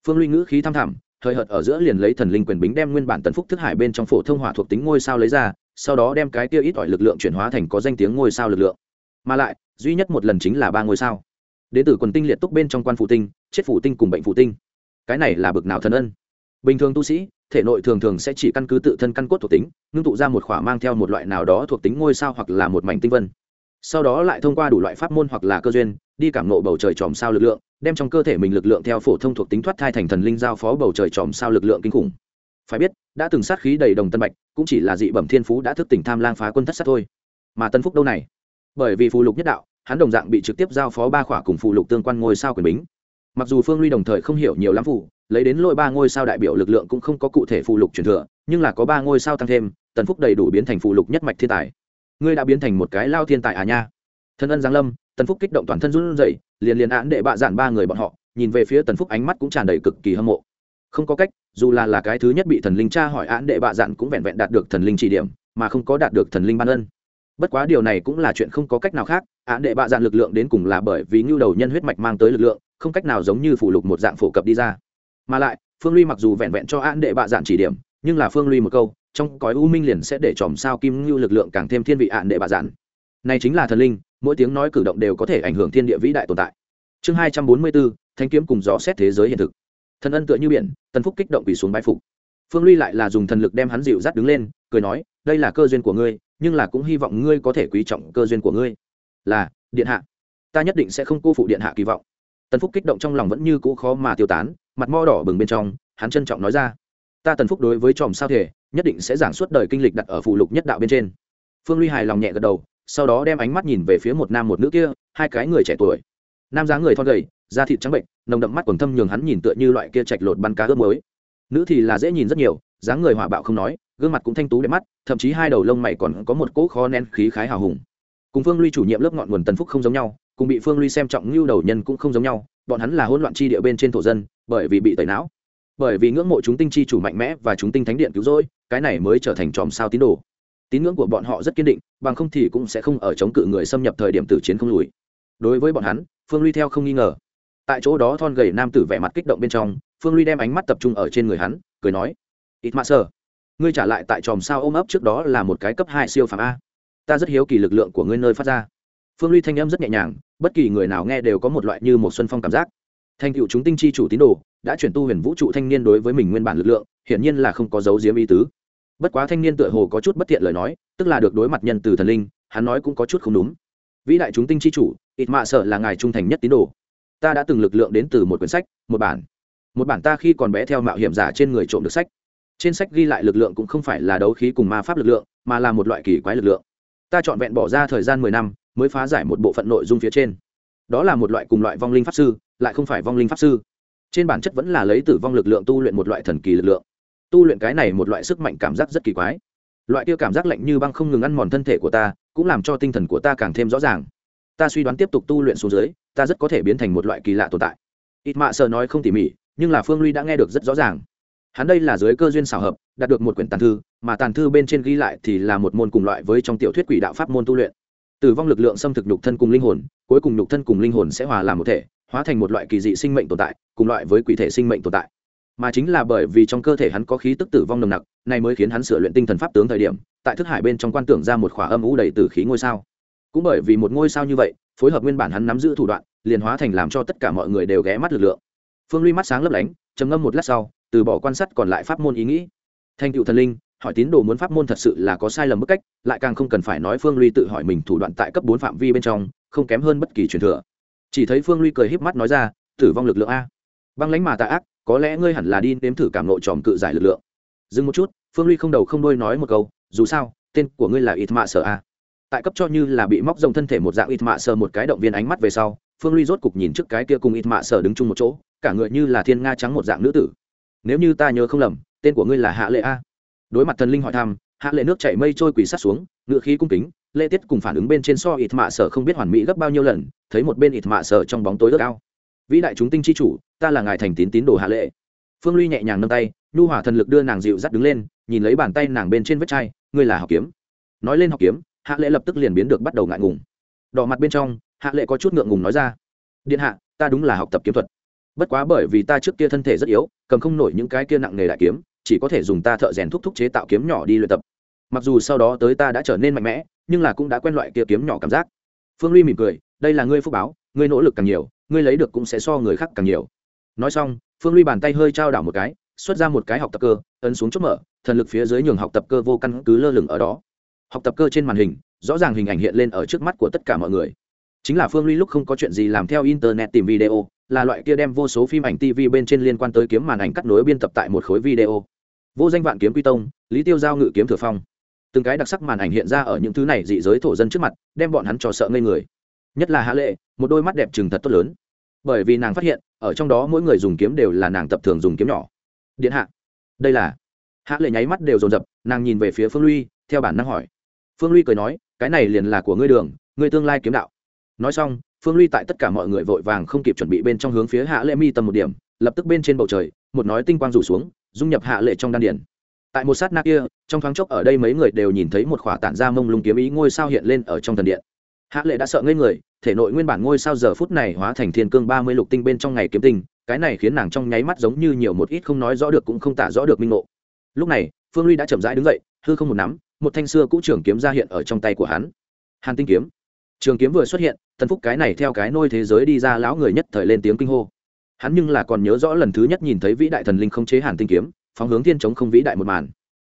Phương ly ngữ khí thăm thẳm thời hợt ở giữa liền lấy thần linh quyền bính đem nguyên bản tần phúc thức hải bên trong phổ thông hỏa thuộc tính ngôi sao lấy ra, sau đó đem cái tiêu ít ỏi lực lượng chuyển hóa thành có danh tiếng ngôi sao lực lượng. Mà lại, duy nhất một lần chính là ba ngôi sao. Đến từ quần tinh liệt túc bên trong quan phụ tinh, chết phụ tinh cùng bệnh phụ tinh. Cái này là bực nào thần ân? Bình thường tu sĩ, thể nội thường thường sẽ chỉ căn cứ tự thân căn cốt thuộc tính, ngưng tụ ra một khỏa mang theo một loại nào đó thuộc tính ngôi sao hoặc là một mảnh tinh vân sau đó lại thông qua đủ loại pháp môn hoặc là cơ duyên, đi cảm nộ bầu trời tròm sao lực lượng, đem trong cơ thể mình lực lượng theo phổ thông thuộc tính thoát thai thành thần linh giao phó bầu trời tròm sao lực lượng kinh khủng. Phải biết, đã từng sát khí đầy đồng tân bạch, cũng chỉ là dị bẩm thiên phú đã thức tỉnh tham lang phá quân thất sát thôi. Mà tân phúc đâu này? Bởi vì phù lục nhất đạo, hắn đồng dạng bị trực tiếp giao phó ba khỏa cùng phù lục tương quan ngôi sao quyền bính. Mặc dù phương ly đồng thời không hiểu nhiều lắm phù, lấy đến lôi ba ngôi sao đại biểu lực lượng cũng không có cụ thể phù lục truyền thừa, nhưng là có ba ngôi sao tăng thêm tần phúc đầy đủ biến thành phù lục nhất mạch thiên tài ngươi đã biến thành một cái lao thiên tài à nha. Thân ân giáng lâm, tần phúc kích động toàn thân run rẩy, liền liền án đệ bạ dạn ba người bọn họ, nhìn về phía tần phúc ánh mắt cũng tràn đầy cực kỳ hâm mộ. Không có cách, dù là là cái thứ nhất bị thần linh tra hỏi án đệ bạ dạn cũng vẹn vẹn đạt được thần linh chỉ điểm, mà không có đạt được thần linh ban ân. Bất quá điều này cũng là chuyện không có cách nào khác, án đệ bạ dạn lực lượng đến cùng là bởi vì nhu đầu nhân huyết mạch mang tới lực lượng, không cách nào giống như phủ lục một dạng phổ cập đi ra. Mà lại, phương ly mặc dù vẹn vẹn cho án đệ bạ dạn chỉ điểm, nhưng là phương ly một câu trong cõi u minh liền sẽ để chòm sao kim ngưu lực lượng càng thêm thiên vị ạn đệ bà dạn. Này chính là thần linh, mỗi tiếng nói cử động đều có thể ảnh hưởng thiên địa vĩ đại tồn tại. Chương hai trăm bốn mươi bốn thanh kiếm cùng dò xét thế giới hiện thực. Thần ân tựa như biển, tần phúc kích động quỳ xuống bái phục. Phương ly lại là dùng thần lực đem hắn dịu dắt đứng lên, cười nói, đây là cơ duyên của ngươi, nhưng là cũng hy vọng ngươi có thể quý trọng cơ duyên của ngươi. Là, điện hạ. Ta nhất định sẽ không cô phụ điện hạ kỳ vọng. Tần phúc kích động trong lòng vẫn như cũ khó mà tiêu tán, mặt mo đỏ bừng bên trong, hắn trân trọng nói ra, ta tần phúc đối với chòm sao thể nhất định sẽ giảng suốt đời kinh lịch đặt ở phụ lục nhất đạo bên trên. Phương ly hài lòng nhẹ gật đầu, sau đó đem ánh mắt nhìn về phía một nam một nữ kia, hai cái người trẻ tuổi. Nam dáng người thon gầy, da thịt trắng bệnh, nồng đậm mắt quần thâm nhường hắn nhìn tựa như loại kia chạch lột bắn cá ướp mới. Nữ thì là dễ nhìn rất nhiều, dáng người hỏa bạo không nói, gương mặt cũng thanh tú đẹp mắt, thậm chí hai đầu lông mày còn có một cỗ kho nén khí khái hào hùng. Cùng phương ly chủ nhiệm lớp ngọn nguồn tần phúc không giống nhau, cùng bị phương ly xem trọng như đầu nhân cũng không giống nhau, bọn hắn là hỗn loạn chi địa bên trên thổ dân, bởi vì bị tẩy não, bởi vì ngưỡng mộ chúng tinh chi chủ mạnh mẽ và chúng tinh thánh điện cứu rỗi cái này mới trở thành tròm sao tín đồ. Tín ngưỡng của bọn họ rất kiên định, bằng không thì cũng sẽ không ở chống cự người xâm nhập thời điểm tử chiến không lùi. Đối với bọn hắn, phương ly theo không nghi ngờ. Tại chỗ đó thon gầy nam tử vẻ mặt kích động bên trong, phương ly đem ánh mắt tập trung ở trên người hắn, cười nói, ít mạ sơ ngươi trả lại tại tròm sao ôm ấp trước đó là một cái cấp hai siêu phàm a. Ta rất hiếu kỳ lực lượng của ngươi nơi phát ra. Phương ly thanh âm rất nhẹ nhàng, bất kỳ người nào nghe đều có một loại như một xuân phong cảm giác. Thành cựu chúng tinh chi chủ tín đồ, đã chuyển tu huyền vũ trụ thanh niên đối với mình nguyên bản lực lượng, hiển nhiên là không có dấu diếm ý tứ bất quá thanh niên tựa hồ có chút bất thiện lời nói, tức là được đối mặt nhân từ thần linh, hắn nói cũng có chút không đúng. Vĩ đại chúng tinh chi chủ ít mạ sợ là ngài trung thành nhất tín đồ. Ta đã từng lực lượng đến từ một quyển sách, một bản. Một bản ta khi còn bé theo mạo hiểm giả trên người trộm được sách. Trên sách ghi lại lực lượng cũng không phải là đấu khí cùng ma pháp lực lượng, mà là một loại kỳ quái lực lượng. Ta chọn vẹn bỏ ra thời gian mười năm, mới phá giải một bộ phận nội dung phía trên. Đó là một loại cùng loại vong linh pháp sư, lại không phải vong linh pháp sư. Trên bản chất vẫn là lấy tử vong lực lượng tu luyện một loại thần kỳ lực lượng tu luyện cái này một loại sức mạnh cảm giác rất kỳ quái. Loại kia cảm giác lạnh như băng không ngừng ăn mòn thân thể của ta, cũng làm cho tinh thần của ta càng thêm rõ ràng. Ta suy đoán tiếp tục tu luyện xuống dưới, ta rất có thể biến thành một loại kỳ lạ tồn tại. Ít mạ sợ nói không tỉ mỉ, nhưng là phương ly đã nghe được rất rõ ràng. Hắn đây là dưới cơ duyên xảo hợp, đạt được một quyển tàn thư, mà tàn thư bên trên ghi lại thì là một môn cùng loại với trong tiểu thuyết quỷ đạo pháp môn tu luyện. Tử vong lực lượng xâm thực nhục thân cùng linh hồn, cuối cùng nhục thân cùng linh hồn sẽ hòa làm một thể, hóa thành một loại kỳ dị sinh mệnh tồn tại, cùng loại với quỷ thể sinh mệnh tồn tại mà chính là bởi vì trong cơ thể hắn có khí tức tử vong nồng nặc này mới khiến hắn sửa luyện tinh thần pháp tướng thời điểm, tại thức hải bên trong quan tưởng ra một khỏa âm u đầy tử khí ngôi sao. Cũng bởi vì một ngôi sao như vậy, phối hợp nguyên bản hắn nắm giữ thủ đoạn, liền hóa thành làm cho tất cả mọi người đều ghé mắt lực lượng. Phương ly mắt sáng lấp lánh, trầm ngâm một lát sau, từ bỏ quan sát còn lại pháp môn ý nghĩ. Thành cựu thần linh, hỏi tín đồ muốn pháp môn thật sự là có sai lầm bức cách, lại càng không cần phải nói phương ly tự hỏi mình thủ đoạn tại cấp bốn phạm vi bên trong, không kém hơn bất kỳ truyền thừa. Chỉ thấy phương ly cười híp mắt nói ra, tử vong lực lượng a. Băng lánh mà tạ ác có lẽ ngươi hẳn là đi nếm thử cảm nộ tròm cự giải lực lượng. Dừng một chút, phương ly không đầu không đôi nói một câu, dù sao, tên của ngươi là ít mạ sở a. Tại cấp cho như là bị móc rồng thân thể một dạng ít mạ sở một cái động viên ánh mắt về sau, phương ly rốt cục nhìn trước cái kia cùng ít mạ sở đứng chung một chỗ, cả người như là thiên nga trắng một dạng nữ tử. Nếu như ta nhớ không lầm, tên của ngươi là hạ lệ a. Đối mặt thần linh hỏi thăm, hạ lệ nước chảy mây trôi quỳ sát xuống, ngựa khí cung kính lễ tiết cùng phản ứng bên trên so ít mạ sở không biết hoàn mỹ gấp bao nhiêu lần, thấy một bên ít mạ sở trong bóng tối ước ao vĩ đại chúng tinh chi chủ, ta là ngài thành tín tín đồ hạ lệ. Phương ly nhẹ nhàng nâng tay, nhu hỏa thần lực đưa nàng dịu dắt đứng lên, nhìn lấy bàn tay nàng bên trên vết chai, ngươi là học kiếm. Nói lên học kiếm, hạ lệ lập tức liền biến được bắt đầu ngại ngùng. Đỏ mặt bên trong, hạ lệ có chút ngượng ngùng nói ra, điện hạ, ta đúng là học tập kiếm thuật. Bất quá bởi vì ta trước kia thân thể rất yếu, cầm không nổi những cái kia nặng nghề đại kiếm, chỉ có thể dùng ta thợ rèn thúc thúc chế tạo kiếm nhỏ đi luyện tập. Mặc dù sau đó tới ta đã trở nên mạnh mẽ, nhưng là cũng đã quen loại kia kiếm nhỏ cảm giác. Phương ly mỉm cười, đây là ngươi phúc báo, ngươi nỗ lực càng nhiều ngươi lấy được cũng sẽ so người khác càng nhiều. Nói xong, phương ly bàn tay hơi trao đảo một cái, xuất ra một cái học tập cơ, ấn xuống chốt mở, thần lực phía dưới nhường học tập cơ vô căn cứ lơ lửng ở đó. Học tập cơ trên màn hình, rõ ràng hình ảnh hiện lên ở trước mắt của tất cả mọi người. Chính là phương ly lúc không có chuyện gì làm theo internet tìm video, là loại kia đem vô số phim ảnh tv bên trên liên quan tới kiếm màn ảnh cắt nối biên tập tại một khối video. Vô danh vạn kiếm quy tông, lý tiêu giao ngự kiếm thừa phong. Từng cái đặc sắc màn ảnh hiện ra ở những thứ này dị giới thổ dân trước mặt, đem bọn hắn trò sợ ngây người nhất là hạ lệ, một đôi mắt đẹp trừng thật tốt lớn. Bởi vì nàng phát hiện, ở trong đó mỗi người dùng kiếm đều là nàng tập thường dùng kiếm nhỏ. Điện hạ, đây là. Hạ lệ nháy mắt đều dồn dập, nàng nhìn về phía phương luy, theo bản năng hỏi. Phương luy cười nói, cái này liền là của ngươi đường, ngươi tương lai kiếm đạo. Nói xong, phương luy tại tất cả mọi người vội vàng không kịp chuẩn bị bên trong hướng phía hạ lệ mi tầm một điểm, lập tức bên trên bầu trời, một nói tinh quang rủ xuống, dung nhập hạ lệ trong đan điển tại một sát na kia, trong thoáng chốc ở đây mấy người đều nhìn thấy một khỏa tản ra mông lung kiếm ý ngôi sao hiện lên ở trong thần điện. Hạ lệ đã sợ ngây người thể nội nguyên bản ngôi sao giờ phút này hóa thành thiên cương ba mươi lục tinh bên trong ngày kiếm tinh, cái này khiến nàng trong nháy mắt giống như nhiều một ít không nói rõ được cũng không tả rõ được minh ngộ. Lúc này, phương ly đã chậm rãi đứng dậy, hư không một nắm, một thanh xưa cũ trường kiếm ra hiện ở trong tay của hắn. Hàn tinh kiếm. Trường kiếm vừa xuất hiện, tần phúc cái này theo cái nôi thế giới đi ra lão người nhất thời lên tiếng kinh hô. Hắn nhưng là còn nhớ rõ lần thứ nhất nhìn thấy vĩ đại thần linh không chế hàn tinh kiếm, phóng hướng thiên chống không vĩ đại một màn.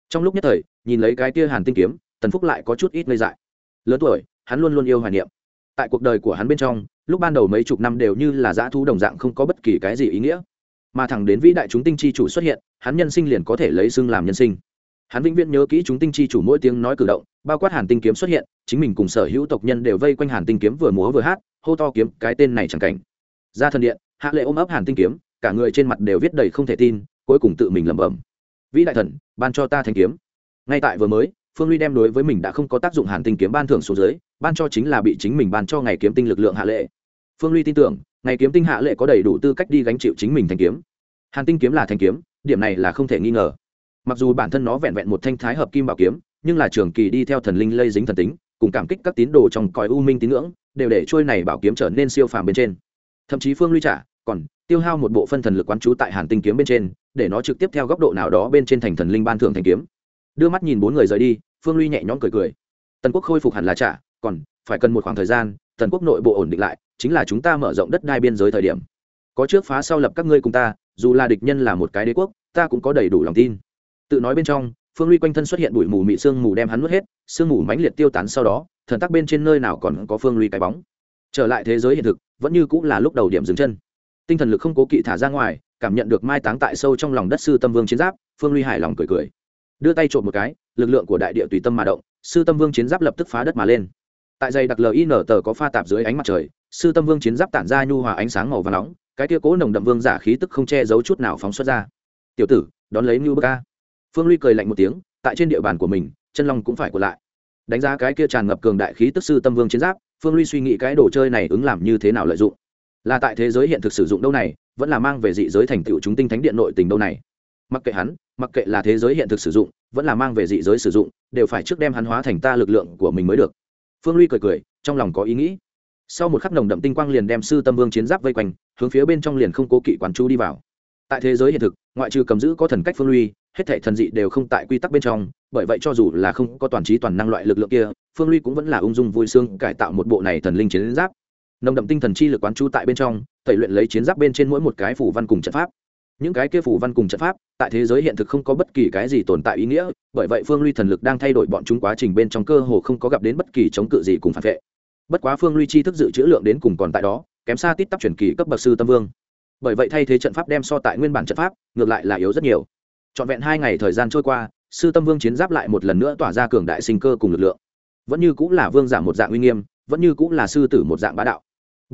Trong lúc nhất thời, nhìn lấy cái kia hàn tinh kiếm, tần phúc lại có chút ít ngây dại. Lớn tuổi, hắn luôn luôn yêu hoài niệm tại cuộc đời của hắn bên trong, lúc ban đầu mấy chục năm đều như là dã thu đồng dạng không có bất kỳ cái gì ý nghĩa. Mà thẳng đến vĩ đại chúng tinh chi chủ xuất hiện, hắn nhân sinh liền có thể lấy xưng làm nhân sinh. Hắn vĩnh viễn nhớ kỹ chúng tinh chi chủ mỗi tiếng nói cử động, bao quát hàn tinh kiếm xuất hiện, chính mình cùng sở hữu tộc nhân đều vây quanh hàn tinh kiếm vừa múa vừa hát, hô to kiếm, cái tên này chẳng cảnh. Ra thần điện, hạ lệ ôm ấp hàn tinh kiếm, cả người trên mặt đều viết đầy không thể tin, cuối cùng tự mình lẩm bẩm. Vĩ đại thần, ban cho ta thanh kiếm. Ngay tại vừa mới, phương ly đem đối với mình đã không có tác dụng hàn tinh kiếm ban thưởng xuống dưới ban cho chính là bị chính mình ban cho ngày kiếm tinh lực lượng hạ lệ. Phương ly tin tưởng, ngày kiếm tinh hạ lệ có đầy đủ tư cách đi gánh chịu chính mình thanh kiếm. Hàn tinh kiếm là thanh kiếm, điểm này là không thể nghi ngờ. Mặc dù bản thân nó vẹn vẹn một thanh thái hợp kim bảo kiếm, nhưng là trường kỳ đi theo thần linh lây dính thần tính, cùng cảm kích các tín đồ trong cõi u minh tín ngưỡng, đều để trôi này bảo kiếm trở nên siêu phàm bên trên. Thậm chí phương ly trả, còn tiêu hao một bộ phân thần lực quán trú tại hàn tinh kiếm bên trên, để nó trực tiếp theo góc độ nào đó bên trên thành thần linh ban thưởng thành kiếm. Đưa mắt nhìn bốn người rời đi, phương ly nhẹ nhõm cười cười. Tần quốc khôi phục hẳn là trả còn phải cần một khoảng thời gian tần quốc nội bộ ổn định lại, chính là chúng ta mở rộng đất đai biên giới thời điểm. Có trước phá sau lập các ngươi cùng ta, dù là địch nhân là một cái đế quốc, ta cũng có đầy đủ lòng tin. Tự nói bên trong, phương ly quanh thân xuất hiện bụi mù mị sương mù đem hắn nuốt hết, sương mù mãnh liệt tiêu tán sau đó, thần tắc bên trên nơi nào còn có phương ly cái bóng. Trở lại thế giới hiện thực, vẫn như cũng là lúc đầu điểm dừng chân. Tinh thần lực không cố kỵ thả ra ngoài, cảm nhận được mai táng tại sâu trong lòng đất sư tâm vương chiến giáp, phương ly hài lòng cười cười. Đưa tay trộm một cái, lực lượng của đại địa tùy tâm mà động, sư tâm vương chiến giáp lập tức phá đất mà lên tại dây đặc lin tờ có pha tạp dưới ánh mặt trời, sư tâm vương chiến giáp tản ra nhu hòa ánh sáng màu và nóng, cái tia cố nồng đậm vương giả khí tức không che giấu chút nào phóng xuất ra. Tiểu tử, đón lấy như bơ ca phương ly cười lạnh một tiếng, tại trên địa bàn của mình, chân long cũng phải của lại. Đánh giá cái kia tràn ngập cường đại khí tức sư tâm vương chiến giáp, phương ly suy nghĩ cái đồ chơi này ứng làm như thế nào lợi dụng. Là tại thế giới hiện thực sử dụng đâu này, vẫn là mang về dị giới thành tựu chúng tinh thánh điện nội tình đâu này. Mặc kệ hắn, mặc kệ là thế giới hiện thực sử dụng, vẫn là mang về dị giới sử dụng, đều phải trước đem hắn hóa thành ta lực lượng của mình mới được phương ly cười cười, trong lòng có ý nghĩ. Sau một khắc nồng đậm tinh quang liền đem sư tâm vương chiến giáp vây quanh, hướng phía bên trong liền không cố kỵ quán chú đi vào. Tại thế giới hiện thực, ngoại trừ cầm giữ có thần cách phương luy hết thể thần dị đều không tại quy tắc bên trong, bởi vậy cho dù là không có toàn trí toàn năng loại lực lượng kia, phương luy cũng vẫn là ung dung vui sương cải tạo một bộ này thần linh chiến giáp. Nồng đậm tinh thần chi lực quán chú tại bên trong, tẩy luyện lấy chiến giáp bên trên mỗi một cái phủ văn cùng trận pháp những cái kia phủ văn cùng trận pháp, tại thế giới hiện thực không có bất kỳ cái gì tồn tại ý nghĩa, bởi vậy phương ly thần lực đang thay đổi bọn chúng quá trình bên trong cơ hồ không có gặp đến bất kỳ chống cự gì cùng phản vệ. Bất quá phương ly chi thức dự trữ lượng đến cùng còn tại đó, kém xa tít tắp truyền kỳ cấp bậc sư tâm vương. Bởi vậy thay thế trận pháp đem so tại nguyên bản trận pháp, ngược lại là yếu rất nhiều. Trọn vẹn hai ngày thời gian trôi qua, sư tâm vương chiến giáp lại một lần nữa tỏa ra cường đại sinh cơ cùng lực lượng. Vẫn như cũng là vương giả một dạng uy nghiêm, vẫn như cũng là sư tử một dạng bá đạo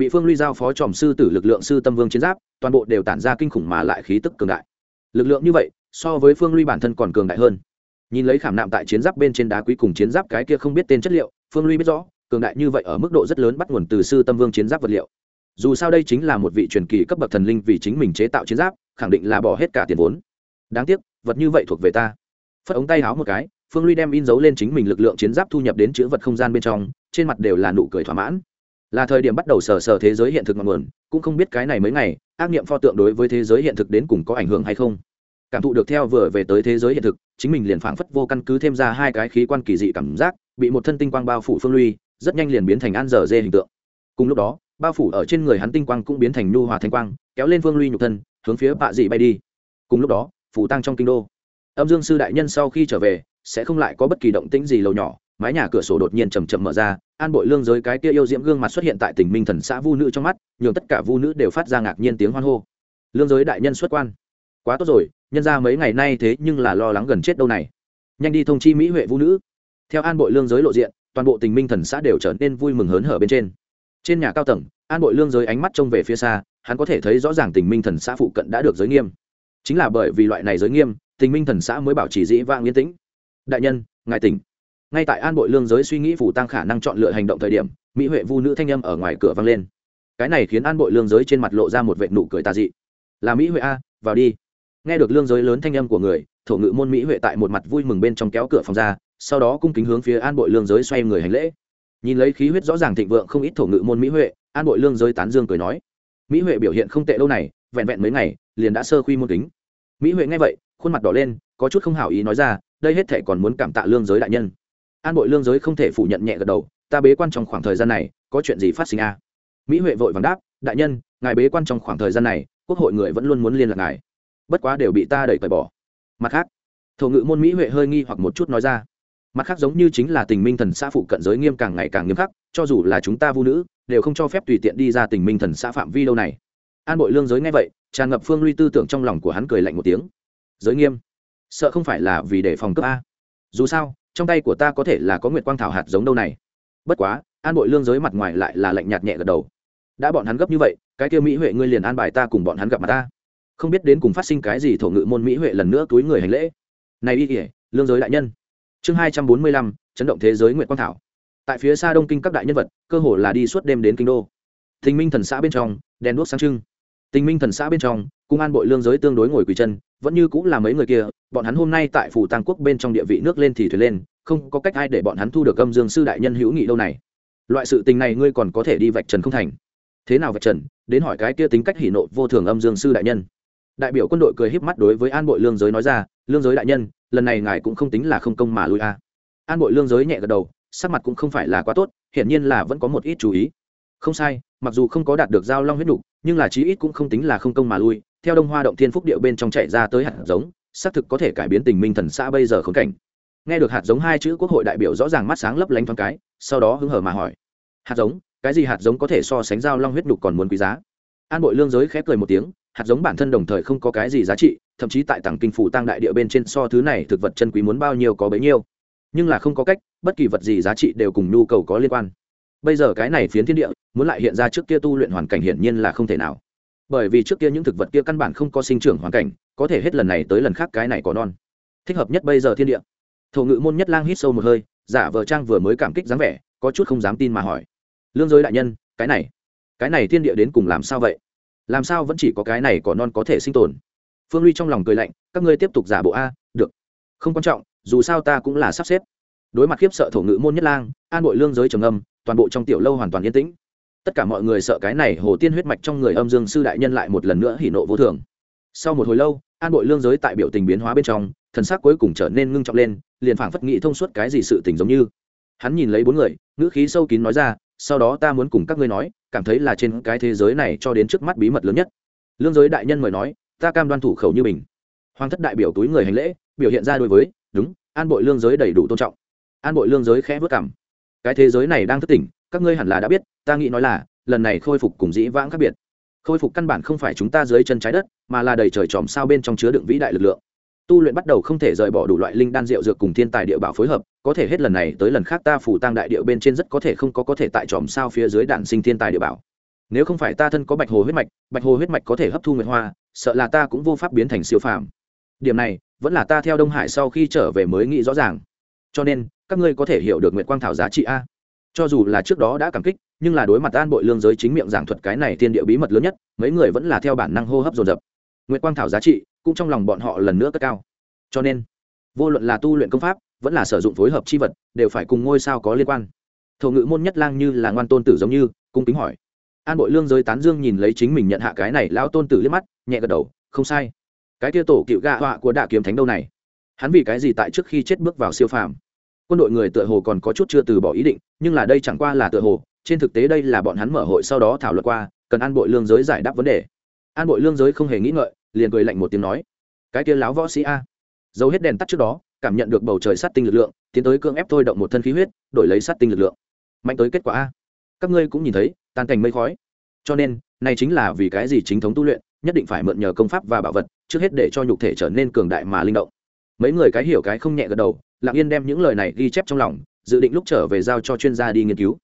bị phương ly giao phó tròm sư tử lực lượng sư tâm vương chiến giáp, toàn bộ đều tản ra kinh khủng mà lại khí tức cường đại. Lực lượng như vậy, so với phương ly bản thân còn cường đại hơn. Nhìn lấy khảm nạm tại chiến giáp bên trên đá quý cùng chiến giáp cái kia không biết tên chất liệu, phương ly biết rõ, cường đại như vậy ở mức độ rất lớn bắt nguồn từ sư tâm vương chiến giáp vật liệu. Dù sao đây chính là một vị truyền kỳ cấp bậc thần linh vì chính mình chế tạo chiến giáp, khẳng định là bỏ hết cả tiền vốn. Đáng tiếc, vật như vậy thuộc về ta. Phất ống tay háo một cái, phương ly đem in dấu lên chính mình lực lượng chiến giáp thu nhập đến chữ vật không gian bên trong, trên mặt đều là nụ cười thỏa mãn là thời điểm bắt đầu sờ sờ thế giới hiện thực ngọn nguồn, cũng không biết cái này mấy ngày, ác nghiệm pho tượng đối với thế giới hiện thực đến cùng có ảnh hưởng hay không. Cảm thụ được theo vừa về tới thế giới hiện thực, chính mình liền phảng phất vô căn cứ thêm ra hai cái khí quan kỳ dị cảm giác, bị một thân tinh quang bao phủ phương ly rất nhanh liền biến thành an dở dê hình tượng. Cùng lúc đó, bao phủ ở trên người hắn tinh quang cũng biến thành nhu hòa thanh quang, kéo lên phương ly nhục thân, hướng phía bạ dị bay đi. Cùng lúc đó, phủ tăng trong kinh đô. Âm dương sư đại nhân sau khi trở về, sẽ không lại có bất kỳ động tĩnh gì lầu nhỏ mái nhà cửa sổ đột nhiên chầm chậm mở ra, an bội lương giới cái kia yêu diễm gương mặt xuất hiện tại tình minh thần xã vu nữ trong mắt, nhường tất cả vu nữ đều phát ra ngạc nhiên tiếng hoan hô. Lương giới đại nhân xuất quan. Quá tốt rồi, nhân ra mấy ngày nay thế nhưng là lo lắng gần chết đâu này. Nhanh đi thông chi mỹ huệ vu nữ. Theo an bội lương giới lộ diện, toàn bộ tình minh thần xã đều trở nên vui mừng hớn hở bên trên. Trên nhà cao tầng, an bội lương giới ánh mắt trông về phía xa, hắn có thể thấy rõ ràng tình minh thần xã phụ cận đã được giới nghiêm. Chính là bởi vì loại này giới nghiêm, tình minh thần xã mới bảo trì dĩ vang yên tĩnh. Đại nhân, ngài tỉnh ngay tại an bội lương giới suy nghĩ phủ tăng khả năng chọn lựa hành động thời điểm, mỹ huệ vu nữ thanh âm ở ngoài cửa vang lên. Cái này khiến an bội lương giới trên mặt lộ ra một vệ nụ cười tà dị. Là mỹ huệ a, vào đi. Nghe được lương giới lớn thanh âm của người, thổ ngự môn mỹ huệ tại một mặt vui mừng bên trong kéo cửa phòng ra, sau đó cung kính hướng phía an bội lương giới xoay người hành lễ. Nhìn lấy khí huyết rõ ràng thịnh vượng không ít thổ ngự môn mỹ huệ, an bội lương giới tán dương cười nói, mỹ huệ biểu hiện không tệ đâu này, vẹn vẹn mấy ngày, liền đã sơ khuy môn kính. Mỹ huệ nghe vậy, khuôn mặt đỏ lên, có chút không hảo ý nói ra, đây hết thể còn muốn cảm tạ lương giới đại nhân an bội lương giới không thể phủ nhận nhẹ gật đầu, ta bế quan trong khoảng thời gian này, có chuyện gì phát sinh a à? mỹ huệ vội vàng đáp, đại nhân, ngài bế quan trong khoảng thời gian này, quốc hội người vẫn luôn muốn liên lạc ngài. Bất quá đều bị ta đẩy cởi bỏ. Mặt khác, thổ ngữ môn mỹ huệ hơi nghi hoặc một chút nói ra. Mặt khác giống như chính là tình minh thần xã phụ cận giới nghiêm càng ngày càng nghiêm khắc, cho dù là chúng ta vũ nữ, đều không cho phép tùy tiện đi ra tình minh thần xã phạm vi đâu này. An bội lương giới nghe vậy, tràn ngập phương ly tư tưởng trong lòng của hắn cười lạnh một tiếng. Giới nghiêm? Sợ không phải là vì để phòng cấp a. Dù sao trong tay của ta có thể là có nguyệt quang thảo hạt giống đâu này. Bất quá, an bội lương giới mặt ngoài lại là lạnh nhạt nhẹ gật đầu. Đã bọn hắn gấp như vậy, cái kia mỹ huệ ngươi liền an bài ta cùng bọn hắn gặp mặt ta. Không biết đến cùng phát sinh cái gì thổ ngự môn mỹ huệ lần nữa túi người hành lễ. Này y kỉa lương giới đại nhân. Chương hai trăm bốn mươi lăm, chấn động thế giới nguyệt quang thảo. Tại phía xa đông kinh các đại nhân vật, cơ hồ là đi suốt đêm đến kinh đô. Tình minh thần xã bên trong, đèn đuốc sáng trưng. Tình minh thần xã bên trong cung an bội lương giới tương đối ngồi quỳ chân, vẫn như cũng là mấy người kia, bọn hắn hôm nay tại phủ tăng quốc bên trong địa vị nước lên thì thuyền lên, không có cách ai để bọn hắn thu được âm dương sư đại nhân hữu nghị đâu này. Loại sự tình này ngươi còn có thể đi vạch trần không thành. Thế nào vạch trần? Đến hỏi cái kia tính cách hỉ nộ vô thường âm dương sư đại nhân. Đại biểu quân đội cười híp mắt đối với an bội lương giới nói ra, lương giới đại nhân, lần này ngài cũng không tính là không công mà lui a an bội lương giới nhẹ gật đầu, sắc mặt cũng không phải là quá tốt, hiển nhiên là vẫn có một ít chú ý không sai, mặc dù không có đạt được giao long huyết đục nhưng là chí ít cũng không tính là không công mà lui. Theo đông hoa động thiên phúc điệu bên trong chạy ra tới hạt giống, xác thực có thể cải biến tình minh thần xã bây giờ khốn cảnh. Nghe được hạt giống hai chữ, quốc hội đại biểu rõ ràng mắt sáng lấp lánh thoáng cái, sau đó hứng hở mà hỏi. Hạt giống, cái gì hạt giống có thể so sánh giao long huyết nhục còn muốn quý giá? An bội lương giới khép cười một tiếng, hạt giống bản thân đồng thời không có cái gì giá trị, thậm chí tại tảng kinh phủ tăng đại địa bên trên so thứ này thực vật chân quý muốn bao nhiêu có bấy nhiêu. Nhưng là không có cách, bất kỳ vật gì giá trị đều cùng nhu cầu có liên quan bây giờ cái này phiến thiên địa, muốn lại hiện ra trước kia tu luyện hoàn cảnh hiển nhiên là không thể nào. Bởi vì trước kia những thực vật kia căn bản không có sinh trưởng hoàn cảnh, có thể hết lần này tới lần khác cái này có non. Thích hợp nhất bây giờ thiên địa. Thổ ngự môn nhất lang hít sâu một hơi, giả vờ trang vừa mới cảm kích dáng vẻ, có chút không dám tin mà hỏi. Lương giới đại nhân, cái này cái này thiên địa đến cùng làm sao vậy? Làm sao vẫn chỉ có cái này có non có thể sinh tồn? Phương ly trong lòng cười lạnh, các ngươi tiếp tục giả bộ a, được. Không quan trọng, dù sao ta cũng là sắp xếp. Đối mặt khiếp sợ thổ ngự môn nhất lang, an bội lương giới trầm âm toàn bộ trong tiểu lâu hoàn toàn yên tĩnh. Tất cả mọi người sợ cái này hồ tiên huyết mạch trong người âm dương sư đại nhân lại một lần nữa hỉ nộ vô thường. Sau một hồi lâu, an bội lương giới tại biểu tình biến hóa bên trong, thần sắc cuối cùng trở nên ngưng trọng lên, liền phảng phất nghĩ thông suốt cái gì sự tình giống như. Hắn nhìn lấy bốn người, ngữ khí sâu kín nói ra, sau đó ta muốn cùng các ngươi nói, cảm thấy là trên cái thế giới này cho đến trước mắt bí mật lớn nhất. Lương giới đại nhân mời nói, ta cam đoan thủ khẩu như mình. Hoàng thất đại biểu túi người hành lễ, biểu hiện ra đối với, đúng, an bội lương giới đầy đủ tôn trọng. An bội lương giới khẽ vất cảm cái thế giới này đang thức tỉnh, các ngươi hẳn là đã biết, ta nghĩ nói là, lần này khôi phục cùng dĩ vãng khác biệt. Khôi phục căn bản không phải chúng ta dưới chân trái đất, mà là đầy trời tròm sao bên trong chứa đựng vĩ đại lực lượng. Tu luyện bắt đầu không thể rời bỏ đủ loại linh đan rượu dược cùng thiên tài địa bảo phối hợp, có thể hết lần này tới lần khác ta phủ tăng đại địa bên trên rất có thể không có có thể tại tròm sao phía dưới đạn sinh thiên tài địa bảo. Nếu không phải ta thân có bạch hồ huyết mạch, bạch hồ huyết mạch có thể hấp thu nguyệt hoa, sợ là ta cũng vô pháp biến thành siêu phàm. Điểm này, vẫn là ta theo đông hải sau khi trở về mới nghĩ rõ ràng cho nên, các ngươi có thể hiểu được nguyện quang thảo giá trị a. Cho dù là trước đó đã cảm kích, nhưng là đối mặt an bội lương giới chính miệng giảng thuật cái này thiên địa bí mật lớn nhất, mấy người vẫn là theo bản năng hô hấp dồn dập. Nguyện quang thảo giá trị, cũng trong lòng bọn họ lần nữa cất cao. Cho nên, vô luận là tu luyện công pháp, vẫn là sử dụng phối hợp chi vật, đều phải cùng ngôi sao có liên quan. Thổ ngữ môn nhất lang như là ngoan tôn tử giống như, cung kính hỏi. An bội lương giới tán dương nhìn lấy chính mình nhận hạ cái này lão tôn tử liếc mắt, nhẹ gật đầu, không sai. Cái tia tổ cựu gạ họa của đạ kiếm thánh đâu này? Hắn vì cái gì tại trước khi chết bước vào siêu phàm? Quân đội người tựa hồ còn có chút chưa từ bỏ ý định, nhưng là đây chẳng qua là tựa hồ, trên thực tế đây là bọn hắn mở hội sau đó thảo luận qua, cần an bội lương giới giải đáp vấn đề. An bội lương giới không hề nghĩ ngợi, liền cười lạnh một tiếng nói, cái kia láo võ sĩ a. Giấu hết đèn tắt trước đó, cảm nhận được bầu trời sát tinh lực lượng, tiến tới cưỡng ép thôi động một thân khí huyết, đổi lấy sát tinh lực lượng. Mạnh tới kết quả a. Các ngươi cũng nhìn thấy, tan cảnh mây khói. Cho nên, này chính là vì cái gì chính thống tu luyện, nhất định phải mượn nhờ công pháp và bảo vật, trước hết để cho nhục thể trở nên cường đại mà linh động mấy người cái hiểu cái không nhẹ gật đầu, lặng yên đem những lời này ghi chép trong lòng, dự định lúc trở về giao cho chuyên gia đi nghiên cứu.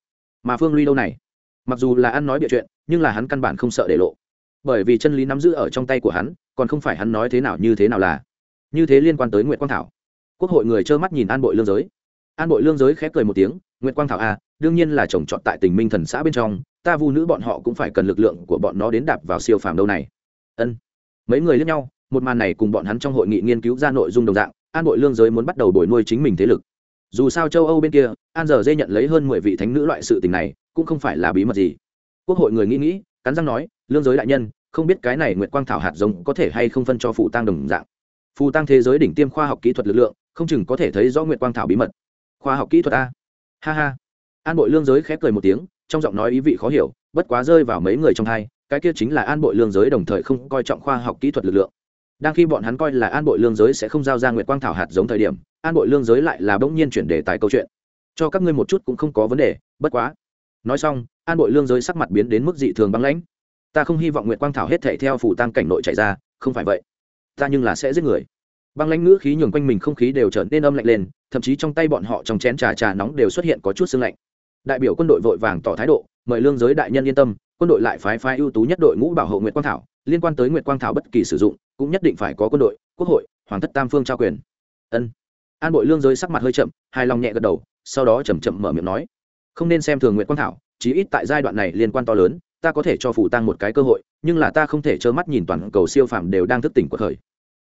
Mà phương ly đâu này? Mặc dù là ăn nói bịa chuyện, nhưng là hắn căn bản không sợ để lộ. Bởi vì chân lý nắm giữ ở trong tay của hắn, còn không phải hắn nói thế nào như thế nào là. Như thế liên quan tới nguyễn quang thảo. Quốc hội người trơ mắt nhìn an bội lương giới. An bội lương giới khép cười một tiếng nguyễn quang thảo à đương nhiên là trồng trọt tại tình minh thần xã bên trong, ta vu nữ bọn họ cũng phải cần lực lượng của bọn nó đến đạp vào siêu phàm đâu này. Ân. Mấy người lẫn nhau một màn này cùng bọn hắn trong hội nghị nghiên cứu ra nội dung đồng dạng, an bội lương giới muốn bắt đầu đổi nuôi chính mình thế lực. Dù sao châu âu bên kia, an giờ dê nhận lấy hơn mười vị thánh nữ loại sự tình này, cũng không phải là bí mật gì. Quốc hội người nghĩ nghĩ, cắn răng nói, lương giới đại nhân, không biết cái này nguyệt quang thảo hạt giống có thể hay không phân cho phụ tăng đồng dạng? Phù tăng thế giới đỉnh tiêm khoa học kỹ thuật lực lượng, không chừng có thể thấy rõ nguyệt quang thảo bí mật. Khoa học kỹ thuật a? Ha ha. An bội lương giới khép cười một tiếng, trong giọng nói ý vị khó hiểu, bất quá rơi vào mấy người trong hai, cái kia chính là an bội lương giới đồng thời không coi trọng khoa học kỹ thuật lực lượng đang khi bọn hắn coi là an bội lương giới sẽ không giao ra nguyệt quang thảo hạt giống thời điểm, an bội lương giới lại là bỗng nhiên chuyển đề tài câu chuyện. Cho các ngươi một chút cũng không có vấn đề, bất quá. Nói xong, an bội lương giới sắc mặt biến đến mức dị thường băng lãnh. Ta không hy vọng nguyệt quang thảo hết thể theo phủ tăng cảnh nội chạy ra, không phải vậy. Ta nhưng là sẽ giết người. Băng lãnh ngữ khí nhường quanh mình không khí đều trở nên âm lạnh lên, thậm chí trong tay bọn họ trong chén trà trà nóng đều xuất hiện có chút sương lạnh. Đại biểu quân đội vội vàng tỏ thái độ, mời lương giới đại nhân yên tâm, quân đội lại phái phái ưu tú nhất đội ngũ bảo hộ nguyệt quang thảo liên quan tới nguyệt quang thảo bất kỳ sử dụng, cũng nhất định phải có quân đội, quốc hội, hoàng thất tam phương trao quyền. Ân. An bội lương giới sắc mặt hơi chậm, hài lòng nhẹ gật đầu, sau đó chầm chậm mở miệng nói, không nên xem thường nguyệt quang thảo, chí ít tại giai đoạn này liên quan to lớn, ta có thể cho phủ tăng một cái cơ hội, nhưng là ta không thể trơ mắt nhìn toàn cầu siêu phàm đều đang thức tỉnh cuộc thời.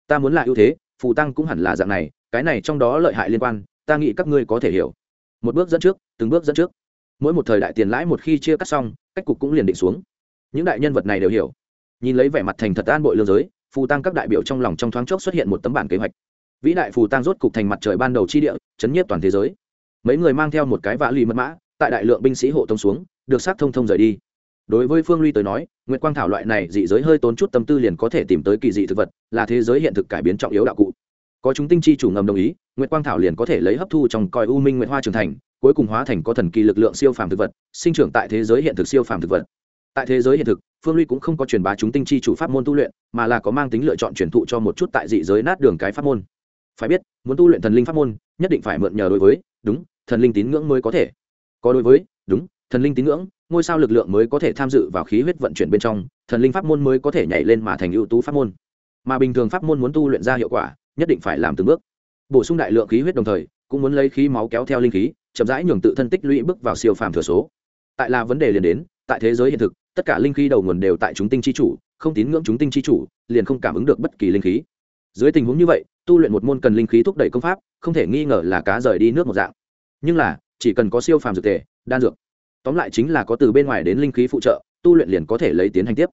Ta muốn là ưu thế phủ tăng cũng hẳn là dạng này, cái này trong đó lợi hại liên quan, ta nghĩ các ngươi có thể hiểu. Một bước dẫn trước, từng bước dẫn trước. Mỗi một thời đại tiền lãi một khi chia cắt xong, cách cục cũng liền định xuống. Những đại nhân vật này đều hiểu nhìn lấy vẻ mặt thành thật an bội lương giới, phù tăng các đại biểu trong lòng trong thoáng chốc xuất hiện một tấm bản kế hoạch. Vĩ đại phù tăng rốt cục thành mặt trời ban đầu chi địa, chấn nhiếp toàn thế giới. Mấy người mang theo một cái vã lì mật mã, tại đại lượng binh sĩ hộ tông xuống, được sát thông thông rời đi. Đối với phương ly tới nói nguyễn quang thảo loại này dị giới hơi tốn chút tâm tư liền có thể tìm tới kỳ dị thực vật, là thế giới hiện thực cải biến trọng yếu đạo cụ. Có chúng tinh chi chủ ngầm đồng ý nguyễn quang thảo liền có thể lấy hấp thu trong coi u minh nguyễn hoa trưởng thành, cuối cùng hóa thành có thần kỳ lực lượng siêu phàm thực vật, sinh trưởng tại thế giới hiện thực siêu phàm thực vật. Tại thế giới hiện thực phương ly cũng không có truyền bá chúng tinh chi chủ pháp môn tu luyện, mà là có mang tính lựa chọn truyền thụ cho một chút tại dị giới nát đường cái pháp môn. Phải biết, muốn tu luyện thần linh pháp môn, nhất định phải mượn nhờ đối với, đúng, thần linh tín ngưỡng mới có thể. Có đối với, đúng, thần linh tín ngưỡng, ngôi sao lực lượng mới có thể tham dự vào khí huyết vận chuyển bên trong, thần linh pháp môn mới có thể nhảy lên mà thành ưu tú pháp môn. Mà bình thường pháp môn muốn tu luyện ra hiệu quả, nhất định phải làm từng bước. Bổ sung đại lượng khí huyết đồng thời, cũng muốn lấy khí máu kéo theo linh khí, chậm rãi nhường tự thân tích lũy bước vào siêu phàm thừa số. Tại là vấn đề liền đến, tại thế giới hiện thực tất cả linh khí đầu nguồn đều tại chúng tinh chi chủ, không tín ngưỡng chúng tinh chi chủ, liền không cảm ứng được bất kỳ linh khí. Dưới tình huống như vậy, tu luyện một môn cần linh khí thúc đẩy công pháp, không thể nghi ngờ là cá rời đi nước một dạng. Nhưng là, chỉ cần có siêu phàm dược tề đan dược, tóm lại chính là có từ bên ngoài đến linh khí phụ trợ, tu luyện liền có thể lấy tiến hành tiếp.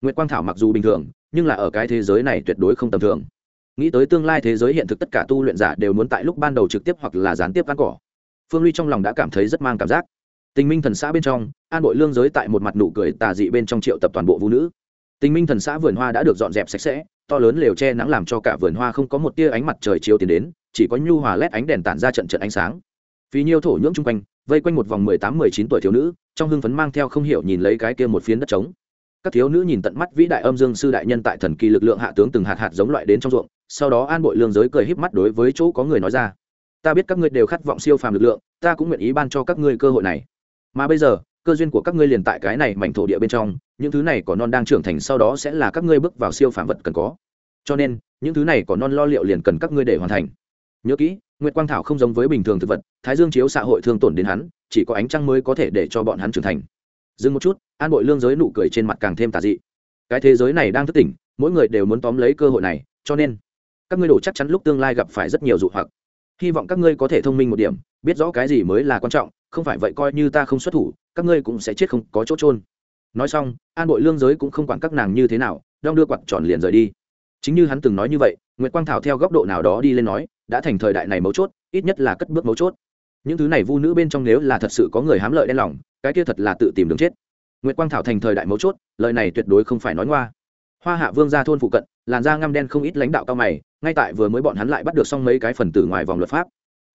Nguyệt quang thảo mặc dù bình thường, nhưng là ở cái thế giới này tuyệt đối không tầm thường. Nghĩ tới tương lai thế giới hiện thực tất cả tu luyện giả đều muốn tại lúc ban đầu trực tiếp hoặc là gián tiếp ăn cỏ. Phương ly trong lòng đã cảm thấy rất mang cảm giác tình minh thần xã bên trong, an bội lương giới tại một mặt nụ cười tà dị bên trong triệu tập toàn bộ vũ nữ. Tình minh thần xã vườn hoa đã được dọn dẹp sạch sẽ, to lớn lều che nắng làm cho cả vườn hoa không có một tia ánh mặt trời chiếu tiến đến, chỉ có nhu hòa lét ánh đèn tản ra trận trận ánh sáng. Vì nhiêu thổ nhưỡng chung quanh, vây quanh một vòng mười tám mười chín tuổi thiếu nữ, trong hưng phấn mang theo không hiểu nhìn lấy cái kia một phiến đất trống. Các thiếu nữ nhìn tận mắt vĩ đại âm dương sư đại nhân tại thần kỳ lực lượng hạ tướng từng hạt hạt giống loại đến trong ruộng, sau đó an bội lương giới cười híp mắt đối với chỗ có người nói ra. Ta biết các ngươi đều khát vọng siêu phàm lực lượng, ta cũng nguyện ý ban cho các ngươi cơ hội này mà bây giờ, cơ duyên của các ngươi liền tại cái này mảnh thổ địa bên trong, những thứ này có non đang trưởng thành sau đó sẽ là các ngươi bước vào siêu phàm vật cần có. Cho nên, những thứ này có non lo liệu liền cần các ngươi để hoàn thành. Nhớ kỹ, nguyệt quang thảo không giống với bình thường thực vật, thái dương chiếu xã hội thương tổn đến hắn, chỉ có ánh trăng mới có thể để cho bọn hắn trưởng thành. Dừng một chút, an bội lương giới nụ cười trên mặt càng thêm tà dị. Cái thế giới này đang thức tỉnh, mỗi người đều muốn tóm lấy cơ hội này, cho nên, các ngươi đổ chắc chắn lúc tương lai gặp phải rất nhiều dụ hoặc. Hy vọng các ngươi có thể thông minh một điểm biết rõ cái gì mới là quan trọng, không phải vậy coi như ta không xuất thủ, các ngươi cũng sẽ chết không có chỗ trôn nói xong, an bội lương giới cũng không quản các nàng như thế nào, đong đưa quặt tròn liền rời đi. Chính như hắn từng nói như vậy nguyễn quang thảo theo góc độ nào đó đi lên nói, đã thành thời đại này mấu chốt, ít nhất là cất bước mấu chốt. Những thứ này vu nữ bên trong nếu là thật sự có người hám lợi đen lòng, cái kia thật là tự tìm đường chết. Nguyễn quang thảo thành thời đại mấu chốt, lời này tuyệt đối không phải nói ngoa. Hoa hạ vương ra thôn phụ cận, làn da ngăm đen không ít lãnh đạo cao mày, ngay tại vừa mới bọn hắn lại bắt được xong mấy cái phần tử ngoài vòng luật pháp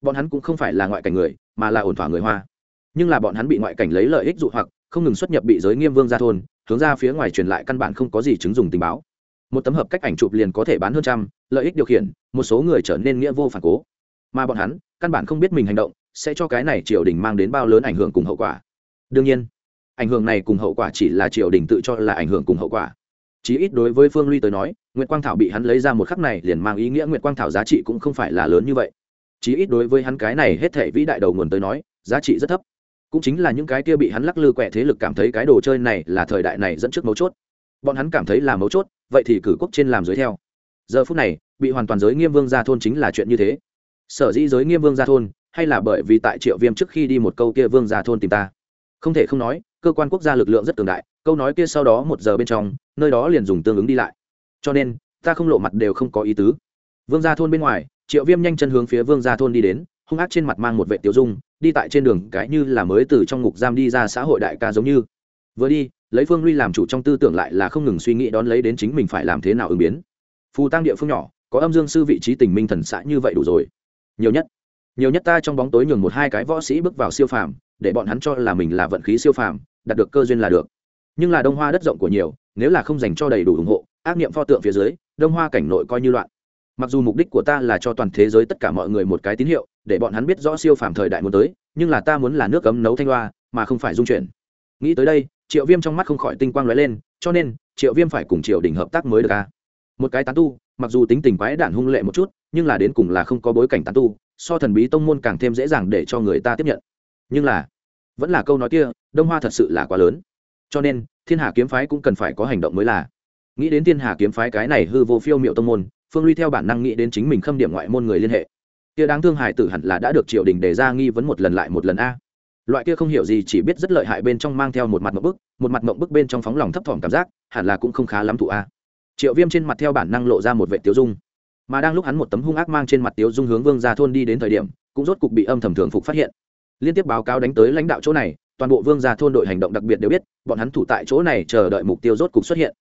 bọn hắn cũng không phải là ngoại cảnh người, mà là ổn thỏa người hoa. Nhưng là bọn hắn bị ngoại cảnh lấy lợi ích dụ hoặc, không ngừng xuất nhập bị giới nghiêm vương ra thôn, hướng ra phía ngoài truyền lại căn bản không có gì chứng dùng tình báo. Một tấm hợp cách ảnh chụp liền có thể bán hơn trăm, lợi ích điều khiển, một số người trở nên nghĩa vô phản cố. Mà bọn hắn, căn bản không biết mình hành động, sẽ cho cái này triều đình mang đến bao lớn ảnh hưởng cùng hậu quả. Đương nhiên, ảnh hưởng này cùng hậu quả chỉ là triều đình tự cho là ảnh hưởng cùng hậu quả. Chí ít đối với phương ly tới nói nguyễn quang thảo bị hắn lấy ra một khắc này liền mang ý nghĩa nguyễn quang thảo giá trị cũng không phải là lớn như vậy chí ít đối với hắn cái này hết thệ vĩ đại đầu nguồn tới nói, giá trị rất thấp. Cũng chính là những cái kia bị hắn lắc lư quẹ thế lực cảm thấy cái đồ chơi này là thời đại này dẫn trước mấu chốt. Bọn hắn cảm thấy là mấu chốt, vậy thì cử quốc trên làm dưới theo. Giờ phút này, bị hoàn toàn giới nghiêm vương gia thôn chính là chuyện như thế. Sở dĩ giới nghiêm vương gia thôn, hay là bởi vì tại triệu viêm trước khi đi một câu kia vương gia thôn tìm ta? Không thể không nói, cơ quan quốc gia lực lượng rất cường đại, câu nói kia sau đó một giờ bên trong, nơi đó liền dùng tương ứng đi lại. Cho nên, ta không lộ mặt đều không có ý tứ. Vương gia thôn bên ngoài triệu viêm nhanh chân hướng phía vương gia thôn đi đến, hung ác trên mặt mang một vệ tiêu dung, đi tại trên đường, cái như là mới từ trong ngục giam đi ra xã hội đại ca giống như. Vừa đi, lấy phương ly làm chủ trong tư tưởng lại là không ngừng suy nghĩ đón lấy đến chính mình phải làm thế nào ứng biến. Phù tăng địa phương nhỏ, có âm dương sư vị trí tình minh thần xã như vậy đủ rồi. Nhiều nhất nhiều nhất ta trong bóng tối nhường một hai cái võ sĩ bước vào siêu phàm, để bọn hắn cho là mình là vận khí siêu phàm, đạt được cơ duyên là được. Nhưng là đông hoa đất rộng của nhiều, nếu là không dành cho đầy đủ ủng hộ, ác niệm pho tượng phía dưới, đông hoa cảnh nội coi như loạn mặc dù mục đích của ta là cho toàn thế giới tất cả mọi người một cái tín hiệu, để bọn hắn biết rõ siêu phàm thời đại muốn tới, nhưng là ta muốn là nước cấm nấu thanh loa mà không phải dung chuyển. Nghĩ tới đây, triệu viêm trong mắt không khỏi tinh quang lóe lên, cho nên, triệu viêm phải cùng triệu đình hợp tác mới được ca một cái tán tu, mặc dù tính tình quái đản hung lệ một chút, nhưng là đến cùng là không có bối cảnh tán tu, so thần bí tông môn càng thêm dễ dàng để cho người ta tiếp nhận. Nhưng là, vẫn là câu nói kia, đông hoa thật sự là quá lớn. Cho nên, thiên hà kiếm phái cũng cần phải có hành động mới là. Nghĩ đến thiên hà kiếm phái cái này hư vô phiêu m i ệ u tông môn phương ly theo bản năng nghĩ đến chính mình khâm điểm ngoại môn người liên hệ. Kia đáng thương hải tử hẳn là đã được triều đình đề ra nghi vấn một lần lại một lần a. Loại kia không hiểu gì chỉ biết rất lợi hại bên trong mang theo một mặt mộng bức, một mặt mộng bức bên trong phóng lòng thấp thỏm cảm giác, hẳn là cũng không khá lắm thụ a. Triệu viêm trên mặt theo bản năng lộ ra một vệ tiêu dung. Mà đang lúc hắn một tấm hung ác mang trên mặt tiêu dung hướng vương ra thôn đi đến thời điểm, cũng rốt cục bị âm thầm thường phục phát hiện. Liên tiếp báo cáo đánh tới lãnh đạo chỗ này, toàn bộ vương gia thôn đội hành động đặc biệt đều biết, bọn hắn thủ tại chỗ này chờ đợi mục tiêu rốt cục xuất hiện.